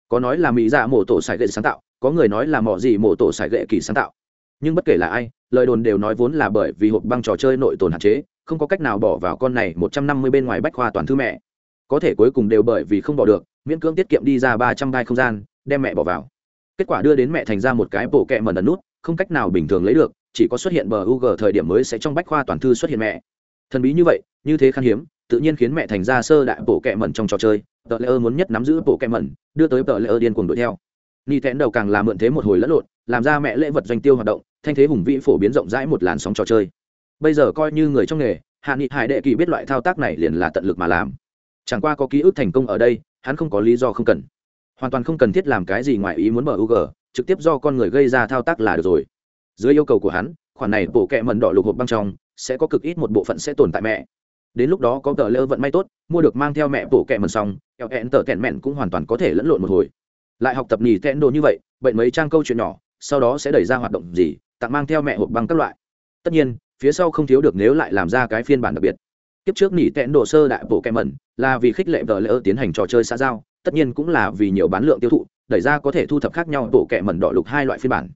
Có nói là mỹ dạ mổ tổ sải gậy sáng tạo, có người nói là mỏ gì mổ tổ sải gậy kỳ sáng tạo. Nhưng bất kể là ai, lời đồn đều nói vốn là bởi vì hộp băng trò chơi nội tồn hạn chế không có cách nào bỏ vào con này một trăm năm mươi bên ngoài bách khoa toàn thư mẹ. Có thể cuối cùng đều bởi vì không bỏ được, miễn cưỡng tiết kiệm đi ra ba trăm gai không gian, đem mẹ bỏ vào. Kết quả đưa đến mẹ thành ra một cái bộ kẹ mẩn ẩn nút, không cách nào bình thường lấy được, chỉ có xuất hiện bờ u g thời điểm mới sẽ trong bách khoa toàn thư xuất hiện mẹ. Thần bí như vậy, như thế khan hiếm, tự nhiên khiến mẹ thành ra sơ đại bộ kẹ mẩn trong trò chơi. Tờ lễ ơ muốn nhất nắm giữ bộ kẹ mẩn, đưa tới tờ lễ ơ điên cuồng đuổi theo. Ni tẽn đầu càng làm mượn thế một hồi lẫn lộn, làm ra mẹ lễ vật doanh tiêu hoạt động, thanh thế hùng vĩ phổ biến rộng rãi một làn sóng trò chơi bây giờ coi như người trong nghề hạ nghị hải đệ kỳ biết loại thao tác này liền là tận lực mà làm. Chẳng qua có ký ức thành công ở đây hắn không có lý do không cần. Hoàn toàn không cần thiết làm cái gì ngoài ý muốn mở UG, trực tiếp do con người gây ra thao tác là được rồi. Dưới yêu cầu của hắn khoản này bộ kẹ mần đỏ lục hộp băng trong sẽ có cực ít một bộ phận sẽ tồn tại mẹ. Đến lúc đó có tờ lơ vận may tốt mua được mang theo mẹ bổ kẹ mần xong eo hẹn tờ kẹn mẹn cũng hoàn toàn có thể lẫn lộn một hồi. Lại học tập nhì tẹn đồ như vậy bệnh mấy trang câu chuyện nhỏ sau đó sẽ đẩy ra hoạt động gì tặng mang theo mẹ hộp băng các loại. Tất nhiên phía sau không thiếu được nếu lại làm ra cái phiên bản đặc biệt kiếp trước nỉ tẹn đồ sơ đại bộ kẹ mẩn là vì khích lệ vợ lỡ tiến hành trò chơi xã giao tất nhiên cũng là vì nhiều bán lượng tiêu thụ đẩy ra có thể thu thập khác nhau bộ kẹ mẩn đỏ lục hai loại phiên bản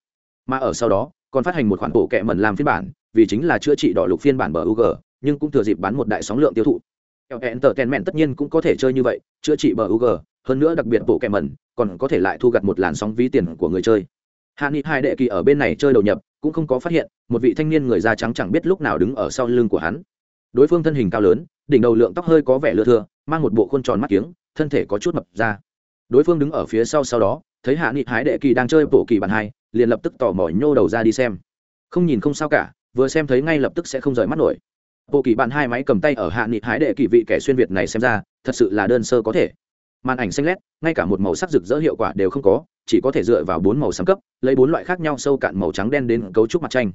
mà ở sau đó còn phát hành một khoản bộ kẹ mẩn làm phiên bản vì chính là chữa trị đỏ lục phiên bản bờ UG, nhưng cũng thừa dịp bán một đại sóng lượng tiêu thụ. Entertainment tất nhiên cũng có thể chơi như vậy, chữa trị bờ UG, hơn nữa đặc biệt bộ kẹm mẩn, còn có thể lại thu gặt một làn sóng ví tiền của người chơi. Hạ Nghị hai đệ kỳ ở bên này chơi đầu nhập, cũng không có phát hiện, một vị thanh niên người da trắng chẳng biết lúc nào đứng ở sau lưng của hắn. Đối phương thân hình cao lớn, đỉnh đầu lượng tóc hơi có vẻ lưa thưa, mang một bộ khuôn tròn mắt kiếng, thân thể có chút mập ra. Đối phương đứng ở phía sau sau đó, thấy Hạ Nghị hái Đệ Kỳ đang chơi bộ kỳ bản hai, liền lập tức tò mò nhô đầu ra đi xem. Không nhìn không sao cả, vừa xem thấy ngay lập tức sẽ không rời mắt nổi bộ kỳ bạn hai máy cầm tay ở hạ nghị hái đệ kỳ vị kẻ xuyên việt này xem ra thật sự là đơn sơ có thể màn ảnh xanh lét, ngay cả một màu sắc rực rỡ hiệu quả đều không có, chỉ có thể dựa vào bốn màu sáng cấp, lấy bốn loại khác nhau sâu cạn màu trắng đen đến cấu trúc mặt tranh.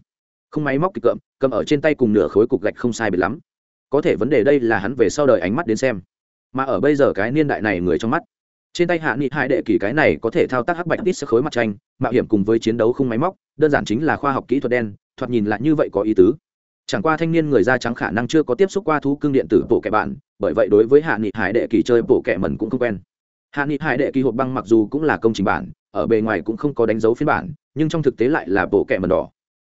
Không máy móc kịch cợm, cầm ở trên tay cùng nửa khối cục gạch không sai biệt lắm. Có thể vấn đề đây là hắn về sau đời ánh mắt đến xem. Mà ở bây giờ cái niên đại này người trong mắt, trên tay hạ nghị hai đệ kỳ cái này có thể thao tác hắc bạch tít sắc khối mặt tranh, mạo hiểm cùng với chiến đấu không máy móc, đơn giản chính là khoa học kỹ thuật đen, thoạt nhìn lại như vậy có ý tứ. Chẳng qua thanh niên người da trắng khả năng chưa có tiếp xúc qua thú cưng điện tử bộ kẻ bạn bởi vậy đối với hạ nghị hải đệ kỳ chơi bộ kẻ mẩn cũng không quen. Hạ nghị hải đệ kỳ hộp băng mặc dù cũng là công trình bản, ở bề ngoài cũng không có đánh dấu phiên bản, nhưng trong thực tế lại là bộ kẻ mẩn đỏ.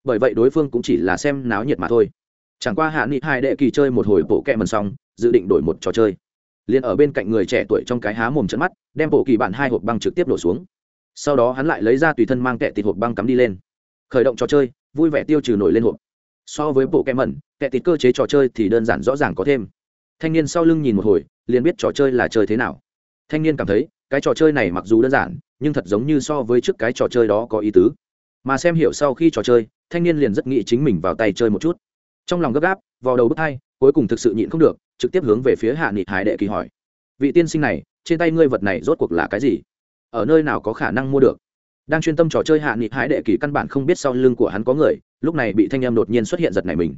Bởi vậy đối phương cũng chỉ là xem náo nhiệt mà thôi. Chẳng qua hạ nghị hải đệ kỳ chơi một hồi bộ kẻ mẩn xong, dự định đổi một trò chơi. Liền ở bên cạnh người trẻ tuổi trong cái há mồm trận mắt, đem bộ kỳ bản hai hộp băng trực tiếp đổ xuống. Sau đó hắn lại lấy ra tùy thân mang kẹ tịt hộp băng cắm đi lên. Khởi động trò chơi, vui vẻ tiêu trừ nổi lên hộp. So với bộ kem mẩn kẹ tịt cơ chế trò chơi thì đơn giản rõ ràng có thêm thanh niên sau lưng nhìn một hồi, liền biết trò chơi là chơi thế nào. Thanh niên cảm thấy, cái trò chơi này mặc dù đơn giản, nhưng thật giống như so với trước cái trò chơi đó có ý tứ. Mà xem hiểu sau khi trò chơi, thanh niên liền rất nghĩ chính mình vào tay chơi một chút. Trong lòng gấp gáp vào đầu bước hai, cuối cùng thực sự nhịn không được, trực tiếp hướng về phía hạ nghị hải đệ kỳ hỏi. Vị tiên sinh này, trên tay ngươi vật này rốt cuộc là cái gì? Ở nơi nào có khả năng mua được? Đang chuyên tâm trò chơi hạ nghị Hải đệ kỳ căn bản không biết sau lưng của hắn có người, lúc này bị thanh em đột nhiên xuất hiện giật này mình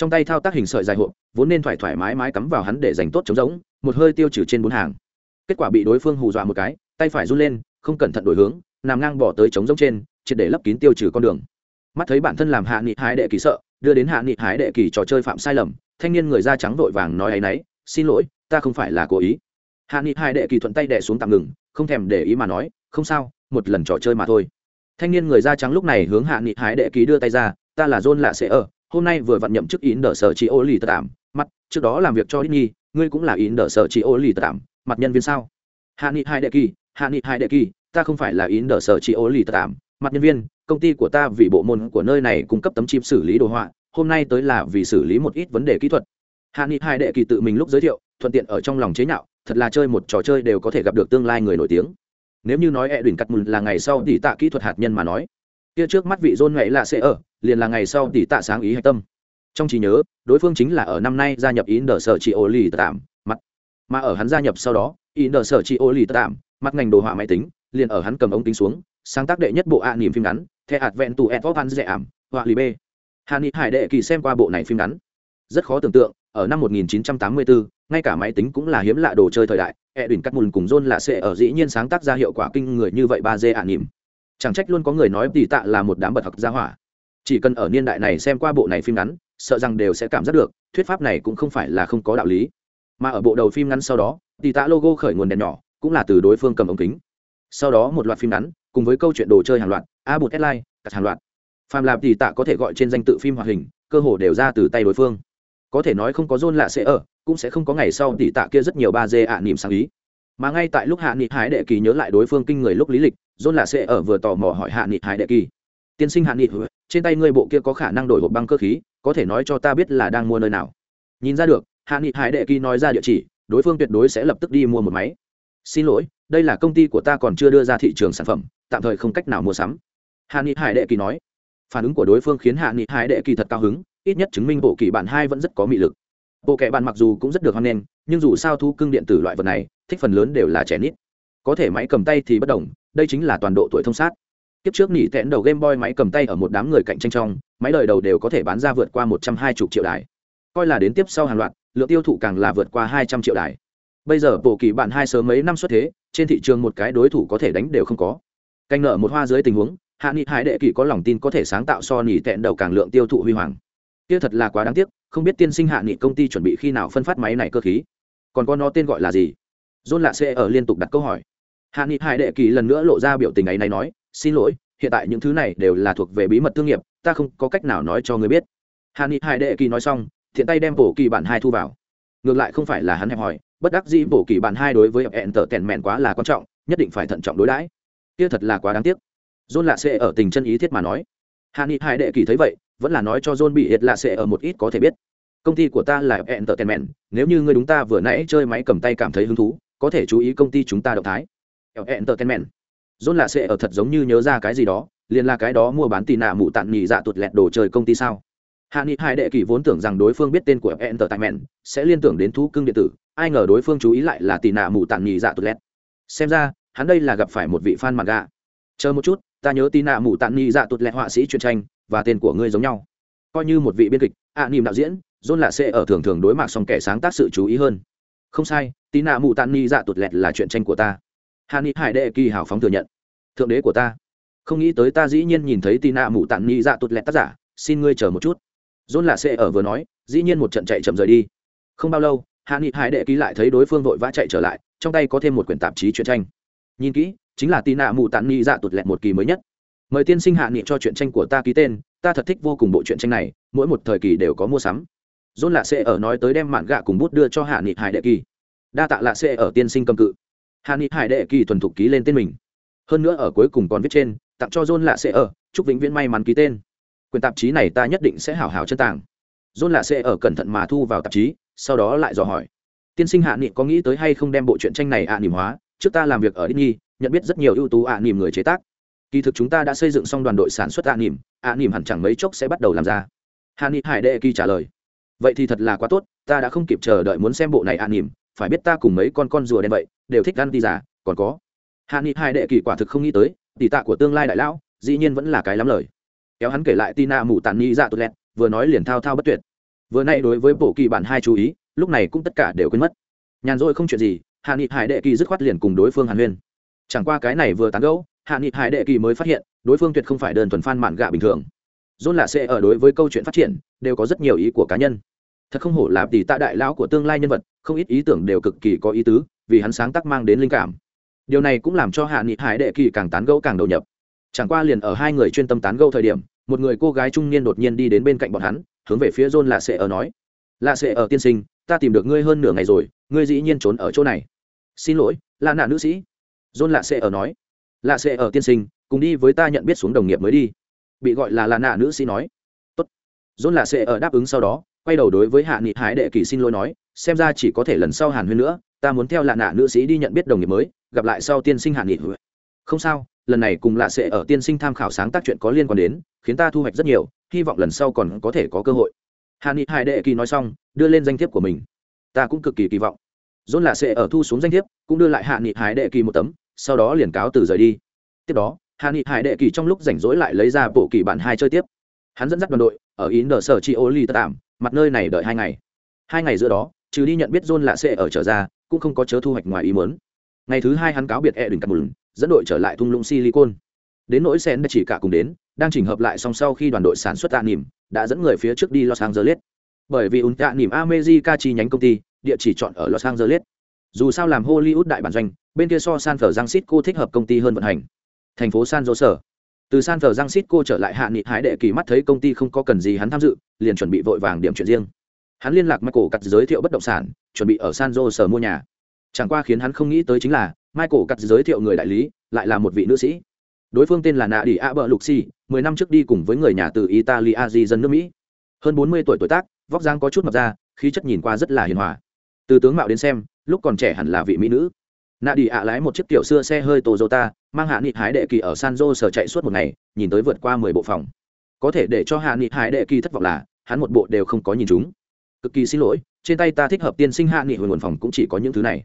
trong tay thao tác hình sợi dài hộp, vốn nên thoải thoải mái mái cắm vào hắn để dành tốt chống giống một hơi tiêu trừ trên bốn hàng. Kết quả bị đối phương hù dọa một cái, tay phải run lên, không cẩn thận đổi hướng, nằm ngang bỏ tới chống giống trên, triệt để lấp kín tiêu trừ con đường. Mắt thấy bản thân làm hạ nghị hái đệ kỳ sợ, đưa đến hạ nghị hái đệ kỳ trò chơi phạm sai lầm, thanh niên người da trắng vội vàng nói áy náy xin lỗi, ta không phải là cố ý. Hạ nghị hai đệ kỳ thuận tay đệ xuống tạm ngừng, không thèm để ý mà nói, không sao, một lần trò chơi mà thôi. Thanh niên người da trắng lúc này hướng hạ nghị hái đệ kỳ đưa tay ra, ta là john lạ sẽ ở hôm nay vừa vặn nhậm chức in đỡ sở chị ô lì tạm. Mặt, trước đó làm việc cho Disney, ngươi cũng là in đỡ sở chị ô lì tạm. Mặt nhân viên sao? Hạ nghị hai đệ kỳ, hạ nghị hai đệ kỳ, ta không phải là in đỡ sở chị ô lì tạm. Mặt nhân viên, công ty của ta vì bộ môn của nơi này cung cấp tấm chip xử lý đồ họa, hôm nay tới là vì xử lý một ít vấn đề kỹ thuật. Hạ nghị hai đệ kỳ tự mình lúc giới thiệu, thuận tiện ở trong lòng chế nhạo, thật là chơi một trò chơi đều có thể gặp được tương lai người nổi tiếng. Nếu như nói e đùn cắt mùn là ngày sau thì tạ kỹ thuật hạt nhân mà nói kia trước mắt vị dôn nghệ là sẽ ở liền là ngày sau tỷ tạ sáng ý hạch tâm. Trong trí nhớ đối phương chính là ở năm nay gia nhập in đờ sở chị ô lì tạm mặt. Mà ở hắn gia nhập sau đó in đờ sở chị ô lì tạm mặt ngành đồ họa máy tính liền ở hắn cầm ống tính xuống sáng tác đệ nhất bộ ạ à niềm phim ngắn the hạt vẹn tù ed vóc hắn dễ ảm họa lì b hà ni hải đệ kỳ xem qua bộ này phim ngắn. Rất khó tưởng tượng ở năm 1984, ngay cả máy tính cũng là hiếm lạ đồ chơi thời đại edwin cắt mùn cùng john là sẽ ở dĩ nhiên sáng tác ra hiệu quả kinh người như vậy ba d ạ niềm chẳng trách luôn có người nói tỷ tạ là một đám bật học gia hỏa. Chỉ cần ở niên đại này xem qua bộ này phim ngắn, sợ rằng đều sẽ cảm giác được, thuyết pháp này cũng không phải là không có đạo lý. Mà ở bộ đầu phim ngắn sau đó tỷ tạ logo khởi nguồn đèn nhỏ, cũng là từ đối phương cầm ống kính. Sau đó một loạt phim ngắn, cùng với câu chuyện đồ chơi hàng loạt, a bột headline, cắt hàng loạt. Phàm làm tỷ tạ có thể gọi trên danh tự phim hoạt hình, cơ hồ đều ra từ tay đối phương. Có thể nói không có john lạ sẽ ở, cũng sẽ không có ngày sau tỷ tạ kia rất nhiều ba dê ạ niềm sáng ý. Mà ngay tại lúc hạ nghị hái đệ kỳ nhớ lại đối phương kinh người lúc lý lịch john lạ sẽ ở vừa tò mò hỏi hạ nghị Hải đệ kỳ. Tiên sinh hạ nghị trên tay ngươi bộ kia có khả năng đổi hộp băng cơ khí, có thể nói cho ta biết là đang mua nơi nào. Nhìn ra được, hạ nghị hải đệ kỳ nói ra địa chỉ, đối phương tuyệt đối sẽ lập tức đi mua một máy. Xin lỗi, đây là công ty của ta còn chưa đưa ra thị trường sản phẩm, tạm thời không cách nào mua sắm. Hạ nghị hải đệ kỳ nói. Phản ứng của đối phương khiến hạ nghị hải đệ kỳ thật cao hứng, ít nhất chứng minh bộ kỳ bản hai vẫn rất có mị lực. Bộ kệ bản mặc dù cũng rất được hoan nghênh, nhưng dù sao thu cưng điện tử loại vật này, thích phần lớn đều là trẻ nít. Có thể máy cầm tay thì bất đồng đây chính là toàn độ tuổi thông sát Kiếp trước nỉ tẹn đầu Game Boy máy cầm tay ở một đám người cạnh tranh trong, máy đời đầu đều có thể bán ra vượt qua một trăm hai mươi triệu đài. Coi là đến tiếp sau hàng loạt, lượng tiêu thụ càng là vượt qua hai trăm triệu đài. Bây giờ bộ kỳ bạn hai sớm mấy năm xuất thế, trên thị trường một cái đối thủ có thể đánh đều không có. Canh nợ một hoa dưới tình huống, Hạ Nghị Hải đệ kỳ có lòng tin có thể sáng tạo so nỉ tẹn đầu càng lượng tiêu thụ huy hoàng. Kia thật là quá đáng tiếc, không biết tiên sinh Hạ Nghị công ty chuẩn bị khi nào phân phát máy này cơ khí. Còn có nó tên gọi là gì? John lạ sẽ ở liên tục đặt câu hỏi. Hạ Nghị Hải đệ kỳ lần nữa lộ ra biểu tình ấy này nói, xin lỗi hiện tại những thứ này đều là thuộc về bí mật thương nghiệp ta không có cách nào nói cho người biết. Hạ nghị hai đệ kỳ nói xong thiện tay đem bổ kỳ bản hai thu vào. Ngược lại không phải là hắn hẹp hỏi bất đắc dĩ bổ kỳ bản hai đối với hẹn tở tèn mẹn quá là quan trọng nhất định phải thận trọng đối đãi. Kia thật là quá đáng tiếc. John lạ sẽ ở tình chân ý thiết mà nói. Hạ nghị hai đệ kỳ thấy vậy vẫn là nói cho john bị hiệt lạ sẽ ở một ít có thể biết. Công ty của ta là hẹn tở tèn mẹn nếu như người đúng ta vừa nãy chơi máy cầm tay cảm thấy hứng thú có thể chú ý công ty chúng ta động thái hẹn tở tèn mẹn John là sẽ ở thật giống như nhớ ra cái gì đó, liền là cái đó mua bán tì nạ mụ tặn nhị dạ tuột lẹt đồ chơi công ty sao? Hạ Nghị hai đệ kỳ vốn tưởng rằng đối phương biết tên của Entertainment, sẽ liên tưởng đến thú cưng điện tử, ai ngờ đối phương chú ý lại là tì nạ mụ tặn nhị dạ tuột lẹt. Xem ra, hắn đây là gặp phải một vị fan manga. Chờ một chút, ta nhớ tì nạ mụ tặn nhị dạ tuột lẹt họa sĩ truyền tranh, và tên của ngươi giống nhau. Coi như một vị biên kịch, ạ à, đạo diễn, John là sẽ ở thường thường đối mặt song kẻ sáng tác sự chú ý hơn. Không sai, tì nạ mụ tặn nhị dạ tuột lẹt là truyện tranh của ta hạ ni hải đệ kỳ hào phóng thừa nhận. Thượng đế của ta. Không nghĩ tới ta dĩ nhiên nhìn thấy tì nạ mụ tặng ni dạ tụt lẹt tác giả, xin ngươi chờ một chút. Dôn lạ xê ở vừa nói, dĩ nhiên một trận chạy chậm rời đi. Không bao lâu hạ nghị hải đệ ký lại thấy đối phương vội vã chạy trở lại, trong tay có thêm một quyển tạp chí truyện tranh. Nhìn kỹ, chính là tì nạ mụ tặng ni dạ tụt lẹt một kỳ mới nhất. Mời tiên sinh hạ nghị cho truyện tranh của ta ký tên, ta thật thích vô cùng bộ truyện tranh này, mỗi một thời kỳ đều có mua sắm. Dôn lạ xê ở nói tới đem mạn gạ cùng bút đưa cho hạ nghị hải đệ kỳ. Đa tạ lạ xê ở tiên sinh cầm cự hà ni hải đệ kỳ thuần thục ký lên tên mình. Hơn nữa ở cuối cùng còn viết trên tặng cho john lạ sẽ ở chúc vĩnh viễn may mắn ký tên. Quyền tạp chí này ta nhất định sẽ hảo hảo chân tàng. John lạ sẽ ở cẩn thận mà thu vào tạp chí sau đó lại dò hỏi. Tiên sinh hạ nghị có nghĩ tới hay không đem bộ truyện tranh này ạ à nỉm hóa? Trước ta làm việc ở Disney, nhận biết rất nhiều ưu tú ạ à nỉm người chế tác. Kỳ thực chúng ta đã xây dựng xong đoàn đội sản xuất ạ à nỉm ạ nỉm hẳn chẳng mấy chốc sẽ bắt đầu làm ra. Hà nghị hải đệ kỳ trả lời. Vậy thì thật là quá tốt ta đã không kịp chờ đợi muốn xem bộ này ạ nỉm phải biết ta cùng mấy con con rùa đen vậy, đều thích ăn ti giả còn có. Hạ nghị hai đệ kỳ quả thực không nghĩ tới tỷ tạ của tương lai đại lão, dĩ nhiên vẫn là cái lắm lời. Kéo hắn kể lại tina mù tàn ni dạ tốt lẹt, vừa nói liền thao thao bất tuyệt. Vừa nay đối với bộ kỳ bản hai chú ý, lúc này cũng tất cả đều quên mất. Nhàn rỗi không chuyện gì, hạ nghị hải đệ kỳ dứt khoát liền cùng đối phương hàn huyên. Chẳng qua cái này vừa tán gẫu, hạ nghị hải đệ kỳ mới phát hiện, đối phương tuyệt không phải đơn thuần phan mạn gạ bình thường. Dôn là sẽ ở đối với câu chuyện phát triển, đều có rất nhiều ý của cá nhân thật không hổ là tỷ tạ đại lão của tương lai nhân vật, không ít ý tưởng đều cực kỳ có ý tứ, vì hắn sáng tác mang đến linh cảm. Điều này cũng làm cho hạ nghị hải đệ kỳ càng tán gẫu càng đầu nhập. Chẳng qua liền ở hai người chuyên tâm tán gẫu thời điểm, một người cô gái trung niên đột nhiên đi đến bên cạnh bọn hắn, hướng về phía john lạ sệ ở nói, lạ sệ ở tiên sinh, ta tìm được ngươi hơn nửa ngày rồi, ngươi dĩ nhiên trốn ở chỗ này. Xin lỗi là nạn nữ sĩ. John lạ sệ ở nói, lạ sệ ở tiên sinh, cùng đi với ta nhận biết xuống đồng nghiệp mới đi. Bị gọi là là nạ nữ sĩ nói, tốt. John lạ sệ ở đáp ứng sau đó quay đầu đối với hạ nghị hải đệ kỳ xin lỗi nói, xem ra chỉ có thể lần sau hàn huyên nữa, ta muốn theo lạ nạ nữ sĩ đi nhận biết đồng nghiệp mới, gặp lại sau tiên sinh hạ nghị không sao, lần này cùng lạ sẽ ở tiên sinh tham khảo sáng tác chuyện có liên quan đến, khiến ta thu hoạch rất nhiều, hy vọng lần sau còn có thể có cơ hội. Hạ nghị hải đệ kỳ nói xong, đưa lên danh thiếp của mình. Ta cũng cực kỳ kỳ vọng. Dôn lạ sẽ ở thu xuống danh thiếp, cũng đưa lại hạ nghị hải đệ kỳ một tấm, sau đó liền cáo từ rời đi. Tiếp đó, hạ nghị hải đệ kỳ trong lúc rảnh rỗi lại lấy ra bộ kỳ bản hai chơi tiếp. Hắn dẫn dắt đoàn đội, ở ý nở sở chi ô ly tạm mặt nơi này đợi hai ngày. Hai ngày giữa đó, trừ đi nhận biết john lạ sẽ ở trở ra, cũng không có chớ thu hoạch ngoài ý muốn. Ngày thứ hai hắn cáo biệt e đình cặp mừng, dẫn đội trở lại thung lũng silicon. Đến nỗi sen đã chỉ cả cùng đến, đang chỉnh hợp lại song sau khi đoàn đội sản xuất tạ nỉm, đã dẫn người phía trước đi los angeles. Bởi vì ùn tạ nỉm amejica chi nhánh công ty, địa chỉ chọn ở los angeles. Dù sao làm hollywood đại bản doanh, bên kia so san francisco thích hợp công ty hơn vận hành. Thành phố san jose từ san cô trở lại hạ nghị hái đệ kỳ mắt thấy công ty không có cần gì hắn tham dự liền chuẩn bị vội vàng điểm chuyện riêng. Hắn liên lạc michael cắt giới thiệu bất động sản chuẩn bị ở san jose mua nhà. Chẳng qua khiến hắn không nghĩ tới chính là michael cắt giới thiệu người đại lý lại là một vị nữ sĩ. Đối phương tên là nạ đi a bờ lục Si, mười năm trước đi cùng với người nhà từ italia di dân nước mỹ. Hơn bốn mươi tuổi tuổi tác vóc dáng có chút mập ra khí chất nhìn qua rất là hiền hòa. Từ tướng mạo đến xem lúc còn trẻ hẳn là vị mỹ nữ nạ đi ạ lái một chiếc kiểu xưa xe hơi toyota, mang hạ nghị hái đệ kỳ ở san jose chạy suốt một ngày, nhìn tới vượt qua mười bộ phòng. Có thể để cho hạ nghị hái đệ kỳ thất vọng là, hắn một bộ đều không có nhìn chúng. Cực kỳ xin lỗi, trên tay ta thích hợp tiên sinh hạ nghị hồi nguồn phòng cũng chỉ có những thứ này.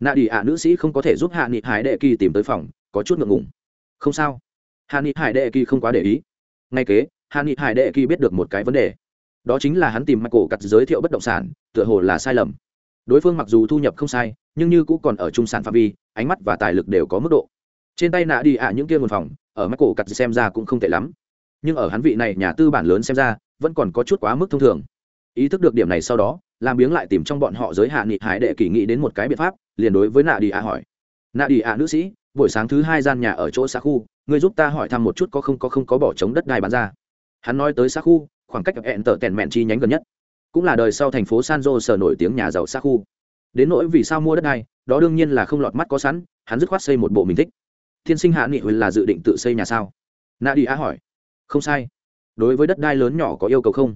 Nạ đi ạ nữ sĩ không có thể giúp hạ nghị hải đệ kỳ tìm tới phòng, có chút ngượng ngùng. Không sao. Hạ nghị hải đệ kỳ không quá để ý. Ngay kế, hạ nghị hải đệ kỳ biết được một cái vấn đề. Đó chính là hắn tìm michael cắt giới thiệu bất động sản, tựa hồ là sai lầm đối phương mặc dù thu nhập không sai, nhưng như cũng còn ở trung sản phạm vi, ánh mắt và tài lực đều có mức độ. Trên tay nạ đi ạ, những kia nguồn phòng, ở mắt cổ cặt xem ra cũng không tệ lắm. Nhưng ở hắn vị này nhà tư bản lớn xem ra, vẫn còn có chút quá mức thông thường. Ý thức được điểm này sau đó, làm biếng lại tìm trong bọn họ giới hạ nghị hải đệ kỳ nghị đến một cái biện pháp, liền đối với nạ đi ạ hỏi. Nạ đi ạ nữ sĩ, buổi sáng thứ hai gian nhà ở chỗ xa khu, người giúp ta hỏi thăm một chút có không có không có bỏ trống đất đai bán ra. Hắn nói tới xa khu, khoảng cách hẹn tờ tèn mẹn chi nhánh gần nhất cũng là đời sau thành phố san jose nổi tiếng nhà giàu xa khu. Đến nỗi vì sao mua đất đai, đó đương nhiên là không lọt mắt có sẵn, hắn dứt khoát xây một bộ mình thích. Thiên sinh hạ nghị huỳnh là dự định tự xây nhà sao? Nạ đi á hỏi. Không sai. Đối với đất đai lớn nhỏ có yêu cầu không?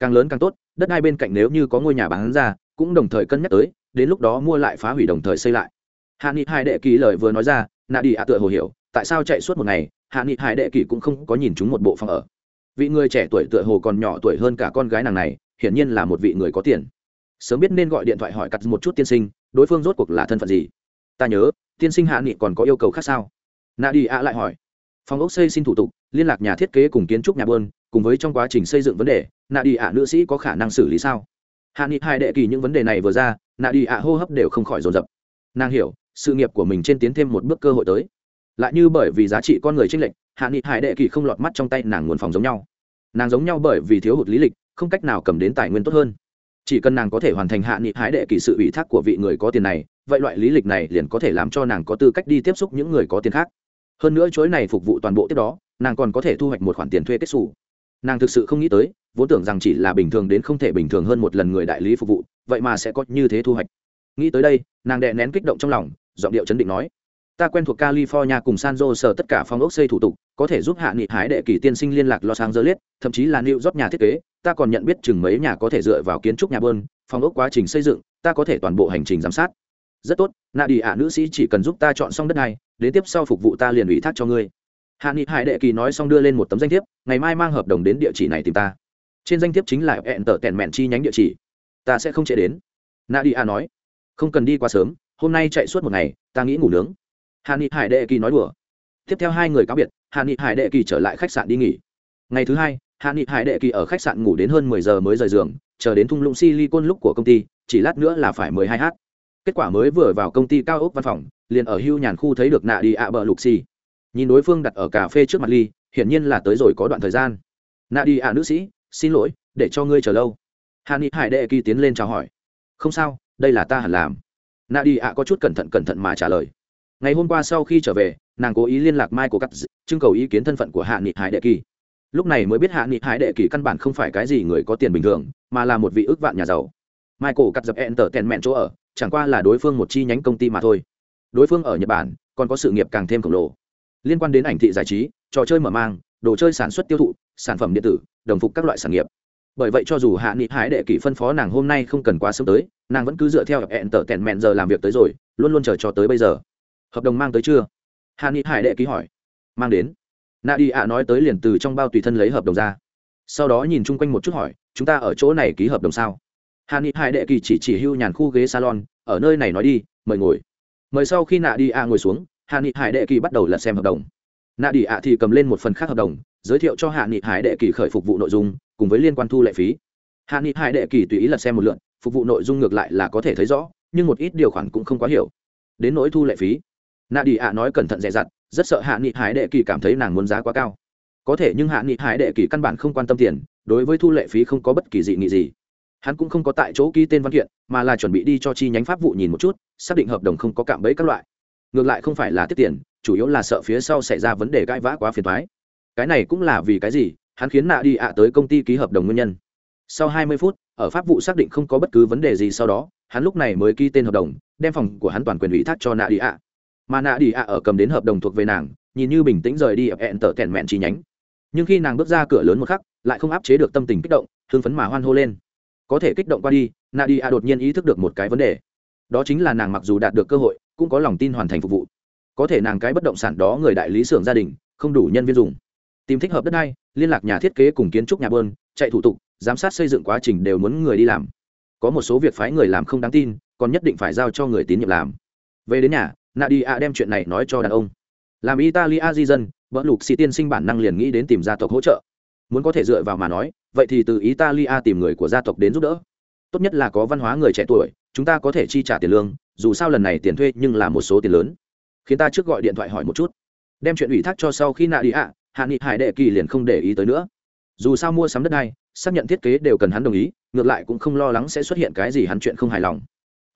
Càng lớn càng tốt, đất đai bên cạnh nếu như có ngôi nhà bán ra, cũng đồng thời cân nhắc tới, đến lúc đó mua lại phá hủy đồng thời xây lại. Hạ nghị hai đệ kỳ lời vừa nói ra, nạ đi ạ tựa hồ hiểu, tại sao chạy suốt một ngày, hạ nghị hai đệ kỳ cũng không có nhìn chúng một bộ phòng ở. Vị người trẻ tuổi tựa hồ còn nhỏ tuổi hơn cả con gái nàng này hiển nhiên là một vị người có tiền. Sớm biết nên gọi điện thoại hỏi cắt một chút tiên sinh, đối phương rốt cuộc là thân phận gì? Ta nhớ, tiên sinh hạ nghị còn có yêu cầu khác sao? Nạ đi ạ lại hỏi. Phòng ốc xây xin thủ tục, liên lạc nhà thiết kế cùng kiến trúc nhà bơn, cùng với trong quá trình xây dựng vấn đề nạ đi ạ nữ sĩ có khả năng xử lý sao? Hạ nghị hai đệ kỳ những vấn đề này vừa ra nạ đi ạ hô hấp đều không khỏi dồn dập. Nàng hiểu, sự nghiệp của mình trên tiến thêm một bước cơ hội tới. Lại như bởi vì giá trị con người tranh lệch, hạ nghị hải đệ kỳ không lọt mắt trong tay nàng nguồn phòng giống nhau. Nàng giống nhau bởi vì thiếu hụt lý lịch không cách nào cầm đến tài nguyên tốt hơn. Chỉ cần nàng có thể hoàn thành hạ nghị hái đệ kỳ sự ủy thác của vị người có tiền này, vậy loại lý lịch này liền có thể làm cho nàng có tư cách đi tiếp xúc những người có tiền khác. Hơn nữa chuỗi này phục vụ toàn bộ tiếp đó, nàng còn có thể thu hoạch một khoản tiền thuê kết xù. Nàng thực sự không nghĩ tới, vốn tưởng rằng chỉ là bình thường đến không thể bình thường hơn một lần người đại lý phục vụ, vậy mà sẽ có như thế thu hoạch. Nghĩ tới đây, nàng đệ nén kích động trong lòng, giọng điệu chấn định nói ta quen thuộc california cùng san jose, tất cả phong ốc xây thủ tục, có thể giúp hạ nghị hái đệ kỳ tiên sinh liên lạc los angeles, thậm chí là new york nhà thiết kế. Ta còn nhận biết chừng mấy nhà có thể dựa vào kiến trúc nhà bơn phong ốc quá trình xây dựng, ta có thể toàn bộ hành trình giám sát. Rất tốt, nạ đi ạ, nữ sĩ chỉ cần giúp ta chọn xong đất này, đến tiếp sau phục vụ ta liền ủy thác cho ngươi. Hạ nghị hải đệ kỳ nói xong đưa lên một tấm danh thiếp, ngày mai mang hợp đồng đến địa chỉ này tìm ta. Trên danh thiếp chính là hẹn tờ tèn mẹn chi nhánh địa chỉ. Ta sẽ không chạy đến. Nạ đi ạ nói, không cần đi quá sớm, hôm nay chạy suốt một ngày, ta nghĩ ngủ nướng hà nghị hải đệ kỳ nói đùa. Tiếp theo hai người cáo biệt, hà nghị hải đệ kỳ trở lại khách sạn đi nghỉ. Ngày thứ hai hạ nghị hải đệ kỳ ở khách sạn ngủ đến hơn mười giờ mới rời giường, chờ đến thung lũng silicon lúc của công ty, chỉ lát nữa là phải mười hai h. Kết quả mới vừa vào công ty cao ốc văn phòng, liền ở hưu nhàn khu thấy được nạ đi ạ bờ lục xì. Nhìn đối phương đặt ở cà phê trước mặt ly, hiển nhiên là tới rồi có đoạn thời gian. Nạ đi ạ nữ sĩ, xin lỗi, để cho ngươi chờ lâu. Hạ nghị hải đệ kỳ tiến lên chào hỏi. Không sao, đây là ta hẳn làm. Nạ đi ạ có chút cẩn thận cẩn thận mà trả lời ngày hôm qua sau khi trở về, nàng cố ý liên lạc mai của cắt, trưng cầu ý kiến thân phận của hạ nghị hải đệ kỳ. Lúc này mới biết hạ nghị hải đệ kỳ căn bản không phải cái gì người có tiền bình thường, mà là một vị ước vạn nhà giàu. Michael cắt dập enter tèn mẹn chỗ ở, chẳng qua là đối phương một chi nhánh công ty mà thôi. Đối phương ở nhật bản, còn có sự nghiệp càng thêm khổng lồ. Liên quan đến ảnh thị giải trí, trò chơi mở mang, đồ chơi sản xuất tiêu thụ, sản phẩm điện tử, đồng phục các loại sản nghiệp. Bởi vậy cho dù hạ nghị hải đệ kỳ phân phó nàng hôm nay không cần quá sớm tới, nàng vẫn cứ dựa theo hẹn tở tèn mẹn giờ làm việc tới rồi, luôn luôn chờ cho tới bây giờ hợp đồng mang tới chưa? Hạ nghị hải đệ ký hỏi. Mang đến. Nạ đi ạ nói tới liền từ trong bao tùy thân lấy hợp đồng ra. Sau đó nhìn chung quanh một chút hỏi, chúng ta ở chỗ này ký hợp đồng sao? Hạ nghị hải đệ kỳ chỉ chỉ hưu nhàn khu ghế salon, ở nơi này nói đi, mời ngồi. Mời sau khi nạ đi ạ ngồi xuống hạ nghị hải đệ kỳ bắt đầu lật xem hợp đồng. Nạ đi ạ thì cầm lên một phần khác hợp đồng, giới thiệu cho hạ nghị hải đệ kỳ khởi phục vụ nội dung, cùng với liên quan thu lệ phí. Hạ nghị hải đệ kỳ tùy ý lật xem một lượn phục vụ nội dung ngược lại là có thể thấy rõ, nhưng một ít điều khoản cũng không quá hiểu. Đến nỗi thu lệ phí nạ đi ạ nói cẩn thận dè dặt, rất sợ hạ nghị hải đệ kỳ cảm thấy nàng muốn giá quá cao. Có thể nhưng hạ nghị hải đệ kỳ căn bản không quan tâm tiền, đối với thu lệ phí không có bất kỳ dị nghị gì. Hắn cũng không có tại chỗ ký tên văn kiện, mà là chuẩn bị đi cho chi nhánh pháp vụ nhìn một chút, xác định hợp đồng không có cạm bẫy các loại. Ngược lại không phải là tiết tiền, chủ yếu là sợ phía sau xảy ra vấn đề cãi vã quá phiền thoái cái này cũng là vì cái gì? Hắn khiến nạ đi ạ tới công ty ký hợp đồng nguyên nhân. Sau hai mươi phút, ở pháp vụ xác định không có bất cứ vấn đề gì sau đó, hắn lúc này mới ký tên hợp đồng, đem phòng của hắn toàn quyền ủy thác cho nạ đi ạ mà nạ đi ạ ở cầm đến hợp đồng thuộc về nàng, nhìn như bình tĩnh rời đi ập hẹn tở tèn mẹn chi nhánh. Nhưng khi nàng bước ra cửa lớn một khắc, lại không áp chế được tâm tình kích động, hưng phấn mà hoan hô lên. Có thể kích động qua đi nadia đột nhiên ý thức được một cái vấn đề. Đó chính là nàng mặc dù đạt được cơ hội, cũng có lòng tin hoàn thành phục vụ. Có thể nàng cái bất động sản đó người đại lý xưởng gia đình, không đủ nhân viên dùng. Tìm thích hợp đất đai, liên lạc nhà thiết kế cùng kiến trúc nhà bơn, chạy thủ tục, giám sát xây dựng quá trình đều muốn người đi làm. Có một số việc phái người làm không đáng tin, còn nhất định phải giao cho người tín nhiệm làm. Về đến nhà nadia đem chuyện này nói cho đàn ông. Làm italia di dân, vợ lục xì tiên sinh bản năng liền nghĩ đến tìm gia tộc hỗ trợ. Muốn có thể dựa vào mà nói, vậy thì từ italia tìm người của gia tộc đến giúp đỡ. Tốt nhất là có văn hóa người trẻ tuổi, chúng ta có thể chi trả tiền lương, dù sao lần này tiền thuê nhưng là một số tiền lớn. Khiến ta trước gọi điện thoại hỏi một chút. Đem chuyện ủy thác cho sau khi nạ đi ạ hạ nghị hải đệ kỳ liền không để ý tới nữa. Dù sao mua sắm đất này, xác nhận thiết kế đều cần hắn đồng ý, ngược lại cũng không lo lắng sẽ xuất hiện cái gì hắn chuyện không hài lòng.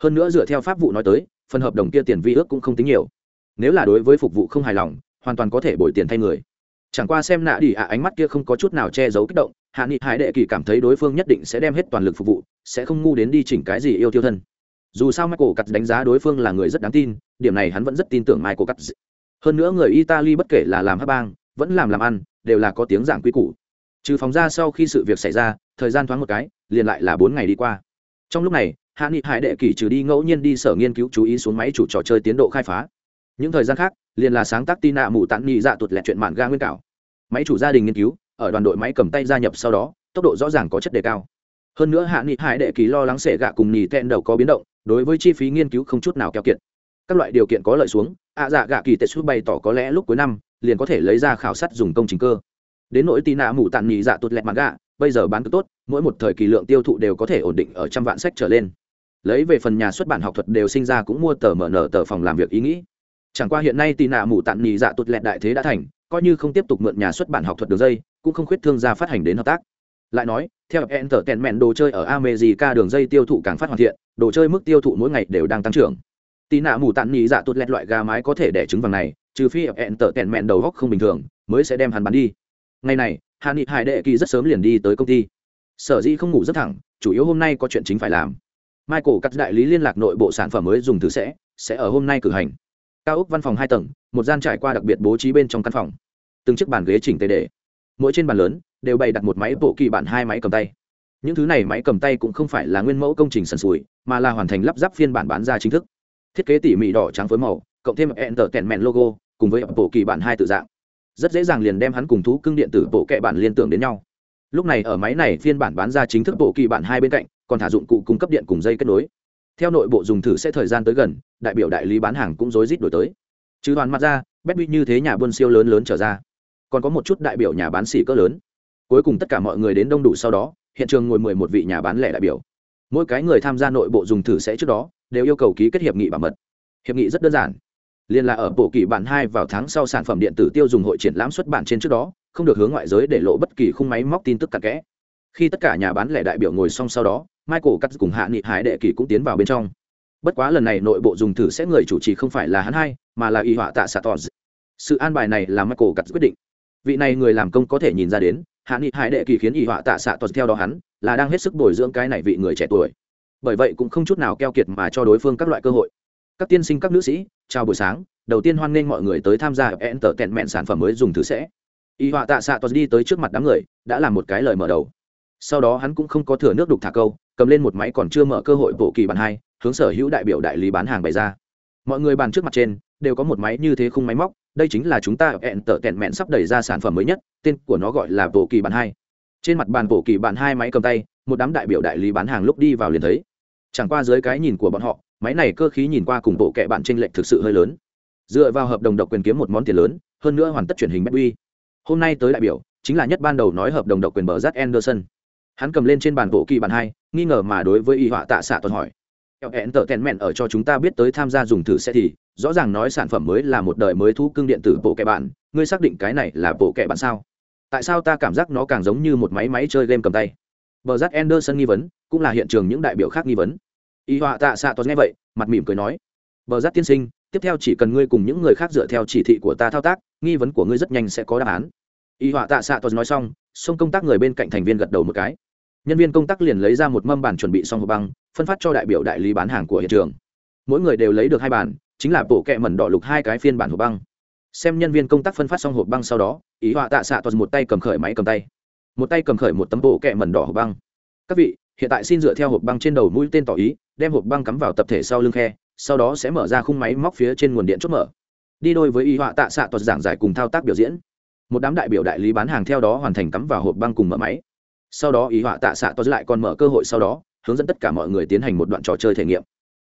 Hơn nữa dựa theo pháp vụ nói tới phần hợp đồng kia tiền vi ước cũng không tính nhiều. Nếu là đối với phục vụ không hài lòng, hoàn toàn có thể bồi tiền thay người. Chẳng qua xem nạ đi ạ, ánh mắt kia không có chút nào che giấu kích động, hạ nghị hải đệ kỳ cảm thấy đối phương nhất định sẽ đem hết toàn lực phục vụ, sẽ không ngu đến đi chỉnh cái gì yêu tiêu thân. Dù sao michael cắt đánh giá đối phương là người rất đáng tin, điểm này hắn vẫn rất tin tưởng michael cắt hơn nữa người italy bất kể là làm hát bang, vẫn làm làm ăn, đều là có tiếng dạng quy củ. Trừ phóng ra sau khi sự việc xảy ra, thời gian thoáng một cái, liền lại là bốn ngày đi qua. Trong lúc này hạ nghị hải đệ kỳ trừ đi ngẫu nhiên đi sở nghiên cứu chú ý xuống máy chủ trò chơi tiến độ khai phá. Những thời gian khác, liền là sáng tác tin nạ mù tặng nghị dạ tuột lẹt chuyện mạn ga nguyên cảo. Máy chủ gia đình nghiên cứu, ở đoàn đội máy cầm tay gia nhập sau đó, tốc độ rõ ràng có chất đề cao. Hơn nữa hạ nghị hải đệ kỳ lo lắng sệ gạ cùng nhì tẹn đầu có biến động, đối với chi phí nghiên cứu không chút nào keo kiện. các loại điều kiện có lợi xuống, ạ dạ gạ kỳ tệ xuất bày tỏ có lẽ lúc cuối năm, liền có thể lấy ra khảo sát dùng công trình cơ. Đến nỗi tì nạ mù tàn nhị dạ tuột lẹt mặt gạ, bây giờ bán cứ tốt, mỗi một thời kỳ lượng tiêu thụ đều có thể ổn định ở trăm vạn sách trở lên lấy về phần nhà xuất bản học thuật đều sinh ra cũng mua tờ mở nở tờ phòng làm việc ý nghĩ. Chẳng qua hiện nay tì nạ mù tàn nhì dạ tụt lẹt đại thế đã thành, coi như không tiếp tục mượn nhà xuất bản học thuật đường dây, cũng không khuyết thương gia phát hành đến hợp tác. Lại nói, theo enter tèn mẹn đồ chơi ở america đường dây tiêu thụ càng phát hoàn thiện, đồ chơi mức tiêu thụ mỗi ngày đều đang tăng trưởng. Tì nạ mù tàn nhì dạ tụt lẹt loại gà mái có thể đẻ trứng vàng này, trừ phi enter tèn mẹn đầu góc không bình thường, mới sẽ đem hắn bán đi. Ngày này hà nghị hải đệ kỳ rất sớm liền đi tới công ty. Sở dĩ không ngủ rất thẳng, chủ yếu hôm nay có chuyện chính phải làm michael cắt đại lý liên lạc nội bộ sản phẩm mới dùng thử sẽ sẽ ở hôm nay cử hành. Cao ốc văn phòng hai tầng, một gian trải qua đặc biệt bố trí bên trong căn phòng. Từng chiếc bàn ghế chỉnh tề để. Mỗi trên bàn lớn, đều bày đặt một máy bộ kỳ bản hai máy cầm tay. Những thứ này máy cầm tay cũng không phải là nguyên mẫu công trình sần sùi, mà là hoàn thành lắp ráp phiên bản bán ra chính thức. Thiết kế tỉ mỉ đỏ trắng phối màu, cộng thêm Entertainment logo, cùng với bộ kỳ bản hai tự dạng. Rất dễ dàng liền đem hắn cùng thú cưng điện tử bộ kệ bản liên tưởng đến nhau. Lúc này ở máy này phiên bản bán ra chính thức bộ kỳ bản hai bên cạnh còn thả dụng cụ cung cấp điện cùng dây kết nối. Theo nội bộ dùng thử sẽ thời gian tới gần, đại biểu đại lý bán hàng cũng rối rít đổi tới. Chứ đoàn mặt ra, bét bị như thế nhà buôn siêu lớn lớn trở ra. Còn có một chút đại biểu nhà bán xỉ cỡ lớn. Cuối cùng tất cả mọi người đến đông đủ sau đó, hiện trường ngồi mười một vị nhà bán lẻ đại biểu. Mỗi cái người tham gia nội bộ dùng thử sẽ trước đó, đều yêu cầu ký kết hiệp nghị bảo mật. Hiệp nghị rất đơn giản. Liên là ở bộ kỳ bản hai vào tháng sau sản phẩm điện tử tiêu dùng hội triển lãm xuất bản trên trước đó, không được hướng ngoại giới để lộ bất kỳ khung máy móc tin tức cặn kẽ. Khi tất cả nhà bán lẻ đại biểu ngồi xong sau đó michael cắt cùng hạ nghị hải đệ kỳ cũng tiến vào bên trong. Bất quá lần này nội bộ dùng thử sẽ người chủ trì không phải là hắn hai, mà là y họa tạ xạ tỏ sự an bài này là michael cắt quyết định. Vị này người làm công có thể nhìn ra đến, hạ nghị hải đệ kỳ khiến y họa tạ xạ tỏ theo đó hắn, là đang hết sức bồi dưỡng cái này vị người trẻ tuổi. Bởi vậy cũng không chút nào keo kiệt mà cho đối phương các loại cơ hội. Các tiên sinh, các nữ sĩ, chào buổi sáng, đầu tiên hoan nghênh mọi người tới tham gia enter tẹn mẹn sản phẩm mới dùng thử sẽ. Y họa tạ xạ tỏ đi tới trước mặt đám người, đã làm một cái lời mở đầu. Sau đó hắn cũng không có thừa nước đục thả câu cầm lên một máy còn chưa mở cơ hội bộ kỳ bản hai, hướng sở hữu đại biểu đại lý bán hàng bày ra. Mọi người bàn trước mặt trên, đều có một máy như thế khung máy móc, đây chính là chúng ta hẹn tở tẹn mẹn sắp đẩy ra sản phẩm mới nhất, tên của nó gọi là bộ kỳ bản hai. Trên mặt bàn bộ kỳ bản hai máy cầm tay, một đám đại biểu đại lý bán hàng lúc đi vào liền thấy. Chẳng qua dưới cái nhìn của bọn họ, máy này cơ khí nhìn qua cùng bộ kệ bản tranh lệch thực sự hơi lớn. Dựa vào hợp đồng độc quyền kiếm một món tiền lớn, hơn nữa hoàn tất truyền hình bất hôm nay tới đại biểu, chính là nhất ban đầu nói hợp đồng độc quyền bờ rát anderson hắn cầm lên trên bàn bộ kỳ bản hai, nghi ngờ mà đối với y họa tạ xạ toàn hỏi. Hẹn tờ tèn mẹn ở cho chúng ta biết tới tham gia dùng thử xe thì, rõ ràng nói sản phẩm mới là một đời mới thú cưng điện tử bộ kệ bạn, ngươi xác định cái này là bộ kệ bạn sao? Tại sao ta cảm giác nó càng giống như một máy máy chơi game cầm tay? Bờ giác anderson nghi vấn, cũng là hiện trường những đại biểu khác nghi vấn. Y họa tạ xạ toàn nghe vậy, mặt mỉm cười nói, bờ giác tiên sinh, tiếp theo chỉ cần ngươi cùng những người khác dựa theo chỉ thị của ta thao tác, nghi vấn của ngươi rất nhanh sẽ có đáp án y họa tạ xạ toàn nói xong xong công tác người bên cạnh thành viên gật đầu một cái. Nhân viên công tác liền lấy ra một mâm bản chuẩn bị xong hộp băng, phân phát cho đại biểu đại lý bán hàng của hiện trường. Mỗi người đều lấy được hai bản chính là bộ kẹ mẩn đỏ lục hai cái phiên bản hộp băng. Xem nhân viên công tác phân phát xong hộp băng sau đó, ý họa tạ xạ toàn một tay cầm khởi máy cầm tay. Một tay cầm khởi một tấm bộ kẹ mẩn đỏ hộp băng. Các vị, hiện tại xin dựa theo hộp băng trên đầu mũi tên tỏ ý, đem hộp băng cắm vào tập thể sau lưng khe, sau đó sẽ mở ra khung máy móc phía trên nguồn điện chốt mở. Đi đôi với ý họa tạ xạ toàn giảng giải cùng thao tác biểu diễn một đám đại biểu đại lý bán hàng theo đó hoàn thành cắm vào hộp băng cùng mở máy. Sau đó, ý họa tạ xạ toàn lại còn mở cơ hội sau đó, hướng dẫn tất cả mọi người tiến hành một đoạn trò chơi thể nghiệm.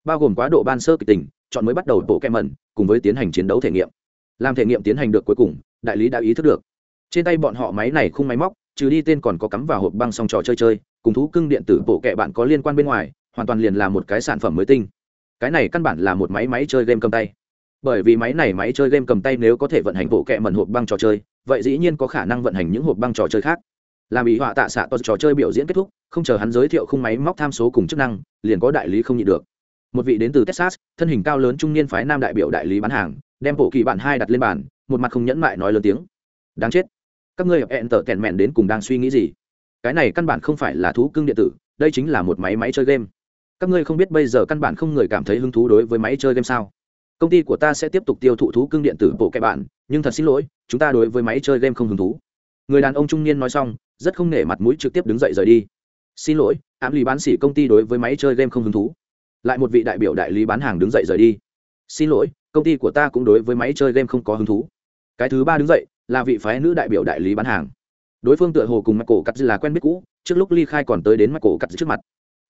Bao gồm quá độ ban sơ kịch tình, chọn mới bắt đầu bộ kem mẩn, cùng với tiến hành chiến đấu thể nghiệm. Làm thể nghiệm tiến hành được cuối cùng, đại lý đã ý thức được. Trên tay bọn họ máy này không máy móc, trừ đi tên còn có cắm vào hộp băng xong trò chơi chơi, cùng thú cưng điện tử bộ kệ bạn có liên quan bên ngoài, hoàn toàn liền là một cái sản phẩm mới tinh. Cái này căn bản là một máy máy chơi game cầm tay. Bởi vì máy này máy chơi game cầm tay nếu có thể vận hành bộ kệ mẩn hộp băng trò chơi vậy dĩ nhiên có khả năng vận hành những hộp băng trò chơi khác. Làm ý họa tạ xạ toàn trò chơi biểu diễn kết thúc, không chờ hắn giới thiệu khung máy móc tham số cùng chức năng, liền có đại lý không nhịn được. Một vị đến từ texas, thân hình cao lớn trung niên phái nam đại biểu đại lý bán hàng, đem bộ kỳ bạn hai đặt lên bàn, một mặt không nhẫn mại nói lớn tiếng. Đáng chết. Các ngươi hẹn tở tèn mẹn đến cùng đang suy nghĩ gì? Cái này căn bản không phải là thú cưng điện tử, đây chính là một máy máy chơi game. Các ngươi không biết bây giờ căn bản không người cảm thấy hứng thú đối với máy chơi game sao? Công ty của ta sẽ tiếp tục tiêu thụ thú cưng điện tử bộ kệ bạn, nhưng thật xin lỗi, chúng ta đối với máy chơi game không hứng thú. Người đàn ông trung niên nói xong, rất không nể mặt mũi trực tiếp đứng dậy rời đi. Xin lỗi, ám lý bán xỉ công ty đối với máy chơi game không hứng thú. Lại một vị đại biểu đại lý bán hàng đứng dậy rời đi. Xin lỗi, công ty của ta cũng đối với máy chơi game không có hứng thú. Cái thứ ba đứng dậy, là vị phái nữ đại biểu đại lý bán hàng. Đối phương tựa hồ cùng mặt cổ cắt là quen biết cũ, trước lúc ly khai còn tới đến mặt cổ cắt trước mặt.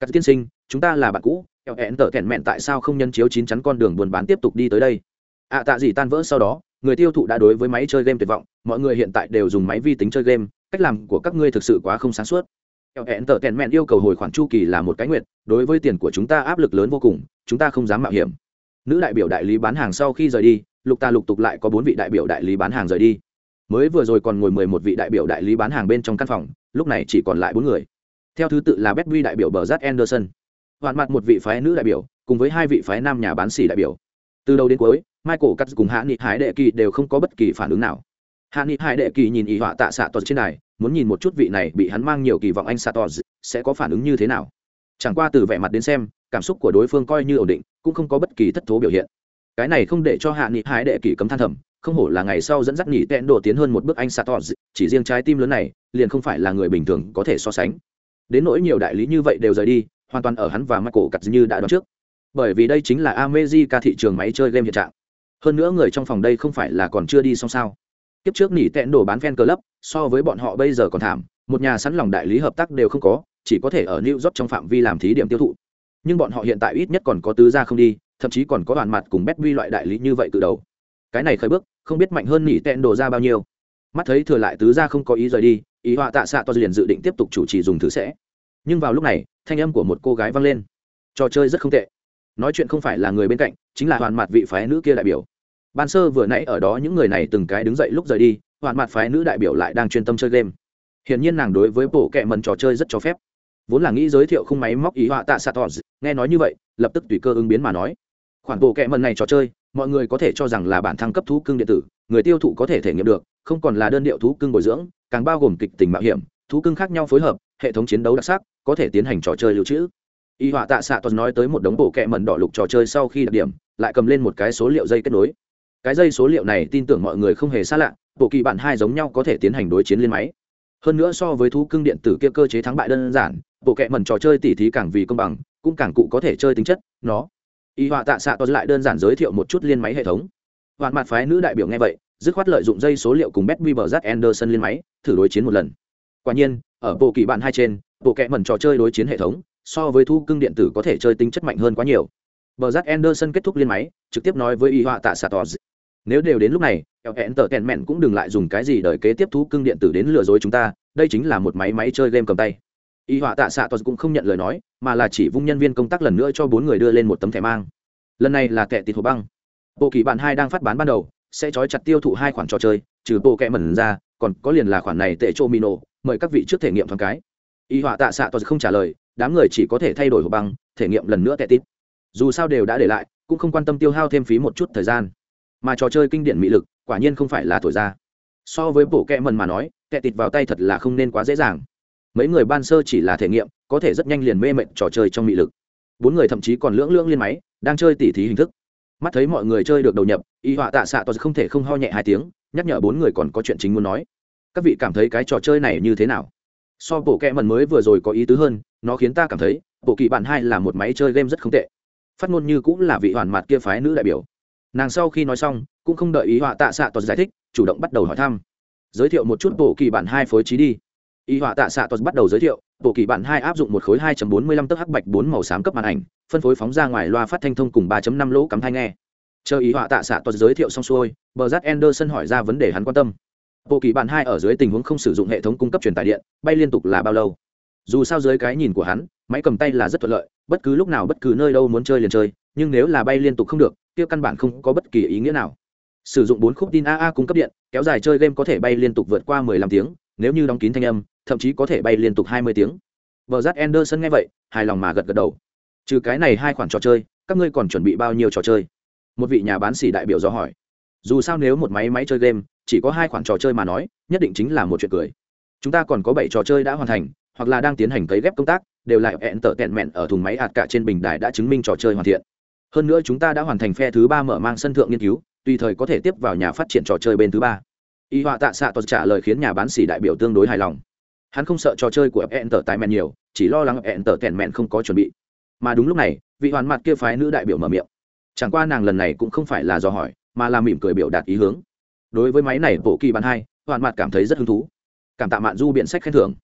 Cắt tiên sinh, chúng ta là bạn cũ eo hẹn tở kẹn mẹn tại sao không nhân chiếu chín chắn con đường buôn bán tiếp tục đi tới đây? Ạ à, tạ gì tan vỡ sau đó người tiêu thụ đã đối với máy chơi game tuyệt vọng mọi người hiện tại đều dùng máy vi tính chơi game cách làm của các ngươi thực sự quá không sáng suốt. Eo hẹn tở kẹn mẹn yêu cầu hồi khoản chu kỳ là một cái nguyện đối với tiền của chúng ta áp lực lớn vô cùng chúng ta không dám mạo hiểm. Nữ đại biểu đại lý bán hàng sau khi rời đi lục ta lục tục lại có bốn vị đại biểu đại lý bán hàng rời đi. Mới vừa rồi còn ngồi mười một vị đại biểu đại lý bán hàng bên trong căn phòng lúc này chỉ còn lại bốn người. Theo thứ tự là Betby đại biểu bờ Rát Anderson, hoàn mặt một vị phái nữ đại biểu, cùng với hai vị phái nam nhà bán xỉ đại biểu. Từ đầu đến cuối, Michael Cắt cùng Hạ Nghị Hải Đệ Kỳ đều không có bất kỳ phản ứng nào. Hạ Nghị Hải Đệ Kỳ nhìn ý họa tạ xạ toàn trên này, muốn nhìn một chút vị này bị hắn mang nhiều kỳ vọng anh Satos sẽ có phản ứng như thế nào. Chẳng qua từ vẻ mặt đến xem, cảm xúc của đối phương coi như ổn định, cũng không có bất kỳ thất thố biểu hiện. Cái này không để cho Hạ Nghị Hải Đệ Kỳ cấm than thầm, không hổ là ngày sau dẫn dắt nhị tẹn đổ tiến hơn một bước anh Satos, chỉ riêng trái tim lớn này, liền không phải là người bình thường có thể so sánh đến nỗi nhiều đại lý như vậy đều rời đi hoàn toàn ở hắn và michael cặt như đã đoán trước. Bởi vì đây chính là America thị trường máy chơi game hiện trạng. Hơn nữa người trong phòng đây không phải là còn chưa đi xong sao. Kiếp trước nỉ tẹn đổ bán fan club, so với bọn họ bây giờ còn thảm, một nhà sẵn lòng đại lý hợp tác đều không có, chỉ có thể ở new york trong phạm vi làm thí điểm tiêu thụ. Nhưng bọn họ hiện tại ít nhất còn có tứ gia không đi, thậm chí còn có đoàn mặt cùng Betvi loại đại lý như vậy từ đầu. Cái này khởi bước, không biết mạnh hơn nỉ tẹn đổ ra bao nhiêu. Mắt thấy thừa lại tứ gia không có ý rời đi, ý họa tạ xạ to liền dự định tiếp tục chủ trì dùng thử sẽ. Nhưng vào lúc này thanh âm của một cô gái vang lên. Trò chơi rất không tệ. Nói chuyện không phải là người bên cạnh, chính là hoàn mặt vị phái nữ kia đại biểu. Ban sơ vừa nãy ở đó những người này từng cái đứng dậy lúc rời đi, hoàn mặt phái nữ đại biểu lại đang chuyên tâm chơi game. Hiển nhiên nàng đối với bộ kệ mần trò chơi rất cho phép. Vốn là nghĩ giới thiệu khung máy móc ý họa tạ xạ tỏ nghe nói như vậy, lập tức tùy cơ ứng biến mà nói. Khoản bộ kệ mần này trò chơi, mọi người có thể cho rằng là bản thăng cấp thú cưng điện tử, người tiêu thụ có thể thể nghiệm được, không còn là đơn điệu thú cưng bồi dưỡng, càng bao gồm kịch tình mạo hiểm, thú cưng khác nhau phối hợp hệ thống chiến đấu đặc sắc, có thể tiến hành trò chơi lưu trữ. Y họa tạ xạ toàn nói tới một đống bộ kẹ mẩn đỏ lục trò chơi sau khi đặc điểm, lại cầm lên một cái số liệu dây kết nối. Cái dây số liệu này tin tưởng mọi người không hề xa lạ, bộ kỳ bản hai giống nhau có thể tiến hành đối chiến liên máy. Hơn nữa so với thú cưng điện tử kia cơ chế thắng bại đơn giản, bộ kẹ mẩn trò chơi tỉ thí càng vì công bằng, cũng càng cụ có thể chơi tính chất, nó. Y họa tạ xạ toàn lại đơn giản giới thiệu một chút liên máy hệ thống. Hoàn mặt phái nữ đại biểu nghe vậy, dứt khoát lợi dụng dây số liệu cùng bet weber anderson liên máy, thử đối chiến một lần. Quả nhiên ở bộ kỳ bản hai trên, bộ kệ mẩn trò chơi đối chiến hệ thống, so với thu cưng điện tử có thể chơi tính chất mạnh hơn quá nhiều. Bờ giác anderson kết thúc liên máy, trực tiếp nói với y họa tạ xạ tòa nếu đều đến lúc này eo hẹn tờ kèn mẹn cũng đừng lại dùng cái gì đợi kế tiếp thu cưng điện tử đến lừa dối chúng ta, đây chính là một máy máy chơi game cầm tay. Y họa tạ xạ tòa cũng không nhận lời nói, mà là chỉ vung nhân viên công tác lần nữa cho bốn người đưa lên một tấm thẻ mang. Lần này là kẻ tịt hồ băng. Bộ kỳ bạn hai đang phát bán ban đầu, sẽ trói chặt tiêu thụ hai khoản trò chơi, trừ bộ kẹ mẩn ra còn có liền là khoản này tệ trô mino, mời các vị trước thể nghiệm thoáng cái. Y họa tạ xạ toàn không trả lời, đám người chỉ có thể thay đổi hộp băng, thể nghiệm lần nữa tệ tít. Dù sao đều đã để lại, cũng không quan tâm tiêu hao thêm phí một chút thời gian. Mà trò chơi kinh điển mỹ lực, quả nhiên không phải là thổi ra. So với bộ kẹ mần mà nói, tệ tịt vào tay thật là không nên quá dễ dàng. Mấy người ban sơ chỉ là thể nghiệm, có thể rất nhanh liền mê mệnh trò chơi trong mỹ lực. Bốn người thậm chí còn lưỡng lưỡng liên máy, đang chơi tỉ thí hình thức. Mắt thấy mọi người chơi được đầu nhập, y họa tạ xạ tos không thể không ho nhẹ hai tiếng, nhắc nhở bốn người còn có chuyện chính muốn nói các vị cảm thấy cái trò chơi này như thế nào? So bộ kẹ mần mới vừa rồi có ý tứ hơn, nó khiến ta cảm thấy bộ kỳ bạn hai là một máy chơi game rất không tệ. Phát ngôn như cũng là vị hoàn mặt kia phái nữ đại biểu. Nàng sau khi nói xong, cũng không đợi ý họa tạ xạ tos giải thích, chủ động bắt đầu hỏi thăm. Giới thiệu một chút bộ kỳ bản hai phối trí đi. Y họa tạ xạ tos bắt đầu giới thiệu bộ kỳ bản hai áp dụng một khối 2.45 tấc hắc bạch bốn màu xám cấp màn ảnh, phân phối phóng ra ngoài loa phát thanh thông cùng 3.5 lỗ cắm thai nghe. Chờ ý họa tạ xạ tos giới thiệu xong xuôi bờ rát anderson hỏi ra vấn đề hắn quan tâm bộ kỳ bản hai ở dưới tình huống không sử dụng hệ thống cung cấp truyền tải điện, bay liên tục là bao lâu? Dù sao dưới cái nhìn của hắn, máy cầm tay là rất thuận lợi, bất cứ lúc nào bất cứ nơi đâu muốn chơi liền chơi, nhưng nếu là bay liên tục không được, kia căn bản không có bất kỳ ý nghĩa nào. Sử dụng bốn khúc tin aa cung cấp điện, kéo dài chơi game có thể bay liên tục vượt qua 15 tiếng, nếu như đóng kín thanh âm, thậm chí có thể bay liên tục 20 tiếng. Vợ rát anderson nghe vậy, hài lòng mà gật gật đầu. Trừ cái này hai khoản trò chơi, các ngươi còn chuẩn bị bao nhiêu trò chơi? Một vị nhà bán xỉ đại biểu do hỏi dù sao nếu một máy máy chơi game, chỉ có hai khoản trò chơi mà nói, nhất định chính là một chuyện cười. Chúng ta còn có bảy trò chơi đã hoàn thành, hoặc là đang tiến hành cấy ghép công tác, đều lại hẹn tở kẹn mẹn ở thùng máy ạt cả trên bình đài đã chứng minh trò chơi hoàn thiện. Hơn nữa chúng ta đã hoàn thành phe thứ ba mở mang sân thượng nghiên cứu, tùy thời có thể tiếp vào nhà phát triển trò chơi bên thứ ba. Y họa tạ xạ tuật trả lời khiến nhà bán xỉ đại biểu tương đối hài lòng. Hắn không sợ trò chơi của hẹn tở tài mẹn nhiều, chỉ lo lắng hẹn tở kẹn mẹn không có chuẩn bị. Mà đúng lúc này, vị hoàn mặt kia phái nữ đại biểu mở miệng. Chẳng qua nàng lần này cũng không phải là do hỏi mà là mỉm cười biểu đạt ý hướng. Đối với máy này, bộ kỳ bản hai hoàn mặt cảm thấy rất hứng thú. Cảm tạ mạn du biện sách khen thưởng.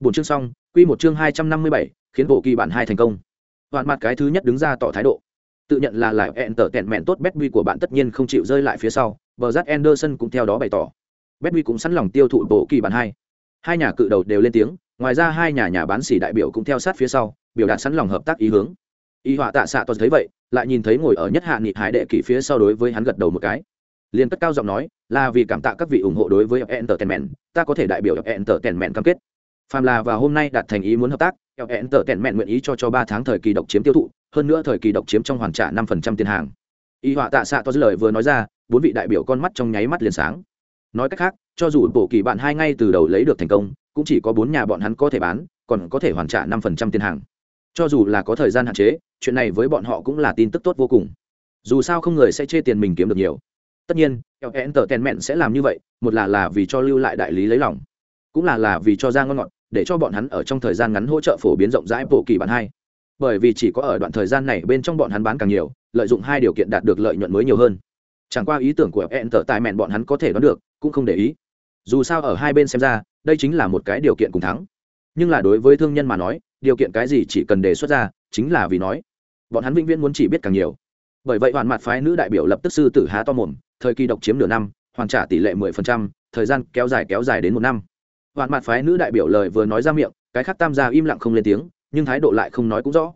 Bốn chương xong, quy một chương hai trăm năm mươi bảy, khiến bộ kỳ bản hai thành công. Hoàn mặt cái thứ nhất đứng ra tỏ thái độ. Tự nhận là lại ẹn tở tẹn mẹn tốt betby của bạn tất nhiên không chịu rơi lại phía sau, bờ rát anderson cũng theo đó bày tỏ. Betby cũng sẵn lòng tiêu thụ bộ kỳ bản hai. Hai nhà cự đầu đều lên tiếng, ngoài ra hai nhà nhà bán xỉ đại biểu cũng theo sát phía sau, biểu đạt sẵn lòng hợp tác ý hướng y họa tạ xạ toàn thấy vậy, lại nhìn thấy ngồi ở nhất hạ nghị hải đệ kỷ phía sau đối với hắn gật đầu một cái. Liền cất cao giọng nói là vì cảm tạ các vị ủng hộ đối với entertainment, ta có thể đại biểu entertainment cam kết. Phàm là và hôm nay đạt thành ý muốn hợp tác, entertainment nguyện ý cho cho ba tháng thời kỳ độc chiếm tiêu thụ, hơn nữa thời kỳ độc chiếm trong hoàn trả năm phần trăm tiền hàng. Y họa tạ xạ to dư lời vừa nói ra, bốn vị đại biểu con mắt trong nháy mắt liền sáng. Nói cách khác, cho dù bộ kỳ bạn hai ngay từ đầu lấy được thành công, cũng chỉ có bốn nhà bọn hắn có thể bán, còn có thể hoàn trả năm phần trăm tiền hàng cho dù là có thời gian hạn chế, chuyện này với bọn họ cũng là tin tức tốt vô cùng. Dù sao không người sẽ chê tiền mình kiếm được nhiều. Tất nhiên entertainment sẽ làm như vậy, một là là vì cho lưu lại đại lý lấy lòng, cũng là là vì cho ra ngon ngọt, để cho bọn hắn ở trong thời gian ngắn hỗ trợ phổ biến rộng rãi bộ kỳ bản hai. Bởi vì chỉ có ở đoạn thời gian này bên trong bọn hắn bán càng nhiều, lợi dụng hai điều kiện đạt được lợi nhuận mới nhiều hơn. Chẳng qua ý tưởng của hẹn tài mẹn bọn hắn có thể đoán được, cũng không để ý. Dù sao ở hai bên xem ra, đây chính là một cái điều kiện cùng thắng. Nhưng là đối với thương nhân mà nói điều kiện cái gì chỉ cần đề xuất ra, chính là vì nói. Bọn hắn vĩnh viễn muốn chỉ biết càng nhiều. Bởi vậy hoàn mặt phái nữ đại biểu lập tức sư tử há to mồm, thời kỳ độc chiếm nửa năm, hoàn trả tỷ lệ mười phần trăm, thời gian kéo dài kéo dài đến một năm. Hoàn mặt phái nữ đại biểu lời vừa nói ra miệng, cái khác tam gia im lặng không lên tiếng, nhưng thái độ lại không nói cũng rõ.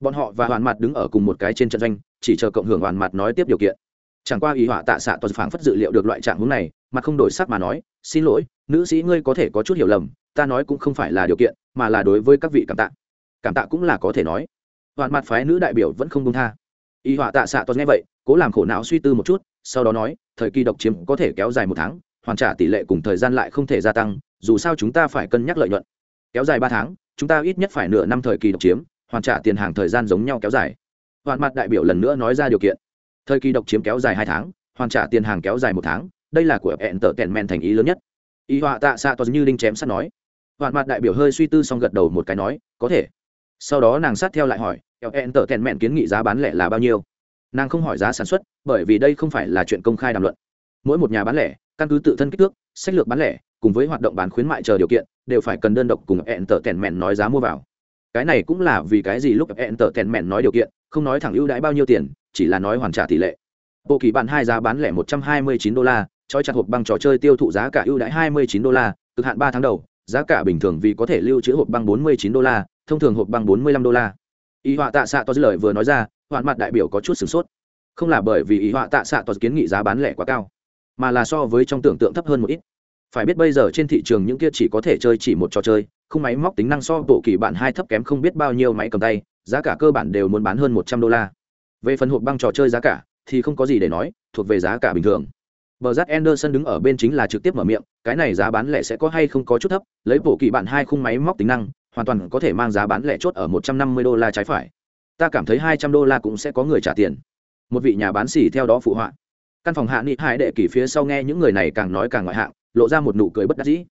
Bọn họ và hoàn mặt đứng ở cùng một cái trên trận doanh, chỉ chờ cộng hưởng hoàn mặt nói tiếp điều kiện. Chẳng qua ý họa tạ xạ toàn phảng phất dự liệu được loại trạng hướng này mà không đổi sắc mà nói, xin lỗi, nữ sĩ ngươi có thể có chút hiểu lầm, ta nói cũng không phải là điều kiện mà là đối với các vị cảm tạ. Cảm tạ cũng là có thể nói. Hoàn mặt phái nữ đại biểu vẫn không công tha. Y họa tạ xạ toàn nghe vậy, cố làm khổ não suy tư một chút, sau đó nói, thời kỳ độc chiếm có thể kéo dài một tháng, hoàn trả tỷ lệ cùng thời gian lại không thể gia tăng, dù sao chúng ta phải cân nhắc lợi nhuận. Kéo dài ba tháng, chúng ta ít nhất phải nửa năm thời kỳ độc chiếm, hoàn trả tiền hàng thời gian giống nhau kéo dài. Hoàn mặt đại biểu lần nữa nói ra điều kiện. Thời kỳ độc chiếm kéo dài hai tháng, hoàn trả tiền hàng kéo dài một tháng, đây là của hẹn tờ kèn men thành ý lớn nhất. Y họa tạ xạ toàn như đinh chém sắt nói hoàn mặt đại biểu hơi suy tư xong gật đầu một cái nói, có thể. Sau đó nàng sát theo lại hỏi hẹn tở kèn men kiến nghị giá bán lẻ là bao nhiêu? Nàng không hỏi giá sản xuất, bởi vì đây không phải là chuyện công khai đàm luận. Mỗi một nhà bán lẻ, căn cứ tự thân kích thước, sách lược bán lẻ, cùng với hoạt động bán khuyến mại chờ điều kiện, đều phải cần đơn độc cùng hẹn tở kèn men nói giá mua vào. Cái này cũng là vì cái gì lúc hẹn tở kèn men nói điều kiện, không nói thẳng ưu đãi bao nhiêu tiền, chỉ là nói hoàn trả tỷ lệ. Bộ kỳ bạn hai giá bán lẻ một trăm hai mươi chín đô la, trói chặt hộp băng trò chơi tiêu thụ giá cả ưu đãi hai mươi chín đô la, cực hạn ba tháng đầu giá cả bình thường vì có thể lưu trữ hộp băng bốn mươi chín đô la, thông thường hộp băng bốn mươi lăm đô la. Y họa tạ xạ to lời vừa nói ra hoàn mặt đại biểu có chút sửng sốt. Không là bởi vì y họa tạ xạ to kiến nghị giá bán lẻ quá cao, mà là so với trong tưởng tượng thấp hơn một ít. Phải biết bây giờ trên thị trường những kia chỉ có thể chơi chỉ một trò chơi không máy móc tính năng so bộ kỳ bản hai thấp kém không biết bao nhiêu máy cầm tay, giá cả cơ bản đều muốn bán hơn một trăm đô la. Về phần hộp băng trò chơi giá cả thì không có gì để nói, thuộc về giá cả bình thường bờ rát anderson đứng ở bên chính là trực tiếp mở miệng, cái này giá bán lẻ sẽ có hay không có chút thấp, lấy bộ kỳ bạn hai khung máy móc tính năng, hoàn toàn có thể mang giá bán lẻ chốt ở một trăm năm mươi đô la trái phải. Ta cảm thấy hai trăm đô la cũng sẽ có người trả tiền. Một vị nhà bán xỉ theo đó phụ họa. Căn phòng hạ nghị hại đệ kỳ phía sau nghe những người này càng nói càng ngoại hạng, lộ ra một nụ cười bất đắc dĩ.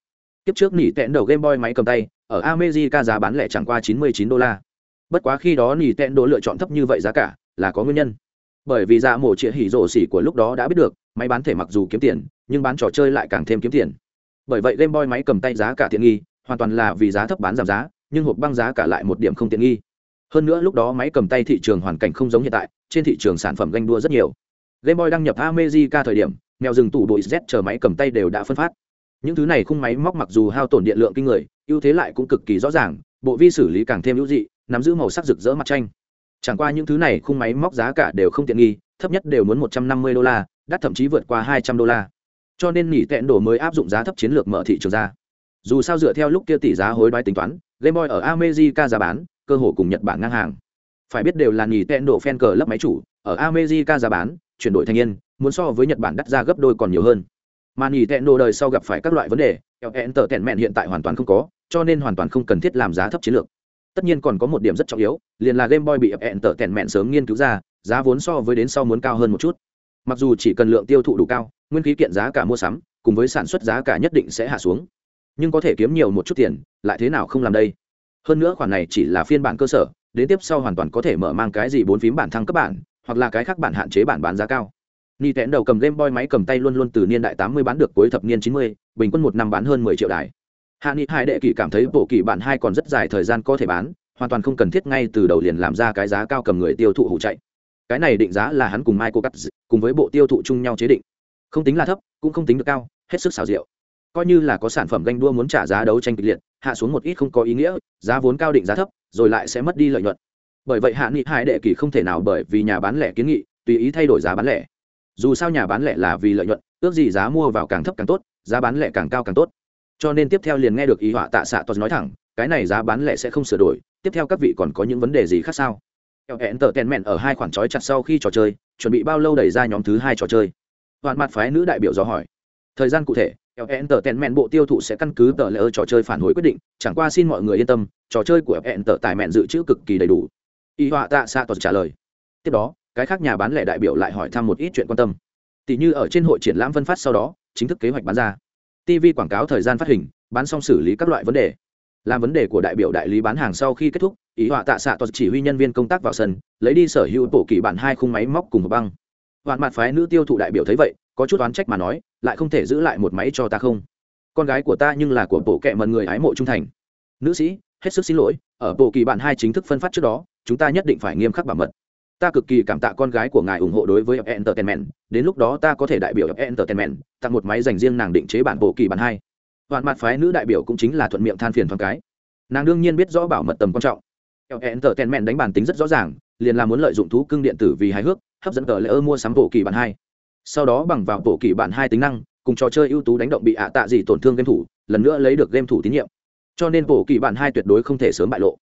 Tiếp trước nỉ tẹn đầu game boy máy cầm tay, ở america giá bán lẻ chẳng qua 99 đô la. Bất quá khi đó nỉ tẹn đồ lựa chọn thấp như vậy giá cả, là có nguyên nhân. Bởi vì dạ mổ trịa hỉ rổ xỉ của lúc đó đã biết được máy bán thể mặc dù kiếm tiền, nhưng bán trò chơi lại càng thêm kiếm tiền. Bởi vậy game boy máy cầm tay giá cả tiện nghi, hoàn toàn là vì giá thấp bán giảm giá, nhưng hộp băng giá cả lại một điểm không tiện nghi. Hơn nữa lúc đó máy cầm tay thị trường hoàn cảnh không giống hiện tại, trên thị trường sản phẩm ganh đua rất nhiều. Game boy đăng nhập america thời điểm, mèo rừng tủ bụi z chờ máy cầm tay đều đã phân phát. Những thứ này khung máy móc mặc dù hao tổn điện lượng kinh người, ưu thế lại cũng cực kỳ rõ ràng, bộ vi xử lý càng thêm hữu dị, nắm giữ màu sắc rực rỡ mặt tranh. Chẳng qua những thứ này khung máy móc giá cả đều không tiện nghi, thấp nhất đều muốn một trăm năm mươi đô la đắt thậm chí vượt qua hai trăm đô la. Cho nên nghỉ tẹn đồ mới áp dụng giá thấp chiến lược mở thị trường ra. Dù sao dựa theo lúc kia tỷ giá hối đoái tính toán, game boy ở america giá bán, cơ hồ cùng nhật bản ngang hàng. Phải biết đều là nghỉ tẹn đồ fan cờ lấp máy chủ, ở america giá bán, chuyển đổi thành yên, muốn so với nhật bản đắt ra gấp đôi còn nhiều hơn. Mà nghỉ tẹn đồ đời sau gặp phải các loại vấn đề hẹn tờ tẹn mẹn hiện tại hoàn toàn không có, cho nên hoàn toàn không cần thiết làm giá thấp chiến lược. Tất nhiên còn có một điểm rất trọng yếu, liền là game boy bị hẹn tờ tẹn mẹn sớm nghiên cứu ra, giá vốn so với đến sau muốn cao hơn một chút mặc dù chỉ cần lượng tiêu thụ đủ cao, nguyên khí kiện giá cả mua sắm, cùng với sản xuất giá cả nhất định sẽ hạ xuống. Nhưng có thể kiếm nhiều một chút tiền, lại thế nào không làm đây? Hơn nữa khoản này chỉ là phiên bản cơ sở, đến tiếp sau hoàn toàn có thể mở mang cái gì bốn phím bản thăng cấp bản, hoặc là cái khác bản hạn chế bản bán giá cao. Ni tẽn đầu cầm game boy máy cầm tay luôn luôn từ niên đại tám mươi bán được cuối thập niên chín mươi, bình quân một năm bán hơn mười triệu đài. Hạ nghị hai đệ kỷ cảm thấy bộ kỳ bản hai còn rất dài thời gian có thể bán, hoàn toàn không cần thiết ngay từ đầu liền làm ra cái giá cao cầm người tiêu thụ hủ chạy cái này định giá là hắn cùng michael cắt cùng với bộ tiêu thụ chung nhau chế định. Không tính là thấp, cũng không tính được cao, hết sức xảo diệu. Coi như là có sản phẩm ganh đua muốn trả giá đấu tranh kịch liệt, hạ xuống một ít không có ý nghĩa, giá vốn cao định giá thấp, rồi lại sẽ mất đi lợi nhuận. Bởi vậy hạ nghị hai đệ kỳ không thể nào bởi vì nhà bán lẻ kiến nghị, tùy ý thay đổi giá bán lẻ. Dù sao nhà bán lẻ là vì lợi nhuận, ước gì giá mua vào càng thấp càng tốt, giá bán lẻ càng cao càng tốt. Cho nên tiếp theo liền nghe được ý họa tạ xạ toàn nói thẳng, cái này giá bán lẻ sẽ không sửa đổi, tiếp theo các vị còn có những vấn đề gì khác sao? Hẹn tờ tèn mẹn ở hai khoản trói chặt sau khi trò chơi, chuẩn bị bao lâu đẩy ra nhóm thứ hai trò chơi? Hoàn mặt phái nữ đại biểu dò hỏi. Thời gian cụ thể hẹn tờ tèn mẹn bộ tiêu thụ sẽ căn cứ tờ lỡ trò chơi phản hồi quyết định, chẳng qua xin mọi người yên tâm, trò chơi của hẹn tờ tài mẹn dự trữ cực kỳ đầy đủ. Y họa tạ xạ tờ trả lời. Tiếp đó, cái khác nhà bán lẻ đại biểu lại hỏi thăm một ít chuyện quan tâm. Tỷ như ở trên hội triển lãm phân phát sau đó, chính thức kế hoạch bán ra. Tv quảng cáo thời gian phát hình, bán xong xử lý các loại vấn đề làm vấn đề của đại biểu đại lý bán hàng sau khi kết thúc, ý họa tạ xạ toàn chỉ huy nhân viên công tác vào sân, lấy đi sở hữu bộ kỳ bản hai khung máy móc cùng một băng. Hoạn mặt phái nữ tiêu thụ đại biểu thấy vậy, có chút oán trách mà nói, lại không thể giữ lại một máy cho ta không? Con gái của ta nhưng là của bộ kệ mật người ái mộ trung thành. Nữ sĩ, hết sức xin lỗi, ở bộ kỳ bản hai chính thức phân phát trước đó, chúng ta nhất định phải nghiêm khắc bảo mật. Ta cực kỳ cảm tạ con gái của ngài ủng hộ đối với entertainment, đến lúc đó ta có thể đại biểu entertainment, tặng một máy dành riêng nàng định chế bản bộ kỳ bản hai hoàn mặt phái nữ đại biểu cũng chính là thuận miệng than phiền thoáng cái. Nàng đương nhiên biết rõ bảo mật tầm quan trọng. Entertainment đánh bản tính rất rõ ràng, liền là muốn lợi dụng thú cưng điện tử vì hài hước, hấp dẫn tờ lễ ơ mua sắm bộ kỳ bản hai. Sau đó bằng vào bộ kỳ bản hai tính năng, cùng trò chơi ưu tú đánh động bị ạ tạ gì tổn thương game thủ, lần nữa lấy được game thủ tín nhiệm. Cho nên bộ kỳ bản hai tuyệt đối không thể sớm bại lộ.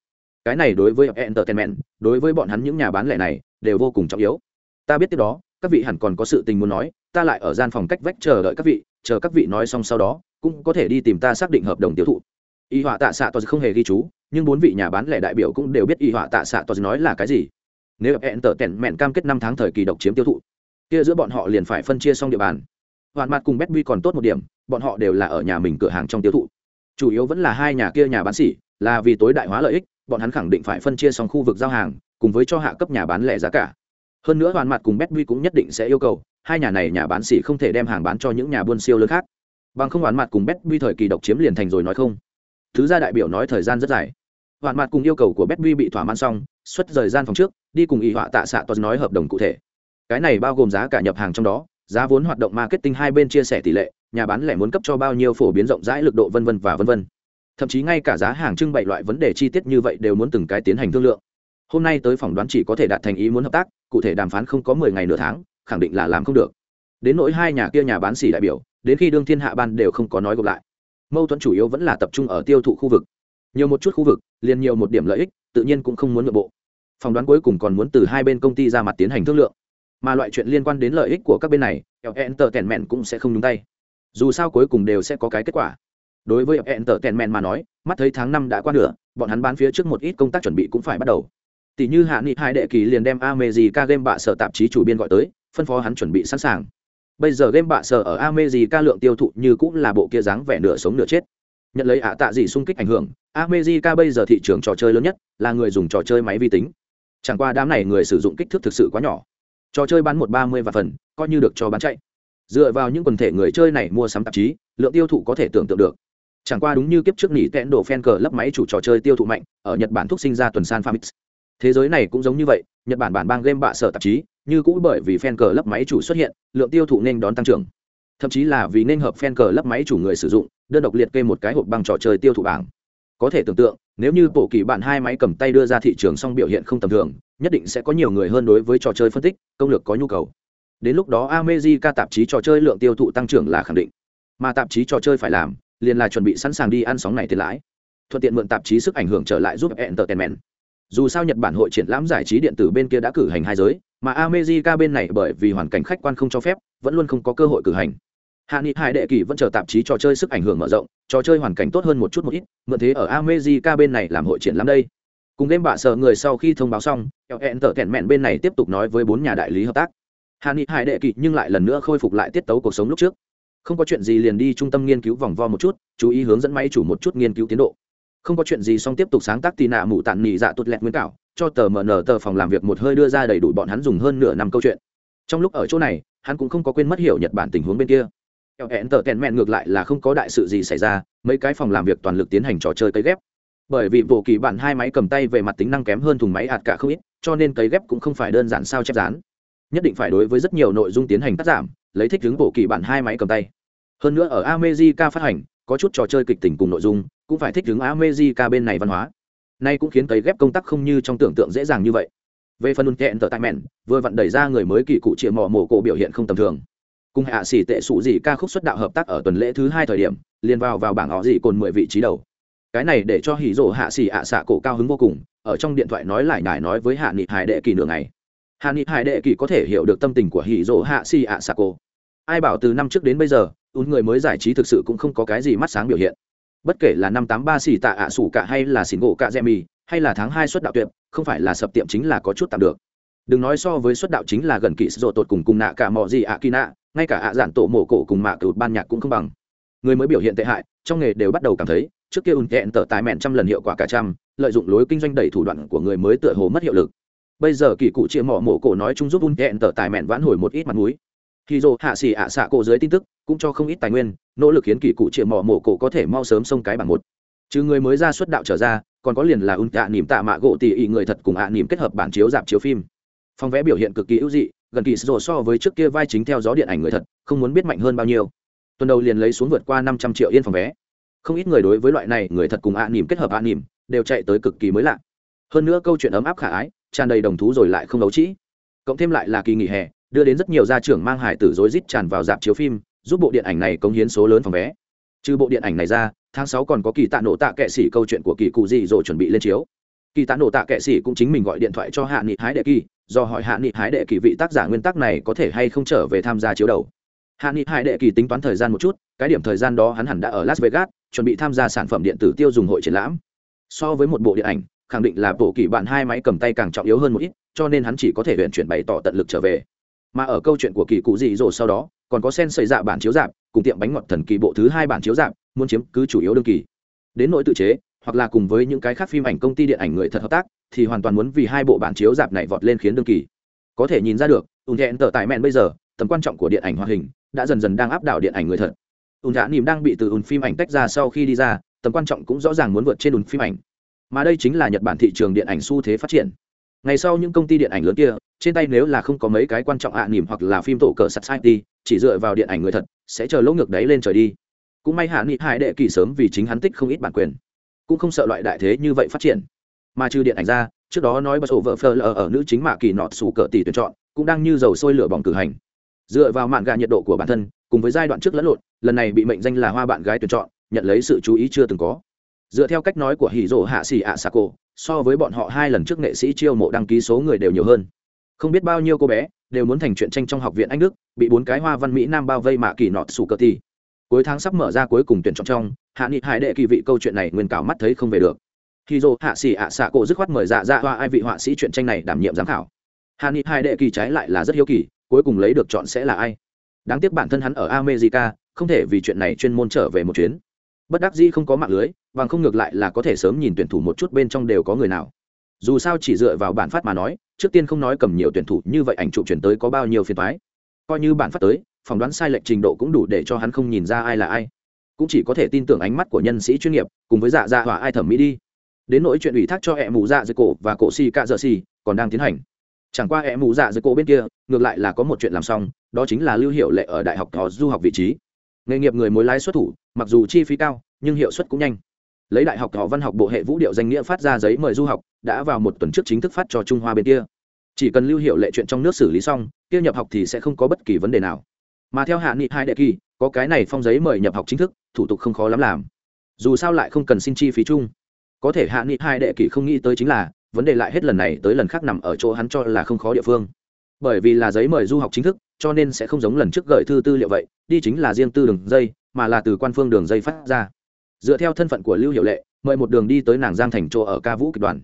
Cái này đối với entertainment đối với bọn hắn những nhà bán lẻ này, đều vô cùng trọng yếu. Ta biết tiếp đó, các vị hẳn còn có sự tình muốn nói, ta lại ở gian phòng cách vách chờ đợi các vị, chờ các vị nói xong sau đó cũng có thể đi tìm ta xác định hợp đồng tiêu thụ. Y họa tạ xạ tos không hề ghi chú, nhưng bốn vị nhà bán lẻ đại biểu cũng đều biết y họa tạ xạ tos nói là cái gì. Nếu hẹn tở tẹn mẹn cam kết năm tháng thời kỳ độc chiếm tiêu thụ, kia giữa bọn họ liền phải phân chia xong địa bàn. Hoàn mặt cùng bet còn tốt một điểm, bọn họ đều là ở nhà mình cửa hàng trong tiêu thụ. Chủ yếu vẫn là hai nhà kia nhà bán xỉ là vì tối đại hóa lợi ích, bọn hắn khẳng định phải phân chia xong khu vực giao hàng, cùng với cho hạ cấp nhà bán lẻ giá cả. Hơn nữa hoàn mặt cùng bet cũng nhất định sẽ yêu cầu, hai nhà này nhà bán xỉ không thể đem hàng bán cho những nhà buôn siêu lớn khác bằng không hoàn mặt cùng bet thời kỳ độc chiếm liền thành rồi nói không. Thứ gia đại biểu nói thời gian rất dài. Hoàn mặt cùng yêu cầu của bet bị thỏa mãn xong, xuất rời gian phòng trước, đi cùng ý họa tạ xạ toàn nói hợp đồng cụ thể. Cái này bao gồm giá cả nhập hàng trong đó, giá vốn hoạt động marketing hai bên chia sẻ tỷ lệ, nhà bán lẻ muốn cấp cho bao nhiêu phổ biến rộng rãi lực độ vân vân và vân vân. Thậm chí ngay cả giá hàng trưng bày loại vấn đề chi tiết như vậy đều muốn từng cái tiến hành thương lượng. Hôm nay tới phỏng đoán chỉ có thể đạt thành ý muốn hợp tác, cụ thể đàm phán không có mười ngày nửa tháng, khẳng định là làm không được đến nỗi hai nhà kia nhà bán xỉ đại biểu, đến khi đương thiên hạ ban đều không có nói gộp lại. Mâu thuẫn chủ yếu vẫn là tập trung ở tiêu thụ khu vực. Nhiều một chút khu vực, liền nhiều một điểm lợi ích, tự nhiên cũng không muốn nội bộ. Phỏng đoán cuối cùng còn muốn từ hai bên công ty ra mặt tiến hành thương lượng. Mà loại chuyện liên quan đến lợi ích của các bên này enter tèn mẹn cũng sẽ không nhúng tay. Dù sao cuối cùng đều sẽ có cái kết quả. Đối với enter tèn mẹn mà nói, mắt thấy tháng năm đã qua nửa, bọn hắn bán phía trước một ít công tác chuẩn bị cũng phải bắt đầu. Tỷ như hạ nghị hai đệ kỳ liền đem America game bạ sở tạp chí chủ biên gọi tới, phân phó hắn chuẩn bị sẵn sàng bây giờ game bạ sở ở America lượng tiêu thụ như cũng là bộ kia dáng vẻ nửa sống nửa chết. Nhận lấy ạ tạ gì xung kích ảnh hưởng America bây giờ thị trường trò chơi lớn nhất là người dùng trò chơi máy vi tính. Chẳng qua đám này người sử dụng kích thước thực sự quá nhỏ. Trò chơi bán một ba mươi và phần, coi như được cho bán chạy. Dựa vào những quần thể người chơi này mua sắm tạp chí, lượng tiêu thụ có thể tưởng tượng được. Chẳng qua đúng như kiếp trước nghỉ tẹn đổ fan cờ lấp máy chủ trò chơi tiêu thụ mạnh, ở nhật bản thúc sinh ra tuần san famix thế giới này cũng giống như vậy, nhật bản bản bang game bạ sở tạp chí như cũ bởi vì fan cờ lấp máy chủ xuất hiện, lượng tiêu thụ nên đón tăng trưởng. Thậm chí là vì nên hợp fan cờ lấp máy chủ người sử dụng, đơn độc liệt kê một cái hộp băng trò chơi tiêu thụ bảng. Có thể tưởng tượng, nếu như bộ kỳ bạn hai máy cầm tay đưa ra thị trường xong biểu hiện không tầm thường, nhất định sẽ có nhiều người hơn đối với trò chơi phân tích, công lược có nhu cầu. Đến lúc đó America tạp chí trò chơi lượng tiêu thụ tăng trưởng là khẳng định. Mà tạp chí trò chơi phải làm, liền là chuẩn bị sẵn sàng đi ăn sóng này tiền lãi. Thuận tiện mượn tạp chí sức ảnh hưởng trở lại giúp entertainment dù sao nhật bản hội triển lãm giải trí điện tử bên kia đã cử hành hai giới, mà amejica bên này bởi vì hoàn cảnh khách quan không cho phép, vẫn luôn không có cơ hội cử hành. Hạ nghị hải đệ kỳ vẫn chờ tạp chí trò chơi sức ảnh hưởng mở rộng, trò chơi hoàn cảnh tốt hơn một chút một ít, mượn thế ở amejica bên này làm hội triển lãm đây. Cùng đêm bạ sợ người sau khi thông báo xong hẹn tở kẹn mẹn bên này tiếp tục nói với bốn nhà đại lý hợp tác. Hạ nghị hải đệ kỳ nhưng lại lần nữa khôi phục lại tiết tấu cuộc sống lúc trước. Không có chuyện gì liền đi trung tâm nghiên cứu vòng vo một chút, chú ý hướng dẫn máy chủ một chút nghiên cứu tiến độ không có chuyện gì xong tiếp tục sáng tác tì nạ mụ tàn nỉ dạ tốt lẹt nguyên cảo, cho tờ mn tờ phòng làm việc một hơi đưa ra đầy đủ bọn hắn dùng hơn nửa năm câu chuyện. Trong lúc ở chỗ này, hắn cũng không có quên mất hiểu nhật bản tình huống bên kia. Eo hẹn tờ kẹn mẹn ngược lại là không có đại sự gì xảy ra, mấy cái phòng làm việc toàn lực tiến hành trò chơi cấy ghép. Bởi vì bộ kỳ bản hai máy cầm tay về mặt tính năng kém hơn thùng máy hạt cả không ít, cho nên cấy ghép cũng không phải đơn giản sao chép dán. Nhất định phải đối với rất nhiều nội dung tiến hành cắt giảm, lấy thích ứng bộ kỳ bản hai máy cầm tay. Hơn nữa ở amejica phát hành, có chút trò chơi kịch tình cùng nội dung cũng phải thích ứng America bên này văn hóa. Nay cũng khiến cấy ghép công tác không như trong tưởng tượng dễ dàng như vậy. Về phần Unten tờ tại Mèn, vừa vặn đẩy ra người mới kỳ cụ triệu mò mổ cổ biểu hiện không tầm thường. Cùng hạ sĩ tệ sụ gì ca khúc xuất đạo hợp tác ở tuần lễ thứ hai thời điểm liền vào vào bảng họ gì còn mười vị trí đầu. Cái này để cho hỉ rổ hạ sĩ ạ xạ cổ cao hứng vô cùng ở trong điện thoại nói lại nhải nói với hạ nghị hải đệ kỳ nửa ngày. Hạ nghị hải đệ kỳ có thể hiểu được tâm tình của hỉ rổ hạ sĩ ạ xạ cổ. Ai bảo từ năm trước đến bây giờ ún người mới giải trí thực sự cũng không có cái gì mắt sáng biểu hiện bất kể là năm tám ba xỉ tạ ạ sủ cả hay là xỉn gỗ cả dẹ mì, hay là tháng hai xuất đạo tuyệt không phải là sập tiệm chính là có chút tạm được. Đừng nói so với xuất đạo chính là gần kỵ sổ tột cùng cùng nạ cả mò gì ạ kỳ nạ, ngay cả ạ giản tổ mổ cổ cùng mạ cựu ban nhạc cũng không bằng. Người mới biểu hiện tệ hại, trong nghề đều bắt đầu cảm thấy, trước kia ùn kẹn tở tài mẹn trăm lần hiệu quả cả trăm, lợi dụng lối kinh doanh đầy thủ đoạn của người mới tựa hồ mất hiệu lực. Bây giờ kỳ cụ chia mỏ mổ cổ nói chung giúp ùn kẹn tở tài mẹn vãn hồi một ít mặt mũi. Khi dồ hạ xỉ ạ xạ cổ dưới tin tức, cũng cho không ít tài nguyên nỗ lực khiến kỳ cụ triệu mỏ mổ cổ có thể mau sớm xông cái bảng một. Chứ người mới ra xuất đạo trở ra, còn có liền là ưng tạ nỉm tạ mạ gỗ tỉ ỉ người thật cùng ạ nỉm kết hợp bản chiếu dạp chiếu phim. Phong vẽ biểu hiện cực kỳ ưu dị, gần kỳ sổ so với trước kia vai chính theo gió điện ảnh người thật, không muốn biết mạnh hơn bao nhiêu. Tuần đầu liền lấy xuống vượt qua năm trăm triệu yên phòng vé. Không ít người đối với loại này người thật cùng ạ nỉm kết hợp ạ nỉm, đều chạy tới cực kỳ mới lạ. Hơn nữa câu chuyện ấm áp khả ái, tràn đầy đồng thú rồi lại không đấu trĩ cộng thêm lại là kỳ nghỉ hè, đưa đến rất nhiều gia trưởng mang hải tử rối rít tràn vào dạp chiếu phim giúp bộ điện ảnh này cống hiến số lớn phòng vé. Trừ bộ điện ảnh này ra, tháng sáu còn có kỳ tạ nổ tạ kệ sĩ câu chuyện của kỳ cụ gì rồi chuẩn bị lên chiếu. Kỳ tạ nổ tạ kệ sĩ cũng chính mình gọi điện thoại cho hạ nghị hái đệ kỳ, do hỏi hạ nghị hái đệ kỳ vị tác giả nguyên tắc này có thể hay không trở về tham gia chiếu đầu. Hạ nghị hải đệ kỳ tính toán thời gian một chút, cái điểm thời gian đó hắn hẳn đã ở las vegas, chuẩn bị tham gia sản phẩm điện tử tiêu dùng hội triển lãm. So với một bộ điện ảnh, khẳng định là bộ kỳ bạn hai máy cầm tay càng trọng yếu hơn một ít, cho nên hắn chỉ có thể huyện chuyển bày tỏ tận lực trở về mà ở câu chuyện của kỳ cụ dị dỗ sau đó, còn có sen xây dạ bản chiếu dạp, cùng tiệm bánh ngọt thần kỳ bộ thứ hai bản chiếu dạp, muốn chiếm cứ chủ yếu đương kỳ. Đến nội tự chế, hoặc là cùng với những cái khác phim ảnh công ty điện ảnh người thật hợp tác, thì hoàn toàn muốn vì hai bộ bản chiếu dạp này vọt lên khiến đương kỳ. Có thể nhìn ra được ùn thẹn tờ tại mẹn bây giờ, tầm quan trọng của điện ảnh hoạt hình, đã dần dần đang áp đảo điện ảnh người thật. Ùn thả dạ nỉm đang bị từ ùn phim ảnh tách ra sau khi đi ra, tầm quan trọng cũng rõ ràng muốn vượt trên ùn phim ảnh. Mà đây chính là nhật bản thị trường điện ảnh xu thế phát triển. Ngày sau những công ty điện ảnh lớn kia trên tay nếu là không có mấy cái quan trọng ạ à nỉm hoặc là phim tổ cờ sắt đi chỉ dựa vào điện ảnh người thật, sẽ chờ lỗ ngược đấy lên trời đi. Cũng may hạ nghị hải đệ kỳ sớm vì chính hắn tích không ít bản quyền. Cũng không sợ loại đại thế như vậy phát triển. Mà trừ điện ảnh ra, trước đó nói bật ổ vợ phờ lờ ở nữ chính mạ kỳ nọt sủ cờ tỷ tuyển chọn, cũng đang như dầu sôi lửa bỏng cử hành. Dựa vào mạn gà nhiệt độ của bản thân, cùng với giai đoạn trước lẫn lộn, lần này bị mệnh danh là hoa bạn gái tuyển chọn, nhận lấy sự chú ý chưa từng có. Dựa theo cách nói của hỉ rỗ hạ xì ạ xà cổ, so với bọn họ hai lần trước nghệ sĩ chiêu mộ đăng ký số người đều nhiều hơn không biết bao nhiêu cô bé đều muốn thành chuyện tranh trong học viện anh đức, bị bốn cái hoa văn mỹ nam bao vây mạ kỳ nọt sủ cờ thi cuối tháng sắp mở ra cuối cùng tuyển chọn trong, hạ nghị hải đệ kỳ vị câu chuyện này nguyên cảo mắt thấy không về được. Khi dô hạ xỉ ạ xạ cổ dứt khoát mời dạ dạ hoa ai vị họa sĩ chuyện tranh này đảm nhiệm giám khảo. Hạ nghị hai đệ kỳ trái lại là rất hiếu kỳ, cuối cùng lấy được chọn sẽ là ai? Đáng tiếc bản thân hắn ở america, không thể vì chuyện này chuyên môn trở về một chuyến. Bất đắc dĩ không có mạng lưới và không ngược lại là có thể sớm nhìn tuyển thủ một chút bên trong đều có người nào. Dù sao chỉ dựa vào bản phát mà nói trước tiên không nói cầm nhiều tuyển thủ như vậy ảnh chụp chuyển tới có bao nhiêu phiền thoái coi như bản phát tới, phỏng đoán sai lệch trình độ cũng đủ để cho hắn không nhìn ra ai là ai. Cũng chỉ có thể tin tưởng ánh mắt của nhân sĩ chuyên nghiệp, cùng với dạ dạ hỏa ai thẩm mỹ đi. Đến nỗi chuyện ủy thác cho hẹ mù dạ dưới cổ và cổ si cạ dợ si còn đang tiến hành. Chẳng qua hẹ mù dạ dưới cổ bên kia, ngược lại là có một chuyện làm xong, đó chính là lưu hiệu lệ ở đại học họ du học vị trí. Nghề nghiệp người mối lái xuất thủ, mặc dù chi phí cao, nhưng hiệu suất cũng nhanh lấy đại học họ văn học bộ hệ vũ điệu danh nghĩa phát ra giấy mời du học, đã vào một tuần trước chính thức phát cho trung hoa bên kia. Chỉ cần lưu hiệu lệ chuyện trong nước xử lý xong, kia nhập học thì sẽ không có bất kỳ vấn đề nào. Mà theo hạ nghị hai đệ kỳ, có cái này phong giấy mời nhập học chính thức, thủ tục không khó lắm làm. Dù sao lại không cần xin chi phí chung. Có thể hạ nghị hai đệ kỳ không nghĩ tới chính là, vấn đề lại hết lần này tới lần khác nằm ở chỗ hắn cho là không khó địa phương. Bởi vì là giấy mời du học chính thức, cho nên sẽ không giống lần trước gửi thư tư liệu vậy, đi chính là riêng tư đường dây, mà là từ quan phương đường dây phát ra dựa theo thân phận của lưu hiệu lệ, mời một đường đi tới nàng giang thành chỗ ở ca vũ kịch đoàn.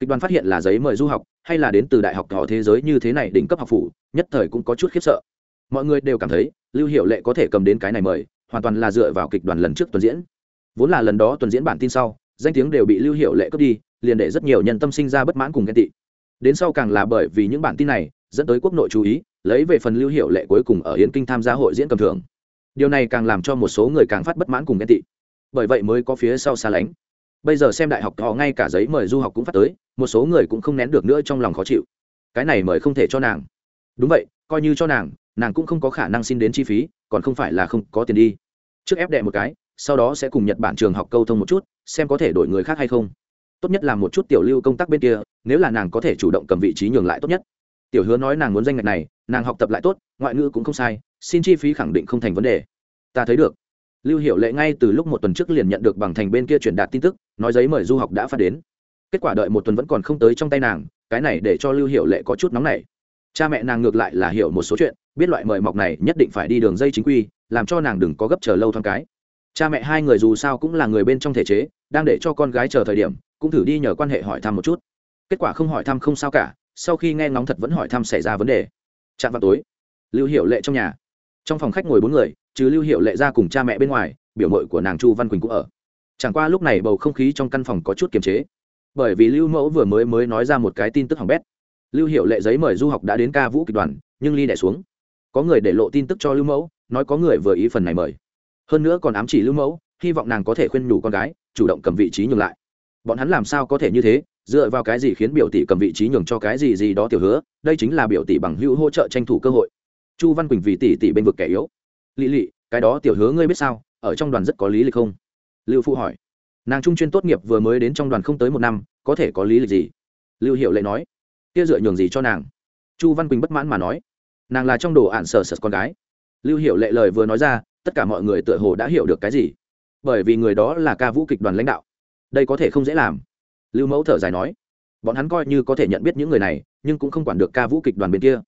Kịch đoàn phát hiện là giấy mời du học, hay là đến từ đại học họ thế giới như thế này đỉnh cấp học phủ, nhất thời cũng có chút khiếp sợ. Mọi người đều cảm thấy, lưu hiệu lệ có thể cầm đến cái này mời, hoàn toàn là dựa vào kịch đoàn lần trước tuần diễn. Vốn là lần đó tuần diễn bản tin sau, danh tiếng đều bị lưu hiệu lệ cướp đi, liền để rất nhiều nhân tâm sinh ra bất mãn cùng ghen tị. Đến sau càng là bởi vì những bản tin này, dẫn tới quốc nội chú ý, lấy về phần lưu hiệu lệ cuối cùng ở yến kinh tham gia hội diễn cầm thưởng. Điều này càng làm cho một số người càng phát bất mãn cùng ghen tị bởi vậy mới có phía sau xa lánh. Bây giờ xem đại học họ ngay cả giấy mời du học cũng phát tới, một số người cũng không nén được nữa trong lòng khó chịu. Cái này mời không thể cho nàng. Đúng vậy, coi như cho nàng nàng cũng không có khả năng xin đến chi phí, còn không phải là không có tiền đi. Trước ép đệ một cái, sau đó sẽ cùng nhật bản trường học câu thông một chút, xem có thể đổi người khác hay không. Tốt nhất là một chút tiểu lưu công tác bên kia, nếu là nàng có thể chủ động cầm vị trí nhường lại tốt nhất. Tiểu hứa nói nàng muốn danh ngạch này, nàng học tập lại tốt, ngoại ngữ cũng không sai, xin chi phí khẳng định không thành vấn đề. Ta thấy được lưu hiệu lệ ngay từ lúc một tuần trước liền nhận được bằng thành bên kia truyền đạt tin tức, nói giấy mời du học đã phát đến. Kết quả đợi một tuần vẫn còn không tới trong tay nàng, cái này để cho lưu hiệu lệ có chút nóng này cha mẹ nàng ngược lại là hiểu một số chuyện, biết loại mời mọc này nhất định phải đi đường dây chính quy, làm cho nàng đừng có gấp chờ lâu thoáng cái. Cha mẹ hai người dù sao cũng là người bên trong thể chế, đang để cho con gái chờ thời điểm, cũng thử đi nhờ quan hệ hỏi thăm một chút. Kết quả không hỏi thăm không sao cả, sau khi nghe ngóng thật vẫn hỏi thăm xảy ra vấn đề. Chạm vào tối, lưu Hiểu lệ trong nhà trong phòng khách ngồi bốn người, trừ lưu hiệu lệ ra cùng cha mẹ bên ngoài, biểu mội của nàng chu văn quỳnh cũng ở. Chẳng qua lúc này bầu không khí trong căn phòng có chút kiềm chế. Bởi vì lưu mẫu vừa mới mới nói ra một cái tin tức hỏng bét. Lưu hiệu lệ giấy mời du học đã đến ca vũ kịch đoàn, nhưng ly đẻ xuống. Có người để lộ tin tức cho lưu mẫu, nói có người vừa ý phần này mời. Hơn nữa còn ám chỉ lưu mẫu, hy vọng nàng có thể khuyên nhủ con gái, chủ động cầm vị trí nhường lại. Bọn hắn làm sao có thể như thế, dựa vào cái gì khiến biểu tỷ cầm vị trí nhường cho cái gì gì đó tiểu hứa, đây chính là biểu tỷ bằng hữu hỗ trợ tranh thủ cơ hội chu văn quỳnh vì tỷ tỷ bên vực kẻ yếu. Lỵ lỵ cái đó tiểu hứa ngươi biết sao? Ở trong đoàn rất có lý lịch không? Lưu phụ hỏi. Nàng trung chuyên tốt nghiệp vừa mới đến trong đoàn không tới một năm, có thể có lý lịch gì? Lưu hiệu lệ nói. Kia dựa nhường gì cho nàng? Chu văn quỳnh bất mãn mà nói. Nàng là trong đồ ạn sờ sờ con gái. Lưu hiệu lệ lời vừa nói ra, tất cả mọi người tựa hồ đã hiểu được cái gì. Bởi vì người đó là ca vũ kịch đoàn lãnh đạo. Đây có thể không dễ làm. Lưu mẫu thở dài nói. Bọn hắn coi như có thể nhận biết những người này, nhưng cũng không quản được ca vũ kịch đoàn bên kia.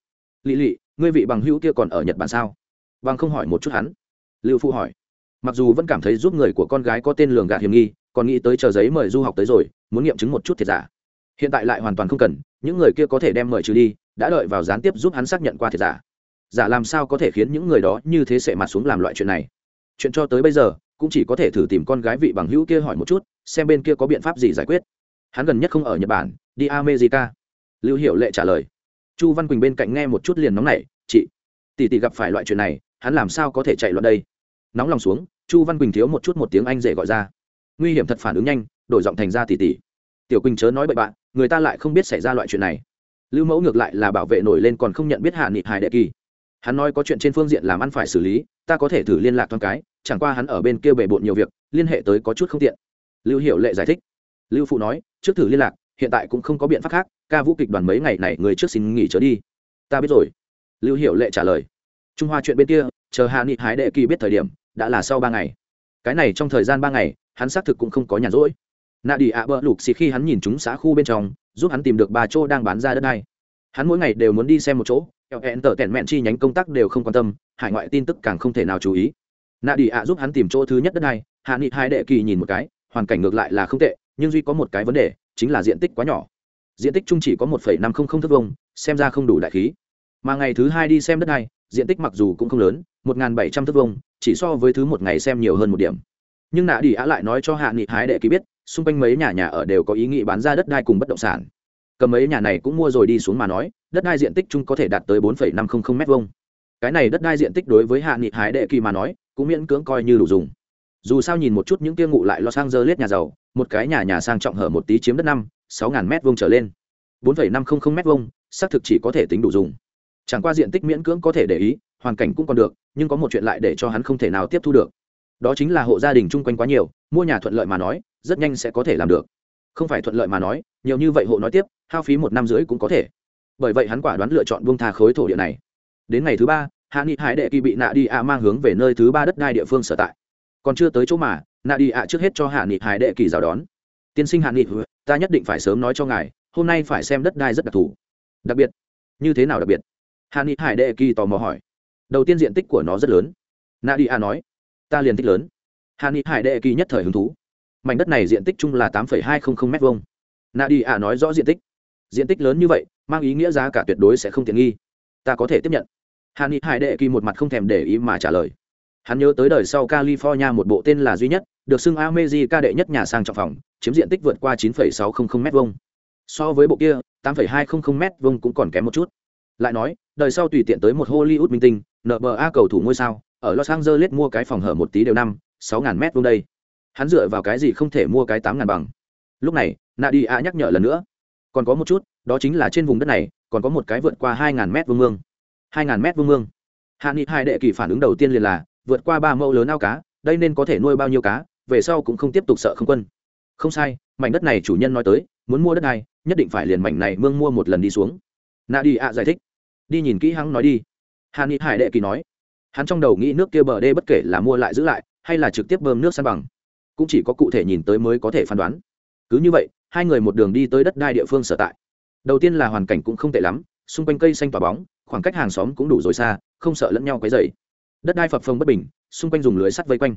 Lỵ lỵ ngươi vị bằng hữu kia còn ở nhật bản sao bằng không hỏi một chút hắn lưu phụ hỏi mặc dù vẫn cảm thấy giúp người của con gái có tên lường gạt hiểm nghi còn nghĩ tới chờ giấy mời du học tới rồi muốn nghiệm chứng một chút thiệt giả hiện tại lại hoàn toàn không cần những người kia có thể đem mời trừ đi đã đợi vào gián tiếp giúp hắn xác nhận qua thiệt giả giả làm sao có thể khiến những người đó như thế sẽ mặt xuống làm loại chuyện này chuyện cho tới bây giờ cũng chỉ có thể thử tìm con gái vị bằng hữu kia hỏi một chút xem bên kia có biện pháp gì giải quyết hắn gần nhất không ở nhật bản đi america lưu hiệu lệ trả lời chu văn quỳnh bên cạnh nghe một chút liền nóng nảy, chị, tỷ tỷ gặp phải loại chuyện này, hắn làm sao có thể chạy loạn đây? Nóng lòng xuống, chu văn quỳnh thiếu một chút một tiếng anh rể gọi ra. Nguy hiểm thật phản ứng nhanh, đổi giọng thành ra tỷ tỷ, tiểu quỳnh chớ nói bậy bạn, người ta lại không biết xảy ra loại chuyện này. Lưu mẫu ngược lại là bảo vệ nổi lên còn không nhận biết hạ nghị hải đệ kỳ. Hắn nói có chuyện trên phương diện làm ăn phải xử lý, ta có thể thử liên lạc thoáng cái, chẳng qua hắn ở bên kia bề bộn nhiều việc, liên hệ tới có chút không tiện. Lưu Hiểu lệ giải thích. Lưu phụ nói, trước thử liên lạc hiện tại cũng không có biện pháp khác, ca vũ kịch đoàn mấy ngày này người trước xin nghỉ trở đi. Ta biết rồi. Lưu hiệu lệ trả lời. Trung hoa chuyện bên kia, chờ hạ nghị hái đệ kỳ biết thời điểm, đã là sau ba ngày. Cái này trong thời gian ba ngày, hắn xác thực cũng không có nhàn rỗi. Nạ đi ạ bỡ lục xì khi hắn nhìn chúng xã khu bên trong, giúp hắn tìm được ba chỗ đang bán ra đất này. Hắn mỗi ngày đều muốn đi xem một chỗ, kẹo hẹn tở tẻn mẹn chi nhánh công tác đều không quan tâm, hải ngoại tin tức càng không thể nào chú ý. Nạ đi ạ giúp hắn tìm chỗ thứ nhất đất này hạ nghị hai đệ kỳ nhìn một cái, hoàn cảnh ngược lại là không tệ, nhưng duy có một cái vấn đề chính là diện tích quá nhỏ. Diện tích chung chỉ có một năm trăm linh thước vông xem ra không đủ đại khí. Mà ngày thứ hai đi xem đất này, diện tích mặc dù cũng không lớn, một bảy trăm thước vông chỉ so với thứ một ngày xem nhiều hơn một điểm. Nhưng nạ đi á lại nói cho hạ nghị hái đệ ký biết, xung quanh mấy nhà nhà ở đều có ý nghĩ bán ra đất đai cùng bất động sản. Cầm mấy nhà này cũng mua rồi đi xuống mà nói, đất đai diện tích chung có thể đạt tới bốn năm trăm linh m hai cái này đất đai diện tích đối với hạ nghị hái đệ kỳ mà nói, cũng miễn cưỡng coi như đủ dùng dù sao nhìn một chút những kia ngụ lại lo sang dơ lết nhà giàu, một cái nhà nhà sang trọng hở một tí chiếm đất năm, sáu ngàn m vông trở lên. Bốn năm trăm linh m vông xác thực chỉ có thể tính đủ dùng. Chẳng qua diện tích miễn cưỡng có thể để ý, hoàn cảnh cũng còn được, nhưng có một chuyện lại để cho hắn không thể nào tiếp thu được. Đó chính là hộ gia đình chung quanh quá nhiều, mua nhà thuận lợi mà nói, rất nhanh sẽ có thể làm được. Không phải thuận lợi mà nói, nhiều như vậy hộ nói tiếp, hao phí một năm rưỡi cũng có thể. Bởi vậy hắn quả đoán lựa chọn buông tha khối thổ địa này. Đến ngày thứ ba, hạ nghị hải đệ kỳ bị nạ đi ạ mang hướng về nơi thứ ba đất đai địa phương sở tại còn chưa tới chỗ mà, nạ đi ạ trước hết cho hạ nghị hải đệ kỳ rào đón. Tiên sinh hạ nghị ta nhất định phải sớm nói cho ngài, hôm nay phải xem đất đai rất đặc thù. Đặc biệt? Như thế nào đặc biệt? Hạ nghị hải đệ kỳ tò mò hỏi. Đầu tiên diện tích của nó rất lớn. Nạ đi ạ nói. Ta liền tích lớn. Hạ nghị hải đệ kỳ nhất thời hứng thú. Mảnh đất này diện tích chung là tám hai trăm linh m hai nạ đi ạ nói rõ diện tích. Diện tích lớn như vậy, mang ý nghĩa giá cả tuyệt đối sẽ không tiện nghi. Ta có thể tiếp nhận. Hạ nghị hải đệ kỳ một mặt không thèm để ý mà trả lời hắn nhớ tới đời sau california một bộ tên là duy nhất được xưng amezi ca đệ nhất nhà sang trọng phòng chiếm diện tích vượt qua 9,600 m hai so với bộ kia 8,200 m hai cũng còn kém một chút. Lại nói đời sau tùy tiện tới một hollywood minh tinh nba cầu thủ ngôi sao ở los angeles mua cái phòng hở một tí đều năm sáu ngàn mét vuông đây. Hắn dựa vào cái gì không thể mua cái tám ngàn bằng? Lúc này nadia nhắc nhở lần nữa. Còn có một chút đó chính là trên vùng đất này còn có một cái vượt qua hai ngàn mét vuông mương. Hai ngàn mét vuông mương. Hạ nghị hai đệ kỳ phản ứng đầu tiên liền là vượt qua ba mẫu lớn ao cá, đây nên có thể nuôi bao nhiêu cá, về sau cũng không tiếp tục sợ không quân. Không sai, mảnh đất này chủ nhân nói tới, muốn mua đất này, nhất định phải liền mảnh này mương mua một lần đi xuống. Nạ đi ạ giải thích. Đi nhìn kỹ hắn nói đi. Hàn ni hải đệ kỳ nói. Hắn trong đầu nghĩ nước kia bờ đê bất kể là mua lại giữ lại, hay là trực tiếp bơm nước san bằng. Cũng chỉ có cụ thể nhìn tới mới có thể phán đoán. Cứ như vậy, hai người một đường đi tới đất đai địa phương sở tại. Đầu tiên là hoàn cảnh cũng không tệ lắm, xung quanh cây xanh tỏa bóng, khoảng cách hàng xóm cũng đủ rồi xa, không sợ lẫn nhau quấy dày đất đai phập phồng bất bình, xung quanh dùng lưới sắt vây quanh.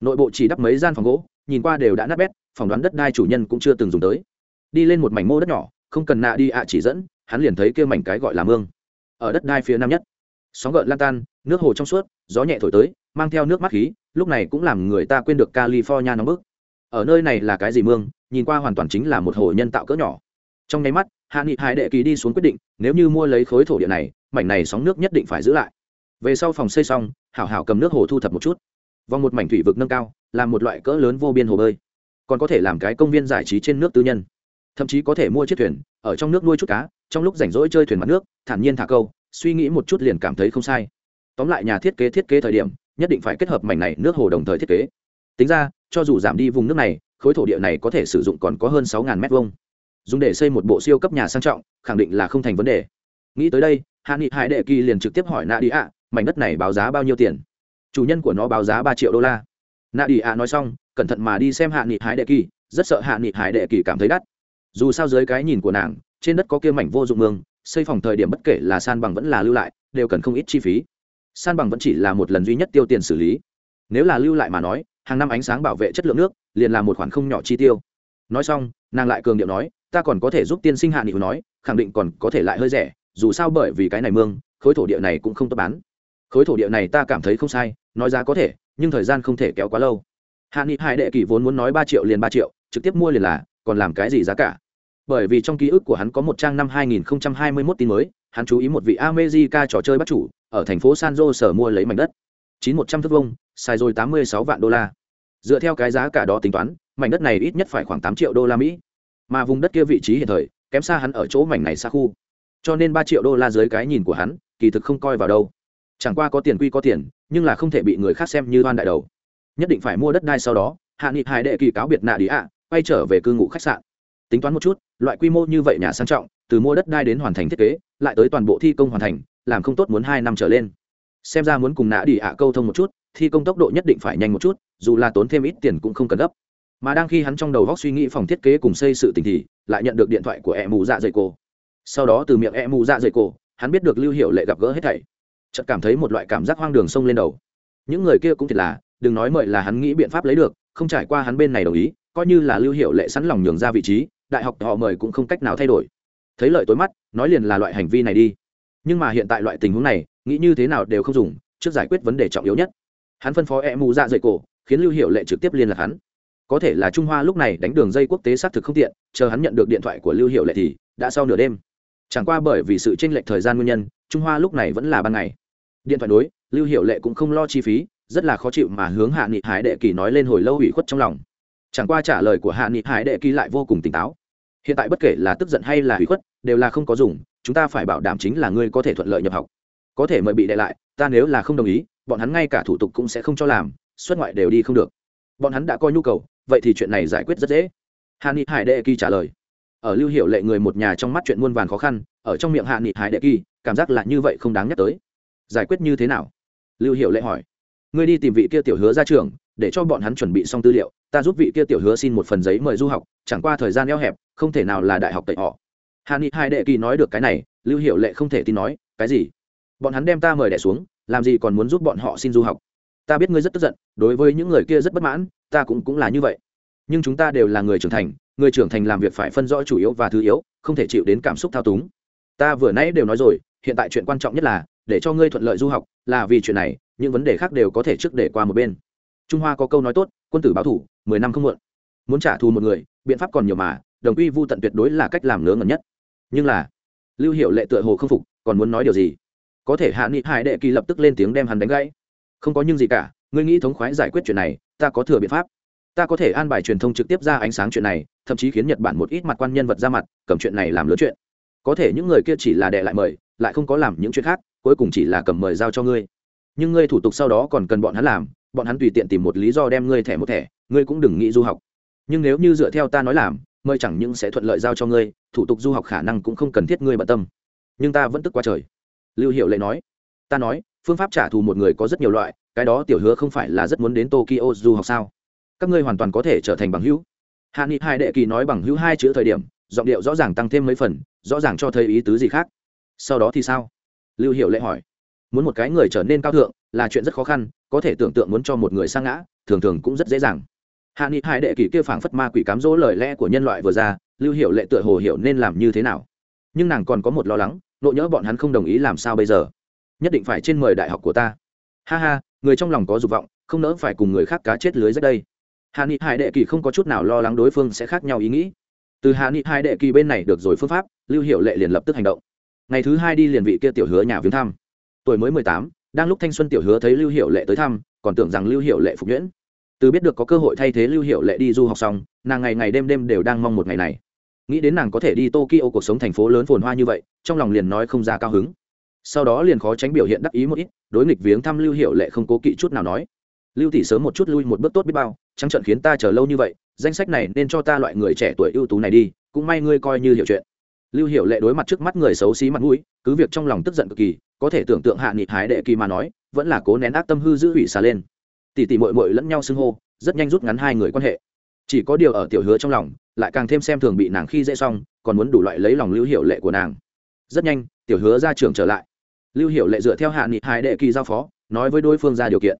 Nội bộ chỉ đắp mấy gian phòng gỗ, nhìn qua đều đã nát bét, phỏng đoán đất đai chủ nhân cũng chưa từng dùng tới. Đi lên một mảnh mô đất nhỏ, không cần nạ đi ạ, chỉ dẫn, hắn liền thấy kêu mảnh cái gọi là mương. Ở đất đai phía nam nhất, sóng gợn lan tan, nước hồ trong suốt, gió nhẹ thổi tới, mang theo nước mắt khí, lúc này cũng làm người ta quên được california nóng bức. Ở nơi này là cái gì mương? Nhìn qua hoàn toàn chính là một hồ nhân tạo cỡ nhỏ. Trong nháy mắt, hạ nghị hải đệ kỳ đi xuống quyết định, nếu như mua lấy khối thổ địa này, mảnh này sóng nước nhất định phải giữ lại về sau phòng xây xong, hảo hảo cầm nước hồ thu thập một chút. Vòng một mảnh thủy vực nâng cao, làm một loại cỡ lớn vô biên hồ bơi. Còn có thể làm cái công viên giải trí trên nước tư nhân. Thậm chí có thể mua chiếc thuyền, ở trong nước nuôi chút cá, trong lúc rảnh rỗi chơi thuyền mặt nước, thản nhiên thả câu, suy nghĩ một chút liền cảm thấy không sai. Tóm lại nhà thiết kế thiết kế thời điểm, nhất định phải kết hợp mảnh này nước hồ đồng thời thiết kế. Tính ra, cho dù giảm đi vùng nước này, khối thổ địa này có thể sử dụng còn có hơn sáu m hai dùng để xây một bộ siêu cấp nhà sang trọng, khẳng định là không thành vấn đề. Nghĩ tới đây, hạ nghị hải đệ kỳ liền trực tiếp hỏi nạ đi ạ mảnh đất này báo giá bao nhiêu tiền? Chủ nhân của nó báo giá ba triệu đô la. Nạ đi ạ nói xong, cẩn thận mà đi xem hạ nghị hải đệ kỳ, rất sợ hạ nghị hải đệ kỳ cảm thấy đắt. Dù sao dưới cái nhìn của nàng, trên đất có kia mảnh vô dụng mương, xây phòng thời điểm bất kể là san bằng vẫn là lưu lại, đều cần không ít chi phí. San bằng vẫn chỉ là một lần duy nhất tiêu tiền xử lý. Nếu là lưu lại mà nói, hàng năm ánh sáng bảo vệ chất lượng nước, liền là một khoản không nhỏ chi tiêu. Nói xong, nàng lại cường điệu nói, ta còn có thể giúp tiên sinh hạ nghị nói, khẳng định còn có thể lại hơi rẻ, dù sao bởi vì cái này mương, khối thổ địa này cũng không tốt bán khối thổ địa này ta cảm thấy không sai, nói giá có thể, nhưng thời gian không thể kéo quá lâu. Hạ nghị hai đệ kỳ vốn muốn nói ba triệu liền ba triệu, trực tiếp mua liền là, còn làm cái gì giá cả? Bởi vì trong ký ức của hắn có một trang năm 2021 tin mới, hắn chú ý một vị amejica trò chơi bắt chủ, ở thành phố San Jose mua lấy mảnh đất. chín một trăm thước vông xài rồi tám mươi sáu vạn đô la. Dựa theo cái giá cả đó tính toán, mảnh đất này ít nhất phải khoảng tám triệu đô la mỹ. Mà vùng đất kia vị trí hiện thời, kém xa hắn ở chỗ mảnh này xa khu. Cho nên ba triệu đô la dưới cái nhìn của hắn, kỳ thực không coi vào đâu chẳng qua có tiền quy có tiền, nhưng là không thể bị người khác xem như đoan đại đầu. Nhất định phải mua đất đai sau đó, hạ nghị hải đệ kỳ cáo biệt nạ đi ạ, quay trở về cư ngụ khách sạn. Tính toán một chút, loại quy mô như vậy nhà sang trọng, từ mua đất đai đến hoàn thành thiết kế, lại tới toàn bộ thi công hoàn thành, làm không tốt muốn hai năm trở lên. Xem ra muốn cùng nạ đi ạ câu thông một chút, thi công tốc độ nhất định phải nhanh một chút, dù là tốn thêm ít tiền cũng không cần gấp. Mà đang khi hắn trong đầu góc suy nghĩ phòng thiết kế cùng xây sự tình thì, lại nhận được điện thoại của e mù dạ dày cô sau đó từ miệng e mù dạ dày cô hắn biết được lưu hiệu lệ gặp gỡ hết thảy chợt cảm thấy một loại cảm giác hoang đường sông lên đầu. Những người kia cũng thiệt là, đừng nói mời là hắn nghĩ biện pháp lấy được, không trải qua hắn bên này đồng ý, coi như là lưu hiệu lệ sẵn lòng nhường ra vị trí, đại học họ mời cũng không cách nào thay đổi. Thấy lợi tối mắt, nói liền là loại hành vi này đi. Nhưng mà hiện tại loại tình huống này, nghĩ như thế nào đều không dùng, trước giải quyết vấn đề trọng yếu nhất. Hắn phân phó e mù dạ ra dậy cổ, khiến lưu hiệu lệ trực tiếp liên lạc hắn. Có thể là trung hoa lúc này đánh đường dây quốc tế xác thực không tiện, chờ hắn nhận được điện thoại của lưu hiệu lệ thì, đã sau nửa đêm chẳng qua bởi vì sự tranh lệch thời gian nguyên nhân, trung hoa lúc này vẫn là ban ngày. Điện thoại đối lưu hiệu lệ cũng không lo chi phí, rất là khó chịu mà hướng hạ nghị hải đệ kỳ nói lên hồi lâu ủy khuất trong lòng. Chẳng qua trả lời của hạ nghị hải đệ kỳ lại vô cùng tỉnh táo. Hiện tại bất kể là tức giận hay là ủy khuất, đều là không có dùng, chúng ta phải bảo đảm chính là ngươi có thể thuận lợi nhập học. Có thể mời bị đệ lại, ta nếu là không đồng ý, bọn hắn ngay cả thủ tục cũng sẽ không cho làm, xuất ngoại đều đi không được. Bọn hắn đã coi nhu cầu, vậy thì chuyện này giải quyết rất dễ. Hạ nghị hải đệ kỳ trả lời ở lưu hiệu lệ người một nhà trong mắt chuyện muôn vàn khó khăn, ở trong miệng hạ nghị hải đệ kỳ, cảm giác là như vậy không đáng nhắc tới. Giải quyết như thế nào? Lưu hiệu lệ hỏi. Ngươi đi tìm vị kia tiểu hứa ra trường để cho bọn hắn chuẩn bị xong tư liệu, ta giúp vị kia tiểu hứa xin một phần giấy mời du học, chẳng qua thời gian eo hẹp, không thể nào là đại học tệ họ. Hạ nghị hải đệ kỳ nói được cái này, lưu hiệu lệ không thể tin nói, cái gì? Bọn hắn đem ta mời đẻ xuống, làm gì còn muốn giúp bọn họ xin du học? Ta biết ngươi rất tức giận, đối với những người kia rất bất mãn, ta cũng cũng là như vậy. Nhưng chúng ta đều là người trưởng thành người trưởng thành làm việc phải phân rõ chủ yếu và thứ yếu, không thể chịu đến cảm xúc thao túng. Ta vừa nãy đều nói rồi, hiện tại chuyện quan trọng nhất là, để cho ngươi thuận lợi du học, là vì chuyện này, những vấn đề khác đều có thể trước để qua một bên. Trung hoa có câu nói tốt, quân tử báo thủ, mười năm không muộn. Muốn trả thù một người, biện pháp còn nhiều mà, đồng quy vu tận tuyệt đối là cách làm lớn ngẩn nhất. Nhưng là, lưu hiệu lệ tựa hồ không phục, còn muốn nói điều gì? Có thể hạ nghị hải đệ kỳ lập tức lên tiếng đem hắn đánh gãy. Không có nhưng gì cả, ngươi nghĩ thống khoái giải quyết chuyện này, ta có thừa biện pháp ta có thể an bài truyền thông trực tiếp ra ánh sáng chuyện này, thậm chí khiến nhật bản một ít mặt quan nhân vật ra mặt, cầm chuyện này làm lớn chuyện. Có thể những người kia chỉ là đệ lại mời, lại không có làm những chuyện khác, cuối cùng chỉ là cầm mời giao cho ngươi. Nhưng ngươi thủ tục sau đó còn cần bọn hắn làm, bọn hắn tùy tiện tìm một lý do đem ngươi thẻ một thẻ, ngươi cũng đừng nghĩ du học. Nhưng nếu như dựa theo ta nói làm, mời chẳng những sẽ thuận lợi giao cho ngươi, thủ tục du học khả năng cũng không cần thiết ngươi bận tâm. Nhưng ta vẫn tức qua trời. Lưu hiệu lệ nói. Ta nói, phương pháp trả thù một người có rất nhiều loại, cái đó tiểu hứa không phải là rất muốn đến tokyo du học sao? Các ngươi hoàn toàn có thể trở thành bằng hữu. Hạ nghị hai đệ kỳ nói bằng hữu hai chữ thời điểm, giọng điệu rõ ràng tăng thêm mấy phần, rõ ràng cho thấy ý tứ gì khác. Sau đó thì sao? Lưu hiệu lệ hỏi. Muốn một cái người trở nên cao thượng là chuyện rất khó khăn, có thể tưởng tượng muốn cho một người sang ngã, thường thường cũng rất dễ dàng. Hạ nghị hai đệ kỳ kia phảng phất ma quỷ cám dỗ lời lẽ của nhân loại vừa ra, lưu hiệu lệ tựa hồ hiểu nên làm như thế nào. Nhưng nàng còn có một lo lắng, nỗi nhớ bọn hắn không đồng ý làm sao bây giờ? Nhất định phải trên mời đại học của ta. Ha ha, người trong lòng có dục vọng, không nỡ phải cùng người khác cá chết lưới rất đây hạ nghị hai đệ kỳ không có chút nào lo lắng đối phương sẽ khác nhau ý nghĩ. Từ hạ nghị hai đệ kỳ bên này được rồi phương pháp, lưu hiệu lệ liền lập tức hành động. Ngày thứ hai đi liền vị kia tiểu hứa nhà viếng thăm. Tuổi mới mười tám, đang lúc thanh xuân tiểu hứa thấy lưu hiệu lệ tới thăm, còn tưởng rằng lưu hiệu lệ phục nhuyễn. Từ biết được có cơ hội thay thế lưu hiệu lệ đi du học xong, nàng ngày ngày đêm đêm đều đang mong một ngày này. Nghĩ đến nàng có thể đi tokyo cuộc sống thành phố lớn phồn hoa như vậy, trong lòng liền nói không ra cao hứng. Sau đó liền khó tránh biểu hiện đắc ý một ít, đối nghịch viếng thăm lưu hiệu lệ không cố kỵ chút nào nói lưu tỷ sớm một chút lui một bước tốt biết bao, trắng trận khiến ta chờ lâu như vậy, danh sách này nên cho ta loại người trẻ tuổi ưu tú này đi, cũng may ngươi coi như hiểu chuyện. Lưu hiệu lệ đối mặt trước mắt người xấu xí mặt mũi, cứ việc trong lòng tức giận cực kỳ, có thể tưởng tượng hạ nghị hái đệ kỳ mà nói, vẫn là cố nén ác tâm hư giữ hủy xà lên. Tỷ tỷ mội mội lẫn nhau xưng hô, rất nhanh rút ngắn hai người quan hệ. Chỉ có điều ở tiểu hứa trong lòng, lại càng thêm xem thường bị nàng khi dễ xong, còn muốn đủ loại lấy lòng lưu hiệu lệ của nàng. Rất nhanh, tiểu hứa ra trường trở lại. Lưu hiệu lệ dựa theo hạ nghị hải đệ kỳ giao phó, nói với đối phương ra điều kiện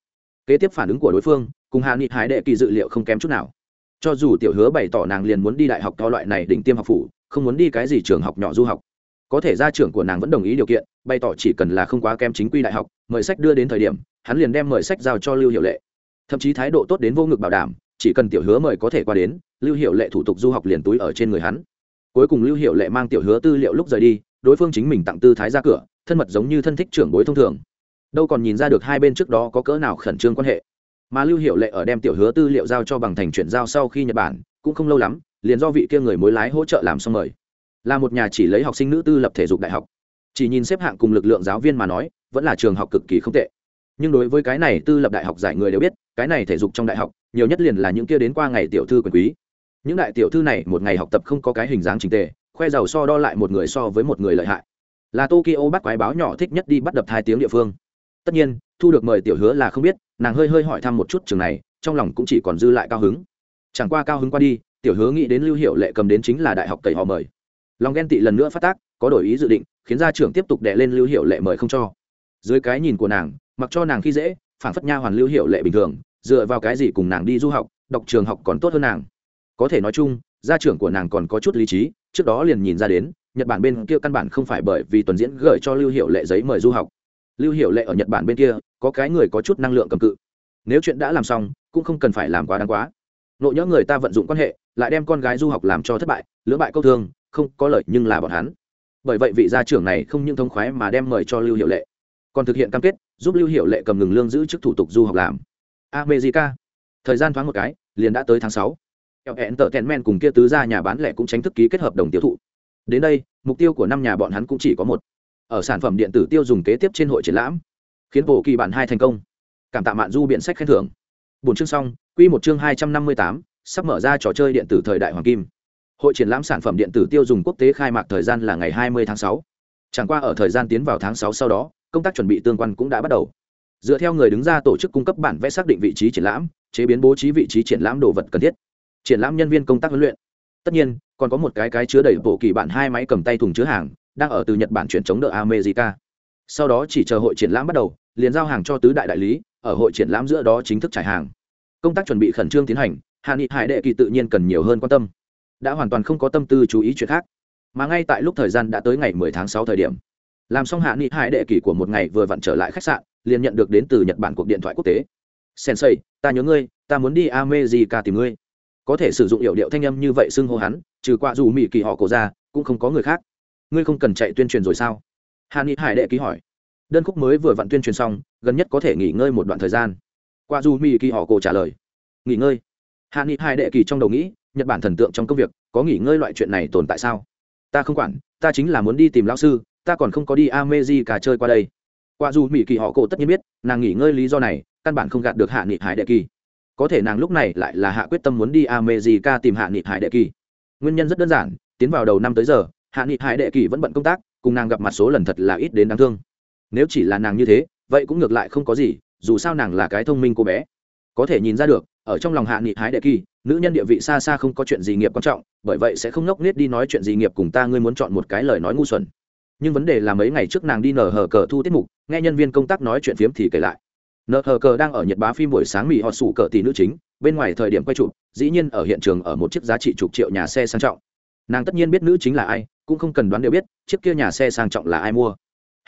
kế tiếp phản ứng của đối phương, cùng hạ nghị hải đệ kỳ dự liệu không kém chút nào. Cho dù tiểu hứa bày tỏ nàng liền muốn đi đại học to loại này đỉnh tiêm học phủ, không muốn đi cái gì trường học nhỏ du học. Có thể gia trưởng của nàng vẫn đồng ý điều kiện, bày tỏ chỉ cần là không quá kém chính quy đại học, mời sách đưa đến thời điểm, hắn liền đem mời sách giao cho lưu hiệu lệ. Thậm chí thái độ tốt đến vô ngực bảo đảm, chỉ cần tiểu hứa mời có thể qua đến, lưu hiệu lệ thủ tục du học liền túi ở trên người hắn. Cuối cùng lưu hiệu lệ mang tiểu hứa tư liệu lúc rời đi, đối phương chính mình tặng tư thái ra cửa, thân mật giống như thân thích trưởng bối thông thường đâu còn nhìn ra được hai bên trước đó có cỡ nào khẩn trương quan hệ. Mà lưu hiệu lệ ở đem tiểu hứa tư liệu giao cho bằng thành chuyển giao sau khi nhật bản, cũng không lâu lắm, liền do vị kia người mối lái hỗ trợ làm xong mời. Là một nhà chỉ lấy học sinh nữ tư lập thể dục đại học. Chỉ nhìn xếp hạng cùng lực lượng giáo viên mà nói, vẫn là trường học cực kỳ không tệ. Nhưng đối với cái này tư lập đại học giải người đều biết, cái này thể dục trong đại học, nhiều nhất liền là những kia đến qua ngày tiểu thư quyền quý. Những đại tiểu thư này một ngày học tập không có cái hình dáng trình tề, khoe giàu so đo lại một người so với một người lợi hại. Là tokyo bắt quái báo nhỏ thích nhất đi bắt đập hai tiếng địa phương tất nhiên, thu được mời tiểu hứa là không biết, nàng hơi hơi hỏi thăm một chút trường này, trong lòng cũng chỉ còn dư lại cao hứng. Chẳng qua cao hứng qua đi, tiểu hứa nghĩ đến lưu hiệu lệ cầm đến chính là đại học cầy họ mời. Lòng ghen tị lần nữa phát tác, có đổi ý dự định, khiến gia trưởng tiếp tục đệ lên lưu hiệu lệ mời không cho. Dưới cái nhìn của nàng, mặc cho nàng khi dễ phản phất nha hoàn lưu hiệu lệ bình thường, dựa vào cái gì cùng nàng đi du học, đọc trường học còn tốt hơn nàng. Có thể nói chung, gia trưởng của nàng còn có chút lý trí, trước đó liền nhìn ra đến, nhật bản bên kia căn bản không phải bởi vì tuần diễn gửi cho lưu hiệu lệ giấy mời du học lưu hiệu lệ ở nhật bản bên kia, có cái người có chút năng lượng cầm cự. Nếu chuyện đã làm xong, cũng không cần phải làm quá đáng quá. Nộ nhỡ người ta vận dụng quan hệ, lại đem con gái du học làm cho thất bại, lưỡng bại câu thương, không có lợi nhưng là bọn hắn. Bởi vậy vị gia trưởng này không những thông khoái mà đem mời cho lưu hiệu lệ. Còn thực hiện cam kết, giúp lưu hiệu lệ cầm ngừng lương giữ chức thủ tục du học làm. America. Thời gian thoáng một cái, liền đã tới tháng sáu. Eo hẹn tợ tèn men cùng kia tứ gia nhà bán lẻ cũng tránh thức ký kết hợp đồng tiêu thụ. Đến đây, mục tiêu của năm nhà bọn hắn cũng chỉ có một ở sản phẩm điện tử tiêu dùng kế tiếp trên hội triển lãm, khiến bộ kỳ bản hai thành công. Cảm tạ mạn du biện sách khen thưởng. Bốn chương xong, quy một chương hai trăm năm mươi tám, sắp mở ra trò chơi điện tử thời đại hoàng kim. Hội triển lãm sản phẩm điện tử tiêu dùng quốc tế khai mạc thời gian là ngày hai mươi tháng sáu. Chẳng qua ở thời gian tiến vào tháng sáu sau đó, công tác chuẩn bị tương quan cũng đã bắt đầu. Dựa theo người đứng ra tổ chức cung cấp bản vẽ xác định vị trí triển lãm, chế biến bố trí vị trí triển lãm đồ vật cần thiết. Triển lãm nhân viên công tác huấn luyện. Tất nhiên, còn có một cái cái chứa đầy bộ kỳ bản hai máy cầm tay thùng chứa hàng đang ở từ nhật bản chuyển chống đỡ america. Sau đó chỉ chờ hội triển lãm bắt đầu, liền giao hàng cho tứ đại đại lý, ở hội triển lãm giữa đó chính thức trải hàng. Công tác chuẩn bị khẩn trương tiến hành hạ nghị hải đệ kỳ tự nhiên cần nhiều hơn quan tâm. Đã hoàn toàn không có tâm tư chú ý chuyện khác. Mà ngay tại lúc thời gian đã tới ngày 10 tháng 6 thời điểm, làm xong hạ nghị hải đệ kỳ của một ngày vừa vặn trở lại khách sạn, liền nhận được đến từ nhật bản cuộc điện thoại quốc tế. Sensei, ta nhớ ngươi, ta muốn đi america tìm ngươi. Có thể sử dụng hiệu điệu thanh âm như vậy xưng hô hắn, trừ qua dù mỹ kỳ họ cổ ra, cũng không có người khác ngươi không cần chạy tuyên truyền rồi sao? Hà ni hải đệ ký hỏi. Đơn khúc mới vừa vặn tuyên truyền xong, gần nhất có thể nghỉ ngơi một đoạn thời gian. Qua du mi kỳ họ cổ trả lời. Nghỉ ngơi? Hà ni hải đệ kỳ trong đầu nghĩ, nhật bản thần tượng trong công việc, có nghỉ ngơi loại chuyện này tồn tại sao? Ta không quản, ta chính là muốn đi tìm lão sư, ta còn không có đi amezi cả chơi qua đây. Qua Du mỹ kỳ họ cổ tất nhiên biết, nàng nghỉ ngơi lý do này, căn bản không gạt được hạ nghị hải đệ kỳ. Có thể nàng lúc này lại là hạ quyết tâm muốn đi america tìm hạ nghị hải đệ kỳ. Nguyên nhân rất đơn giản, tiến vào đầu năm tới giờ hạ nghị hải đệ kỳ vẫn bận công tác, cùng nàng gặp mặt số lần thật là ít đến đáng thương. Nếu chỉ là nàng như thế, vậy cũng ngược lại không có gì, dù sao nàng là cái thông minh cô bé. Có thể nhìn ra được, ở trong lòng hạ nghị hái đệ kỳ, nữ nhân địa vị xa xa không có chuyện gì nghiệp quan trọng, bởi vậy sẽ không ngốc nghếch đi nói chuyện gì nghiệp cùng ta ngươi muốn chọn một cái lời nói ngu xuẩn. Nhưng vấn đề là mấy ngày trước nàng đi nở hờ cờ thu tiết mục, nghe nhân viên công tác nói chuyện phiếm thì kể lại. Nở hờ cờ đang ở nhật bá phim buổi sáng mỹ họ sủ cờ tỷ nữ chính, bên ngoài thời điểm quay chụp, dĩ nhiên ở hiện trường ở một chiếc giá trị chục triệu nhà xe sang trọng. Nàng tất nhiên biết nữ chính là ai cũng không cần đoán đều biết, chiếc kia nhà xe sang trọng là ai mua.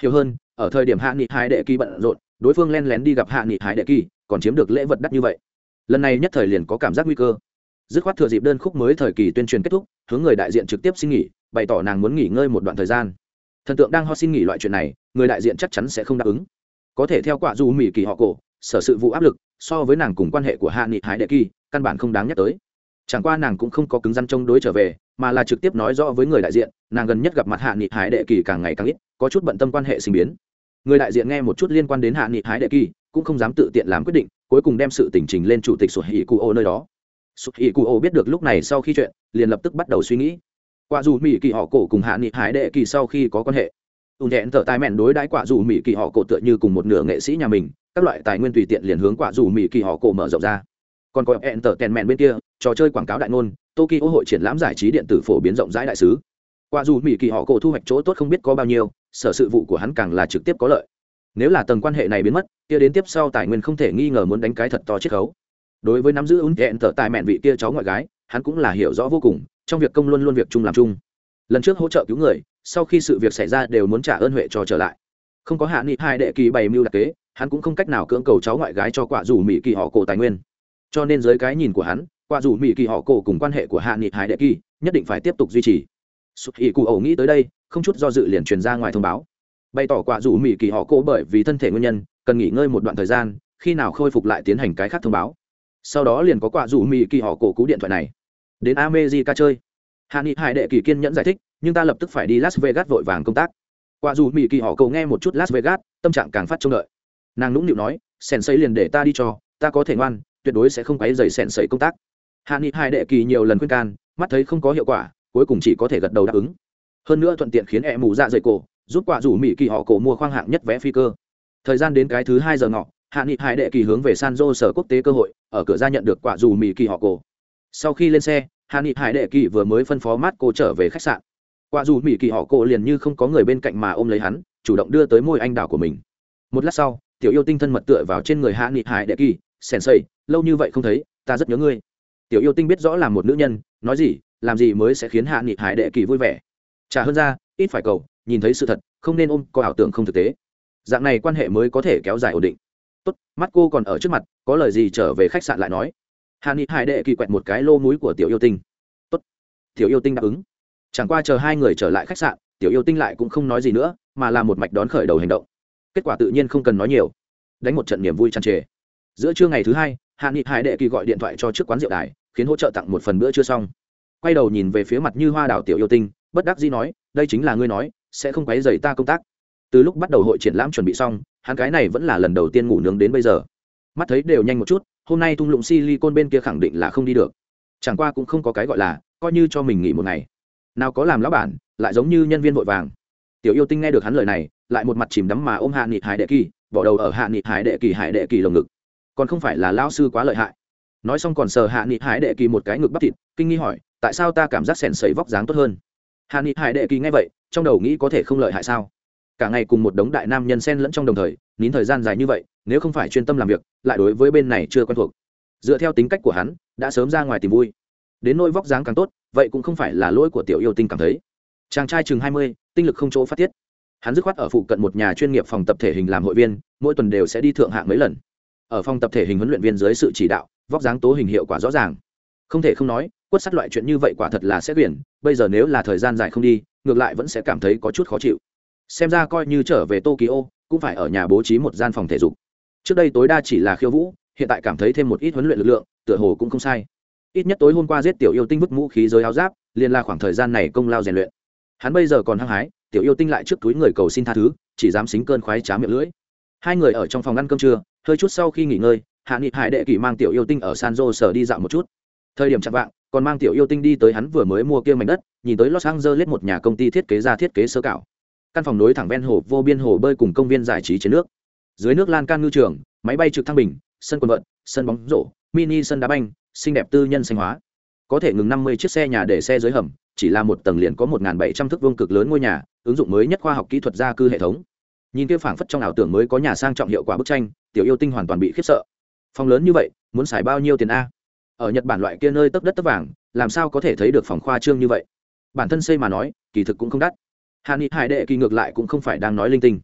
Hiểu hơn, ở thời điểm hạ nghị hai đệ kỳ bận rộn, đối phương len lén đi gặp hạ nghị hai đệ kỳ còn chiếm được lễ vật đắt như vậy. Lần này nhất thời liền có cảm giác nguy cơ. Dứt khoát thừa dịp đơn khúc mới thời kỳ tuyên truyền kết thúc, hướng người đại diện trực tiếp xin nghỉ, bày tỏ nàng muốn nghỉ ngơi một đoạn thời gian. Thần tượng đang ho xin nghỉ loại chuyện này, người đại diện chắc chắn sẽ không đáp ứng. Có thể theo quả du mỹ kỳ họ cổ, sở sự vụ áp lực, so với nàng cùng quan hệ của hạ nghị hải đệ kỳ căn bản không đáng nhắc tới chẳng qua nàng cũng không có cứng rắn chống đối trở về, mà là trực tiếp nói rõ với người đại diện, nàng gần nhất gặp mặt hạ nghị hải đệ kỳ càng ngày càng ít, có chút bận tâm quan hệ sinh biến. Người đại diện nghe một chút liên quan đến hạ nghị hải đệ kỳ, cũng không dám tự tiện làm quyết định, cuối cùng đem sự tỉnh trình lên chủ tịch sụt hỉ cụ ô nơi đó. Sụt hỉ cụ ô biết được lúc này sau khi chuyện, liền lập tức bắt đầu suy nghĩ. Quả dù mỹ kỳ họ cổ cùng hạ nghị hải đệ kỳ sau khi có quan hệ ùn nhẹn thở tai mẹn đối đãi quả dù mỹ kỳ họ cổ tựa như cùng một nửa nghệ sĩ nhà mình, các loại tài nguyên tùy tiện liền hướng quả dù mỹ kỳ họ cổ mở rộng ra. Còn có hẹn tờ tèn mẹn bên kia trò chơi quảng cáo đại ngôn, tokyo hội triển lãm giải trí điện tử phổ biến rộng rãi đại sứ. Quả dù mỹ kỳ họ cổ thu hoạch chỗ tốt không biết có bao nhiêu, sở sự vụ của hắn càng là trực tiếp có lợi. Nếu là tầng quan hệ này biến mất, kia đến tiếp sau tài nguyên không thể nghi ngờ muốn đánh cái thật to chiết khấu. Đối với nắm giữ ứng hẹn tờ tài mẹn vị kia cháu ngoại gái, hắn cũng là hiểu rõ vô cùng, trong việc công luôn luôn việc chung làm chung. Lần trước hỗ trợ cứu người, sau khi sự việc xảy ra đều muốn trả ơn huệ cho trở lại. Không có hạ nghị hai đệ kỳ bày mưu đặc kế, hắn cũng không cách nào cưỡng cầu cháu ngoại gái cho quả dù mỹ kỳ họ cổ tài nguyên. Cho nên dưới cái nhìn của hắn quả dù mỹ kỳ họ cổ cùng quan hệ của hạ nghị Hải đệ kỳ, nhất định phải tiếp tục duy trì. Sụt ý cụ ẩu nghĩ tới đây, không chút do dự liền truyền ra ngoài thông báo. Bày tỏ quả dù mỹ kỳ họ cổ bởi vì thân thể nguyên nhân, cần nghỉ ngơi một đoạn thời gian, khi nào khôi phục lại tiến hành cái khác thông báo. Sau đó liền có quả dù mỹ kỳ họ cổ cú điện thoại này. Đến amejica chơi. Hạ nghị hải đệ kỳ kiên nhẫn giải thích, nhưng ta lập tức phải đi las vegas vội vàng công tác. Quả dù mỹ kỳ họ cầu nghe một chút las vegas, tâm trạng càng phát trông đợi. Nàng nũng nịu nói sèn xây liền để ta đi cho, ta có thể ngoan, tuyệt đối sẽ không quấy dày sèn xây công tác hạ nghị hải đệ kỳ nhiều lần khuyên can, mắt thấy không có hiệu quả, cuối cùng chỉ có thể gật đầu đáp ứng. Hơn nữa thuận tiện khiến e mù dạ dày cổ, giúp quả rủ mỹ kỳ họ cổ mua khoang hạng nhất vé phi cơ. Thời gian đến cái thứ hai giờ ngọ, hạ nghị hải đệ kỳ hướng về san jose sở quốc tế cơ hội, ở cửa ra nhận được quả dù mỹ kỳ họ cổ. Sau khi lên xe, hạ nghị hải đệ kỳ vừa mới phân phó mát cô trở về khách sạn. Quả dù mỹ kỳ họ cổ liền như không có người bên cạnh mà ôm lấy hắn, chủ động đưa tới môi anh đào của mình. Một lát sau, tiểu yêu tinh thân mật tựa vào trên người hạ nghị hải đệ kỳ sèn xây lâu như vậy không thấy, ta rất nhớ ngươi tiểu yêu tinh biết rõ là một nữ nhân, nói gì, làm gì mới sẽ khiến hạ nghị hải đệ kỳ vui vẻ. Trả hơn ra, ít phải cầu, nhìn thấy sự thật, không nên ôm, có ảo tưởng không thực tế. Dạng này quan hệ mới có thể kéo dài ổn định. Tốt, mắt cô còn ở trước mặt, có lời gì trở về khách sạn lại nói. Hạ nghị hải đệ kỳ quẹt một cái lô múi của tiểu yêu tinh. Tốt, tiểu yêu tinh đáp ứng. Chẳng qua chờ hai người trở lại khách sạn, tiểu yêu tinh lại cũng không nói gì nữa, mà là một mạch đón khởi đầu hành động. Kết quả tự nhiên không cần nói nhiều. Đánh một trận niềm vui tràn trề. Giữa trưa ngày thứ hai, hạ nghị hải đệ kỳ gọi điện thoại cho trước quán rượu đài khiến hỗ trợ tặng một phần bữa chưa xong. Quay đầu nhìn về phía mặt như hoa đảo tiểu yêu tinh, bất đắc dĩ nói, đây chính là ngươi nói, sẽ không quấy dày ta công tác. Từ lúc bắt đầu hội triển lãm chuẩn bị xong, hắn cái này vẫn là lần đầu tiên ngủ nướng đến bây giờ. Mắt thấy đều nhanh một chút, hôm nay thung lũng silicon bên kia khẳng định là không đi được. Chẳng qua cũng không có cái gọi là, coi như cho mình nghỉ một ngày. Nào có làm lão bản, lại giống như nhân viên vội vàng. Tiểu yêu tinh nghe được hắn lời này, lại một mặt chìm đắm mà ôm hạ nghị hải đệ kỳ, bỏ đầu ở hạ nghị hải đệ kỳ hải đệ kỳ lồng ngực. Còn không phải là lao sư quá lợi hại nói xong còn sờ hạ nghị hải đệ kỳ một cái ngực bắp thịt, kinh nghi hỏi, tại sao ta cảm giác sèn sầy vóc dáng tốt hơn? Hạ nghị hải đệ kỳ nghe vậy, trong đầu nghĩ có thể không lợi hại sao? Cả ngày cùng một đống đại nam nhân sen lẫn trong đồng thời, nín thời gian dài như vậy, nếu không phải chuyên tâm làm việc, lại đối với bên này chưa quen thuộc. Dựa theo tính cách của hắn, đã sớm ra ngoài tìm vui. Đến nỗi vóc dáng càng tốt, vậy cũng không phải là lỗi của tiểu yêu tinh cảm thấy. Chàng trai chừng hai mươi, tinh lực không chỗ phát tiết. Hắn dứt khoát ở phụ cận một nhà chuyên nghiệp phòng tập thể hình làm hội viên, mỗi tuần đều sẽ đi thượng hạng mấy lần. Ở phòng tập thể hình huấn luyện viên dưới sự chỉ đạo vóc dáng tố hình hiệu quả rõ ràng. Không thể không nói, quất sắt loại chuyện như vậy quả thật là sẽ quyển, bây giờ nếu là thời gian dài không đi, ngược lại vẫn sẽ cảm thấy có chút khó chịu. Xem ra coi như trở về tokyo, cũng phải ở nhà bố trí một gian phòng thể dục. Trước đây tối đa chỉ là khiêu vũ, hiện tại cảm thấy thêm một ít huấn luyện lực lượng, tựa hồ cũng không sai. Ít nhất tối hôm qua giết tiểu yêu tinh vứt mũ khí giới áo giáp, liền là khoảng thời gian này công lao rèn luyện. Hắn bây giờ còn hăng hái, tiểu yêu tinh lại trước túi người cầu xin tha thứ, chỉ dám xính cơn khoái trá miệng lưỡi. Hai người ở trong phòng ăn cơm trưa, hơi chút sau khi nghỉ ngơi hạ nghị hải đệ kỳ mang tiểu yêu tinh ở san jose sở đi dạo một chút. Thời điểm chặt vạng còn mang tiểu yêu tinh đi tới hắn vừa mới mua kia mảnh đất nhìn tới los angeles một nhà công ty thiết kế ra thiết kế sơ cảo. Căn phòng nối thẳng ven hồ vô biên hồ bơi cùng công viên giải trí trên nước. Dưới nước lan can ngư trường máy bay trực thăng bình sân quần vợt, sân bóng rổ mini sân đá banh xinh đẹp tư nhân xanh hóa. Có thể ngừng năm mươi chiếc xe nhà để xe dưới hầm chỉ là một tầng liền có một bảy trăm thước vuông cực lớn ngôi nhà ứng dụng mới nhất khoa học kỹ thuật gia cư hệ thống. Nhìn kia phảng phất trong ảo tưởng mới có nhà sang trọng hiệu quả bức tranh tiểu yêu tinh hoàn toàn bị khiếp sợ phòng lớn như vậy, muốn xài bao nhiêu tiền a? Ở nhật bản loại kia nơi tấp đất tấp vàng, làm sao có thể thấy được phòng khoa trương như vậy? Bản thân xây mà nói, kỳ thực cũng không đắt. Hà ni hải đệ kỳ ngược lại cũng không phải đang nói linh tinh.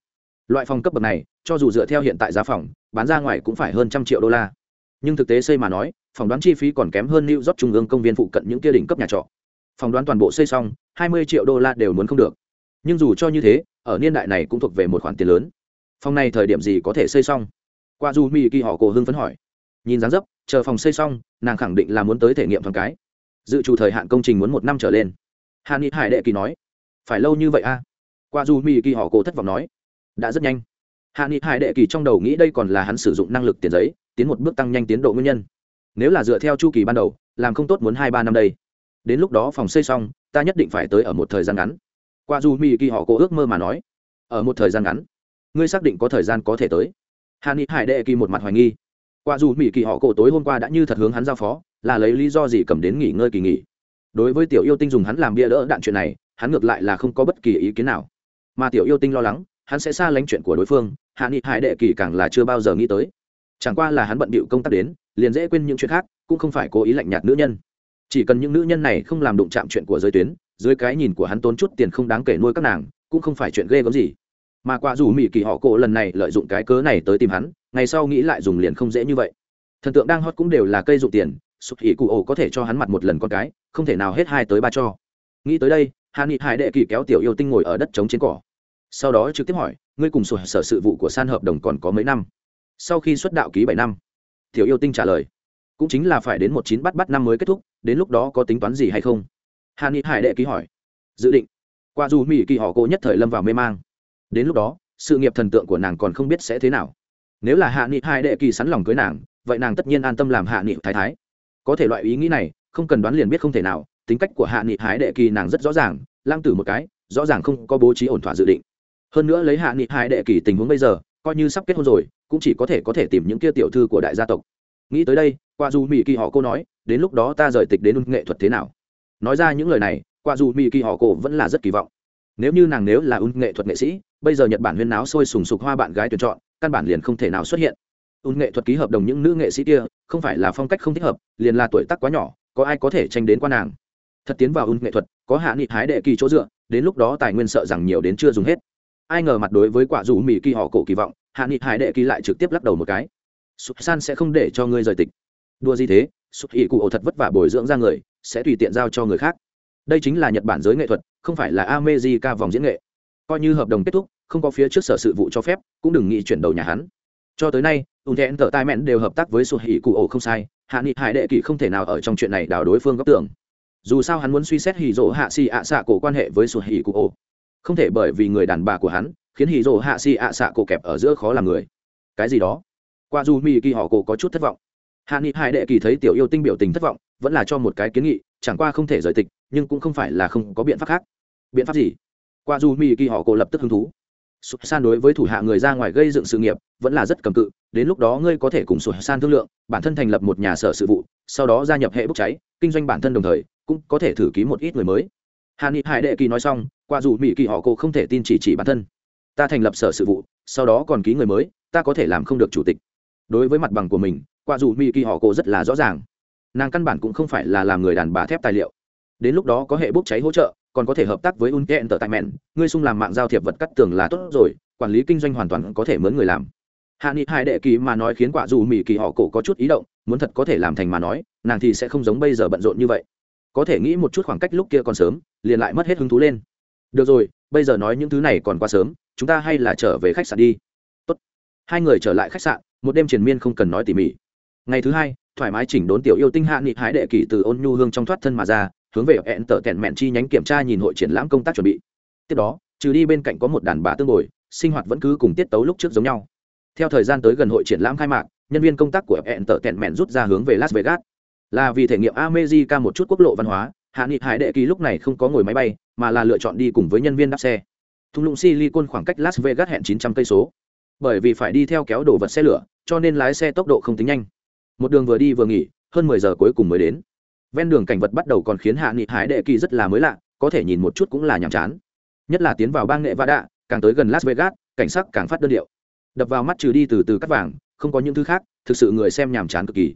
Loại phòng cấp bậc này, cho dù dựa theo hiện tại giá phòng, bán ra ngoài cũng phải hơn trăm triệu đô la. Nhưng thực tế xây mà nói, phòng đoán chi phí còn kém hơn new york trung ương công viên phụ cận những kia đỉnh cấp nhà trọ. Phòng đoán toàn bộ xây xong, hai mươi triệu đô la đều muốn không được. Nhưng dù cho như thế, ở niên đại này cũng thuộc về một khoản tiền lớn. Phòng này thời điểm gì có thể xây xong? Qua du mỹ kỳ họ cổ hưng phấn hỏi. Nhìn dáng dấp, chờ phòng xây xong, nàng khẳng định là muốn tới thể nghiệm thoáng cái. Dự trù thời hạn công trình muốn một năm trở lên. Hàn ni hải đệ kỳ nói. Phải lâu như vậy a à? qua du mỹ kỳ họ cổ thất vọng nói. Đã rất nhanh. Hạ nghị hải đệ kỳ trong đầu nghĩ đây còn là hắn sử dụng năng lực tiền giấy, tiến một bước tăng nhanh tiến độ nguyên nhân. Nếu là dựa theo chu kỳ ban đầu, làm không tốt muốn hai ba năm đây. Đến lúc đó phòng xây xong, ta nhất định phải tới ở một thời gian ngắn. Qua du mỹ kỳ họ cổ ước mơ mà nói. Ở một thời gian ngắn, ngươi xác định có thời gian có thể tới hà ni hải đệ kỳ một mặt hoài nghi. Qua dù mỹ kỳ họ cổ tối hôm qua đã như thật hướng hắn giao phó, là lấy lý do gì cầm đến nghỉ ngơi kỳ nghỉ. Đối với tiểu yêu tinh dùng hắn làm bia đỡ đạn chuyện này, hắn ngược lại là không có bất kỳ ý kiến nào. Mà tiểu yêu tinh lo lắng, hắn sẽ xa lánh chuyện của đối phương hạ nghị hải đệ kỳ càng là chưa bao giờ nghĩ tới. Chẳng qua là hắn bận bịu công tác đến, liền dễ quên những chuyện khác, cũng không phải cố ý lạnh nhạt nữ nhân. Chỉ cần những nữ nhân này không làm đụng chạm chuyện của giới tuyến, dưới cái nhìn của hắn tốn chút tiền không đáng kể nuôi các nàng, cũng không phải chuyện ghê gớm gì mà quả dù mỹ kỳ họ cổ lần này lợi dụng cái cớ này tới tìm hắn ngày sau nghĩ lại dùng liền không dễ như vậy. Thần tượng đang hot cũng đều là cây dụng tiền sụp hỉ cụ ổ có thể cho hắn mặt một lần con cái không thể nào hết hai tới ba cho. Nghĩ tới đây hà nghị hải đệ kỳ kéo tiểu yêu tinh ngồi ở đất trống trên cỏ. Sau đó trực tiếp hỏi ngươi cùng sở, sở sự vụ của san hợp đồng còn có mấy năm? Sau khi xuất đạo ký bảy năm tiểu yêu tinh trả lời cũng chính là phải đến một chín bắt bắt năm mới kết thúc đến lúc đó có tính toán gì hay không? Hà nghị hải đệ ký hỏi dự định. Qua dù mỹ kỳ họ cô nhất thời lâm vào mê mang đến lúc đó, sự nghiệp thần tượng của nàng còn không biết sẽ thế nào. Nếu là hạ nghị hai đệ kỳ sẵn lòng cưới nàng, vậy nàng tất nhiên an tâm làm hạ nghị thái thái. Có thể loại ý nghĩ này, không cần đoán liền biết không thể nào, tính cách của hạ nghị hái đệ kỳ nàng rất rõ ràng lang tử một cái, rõ ràng không có bố trí ổn thỏa dự định. Hơn nữa lấy hạ nghị hai đệ kỳ tình huống bây giờ, coi như sắp kết hôn rồi, cũng chỉ có thể có thể tìm những kia tiểu thư của đại gia tộc. Nghĩ tới đây, qua dù mỹ kỳ họ cô nói, đến lúc đó ta rời tịch đến nghệ thuật thế nào? Nói ra những lời này, qua dù mỹ kỳ họ cô vẫn là rất kỳ vọng. Nếu như nàng nếu là ung nghệ thuật nghệ sĩ bây giờ nhật bản huyên náo sôi sùng sục hoa bạn gái tuyển chọn, căn bản liền không thể nào xuất hiện. Ung nghệ thuật ký hợp đồng những nữ nghệ sĩ kia, không phải là phong cách không thích hợp, liền là tuổi tác quá nhỏ, có ai có thể tranh đến qua nàng? Thật tiến vào ưng nghệ thuật, có hạ nghị hái đệ kỳ chỗ dựa, đến lúc đó tài nguyên sợ rằng nhiều đến chưa dùng hết. Ai ngờ mặt đối với quả dù mỹ kỳ họ cổ kỳ vọng, hạ nghị hải đệ kỳ lại trực tiếp lắc đầu một cái. Sụp san sẽ không để cho ngươi rời tịch. Đua gì thế? Sụp ý cụ ổ thật vất vả bồi dưỡng ra người, sẽ tùy tiện giao cho người khác. Đây chính là nhật bản giới nghệ thuật, không phải là amejica vòng diễn nghệ coi như hợp đồng kết thúc, không có phía trước sở sự vụ cho phép, cũng đừng nghĩ chuyển đầu nhà hắn. Cho tới nay ùn thẹn tờ tai mẹn đều hợp tác với sụt hỉ cụ ổ không sai, hạ nghị hải đệ kỳ không thể nào ở trong chuyện này đào đối phương góc tưởng. Dù sao hắn muốn suy xét hỉ rỗ hạ xì ạ xạ cổ quan hệ với sụt hỉ cụ ổ. Không thể bởi vì người đàn bà của hắn, khiến hỉ rỗ hạ xì ạ xạ cổ kẹp ở giữa khó làm người. Cái gì đó? Qua dù mỹ kỳ họ cổ có chút thất vọng. Hạ nghị hải đệ kỳ thấy tiểu yêu tinh biểu tình thất vọng, vẫn là cho một cái kiến nghị, chẳng qua không thể rời tịch, nhưng cũng không phải là không có biện pháp khác. Biện pháp gì? Qua dù mỹ kỳ họ cổ lập tức hứng thú. Sụp san đối với thủ hạ người ra ngoài gây dựng sự nghiệp vẫn là rất cầm cự, đến lúc đó ngươi có thể cùng sụp san thương lượng, bản thân thành lập một nhà sở sự vụ, sau đó gia nhập hệ bốc cháy, kinh doanh bản thân đồng thời, cũng có thể thử ký một ít người mới. Hàn ni hải đệ kỳ nói xong, qua dù mỹ kỳ họ cô không thể tin chỉ chỉ bản thân. Ta thành lập sở sự vụ, sau đó còn ký người mới, ta có thể làm không được chủ tịch. Đối với mặt bằng của mình, qua dù mỹ kỳ họ cô rất là rõ ràng. Nàng căn bản cũng không phải là làm người đàn bà thép tài liệu. Đến lúc đó có hệ bốc cháy hỗ trợ còn có thể hợp tác với Unken tờ tại mẹn ngươi sung làm mạng giao thiệp vật cắt tường là tốt rồi, quản lý kinh doanh hoàn toàn có thể mướn người làm. Hạ nghị Hải đệ kỳ mà nói khiến quả dù mỹ kỳ họ cổ có chút ý động, muốn thật có thể làm thành mà nói, nàng thì sẽ không giống bây giờ bận rộn như vậy. Có thể nghĩ một chút khoảng cách lúc kia còn sớm, liền lại mất hết hứng thú lên. Được rồi, bây giờ nói những thứ này còn quá sớm, chúng ta hay là trở về khách sạn đi. Tốt. hai người trở lại khách sạn, một đêm triền miên không cần nói tỉ mỉ. Ngày thứ hai, thoải mái chỉnh đốn tiểu yêu tinh hạ nghị Hải đệ kỳ từ ôn nhu hương trong thoát thân mà ra hướng về hẹn tở tẹn mẹn chi nhánh kiểm tra nhìn hội triển lãm công tác chuẩn bị. Tiếp đó, trừ đi bên cạnh có một đàn bà tương bồi, sinh hoạt vẫn cứ cùng tiết tấu lúc trước giống nhau. Theo thời gian tới gần hội triển lãm khai mạc, nhân viên công tác của hẹn tở tẹn mẹn rút ra hướng về las vegas. Là vì thể nghiệm amejica một chút quốc lộ văn hóa, hạ nghị hải đệ kỳ lúc này không có ngồi máy bay, mà là lựa chọn đi cùng với nhân viên đáp xe. Thung lũng silicon khoảng cách las vegas hẹn 900 cây số. Bởi vì phải đi theo kéo đồ vật xe lửa, cho nên lái xe tốc độ không tính nhanh. Một đường vừa đi vừa nghỉ, hơn 10 giờ cuối cùng mới đến ven đường cảnh vật bắt đầu còn khiến hạ nghị hải đệ kỳ rất là mới lạ, có thể nhìn một chút cũng là nhàm chán. Nhất là tiến vào bang nghệ vã đạ, càng tới gần las vegas, cảnh sắc càng phát đơn điệu. Đập vào mắt trừ đi từ từ cắt vàng, không có những thứ khác, thực sự người xem nhàm chán cực kỳ.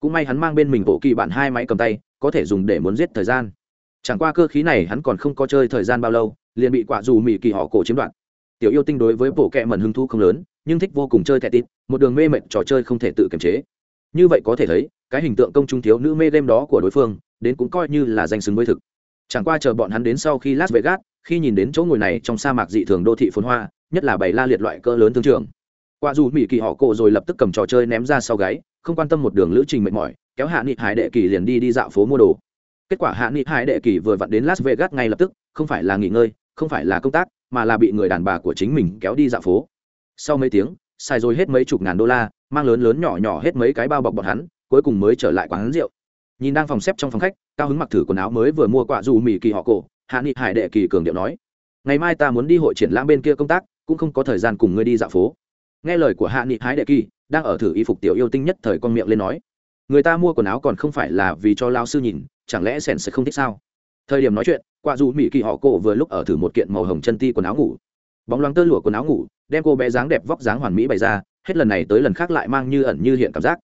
Cũng may hắn mang bên mình bộ kỳ bản hai máy cầm tay, có thể dùng để muốn giết thời gian. Chẳng qua cơ khí này hắn còn không có chơi thời gian bao lâu, liền bị quả dù mỹ kỳ họ cổ chiếm đoạt. Tiểu yêu tinh đối với bộ kẹ mần hứng thu không lớn, nhưng thích vô cùng chơi thẻ tít, một đường mê mệt trò chơi không thể tự kiềm chế như vậy có thể thấy, cái hình tượng công chúng thiếu nữ mê đêm đó của đối phương, đến cũng coi như là danh xứng với thực. Chẳng qua chờ bọn hắn đến sau khi las vegas, khi nhìn đến chỗ ngồi này trong sa mạc dị thường đô thị phồn hoa, nhất là bày la liệt loại cỡ lớn thương trường. Qua dù mỹ kỳ họ cổ rồi lập tức cầm trò chơi ném ra sau gáy, không quan tâm một đường lữ trình mệt mỏi, kéo hạ nghị hải đệ kỳ liền đi đi dạo phố mua đồ. Kết quả hạ nghị hải đệ kỳ vừa vặn đến las vegas ngay lập tức, không phải là nghỉ ngơi, không phải là công tác, mà là bị người đàn bà của chính mình kéo đi dạo phố. Sau mấy tiếng xài rồi hết mấy chục ngàn đô la, mang lớn lớn nhỏ nhỏ hết mấy cái bao bọc bọn hắn, cuối cùng mới trở lại quán rượu. Nhìn đang phòng xếp trong phòng khách, cao hứng mặc thử quần áo mới vừa mua quả dù mì kỳ họ cổ, hạ nghị hải đệ kỳ cường điệu nói, ngày mai ta muốn đi hội triển lãm bên kia công tác, cũng không có thời gian cùng ngươi đi dạo phố. Nghe lời của hạ nghị hải đệ kỳ, đang ở thử y phục tiểu yêu tinh nhất thời con miệng lên nói, người ta mua quần áo còn không phải là vì cho lao sư nhìn, chẳng lẽ sèn sẽ không thích sao? Thời điểm nói chuyện quả dù mỹ kỳ họ cổ vừa lúc ở thử một kiện màu hồng chân ti quần áo ngủ bóng loáng tơ lụa quần áo ngủ, đem cô bé dáng đẹp vóc dáng hoàn mỹ bày ra, hết lần này tới lần khác lại mang như ẩn như hiện cảm giác.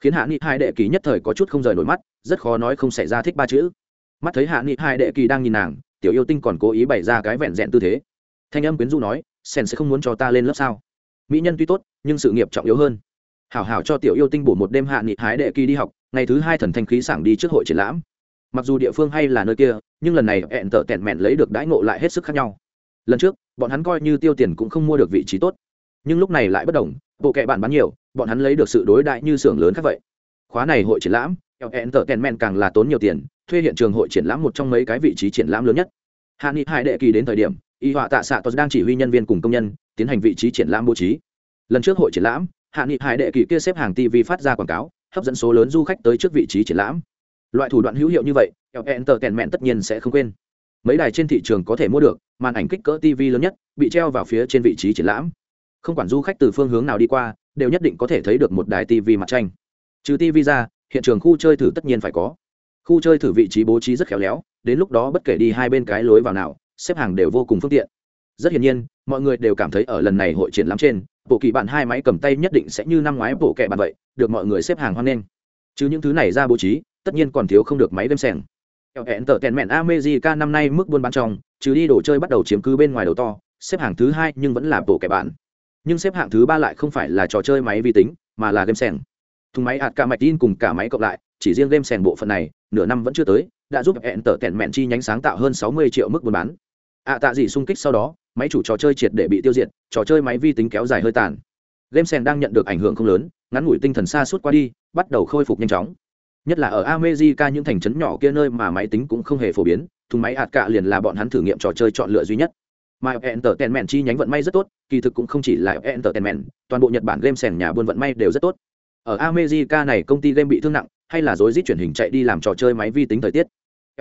Khiến hạ nghị hai đệ kỳ nhất thời có chút không rời nổi mắt, rất khó nói không xảy ra thích ba chữ. Mắt thấy hạ nghị hai đệ kỳ đang nhìn nàng, tiểu yêu tinh còn cố ý bày ra cái vẹn dẹn tư thế. Thanh âm quyến du nói, sen sẽ không muốn cho ta lên lớp sao? Mỹ nhân tuy tốt, nhưng sự nghiệp trọng yếu hơn. Hảo hảo cho tiểu yêu tinh bổ một đêm hạ nghị hái đệ kỳ đi học, ngày thứ hai thần thanh khí sảng đi trước hội triển lãm. Mặc dù địa phương hay là nơi kia, nhưng lần này hẹn tở tẹn mẹn lấy được đãi ngộ lại hết sức khác nhau. Lần trước bọn hắn coi như tiêu tiền cũng không mua được vị trí tốt. Nhưng lúc này lại bất đồng, bộ kệ bạn bán nhiều, bọn hắn lấy được sự đối đại như xưởng lớn khác vậy. Khóa này hội triển lãm hẹn tờ tẹn men càng là tốn nhiều tiền, thuê hiện trường hội triển lãm một trong mấy cái vị trí triển lãm lớn nhất. Hạ nghị hai đệ kỳ đến thời điểm, y họa tạ xạ tos đang chỉ huy nhân viên cùng công nhân, tiến hành vị trí triển lãm bố trí. Lần trước hội triển lãm hạ nghị hải đệ kỳ kia xếp hàng tv phát ra quảng cáo, hấp dẫn số lớn du khách tới trước vị trí triển lãm. Loại thủ đoạn hữu hiệu như vậy hẹn tờ kèn men tất nhiên sẽ không quên mấy đài trên thị trường có thể mua được, màn ảnh kích cỡ tv lớn nhất, bị treo vào phía trên vị trí triển lãm. Không quản du khách từ phương hướng nào đi qua, đều nhất định có thể thấy được một đài tv mặt tranh. Trừ tv ra, hiện trường khu chơi thử tất nhiên phải có. Khu chơi thử vị trí bố trí rất khéo léo, đến lúc đó bất kể đi hai bên cái lối vào nào, xếp hàng đều vô cùng phương tiện. Rất hiển nhiên, mọi người đều cảm thấy ở lần này hội triển lãm trên, bộ kỳ bạn hai máy cầm tay nhất định sẽ như năm ngoái bộ kẹ bạn vậy, được mọi người xếp hàng hoan nghênh. Chứ những thứ này ra bố trí, tất nhiên còn thiếu không được máy game kẹo hẹn tờ tèn mẹn America năm nay mức buôn bán trong, trừ đi đồ chơi bắt đầu chiếm cứ bên ngoài đầu to, xếp hạng thứ hai nhưng vẫn là bộ kẻ bạn. Nhưng xếp hạng thứ ba lại không phải là trò chơi máy vi tính, mà là game sèn. Thùng máy hạt cả mạch tin cùng cả máy cộng lại, chỉ riêng game sèn bộ phận này, nửa năm vẫn chưa tới, đã giúp hẹn tờ tèn mẹn chi nhánh sáng tạo hơn 60 triệu mức buôn bán. Ạ tạ gì xung kích sau đó, máy chủ trò chơi triệt để bị tiêu diệt, trò chơi máy vi tính kéo dài hơi tàn. Game sen đang nhận được ảnh hưởng không lớn, ngắn ngủi tinh thần xa suốt qua đi, bắt đầu khôi phục nhanh chóng nhất là ở America những thành trấn nhỏ kia nơi mà máy tính cũng không hề phổ biến, thùng máy hạt cạ liền là bọn hắn thử nghiệm trò chơi chọn lựa duy nhất. Mà entertainment chi nhánh vận may rất tốt, kỳ thực cũng không chỉ là entertainment, toàn bộ nhật bản game sèn nhà buôn vận may đều rất tốt. Ở America này công ty game bị thương nặng, hay là rối rít chuyển hình chạy đi làm trò chơi máy vi tính thời tiết.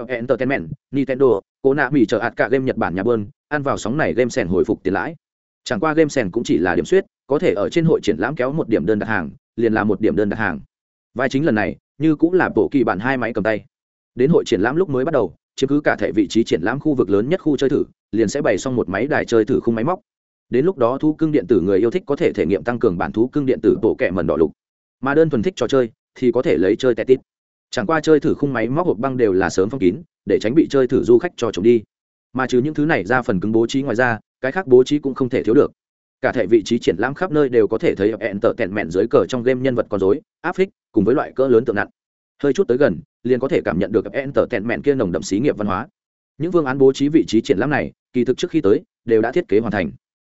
Entertainment, nintendo cố nạ mỹ chờ hạt cả game nhật bản nhà buôn, ăn vào sóng này game sèn hồi phục tiền lãi. Chẳng qua game sèn cũng chỉ là điểm suyết, có thể ở trên hội triển lãm kéo một điểm đơn đặt hàng, liền là một điểm đơn đặt hàng vai chính lần này, như cũng là bộ kỳ bản hai máy cầm tay. Đến hội triển lãm lúc mới bắt đầu, chiếm cứ cả thể vị trí triển lãm khu vực lớn nhất khu chơi thử, liền sẽ bày xong một máy đài chơi thử khung máy móc. Đến lúc đó thú cưng điện tử người yêu thích có thể thể nghiệm tăng cường bản thú cưng điện tử bộ kẹ mần đỏ lục. Mà đơn thuần thích trò chơi, thì có thể lấy chơi tẹt tít. Chẳng qua chơi thử khung máy móc hộp băng đều là sớm phong kín, để tránh bị chơi thử du khách cho trộm đi. Mà trừ những thứ này ra phần cứng bố trí ngoài ra, cái khác bố trí cũng không thể thiếu được cả thể vị trí triển lãm khắp nơi đều có thể thấy hẹn tở tẹn mẹn dưới cờ trong game nhân vật con dối áp phích cùng với loại cỡ lớn tượng nặng. Hơi chút tới gần liền có thể cảm nhận được hẹn tở tẹn mẹn kia nồng đậm xí nghiệp văn hóa. Những phương án bố trí vị trí triển lãm này kỳ thực trước khi tới đều đã thiết kế hoàn thành.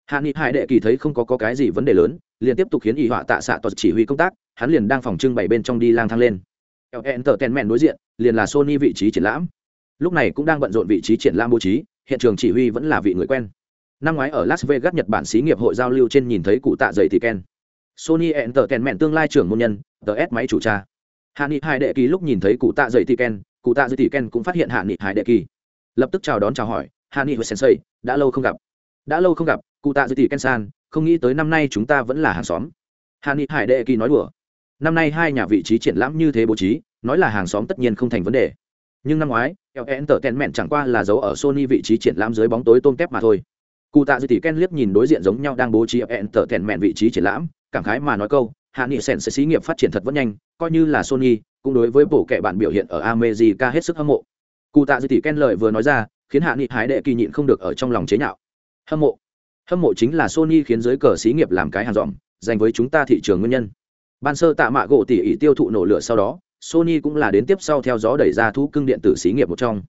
Hạ nghị hải đệ kỳ thấy không có, có cái gì vấn đề lớn liền tiếp tục khiến y họa tạ xạ toàn chỉ huy công tác hắn liền đang phòng trưng bày bên trong đi lang thang lên. Hẹn tở tẹn mẹn đối diện liền là sony vị trí triển lãm. Lúc này cũng đang bận rộn vị trí triển lãm bố trí hiện trường chỉ huy vẫn là vị người quen năm ngoái ở las vegas, nhật bản xí nghiệp hội giao lưu trên nhìn thấy cụ tạ dày thì ken. Sony entertainment tương lai trưởng môn nhân, tờ s máy chủ cha. Hạ nghị hải đệ kỳ lúc nhìn thấy cụ tạ dày thì ken, cụ tạ dày thì ken cũng phát hiện hạ nghị hải đệ kỳ. Lập tức chào đón chào hỏi, hạ nghị hồi sensei, đã lâu không gặp. Đã lâu không gặp, cụ tạ dày thì ken san, không nghĩ tới năm nay chúng ta vẫn là hàng xóm. Hạ nghị hải đệ kỳ nói đùa, năm nay hai nhà vị trí triển lãm như thế bố trí, nói là hàng xóm tất nhiên không thành vấn đề. Nhưng năm ngoái entertainment chẳng qua là dấu ở sony vị trí triển lãm dưới bóng tối tôm tép mà thôi cụ tạ dư tỷ ken liếc nhìn đối diện giống nhau đang bố trí entertainment vị trí triển lãm, cảm khái mà nói câu, hạ nghị sen sẽ xí nghiệp phát triển thật vẫn nhanh, coi như là sony, cũng đối với bổ kệ bạn biểu hiện ở america hết sức hâm mộ. Cụ tạ dư tỷ ken lời vừa nói ra, khiến hạ nghị hái đệ kỳ nhịn không được ở trong lòng chế nhạo. Hâm mộ? Hâm mộ chính là sony khiến giới cờ xí nghiệp làm cái hàng dòm dành với chúng ta thị trường nguyên nhân. Ban sơ tạ mạ gỗ tỷ ỉ tiêu thụ nổ lửa sau đó, sony cũng là đến tiếp sau theo gió đẩy ra thú cưng điện tử xí nghiệp một trong.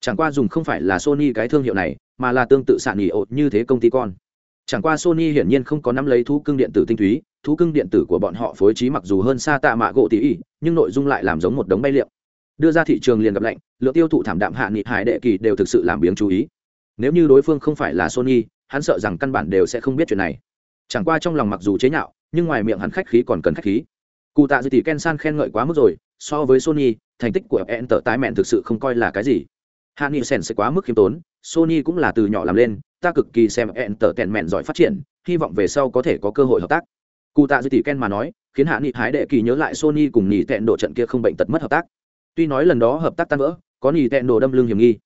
Chẳng qua dùng không phải là sony cái thương hiệu này mà là tương tự sản nghỉ ột như thế công ty con. Chẳng qua sony hiển nhiên không có nắm lấy thú cưng điện tử tinh túy, thú cưng điện tử của bọn họ phối trí mặc dù hơn xa tạ mạ gỗ tỷ ỉ, nhưng nội dung lại làm giống một đống bay liệu đưa ra thị trường liền gặp lạnh, lượng tiêu thụ thảm đạm hạ nghị hải đệ kỳ đều thực sự làm biếng chú ý. Nếu như đối phương không phải là sony, hắn sợ rằng căn bản đều sẽ không biết chuyện này. Chẳng qua trong lòng mặc dù chế nhạo, nhưng ngoài miệng hắn khách khí còn cần khách khí. Cụ tạ dư tỷ ken san khen ngợi quá mức rồi, so với sony, thành tích của Enter tái mẹn thực sự không coi là cái gì hạ nghị sèn sẽ quá mức khiêm tốn sony cũng là từ nhỏ làm lên ta cực kỳ xem ẹn tờ tèn mẹn giỏi phát triển hy vọng về sau có thể có cơ hội hợp tác. Cụ tạ dư tỷ ken mà nói khiến hạ nghị hái đệ kỳ nhớ lại sony cùng nhì tẹn độ trận kia không bệnh tật mất hợp tác. Tuy nói lần đó hợp tác tan vỡ có nhì tẹn độ đâm lưng hiểm nghi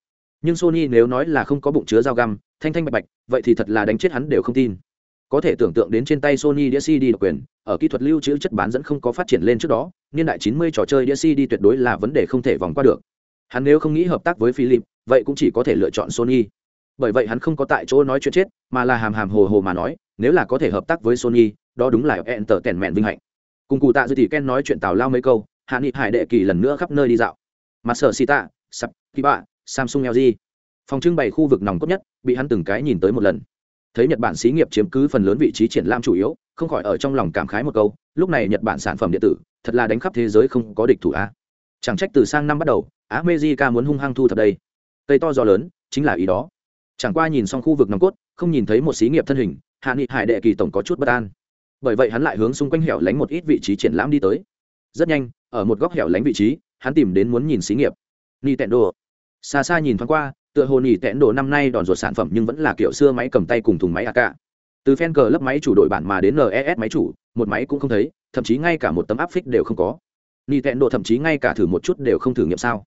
nhưng sony nếu nói là không có bụng chứa dao găm thanh thanh bạch bạch vậy thì thật là đánh chết hắn đều không tin. Có thể tưởng tượng đến trên tay Sony đĩa CD độc quyền, ở kỹ thuật lưu trữ chất bán dẫn không có phát triển lên trước đó, niên đại 90 trò chơi đĩa CD tuyệt đối là vấn đề không thể vòng qua được. Hắn nếu không nghĩ hợp tác với Philip, vậy cũng chỉ có thể lựa chọn Sony. Bởi vậy hắn không có tại chỗ nói chuyện chết, mà là hàm hàm hồ hồ mà nói, nếu là có thể hợp tác với Sony, đó đúng là entertainment vinh hạnh. Cùng cụ tạ dư thì Ken nói chuyện tào lao mấy câu, Hạ Nghị Hải đệ kỳ lần nữa khắp nơi đi dạo. Mặt sở Sita, Sập, Kiba, Samsung LG. Phòng trưng bày khu vực nòng cốt nhất, bị hắn từng cái nhìn tới một lần thấy nhật bản xí nghiệp chiếm cứ phần lớn vị trí triển lãm chủ yếu không khỏi ở trong lòng cảm khái một câu lúc này nhật bản sản phẩm điện tử thật là đánh khắp thế giới không có địch thủ a chẳng trách từ sang năm bắt đầu á muốn hung hăng thu thập đây. Cây to gió lớn, chính là ý đó. Chẳng qua nhìn xong khu vực nòng cốt, không nhìn thấy một xí nghiệp thân hình, hạ nghị hải đệ kỳ tổng có chút bất an. Bởi vậy hắn lại hướng xung quanh hẻo lánh một ít vị trí triển lãm đi tới. Rất nhanh, ở một góc hẻo lánh vị trí, hắn tìm đến muốn nhìn xí nghiệp. Nintendo. Xa xa nhìn thoáng qua, tựa hồ Ni tẹn đồ năm nay đòn ruột sản phẩm nhưng vẫn là kiểu xưa máy cầm tay cùng thùng máy ak từ phen cờ lấp máy chủ đội bản mà đến nes máy chủ, một máy cũng không thấy, thậm chí ngay cả một tấm áp phích đều không có. Ni tẹn đồ thậm chí ngay cả thử một chút đều không thử nghiệm sao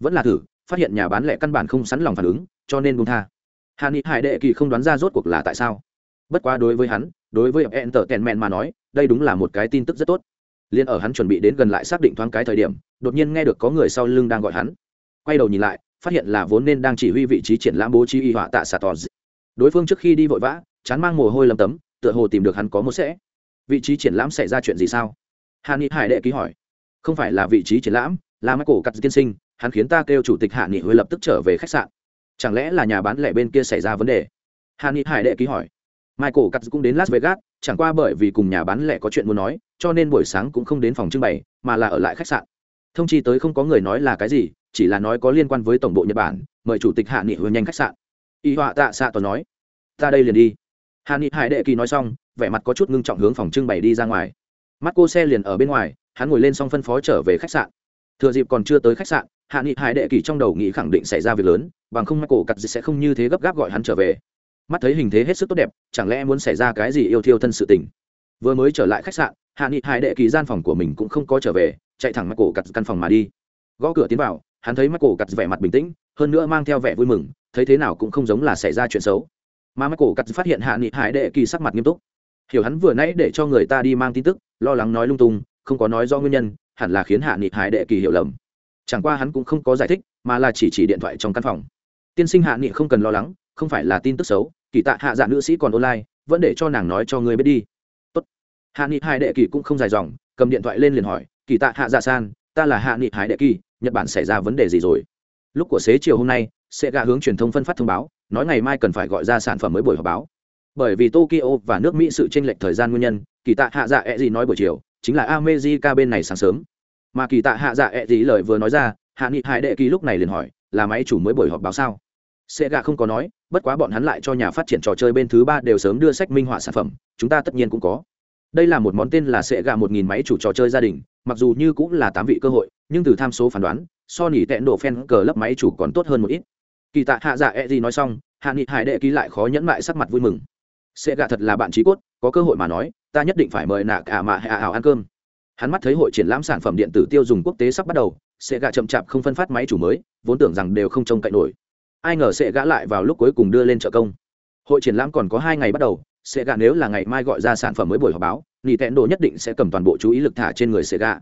vẫn là thử, phát hiện nhà bán lẻ căn bản không sẵn lòng phản ứng, cho nên buông tha. Hạ nghị hải đệ kỳ không đoán ra rốt cuộc là tại sao. Bất quá đối với hắn, đối với enter tèn mẹn mà nói, đây đúng là một cái tin tức rất tốt. Liền ở hắn chuẩn bị đến gần lại xác định thoáng cái thời điểm, đột nhiên nghe được có người sau lưng đang gọi hắn. Quay đầu nhìn lại, phát hiện là vốn nên đang chỉ huy vị trí triển lãm bố trí y họa tạ xà tò đối phương trước khi đi vội vã, chán mang mồ hôi lầm tấm, tựa hồ tìm được hắn có một sẽ. Vị trí triển lãm xảy ra chuyện gì sao? Hạ ni hải đệ ký hỏi. Không phải là vị trí triển lãm, là mắt cổ cắt tiên sinh hắn khiến ta kêu chủ tịch hạ nghị huệ lập tức trở về khách sạn. Chẳng lẽ là nhà bán lẻ bên kia xảy ra vấn đề? Hạ nghị hải đệ ký hỏi. Michael cắt cũng đến las vegas, chẳng qua bởi vì cùng nhà bán lẻ có chuyện muốn nói, cho nên buổi sáng cũng không đến phòng trưng bày, mà là ở lại khách sạn. Thông chi tới không có người nói là cái gì, chỉ là nói có liên quan với tổng bộ nhật bản, mời chủ tịch hạ nghị huệ nhanh khách sạn. Y họa tạ xạ toàn nói. Ta đây liền đi. Hạ nghị hải đệ kỳ nói xong, vẻ mặt có chút ngưng trọng hướng phòng trưng bày đi ra ngoài. Mắt cô xe liền ở bên ngoài, hắn ngồi lên xong phân phó trở về khách sạn. Thừa dịp còn chưa tới khách sạn hạ nghị hải đệ kỳ trong đầu nghĩ khẳng định xảy ra việc lớn, bằng không mắt cổ cặt sẽ không như thế gấp gáp gọi hắn trở về. Mắt thấy hình thế hết sức tốt đẹp, chẳng lẽ muốn xảy ra cái gì yêu thiêu thân sự tình? Vừa mới trở lại khách sạn, hạ nghị hải đệ kỳ gian phòng của mình cũng không có trở về, chạy thẳng mắt cổ cặt căn phòng mà đi. Gõ cửa tiến vào, hắn thấy mắt cổ cặt vẻ mặt bình tĩnh, hơn nữa mang theo vẻ vui mừng, thấy thế nào cũng không giống là xảy ra chuyện xấu. Mà mắt cổ cặt phát hiện hạ nghị hải đệ kỳ sắc mặt nghiêm túc. Hiểu hắn vừa nãy để cho người ta đi mang tin tức, lo lắng nói lung tung, không có nói do nguyên nhân, hẳn là khiến hạ nghị hải đệ kỳ hiểu lầm chẳng qua hắn cũng không có giải thích, mà là chỉ chỉ điện thoại trong căn phòng. Tiên sinh hạ nghị không cần lo lắng, không phải là tin tức xấu, kỳ tạ hạ dạ nữ sĩ còn online, vẫn để cho nàng nói cho ngươi biết đi. Tốt. hạ nghị hai đệ kỳ cũng không dài dòng, cầm điện thoại lên liền hỏi, kỳ tạ hạ dạ san, ta là hạ nghị hải đệ kỳ, nhật bản xảy ra vấn đề gì rồi? Lúc của xế chiều hôm nay, sẽ gạ hướng truyền thông phân phát thông báo, nói ngày mai cần phải gọi ra sản phẩm mới buổi họp báo. Bởi vì tokyo và nước mỹ sự tranh lệch thời gian nguyên nhân, kỳ tạ hạ dạ e gì nói buổi chiều, chính là amejica bên này sáng sớm mà kỳ tạ hạ dạ ẹ、e、dí lời vừa nói ra, hạ nghị hải đệ kỳ lúc này liền hỏi, là máy chủ mới buổi họp báo sao? Sẽ gạ không có nói, bất quá bọn hắn lại cho nhà phát triển trò chơi bên thứ ba đều sớm đưa sách minh họa sản phẩm, chúng ta tất nhiên cũng có. Đây là một món tên là sẽ gạ một nghìn máy chủ trò chơi gia đình, mặc dù như cũng là tám vị cơ hội, nhưng từ tham số phán đoán so nỉ tẹn đổ phen cờ lấp máy chủ còn tốt hơn một ít. Kỳ tạ hạ dạ e gì nói xong, hạ nghị hải đệ ký lại khó nhẫn mại sắc mặt vui mừng. Sẽ gạ thật là bạn trí cốt, có cơ hội mà nói, ta nhất định phải mời nạ cả mạ hạ ảo ăn cơm hắn mắt thấy hội triển lãm sản phẩm điện tử tiêu dùng quốc tế sắp bắt đầu sẽ gạ chậm chạp không phân phát máy chủ mới vốn tưởng rằng đều không trông cậy nổi. Ai ngờ sẽ gã lại vào lúc cuối cùng đưa lên trợ công. Hội triển lãm còn có hai ngày bắt đầu sẽ gạ nếu là ngày mai gọi ra sản phẩm mới buổi họp báo nỉ tẹn đồ nhất định sẽ cầm toàn bộ chú ý lực thả trên người sẽ gạ.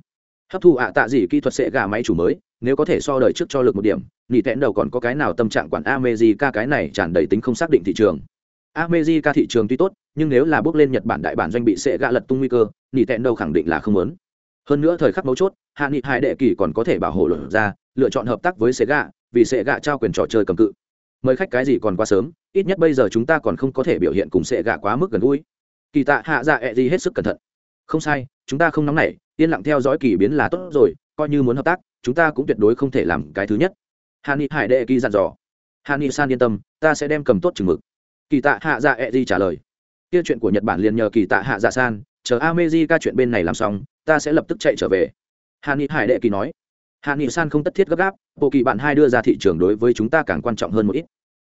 Hấp thu ạ tạ gì kỹ thuật sẽ gạ máy chủ mới nếu có thể so đời trước cho lực một điểm nỉ tẹn đầu còn có cái nào tâm trạng quản amejica cái này tràn đầy tính không xác định thị trường. Amejica thị trường tuy tốt, nhưng nếu là bước lên Nhật Bản đại bản doanh bị sẽ gạ lật tung nguy cơ, nỉ tẹn đầu khẳng định là không lớn. Hơn nữa thời khắc mấu chốt, Hạ Nghị Hải đệ kỳ còn có thể bảo hộ luận ra, lựa chọn hợp tác với Sega, vì Sega trao quyền trò chơi cầm cự. Mời khách cái gì còn quá sớm, ít nhất bây giờ chúng ta còn không có thể biểu hiện cùng Sega quá mức gần gũi. Kỳ tạ hạ dạ ẹ gì hết sức cẩn thận. Không sai, chúng ta không nóng nảy, yên lặng theo dõi kỳ biến là tốt rồi, coi như muốn hợp tác, chúng ta cũng tuyệt đối không thể làm cái thứ nhất. Hạ Nghị Hải đệ kỳ dặn dò. Hạ Nghị San yên tâm, ta sẽ đem cầm tốt chừng mực kỳ tạ hạ dạ e gì trả lời kia chuyện của nhật bản liền nhờ kỳ tạ hạ dạ san chờ ameji ca chuyện bên này làm xong ta sẽ lập tức chạy trở về. Hà ni hải đệ kỳ nói. Hà ni san không tất thiết gấp gáp, bộ kỳ bạn hai đưa ra thị trường đối với chúng ta càng quan trọng hơn một ít.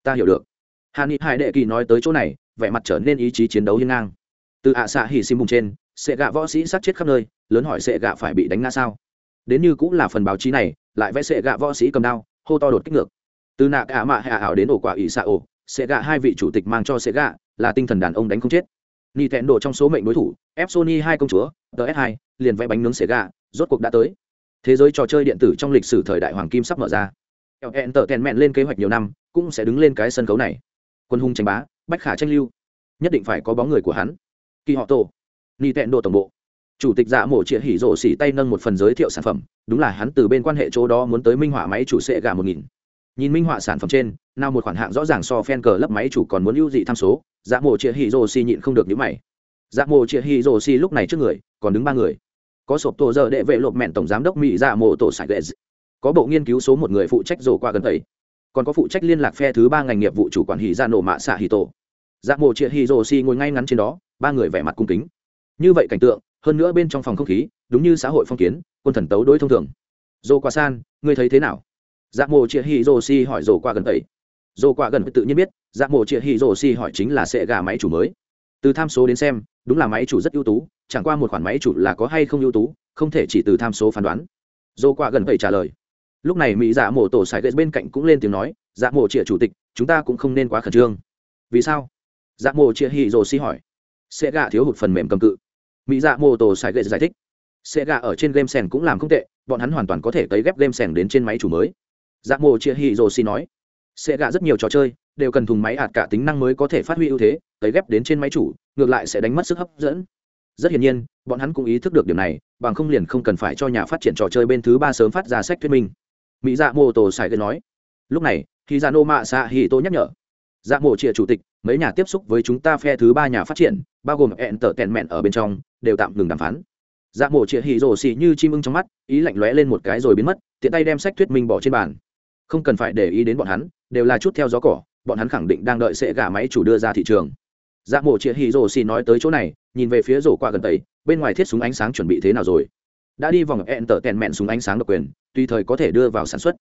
Ta hiểu được. Hà ni hải đệ kỳ nói tới chỗ này, vẻ mặt trở nên ý chí chiến đấu hiên ngang. Từ ạ xạ hỉ sim bùng trên sệ gạ võ sĩ sát chết khắp nơi, lớn hỏi sệ gạ phải bị đánh ngã sao? Đến như cũng là phần báo chí này, lại vẽ sệ gạ võ sĩ cầm đao, hô to đột kích ngược. Từ nạ cả mạ hạ ảo đến ổ quả ỷ xạ ổ sệ gạ hai vị chủ tịch mang cho sệ gạ, là tinh thần đàn ông đánh không chết ni độ trong số mệnh đối thủ ép sony hai công chúa ts 2 liền vẽ bánh nướng sẽ gà, rốt cuộc đã tới. Thế giới trò chơi điện tử trong lịch sử thời đại hoàng kim sắp mở ra. Hẹn tờ tèn mẹn lên kế hoạch nhiều năm cũng sẽ đứng lên cái sân khấu này. Quân hùng tranh bá bách khả tranh lưu. Nhất định phải có bóng người của hắn. Kỳ họ tổ. Ni tẹn độ tổng bộ. Chủ tịch dạ mổ triệt hỉ rổ xỉ tay nâng một phần giới thiệu sản phẩm đúng là hắn từ bên quan hệ chỗ đó muốn tới minh họa máy chủ sệ gà một nghìn. Nhìn minh họa sản phẩm trên nào một khoản hạng rõ ràng so fan cờ lấp máy chủ còn muốn ưu dị tham số dạ mộ chĩa hì rô si nhịn không được nhữ mày. Dạ mộ chĩa hì rô si lúc này trước người, còn đứng ba người. Có sộp tổ giờ đệ vệ lộp mẹn tổng giám đốc mỹ dạ mộ tổ sạch lệ có bộ nghiên cứu số một người phụ trách rổ qua gần tẩy còn có phụ trách liên lạc phe thứ ba ngành nghiệp vụ chủ quản hì ra dạ nổ mạ xạ hì tổ. Dạ mộ chĩa hì rô si ngồi ngay ngắn trên đó, ba người vẻ mặt cung kính. Như vậy cảnh tượng, hơn nữa bên trong phòng không khí, đúng như xã hội phong kiến, quân thần tấu đối thông thường. Dô qua san, ngươi thấy thế nào? Dạ mộ chĩa hỉ rô si hỏi dô qua gần tẩy dồ qua gần tự nhiên biết dạ mộ chia hi rổ si hỏi chính là sẽ gà máy chủ mới. Từ tham số đến xem, đúng là máy chủ rất ưu tú, chẳng qua một khoản máy chủ là có hay không ưu tú, không thể chỉ từ tham số phán đoán. Dồ qua gần vậy trả lời. Lúc này mỹ dạ mộ tổ sài Gậy bên cạnh cũng lên tiếng nói dạ mộ chia chủ tịch, chúng ta cũng không nên quá khẩn trương. Vì sao? Dạ mộ chia hi rô si hỏi. Sẽ gà thiếu hụt phần mềm cầm cự. Mỹ dạ mộ tổ sài Gậy giải thích. Sẽ gà ở trên game sèn cũng làm không tệ, bọn hắn hoàn toàn có thể cấy ghép game sèn đến trên máy chủ mới. Dạ mộ chia hì rồ Si nói sẽ gạ rất nhiều trò chơi, đều cần thùng máy ạt cả tính năng mới có thể phát huy ưu thế, cấy ghép đến trên máy chủ, ngược lại sẽ đánh mất sức hấp dẫn. Rất hiển nhiên, bọn hắn cũng ý thức được điểm này, bằng không liền không cần phải cho nhà phát triển trò chơi bên thứ ba sớm phát ra sách thuyết minh. Mỹ dạ mô tổ sài gây nói, lúc này khi dạ nô mạ xạ hì tô nhắc nhở dạ mộ trịa chủ tịch, mấy nhà tiếp xúc với chúng ta phe thứ ba nhà phát triển, bao gồm hẹn tở tèn mẹn ở bên trong, đều tạm ngừng đàm phán. Dạ mộ trịa hì rồ xì như chim ưng trong mắt, ý lạnh lóe lên một cái rồi biến mất, tiện tay đem sách thuyết minh bỏ trên bàn không cần phải để ý đến bọn hắn, đều là chút theo gió cỏ, bọn hắn khẳng định đang đợi sẽ gà máy chủ đưa ra thị trường. Dạ mộ chĩa hì rồ xì nói tới chỗ này, nhìn về phía rổ qua gần tây, bên ngoài thiết súng ánh sáng chuẩn bị thế nào rồi? Đã đi vòng ẹn tở tèn mẹn súng ánh sáng độc quyền, tùy thời có thể đưa vào sản xuất.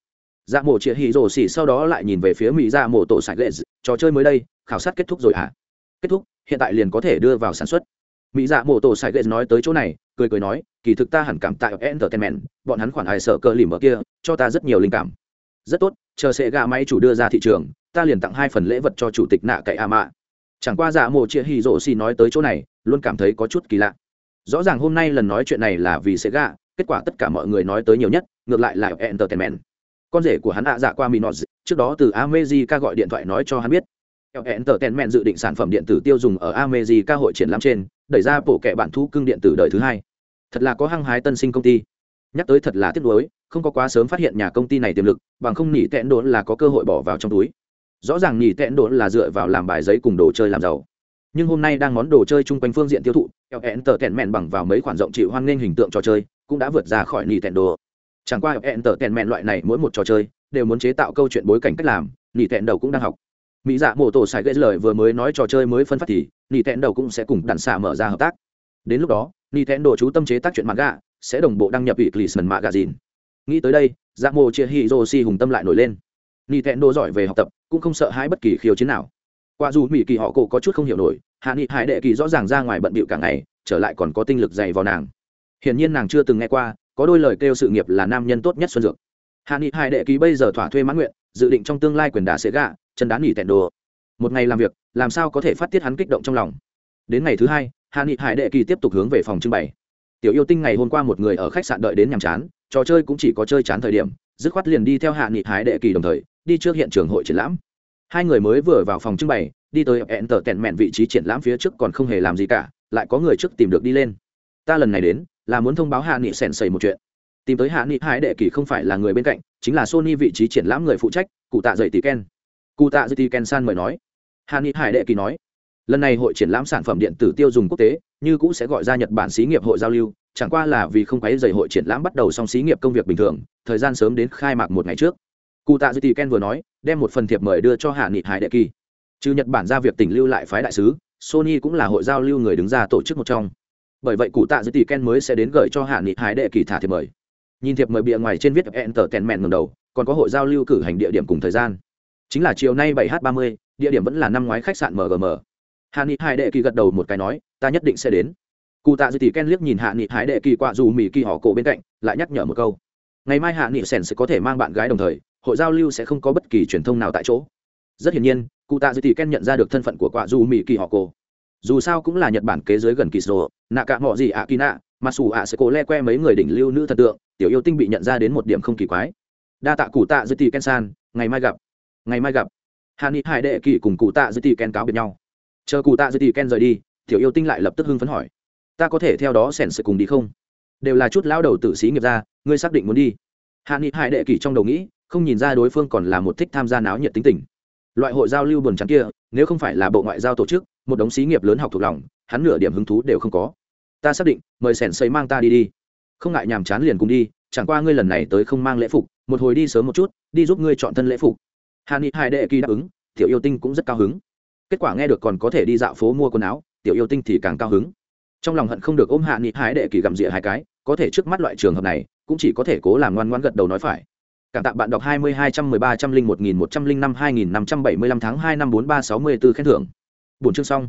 Dạ mộ chĩa hì rồ xỉ sau đó lại nhìn về phía mỹ dạ mộ tổ sạch lệ trò chơi mới đây, khảo sát kết thúc rồi hả? À? kết thúc, hiện tại liền có thể đưa vào sản xuất. Mỹ dạ mộ tổ sạch lệ nói tới chỗ này, cười cười nói, kỳ thực ta hẳn cảm tạ entertainment, bọn hắn khoản hài sợ cơ lìm ở kia, cho ta rất nhiều linh cảm rất tốt, chờ sẽ gà máy chủ đưa ra thị trường, ta liền tặng hai phần lễ vật cho chủ tịch nạ cậy a mạ. Chẳng qua dạ mộ chia hì rồ xì nói tới chỗ này, luôn cảm thấy có chút kỳ lạ. Rõ ràng hôm nay lần nói chuyện này là vì sẽ gà kết quả tất cả mọi người nói tới nhiều nhất, ngược lại là entertainment. Con rể của hắn ạ dạ qua minos, trước đó từ amejica gọi điện thoại nói cho hắn biết. Entertainment dự định sản phẩm điện tử tiêu dùng ở amejica hội triển lãm trên, đẩy ra bộ kệ bản thu cưng điện tử đời thứ hai. Thật là có hăng hái tân sinh công ty. Nhắc tới thật là tiếc nuối không có quá sớm phát hiện nhà công ty này tiềm lực, bằng không nỉ tẹn đốn là có cơ hội bỏ vào trong túi. Rõ ràng nỉ tẹn đốn là dựa vào làm bài giấy cùng đồ chơi làm giàu. Nhưng hôm nay đang món đồ chơi chung quanh phương diện tiêu thụ hẹn tờ tẹn mẹn bằng vào mấy khoản rộng chịu hoan nghênh hình tượng trò chơi, cũng đã vượt ra khỏi nỉ tẹn đồ. Chẳng qua hẹn tờ tẹn mẹn loại này mỗi một trò chơi, đều muốn chế tạo câu chuyện bối cảnh cách làm nỉ tẹn đầu cũng đang học. Mỹ dạ mổ tổ sài gây lời vừa mới nói trò chơi mới phân phát thì nỉ tẹn đầu cũng sẽ cùng đàn xạ mở ra hợp tác. Đến lúc đó nỉ tẹn đồ chú tâm chế tác chuyện mạng gạ sẽ đồng bộ đăng nhập ủy clisman magazine nghĩ tới đây dạ mổ chia hi rô si hùng tâm lại nổi lên. Ni thẹn đồ giỏi về học tập, cũng không sợ hãi bất kỳ khiêu chiến nào. Qua dù mỹ kỳ họ cổ có chút không hiểu nổi, hạ nghị hải đệ kỳ rõ ràng ra ngoài bận bịu cả ngày, trở lại còn có tinh lực dày vào nàng. Hiển nhiên nàng chưa từng nghe qua, có đôi lời kêu sự nghiệp là nam nhân tốt nhất xuân dược. Hạ nghị hải đệ kỳ bây giờ thỏa thuê mãn nguyện, dự định trong tương lai quyền đà sẽ gạ chân đá nghỉ tẹn đồ. Một ngày làm việc, làm sao có thể phát tiết hắn kích động trong lòng? Đến ngày thứ hai, hạ nghị hải đệ kỳ tiếp tục hướng về phòng trưng bày. Tiểu yêu tinh ngày hôm qua một người ở khách sạn đợi đến nhàm chán trò chơi cũng chỉ có chơi chán thời điểm, dứt khoát liền đi theo hạ nghị hái đệ kỳ đồng thời, đi trước hiện trường hội triển lãm. Hai người mới vừa vào phòng trưng bày, đi tới hẹn tờ tẹn mẹn vị trí triển lãm phía trước còn không hề làm gì cả, lại có người trước tìm được đi lên. Ta lần này đến, là muốn thông báo hạ nghị sèn sầy một chuyện. Tìm tới hạ nghị hái đệ kỳ không phải là người bên cạnh, chính là sony vị trí triển lãm người phụ trách, cụ tạ dậy tỷ ken. Cụ tạ dậy tỷ ken san mời nói. Hạ nghị hải đệ kỳ nói, lần này hội triển lãm sản phẩm điện tử tiêu dùng quốc tế như cũ sẽ gọi ra nhật bản xí nghiệp hội giao lưu, chẳng qua là vì không quấy rầy hội triển lãm bắt đầu xong xí nghiệp công việc bình thường, thời gian sớm đến khai mạc một ngày trước. Cụ tạ Dư tỷ ken vừa nói, đem một phần thiệp mời đưa cho hạ nghị hải đệ kỳ. Trừ nhật bản ra việc tỉnh lưu lại phái đại sứ, sony cũng là hội giao lưu người đứng ra tổ chức một trong. Bởi vậy cụ tạ Dư tỷ ken mới sẽ đến gửi cho hạ nghị hải đệ kỳ thả thiệp mời. Nhìn thiệp mời bìa ngoài trên viết enter ngẩng đầu, còn có hội giao lưu cử hành địa điểm cùng thời gian. Chính là chiều nay 7 h 30 địa điểm vẫn là năm ngoái khách sạn mgm hạ nghị hải đệ kỳ gật đầu một cái nói, ta nhất định sẽ đến. Cụ tạ dư tỷ ken liếc nhìn hạ nghị hải đệ kỳ qua dù mỹ kỳ họ cổ bên cạnh, lại nhắc nhở một câu. Ngày mai hạ nghị sèn sẽ có thể mang bạn gái đồng thời, hội giao lưu sẽ không có bất kỳ truyền thông nào tại chỗ. Rất hiển nhiên, cụ tạ dư tỷ ken nhận ra được thân phận của quả dù mỹ kỳ họ cổ. Dù sao cũng là nhật bản kế giới gần kỳ sô nạ cả mọi gì ạ kỳ nạ mà xù ạ sẽ cố le que mấy người đỉnh lưu nữ thần tượng, tiểu yêu tinh bị nhận ra đến một điểm không kỳ quái. Đa tạ cụ tạ Dư tỷ ken san ngày mai gặp. Ngày mai gặp. Hạ nghị hải đệ kỳ cùng cụ tạ Dư tỷ ken cáo biệt nhau chờ cụ tạ dư tỷ ken rời đi tiểu yêu tinh lại lập tức hưng phấn hỏi ta có thể theo đó sẻn sự cùng đi không đều là chút lão đầu tử sĩ nghiệp ra ngươi xác định muốn đi hạ nghị hải đệ kỳ trong đầu nghĩ không nhìn ra đối phương còn là một thích tham gia náo nhiệt tính tình loại hội giao lưu buồn chán kia nếu không phải là bộ ngoại giao tổ chức một đống xí nghiệp lớn học thuộc lòng hắn nửa điểm hứng thú đều không có ta xác định mời sẻn xây mang ta đi đi không ngại nhàm chán liền cùng đi chẳng qua ngươi lần này tới không mang lễ phục một hồi đi sớm một chút đi giúp ngươi chọn thân lễ phục Hàn ni hai đệ kỳ đáp ứng tiểu yêu tinh cũng rất cao hứng kết quả nghe được còn có thể đi dạo phố mua quần áo, tiểu yêu tinh thì càng cao hứng. Trong lòng hận không được ôm hạ nghị hái đệ kỳ gặm rịa hai cái, có thể trước mắt loại trường hợp này, cũng chỉ có thể cố làm ngoan ngoan gật đầu nói phải. Cảm tạ bạn đọc hai mươi hai trăm mười ba trăm linh một nghìn một trăm linh năm hai nghìn năm trăm bảy mươi lăm tháng hai năm bốn ba sáu mươi b ố khen thưởng. Bốn chương xong.